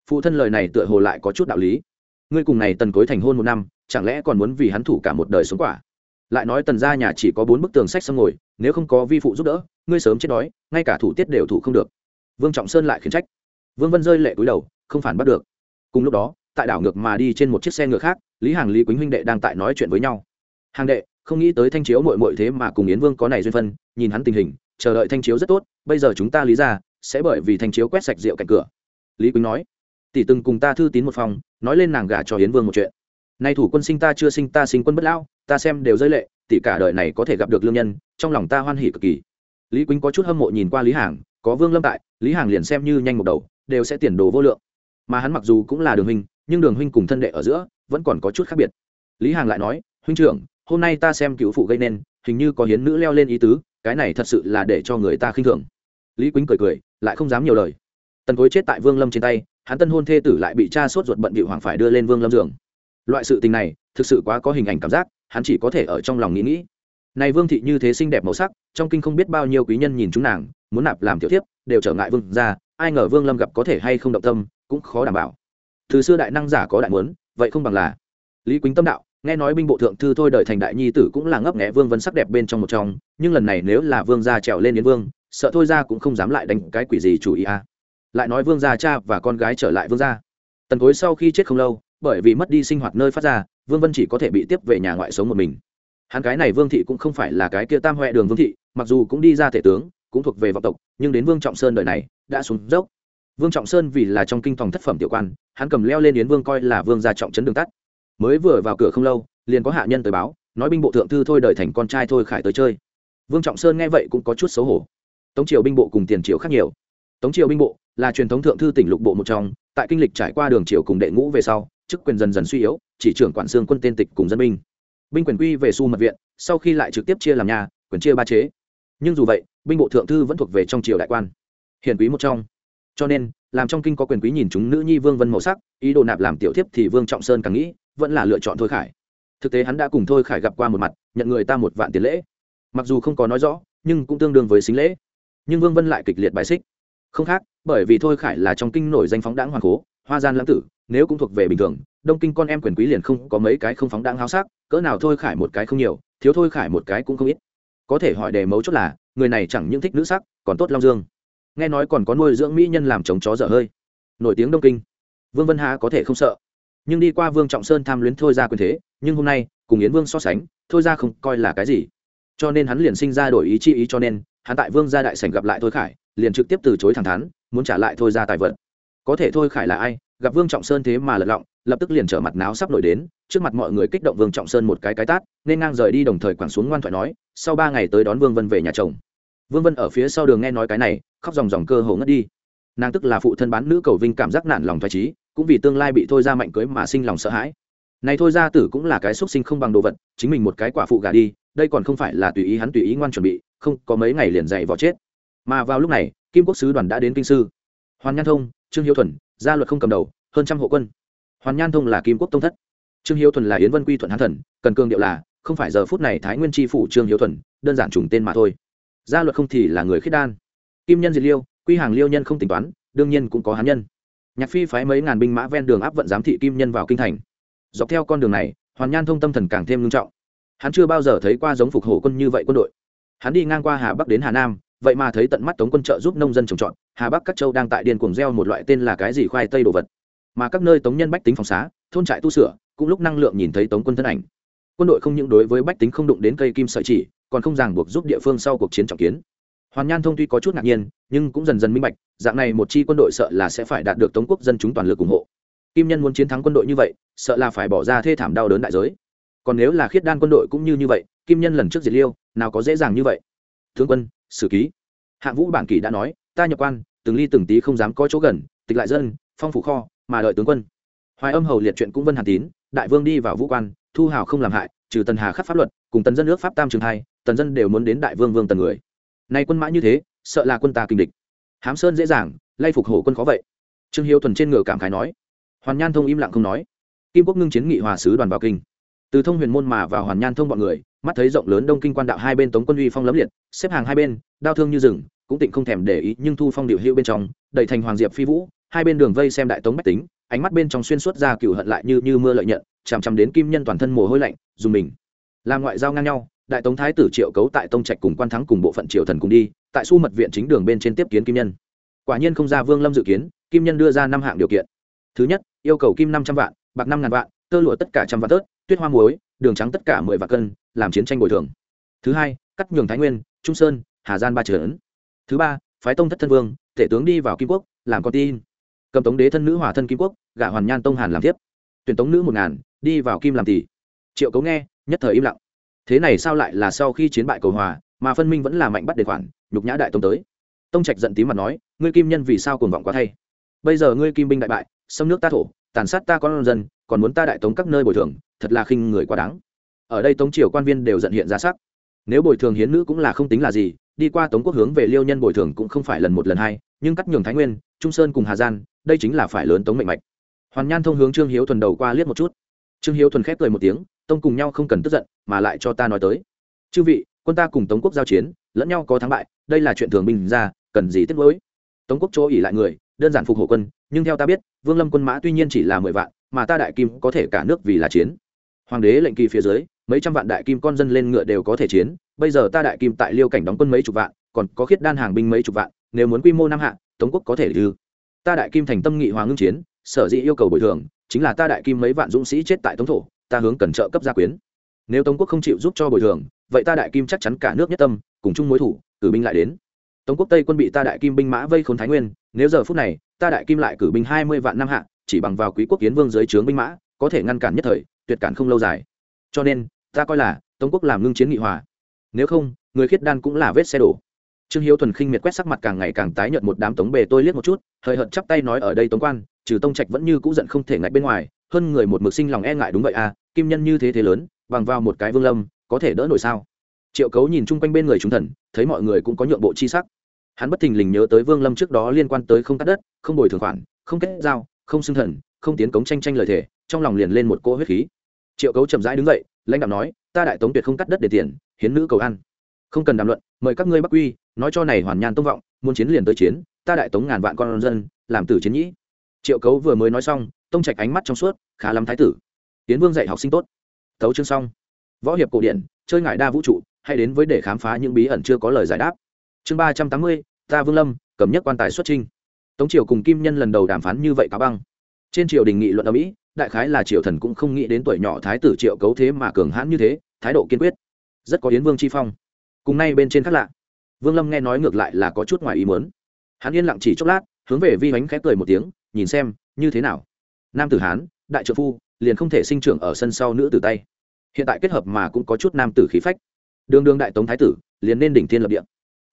Phụ thân lời này tựa hồ lại có chút đạo lý. Ngươi cùng này tần cối thành hôn một năm, chẳng lẽ còn muốn vì hắn thủ cả một đời sống quả? Lại nói tần gia nhà chỉ có bốn bức tường sách xong ngồi, nếu không có vi phụ giúp đỡ, ngươi sớm chết đói, ngay cả thủ tiết đều thủ không được. Vương trọng sơn lại khiển trách. Vương vân rơi lệ cúi đầu, không phản bắt được. Cùng lúc đó, tại đảo ngược mà đi trên một chiếc xe ngựa khác, lý hàng, lý quýnh huynh đệ đang tại nói chuyện với nhau. Hàng đệ không nghĩ tới thanh chiếu mội mội thế mà cùng yến vương có này duyên phân, nhìn hắn tình hình, chờ đợi thanh chiếu rất tốt, bây giờ chúng ta lý ra, sẽ bởi vì thanh chiếu quét sạch rượu cạnh cửa. Lý quỳnh nói, tỷ từng cùng ta thư tín một phòng, nói lên nàng gả cho yến vương một chuyện. Nay thủ quân sinh ta chưa sinh ta sinh quân bất lão, ta xem đều rơi lệ, tỷ cả đời này có thể gặp được lương nhân, trong lòng ta hoan hỉ cực kỳ. Lý quýnh có chút hâm mộ nhìn qua lý hàng, có vương lâm tại, lý hàng liền xem như nhanh một đầu, đều sẽ tiền đồ vô lượng. Mà hắn mặc dù cũng là đường huynh, nhưng đường huynh cùng thân đệ ở giữa, vẫn còn có chút khác biệt. Lý hàng lại nói, huynh trưởng hôm nay ta xem cựu phụ gây nên, hình như có hiến nữ leo lên ý tứ, cái này thật sự là để cho người ta khinh thường. Lý quýnh cười cười, lại không dám nhiều lời. Tần cối chết tại vương lâm trên tay, hắn tân hôn thê tử lại bị cha sốt ruột bận bị hoàng phải đưa lên vương lâm giường. Loại sự tình này, thực sự quá có hình ảnh cảm giác, hắn chỉ có thể ở trong lòng nghĩ nghĩ. Này vương thị như thế xinh đẹp màu sắc, trong kinh không biết bao nhiêu quý nhân nhìn chúng nàng, muốn nạp làm tiểu thiếp, đều trở ngại vương ra, ai ngờ vương lâm gặp có thể hay không động tâm, cũng khó đảm bảo. Từ xưa đại năng giả có đại muốn, vậy không bằng là. Lý quýnh tâm đạo nghe nói binh bộ thượng thư thôi đợi thành đại nhi tử cũng là ngấp nghẽ vương vân sắc đẹp bên trong một trong, nhưng lần này nếu là vương gia trèo lên đến vương, sợ thôi ra cũng không dám lại đánh cái quỷ gì chủ ý a lại nói vương gia cha và con gái trở lại vương gia. Tần cối sau khi chết không lâu, bởi vì mất đi sinh hoạt nơi phát ra, vương vân chỉ có thể bị tiếp về nhà ngoại sống một mình. Hắn cái này vương thị cũng không phải là cái kia tam huệ đường vương thị, mặc dù cũng đi ra thể tướng, cũng thuộc về vọng tộc, nhưng đến vương trọng sơn đời này, đã xuống dốc. Vương trọng sơn vì là trong kinh phòng thất phẩm tiểu quan, hắn cầm leo lên yến vương coi là vương gia trọng trấn đường tắt mới vừa vào cửa không lâu, liền có hạ nhân tới báo, nói binh bộ thượng thư thôi đời thành con trai thôi khải tới chơi. Vương trọng sơn nghe vậy cũng có chút xấu hổ. Tống triều binh bộ cùng tiền triều khác nhiều. Tống triều binh bộ là truyền thống thượng thư tỉnh lục bộ một trong, tại kinh lịch trải qua đường triều cùng đệ ngũ về sau, chức quyền dần dần suy yếu, chỉ trưởng quản xương quân tên tịch cùng dân binh. Binh quyền quy về su mật viện, sau khi lại trực tiếp chia làm nhà, quyền chia ba chế. Nhưng dù vậy, binh bộ thượng thư vẫn thuộc về trong triều đại quan hiển quý một trong. Cho nên, làm trong kinh có quyền quý nhìn chúng nữ nhi vương vân màu sắc, ý đồ nạp làm tiểu thiếp thì vương trọng sơn càng nghĩ vẫn là lựa chọn thôi khải. Thực tế hắn đã cùng thôi khải gặp qua một mặt, nhận người ta một vạn tiền lễ. Mặc dù không có nói rõ, nhưng cũng tương đương với xính lễ. Nhưng vương vân lại kịch liệt bài xích. Không khác, bởi vì thôi khải là trong kinh nổi danh phóng đáng hoàng cố, hoa gian lãng tử, nếu cũng thuộc về bình thường, đông kinh con em quyền quý liền không có mấy cái không phóng đáng háo sắc, cỡ nào thôi khải một cái không nhiều, thiếu thôi khải một cái cũng không ít. Có thể hỏi đề mấu chốt là, người này chẳng những thích nữ sắc, còn tốt long dương. Nghe nói còn có nuôi dưỡng mỹ nhân làm chống chó dở hơi. Nổi tiếng đông kinh. Vương vân hà có thể không sợ nhưng đi qua vương trọng sơn tham luyến thôi ra quyền thế, nhưng hôm nay, cùng yến vương so sánh, thôi ra không coi là cái gì. Cho nên hắn liền sinh ra đổi ý chi ý cho nên, hắn tại vương gia đại sảnh gặp lại thôi khải, liền trực tiếp từ chối thẳng thắn, muốn trả lại thôi ra tài vật. Có thể thôi khải là ai, gặp vương trọng sơn thế mà lật lọng, lập tức liền trở mặt náo sắp nổi đến, trước mặt mọi người kích động vương trọng sơn một cái cái tát, nên ngang rời đi đồng thời quẳng xuống ngoan thoại nói, sau ba ngày tới đón vương vân về nhà chồng. Vương vân ở phía sau đường nghe nói cái này, khóc dòng dòng cơ hồ ngất đi. Nàng tức là phụ thân bán nữ cầu vinh cảm giác nản lòng thoải trí cũng vì tương lai bị thôi ra mạnh cưới mà sinh lòng sợ hãi. Này thôi ra tử cũng là cái xuất sinh không bằng đồ vật, chính mình một cái quả phụ gà đi, đây còn không phải là tùy ý hắn tùy ý ngoan chuẩn bị, không, có mấy ngày liền dạy vỏ chết. Mà vào lúc này, kim quốc sứ đoàn đã đến kinh sư. Hoàn nhan thông, trương hiếu thuần, gia luật không cầm đầu, hơn trăm hộ quân. Hoàn nhan thông là kim quốc tông thất. Trương hiếu thuần là yến vân quy thuận hán thần, cần cương điệu là, không phải giờ phút này thái nguyên tri phủ trương hiếu thuần, đơn giản trùng tên mà thôi. Gia luật không thì là người khiết đan. Kim nhân diệt liêu, quy hàng liêu nhân không tính toán, đương nhiên cũng có hán nhân nhạc phi phái mấy ngàn binh mã ven đường áp vận giám thị kim nhân vào kinh thành. Dọc theo con đường này, hoàn nhan thông tâm thần càng thêm nghiêm trọng. Hắn chưa bao giờ thấy qua giống phục hổ quân như vậy quân đội. Hắn đi ngang qua hà bắc đến hà nam, vậy mà thấy tận mắt tống quân trợ giúp nông dân trồng trọt, hà bắc các châu đang tại điền cuồng gieo một loại tên là cái gì khoai tây đồ vật. Mà các nơi tống nhân bách tính phòng xá, thôn trại tu sửa, cũng lúc năng lượng nhìn thấy tống quân thân ảnh. Quân đội không những đối với bách tính không đụng đến cây kim sợi chỉ, còn không ràng buộc giúp địa phương sau cuộc chiến trọng kiến hoàn nhan thông tuy có chút ngạc nhiên, nhưng cũng dần dần minh bạch, dạng này một chi quân đội sợ là sẽ phải đạt được tống quốc dân chúng toàn lực ủng hộ. Kim nhân muốn chiến thắng quân đội như vậy, sợ là phải bỏ ra thê thảm đau đớn đại giới. Còn nếu là khiết đan quân đội cũng như như vậy, kim nhân lần trước diệt liêu, nào có dễ dàng như vậy? Thương quân sử ký. Hạng vũ bản kỷ đã nói, ta nhập quan, từng ly từng tí không dám có chỗ gần, tịch lại dân, phong phủ kho, mà đợi tướng quân. Hoài âm hầu liệt chuyện cũng vân hàn tín, đại vương đi vào vũ quan, thu hào không làm hại, trừ tần hà khắc pháp luật, cùng tần dân nước pháp tam trường hai, tần dân đều muốn đến đại vương vương tần người nay quân mã như thế, sợ là quân ta kinh địch. Hám sơn dễ dàng, lay phục hổ quân khó vậy. Trương hiếu thuần trên ngựa cảm khái nói. Hoàn nhan thông im lặng không nói. Kim quốc ngưng chiến nghị hòa sứ đoàn vào kinh. Từ thông huyền môn mà vào hoàn nhan thông bọn người, mắt thấy rộng lớn đông kinh quan đạo hai bên tống quân uy phong lấm liệt, xếp hàng hai bên đau thương như rừng, cũng tịnh không thèm để ý, nhưng thu phong điệu hữu bên trong, đẩy thành hoàng diệp phi vũ, hai bên đường vây xem đại tống bách tính, ánh mắt bên trong xuyên suốt ra cựu hận lại như như mưa lợi nhận, chằm chằm đến kim nhân toàn thân mồ hôi lạnh, dùng mình. Làm ngoại giao ngang nhau đại tống thái tử triệu cấu tại tông trạch cùng quan thắng cùng bộ phận triều thần cùng đi, tại su mật viện chính đường bên trên tiếp kiến kim nhân. Quả nhiên không ra vương lâm dự kiến, kim nhân đưa ra năm hạng điều kiện. Thứ nhất, yêu cầu kim năm trăm vạn, bạc năm ngàn vạn, tơ lụa tất cả trăm vạn tớt, tuyết hoa muối, đường trắng tất cả mười vạn cân, làm chiến tranh bồi thường. Thứ hai, cắt nhường thái nguyên, trung sơn, hà gian ba trấn thứ ba, phái tông thất thân vương, tể tướng đi vào kim quốc, làm con tin. Cầm tống đế thân nữ hòa thân kim quốc, gả hoàn nhan tông hàn làm tiếp tuyển tống nữ một ngàn, đi vào kim làm tỷ. Triệu cấu nghe, nhất thời im lặng thế này sao lại là sau khi chiến bại cầu hòa, mà phân minh vẫn là mạnh bắt đề khoản, nhục nhã đại tông tới? Tông trạch giận tím mặt nói, ngươi kim nhân vì sao cuồng vọng quá thay? Bây giờ ngươi kim binh đại bại, xâm nước ta thổ, tàn sát ta con dân, còn muốn ta đại tống các nơi bồi thường, thật là khinh người quá đáng. Ở đây tống triều quan viên đều giận hiện ra sắc. Nếu bồi thường hiến nữ cũng là không tính là gì, đi qua tống quốc hướng về liêu nhân bồi thường cũng không phải lần một lần hai, nhưng cắt nhường thái nguyên, trung sơn cùng hà giang đây chính là phải lớn tống mạnh mạch. Hoàn nhan thông hướng trương hiếu thuần đầu qua liếc một chút. Trương hiếu thuần khép cười một tiếng tông cùng nhau không cần tức giận, mà lại cho ta nói tới. Chư vị, quân ta cùng tống quốc giao chiến, lẫn nhau có thắng bại, đây là chuyện thường bình ra, cần gì tiếc mới tống quốc chỗ ỉ lại người, đơn giản phục hộ quân, nhưng theo ta biết, vương lâm quân mã tuy nhiên chỉ là mười vạn, mà ta đại kim có thể cả nước vì là chiến. Hoàng đế lệnh kỳ phía dưới, mấy trăm vạn đại kim con dân lên ngựa đều có thể chiến, bây giờ ta đại kim tại liêu cảnh đóng quân mấy chục vạn, còn có khiết đan hàng binh mấy chục vạn, nếu muốn quy mô năm hạ, tống quốc có thể ư ta đại kim thành tâm nghị hòa ngưng chiến, sở dĩ yêu cầu bồi thường, chính là ta đại kim mấy vạn dũng sĩ chết tại tống thổ ta hướng cần trợ cấp gia quyến. Nếu tống quốc không chịu giúp cho bồi thường, vậy ta đại kim chắc chắn cả nước nhất tâm, cùng chung mối thủ, cử binh lại đến. Tống quốc tây quân bị ta đại kim binh mã vây khốn thái nguyên, nếu giờ phút này, ta đại kim lại cử binh hai mươi vạn năm hạ, chỉ bằng vào quý quốc kiến vương dưới trướng binh mã, có thể ngăn cản nhất thời, tuyệt cản không lâu dài. Cho nên, ta coi là, tống quốc làm ngưng chiến nghị hòa. Nếu không, người khiết đan cũng là vết xe đổ. Trương hiếu thuần khinh miệt quét sắc mặt càng ngày càng tái nhợt một đám tống bề tôi liếc một chút, hơi hợt chắp tay nói ở đây tống quan, trừ tông trạch vẫn như cũ giận không thể ngạch bên ngoài hơn người một mực sinh lòng e ngại đúng vậy à kim nhân như thế thế lớn, bằng vào một cái vương lâm, có thể đỡ nổi sao? Triệu cấu nhìn chung quanh bên người chúng thần, thấy mọi người cũng có nhượng bộ chi sắc. Hắn bất thình lình nhớ tới vương lâm trước đó liên quan tới không cắt đất, không bồi thường khoản, không kết giao, không xưng thần, không tiến cống tranh tranh lời thề, trong lòng liền lên một cỗ huyết khí. Triệu cấu chậm rãi đứng dậy, lãnh đạo nói, ta đại tống tuyệt không cắt đất để tiền, hiến nữ cầu ăn. Không cần đàm luận, mời các ngươi bắc quy, nói cho này hoàn nhan tông vọng, muốn chiến liền tới chiến, ta đại tống ngàn vạn con dân, làm tử chiến nhĩ. Triệu cấu vừa mới nói xong tông trạch ánh mắt trong suốt, khá lắm thái tử. Tiến vương dạy học sinh tốt. Tấu chương xong. Võ hiệp cổ điển, chơi ngại đa vũ trụ, hay đến với để khám phá những bí ẩn chưa có lời giải đáp. Chương ba trăm tám mươi, ta vương lâm, cầm nhất quan tài xuất trinh tống triều cùng kim nhân lần đầu đàm phán như vậy cá băng. Trên triều đình nghị luận ở mỹ, đại khái là triều thần cũng không nghĩ đến tuổi nhỏ thái tử triệu cấu thế mà cường hãn như thế, thái độ kiên quyết. Rất có yến vương chi phong. Cùng nay bên trên khác lạ. Vương lâm nghe nói ngược lại là có chút ngoài ý muốn. Hắn yên lặng chỉ chốc lát, hướng về vi bánh khép cười một tiếng, nhìn xem, như thế nào? Nam tử hán, đại trợ phu, liền không thể sinh trưởng ở sân sau nữ tử tay. Hiện tại kết hợp mà cũng có chút nam tử khí phách. Đường đường đại tống thái tử, liền nên đỉnh thiên lập địa.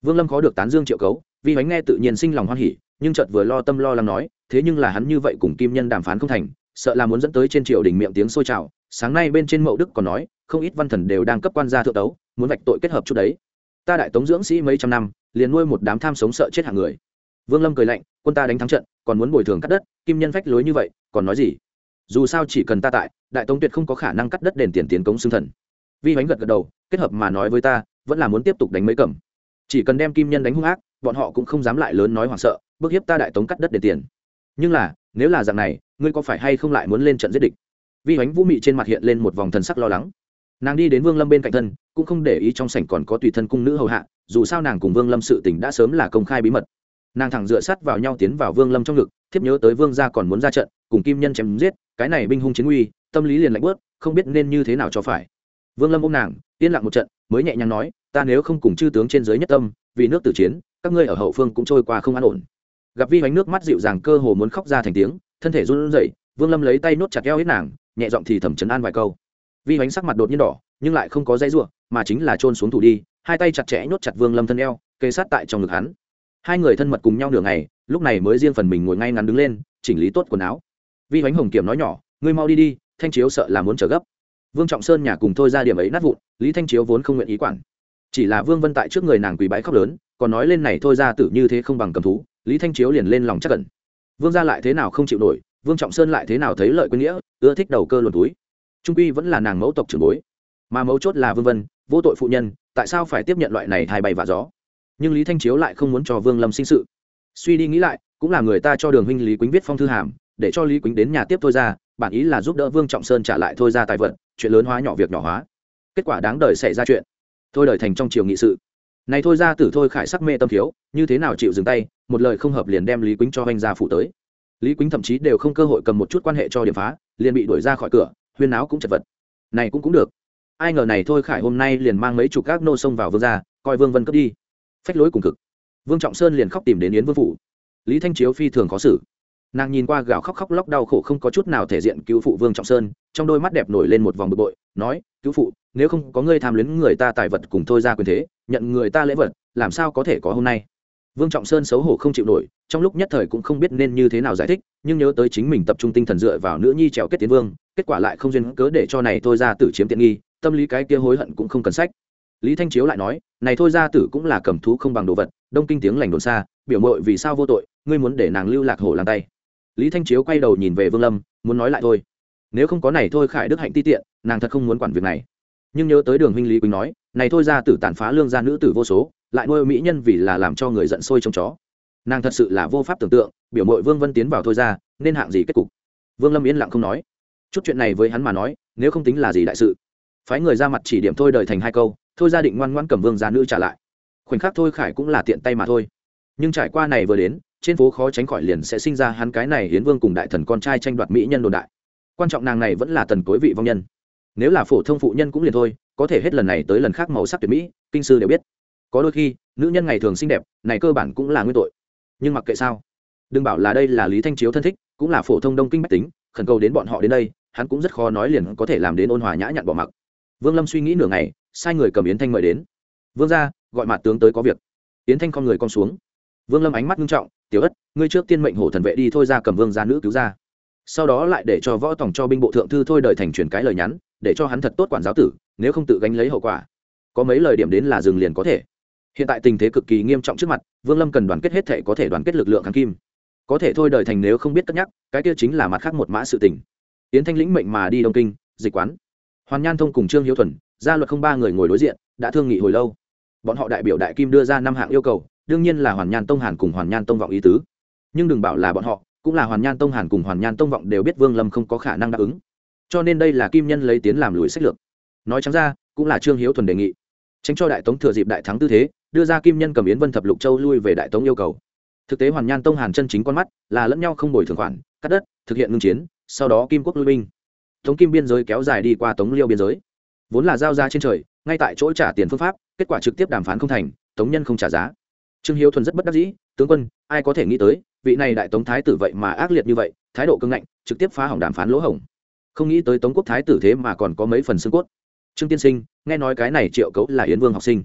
Vương lâm khó được tán dương triệu cấu, vi bánh nghe tự nhiên sinh lòng hoan hỉ, nhưng chợt vừa lo tâm lo lắng nói, thế nhưng là hắn như vậy cùng kim nhân đàm phán không thành, sợ là muốn dẫn tới trên triều đình miệng tiếng sôi trào. Sáng nay bên trên mậu đức còn nói, không ít văn thần đều đang cấp quan gia thượng tấu, muốn vạch tội kết hợp chút đấy. Ta đại tống dưỡng sĩ mấy trăm năm, liền nuôi một đám tham sống sợ chết hàng người. Vương lâm cười lạnh, quân ta đánh thắng trận, còn muốn bồi thường cắt đất, kim nhân phách lối như vậy còn nói gì? Dù sao chỉ cần ta tại, đại tống tuyệt không có khả năng cắt đất đền tiền tiến cống xương thần. Vi bánh gật gật đầu, kết hợp mà nói với ta, vẫn là muốn tiếp tục đánh mấy cầm chỉ cần đem kim nhân đánh hung ác, bọn họ cũng không dám lại lớn nói hoảng sợ, bức hiếp ta đại tống cắt đất đền tiền. Nhưng là, nếu là dạng này, ngươi có phải hay không lại muốn lên trận giết địch? Vi bánh vũ mị trên mặt hiện lên một vòng thần sắc lo lắng. Nàng đi đến vương lâm bên cạnh thân, cũng không để ý trong sảnh còn có tùy thân cung nữ hầu hạ, dù sao nàng cùng vương lâm sự tình đã sớm là công khai bí mật. Nàng thẳng dựa sát vào nhau tiến vào vương lâm trong ngực, thiếp nhớ tới vương gia còn muốn ra trận cùng kim nhân chém giết, cái này binh hung chiến uy tâm lý liền lạnh bớt, không biết nên như thế nào cho phải. Vương lâm ôm nàng, yên lặng một trận, mới nhẹ nhàng nói, ta nếu không cùng chư tướng trên giới nhất tâm, vì nước tử chiến, các ngươi ở hậu phương cũng trôi qua không an ổn. Gặp vi hoánh nước mắt dịu dàng cơ hồ muốn khóc ra thành tiếng, thân thể run rẩy, vương lâm lấy tay nốt chặt eo hết nàng, nhẹ giọng thì thầm chấn an vài câu. Vi hoánh sắc mặt đột nhiên đỏ, nhưng lại không có dây ruộng mà chính là trôn xuống thủ đi, hai tay chặt chẽ nhốt chặt vương lâm thân eo kê sát tại trong ngực hắn. Hai người thân mật cùng nhau nửa ngày, lúc này mới riêng phần mình ngồi ngay ngắn đứng lên, chỉnh lý tốt quần áo vi hoánh hồng kiểm nói nhỏ, ngươi mau đi đi, thanh chiếu sợ là muốn trở gấp. Vương trọng sơn nhà cùng thôi ra điểm ấy nát vụn, lý thanh chiếu vốn không nguyện ý quản. Chỉ là vương vân tại trước người nàng quỳ bái khóc lớn, còn nói lên này thôi ra tử như thế không bằng cầm thú, lý thanh chiếu liền lên lòng chắc cẩn vương gia lại thế nào không chịu nổi, vương trọng sơn lại thế nào thấy lợi quên nghĩa, ưa thích đầu cơ luồn túi. Trung quy vẫn là nàng mẫu tộc trưởng bối. Mà mấu chốt là vương vân, vô tội phụ nhân, tại sao phải tiếp nhận loại này thay bay và gió? Nhưng lý thanh chiếu lại không muốn cho vương lâm sinh sự. Suy đi nghĩ lại, cũng là người ta cho đường huynh lý quýnh viết phong thư hàm để cho lý quýnh đến nhà tiếp thôi ra, bản ý là giúp đỡ vương trọng sơn trả lại thôi ra tài vật, chuyện lớn hóa nhỏ việc nhỏ hóa. Kết quả đáng đời xảy ra chuyện. Thôi đời thành trong triều nghị sự. Này thôi ra tử thôi khải sắc mê tâm thiếu, như thế nào chịu dừng tay, một lời không hợp liền đem lý quýnh cho anh ra phụ tới. Lý quýnh thậm chí đều không cơ hội cầm một chút quan hệ cho điểm phá, liền bị đuổi ra khỏi cửa, huyên áo cũng chật vật. Này cũng cũng được. Ai ngờ này thôi khải hôm nay liền mang mấy chục các nô sông vào vương gia, coi vương vân cướp đi. Phách lối cùng cực. Vương trọng sơn liền khóc tìm đến yến vương phủ. Lý thanh chiếu phi thường khó xử nàng nhìn qua gạo khóc khóc lóc đau khổ không có chút nào thể diện cứu phụ vương trọng sơn, trong đôi mắt đẹp nổi lên một vòng bực bội, nói, cứu phụ, nếu không có ngươi tham luyến người ta tài vật cùng thôi ra quyền thế, nhận người ta lễ vật, làm sao có thể có hôm nay? Vương trọng sơn xấu hổ không chịu nổi, trong lúc nhất thời cũng không biết nên như thế nào giải thích, nhưng nhớ tới chính mình tập trung tinh thần dựa vào nữ nhi trèo kết tiến vương, kết quả lại không duyên cớ để cho này thôi ra tử chiếm tiện nghi, tâm lý cái kia hối hận cũng không cần sách. Lý thanh chiếu lại nói, này thôi ra tử cũng là cầm thú không bằng đồ vật, đông kinh tiếng lành đồn xa, biểu mội vì sao vô tội, ngươi muốn để nàng lưu lạc hổ làm tay lý thanh chiếu quay đầu nhìn về vương lâm, muốn nói lại thôi. Nếu không có này thôi khải đức hạnh ti tiện, nàng thật không muốn quản việc này. Nhưng nhớ tới đường huynh lý quỳnh nói, này thôi ra tử tàn phá lương gia nữ tử vô số, lại nuôi mỹ nhân vì là làm cho người giận sôi trong chó. Nàng thật sự là vô pháp tưởng tượng, biểu mội vương vân tiến vào thôi ra, nên hạng gì kết cục? Vương lâm yên lặng không nói. Chút chuyện này với hắn mà nói, nếu không tính là gì đại sự? Phái người ra mặt chỉ điểm thôi đời thành hai câu, thôi gia định ngoan ngoan cầm vương gia nữ trả lại. Khoảnh khắc thôi khải cũng là tiện tay mà thôi. Nhưng trải qua này vừa đến trên phố khó tránh khỏi liền sẽ sinh ra hắn cái này hiến vương cùng đại thần con trai tranh đoạt mỹ nhân đồn đại. Quan trọng nàng này vẫn là tần cối vị vong nhân. Nếu là phổ thông phụ nhân cũng liền thôi, có thể hết lần này tới lần khác màu sắc tuyệt mỹ, kinh sư đều biết. Có đôi khi, nữ nhân ngày thường xinh đẹp, này cơ bản cũng là nguyên tội. Nhưng mặc kệ sao, đừng bảo là đây là lý thanh chiếu thân thích, cũng là phổ thông đông kinh bách tính, khẩn cầu đến bọn họ đến đây, hắn cũng rất khó nói liền có thể làm đến ôn hòa nhã nhặn bỏ mặc. Vương lâm suy nghĩ nửa ngày, sai người cầm yến thanh mời đến. Vương ra gọi mặt tướng tới có việc. Yến thanh con người con xuống. Vương lâm ánh mắt nghiêm trọng tiểu ất, ngươi trước tiên mệnh hổ thần vệ đi thôi ra cầm vương gia nữ cứu ra. Sau đó lại để cho võ tòng cho binh bộ thượng thư thôi đợi thành truyền cái lời nhắn, để cho hắn thật tốt quản giáo tử, nếu không tự gánh lấy hậu quả. Có mấy lời điểm đến là dừng liền có thể. Hiện tại tình thế cực kỳ nghiêm trọng trước mặt, vương lâm cần đoàn kết hết thể có thể đoàn kết lực lượng kháng kim. Có thể thôi đời thành nếu không biết cất nhắc, cái kia chính là mặt khác một mã sự tình. Yến thanh lĩnh mệnh mà đi đông kinh, dịch quán. Hoàn nhan thông cùng trương hiếu thuần, gia luật không ba người ngồi đối diện, đã thương nghị hồi lâu. Bọn họ đại biểu đại kim đưa ra năm hạng yêu cầu đương nhiên là hoàn nhan tông hàn cùng hoàn nhan tông vọng ý tứ. Nhưng đừng bảo là bọn họ, cũng là hoàn nhan tông hàn cùng hoàn nhan tông vọng đều biết vương lâm không có khả năng đáp ứng. Cho nên đây là kim nhân lấy tiến làm lùi sách lược. Nói chẳng ra, cũng là trương hiếu thuần đề nghị. Tránh cho đại tống thừa dịp đại thắng tư thế, đưa ra kim nhân cầm yến vân thập lục châu lui về đại tống yêu cầu. Thực tế hoàn nhan tông hàn chân chính con mắt là lẫn nhau không bồi thường khoản, cắt đất, thực hiện ngưng chiến, sau đó kim quốc lui binh. Tống kim biên giới kéo dài đi qua tống liêu biên giới. Vốn là giao ra trên trời, ngay tại chỗ trả tiền phương pháp, kết quả trực tiếp đàm phán không thành, tống nhân không trả giá trương hiếu thuần rất bất đắc dĩ, tướng quân, ai có thể nghĩ tới, vị này đại tống thái tử vậy mà ác liệt như vậy, thái độ cưng ngạnh, trực tiếp phá hỏng đàm phán lỗ hổng. Không nghĩ tới tống quốc thái tử thế mà còn có mấy phần xương cốt. Trương tiên sinh, nghe nói cái này triệu cấu là yến vương học sinh.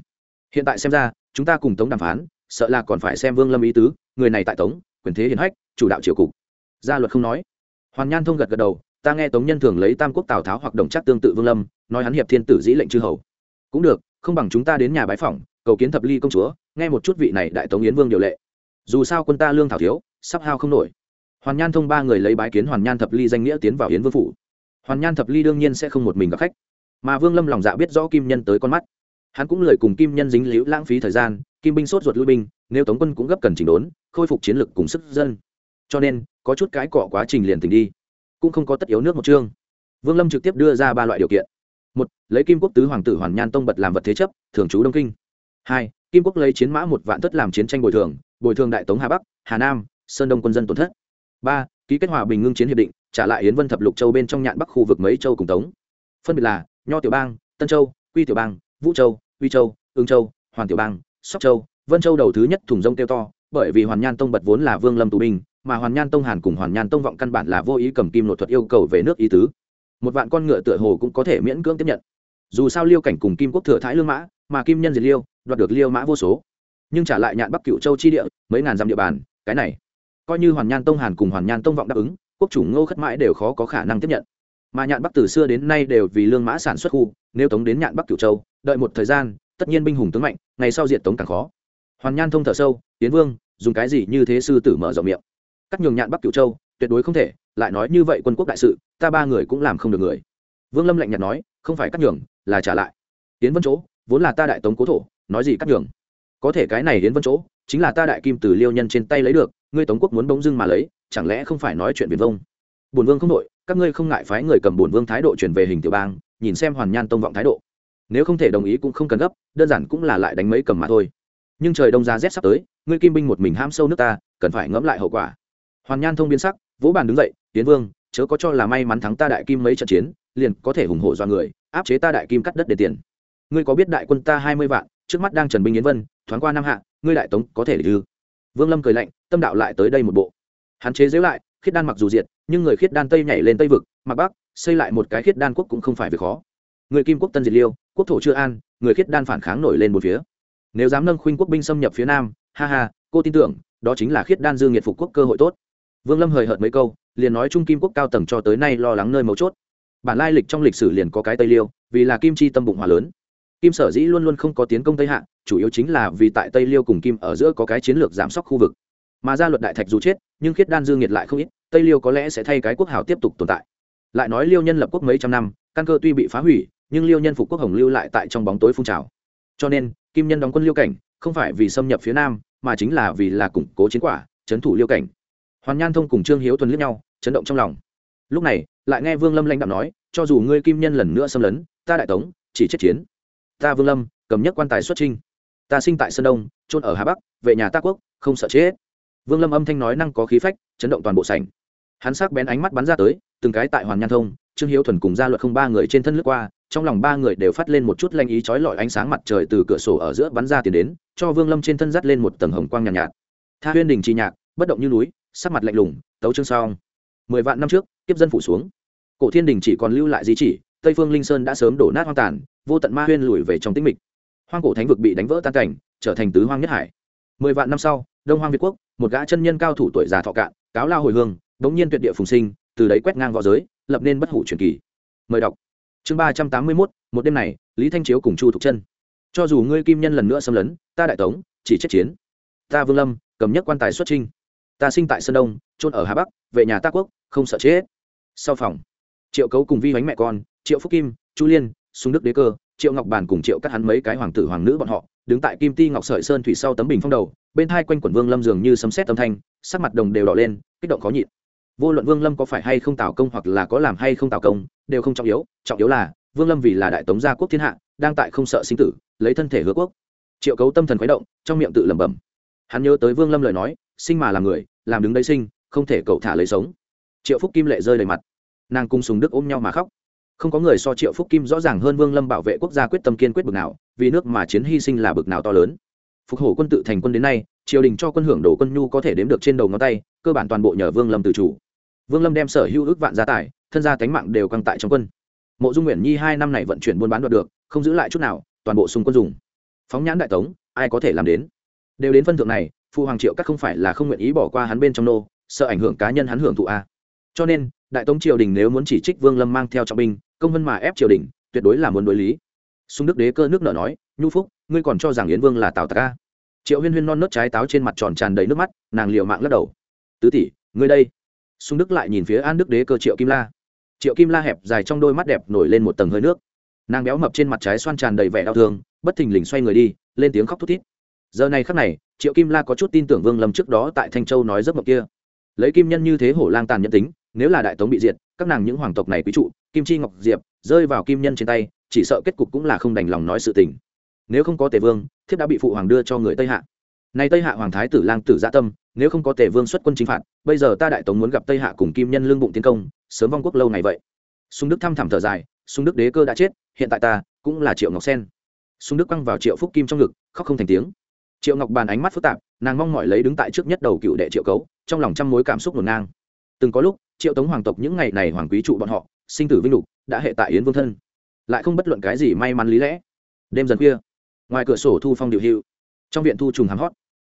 Hiện tại xem ra, chúng ta cùng tống đàm phán, sợ là còn phải xem vương lâm ý tứ, người này tại tống, quyền thế hiển hách, chủ đạo triều cục. Gia luật không nói. Hoàn nhan thông gật gật đầu, ta nghe tống nhân thường lấy tam quốc tào tháo hoặc đồng chắc tương tự vương lâm, nói hắn hiệp thiên tử dĩ lệnh chư hầu. Cũng được, không bằng chúng ta đến nhà bái phỏng, cầu kiến thập ly công chúa nghe một chút vị này đại tống yến vương điều lệ. Dù sao quân ta lương thảo thiếu, sắp hao không nổi. Hoàn nhan thông ba người lấy bái kiến hoàn nhan thập ly danh nghĩa tiến vào yến vương phủ. Hoàn nhan thập ly đương nhiên sẽ không một mình gặp khách. Mà vương lâm lòng dạ biết rõ kim nhân tới con mắt. Hắn cũng lời cùng kim nhân dính liễu lãng phí thời gian, kim binh sốt ruột lui binh, nếu tống quân cũng gấp cần chỉnh đốn, khôi phục chiến lực cùng sức dân. Cho nên, có chút cái cọ quá trình liền tình đi. Cũng không có tất yếu nước một chương. Vương lâm trực tiếp đưa ra ba loại điều kiện. Một, lấy kim quốc tứ hoàng tử hoàn nhan tông bật làm vật thế chấp, thường trú đông kinh. Hai kim quốc lấy chiến mã một vạn thất làm chiến tranh bồi thường bồi thường đại tống hà bắc, hà nam, sơn đông quân dân tổn thất. Ba, ký kết hòa bình ngưng chiến hiệp định, trả lại yến vân thập lục châu bên trong nhạn bắc khu vực mấy châu cùng tống. Phân biệt là nho tiểu bang, tân châu, quy tiểu bang, vũ châu uy châu, ương châu, hoàn tiểu bang, sóc châu, vân châu đầu thứ nhất thùng rông kêu to, bởi vì hoàn nhan tông bật vốn là vương lâm tù binh, mà hoàn nhan tông hàn cùng hoàn nhan tông vọng căn bản là vô ý cầm kim nội thuật yêu cầu về nước ý tứ. Một vạn con ngựa tựa hồ cũng có thể miễn cưỡng tiếp nhận. Dù sao liêu cảnh cùng kim quốc thừa thái lương mã mà kim nhân diệt liêu, đoạt được liêu mã vô số. Nhưng trả lại nhạn bắc cựu châu chi địa, mấy ngàn dặm địa bàn, cái này, coi như hoàn nhan tông hàn cùng hoàn nhan tông vọng đáp ứng, quốc chủ ngô khất mãi đều khó có khả năng tiếp nhận. Mà nhạn bắc từ xưa đến nay đều vì lương mã sản xuất khu, nếu tống đến nhạn bắc cửu châu, đợi một thời gian, tất nhiên binh hùng tướng mạnh, ngày sau diệt tống càng khó. Hoàn nhan thông thở sâu, tiến vương, dùng cái gì như thế sư tử mở rộng miệng? Cắt nhường nhạn bắc cửu châu, tuyệt đối không thể, lại nói như vậy quân quốc đại sự, ta ba người cũng làm không được người. Vương lâm lạnh nhạt nói, không phải cắt nhường, là trả lại. Tiến vân chỗ vốn là ta đại tống cố thổ, nói gì cắt nhường. Có thể cái này đến vân chỗ, chính là ta đại kim từ liêu nhân trên tay lấy được, ngươi tống quốc muốn bỗng dưng mà lấy, chẳng lẽ không phải nói chuyện viền vông? Bổn vương không đội, các ngươi không ngại phái người cầm bổn vương thái độ chuyển về hình tiểu bang, nhìn xem hoàn nhan tông vọng thái độ. Nếu không thể đồng ý cũng không cần gấp, đơn giản cũng là lại đánh mấy cầm mà thôi. Nhưng trời đông ra rét sắp tới, ngươi kim binh một mình ham sâu nước ta, cần phải ngẫm lại hậu quả. Hoàn nhan thông biến sắc, vỗ bàn đứng dậy, tiến vương, chớ có cho là may mắn thắng ta đại kim mấy trận chiến, liền có thể hùng hổ do người, áp chế ta đại kim cắt đất để tiền ngươi có biết đại quân ta hai mươi vạn, trước mắt đang trần binh yến vân, thoáng qua năm hạ, ngươi đại tống có thể ư? Vương lâm cười lạnh, tâm đạo lại tới đây một bộ. Hắn chế giễu lại, khiết đan mặc dù diệt, nhưng người khiết đan tây nhảy lên tây vực, mặc bắc, xây lại một cái khiết đan quốc cũng không phải việc khó. Người kim quốc tân diệt liêu, quốc thổ chưa an, người khiết đan phản kháng nổi lên một phía. Nếu dám nâng khuynh quốc binh xâm nhập phía nam, ha ha, cô tin tưởng, đó chính là khiết đan dương nhiệt phục quốc cơ hội tốt. Vương lâm hời hợt mấy câu, liền nói trung kim quốc cao tầng cho tới nay lo lắng nơi mấu chốt. Bản lai lịch trong lịch sử liền có cái tây liêu, vì là kim chi tâm bụng hòa lớn kim sở dĩ luôn luôn không có tiến công tây hạ, chủ yếu chính là vì tại tây liêu cùng kim ở giữa có cái chiến lược giảm sóc khu vực. Mà ra luật đại thạch dù chết, nhưng khiết đan dương nhiệt lại không ít, tây liêu có lẽ sẽ thay cái quốc hào tiếp tục tồn tại. Lại nói liêu nhân lập quốc mấy trăm năm, căn cơ tuy bị phá hủy, nhưng liêu nhân phục quốc hồng lưu lại tại trong bóng tối phun trào. Cho nên, kim nhân đóng quân liêu cảnh, không phải vì xâm nhập phía nam, mà chính là vì là củng cố chiến quả chấn thủ liêu cảnh. Hoàn nhan thông cùng trương hiếu thuần liếc nhau, chấn động trong lòng. Lúc này, lại nghe vương lâm lãnh đạo nói, cho dù ngươi kim nhân lần nữa xâm lấn, ta đại tống, chỉ chết chiến ta vương lâm cầm nhất quan tài xuất trinh ta sinh tại sơn đông trôn ở hà bắc về nhà ta quốc không sợ chết. Vương lâm âm thanh nói năng có khí phách chấn động toàn bộ sảnh. Hắn sắc bén ánh mắt bắn ra tới từng cái tại hoàn nhan thông trương hiếu thuần cùng gia luật không ba người trên thân lướt qua trong lòng ba người đều phát lên một chút lanh ý chói lọi ánh sáng mặt trời từ cửa sổ ở giữa bắn ra tiền đến cho vương lâm trên thân dắt lên một tầng hồng quang nhàn nhạt, nhạt. Tha huyên đình trì nhạc bất động như núi sắc mặt lạnh lùng tấu chương song. mười vạn năm trước tiếp dân phủ xuống. Cổ thiên đình chỉ còn lưu lại di chỉ tây phương linh sơn đã sớm đổ nát hoang tàn vô tận ma huyên lùi về trong tĩnh mịch. Hoang cổ thánh vực bị đánh vỡ tan cảnh, trở thành tứ hoang nhất hải. Mười vạn năm sau, đông hoang việt quốc, một gã chân nhân cao thủ tuổi già thọ cạn, cáo lao hồi hương, đống nhiên tuyệt địa phùng sinh, từ đấy quét ngang v õ giới, lập nên bất hủ truyền kỳ. Mời đọc. Chương ba trăm tám mươi mốt, một đêm này, lý thanh chiếu cùng chu thục chân. Cho dù ngươi kim nhân lần nữa xâm lấn, ta đại tống, chỉ chết chiến. Ta vương lâm, cầm nhất quan tài xuất trinh ta sinh tại sơn đông trôn ở hà bắc, về nhà ta quốc, không sợ chết. Sau phòng, triệu cấu cùng vi bánh mẹ con, triệu phúc kim, chu liên súng đức đế cơ, triệu ngọc bàn cùng triệu cắt hắn mấy cái hoàng tử hoàng nữ bọn họ, đứng tại kim ti ngọc sợi sơn thủy sau tấm bình phong đầu, bên hai quanh quần vương lâm dường như sấm xét âm thanh, sắc mặt đồng đều đỏ lên, kích động khó nhịn. Vô luận vương lâm có phải hay không tạo công hoặc là có làm hay không tạo công, đều không trọng yếu trọng yếu là, vương lâm vì là đại tống gia quốc thiên hạ, đang tại không sợ sinh tử, lấy thân thể hứa quốc. Triệu cấu tâm thần khuấy động, trong miệng tự lẩm bẩm. Hắn nhớ tới vương lâm lời nói, sinh mà làm người, làm đứng đây sinh, không thể cậu thả lấy sống. Triệu phúc kim lệ rơi đầy mặt. Nàng cung sùng đức ôm nhau mà khóc không có người so triệu phúc kim rõ ràng hơn vương lâm bảo vệ quốc gia quyết tâm kiên quyết bực nào, vì nước mà chiến hy sinh là bực nào to lớn. Phục hổ quân tự thành quân đến nay, triều đình cho quân hưởng đồ quân nhu có thể đếm được trên đầu ngón tay, cơ bản toàn bộ nhờ vương lâm tự chủ. Vương lâm đem sở hữu ước vạn gia tài, thân gia tánh mạng đều căng tại trong quân. Mộ dung nguyện nhi hai năm này vận chuyển buôn bán đoạt được, không giữ lại chút nào, toàn bộ xung quân dùng. Phóng nhãn đại tống, ai có thể làm đến? Đều đến phân thượng này phụ hoàng triệu các không phải là không nguyện ý bỏ qua hắn bên trong nô, sợ ảnh hưởng cá nhân hắn hưởng thụ a cho nên, đại tống triều đình nếu muốn chỉ trích vương lâm mang theo trọng binh, công vân mà ép triều đình, tuyệt đối là muốn đối lý. Sung đức đế cơ nước nở nói, nhu phúc, ngươi còn cho rằng yến vương là tào tạc ca triệu huyên huyên non nớt trái táo trên mặt tròn tràn đầy nước mắt, nàng liều mạng lắc đầu. Tứ tỷ, ngươi đây. Sung đức lại nhìn phía an đức đế cơ triệu kim la. Triệu kim la hẹp dài trong đôi mắt đẹp nổi lên một tầng hơi nước. Nàng béo mập trên mặt trái xoan tràn đầy vẻ đau thương, bất thình lình xoay người đi, lên tiếng khóc thút thít. Giờ này khắc này, triệu kim la có chút tin tưởng vương lâm trước đó tại thanh châu nói giấc mộng kia. Lấy kim nhân như thế hổ lang tàn nhân tính nếu là đại tống bị diệt, các nàng những hoàng tộc này quý trụ, kim chi ngọc diệp, rơi vào kim nhân trên tay, chỉ sợ kết cục cũng là không đành lòng nói sự tình. Nếu không có tề vương, thiếp đã bị phụ hoàng đưa cho người tây hạ. Nay tây hạ hoàng thái tử lang tử gia dạ tâm, nếu không có tề vương xuất quân chính phạt, bây giờ ta đại tống muốn gặp tây hạ cùng kim nhân lương bụng tiến công, sớm vong quốc lâu ngày vậy. Sung đức thăm thẳm thở dài, sung đức đế cơ đã chết, hiện tại ta cũng là triệu ngọc sen. Sung đức quăng vào triệu phúc kim trong ngực, khóc không thành tiếng. Triệu ngọc bàn ánh mắt phức tạp, nàng mong mỏi lấy đứng tại trước nhất đầu cựu đệ triệu cấu, trong lòng trăm mối cảm xúc ngổn ngang từng có lúc, triệu tống hoàng tộc những ngày này hoàng quý trụ bọn họ, sinh tử vinh lục, đã hệ tại yến vương thân. Lại không bất luận cái gì may mắn lý lẽ. Đêm dần khuya, ngoài cửa sổ thu phong điệu hữu, trong viện thu trùng hám hót.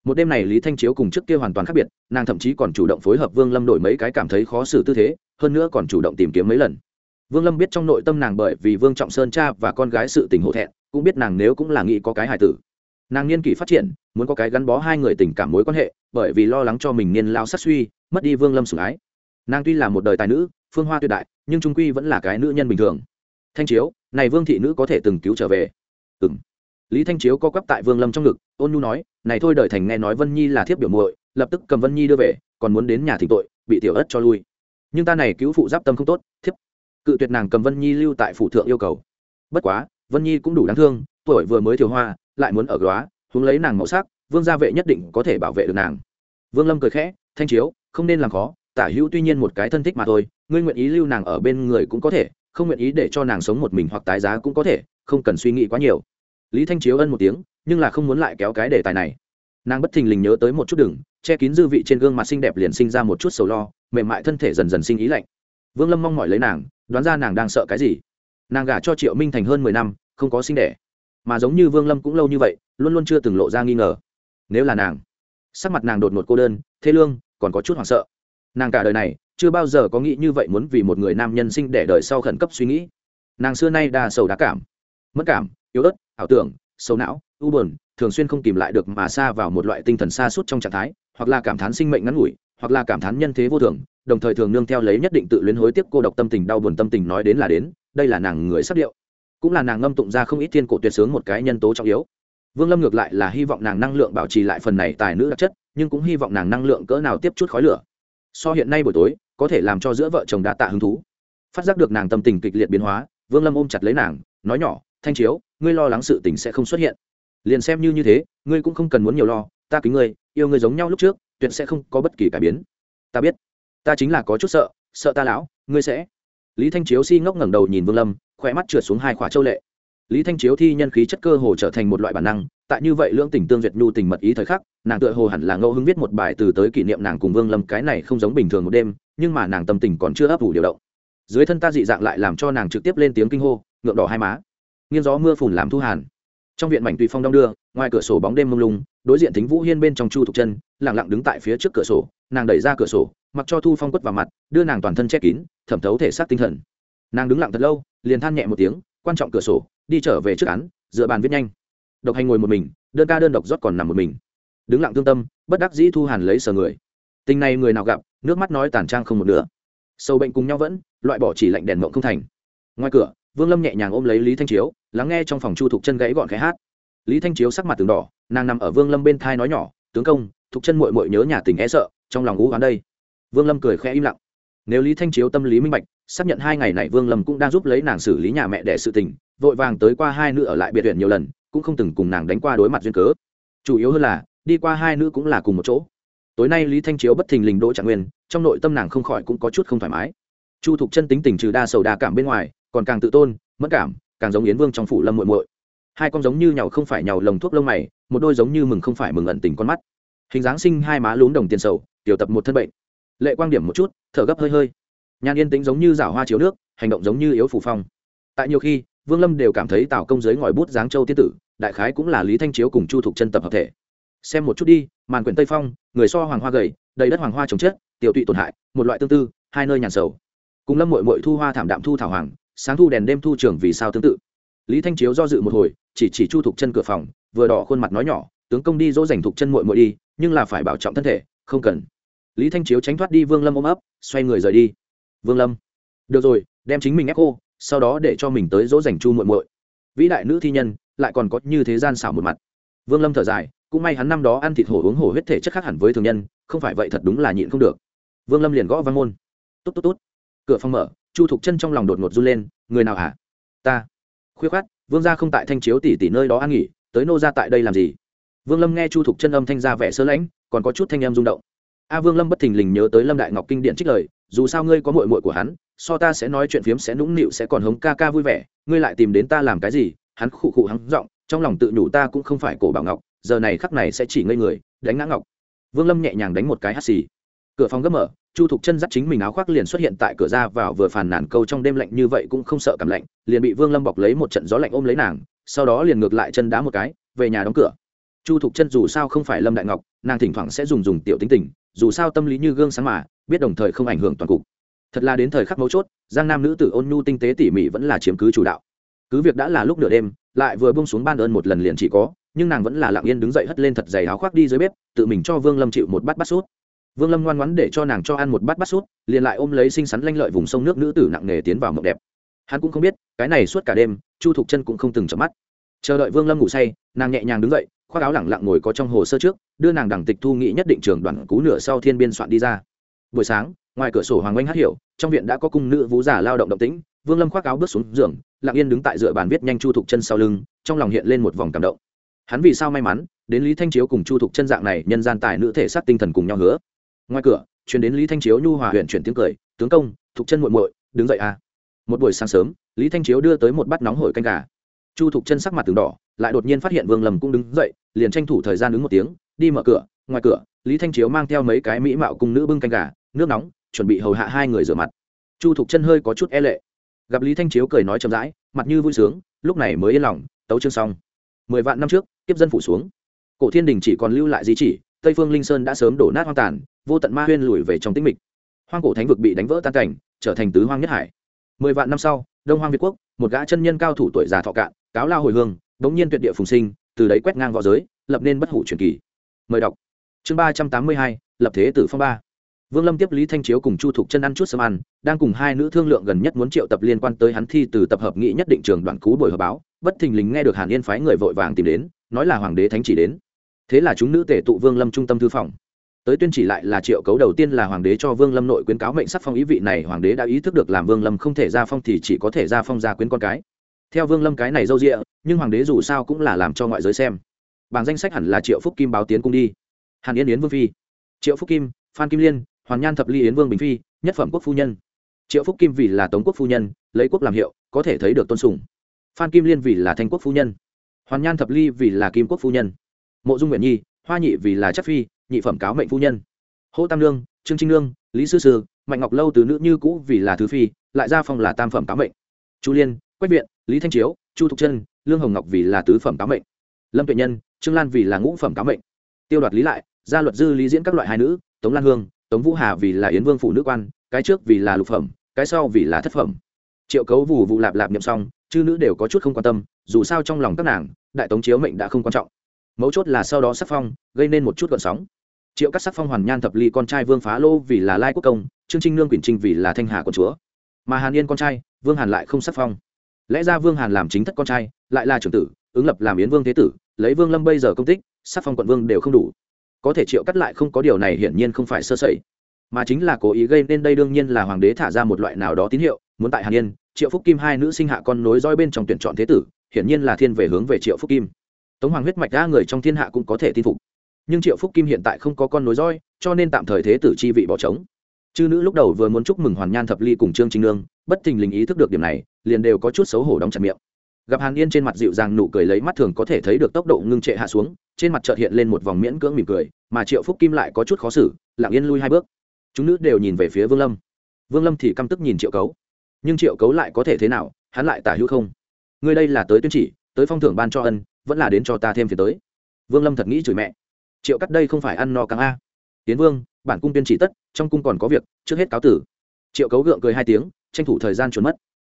Một đêm này lý thanh chiếu cùng trước kia hoàn toàn khác biệt, nàng thậm chí còn chủ động phối hợp vương lâm đổi mấy cái cảm thấy khó xử tư thế, hơn nữa còn chủ động tìm kiếm mấy lần. Vương lâm biết trong nội tâm nàng bởi vì vương trọng sơn cha và con gái sự tình hộ thẹn, cũng biết nàng nếu cũng là nghĩ có cái hài tử. Nàng niên kỷ phát triển, muốn có cái gắn bó hai người tình cảm mối quan hệ, bởi vì lo lắng cho mình niên lao sát suy, mất đi vương lâm sủng ái nàng tuy là một đời tài nữ, phương hoa tuyệt đại, nhưng trung quy vẫn là cái nữ nhân bình thường. Thanh chiếu, này vương thị nữ có thể từng cứu trở về. Ừng lý thanh chiếu co quắp tại vương lâm trong ngực, ôn nhu nói, này thôi đời thành nghe nói vân nhi là thiếp biểu muội, lập tức cầm vân nhi đưa về, còn muốn đến nhà thỉnh tội, bị tiểu ất cho lui. Nhưng ta này cứu phụ giáp tâm không tốt, thiếp. Cự tuyệt nàng cầm vân nhi lưu tại phủ thượng yêu cầu. Bất quá, vân nhi cũng đủ đáng thương, tuổi vừa mới thiều hoa, lại muốn ở góa, huống lấy nàng màu sắc, vương gia vệ nhất định có thể bảo vệ được nàng. Vương lâm cười khẽ, thanh chiếu, không nên làm khó tả hữu tuy nhiên một cái thân thích mà thôi, ngươi nguyện ý lưu nàng ở bên người cũng có thể, không nguyện ý để cho nàng sống một mình hoặc tái giá cũng có thể, không cần suy nghĩ quá nhiều. Lý thanh chiếu ân một tiếng, nhưng là không muốn lại kéo cái đề tài này. Nàng bất thình lình nhớ tới một chút đừng, che kín dư vị trên gương mặt xinh đẹp liền sinh ra một chút sầu lo, mềm mại thân thể dần dần sinh ý lạnh. Vương lâm mong mỏi lấy nàng, đoán ra nàng đang sợ cái gì. Nàng gả cho triệu minh thành hơn mười năm, không có sinh đẻ. Mà giống như vương lâm cũng lâu như vậy, luôn luôn chưa từng lộ ra nghi ngờ. Nếu là nàng, sắc mặt nàng đột ngột cô đơn, thê lương, còn có chút hoảng sợ nàng cả đời này chưa bao giờ có nghĩ như vậy muốn vì một người nam nhân sinh để đời sau khẩn cấp suy nghĩ. Nàng xưa nay đa sầu đá cảm, mất cảm, yếu ớt, ảo tưởng, sầu não, u buồn, thường xuyên không tìm lại được mà xa vào một loại tinh thần xa suốt trong trạng thái, hoặc là cảm thán sinh mệnh ngắn ngủi, hoặc là cảm thán nhân thế vô thường, đồng thời thường nương theo lấy nhất định tự luyến hối tiếc cô độc tâm tình, đau buồn tâm tình nói đến là đến, đây là nàng người sắc điệu. Cũng là nàng ngâm tụng ra không ít thiên cổ tuyệt sướng một cái nhân tố trọng yếu. Vương lâm ngược lại là hy vọng nàng năng lượng bảo trì lại phần này tài nữ đặc chất, nhưng cũng hy vọng nàng năng lượng cỡ nào tiếp chút khói lửa so hiện nay buổi tối, có thể làm cho giữa vợ chồng đã tạ hứng thú. Phát giác được nàng tâm tình kịch liệt biến hóa, vương lâm ôm chặt lấy nàng, nói nhỏ, thanh chiếu, ngươi lo lắng sự tình sẽ không xuất hiện. Liền xem như như thế, ngươi cũng không cần muốn nhiều lo, ta kính ngươi, yêu ngươi giống nhau lúc trước, tuyệt sẽ không có bất kỳ cải biến. Ta biết, ta chính là có chút sợ sợ ta lão, ngươi sẽ. Lý thanh chiếu si ngốc ngẩng đầu nhìn vương lâm khỏe mắt trượt xuống hai khỏa châu lệ. Lý thanh chiếu thi nhân khí chất cơ hồ trở thành một loại bản năng tại như vậy lưỡng tình tương duyệt nhu tình mật ý thời khắc, nàng tựa hồ hẳn là ngẫu hứng viết một bài từ tới kỷ niệm nàng cùng vương lâm, cái này không giống bình thường một đêm, nhưng mà nàng tâm tình còn chưa ấp ủ điều động. Dưới thân ta dị dạng lại làm cho nàng trực tiếp lên tiếng kinh hô, ngượng đỏ hai má. Nghiêng gió mưa phùn làm thu hàn. Trong viện mảnh tùy phong đong đưa, ngoài cửa sổ bóng đêm mông lung, đối diện thính vũ hiên bên trong chu thục chân lẳng lặng đứng tại phía trước cửa sổ, nàng đẩy ra cửa sổ, mặc cho thu phong quất vào mặt, đưa nàng toàn thân che kín, thẩm thấu thể xác tinh thần. Nàng đứng lặng thật lâu, liền than nhẹ một tiếng, quan trọng cửa sổ, đi trở về trước án, dựa bàn viết nhanh độc hành ngồi một mình, đơn ca đơn độc rót còn nằm một mình. Đứng lặng thương tâm, bất đắc dĩ thu hàn lấy sờ người. Tình này người nào gặp, nước mắt nói tàn trang không một nữa sâu bệnh cùng nhau vẫn, loại bỏ chỉ lạnh đèn mộng không thành. Ngoài cửa, vương lâm nhẹ nhàng ôm lấy lý thanh chiếu, lắng nghe trong phòng chu thục chân gãy gọn khẽ hát. Lý thanh chiếu sắc mặt từng đỏ, nàng nằm ở vương lâm bên thai nói nhỏ, tướng công, thục chân mội mội nhớ nhà tình e sợ, trong lòng ngũ hoán đây. Vương lâm cười khẽ im lặng. Nếu lý thanh chiếu tâm lý minh bạch, xác nhận hai ngày này vương lâm cũng đang giúp lấy nàng xử lý nhà mẹ đẻ sự tình, vội vàng tới qua hai nữ ở lại biệt viện nhiều lần cũng không từng cùng nàng đánh qua đối mặt duyên cớ. Chủ yếu hơn là, đi qua hai nữ cũng là cùng một chỗ. Tối nay lý thanh chiếu bất thình lình đỗ trạng nguyên, trong nội tâm nàng không khỏi cũng có chút không thoải mái. Chu thục chân tính tình trừ đa sầu đa cảm bên ngoài, còn càng tự tôn mất cảm, càng giống yến vương trong phủ lâm muội muội. Hai con giống như nhau không phải nhàu lồng thuốc lông mày, một đôi giống như mừng không phải mừng ẩn tình con mắt. Hình dáng sinh hai má lún đồng tiền sầu, tiểu tập một thân bệnh. Lệ quang điểm một chút, thở gấp hơi hơi. Nhan yên tĩnh giống như rảo hoa chiếu nước, hành động giống như yếu phủ phong. Tại nhiều khi vương lâm đều cảm thấy tào công giới ngòi bút giáng châu tiên tử, đại khái cũng là lý thanh chiếu cùng chu thục chân tập hợp thể. Xem một chút đi, màn quyển tây phong, người so hoàng hoa gầy, đầy đất hoàng hoa trồng chất, tiểu tụy tổn hại, một loại tương tư, hai nơi nhàn sầu. Cùng lâm mội mội thu hoa thảm đạm thu thảo hoàng, sáng thu đèn đêm thu trường vì sao tương tự. Lý thanh chiếu do dự một hồi, chỉ chỉ chu thục chân cửa phòng, vừa đỏ khuôn mặt nói nhỏ, tướng công đi dỗ dành thục chân mội mội đi, nhưng là phải bảo trọng thân thể, không cần. Lý thanh chiếu tránh thoát đi vương lâm ôm ấp, xoay người rời đi. Vương lâm. Được rồi, đem chính mình ép cô sau đó để cho mình tới dỗ dành chu muội muội. Vĩ đại nữ thi nhân, lại còn có như thế gian xảo một mặt. Vương lâm thở dài, cũng may hắn năm đó ăn thịt hổ uống hổ huyết thể chất khác hẳn với thường nhân, không phải vậy thật đúng là nhịn không được. Vương lâm liền gõ văn môn. Tốt tốt tốt. Cửa phòng mở, chu thục chân trong lòng đột ngột run lên, người nào hả? Ta. Khuyết khoát, vương gia không tại thanh chiếu tỷ tỷ nơi đó ăn nghỉ, tới nô ra tại đây làm gì? Vương lâm nghe chu thục chân âm thanh ra vẻ sơ lãnh, còn có chút thanh em rung động. A vương lâm bất thình lình nhớ tới lâm đại ngọc kinh điện trích lời, dù sao ngươi có mội mội của hắn so ta sẽ nói chuyện phiếm sẽ nũng nịu sẽ còn hống ca ca vui vẻ, ngươi lại tìm đến ta làm cái gì? Hắn khụ khụ hắn giọng, trong lòng tự nhủ ta cũng không phải cổ bảo ngọc, giờ này khắc này sẽ chỉ ngây người, đánh ngã ngọc. Vương lâm nhẹ nhàng đánh một cái hắt xì. Cửa phòng gấp mở, chu thục chân dắt chính mình áo khoác liền xuất hiện tại cửa ra vào vừa phàn nàn câu trong đêm lạnh như vậy cũng không sợ cảm lạnh, liền bị vương lâm bọc lấy một trận gió lạnh ôm lấy nàng, sau đó liền ngược lại chân đá một cái, về nhà đóng cửa. Chu thục chân dù sao không phải lâm đại ngọc, nàng thỉnh thoảng sẽ dùng dùng tiểu tính tình, dù sao tâm lý như gương sáng mà, biết đồng thời không ảnh hưởng toàn cục thật là đến thời khắc mấu chốt, giang nam nữ tử ôn nhu tinh tế tỉ mỉ vẫn là chiếm cứ chủ đạo. Cứ việc đã là lúc nửa đêm, lại vừa bông xuống ban ơn một lần liền chỉ có, nhưng nàng vẫn là lặng yên đứng dậy hất lên thật dày áo khoác đi dưới bếp, tự mình cho vương lâm chịu một bát bát sút. Vương lâm ngoan ngoãn để cho nàng cho ăn một bát bát sút, liền lại ôm lấy xinh xắn lanh lợi vùng sông nước nữ tử nặng nề tiến vào mộng đẹp. Hắn cũng không biết, cái này suốt cả đêm, chu thục chân cũng không từng chợp mắt. Chờ đợi vương lâm ngủ say, nàng nhẹ nhàng đứng dậy, khoác áo lẳng lặng ngồi có trong hồ sơ trước, đưa nàng đẳng tịch thu nghị nhất định trường đoàn cú nửa sau thiên biên soạn đi ra buổi sáng, ngoài cửa sổ hoàng oanh hát hiểu, trong viện đã có cung nữ vũ giả lao động động tĩnh. Vương lâm khoác áo bước xuống giường, lặng yên đứng tại dựa bàn viết nhanh chu thục chân sau lưng, trong lòng hiện lên một vòng cảm động. Hắn vì sao may mắn, đến lý thanh chiếu cùng chu thục chân dạng này nhân gian tài nữ thể sát tinh thần cùng nhau hứa. Ngoài cửa chuyển đến lý thanh chiếu nhu hòa huyện chuyển tiếng cười, tướng công, thục chân muội muội, đứng dậy à một buổi sáng sớm, lý thanh chiếu đưa tới một bát nóng hổi canh gà. Chu thục chân sắc mặt từng đỏ, lại đột nhiên phát hiện vương lâm cũng đứng dậy, liền tranh thủ thời gian đứng một tiếng, đi mở cửa. Ngoài cửa, lý thanh chiếu mang theo mấy cái mỹ mạo cùng nữ bưng canh gà nước nóng, chuẩn bị hầu hạ hai người rửa mặt. Chu thục chân hơi có chút e lệ. Gặp lý thanh chiếu cười nói chậm rãi, mặt như vui sướng, lúc này mới yên lòng, tấu chương xong. Mười vạn năm trước tiếp dân phủ xuống. Cổ thiên đình chỉ còn lưu lại di chỉ, tây phương linh sơn đã sớm đổ nát hoang tàn, vô tận ma huyên lùi về trong tĩnh mịch. Hoang cổ thánh vực bị đánh vỡ tan cảnh, trở thành tứ hoang nhất hải. Mười vạn năm sau, đông hoang việt quốc, một gã chân nhân cao thủ tuổi già thọ cạn, cáo lao hồi hương, bỗng nhiên tuyệt địa phùng sinh, từ đấy quét ngang v õ giới, lập nên bất hủ truyền kỳ. Mời đọc. Chương ba trăm tám mươi hai, lập thế tử phong ba vương lâm tiếp lý thanh chiếu cùng chu thục chân ăn chút sớm ăn, đang cùng hai nữ thương lượng gần nhất muốn triệu tập liên quan tới hắn thi từ tập hợp nghị nhất định trường đoạn cú buổi họp báo, bất thình lình nghe được hàn yên phái người vội vàng tìm đến, nói là hoàng đế thánh chỉ đến. Thế là chúng nữ tể tụ vương lâm trung tâm thư phòng. Tới tuyên chỉ lại là triệu cấu đầu tiên là hoàng đế cho vương lâm nội quyến cáo mệnh sắc phong ý vị này, hoàng đế đã ý thức được làm vương lâm không thể ra phong thì chỉ có thể ra phong gia quyến con cái. Theo vương lâm cái này dâu rịa nhưng hoàng đế dù sao cũng là làm cho ngoại giới xem. Bảng danh sách hẳn là triệu phúc kim báo tiến cung đi. Hàn yên yến vương phi. Triệu phúc kim, phan kim liên hoàn nhan thập ly yến vương bình phi nhất phẩm quốc phu nhân. Triệu phúc kim vì là tống quốc phu nhân lấy quốc làm hiệu có thể thấy được tôn sùng. Phan kim liên vì là thanh quốc phu nhân. Hoàn nhan thập ly vì là kim quốc phu nhân. Mộ dung nguyện nhi hoa nhị vì là chất phi nhị phẩm cáo mệnh phu nhân. Hô tam lương trương trinh lương lý sư sư mạnh ngọc lâu từ nữ như cũ vì là thứ phi lại ra phong là tam phẩm cáo mệnh. Chu liên quách viện lý thanh chiếu chu thục Trân, lương hồng ngọc vì là tứ phẩm cáo mệnh. Lâm tuệ nhân trương lan vì là ngũ phẩm cáo mệnh. Tiêu đoạt lý lại gia luật dư lý diễn các loại hai nữ tống lan hương tống vũ hà vì là yến vương phụ nữ quan, cái trước vì là lục phẩm, cái sau vì là thất phẩm. Triệu cấu vù vụ lạp lạp nhậm xong, chư nữ đều có chút không quan tâm, dù sao trong lòng các nàng, đại tống chiếu mệnh đã không quan trọng. Mấu chốt là sau đó sắc phong, gây nên một chút gợn sóng. Triệu các sắc phong hoàn nhan thập ly con trai vương phá lô vì là lai quốc công, trương trinh nương quyển trinh vì là thanh hà con chúa. Mà hàn yên con trai, vương hàn lại không sắc phong. Lẽ ra vương hàn làm chính thất con trai, lại là trưởng tử, ứng lập làm yến vương thế tử, lấy vương lâm bây giờ công tích, sắc phong quận vương đều không đủ có thể triệu cắt lại không có điều này hiển nhiên không phải sơ sẩy. Mà chính là cố ý gây nên đây đương nhiên là hoàng đế thả ra một loại nào đó tín hiệu, muốn tại hàn yên, triệu phúc kim hai nữ sinh hạ con nối roi bên trong tuyển chọn thế tử, hiển nhiên là thiên về hướng về triệu phúc kim. Tống hoàng huyết mạch ra người trong thiên hạ cũng có thể tin phục. Nhưng triệu phúc kim hiện tại không có con nối roi cho nên tạm thời thế tử chi vị bỏ trống. Chư nữ lúc đầu vừa muốn chúc mừng hoàn nhan thập ly cùng trương trinh nương, bất thình lình ý thức được điểm này, liền đều có chút xấu hổ đóng chặt miệng gặp hàn yên trên mặt dịu dàng nụ cười lấy mắt thường có thể thấy được tốc độ ngưng trệ hạ xuống, trên mặt trợt hiện lên một vòng miễn cưỡng mỉm cười, mà triệu phúc kim lại có chút khó xử, lặng yên lui hai bước. Chúng nữ đều nhìn về phía vương lâm. Vương lâm thì căm tức nhìn triệu cấu. Nhưng triệu cấu lại có thể thế nào, hắn lại tả hữu không? Ngươi đây là tới tuyên chỉ, tới phong thưởng ban cho ân, vẫn là đến cho ta thêm phiền tới. Vương lâm thật nghĩ chửi mẹ. Triệu cắt đây không phải ăn no càng a. Tiến vương, bản cung tuyên chỉ tất, trong cung còn có việc, trước hết cáo tử. Triệu cấu gượng cười hai tiếng, tranh thủ thời gian trốn mất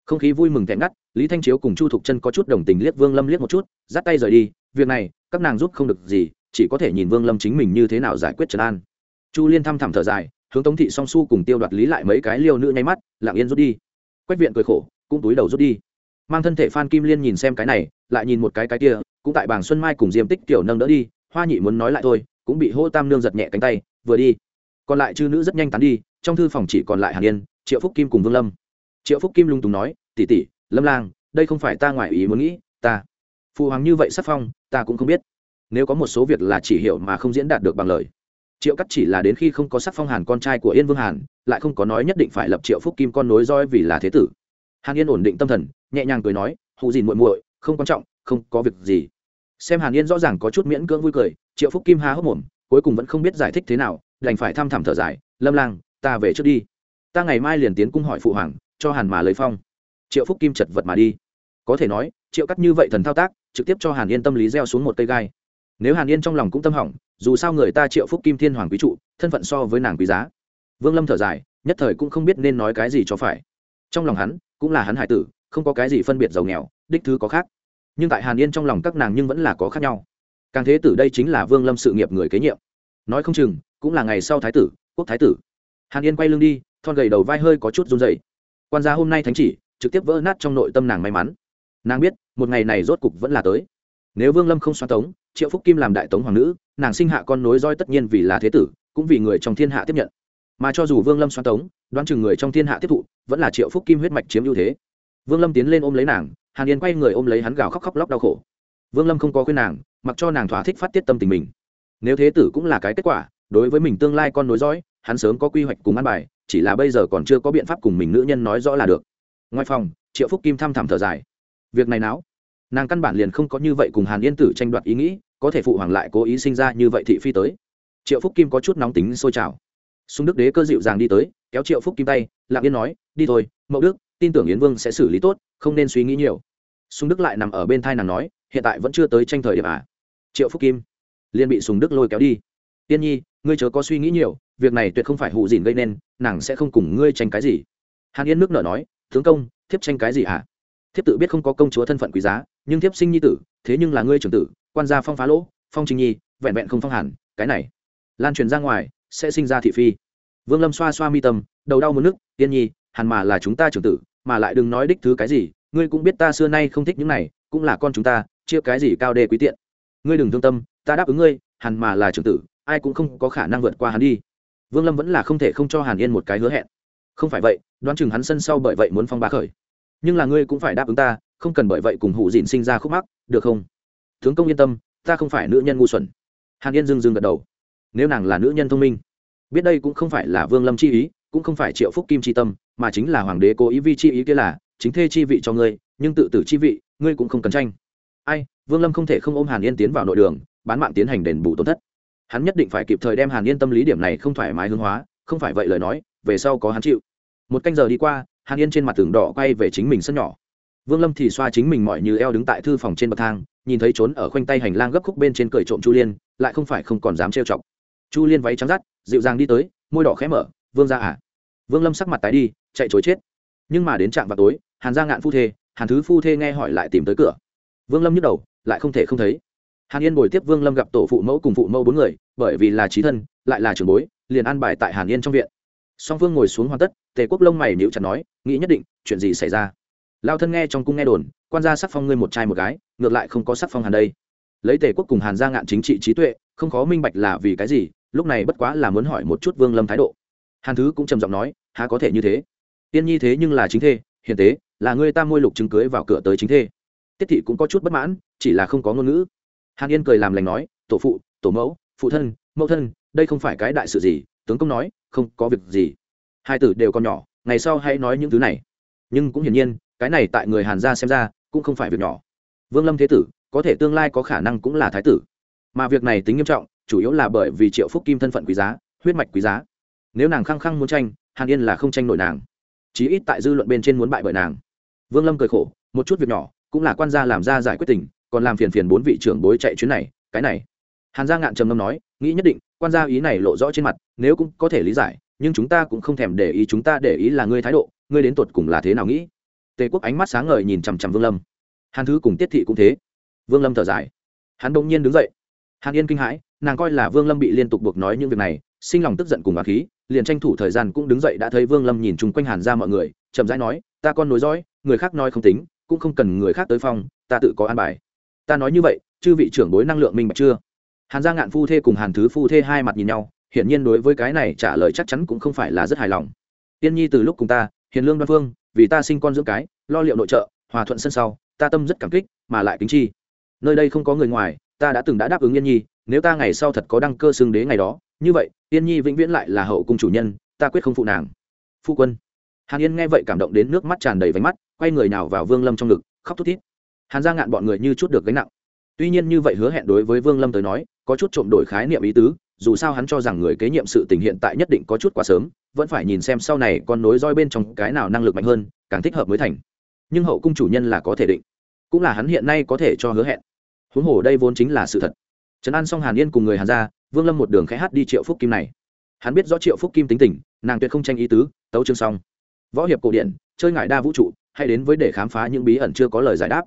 không khí vui mừng thẹn ngắt, lý thanh chiếu cùng chu thục chân có chút đồng tình liếc vương lâm liếc một chút, dắt tay rời đi, việc này, các nàng giúp không được gì, chỉ có thể nhìn vương lâm chính mình như thế nào giải quyết trần an. Chu liên thăm thẳm thở dài, hướng tống thị song su cùng tiêu đoạt lý lại mấy cái liêu nữ nháy mắt, lặng yên rút đi. Quách viện cười khổ, cũng túi đầu rút đi. Mang thân thể phan kim liên nhìn xem cái này, lại nhìn một cái cái kia, cũng tại bảng xuân mai cùng diêm tích tiểu nâng đỡ đi, hoa nhị muốn nói lại thôi, cũng bị hô tam nương giật nhẹ cánh tay, vừa đi. Còn lại chư nữ rất nhanh tán đi, trong thư phòng chỉ còn lại hàn yên, triệu phúc kim cùng vương lâm triệu phúc kim lung tùng nói tỉ tỉ lâm lang, đây không phải ta ngoài ý muốn nghĩ, ta phụ hoàng như vậy sắc phong, ta cũng không biết. Nếu có một số việc là chỉ hiểu mà không diễn đạt được bằng lời. Triệu cắt chỉ là đến khi không có sắc phong hàn con trai của yên vương hàn, lại không có nói nhất định phải lập triệu phúc kim con nối roi vì là thế tử. Hàn yên ổn định tâm thần, nhẹ nhàng cười nói hụ gì muội muội, không quan trọng, không có việc gì. Xem hàn yên rõ ràng có chút miễn cưỡng vui cười, triệu phúc kim há hốc mồm, cuối cùng vẫn không biết giải thích thế nào, đành phải thăm thẳm thở dài, lâm lang, ta về trước đi. Ta ngày mai liền tiến cung hỏi phụ hoàng cho hàn mà lấy phong. Triệu phúc kim chật vật mà đi. Có thể nói, triệu cắt như vậy thần thao tác, trực tiếp cho hàn yên tâm lý gieo xuống một cây gai. Nếu hàn yên trong lòng cũng tâm hỏng, dù sao người ta triệu phúc kim thiên hoàng quý trụ, thân phận so với nàng quý giá. Vương lâm thở dài, nhất thời cũng không biết nên nói cái gì cho phải. Trong lòng hắn, cũng là hắn hải tử, không có cái gì phân biệt giàu nghèo, đích thứ có khác. Nhưng tại hàn yên trong lòng các nàng nhưng vẫn là có khác nhau. Càng thế tử đây chính là vương lâm sự nghiệp người kế nhiệm. Nói không chừng, cũng là ngày sau thái tử, quốc thái tử. Hàn yên quay lưng đi, thon gầy đầu vai hơi có chút run dày quan gia hôm nay thánh chỉ, trực tiếp vỡ nát trong nội tâm nàng may mắn. Nàng biết, một ngày này rốt cục vẫn là tới. Nếu vương lâm không xoan tống, triệu phúc kim làm đại tống hoàng nữ, nàng sinh hạ con nối roi tất nhiên vì là thế tử, cũng vì người trong thiên hạ tiếp nhận. Mà cho dù vương lâm xoan tống, đoán chừng người trong thiên hạ tiếp thụ, vẫn là triệu phúc kim huyết mạch chiếm ưu thế. Vương lâm tiến lên ôm lấy nàng, hàn yên quay người ôm lấy hắn gào khóc khóc lóc đau khổ. Vương lâm không có khuyên nàng, mặc cho nàng thỏa thích phát tiết tâm tình mình. Nếu thế tử cũng là cái kết quả, đối với mình tương lai con nối dõi hắn sớm có quy hoạch cùng ăn bài chỉ là bây giờ còn chưa có biện pháp cùng mình nữ nhân nói rõ là được. Ngoài phòng, triệu phúc kim thăm thẳm thở dài. Việc này não nàng căn bản liền không có như vậy cùng hàn yên tử tranh đoạt ý nghĩ, có thể phụ hoàng lại cố ý sinh ra như vậy thị phi tới. Triệu phúc kim có chút nóng tính sôi trào. Sung đức đế cơ dịu dàng đi tới, kéo triệu phúc kim tay lạc yên nói, đi thôi, mậu đức, tin tưởng yến vương sẽ xử lý tốt, không nên suy nghĩ nhiều. Sung đức lại nằm ở bên thai nàng nói, hiện tại vẫn chưa tới tranh thời điểm à? Triệu phúc kim liền bị sùng đức lôi kéo đi. Tiên nhi, ngươi chớ có suy nghĩ nhiều, việc này tuyệt không phải hụ dìn gây nên nàng sẽ không cùng ngươi tranh cái gì. Hàn yên nước nở nói, tướng công, thiếp tranh cái gì hả? Thiếp tự biết không có công chúa thân phận quý giá, nhưng thiếp sinh nhi tử, thế nhưng là ngươi trưởng tử, quan gia phong phá lỗ, phong trinh nhi, vẹn vẹn không phong hẳn cái này. Lan truyền ra ngoài, sẽ sinh ra thị phi. Vương lâm xoa xoa mi tâm, đầu đau muốn nước, yên nhi, hàn mà là chúng ta trưởng tử, mà lại đừng nói đích thứ cái gì, ngươi cũng biết ta xưa nay không thích những này, cũng là con chúng ta, chia cái gì cao đề quý tiện. Ngươi đừng thương tâm, ta đáp ứng ngươi, hàn mà là trưởng tử, ai cũng không có khả năng vượt qua hắn đi vương lâm vẫn là không thể không cho hàn yên một cái hứa hẹn. Không phải vậy, đoán chừng hắn sân sau bởi vậy muốn phong bá khởi. Nhưng là ngươi cũng phải đáp ứng ta, không cần bởi vậy cùng hụ dịn sinh ra khúc mắc, được không? Tướng công yên tâm, ta không phải nữ nhân ngu xuẩn. Hàn yên dưng dưng gật đầu. Nếu nàng là nữ nhân thông minh, biết đây cũng không phải là vương lâm chi ý, cũng không phải triệu phúc kim chi tâm, mà chính là hoàng đế cố ý vi chi ý kia là, chính thê chi vị cho ngươi, nhưng tự tử chi vị, ngươi cũng không cần tranh. Ai, vương lâm không thể không ôm hàn yên tiến vào nội đường, bán mạng tiến hành đền bù tổn thất hắn nhất định phải kịp thời đem hàn yên tâm lý điểm này không thoải mái hương hóa, không phải vậy lời nói, về sau có hắn chịu. Một canh giờ đi qua, hàn yên trên mặt tường đỏ quay về chính mình sân nhỏ. Vương lâm thì xoa chính mình mọi như eo đứng tại thư phòng trên bậc thang, nhìn thấy trốn ở khoanh tay hành lang gấp khúc bên trên cởi trộm chu liên, lại không phải không còn dám trêu chọc. Chu liên váy trắng rắt, dịu dàng đi tới, môi đỏ khẽ mở, vương ra à. Vương lâm sắc mặt tái đi, chạy chối chết. Nhưng mà đến trạm vào tối, hàn ra ngạn phu thê, hàn thứ phu thê nghe hỏi lại tìm tới cửa. Vương lâm nhức đầu, lại không thể không thấy hàn yên bồi tiếp vương lâm gặp tổ phụ mẫu cùng phụ mẫu bốn người, bởi vì là trí thân, lại là trưởng bối, liền an bài tại hàn yên trong viện. Song vương ngồi xuống hoàn tất, tề quốc lông mày nhịu chặt nói, nghĩ nhất định, chuyện gì xảy ra? Lao thân nghe trong cung nghe đồn, quan gia sắc phong ngươi một trai một gái, ngược lại không có sắc phong hàn đây. Lấy tề quốc cùng hàn gia ngạn chính trị trí tuệ, không khó minh bạch là vì cái gì, lúc này bất quá là muốn hỏi một chút vương lâm thái độ. Hàn thứ cũng trầm giọng nói, há có thể như thế? Tiên nhi thế nhưng là chính thê, hiền tế, là ngươi ta môi lục chứng cưới vào cửa tới chính thê. Tiết thị cũng có chút bất mãn, chỉ là không có ngôn ngữ hàn yên cười làm lành nói, tổ phụ, tổ mẫu, phụ thân, mẫu thân, đây không phải cái đại sự gì. Tướng công nói, không có việc gì. Hai tử đều còn nhỏ, ngày sau hãy nói những thứ này. Nhưng cũng hiển nhiên, cái này tại người hàn gia xem ra, cũng không phải việc nhỏ. Vương lâm thế tử, có thể tương lai có khả năng cũng là thái tử. Mà việc này tính nghiêm trọng, chủ yếu là bởi vì triệu phúc kim thân phận quý giá, huyết mạch quý giá. Nếu nàng khăng khăng muốn tranh, hàn yên là không tranh nổi nàng. Chí ít tại dư luận bên trên muốn bại bởi nàng. Vương lâm cười khổ, một chút việc nhỏ, cũng là quan gia làm ra giải quyết tình còn làm phiền phiền bốn vị trưởng bối chạy chuyến này, cái này. Hàn gia ngạn trầm ngâm nói, nghĩ nhất định, quan gia ý này lộ rõ trên mặt, nếu cũng có thể lý giải, nhưng chúng ta cũng không thèm để ý chúng ta để ý là ngươi thái độ, ngươi đến tột cùng là thế nào nghĩ. Tề quốc ánh mắt sáng ngời nhìn chằm chằm vương lâm. Hàn thứ cùng tiết thị cũng thế. Vương lâm thở dài. Hắn bỗng nhiên đứng dậy. Hàn yên kinh hãi, nàng coi là vương lâm bị liên tục buộc nói những việc này, sinh lòng tức giận cùng bà khí, liền tranh thủ thời gian cũng đứng dậy đã thấy vương lâm nhìn chung quanh hàn ra mọi người, chậm rãi nói, ta con nối dõi, người khác nói không tính, cũng không cần người khác tới phòng, ta tự có an bài ta nói như vậy, chư vị trưởng bối năng lượng minh bạch chưa? Hàn gia ngạn phu thê cùng hàn thứ phu thê hai mặt nhìn nhau, hiển nhiên đối với cái này trả lời chắc chắn cũng không phải là rất hài lòng. Tiên nhi từ lúc cùng ta, hiền lương đoan phương vì ta sinh con dưỡng cái, lo liệu nội trợ, hòa thuận sân sau, ta tâm rất cảm kích, mà lại kính chi. Nơi đây không có người ngoài, ta đã từng đã đáp ứng yên nhi, nếu ta ngày sau thật có đăng cơ xưng đế ngày đó, như vậy, yên nhi vĩnh viễn lại là hậu cung chủ nhân, ta quyết không phụ nàng. Phu quân. Hàn yên nghe vậy cảm động đến nước mắt tràn đầy vánh mắt, quay người nào vào vương lâm trong ngực, khóc thút thít hàn ra ngạn bọn người như chút được gánh nặng. Tuy nhiên như vậy hứa hẹn đối với vương lâm tới nói, có chút trộm đổi khái niệm ý tứ, dù sao hắn cho rằng người kế nhiệm sự tình hiện tại nhất định có chút quá sớm, vẫn phải nhìn xem sau này con nối roi bên trong cái nào năng lực mạnh hơn, càng thích hợp mới thành. Nhưng hậu cung chủ nhân là có thể định, cũng là hắn hiện nay có thể cho hứa hẹn. Huống hồ đây vốn chính là sự thật. Trấn an xong hàn yên cùng người hàn ra vương lâm một đường khẽ hát đi triệu phúc kim này. Hắn biết rõ triệu phúc kim tính tình, nàng tuyệt không tranh ý tứ, tấu chương xong. Võ hiệp cổ điển, chơi ngại đa vũ trụ hay đến với để khám phá những bí ẩn chưa có lời giải đáp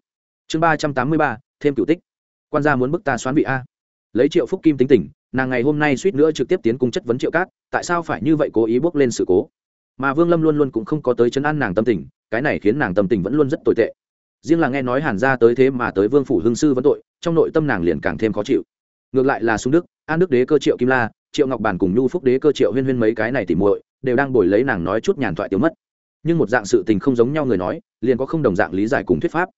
chương ba trăm tám mươi ba, thêm cựu tích. Quan gia muốn bức ta xoán vị a. Lấy triệu phúc kim tính tình, nàng ngày hôm nay suýt nữa trực tiếp tiến cung chất vấn triệu cát, tại sao phải như vậy cố ý bước lên sự cố? Mà vương lâm luôn luôn cũng không có tới chấn an nàng tâm tình, cái này khiến nàng tâm tình vẫn luôn rất tồi tệ. Riêng là nghe nói hàn gia tới thế mà tới vương phủ hương sư vẫn tội, trong nội tâm nàng liền càng thêm khó chịu. Ngược lại là sung đức, an đức đế cơ triệu kim la, triệu ngọc bản cùng nhu phúc đế cơ triệu huyên huyên mấy cái này tỉ muội, đều đang bồi lấy nàng nói chút nhàn thoại tiêu mất. Nhưng một dạng sự tình không giống nhau người nói, liền có không đồng dạng lý giải cùng thuyết pháp.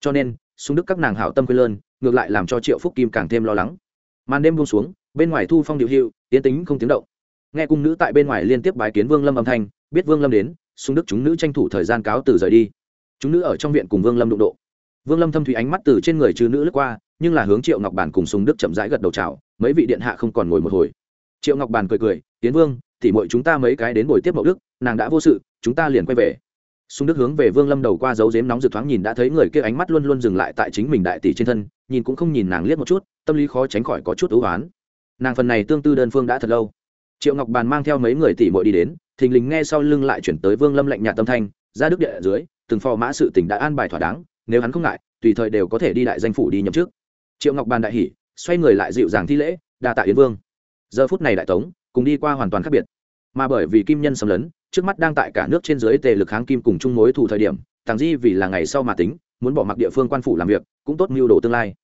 Cho nên sung đức các nàng hảo tâm quên lơn, ngược lại làm cho triệu phúc kim càng thêm lo lắng. Màn đêm buông xuống, bên ngoài thu phong điệu hiệu tiến tính không tiếng động. Nghe cung nữ tại bên ngoài liên tiếp bái kiến vương lâm âm thanh, biết vương lâm đến, sung đức chúng nữ tranh thủ thời gian cáo từ rời đi. Chúng nữ ở trong viện cùng vương lâm đụng độ. Vương lâm thâm thủy ánh mắt từ trên người chứ nữ lướt qua, nhưng là hướng triệu ngọc bản cùng sung đức chậm rãi gật đầu chào, mấy vị điện hạ không còn ngồi một hồi. Triệu ngọc bản cười cười, tiến vương thì mọi chúng ta mấy cái đến buổi tiếp mậu đức, nàng đã vô sự, chúng ta liền quay về sung đức hướng về vương lâm đầu qua dấu dếm nóng rực thoáng nhìn đã thấy người kia ánh mắt luôn luôn dừng lại tại chính mình đại tỷ trên thân, nhìn cũng không nhìn nàng liếc một chút, tâm lý khó tránh khỏi có chút ưu oán nàng phần này tương tư đơn phương đã thật lâu. Triệu ngọc bàn mang theo mấy người tỷ muội đi đến, thình lình nghe sau lưng lại chuyển tới vương lâm lạnh nhạt tâm thanh, ra đức địa ở dưới, từng phò mã sự tỉnh đã an bài thỏa đáng, nếu hắn không ngại, tùy thời đều có thể đi đại danh phủ đi nhậm chức. Triệu ngọc bàn đại hỉ, xoay người lại dịu dàng thi lễ, đa tạ yến vương. Giờ phút này đại tống, cùng đi qua hoàn toàn khác biệt. Mà bởi vì kim nhân xâm lấn trước mắt đang tại cả nước trên dưới tề lực kháng kim cùng chung mối thủ thời điểm, tàng di vì là ngày sau mà tính, muốn bỏ mặc địa phương quan phủ làm việc, cũng tốt mưu đồ tương lai.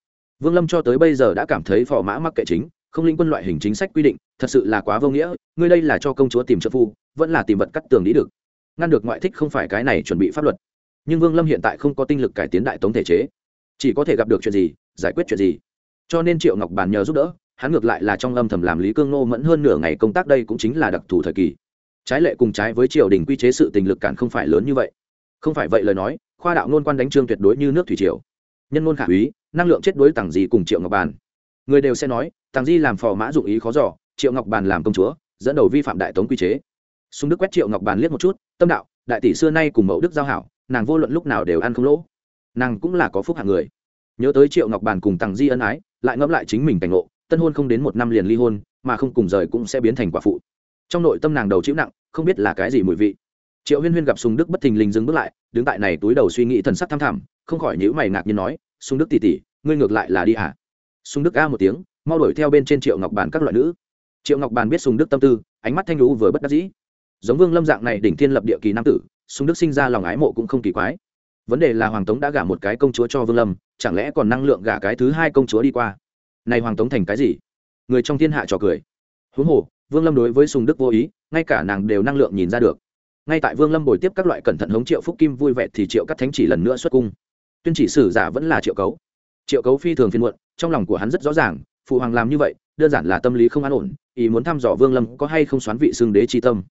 Vương lâm cho tới bây giờ đã cảm thấy phò mã mắc kệ chính, không linh quân loại hình chính sách quy định, thật sự là quá vô nghĩa, ngươi đây là cho công chúa tìm trợ phu, vẫn là tìm vật cắt tường đi được. Ngăn được ngoại thích không phải cái này chuẩn bị pháp luật. Nhưng vương lâm hiện tại không có tinh lực cải tiến đại tống thể chế. Chỉ có thể gặp được chuyện gì, giải quyết chuyện gì. Cho nên triệu ngọc bàn nhờ giúp đỡ, hắn ngược lại là trong âm thầm làm lý cương nô mẫn hơn nửa ngày công tác đây cũng chính là đặc thù thời kỳ trái lệ cùng trái với triều đình quy chế sự tình lực cản không phải lớn như vậy. Không phải vậy lời nói, khoa đạo nôn quan đánh trương tuyệt đối như nước thủy triều. Nhân ngôn khả úy, năng lượng chết đối tàng gì cùng triệu ngọc bàn. Người đều sẽ nói tàng di làm phò mã dụng ý khó giỏ triệu ngọc bàn làm công chúa, dẫn đầu vi phạm đại tống quy chế. Súng đức quét triệu ngọc bàn liếc một chút, tâm đạo, đại tỷ xưa nay cùng mẫu đức giao hảo, nàng vô luận lúc nào đều ăn không lỗ. Nàng cũng là có phúc hạng người. Nhớ tới triệu ngọc bàn cùng tàng di ân ái, lại ngẫm lại chính mình cảnh ngộ, tân hôn không đến một năm liền ly hôn, mà không cùng rời cũng sẽ biến thành quả phụ trong nội tâm nàng đầu chịu nặng, không biết là cái gì mùi vị. Triệu huyên huyên gặp sùng đức bất thình lình dừng bước lại, đứng tại này túi đầu suy nghĩ thần sắc tham thẳm, không khỏi nhữ mày ngạc nhiên nói, sùng đức tỉ tỉ ngươi ngược lại là đi hả à? sùng đức a một tiếng, mau đuổi theo bên trên triệu ngọc bàn các loại nữ. Triệu ngọc bàn biết sùng đức tâm tư, ánh mắt thanh lũ vừa bất đắc dĩ. Giống vương lâm dạng này đỉnh thiên lập địa kỳ nam tử, sùng đức sinh ra lòng ái mộ cũng không kỳ quái. Vấn đề là hoàng tống đã gả một cái công chúa cho vương lâm, chẳng lẽ còn năng lượng gả cái thứ hai công chúa đi qua? Này hoàng tống thành cái gì? Người trong thiên hạ trò cười. Huống hồ vương lâm đối với sùng đức vô ý, ngay cả nàng đều năng lượng nhìn ra được. Ngay tại vương lâm bồi tiếp các loại cẩn thận hống triệu phúc kim vui vẻ thì triệu cắt thánh chỉ lần nữa xuất cung. Tuyên chỉ sử giả vẫn là triệu cấu. Triệu cấu phi thường phiên muộn, trong lòng của hắn rất rõ ràng, phụ hoàng làm như vậy, đơn giản là tâm lý không an ổn, ý muốn thăm dò vương lâm có hay không xoán vị xương đế tri tâm.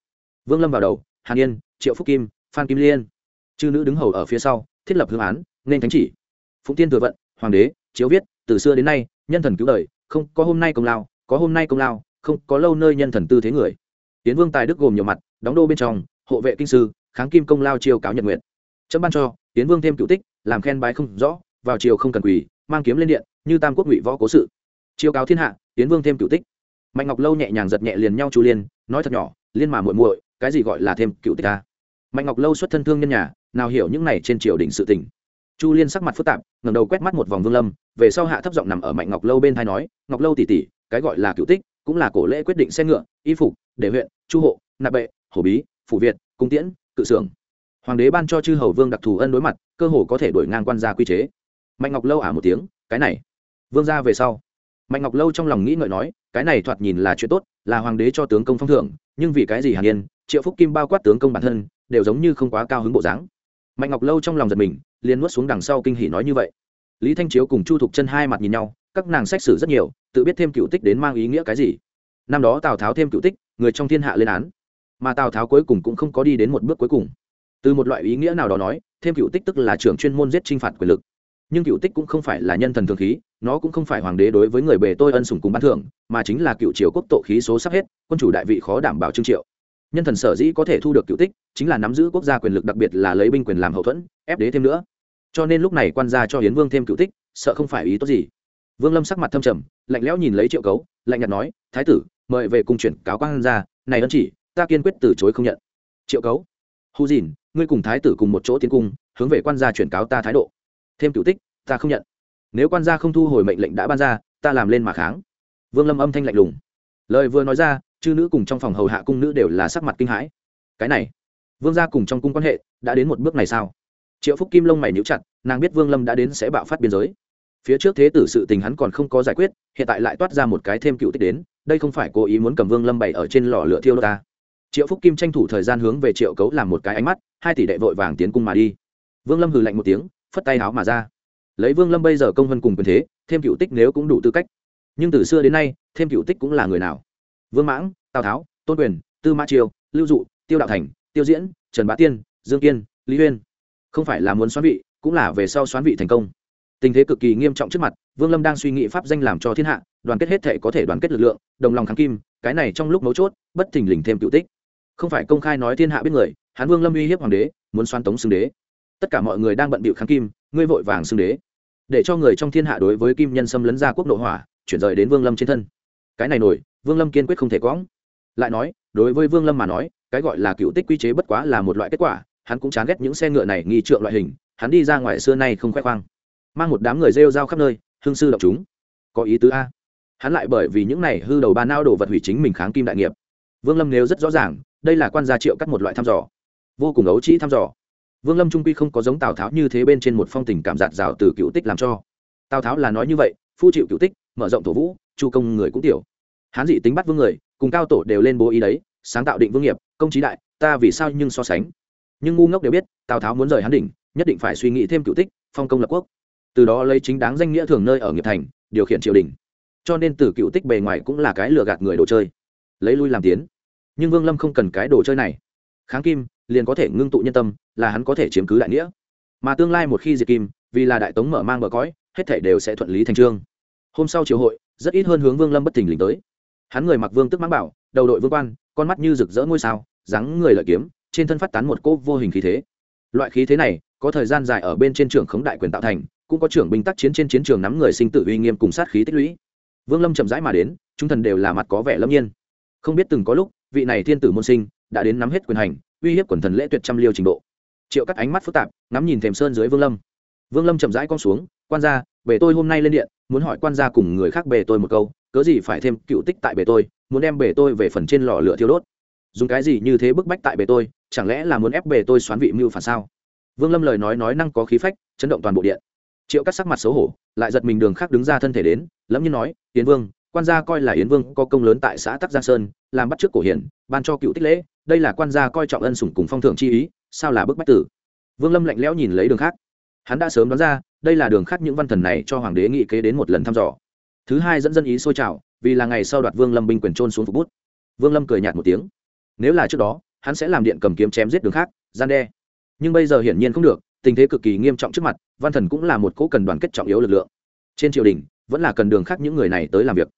Vương lâm vào đầu, hàn yên, triệu phúc kim, phan kim liên. Chư nữ đứng hầu ở phía sau, thiết lập hương án, nên thánh chỉ. Phụng tiên thừa vận, hoàng đế, chiếu viết, từ xưa đến nay, nhân thần cứu đời, không có hôm nay công lao, có hôm nay công lao không có lâu nơi nhân thần tư thế người. Tiến vương tài đức gồm nhiều mặt, đóng đô bên trong, hộ vệ kinh sư, kháng kim công lao chiêu cáo nhật nguyện. Chấm ban cho tiến vương thêm cựu tích, làm khen bái không rõ, vào chiều không cần quỳ, mang kiếm lên điện, như tam quốc ngụy võ cố sự. Chiêu cáo thiên hạ tiến vương thêm cựu tích. Mạnh ngọc lâu nhẹ nhàng giật nhẹ liền nhau chu liên, nói thật nhỏ, liên mà muội muội, cái gì gọi là thêm cựu tích ta? Mạnh ngọc lâu xuất thân thương nhân nhà, nào hiểu những này trên triều đình sự tình. Chu liên sắc mặt phức tạp, ngẩng đầu quét mắt một vòng vương lâm, về sau hạ thấp giọng nằm ở mạnh ngọc lâu bên thai nói, ngọc lâu tỉ tỉ cái gọi là cựu tích cũng là cổ lễ quyết định xe ngựa, y phục, để huyện, chu hộ, nạp bệ, hổ bí, phủ việt, cung tiễn, cự xưởng. Hoàng đế ban cho chư hầu vương đặc thù ân đối mặt, cơ hồ có thể đổi ngang quan gia quy chế. Mạnh ngọc lâu ả một tiếng, cái này, vương ra về sau. Mạnh ngọc lâu trong lòng nghĩ ngợi nói, cái này thoạt nhìn là chuyện tốt, là hoàng đế cho tướng công phong thưởng, nhưng vì cái gì hàn yên, triệu phúc kim bao quát tướng công bản thân, đều giống như không quá cao hứng bộ dáng. Mạnh ngọc lâu trong lòng giật mình, liền nuốt xuống đằng sau kinh hỉ nói như vậy. Lý thanh chiếu cùng chu thục chân hai mặt nhìn nhau các nàng sách sử rất nhiều, tự biết thêm cựu tích đến mang ý nghĩa cái gì. Năm đó tào tháo thêm cựu tích, người trong thiên hạ lên án. Mà tào tháo cuối cùng cũng không có đi đến một bước cuối cùng. Từ một loại ý nghĩa nào đó nói, thêm cựu tích tức là trưởng chuyên môn giết t r i n h phạt quyền lực. Nhưng cựu tích cũng không phải là nhân thần thường khí, nó cũng không phải hoàng đế đối với người bề tôi ân sủng cùng ban thưởng, mà chính là cựu triều quốc tộ khí số sắp hết, quân chủ đại vị khó đảm bảo trương triệu. Nhân thần sở dĩ có thể thu được cựu tích, chính là nắm giữ quốc gia quyền lực đặc biệt là lấy binh quyền làm hậu thuẫn, ép đế thêm nữa. Cho nên lúc này quan gia cho hiến vương thêm cựu tích, sợ không phải ý tốt gì vương lâm sắc mặt thâm trầm, lạnh lẽo nhìn lấy triệu cấu, lạnh nhạt nói, thái tử, mời về cùng chuyển cáo quan gia, này ân chỉ, ta kiên quyết từ chối không nhận. Triệu cấu, hù dìn, ngươi cùng thái tử cùng một chỗ tiến cung, hướng về quan gia chuyển cáo ta thái độ. Thêm cựu tích, ta không nhận. Nếu quan gia không thu hồi mệnh lệnh đã ban ra, ta làm lên mà kháng. Vương lâm âm thanh lạnh lùng. Lời vừa nói ra, chư nữ cùng trong phòng hầu hạ cung nữ đều là sắc mặt kinh hãi. Cái này, vương gia cùng trong cung quan hệ đã đến một bước này sao? Triệu phúc kim lông mày níu chặt, nàng biết vương lâm đã đến sẽ bạo phát biên giới phía trước thế tử sự tình hắn còn không có giải quyết, hiện tại lại toát ra một cái thêm cựu tích đến, đây không phải cố ý muốn cầm vương lâm bày ở trên lò lửa thiêu đô ta. Triệu phúc kim tranh thủ thời gian hướng về triệu cấu làm một cái ánh mắt, hai tỷ đệ vội vàng tiến cung mà đi. Vương lâm hừ lạnh một tiếng, phất tay áo mà ra. Lấy vương lâm bây giờ công vân cùng quyền thế, thêm cựu tích nếu cũng đủ tư cách. Nhưng từ xưa đến nay, thêm cựu tích cũng là người nào? Vương mãng, tào tháo, tôn quyền, tư mã triều, lưu dụ, tiêu đạo thành, tiêu diễn, trần bá tiên, dương kiên, lý huyên. Không phải là muốn xoán vị, cũng là về sau xoán vị thành công tình thế cực kỳ nghiêm trọng trước mặt, vương lâm đang suy nghĩ pháp danh làm cho thiên hạ, đoàn kết hết thể có thể đoàn kết lực lượng, đồng lòng kháng kim, cái này trong lúc mấu chốt, bất thình lình thêm cựu tích. Không phải công khai nói thiên hạ biết người hán vương lâm uy hiếp hoàng đế, muốn xoan tống xưng đế. Tất cả mọi người đang bận bịu kháng kim, ngươi vội vàng xưng đế. Để cho người trong thiên hạ đối với kim nhân xâm lấn ra quốc nội hỏa, chuyển rời đến vương lâm trên thân. Cái này nổi, vương lâm kiên quyết không thể quõng. Lại nói, đối với vương lâm mà nói, cái gọi là cựu tích quy chế bất quá là một loại kết quả, hắn cũng chán ghét những xe ngựa này nghi trượng loại hình, hắn đi ra ngoài xưa nay không khoe khoang mang một đám người rêu rao khắp nơi, hương sư đọc chúng. Có ý tứ a. Hắn lại bởi vì những này hư đầu ba nao đồ vật hủy chính mình kháng kim đại nghiệp. Vương lâm nếu rất rõ ràng, đây là quan gia triệu cắt một loại thăm dò. Vô cùng ấu trĩ thăm dò. Vương lâm trung quy không có giống tào tháo như thế bên trên một phong tình cảm giạt rào từ cựu tích làm cho. Tào tháo là nói như vậy, phu chịu cựu tích, mở rộng thổ vũ, chu công người cũng tiểu. Hán dị tính bắt vương người, cùng cao tổ đều lên bố ý đấy, sáng tạo định vương nghiệp, công trí đại, ta vì sao nhưng so sánh? Nhưng ngu ngốc đều biết, tào tháo muốn rời hán đỉnh, nhất định phải suy nghĩ thêm cựu tích, phong công lập quốc từ đó lấy chính đáng danh nghĩa thường nơi ở nghiệp thành, điều khiển triều đình. Cho nên từ cựu tích bề ngoài cũng là cái lừa gạt người đồ chơi. Lấy lui làm tiến. Nhưng vương lâm không cần cái đồ chơi này. Kháng kim, liền có thể ngưng tụ nhân tâm, là hắn có thể chiếm cứ đại nghĩa. Mà tương lai một khi diệt kim, vì là đại tống mở mang bờ cõi, hết thể đều sẽ thuận lý thành trương. Hôm sau triều hội, rất ít hơn hướng vương lâm bất thình lình tới. Hắn người mặc vương tức mãng bảo, đầu đội vương quan, con mắt như rực rỡ ngôi sao, dáng người lợi kiếm, trên thân phát tán một cỗ vô hình khí thế. Loại khí thế này, có thời gian dài ở bên trên trường khống đại quyền tạo thành cũng có trưởng binh tác chiến trên chiến trường nắm người sinh tử uy nghiêm cùng sát khí tích lũy. Vương lâm chậm rãi mà đến, chúng thần đều là mặt có vẻ lâm nhiên. Không biết từng có lúc, vị này thiên tử môn sinh đã đến nắm hết quyền hành, uy hiếp quần thần lễ tuyệt trăm liêu trình độ. Triệu cắt ánh mắt phức tạp, ngắm nhìn thềm sơn dưới vương lâm. Vương lâm chậm rãi con xuống, quan gia về tôi hôm nay lên điện, muốn hỏi quan gia cùng người khác bề tôi một câu, cớ gì phải thêm cựu tích tại bề tôi, muốn đem bề tôi về phần trên lò lửa thiêu đốt? Dùng cái gì như thế bức bách tại bề tôi, chẳng lẽ là muốn ép bề tôi xoán vị mưu phản sao? Vương lâm lời nói nói năng có khí phách, chấn động toàn bộ điện triệu cắt sắc mặt xấu hổ, lại giật mình đường khác đứng ra thân thể đến, lẫm như nói, yến vương, quan gia coi là yến vương có công lớn tại xã tắc giang sơn, làm bắt trước cổ hiển, ban cho cựu tích lễ, đây là quan gia coi trọng ân sủng cùng phong thưởng chi ý, sao là bức bách tử? Vương lâm lạnh lẽo nhìn lấy đường khác. Hắn đã sớm đoán ra, đây là đường khác những văn thần này cho hoàng đế nghị kế đến một lần thăm dò. Thứ hai dẫn dân ý xôi trào, vì là ngày sau đoạt vương lâm binh quyền trôn xuống phục bút. Vương lâm cười nhạt một tiếng. Nếu là trước đó, hắn sẽ làm điện cầm kiếm chém giết đường khác, gian đe. Nhưng bây giờ hiển nhiên không được tình thế cực kỳ nghiêm trọng trước mặt, văn thần cũng là một cỗ cần đoàn kết trọng yếu lực lượng. Trên triều đình, vẫn là cần đường khác những người này tới làm việc.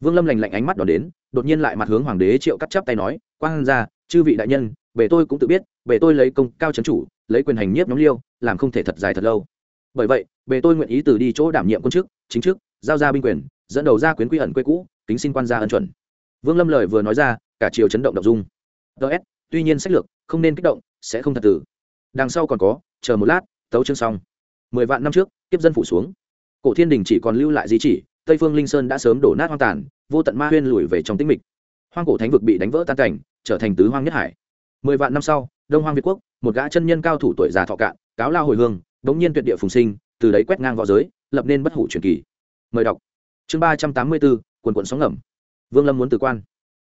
Vương lâm lành lạnh ánh mắt đón đến, đột nhiên lại mặt hướng hoàng đế triệu cắt chắp tay nói, quang ra chư vị đại nhân bề tôi cũng tự biết bề tôi lấy công cao trấn chủ, lấy quyền hành nhiếp nhóm liêu, làm không thể thật dài thật lâu. Bởi vậy bề tôi nguyện ý từ đi chỗ đảm nhiệm quân chức, chính chức, giao ra binh quyền, dẫn đầu ra quyến quy ẩn quê cũ, kính xin quan gia ân chuẩn. Vương lâm lời vừa nói ra, cả triều chấn động động dung. Ts tuy nhiên sách lược, không nên kích động, sẽ không thật tử. Đằng sau còn có chờ một lát, tấu chương xong. Mười vạn năm trước, kiếp dân phủ xuống. Cổ thiên đình chỉ còn lưu lại di chỉ, tây phương linh sơn đã sớm đổ nát hoang tàn, vô tận ma huyên lùi về trong tĩnh mịch. Hoang cổ thánh vực bị đánh vỡ tan cảnh, trở thành tứ hoang nhất hải. Mười vạn năm sau, đông hoang việt quốc, một gã chân nhân cao thủ tuổi già thọ cạn, cáo lao hồi hương, đống nhiên tuyệt địa phùng sinh, từ đấy quét ngang v õ giới, lập nên bất hủ truyền kỳ. Mời đọc. Chương ba trăm tám mươi bốn, quần quận sóng ngầm. Vương lâm muốn từ quan.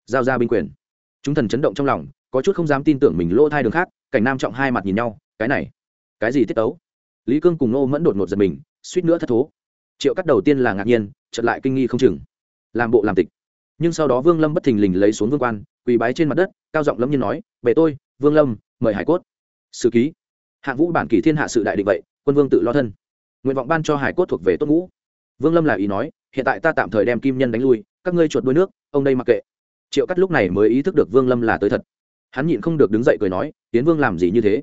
Giao ra binh quyền. Chúng thần chấn động trong lòng, có chút không dám tin tưởng mình lỗ thai đường khác, cảnh nam trọng hai mặt nhìn nhau, cái này cái gì tiết tấu? Lý cương cùng nô mẫn đột ngột giật mình, suýt nữa thất thố. Triệu cắt đầu tiên là ngạc nhiên chật lại kinh nghi không chừng. Làm bộ làm tịch. Nhưng sau đó vương lâm bất thình lình lấy xuống vương quan, quỳ bái trên mặt đất, cao giọng lâm nhiên nói, bệ tôi, vương lâm, mời hải cốt. Sử ký. Hạng vũ bản kỷ thiên hạ sự đại định vậy, quân vương tự lo thân. Nguyện vọng ban cho hải cốt thuộc về tốt ngũ. Vương lâm là ý nói, hiện tại ta tạm thời đem kim nhân đánh lui, các ngươi chuột đuôi nước, ông đây mặc kệ. Triệu cắt lúc này mới ý thức được vương lâm là tới thật. Hắn nhịn không được đứng dậy cười nói, tiến vương làm gì như thế?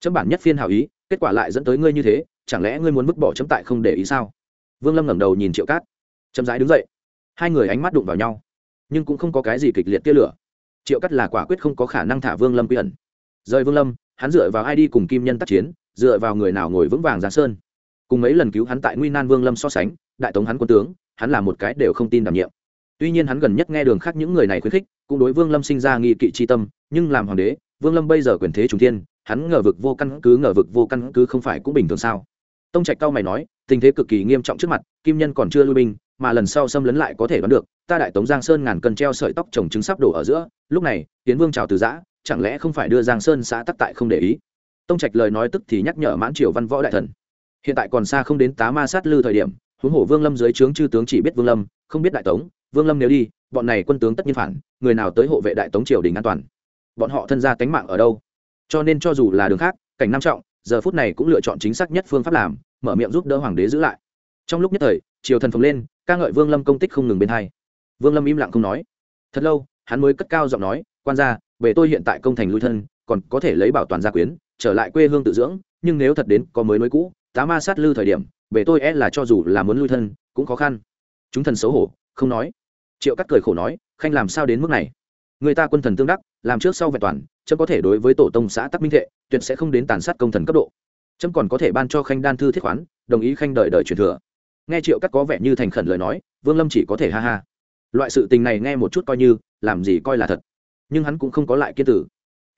Chấm bản nhất phiên hào ý kết quả lại dẫn tới ngươi như thế, chẳng lẽ ngươi muốn vứt bỏ chấm tại không để ý sao? Vương lâm ngẩng đầu nhìn triệu cát. Chấm rãi đứng dậy. Hai người ánh mắt đụng vào nhau, nhưng cũng không có cái gì kịch liệt tia lửa. Triệu Cát là quả quyết không có khả năng thả vương lâm quy ẩn. Rời vương lâm, hắn dựa vào ai đi cùng kim nhân tác chiến, dựa vào người nào ngồi vững vàng giang sơn. Cùng mấy lần cứu hắn tại nguy nan vương lâm so sánh, đại tống hắn quân tướng, hắn là một cái đều không tin đảm nhiệm. Tuy nhiên hắn gần nhất nghe đường khác những người này khuyến khích, cũng đối vương lâm sinh ra nghi kỵ tri tâm, nhưng làm hoàng đế, vương lâm bây giờ quyền thế trung thiên hắn ngờ vực vô căn cứ, ngờ vực vô căn cứ không phải cũng bình thường sao? Tông trạch cao mày nói, tình thế cực kỳ nghiêm trọng trước mặt, kim nhân còn chưa lui binh, mà lần sau xâm lấn lại có thể đoán được, ta đại tống giang sơn ngàn cân treo sợi tóc trồng trứng sắp đổ ở giữa, lúc này tiến vương chào từ giã, chẳng lẽ không phải đưa giang sơn xã tắc tại không để ý? Tông trạch lời nói tức thì nhắc nhở mãn triều văn võ đại thần. Hiện tại còn xa không đến tá ma sát lư thời điểm, huống hổ vương lâm dưới trướng chư tướng chỉ biết vương lâm, không biết đại tống, vương lâm nếu đi, bọn này quân tướng tất nhiên phản, người nào tới hộ vệ đại tống triều đình an toàn? Bọn họ thân ra tánh mạng ở đâu? Cho nên cho dù là đường khác, cảnh nam trọng, giờ phút này cũng lựa chọn chính xác nhất phương pháp làm, mở miệng giúp đỡ hoàng đế giữ lại. Trong lúc nhất thời, triều thần phồng lên, ca ngợi vương lâm công tích không ngừng bên hai. Vương lâm im lặng không nói. Thật lâu, hắn mới cất cao giọng nói, quan gia, về tôi hiện tại công thành lui thân, còn có thể lấy bảo toàn gia quyến, trở lại quê hương tự dưỡng, nhưng nếu thật đến có mới nối cũ, tá ma sát lư thời điểm, về tôi e là cho dù là muốn lui thân, cũng khó khăn. Chúng thần xấu hổ, không nói. Triệu cắt cười khổ nói, khanh làm sao đến mức này? Người ta quân thần tương đắc làm trước sau vẹn toàn, chấm có thể đối với tổ tông xã tắc minh thệ, tuyệt sẽ không đến tàn sát công thần cấp độ. Chấm còn có thể ban cho khanh đan thư thiết khoán, đồng ý khanh đợi đợi truyền thừa. Nghe triệu cắt có vẻ như thành khẩn lời nói, vương lâm chỉ có thể ha ha. Loại sự tình này nghe một chút coi như, làm gì coi là thật. Nhưng hắn cũng không có lại kiên tử.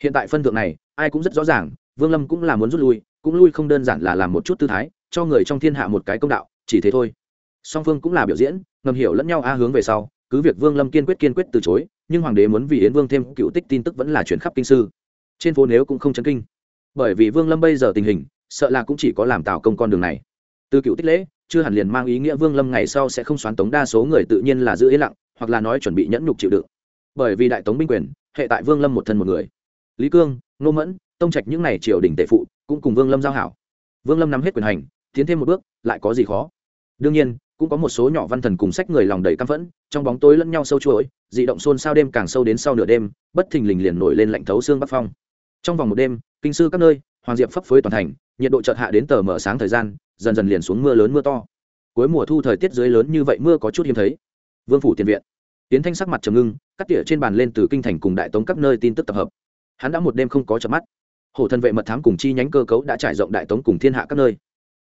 Hiện tại phân thượng này, ai cũng rất rõ ràng, vương lâm cũng là muốn rút lui, cũng lui không đơn giản là làm một chút tư thái, cho người trong thiên hạ một cái công đạo, chỉ thế thôi. Song phương cũng là biểu diễn, ngầm hiểu lẫn nhau a hướng về sau, cứ việc vương lâm kiên quyết kiên quyết từ chối nhưng hoàng đế muốn vì yến vương thêm cựu tích tin tức vẫn là chuyển khắp kinh sư. Trên phố nếu cũng không chấn kinh. Bởi vì vương lâm bây giờ tình hình, sợ là cũng chỉ có làm tạo công con đường này. Từ cựu tích lễ, chưa hẳn liền mang ý nghĩa vương lâm ngày sau sẽ không xoán tống đa số người tự nhiên là giữ yên lặng, hoặc là nói chuẩn bị nhẫn nhục chịu đựng. Bởi vì đại tống binh quyền, hệ tại vương lâm một thân một người. Lý cương, nô mẫn, tông trạch những n à y triều đình tệ phụ, cũng cùng vương lâm giao hảo. Vương lâm nắm hết quyền hành, tiến thêm một bước, lại có gì khó? Đương nhiên cũng có một số nhỏ văn thần cùng sách người lòng đầy căm phẫn, trong bóng tối lẫn nhau sâu chuỗi, dị động xôn sao đêm càng sâu đến sau nửa đêm, bất thình lình liền nổi lên lạnh thấu xương bắc phong. Trong vòng một đêm, kinh sư các nơi, hoàng diệp phấp phới toàn thành, nhiệt độ chợt hạ đến tờ mở sáng thời gian, dần dần liền xuống mưa lớn mưa to. Cuối mùa thu thời tiết dưới lớn như vậy mưa có chút hiếm thấy. Vương phủ tiền viện. Tiến thanh sắc mặt trầm ngưng, cắt tỉa trên bàn lên từ kinh thành cùng đại tống các nơi tin tức tập hợp. Hắn đã một đêm không có chợp mắt. Hổ thần vệ mật thám cùng chi nhánh cơ cấu đã trải rộng đại tống cùng thiên hạ các nơi.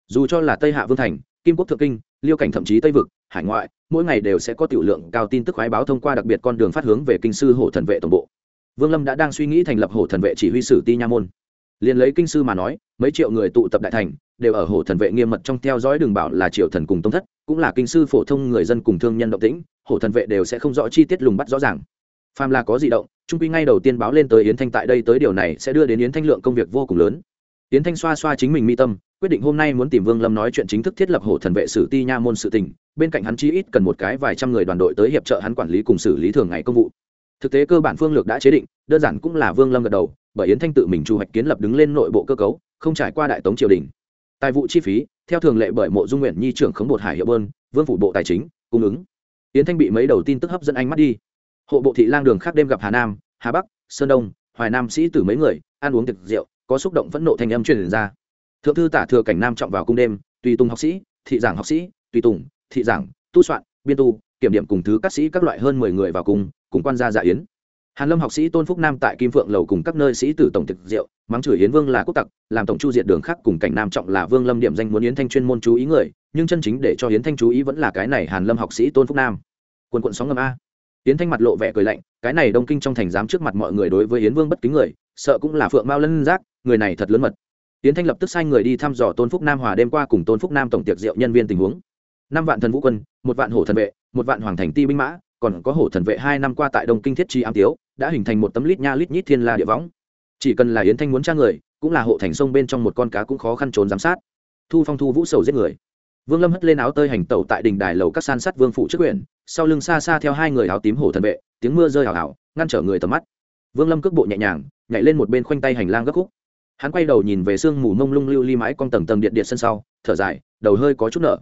Dù cho là tây hạ vương thành kim quốc thượng kinh, liêu cảnh thậm chí tây vực, hải ngoại, mỗi ngày đều sẽ có tiểu lượng cao tin tức khoái báo thông qua đặc biệt con đường phát hướng về kinh sư hổ thần vệ tổng bộ. Vương lâm đã đang suy nghĩ thành lập hổ thần vệ chỉ huy sử ti nha môn. Liền lấy kinh sư mà nói, mấy triệu người tụ tập đại thành, đều ở hổ thần vệ nghiêm mật trong theo dõi đường bảo là triệu thần cùng tông thất, cũng là kinh sư phổ thông người dân cùng thương nhân động tĩnh, hổ thần vệ đều sẽ không rõ chi tiết lùng bắt rõ ràng. Phàm là có di động, trung quy ngay đầu tiên báo lên tới yến thanh tại đây tới điều này sẽ đưa đến yến thanh lượng công việc vô cùng lớn. Yến thanh xoa xoa chính mình mi tâm quyết định hôm nay muốn tìm vương lâm nói chuyện chính thức thiết lập hổ thần vệ sử ti nha môn sự tình, bên cạnh hắn chí ít cần một cái vài trăm người đoàn đội tới hiệp trợ hắn quản lý cùng xử lý thường ngày công vụ. Thực tế cơ bản phương lược đã chế định, đơn giản cũng là vương lâm gật đầu, bởi yến thanh tự mình chu hoạch kiến lập đứng lên nội bộ cơ cấu, không trải qua đại tống triều đình. Tài vụ chi phí, theo thường lệ bởi mộ dung nguyện nhi trưởng khống bột hải hiệu bơn, vương phủ bộ tài chính, cung ứng. Yến thanh bị mấy đầu tin tức hấp dẫn ánh mắt đi. Hộ bộ thị lang đường khác đêm gặp hà nam, hà bắc, sơn đông, hoài nam sĩ tử mấy người, ăn uống tiệc rượu, có xúc động phẫn nộ thành âm truyền ra thượng thư tả thừa cảnh nam trọng vào cung đêm, tùy tùng học sĩ, thị giảng học sĩ, tùy tùng, thị giảng, tu soạn, biên tu, kiểm điểm cùng thứ các sĩ các loại hơn mười người vào cùng cùng quan gia dạ yến. Hàn lâm học sĩ tôn phúc nam tại kim phượng lầu cùng các nơi sĩ tử tổng thực diệu mắng chửi yến vương là quốc tặc, làm tổng chu diệt đường khác cùng cảnh nam trọng là vương lâm điểm danh muốn yến thanh chuyên môn chú ý người, nhưng chân chính để cho yến thanh chú ý vẫn là cái này hàn lâm học sĩ tôn phúc nam. Quân quận sóng ngầm a. Yến thanh mặt lộ vẻ cười lạnh, cái này đông kinh trong thành giám trước mặt mọi người đối với yến vương bất kính người, sợ cũng là phượng mao lân giác, người này thật lớn mật. Tiễn thanh lập tức sai người đi thăm dò tôn phúc nam hòa đêm qua cùng tôn phúc nam tổng tiệc rượu nhân viên tình huống. Năm vạn thần vũ quân, một vạn hổ thần vệ, một vạn hoàng thành ti binh mã, còn có hổ thần vệ hai năm qua tại đông kinh thiết chi ám tiếu, đã hình thành một tấm lít nha lít nhít thiên la địa võng. Chỉ cần là yến thanh muốn tra người, cũng là hộ thành sông bên trong một con cá cũng khó khăn trốn giám sát. Thu phong thu vũ sầu giết người. Vương lâm hất lên áo tơi hành tẩu tại đình đài lầu các san sát vương phụ trước quyển sau lưng xa xa theo hai người áo tím hổ thần vệ, tiếng mưa rơi hào hào ngăn trở người tầm mắt. Vương lâm cước bộ nhẹ nhàng, nhảy lên một bên khoanh tay hành lang gấp khúc hắn quay đầu nhìn về sương mù mông lung lưu ly mái con tầng tầng điện điện sân sau, thở dài, đầu hơi có chút nợ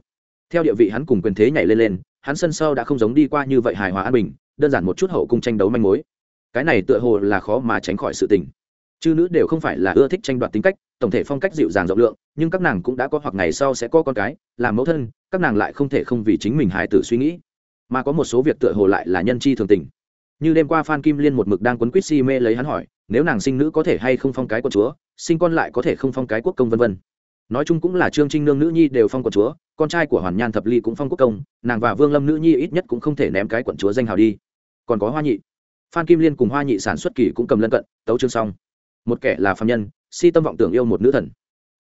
theo địa vị hắn cùng quyền thế nhảy lên lên, hắn sân sau đã không giống đi qua như vậy hài hòa an bình, đơn giản một chút hậu cung tranh đấu manh mối. Cái này tựa hồ là khó mà tránh khỏi sự tình. Chư nữ đều không phải là ưa thích tranh đoạt tính cách, tổng thể phong cách dịu dàng rộng lượng, nhưng các nàng cũng đã có hoặc ngày sau sẽ có con cái, làm mẫu thân, các nàng lại không thể không vì chính mình hài tử suy nghĩ. Mà có một số việc tựa hồ lại là nhân chi thường tình. Như đêm qua phan kim liên một mực đang quấn quýt si mê lấy hắn hỏi nếu nàng sinh nữ có thể hay không phong cái con chúa, sinh con lại có thể không phong cái quốc công vân vân. Nói chung cũng là trương trinh nương nữ nhi đều phong quận chúa, con trai của hoàn nhan thập ly cũng phong quốc công, nàng và vương lâm nữ nhi ít nhất cũng không thể ném cái quận chúa danh hào đi. Còn có hoa nhị. Phan kim liên cùng hoa nhị sản xuất kỳ cũng cầm lân cận, tấu chương xong. Một kẻ là phạm nhân, si tâm vọng tưởng yêu một nữ thần.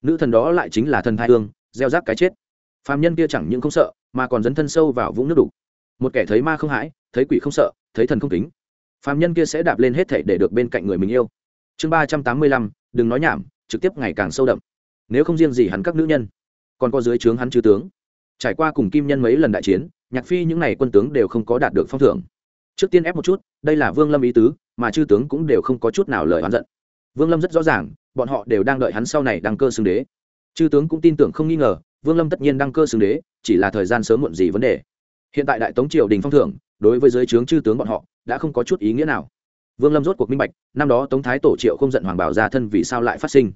Nữ thần đó lại chính là thần thai hương, gieo rác cái chết. Phạm nhân kia chẳng những không sợ, mà còn dấn thân sâu vào vũng nước đục. Một kẻ thấy ma không hãi, thấy quỷ không sợ, thấy thần không kính phạm nhân kia sẽ đạp lên hết thể để được bên cạnh người mình yêu. Chương ba trăm tám mươi lăm, đừng nói nhảm, trực tiếp ngày càng sâu đậm. Nếu không riêng gì hắn các nữ nhân, còn có dưới trướng hắn chư tướng. Trải qua cùng kim nhân mấy lần đại chiến, nhạc phi những n à y quân tướng đều không có đạt được phong thưởng. Trước tiên ép một chút, đây là vương lâm ý tứ, mà chư tướng cũng đều không có chút nào lời oán giận. Vương lâm rất rõ ràng, bọn họ đều đang đợi hắn sau này đăng cơ xưng đế. Chư tướng cũng tin tưởng không nghi ngờ, vương lâm tất nhiên đăng cơ xưng đế, chỉ là thời gian sớm muộn gì vấn đề. Hiện tại đại tống triều đình phong thưởng đối với giới trướng chư tướng bọn họ, đã không có chút ý nghĩa nào. Vương lâm rốt cuộc minh bạch, năm đó tống thái tổ triệu không giận hoàng bảo ra thân vì sao lại phát sinh.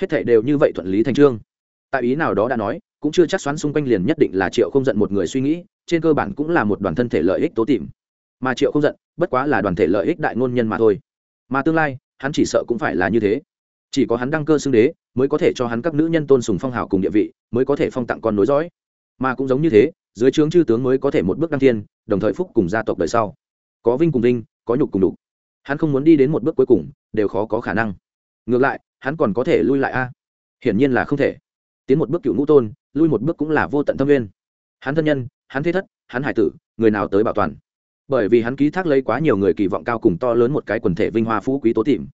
Hết thệ đều như vậy thuận lý thành trương. Tại ý nào đó đã nói, cũng chưa chắc xoắn xung quanh liền nhất định là triệu không giận một người suy nghĩ, trên cơ bản cũng là một đoàn thân thể lợi ích tố tìm mà triệu không giận, bất quá là đoàn thể lợi ích đại ngôn nhân mà thôi. Mà tương lai, hắn chỉ sợ cũng phải là như thế. Chỉ có hắn đăng cơ xưng đế, mới có thể cho hắn các nữ nhân tôn sùng phong hào cùng địa vị, mới có thể phong tặng con nối dõi. Mà cũng giống như thế dưới trướng chư tướng mới có thể một bước đăng thiên, đồng thời phúc cùng gia tộc đời sau. Có vinh cùng vinh, có nhục cùng đục hắn không muốn đi đến một bước cuối cùng, đều khó có khả năng. Ngược lại, hắn còn có thể lui lại a. Hiển nhiên là không thể. Tiến một bước cựu ngũ tôn, lui một bước cũng là vô tận tâm viên hắn thân nhân, hắn thế thất, hắn hải tử, người nào tới bảo toàn? Bởi vì hắn ký thác lấy quá nhiều người kỳ vọng cao cùng to lớn một cái quần thể vinh hoa phú quý tố tìm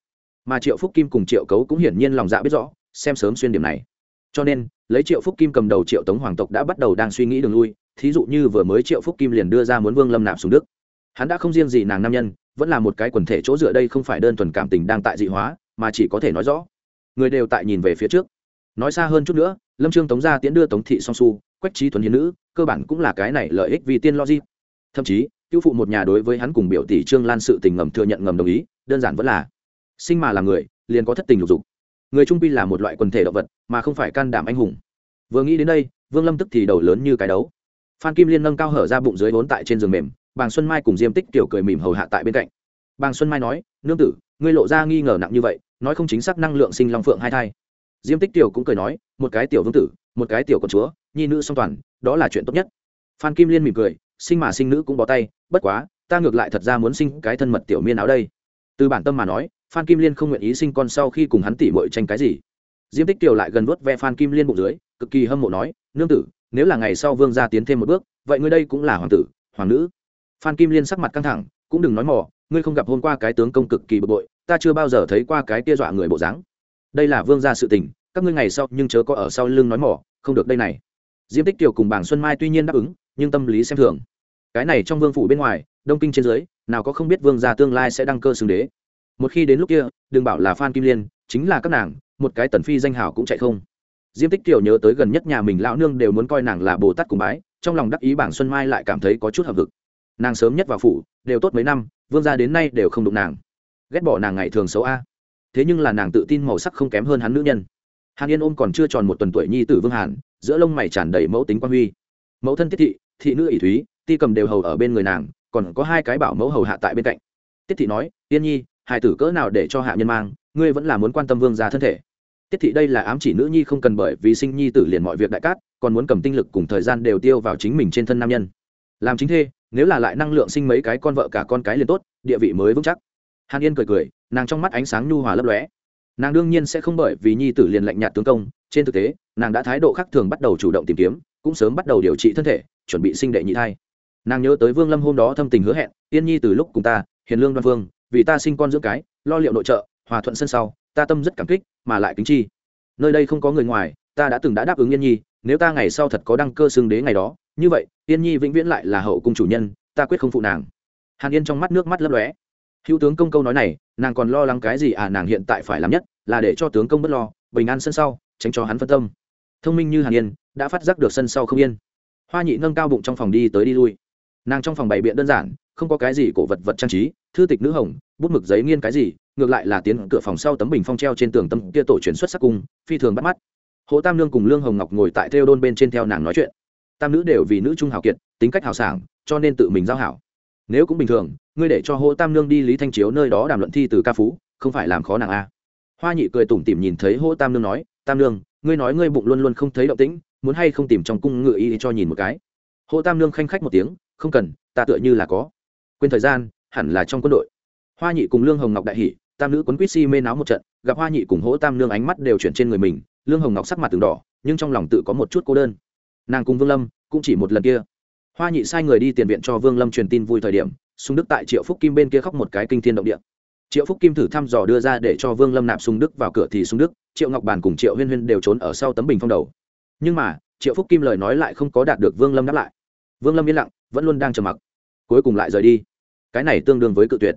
mà triệu phúc kim cùng triệu cấu cũng hiển nhiên lòng dạ biết rõ, xem sớm xuyên điểm này. Cho nên, lấy triệu phúc kim cầm đầu triệu tống hoàng tộc đã bắt đầu đang suy nghĩ đường lui thí dụ như vừa mới triệu phúc kim liền đưa ra muốn vương lâm nạp xuống đức hắn đã không riêng gì nàng nam nhân vẫn là một cái quần thể chỗ dựa đây không phải đơn thuần cảm tình đang tại dị hóa mà chỉ có thể nói rõ người đều tại nhìn về phía trước nói xa hơn chút nữa lâm trương tống gia tiễn đưa tống thị song su quách trí thuần hiến nữ cơ bản cũng là cái này lợi ích vì tiên logic thậm chí cứu phụ một nhà đối với hắn cùng biểu tỷ trương lan sự tình ngầm thừa nhận ngầm đồng ý đơn giản vẫn là sinh mà là người liền có thất tình lục dục người trung pi là một loại quần thể động vật mà không phải can đảm anh hùng vừa nghĩ đến đây vương lâm tức thì đầu lớn như cái đấu phan kim liên nâng cao hở ra bụng dưới vốn tại trên giường mềm, bàng xuân mai cùng diêm tích tiểu cười mỉm hầu hạ tại bên cạnh. Bàng xuân mai nói, nương tử, ngươi lộ ra nghi ngờ nặng như vậy, nói không chính xác năng lượng sinh long phượng hai thai. Diêm tích tiểu cũng cười nói, một cái tiểu vương tử, một cái tiểu con chúa, nhi nữ song toàn, đó là chuyện tốt nhất. Phan kim liên mỉm cười, sinh mà sinh nữ cũng bỏ tay, bất quá, ta ngược lại thật ra muốn sinh cái thân mật tiểu miên áo đây. Từ bản tâm mà nói, phan kim liên không nguyện ý sinh con sau khi cùng hắn tỉ mội tranh cái gì. Diêm tích tiểu lại gần vuốt ve phan kim liên bụng dưới, cực kỳ hâm mộ nói, nương tử nếu là ngày sau vương gia tiến thêm một bước, vậy ngươi đây cũng là hoàng tử, hoàng nữ. Phan kim liên sắc mặt căng thẳng, cũng đừng nói mỏ ngươi không gặp hôm qua cái tướng công cực kỳ bực bội, ta chưa bao giờ thấy qua cái kia dọa người bộ dáng. Đây là vương gia sự tình, các ngươi ngày sau nhưng chớ có ở sau lưng nói mỏ không được đây này. Diêm tích tiểu cùng bảng xuân mai tuy nhiên đáp ứng, nhưng tâm lý xem thường. Cái này trong vương phủ bên ngoài, đông kinh trên dưới, nào có không biết vương gia tương lai sẽ đăng cơ xưng đế. Một khi đến lúc kia, đừng bảo là phan kim liên, chính là các nàng, một cái tần phi danh hảo cũng chạy không diêm tích kiều nhớ tới gần nhất nhà mình lão nương đều muốn coi nàng là bồ tát cùng bái, trong lòng đắc ý bảng xuân mai lại cảm thấy có chút hợp vực. Nàng sớm nhất vào phủ, đều tốt mấy năm, vương gia đến nay đều không đụng nàng. Ghét bỏ nàng ngày thường xấu a. Thế nhưng là nàng tự tin màu sắc không kém hơn hắn nữ nhân. Hàn yên ôm còn chưa tròn một tuần tuổi nhi tử vương hàn, giữa lông mày tràn đầy mẫu tính quan huy. Mẫu thân tiết thị thị nữ ỷ thúy, ti cầm đều hầu ở bên người nàng, còn có hai cái bảo mẫu hầu hạ tại bên cạnh. Tiết thị nói, yên nhi, hài tử cỡ nào để cho hạ nhân mang, ngươi vẫn là muốn quan tâm vương gia thân thể tiết thị đây là ám chỉ nữ nhi không cần bởi vì sinh nhi tử liền mọi việc đại cát, còn muốn cầm tinh lực cùng thời gian đều tiêu vào chính mình trên thân nam nhân. Làm chính thê, nếu là lại năng lượng sinh mấy cái con vợ cả con cái liền tốt, địa vị mới vững chắc. Hàn yên cười cười, nàng trong mắt ánh sáng nhu hòa lấp lóe. Nàng đương nhiên sẽ không bởi vì nhi tử liền lạnh nhạt tướng công, trên thực tế, nàng đã thái độ khác thường bắt đầu chủ động tìm kiếm, cũng sớm bắt đầu điều trị thân thể, chuẩn bị sinh đệ nhị thai. Nàng nhớ tới vương lâm hôm đó thâm tình hứa hẹn, yên nhi từ lúc cùng ta, hiền lương đoan vương, vì ta sinh con dưỡng cái, lo liệu nội trợ, hòa thuận sân sau, ta tâm rất cảm kích mà lại kính chi. Nơi đây không có người ngoài, ta đã từng đã đáp ứng yên nhi, nếu ta ngày sau thật có đăng cơ xưng đế ngày đó, như vậy, yên nhi vĩnh viễn lại là hậu cung chủ nhân, ta quyết không phụ nàng. Hàn yên trong mắt nước mắt lấp lóe. Hữu tướng công câu nói này, nàng còn lo lắng cái gì à nàng hiện tại phải làm nhất là để cho tướng công bất lo, bình an sân sau, tránh cho hắn phân tâm. Thông minh như hàn yên, đã phát giác được sân sau không yên. Hoa nhị nâng cao bụng trong phòng đi tới đi lui. Nàng trong phòng bày biện đơn giản, không có cái gì cổ vật vật trang trí, thư tịch nữ hồng, bút mực giấy nghiên cái gì ngược lại là tiến cửa phòng sau tấm bình phong treo trên tường tâm kia tổ truyền xuất sắc cung, phi thường bắt mắt. Hồ tam nương cùng lương hồng ngọc ngồi tại theo đôn bên trên theo nàng nói chuyện. Tam nữ đều vì nữ trung hào kiệt, tính cách hào sảng, cho nên tự mình giao hảo. Nếu cũng bình thường, ngươi để cho hồ tam nương đi lý thanh chiếu nơi đó đàm luận thi từ ca phú, không phải làm khó nàng a. À. hoa nhị cười tủm tỉm nhìn thấy hồ tam nương nói, tam nương, ngươi nói ngươi bụng luôn luôn không thấy động tĩnh, muốn hay không tìm trong cung ngựa y cho nhìn một cái? Hồ tam nương khanh khách một tiếng, không cần, ta tựa như là có. Quên thời gian, hẳn là trong quân đội. Hoa nhị cùng lương hồng ngọc đại hỷ tam nữ quấn quýt si mê náo một trận, gặp hoa nhị cùng hỗ tam nương ánh mắt đều chuyển trên người mình, lương hồng ngọc sắc mặt từng đỏ, nhưng trong lòng tự có một chút cô đơn. Nàng cùng vương lâm cũng chỉ một lần kia. Hoa nhị sai người đi tiền viện cho vương lâm truyền tin vui thời điểm súng đức tại triệu phúc kim bên kia khóc một cái kinh thiên động địa. Triệu phúc kim thử thăm dò đưa ra để cho vương lâm nạp súng đức vào cửa thì súng đức, triệu ngọc bàn cùng triệu huyên huyên đều trốn ở sau tấm bình phong đầu. Nhưng mà, triệu phúc kim lời nói lại không có đạt được vương lâm đáp lại. Vương lâm yên lặng, vẫn luôn đang trầm mặc. Cuối cùng lại rời đi. Cái này tương đương với cự tuyệt.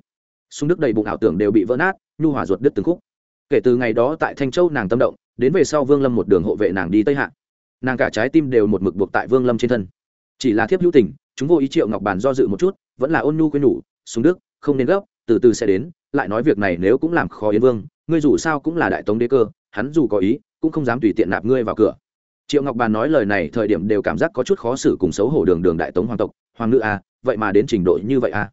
Xung đức đầy bụng ảo tưởng đều bị vỡ nát, nhu hòa ruột đứt từng khúc. Kể từ ngày đó tại thanh châu nàng tâm động, đến về sau vương lâm một đường hộ vệ nàng đi tây hạ. Nàng cả trái tim đều một mực buộc tại vương lâm trên thân. Chỉ là thiếp hữu tình, chúng vô ý triệu ngọc bàn do dự một chút, vẫn là ôn nhu quên nhủ Xung đức không nên gấp, từ từ sẽ đến, lại nói việc này nếu cũng làm khó yến vương, ngươi dù sao cũng là đại tống đế cơ, hắn dù có ý, cũng không dám tùy tiện nạp ngươi vào cửa. Triệu ngọc bàn nói lời này thời điểm đều cảm giác có chút khó xử cùng xấu hổ đường đường đại tống hoàng tộc, hoàng nữ a vậy mà đến trình độ như vậy a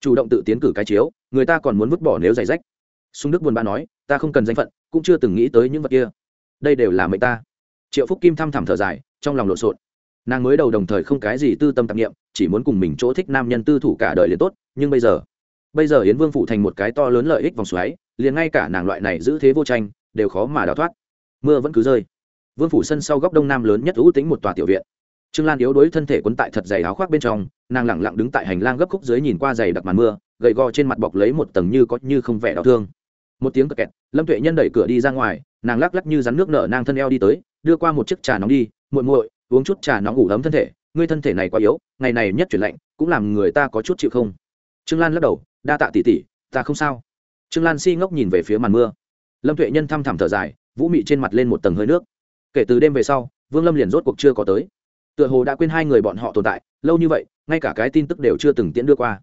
chủ động tự tiến cử cái chiếu người ta còn muốn vứt bỏ nếu giày rách. Sung đức buồn bã nói, ta không cần danh phận, cũng chưa từng nghĩ tới những vật kia. Đây đều là mệnh ta. Triệu phúc kim thăm thẳm thở dài, trong lòng lộn xộn. Nàng mới đầu đồng thời không cái gì tư tâm tạp nghiệm chỉ muốn cùng mình chỗ thích nam nhân tư thủ cả đời liền tốt, nhưng bây giờ bây giờ yến vương phụ thành một cái to lớn lợi ích vòng xoáy, liền ngay cả nàng loại này giữ thế vô tranh, đều khó mà đào thoát. Mưa vẫn cứ rơi. Vương phủ sân sau góc đông nam lớn nhất ưu tính một tòa tiểu viện trương lan yếu đuối thân thể quấn tại thật dày áo khoác bên trong, nàng lẳng lặng đứng tại hành lang gấp khúc dưới nhìn qua dày đặc màn mưa, gầy gò trên mặt bọc lấy một tầng như có như không vẻ đau thương. Một tiếng cật kẹt lâm tuệ nhân đẩy cửa đi ra ngoài, nàng lắc lắc như rắn nước nở nang thân eo đi tới, đưa qua một chiếc trà nóng đi, muội muội, uống chút trà nóng ngủ ấm thân thể, ngươi thân thể này quá yếu, ngày này nhất chuyển lạnh, cũng làm người ta có chút chịu không? Trương lan lắc đầu, đa tạ tỉ tỉ ta không sao. Trương lan si ngốc nhìn về phía màn mưa. Lâm tuệ nhân thăm thẳm thở dài, vũ mị trên mặt lên một tầng hơi nước. Kể từ đêm về sau, vương lâm liền rốt cuộc chưa có tới tựa hồ đã quên hai người bọn họ tồn tại, lâu như vậy, ngay cả cái tin tức đều chưa từng tiễn đưa qua.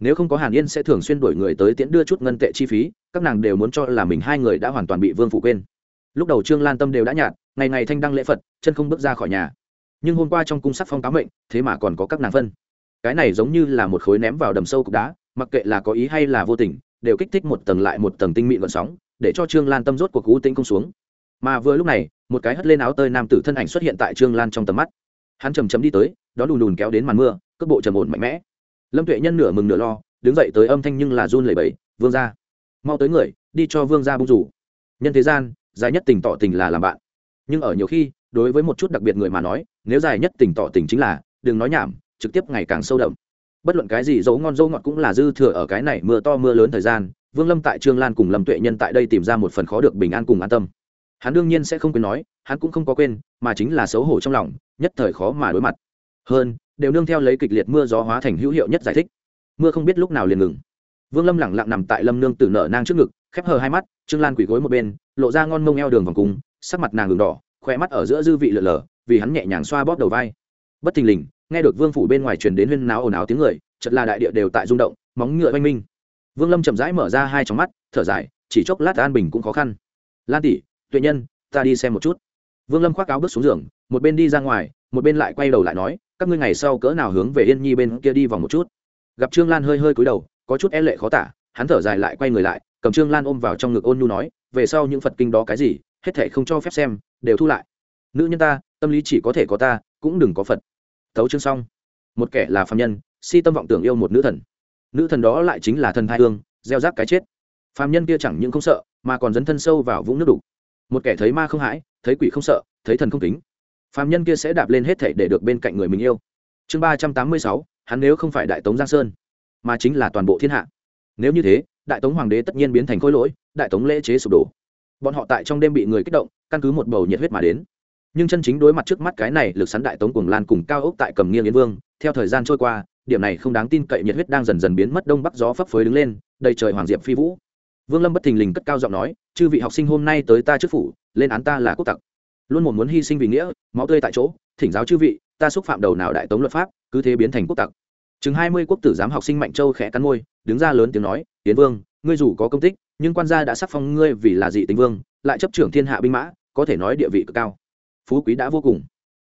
Nếu không có hàn yên sẽ thường xuyên đuổi người tới tiễn đưa chút ngân tệ chi phí, các nàng đều muốn cho là mình hai người đã hoàn toàn bị vương phủ quên. Lúc đầu trương lan tâm đều đã nhạt, ngày ngày thanh đăng lễ phật, chân không bước ra khỏi nhà. Nhưng hôm qua trong cung sắc phong tám mệnh, thế mà còn có các nàng phân. Cái này giống như là một khối ném vào đầm sâu cục đá, mặc kệ là có ý hay là vô tình, đều kích thích một tầng lại một tầng tinh mịn vận sóng, để cho trương lan tâm rốt cuộc cú tĩnh công xuống. Mà vừa lúc này, một cái hất lên áo tơi nam tử thân ảnh xuất hiện tại trương lan trong tầm mắt hắn chầm chầm đi tới đó đùn đùn kéo đến màn mưa, cước bộ trầm ổn mạnh mẽ. Lâm tuệ nhân nửa mừng nửa lo, đứng dậy tới âm thanh nhưng là run lẩy bẩy, vương ra mau tới người, đi cho vương ra bung rủ. Nhân thế gian, dài nhất tình tỏ tình là làm bạn. Nhưng ở nhiều khi, đối với một chút đặc biệt người mà nói, nếu dài nhất tình tỏ tình chính là, đừng nói nhảm, trực tiếp ngày càng sâu đậm. Bất luận cái gì dấu ngon dấu ngọt cũng là dư thừa ở cái này mưa to mưa lớn thời gian, vương lâm tại trương lan cùng lâm tuệ nhân tại đây tìm ra một phần khó được bình an cùng an tâm hắn đương nhiên sẽ không quên nói, hắn cũng không có quên, mà chính là xấu hổ trong lòng, nhất thời khó mà đối mặt. Hơn, đều nương theo lấy kịch liệt mưa gió hóa thành hữu hiệu nhất giải thích. Mưa không biết lúc nào liền ngừng. Vương lâm lẳng lặng nằm tại lâm nương từ nở nang trước ngực, khép hờ hai mắt, trương lan quỳ gối một bên, lộ ra ngon mông eo đường vòng cung, sắc mặt nàng đường đỏ khoe mắt ở giữa dư vị lợn lờ, vì hắn nhẹ nhàng xoa bóp đầu vai. Bất thình lình, nghe được vương phủ bên ngoài truyền đến huyên náo ồn ào tiếng người chật là đại địa đều tại rung động, móng ngựa oanh minh. Vương lâm chậm rãi mở ra hai trong mắt, thở dài, chỉ chốc lát an bình cũng khó khăn. Lan tỷ tuệ nhân, ta đi xem một chút. Vương lâm khoác áo bước xuống giường, một bên đi ra ngoài, một bên lại quay đầu lại nói, các ngươi ngày sau cỡ nào hướng về yên nhi bên kia đi vòng một chút? Gặp trương lan hơi hơi cúi đầu, có chút e lệ khó tả, hắn thở dài lại quay người lại, cầm trương lan ôm vào trong ngực ôn nhu nói, về sau những phật kinh đó cái gì, hết thể không cho phép xem, đều thu lại. Nữ nhân ta, tâm lý chỉ có thể có ta, cũng đừng có phật. Thấu chương xong. Một kẻ là phạm nhân, si tâm vọng tưởng yêu một nữ thần. Nữ thần đó lại chính là thần thai hương, gieo rác cái chết. Phạm nhân kia chẳng những không sợ, mà còn dấn thân sâu vào vũng nước đục một kẻ thấy ma không hãi, thấy quỷ không sợ, thấy thần không kính. Phạm nhân kia sẽ đạp lên hết thể để được bên cạnh người mình yêu. Chương ba trăm tám mươi sáu, hắn nếu không phải đại tống giang sơn, mà chính là toàn bộ thiên hạ. Nếu như thế, đại tống hoàng đế tất nhiên biến thành khối lỗi, đại tống lễ chế sụp đổ. Bọn họ tại trong đêm bị người kích động, căn cứ một bầu nhiệt huyết mà đến. Nhưng chân chính đối mặt trước mắt cái này lực sắn đại tống cuồng lan cùng cao ốc tại cầm nghiêng yến vương, theo thời gian trôi qua, điểm này không đáng tin cậy nhiệt huyết đang dần dần biến mất đông bắc gió phấp phới đứng lên, đầy trời hoàng diệp phi vũ vương lâm bất thình lình cất cao giọng nói, chư vị học sinh hôm nay tới ta trước phủ, lên án ta là quốc tặc. Luôn một muốn hy sinh vì nghĩa, máu tươi tại chỗ, thỉnh giáo chư vị, ta xúc phạm đầu nào đại tống luật pháp, cứ thế biến thành quốc tặc. Chừng hai mươi quốc tử giám học sinh mạnh châu khẽ cắn môi, đứng ra lớn tiếng nói tiến vương, ngươi dù có công tích, nhưng quan gia đã sắc phong ngươi vì là dị tính vương, lại chấp trưởng thiên hạ binh mã, có thể nói địa vị cực cao. Phú quý đã vô cùng.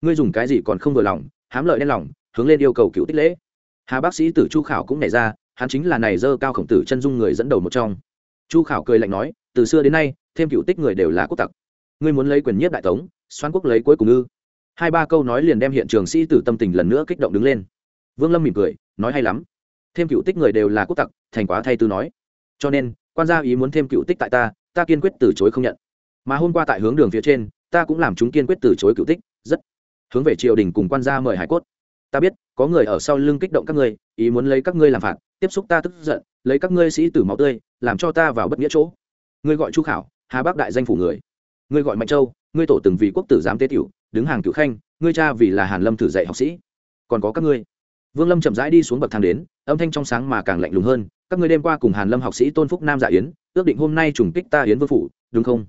Ngươi dùng cái gì còn không vừa lòng, hám lợi đen lòng, hướng lên yêu cầu cựu tích lễ. Hà bác sĩ tử chu khảo cũng nảy ra, hắn chính là này dơ cao khổng tử chân dung người dẫn đầu một trong chu khảo cười lạnh nói, từ xưa đến nay, thêm cựu tích người đều là quốc tặc. Ngươi muốn lấy quyền nhất đại tống, xoan quốc lấy cuối cùng ư? Hai ba câu nói liền đem hiện trường sĩ tử tâm tình lần nữa kích động đứng lên. Vương lâm mỉm cười, nói hay lắm. Thêm cựu tích người đều là quốc tặc, thành quá thay tư nói. Cho nên, quan gia ý muốn thêm cựu tích tại ta ta kiên quyết từ chối không nhận. Mà hôm qua tại hướng đường phía trên, ta cũng làm chúng kiên quyết từ chối cựu tích, rất. Hướng về triều đình cùng quan gia mời hải cốt ta biết, có người ở sau lưng kích động các ngươi, ý muốn lấy các ngươi làm phạt, tiếp xúc ta tức giận, lấy các ngươi sĩ tử máu tươi, làm cho ta vào bất nghĩa chỗ. Ngươi gọi chu khảo, hà bắc đại danh phủ người. Ngươi gọi mạnh châu, ngươi tổ từng vì quốc tử giám tế tiểu, đứng hàng cựu khanh, ngươi cha vì là hàn lâm thử dạy học sĩ. Còn có các ngươi. Vương lâm chậm rãi đi xuống bậc thang đến, âm thanh trong sáng mà càng lạnh lùng hơn, các ngươi đêm qua cùng hàn lâm học sĩ tôn phúc nam dạ yến, ước định hôm nay trùng kích ta yến vương phủ, đúng không?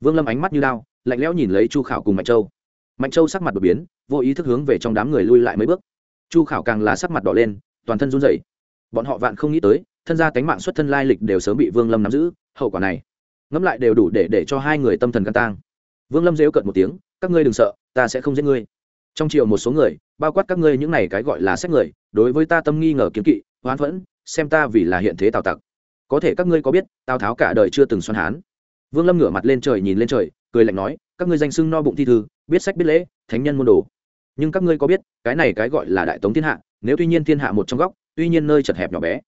Vương lâm ánh mắt như lao lạnh lẽo nhìn lấy chu khảo cùng mạnh châu mạnh châu sắc mặt đột biến, vô ý thức hướng về trong đám người lui lại mấy bước. Chu khảo càng là sắc mặt đỏ lên, toàn thân run rẩy. Bọn họ vạn không nghĩ tới, thân gia tánh mạng xuất thân lai lịch đều sớm bị vương lâm nắm giữ, hậu quả này. Ngẫm lại đều đủ để để cho hai người tâm thần căn tang. Vương lâm rêu cận một tiếng, các ngươi đừng sợ, ta sẽ không giết ngươi. Trong triều một số người, bao quát các ngươi những này cái gọi là xét người, đối với ta tâm nghi ngờ kiếm kỵ hoán phẫn, xem ta vì là hiện thế tào tặc. Có thể các ngươi có biết, tào tháo cả đời chưa từng xoan hán. Vương lâm ngửa mặt lên trời nhìn lên trời, cười lạnh nói các ngươi danh xưng no bụng thi thư, biết sách biết lễ, thánh nhân môn đồ. Nhưng các ngươi có biết, cái này cái gọi là đại tống thiên hạ, nếu tuy nhiên thiên hạ một trong góc, tuy nhiên nơi chật hẹp nhỏ bé.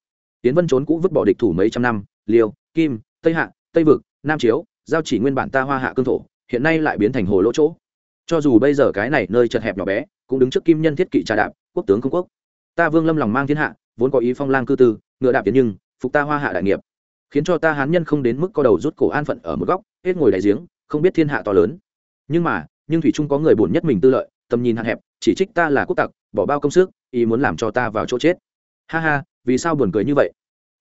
Tiến vân trốn cũ vứt bỏ địch thủ mấy trăm năm, liêu, kim, tây hạ, tây vực, nam chiếu, giao chỉ nguyên bản ta hoa hạ cương thổ, hiện nay lại biến thành hồ lỗ chỗ. Cho dù bây giờ cái này nơi chật hẹp nhỏ bé, cũng đứng trước kim nhân thiết kỵ trà đạp, quốc tướng không quốc. Ta vương lâm lòng mang thiên hạ, vốn có ý phong lang cư tư, ngựa đạp tiến nhưng, phục ta hoa hạ đại nghiệp. Khiến cho ta hán nhân không đến mức co đầu rút cổ an phận ở một góc, hết ngồi đại giếng không biết thiên hạ to lớn. Nhưng mà, nhưng thủy trung có người buồn nhất mình tư lợi, tầm nhìn hạn hẹp, chỉ trích ta là quốc tặc, bỏ bao công sức, ý muốn làm cho ta vào chỗ chết. Ha ha, vì sao buồn cười như vậy?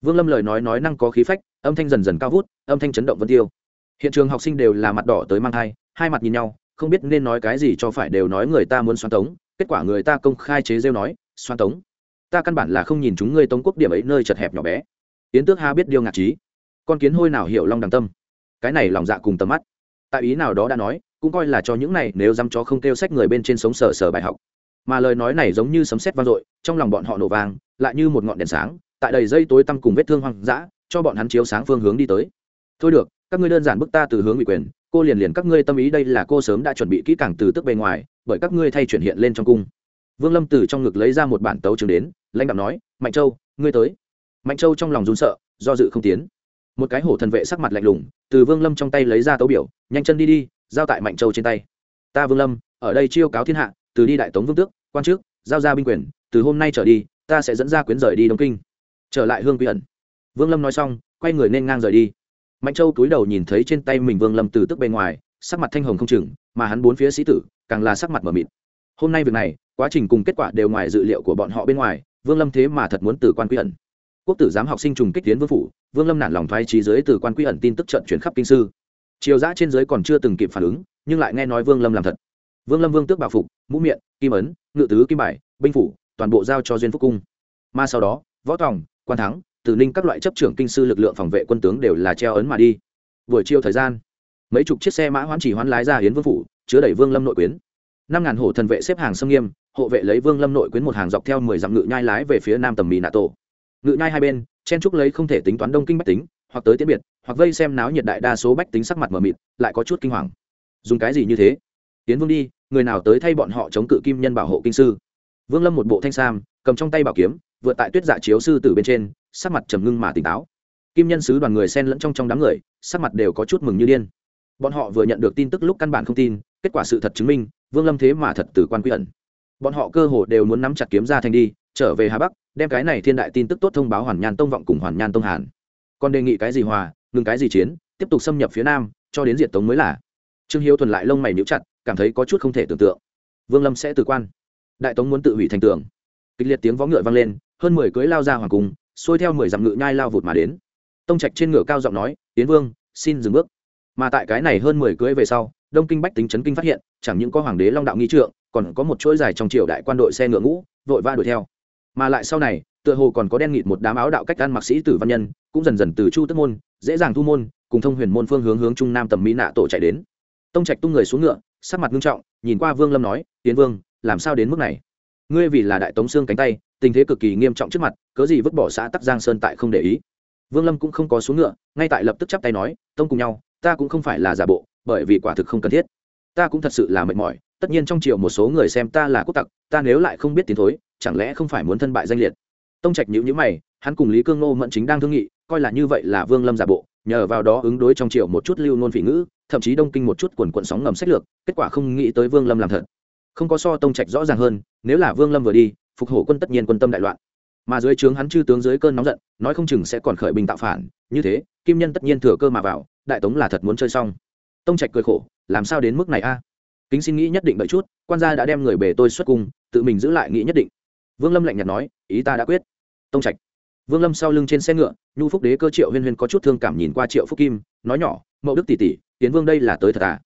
Vương lâm lời nói nói năng có khí phách, âm thanh dần dần cao vút, âm thanh chấn động vân tiêu. Hiện trường học sinh đều là mặt đỏ tới mang thai, hai mặt nhìn nhau, không biết nên nói cái gì cho phải đều nói người ta muốn xoan tống, kết quả người ta công khai chế rêu nói, xoan tống, ta căn bản là không nhìn chúng ngươi tống quốc điểm ấy nơi chật hẹp nhỏ bé. Yến tước ha biết điêu ngạc trí. Con kiến hôi nào hiểu long đằng tâm? Cái này lòng dạ cùng tầm mắt tại ý nào đó đã nói, cũng coi là cho những này nếu dám chó không kêu sách người bên trên sống sờ sờ bài học. Mà lời nói này giống như sấm sét vang dội, trong lòng bọn họ nổ vàng lại như một ngọn đèn sáng, tại đầy dây tối tăm cùng vết thương hoang dã, cho bọn hắn chiếu sáng phương hướng đi tới. Thôi được, các ngươi đơn giản bức ta từ hướng ủy quyền, cô liền liền các ngươi tâm ý đây là cô sớm đã chuẩn bị kỹ càng từ tức bề ngoài, bởi các ngươi thay chuyển hiện lên trong cung. Vương lâm từ trong ngực lấy ra một bản tấu trường đến, lãnh đạo nói, mạnh châu, ngươi tới. Mạnh châu trong lòng run sợ, do dự không tiến một cái hổ thần vệ sắc mặt lạnh lùng, từ vương lâm trong tay lấy ra tấu biểu, nhanh chân đi đi, giao tại mạnh châu trên tay. Ta vương lâm, ở đây chiêu cáo thiên hạ, từ đi đại tống vương tước, quan chức giao ra binh quyền, từ hôm nay trở đi, ta sẽ dẫn ra quyến rời đi đông kinh. Trở lại hương quy ẩn. Vương lâm nói xong, quay người nên ngang rời đi. Mạnh châu cúi đầu nhìn thấy trên tay mình vương lâm từ tức bên ngoài, sắc mặt thanh hồng không chừng, mà hắn bốn phía sĩ tử, càng là sắc mặt mờ mịt. Hôm nay việc này, quá trình cùng kết quả đều ngoài dự liệu của bọn họ bên ngoài, vương lâm thế mà thật muốn từ quan quy ẩn quốc tử giám học sinh trùng kích tiến vương phủ, vương lâm nản lòng thoái trí giới từ quan quy ẩn tin tức trận chuyển khắp kinh sư. Triều giã trên giới còn chưa từng kịp phản ứng, nhưng lại nghe nói vương lâm làm thật. Vương lâm vương tước bảo phục, mũ miệng, kim ấn, ngự tứ kim bài, binh phủ, toàn bộ giao cho duyên phúc cung. Mà sau đó, võ tòng, quan thắng từ ninh các loại chấp trưởng kinh sư lực lượng phòng vệ quân tướng đều là treo ấn mà đi. Buổi chiều thời gian, mấy chục chiếc xe mã hoán chỉ hoán lái ra hiến vương phủ, chứa đẩy vương lâm nội quyến. Năm ngàn hổ thần vệ xếp hàng xâm nghiêm, hộ vệ lấy vương lâm nội quyến một hàng dọc theo mười dặm ngự nhai lái về phía nam tầm mì nạ tổ ngự nhai hai bên, chen trúc lấy không thể tính toán đông kinh bách tính, hoặc tới tiễn biệt, hoặc vây xem náo nhiệt đại đa số bách tính sắc mặt mờ mịt, lại có chút kinh hoàng. Dùng cái gì như thế? Tiến vương đi, người nào tới thay bọn họ chống cự kim nhân bảo hộ kinh sư? Vương lâm một bộ thanh sam, cầm trong tay bảo kiếm, vượt tại tuyết dạ chiếu sư từ bên trên, sắc mặt trầm ngưng mà tỉnh táo. Kim nhân sứ đoàn người xen lẫn trong trong đám người, sắc mặt đều có chút mừng như điên. Bọn họ vừa nhận được tin tức lúc căn bản không tin, kết quả sự thật chứng minh, vương lâm thế mà thật từ quan quy ẩn. Bọn họ cơ hồ đều muốn nắm chặt kiếm ra thành đi trở về hà bắc, đem cái này thiên đại tin tức tốt thông báo hoàn nhan tông vọng cùng hoàn nhan tông hàn. Còn đề nghị cái gì hòa, ngừng cái gì chiến, tiếp tục xâm nhập phía nam, cho đến diện tống mới là. Trương hiếu thuần lại lông mày níu chặt, cảm thấy có chút không thể tưởng tượng. Vương lâm sẽ từ quan. Đại tống muốn tự hủy thành tường. Kịch liệt tiếng vó ngựa vang lên, hơn mười cưới lao ra hoàng cung, xuôi theo mười dặm ngựa nhai lao vụt mà đến. Tông trạch trên ngựa cao giọng nói tiến vương, xin dừng bước. Mà tại cái này hơn mười cưới về sau, đông kinh bách tính chấn kinh phát hiện, chẳng những có hoàng đế long đạo nghi trượng, còn có một chuỗi dài trong triều đại quan đội xe ngựa ngũ, vội va đuổi theo mà lại sau này, tựa hồ còn có đen nghịt một đám áo đạo cách ăn mặc sĩ tử văn nhân, cũng dần dần từ chu tức môn, dễ dàng thu môn, cùng thông huyền môn phương hướng hướng trung nam tầm mỹ nạ tổ chạy đến. Tông trạch tung người xuống ngựa, sắc mặt nghiêm trọng, nhìn qua vương lâm nói, tiến vương, làm sao đến mức này? Ngươi vì là đại tống xương cánh tay, tình thế cực kỳ nghiêm trọng trước mặt, cớ gì vứt bỏ xã tắc giang sơn tại không để ý? Vương lâm cũng không có xuống ngựa, ngay tại lập tức chắp tay nói, tông cùng nhau, ta cũng không phải là giả bộ, bởi vì quả thực không cần thiết ta cũng thật sự là mệt mỏi, tất nhiên trong triều một số người xem ta là quốc tặc, ta nếu lại không biết tiến thối, chẳng lẽ không phải muốn thân bại danh liệt? Tông trạch nhữ nhữ mày, hắn cùng lý cương ngô mẫn chính đang thương nghị, coi là như vậy là vương lâm giả bộ, nhờ vào đó ứng đối trong triều một chút lưu nôn phỉ ngữ, thậm chí đông kinh một chút quần quận sóng ngầm sách lược, kết quả không nghĩ tới vương lâm làm thật. Không có so tông trạch rõ ràng hơn, nếu là vương lâm vừa đi, phục hổ quân tất nhiên quân tâm đại loạn. Mà dưới trướng hắn chư tướng dưới cơn nóng giận, nói không chừng sẽ còn khởi bình tạo phản, như thế, kim nhân tất nhiên thừa cơ mà vào, đại tống là thật muốn chơi xong tông trạch cười khổ, làm sao đến mức này a? Kính xin nghĩ nhất định đợi chút, quan gia đã đem người bề tôi xuất cung, tự mình giữ lại nghĩ nhất định. Vương lâm lạnh nhạt nói, ý ta đã quyết. Tông trạch. Vương lâm sau lưng trên xe ngựa, nhu phúc đế cơ triệu huyên huyên có chút thương cảm nhìn qua triệu phúc kim, nói nhỏ, mậu đức tỷ tỷ tiến vương đây là tới thật à?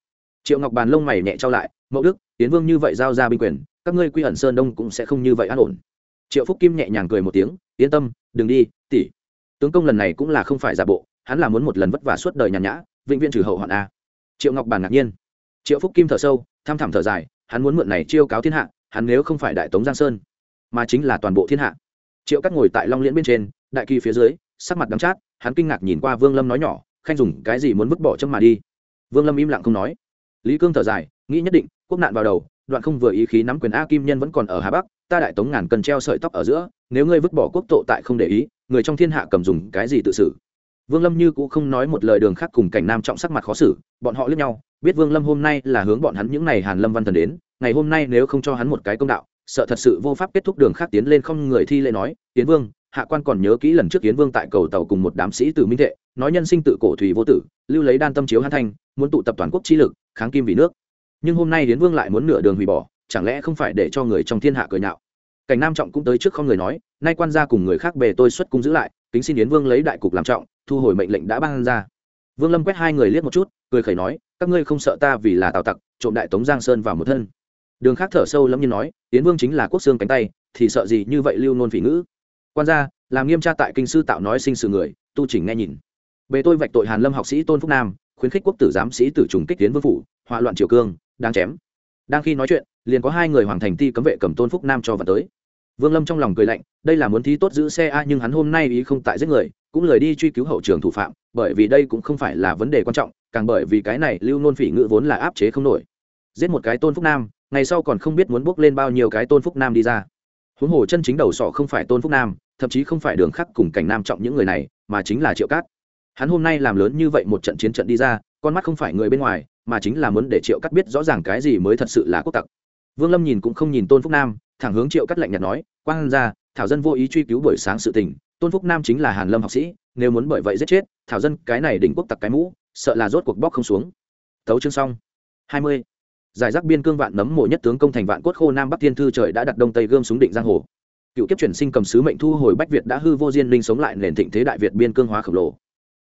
Triệu ngọc bàn lông mày nhẹ trao lại, mậu đức tiến vương như vậy giao ra binh quyền, các ngươi quy ẩn sơn đông cũng sẽ không như vậy an ổn. Triệu phúc kim nhẹ nhàng cười một tiếng, yên tâm, đừng đi, tỷ. Tướng công lần này cũng là không phải giả bộ, hắn là muốn một lần vất vả suốt đời nhàn nhã, vĩnh viễn trừ hậu hoạn a triệu ngọc bàn ngạc nhiên. Triệu phúc kim thở sâu, tham thẳm thở dài, hắn muốn mượn này chiêu cáo thiên hạ, hắn nếu không phải đại tống giang sơn, mà chính là toàn bộ thiên hạ. Triệu cắt ngồi tại long liễn bên trên, đại kỳ phía dưới, sắc mặt đắng chát, hắn kinh ngạc nhìn qua vương lâm nói nhỏ, khanh dùng cái gì muốn vứt bỏ châm mà đi. Vương lâm im lặng không nói. Lý cương thở dài, nghĩ nhất định, quốc nạn vào đầu, đoạn không vừa ý khí nắm quyền a kim nhân vẫn còn ở hà bắc, ta đại tống ngàn cần treo sợi tóc ở giữa, nếu ngươi vứt bỏ quốc tội tại không để ý, người trong thiên hạ cầm dùng cái gì tự xử? Vương lâm như cũng không nói một lời đường khác cùng cảnh nam trọng sắc mặt khó xử, bọn họ lướt nhau, biết vương lâm hôm nay là hướng bọn hắn những n à y hàn lâm văn thần đến, ngày hôm nay nếu không cho hắn một cái công đạo, sợ thật sự vô pháp kết thúc đường khác tiến lên không người thi lễ nói tiến vương, hạ quan còn nhớ kỹ lần trước tiến vương tại cầu tàu cùng một đám sĩ từ minh thệ, nói nhân sinh tự cổ thủy vô tử, lưu lấy đan tâm chiếu hán thanh, muốn tụ tập toàn quốc chi lực, kháng kim vì nước. Nhưng hôm nay tiến vương lại muốn nửa đường hủy bỏ, chẳng lẽ không phải để cho người trong thiên hạ cười nhạo? Cảnh nam trọng cũng tới trước không người nói, nay quan gia cùng người khác bề tôi xuất cung giữ lại, kính xin yến vương lấy đại cục làm trọng thu hồi mệnh lệnh đã ban ra. Vương lâm quét hai người liếc một chút, cười khẩy nói, các ngươi không sợ ta vì là tào tặc, trộm đại tống giang sơn vào một thân. Đường khác thở sâu lâm nhiên nói tiến vương chính là quốc xương cánh tay, thì sợ gì như vậy lưu nôn phỉ ngữ. Quan gia, làm nghiêm tra tại kinh sư tạo nói sinh sự người, tu chỉnh nghe nhìn. Bề tôi vạch tội hàn lâm học sĩ tôn phúc nam, khuyến khích quốc tử giám sĩ tử trùng kích tiến vương phủ, hỏa loạn triều cương đang chém. Đang khi nói chuyện, liền có hai người hoàng thành ti cấm vệ cầm tôn phúc nam cho vào tới. Vương lâm trong lòng cười lạnh, đây là muốn thi tốt giữ xe a, nhưng hắn hôm nay ý không tại giết người cũng lời đi truy cứu hậu trường thủ phạm, bởi vì đây cũng không phải là vấn đề quan trọng, càng bởi vì cái này lưu nôn phỉ ngữ vốn là áp chế không nổi. Giết một cái tôn phúc nam, ngày sau còn không biết muốn bước lên bao nhiêu cái tôn phúc nam đi ra. Huống hồ chân chính đầu sỏ không phải tôn phúc nam, thậm chí không phải đường khắc cùng cảnh nam trọng những người này, mà chính là triệu cát. Hắn hôm nay làm lớn như vậy một trận chiến trận đi ra, con mắt không phải người bên ngoài, mà chính là muốn để triệu cát biết rõ ràng cái gì mới thật sự là quốc tặc. Vương lâm nhìn cũng không nhìn tôn phúc nam, thẳng hướng triệu cát lạnh nhạt nói, quang ra thảo dân vô ý truy cứu buổi sáng sự tình tôn phúc nam chính là hàn lâm học sĩ, nếu muốn bởi vậy giết chết, thảo dân, cái này đỉnh quốc tặc cái mũ, sợ là rốt cuộc bóc không xuống. Thấu chương xong. Hai mươi. Giải rác biên cương vạn nấm mộ nhất tướng công thành vạn cốt khô nam bắc thiên thư trời đã đặt đông tây gươm xuống định giang hồ. Cựu kiếp chuyển sinh cầm sứ mệnh thu hồi bách việt đã hư vô diên linh sống lại nền thịnh thế đại việt biên cương hóa khổng lồ.